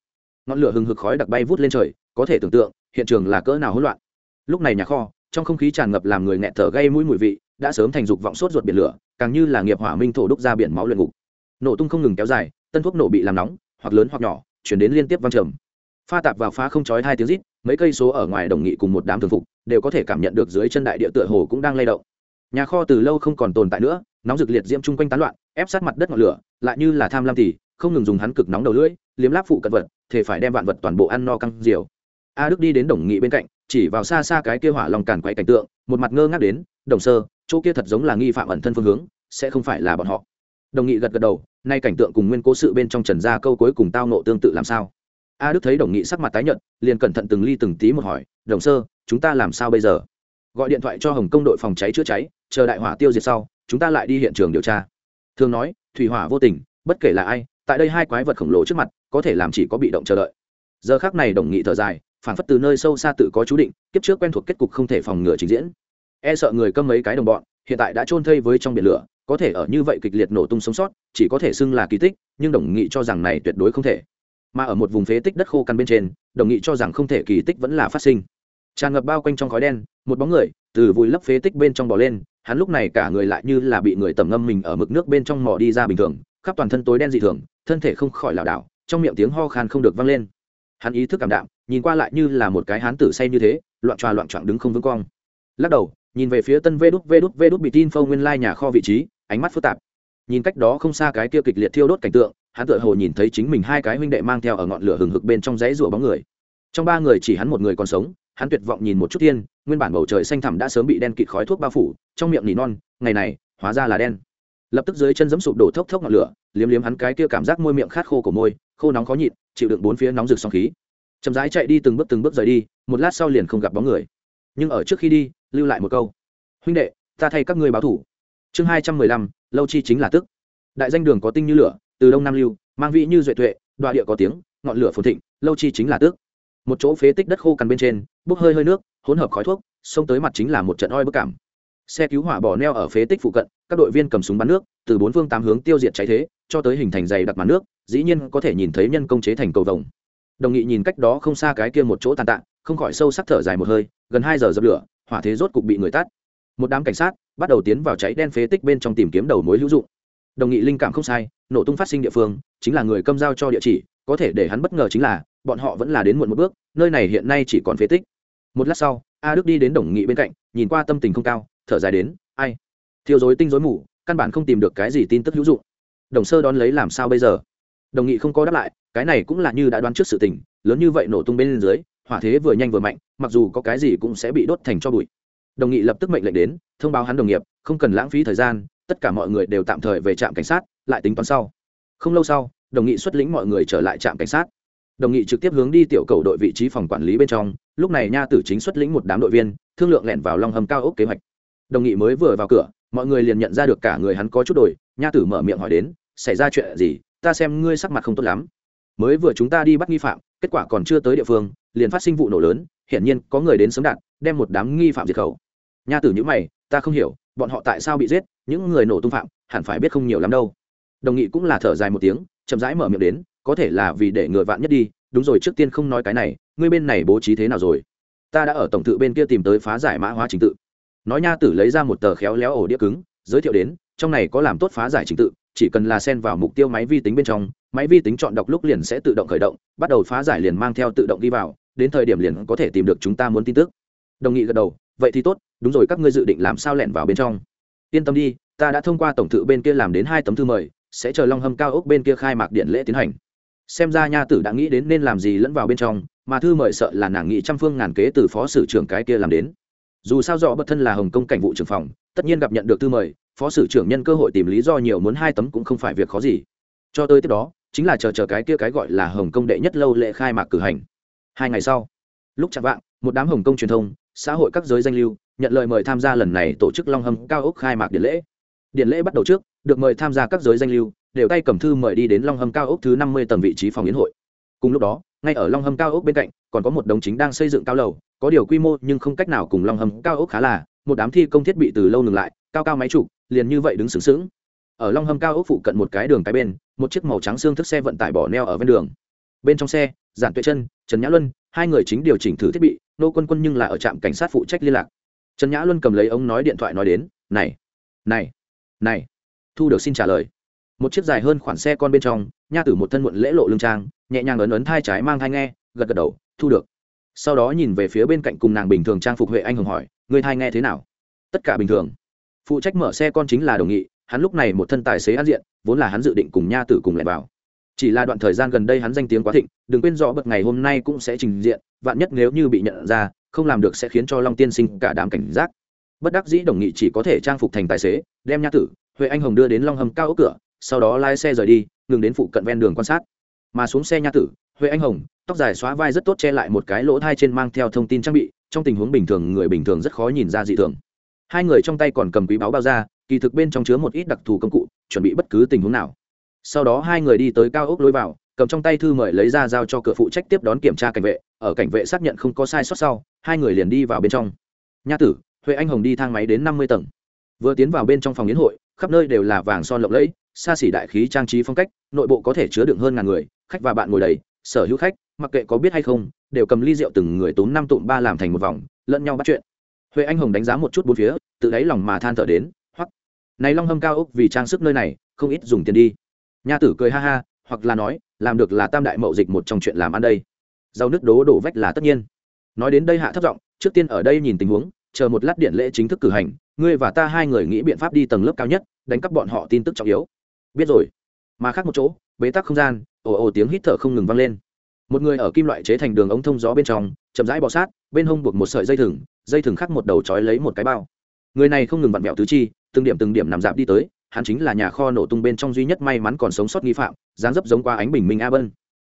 A: Ngọn lửa hừng hực khói đặc bay vút lên trời, có thể tưởng tượng, hiện trường là cỡ nào hỗn loạn. Lúc này nhà kho, trong không khí tràn ngập làm người nghẹt thở gây mũi mùi vị đã sớm thành dục vọng sốt ruột biển lửa, càng như là nghiệp hỏa minh thổ đúc ra biển máu luyện ngục. Nổ tung không ngừng kéo dài, tân thuốc nổ bị làm nóng, hoặc lớn hoặc nhỏ, chuyển đến liên tiếp văng trầm. Pha tạp vào phá không chói hai tiếng rít, mấy cây số ở ngoài đồng nghị cùng một đám thường phục, đều có thể cảm nhận được dưới chân đại địa tựa hồ cũng đang lay động. Nhà kho từ lâu không còn tồn tại nữa, nóng rực liệt diễm chung quanh tán loạn, ép sát mặt đất ngọn lửa, lại như là tham lam tỉ không ngừng dùng hắn cực nóng đầu lưỡi, liếm láp phụ cận vật, thể phải đem vạn vật toàn bộ ăn no căng diều. A đức đi đến đồng nghị bên cạnh chỉ vào xa xa cái kia hỏa lòng càn quay cảnh tượng, một mặt ngơ ngác đến, đồng sơ, chỗ kia thật giống là nghi phạm ẩn thân phương hướng, sẽ không phải là bọn họ. Đồng nghị gật gật đầu, nay cảnh tượng cùng nguyên cố sự bên trong trần gia câu cuối cùng tao nộ tương tự làm sao? A đức thấy đồng nghị sắc mặt tái nhợt, liền cẩn thận từng ly từng tí một hỏi, đồng sơ, chúng ta làm sao bây giờ? Gọi điện thoại cho hồng công đội phòng cháy chữa cháy, chờ đại hỏa tiêu diệt sau, chúng ta lại đi hiện trường điều tra. Thường nói, thủy hỏa vô tình, bất kể là ai, tại đây hai quái vật khổng lồ trước mặt, có thể làm chỉ có bị động chờ đợi. Giờ khác này đồng nghị thở dài phản phất từ nơi sâu xa tự có chú định, kiếp trước quen thuộc kết cục không thể phòng ngừa trình diễn. E sợ người câm mấy cái đồng bọn, hiện tại đã chôn thây với trong biển lửa, có thể ở như vậy kịch liệt nổ tung sống sót, chỉ có thể xưng là kỳ tích, nhưng đồng nghị cho rằng này tuyệt đối không thể. Mà ở một vùng phế tích đất khô căn bên trên, đồng nghị cho rằng không thể kỳ tích vẫn là phát sinh. Tràn ngập bao quanh trong khói đen, một bóng người từ vùi lấp phế tích bên trong bò lên, hắn lúc này cả người lại như là bị người tẩm ngâm mình ở mực nước bên trong mò đi ra bình thường, khắp toàn thân tối đen dị thường, thân thể không khỏi lảo đảo, trong miệng tiếng ho khan không được vang lên hắn ý thức cảm đạm, nhìn qua lại như là một cái hán tử say như thế, loạn tròa loạn trọng đứng không vững cong. Lắc đầu, nhìn về phía tân vê đút vê đút vê đút bị tin phâu nguyên lai nhà kho vị trí, ánh mắt phức tạp. Nhìn cách đó không xa cái kia kịch liệt thiêu đốt cảnh tượng, hắn tựa hồ nhìn thấy chính mình hai cái huynh đệ mang theo ở ngọn lửa hừng hực bên trong dãy rủa bóng người. Trong ba người chỉ hắn một người còn sống, hắn tuyệt vọng nhìn một chút thiên nguyên bản bầu trời xanh thẳm đã sớm bị đen kịt khói thuốc bao phủ, trong miệng nỉ non, ngày này, hóa ra là đen lập tức dưới chân giẫm sụp đổ thốc thốc ngọn lửa, liếm liếm hắn cái kia cảm giác môi miệng khát khô của môi, khô nóng khó nhịn, chịu đựng bốn phía nóng rực song khí. Chậm rãi chạy đi từng bước từng bước rời đi, một lát sau liền không gặp bóng người. Nhưng ở trước khi đi, lưu lại một câu. Huynh đệ, ta thay các ngươi báo thủ. Chương hai trăm mười lăm, lâu chi chính là tức. Đại danh đường có tinh như lửa, từ đông nam lưu, mang vị như duệ tuệ, đoạ địa có tiếng, ngọn lửa phồn thịnh, lâu chi chính là tước một chỗ phế tích đất khô cằn bên trên, bốc hơi hơi nước, hỗn hợp khói thuốc, xông tới mặt chính là một trận oi bức cảm xe cứu hỏa bỏ neo ở phế tích phụ cận, các đội viên cầm súng bắn nước, từ bốn phương tám hướng tiêu diệt cháy thế, cho tới hình thành dày đặc màn nước, dĩ nhiên có thể nhìn thấy nhân công chế thành cầu vồng. Đồng nghị nhìn cách đó không xa cái kia một chỗ tàn tạ, không khỏi sâu sắc thở dài một hơi, gần hai giờ dập lửa, hỏa thế rốt cục bị người tắt một đám cảnh sát bắt đầu tiến vào cháy đen phế tích bên trong tìm kiếm đầu mối hữu dụng. Đồng nghị linh cảm không sai, nổ tung phát sinh địa phương, chính là người câm giao cho địa chỉ, có thể để hắn bất ngờ chính là, bọn họ vẫn là đến muộn một bước, nơi này hiện nay chỉ còn phế tích. Một lát sau, a đức đi đến đồng nghị bên cạnh, nhìn qua tâm tình không cao thở dài đến, ai? Thiêu dối tinh dối mù, căn bản không tìm được cái gì tin tức hữu dụng. Đồng sơ đón lấy làm sao bây giờ? Đồng nghị không có đáp lại, cái này cũng là như đã đoán trước sự tình, lớn như vậy nổ tung bên dưới, hỏa thế vừa nhanh vừa mạnh, mặc dù có cái gì cũng sẽ bị đốt thành cho bụi. Đồng nghị lập tức mệnh lệnh đến, thông báo hắn đồng nghiệp, không cần lãng phí thời gian, tất cả mọi người đều tạm thời về trạm cảnh sát, lại tính toán sau. Không lâu sau, đồng nghị xuất lĩnh mọi người trở lại trạm cảnh sát. Đồng nghị trực tiếp hướng đi tiểu cầu đội vị trí phòng quản lý bên trong, lúc này nha tử chính xuất lĩnh một đám đội viên, thương lượng lẹn vào long hầm cao ốc kế hoạch đồng nghị mới vừa vào cửa, mọi người liền nhận ra được cả người hắn có chút đổi. Nha tử mở miệng hỏi đến, xảy ra chuyện gì? Ta xem ngươi sắc mặt không tốt lắm. Mới vừa chúng ta đi bắt nghi phạm, kết quả còn chưa tới địa phương, liền phát sinh vụ nổ lớn, hiển nhiên có người đến sớm đạn, đem một đám nghi phạm diệt khẩu. Nha tử nhữ mày, ta không hiểu, bọn họ tại sao bị giết, những người nổ tung phạm, hẳn phải biết không nhiều lắm đâu. Đồng nghị cũng là thở dài một tiếng, chậm rãi mở miệng đến, có thể là vì để người vạn nhất đi, đúng rồi, trước tiên không nói cái này, ngươi bên này bố trí thế nào rồi? Ta đã ở tổng tự bên kia tìm tới phá giải mã hóa trình tự nói nha tử lấy ra một tờ khéo léo ổ đĩa cứng, giới thiệu đến, trong này có làm tốt phá giải trình tự, chỉ cần là xen vào mục tiêu máy vi tính bên trong, máy vi tính chọn đọc lúc liền sẽ tự động khởi động, bắt đầu phá giải liền mang theo tự động đi vào, đến thời điểm liền có thể tìm được chúng ta muốn tin tức. Đồng nghị gật đầu, vậy thì tốt, đúng rồi, các ngươi dự định làm sao lẻn vào bên trong? Yên tâm đi, ta đã thông qua tổng thự bên kia làm đến hai tấm thư mời, sẽ chờ long hâm cao ốc bên kia khai mạc điện lễ tiến hành. Xem ra nha tử đã nghĩ đến nên làm gì lẫn vào bên trong, mà thư mời sợ là nàng nghĩ trăm phương ngàn kế từ phó sử trưởng cái kia làm đến dù sao rõ bất thân là hồng công cảnh vụ trưởng phòng, tất nhiên gặp nhận được thư mời, phó sử trưởng nhân cơ hội tìm lý do nhiều muốn hai tấm cũng không phải việc khó gì. Cho tới tiếp đó, chính là chờ chờ cái kia cái gọi là hồng công đệ nhất lâu lễ khai mạc cử hành. Hai ngày sau, lúc chạm vạng, một đám hồng công truyền thông, xã hội các giới danh lưu, nhận lời mời tham gia lần này tổ chức long hâm cao ốc khai mạc điện lễ. Điện lễ bắt đầu trước, được mời tham gia các giới danh lưu, đều tay cầm thư mời đi đến long hâm cao ốc thứ năm mươi tầng vị trí phòng yến hội cùng lúc đó, ngay ở long Hầm cao ốc bên cạnh, còn có một đồng chính đang xây dựng cao lầu, có điều quy mô nhưng không cách nào cùng long Hầm cao ốc khá là, một đám thi công thiết bị từ lâu ngừng lại, cao cao máy trụ liền như vậy đứng sướng sướng ở long Hầm cao ốc phụ cận một cái đường cái bên, một chiếc màu trắng xương thức xe vận tải bỏ neo ở ven đường. Bên trong xe, giản tuệ chân trần nhã luân, hai người chính điều chỉnh thử thiết bị, nô quân quân nhưng là ở trạm cảnh sát phụ trách liên lạc. Trần nhã luân cầm lấy ống nói điện thoại nói đến, này này này. Thu được xin trả lời. Một chiếc dài hơn khoản xe con bên trong, nha tử một thân muộn lễ lộ lương trang nhẹ nhàng ấn ấn thai trái mang thai nghe, gật gật đầu, thu được. Sau đó nhìn về phía bên cạnh cùng nàng bình thường trang phục huệ anh hùng hỏi người thai nghe thế nào? Tất cả bình thường. Phụ trách mở xe con chính là đồng nghị, hắn lúc này một thân tài xế ăn diện, vốn là hắn dự định cùng nha tử cùng lại vào. Chỉ là đoạn thời gian gần đây hắn danh tiếng quá thịnh, đừng quên rõ bậc ngày hôm nay cũng sẽ trình diện, vạn nhất nếu như bị nhận ra, không làm được sẽ khiến cho long tiên sinh cả đám cảnh giác. Bất đắc dĩ đồng nghị chỉ có thể trang phục thành tài xế, đem nha tử, huệ anh hồng đưa đến long hầm cao ốc cửa, sau đó lái xe rời đi, ngừng đến phụ cận ven đường quan sát mà xuống xe nha tử, huệ anh hồng, tóc dài xóa vai rất tốt che lại một cái lỗ thai trên mang theo thông tin trang bị, trong tình huống bình thường người bình thường rất khó nhìn ra dị thường. Hai người trong tay còn cầm quý báo bao ra, kỳ thực bên trong chứa một ít đặc thù công cụ, chuẩn bị bất cứ tình huống nào. Sau đó hai người đi tới cao ốc lối vào, cầm trong tay thư mời lấy ra giao cho cửa phụ trách tiếp đón kiểm tra cảnh vệ, ở cảnh vệ xác nhận không có sai sót sau, hai người liền đi vào bên trong. Nha tử, huệ anh hồng đi thang máy đến năm mươi tầng. Vừa tiến vào bên trong phòng yến hội, khắp nơi đều là vàng son lộng lẫy, xa xỉ đại khí trang trí phong cách, nội bộ có thể chứa đựng hơn ngàn người khách và bạn ngồi đầy, sở hữu khách, mặc kệ có biết hay không, đều cầm ly rượu từng người tốn năm tụm ba làm thành một vòng, lẫn nhau bắt chuyện. Huệ anh hồng đánh giá một chút bốn phía, tự đáy lòng mà than thở đến, hoặc, này long hâm cao ốc vì trang sức nơi này, không ít dùng tiền đi. Nha tử cười ha ha, hoặc là nói, làm được là tam đại mậu dịch một trong chuyện làm ăn đây. Rau nước đố đổ vách là tất nhiên. Nói đến đây hạ thấp giọng, trước tiên ở đây nhìn tình huống, chờ một lát điện lễ chính thức cử hành, ngươi và ta hai người nghĩ biện pháp đi tầng lớp cao nhất, đánh cắp bọn họ tin tức trọng yếu. Biết rồi mà khác một chỗ, bế tắc không gian, ồ ồ tiếng hít thở không ngừng vang lên. Một người ở kim loại chế thành đường ống thông gió bên trong, chậm rãi bọ sát, bên hông buộc một sợi dây thừng dây thừng khắc một đầu trói lấy một cái bao. Người này không ngừng vặn vẹo tứ chi, từng điểm từng điểm nằm dạp đi tới, hắn chính là nhà kho nổ tung bên trong duy nhất may mắn còn sống sót nghi phạm, dáng dấp giống qua ánh bình minh a bân.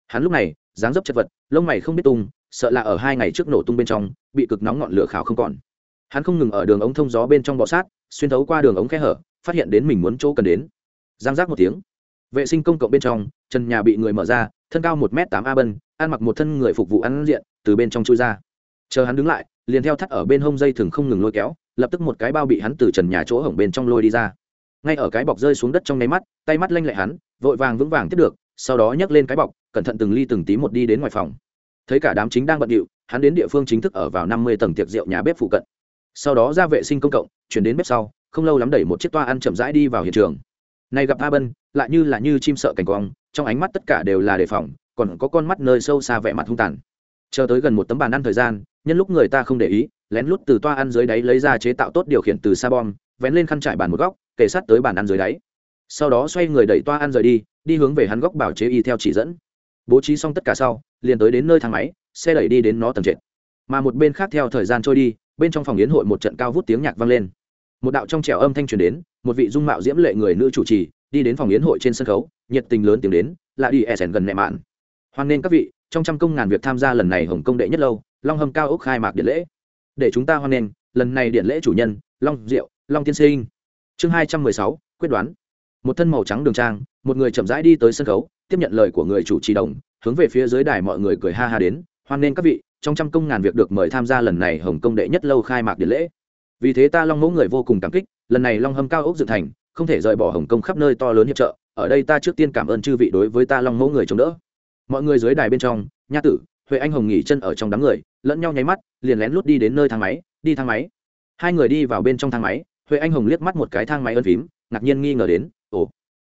A: Hắn lúc này, dáng dấp chật vật, lông mày không biết tung, sợ là ở hai ngày trước nổ tung bên trong, bị cực nóng ngọn lửa khảo không còn. Hắn không ngừng ở đường ống thông gió bên trong bọ sát, xuyên thấu qua đường ống khe hở, phát hiện đến mình muốn chỗ cần đến. Giang giác một tiếng vệ sinh công cộng bên trong, trần nhà bị người mở ra, thân cao một m tám a bân, ăn mặc một thân người phục vụ ăn diện, từ bên trong chui ra. Chờ hắn đứng lại, liền theo thắt ở bên hông dây thừng không ngừng lôi kéo, lập tức một cái bao bị hắn từ trần nhà chỗ hổng bên trong lôi đi ra. Ngay ở cái bọc rơi xuống đất trong nháy mắt, tay mắt lanh lệ hắn, vội vàng vững vàng tiếp được, sau đó nhấc lên cái bọc, cẩn thận từng ly từng tí một đi đến ngoài phòng. Thấy cả đám chính đang bận điệu, hắn đến địa phương chính thức ở vào năm mươi tầng tiệc rượu nhà bếp phụ cận. Sau đó ra vệ sinh công cộng, chuyển đến bếp sau, không lâu lắm đẩy một chiếc toa ăn chậm rãi đi vào hiện trường này gặp a bân, lại như là như chim sợ cảnh quang, trong ánh mắt tất cả đều là đề phòng, còn có con mắt nơi sâu xa vẻ mặt hung tàn. Chờ tới gần một tấm bàn ăn thời gian, nhân lúc người ta không để ý, lén lút từ toa ăn dưới đáy lấy ra chế tạo tốt điều khiển từ sa bom, vén lên khăn trải bàn một góc, kề sát tới bàn ăn dưới đáy. Sau đó xoay người đẩy toa ăn rời đi đi hướng về hắn góc bảo chế y theo chỉ dẫn. Bố trí xong tất cả sau, liền tới đến nơi thang máy, xe đẩy đi đến nó tầng trệt. Mà một bên khác theo thời gian trôi đi, bên trong phòng yến hội một trận cao vút tiếng nhạc vang lên. Một đạo trong trẻo âm thanh truyền đến một vị dung mạo diễm lệ người nữ chủ trì, đi đến phòng yến hội trên sân khấu, nhiệt tình lớn tiếng đến, là đi e sèn gần nẹ mạn. Hoan nên các vị, trong trăm công ngàn việc tham gia lần này hồng công đệ nhất lâu, long hâm cao ốc khai mạc điện lễ. Để chúng ta hoan nghênh, lần này điện lễ chủ nhân, long diệu, long tiên sinh. Chương hai trăm mười sáu, quyết đoán. Một thân màu trắng đường trang, một người chậm rãi đi tới sân khấu, tiếp nhận lời của người chủ trì đồng, hướng về phía dưới đài mọi người cười ha ha đến, hoan nghênh các vị, trong trăm công ngàn việc được mời tham gia lần này hồng công đệ nhất lâu khai mạc điện lễ. Vì thế ta long mẫu người vô cùng cảm kích lần này long hâm cao ốc dựng thành, không thể rời bỏ hồng công khắp nơi to lớn hiệp trợ, ở đây ta trước tiên cảm ơn chư vị đối với ta long mẫu người chống đỡ. Mọi người dưới đài bên trong, nha tử, huệ anh hồng nghỉ chân ở trong đám người, lẫn nhau nháy mắt, liền lén lút đi đến nơi thang máy, đi thang máy. Hai người đi vào bên trong thang máy, huệ anh hồng liếc mắt một cái thang máy ân phím, ngạc nhiên nghi ngờ đến, ồ,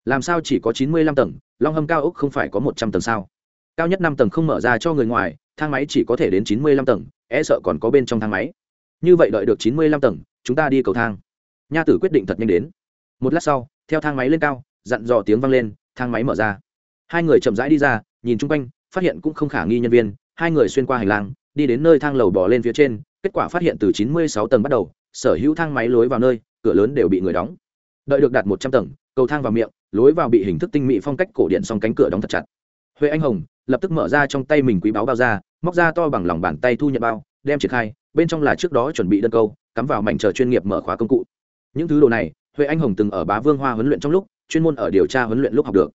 A: làm sao chỉ có chín mươi lăm tầng, long hâm cao ốc không phải có một trăm tầng sao? Cao nhất năm tầng không mở ra cho người ngoài, thang máy chỉ có thể đến chín mươi lăm tầng e sợ còn có bên trong thang máy. Như vậy đợi được chín mươi lăm tầng, chúng ta đi cầu thang nha tử quyết định thật nhanh đến. Một lát sau, theo thang máy lên cao, dặn dò tiếng vang lên, thang máy mở ra. Hai người chậm rãi đi ra, nhìn chung quanh, phát hiện cũng không khả nghi nhân viên, hai người xuyên qua hành lang, đi đến nơi thang lầu bỏ lên phía trên, kết quả phát hiện từ chín mươi sáu tầng bắt đầu, sở hữu thang máy lối vào nơi, cửa lớn đều bị người đóng. Đợi được đạt một trăm tầng, cầu thang vào miệng, lối vào bị hình thức tinh mỹ phong cách cổ điện song cánh cửa đóng thật chặt. Huệ anh hồng lập tức mở ra trong tay mình quý báo bao ra móc ra to bằng lòng bàn tay thu nhận bao, đem triển khai, bên trong là trước đó chuẩn bị đơn câu, cắm vào mảnh chờ chuyên nghiệp mở khóa công cụ những thứ đồ này, huệ anh hồng từng ở bá vương hoa huấn luyện trong lúc, chuyên môn ở điều tra huấn luyện lúc học được.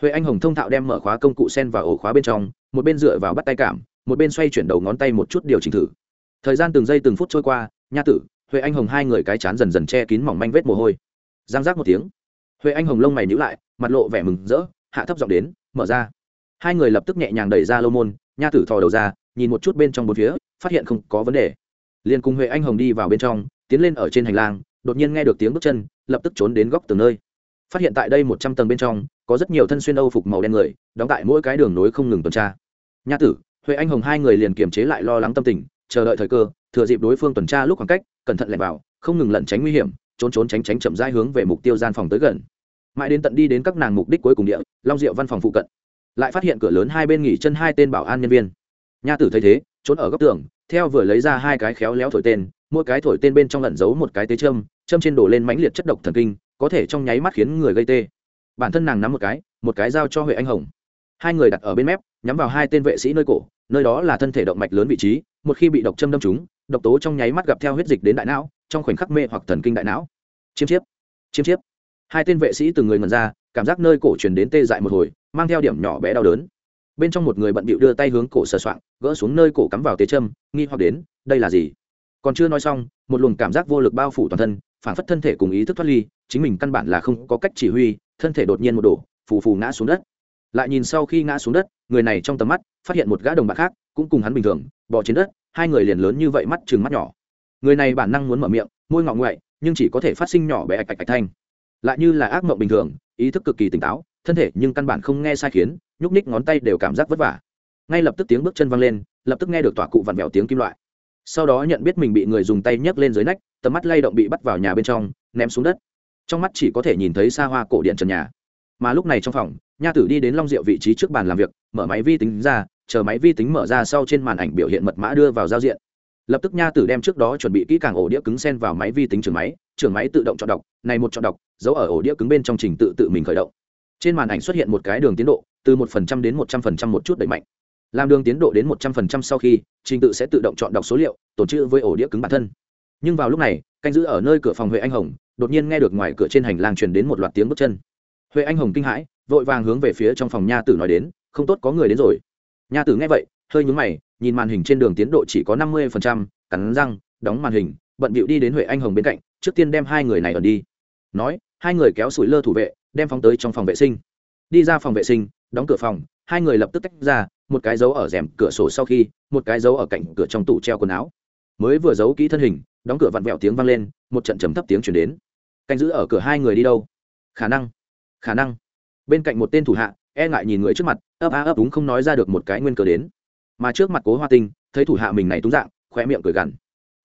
A: Huệ anh hồng thông thạo đem mở khóa công cụ sen và ổ khóa bên trong, một bên dựa vào bắt tay cảm, một bên xoay chuyển đầu ngón tay một chút điều chỉnh thử. Thời gian từng giây từng phút trôi qua, nha tử, huệ anh hồng hai người cái chán dần dần che kín mỏng manh vết mồ hôi. Giang giác một tiếng. Huệ anh hồng lông mày nhữ lại, mặt lộ vẻ mừng rỡ, hạ thấp giọng đến, mở ra. Hai người lập tức nhẹ nhàng đẩy ra lô môn, nha tử thò đầu ra, nhìn một chút bên trong bốn phía, phát hiện không có vấn đề. Liền cùng huệ anh hồng đi vào bên trong, tiến lên ở trên hành lang đột nhiên nghe được tiếng bước chân, lập tức trốn đến góc tường nơi. Phát hiện tại đây một trăm tầng bên trong, có rất nhiều thân xuyên âu phục màu đen người, đóng tại mỗi cái đường nối không ngừng tuần tra. Nha tử, huệ anh hồng hai người liền kiềm chế lại lo lắng tâm tình, chờ đợi thời cơ, thừa dịp đối phương tuần tra lúc khoảng cách, cẩn thận lẻn vào, không ngừng lẩn tránh nguy hiểm, trốn trốn tránh tránh chậm rãi hướng về mục tiêu gian phòng tới gần. Mãi đến tận đi đến các nàng mục đích cuối cùng địa, long diệu văn phòng phụ cận, lại phát hiện cửa lớn hai bên nghỉ chân hai tên bảo an nhân viên. Nha tử thấy thế, trốn ở góc tường, theo vừa lấy ra hai cái khéo léo thổi tên mỗi cái thổi tên bên trong lẩn giấu một cái tế châm châm trên đổ lên mãnh liệt chất độc thần kinh, có thể trong nháy mắt khiến người gây tê. Bản thân nàng nắm một cái một cái giao cho huệ anh hồng. Hai người đặt ở bên mép, nhắm vào hai tên vệ sĩ nơi cổ, nơi đó là thân thể động mạch lớn vị trí, một khi bị độc châm đâm trúng, độc tố trong nháy mắt gặp theo huyết dịch đến đại não, trong khoảnh khắc mê hoặc thần kinh đại não. Chiêm chiếp chiêm chiếp. Hai tên vệ sĩ từng người ngần ra, cảm giác nơi cổ truyền đến tê dại một hồi, mang theo điểm nhỏ bé đau đớn. Bên trong một người bận bịu đưa tay hướng cổ sờ soạng, gỡ xuống nơi cổ cắm vào tế châm, nghi hoặc đến, đây là gì? Còn chưa nói xong, một luồng cảm giác vô lực bao phủ toàn thân phản phất thân thể cùng ý thức thoát ly, chính mình căn bản là không có cách chỉ huy, thân thể đột nhiên một đổ, phù phù ngã xuống đất. Lại nhìn sau khi ngã xuống đất, người này trong tầm mắt, phát hiện một gã đồng bạc khác, cũng cùng hắn bình thường bỏ trên đất, hai người liền lớn như vậy mắt chừng mắt nhỏ. Người này bản năng muốn mở miệng, môi ngọ ngoại, nhưng chỉ có thể phát sinh nhỏ bé ạch ạch ạch thanh. Lại như là ác mộng bình thường, ý thức cực kỳ tỉnh táo, thân thể nhưng căn bản không nghe sai khiến, nhúc ních ngón tay đều cảm giác vất vả. Ngay lập tức tiếng bước chân văng lên, lập tức nghe được tỏa cụ vặn vẹo tiếng kim loại sau đó nhận biết mình bị người dùng tay nhấc lên dưới nách, tầm mắt lay động bị bắt vào nhà bên trong, ném xuống đất. Trong mắt chỉ có thể nhìn thấy xa hoa cổ điện trần nhà. Mà lúc này trong phòng, nha tử đi đến long rượu vị trí trước bàn làm việc, mở máy vi tính ra, chờ máy vi tính mở ra sau trên màn ảnh biểu hiện mật mã đưa vào giao diện. Lập tức nha tử đem trước đó chuẩn bị kỹ càng ổ đĩa cứng sen vào máy vi tính trường máy trường máy tự động chọn đọc, này một chọn đọc giấu ở ổ đĩa cứng bên trong trình tự tự mình khởi động. Trên màn ảnh xuất hiện một cái đường tiến độ, từ một phần trăm đến một trăm phần trăm một chút đẩy mạnh làm đường tiến độ đến một trăm phần trăm sau khi, trình tự sẽ tự động chọn đọc số liệu, tồn trữ với ổ đĩa cứng bản thân. Nhưng vào lúc này, canh giữ ở nơi cửa phòng huệ anh hồng, đột nhiên nghe được ngoài cửa trên hành lang truyền đến một loạt tiếng bước chân. Huệ anh hồng kinh hãi, vội vàng hướng về phía trong phòng nha tử nói đến, không tốt, có người đến rồi. Nha tử nghe vậy, hơi nhúng mày, nhìn màn hình trên đường tiến độ chỉ có năm mươi cắn răng, đóng màn hình, bận bịu đi đến huệ anh hồng bên cạnh, trước tiên đem hai người này ẩn đi. Nói, hai người kéo sủi lơ thủ vệ, đem phóng tới trong phòng vệ sinh. Đi ra phòng vệ sinh, đóng cửa phòng hai người lập tức tách ra, một cái dấu ở rèm cửa sổ sau khi, một cái dấu ở cạnh cửa trong tủ treo quần áo. Mới vừa giấu kỹ thân hình, đóng cửa vặn vẹo tiếng vang lên, một trận trầm thấp tiếng chuyển đến. Canh giữ ở cửa hai người đi đâu? Khả năng khả năng. Bên cạnh một tên thủ hạ e ngại nhìn người trước mặt, ấp a ấp đúng không nói ra được một cái nguyên cờ đến. Mà trước mặt cố hoa tinh, thấy thủ hạ mình này túng dạng khoe miệng cười gằn.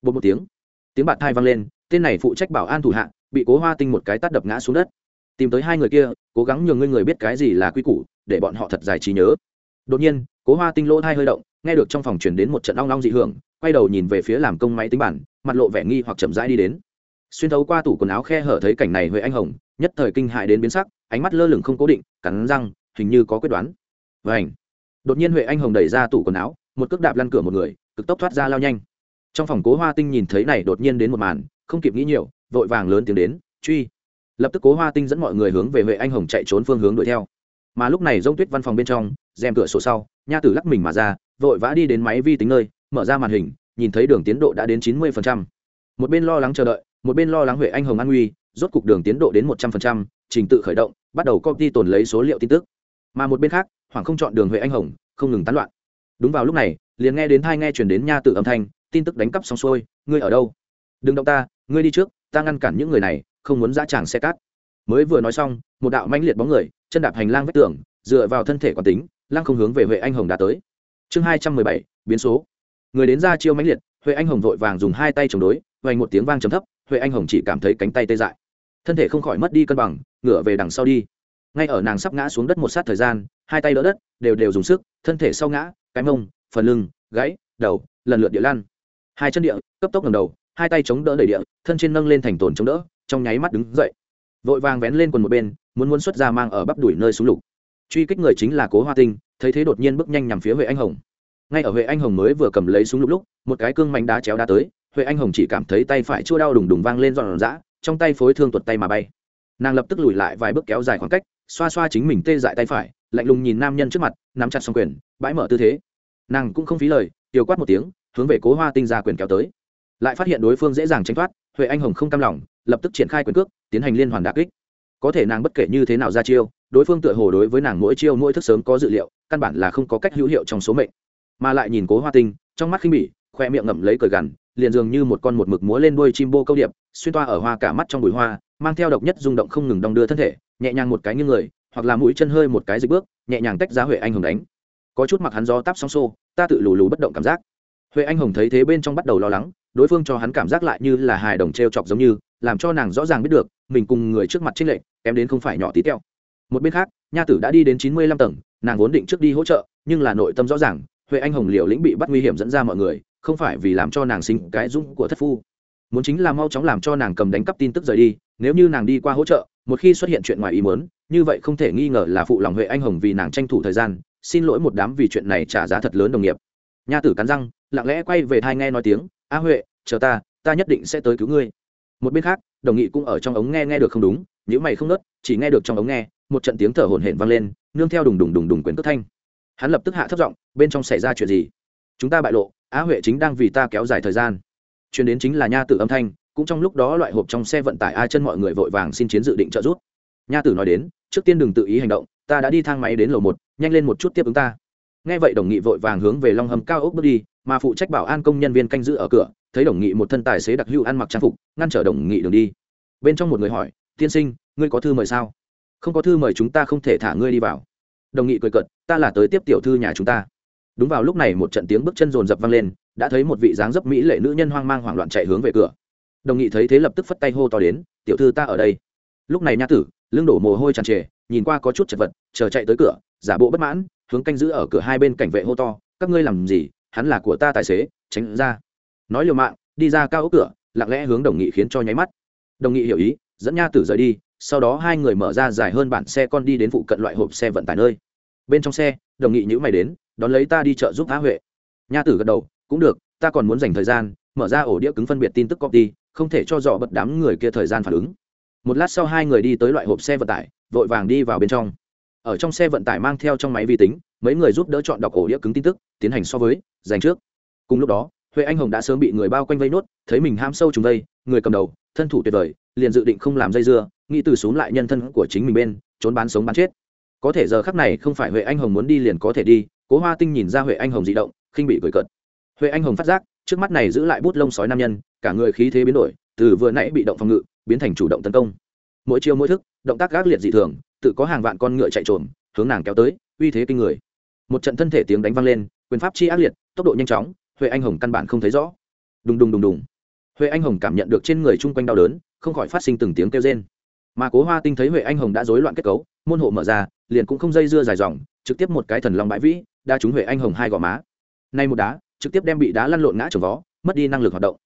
A: Bột một tiếng tiếng bạt thai vang lên, tên này phụ trách bảo an thủ hạ, bị cố hoa tinh một cái tắt đập ngã xuống đất. Tìm tới hai người kia, cố gắng nhường ngươi người biết cái gì là quy củ để bọn họ thật dài trí nhớ. Đột nhiên, cố hoa tinh lỗ thai hơi động, nghe được trong phòng chuyển đến một trận long long dị hưởng, quay đầu nhìn về phía làm công máy tính bản, mặt lộ vẻ nghi hoặc chậm rãi đi đến. Xuyên thấu qua tủ quần áo khe hở thấy cảnh này huệ anh hồng, nhất thời kinh hại đến biến sắc, ánh mắt lơ lửng không cố định, cắn răng, hình như có quyết đoán. Vảnh đột nhiên huệ anh hồng đẩy ra tủ quần áo, một cước đạp lăn cửa một người, cực tốc thoát ra lao nhanh. Trong phòng cố hoa tinh nhìn thấy này đột nhiên đến một màn, không kịp nghĩ nhiều, vội vàng lớn tiếng đến, truy! Lập tức cố hoa tinh dẫn mọi người hướng về huệ anh hồng chạy trốn phương hướng đuổi theo mà lúc này dông tuyết văn phòng bên trong rèm cửa sổ sau nha tử lắc mình mà ra vội vã đi đến máy vi tính nơi mở ra màn hình nhìn thấy đường tiến độ đã đến chín mươi phần trăm, một bên lo lắng chờ đợi một bên lo lắng huệ anh hồng an nguy rốt cục đường tiến độ đến một trăm phần trăm, trình tự khởi động bắt đầu công ty tồn lấy số liệu tin tức. Mà một bên khác hoàng không chọn đường huệ anh hồng không ngừng tán loạn. Đúng vào lúc này liền nghe đến thai nghe chuyển đến nha tử âm thanh tin tức đánh cắp xong xuôi ngươi ở đâu? Đừng động ta ngươi đi trước ta ngăn cản những người này không muốn dã tràng xe cát mới vừa nói xong, một đạo mãnh liệt bóng người, chân đạp hành lang vách tường, dựa vào thân thể quán tính, lăng không hướng về huệ anh hồng đã tới. Chương hai trăm mười bảy, biến số. Người đến ra chiêu mãnh liệt, huệ anh hồng vội vàng dùng hai tay chống đối hoành một tiếng vang trầm thấp, huệ anh hồng chỉ cảm thấy cánh tay tê dại. Thân thể không khỏi mất đi cân bằng, ngửa về đằng sau đi. Ngay ở nàng sắp ngã xuống đất một sát thời gian, hai tay đỡ đất, đều đều dùng sức, thân thể sau ngã, cái mông, phần lưng, gãy, đầu, lần lượt địa lan. Hai chân địa, cấp tốc ngầm đầu, hai tay chống đỡ đầy địa, thân trên nâng lên thành tồn chống đỡ, trong nháy mắt đứng dậy vội vàng vén lên quần một bên, muốn muốn xuất ra mang ở bắp đuổi nơi súng lục. Truy kích người chính là cố hoa tinh, thấy thế đột nhiên bước nhanh nhằm phía huệ anh hồng. Ngay ở huệ anh hồng mới vừa cầm lấy súng lục lúc, một cái cương mạnh đá chéo đá tới, huệ anh hồng chỉ cảm thấy tay phải chua đau đùng đùng vang lên dọn dã trong tay phối thương tuột tay mà bay. Nàng lập tức lùi lại vài bước kéo dài khoảng cách, xoa xoa chính mình tê dại tay phải, lạnh lùng nhìn nam nhân trước mặt, nắm chặt xong quyền, bãi mở tư thế. Nàng cũng không phí lời, tiêu quát một tiếng, hướng về cố hoa tinh ra quyền kéo tới. Lại phát hiện đối phương dễ dàng tránh thoát huệ anh hồng không cam lòng, lập tức triển khai quyền cước, tiến hành liên hoàn đà kích. Có thể nàng bất kể như thế nào ra chiêu, đối phương tựa hồ đối với nàng mỗi chiêu mỗi thức sớm có dự liệu, căn bản là không có cách hữu hiệu trong số mệnh. Mà lại nhìn cố hoa tinh, trong mắt khinh bỉ, khoe miệng ngậm lấy cờ gằn, liền dường như một con một mực múa lên đuôi chim bô câu điệp, xuyên toa ở hoa cả mắt trong bụi hoa, mang theo độc nhất rung động không ngừng đong đưa thân thể, nhẹ nhàng một cái như người, hoặc là mũi chân hơi một cái dịch bước, nhẹ nhàng tách giá huệ anh hồng đánh. Có chút mặc hắn gió táp sóng xô, ta tự lù lù bất động cảm giác. Huệ anh hồng thấy thế bên trong bắt đầu lo lắng đối phương cho hắn cảm giác lại như là hài đồng t r e o chọc giống như, làm cho nàng rõ ràng biết được, mình cùng người trước mặt trích lệnh kém đến không phải nhỏ tí teo. Một bên khác, nha tử đã đi đến chín mươi lăm tầng, nàng vốn định trước đi hỗ trợ, nhưng là nội tâm rõ ràng, huệ anh hồng liều lĩnh bị bắt nguy hiểm dẫn ra mọi người, không phải vì làm cho nàng sinh cái dũng của thất phu. Muốn chính là mau chóng làm cho nàng cầm đánh cắp tin tức rời đi, nếu như nàng đi qua hỗ trợ, một khi xuất hiện chuyện ngoài ý muốn, như vậy không thể nghi ngờ là phụ lòng huệ anh hồng vì nàng tranh thủ thời gian, xin lỗi một đám vì chuyện này trả giá thật lớn đồng nghiệp. Nha tử cắn răng, lặng lẽ quay về thai nghe nói tiếng a huệ, chờ ta ta nhất định sẽ tới cứu ngươi. Một bên khác, đồng nghị cũng ở trong ống nghe nghe được không đúng nếu mày không nớt chỉ nghe được trong ống nghe, một trận tiếng thở hổn hển vang lên, nương theo đùng đùng đùng đùng quyền cất thanh. Hắn lập tức hạ thấp giọng, bên trong xảy ra chuyện gì? Chúng ta bại lộ á huệ chính đang vì ta kéo dài thời gian. Chuyến đến chính là nha tử âm thanh, cũng trong lúc đó loại hộp trong xe vận tải ai chân mọi người vội vàng xin chiến dự định trợ giúp. Nha tử nói đến, trước tiên đừng tự ý hành động, ta đã đi thang máy đến lầu một, nhanh lên một chút tiếp ứng ta nghe vậy đồng nghị vội vàng hướng về long hầm cao ốc bước đi, mà phụ trách bảo an công nhân viên canh giữ ở cửa, thấy đồng nghị một thân tài xế đặc hữu ăn mặc trang phục, ngăn trở đồng nghị đường đi. Bên trong một người hỏi, tiên sinh, ngươi có thư mời sao? Không có thư mời chúng ta không thể thả ngươi đi vào. Đồng nghị cười cợt, ta là tới tiếp tiểu thư nhà chúng ta. Đúng vào lúc này một trận tiếng bước chân rồn rập vang lên, đã thấy một vị dáng dấp mỹ lệ nữ nhân hoang mang hoảng loạn chạy hướng về cửa. Đồng nghị thấy thế lập tức phất tay hô to đến, tiểu thư ta ở đây. Lúc này nha tử, lưng đổ mồ hôi tràn trề, nhìn qua có chút chật vật, chờ chạy tới cửa, giả bộ bất mãn hướng canh giữ ở cửa hai bên cảnh vệ hô to, các ngươi làm gì? Hắn là của ta tài xế, tránh ra. Nói liều mạng, đi ra cao ốc cửa, lặng lẽ hướng đồng nghị khiến cho nháy mắt. Đồng nghị hiểu ý, dẫn nha tử rời đi, sau đó hai người mở ra dài hơn bản xe con đi đến phụ cận loại hộp xe vận tải nơi. Bên trong xe, đồng nghị nhữ mày đến, đón lấy ta đi chợ giúp á huệ. Nha tử gật đầu, cũng được, ta còn muốn dành thời gian, mở ra ổ đĩa cứng phân biệt tin tức copy, không thể cho dọ bật đám người kia thời gian phản ứng. Một lát sau hai người đi tới loại hộp xe vận tải, vội vàng đi vào bên trong ở trong xe vận tải mang theo trong máy vi tính, mấy người giúp đỡ chọn đọc ổ đĩa cứng tin tức, tiến hành so với dành trước. Cùng lúc đó, huệ anh hồng đã sớm bị người bao quanh vây nốt, thấy mình ham sâu trùng vây, người cầm đầu, thân thủ tuyệt vời, liền dự định không làm dây dưa, nghĩ từ xuống lại nhân thân của chính mình bên, trốn bán sống bán chết. Có thể giờ khắc này không phải huệ anh hồng muốn đi liền có thể đi, cố hoa tinh nhìn ra huệ anh hồng di động, khinh bị cười cợt. Huệ anh hồng phát giác, trước mắt này giữ lại bút lông sói nam nhân, cả người khí thế biến đổi, từ vừa nãy bị động phòng ngự, biến thành chủ động tấn công. Mỗi chiêu mỗi thức, động tác gác liệt dị thường tự có hàng vạn con ngựa chạy trồm, hướng nàng kéo tới, uy thế kinh người. Một trận thân thể tiếng đánh vang lên, quyền pháp chi ác liệt, tốc độ nhanh chóng, huệ anh hồng căn bản không thấy rõ. Đùng đùng đùng đùng. Huệ anh hồng cảm nhận được trên người chung quanh đau đớn, không khỏi phát sinh từng tiếng kêu rên. Mà cố hoa tinh thấy huệ anh hồng đã rối loạn kết cấu, môn hộ mở ra, liền cũng không dây dưa dài dòng, trực tiếp một cái thần long bãi vĩ, đa trúng huệ anh hồng hai gò má. Nay một đá, trực tiếp đem bị đá lăn lộn ngã trồng vó, mất đi năng lực hoạt động.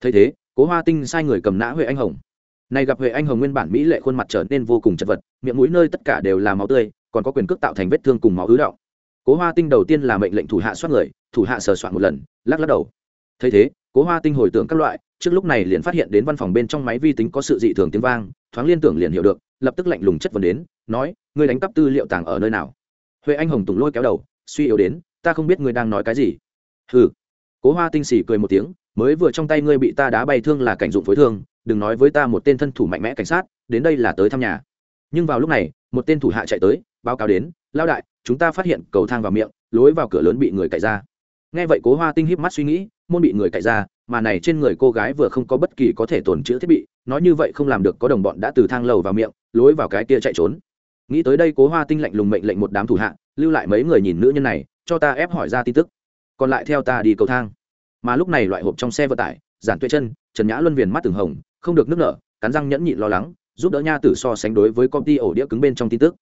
A: Thấy thế, cố hoa tinh sai người cầm nã huệ anh hồng này gặp huệ anh hồng nguyên bản mỹ lệ khuôn mặt trở nên vô cùng chật vật, miệng mũi nơi tất cả đều là máu tươi, còn có quyền cước tạo thành vết thương cùng máu ứ động. Cố hoa tinh đầu tiên là mệnh lệnh thủ hạ soát người, thủ hạ sờ soạn một lần, lắc lắc đầu. Thấy thế, cố hoa tinh hồi tưởng các loại, trước lúc này liền phát hiện đến văn phòng bên trong máy vi tính có sự dị thường tiếng vang, thoáng liên tưởng liền hiểu được, lập tức lạnh lùng chất vấn đến, nói, ngươi đánh cắp tư liệu tàng ở nơi nào? Huệ anh hồng tùng lôi kéo đầu, suy yếu đến, ta không biết ngươi đang nói cái gì. Hừ. Cố hoa tinh xỉ cười một tiếng, mới vừa trong tay ngươi bị ta đá bay thương là cảnh dụng phối thương đừng nói với ta một tên thân thủ mạnh mẽ cảnh sát, đến đây là tới thăm nhà. Nhưng vào lúc này, một tên thủ hạ chạy tới, báo cáo đến lao đại, chúng ta phát hiện cầu thang vào miệng, lối vào cửa lớn bị người cậy ra. Nghe vậy cố hoa tinh híp mắt suy nghĩ, môn bị người cậy ra, mà này trên người cô gái vừa không có bất kỳ có thể tồn chữa thiết bị, nói như vậy không làm được có đồng bọn đã từ thang lầu vào miệng, lối vào cái kia chạy trốn. Nghĩ tới đây cố hoa tinh lạnh lùng mệnh lệnh một đám thủ hạ, lưu lại mấy người nhìn nữ nhân này, cho ta ép hỏi ra tin tức. Còn lại theo ta đi cầu thang. Mà lúc này loại hộp trong xe vận tải, giản tuệ chân, trần nhã luân viền mắt từng hồng không được nước nở, cắn răng nhẫn nhịn lo lắng, giúp đỡ nha tử so sánh đối với công ty ổ đĩa cứng bên trong tin tức.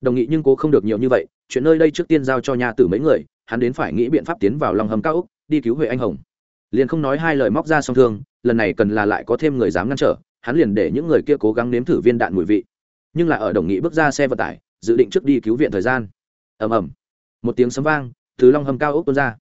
A: Đồng nghị nhưng cố không được nhiều như vậy, chuyện nơi đây trước tiên giao cho nha tử mấy người, hắn đến phải nghĩ biện pháp tiến vào lòng hầm cao úc đi cứu huệ anh hồng. Liền không nói hai lời móc ra song thương, lần này cần là lại có thêm người dám ngăn trở, hắn liền để những người kia cố gắng nếm thử viên đạn mùi vị. Nhưng là ở đồng nghị bước ra xe vận tải, dự định trước đi cứu viện thời gian. Ầm ầm. Một tiếng sấm vang, từ long hầm cao ốc tuôn ra.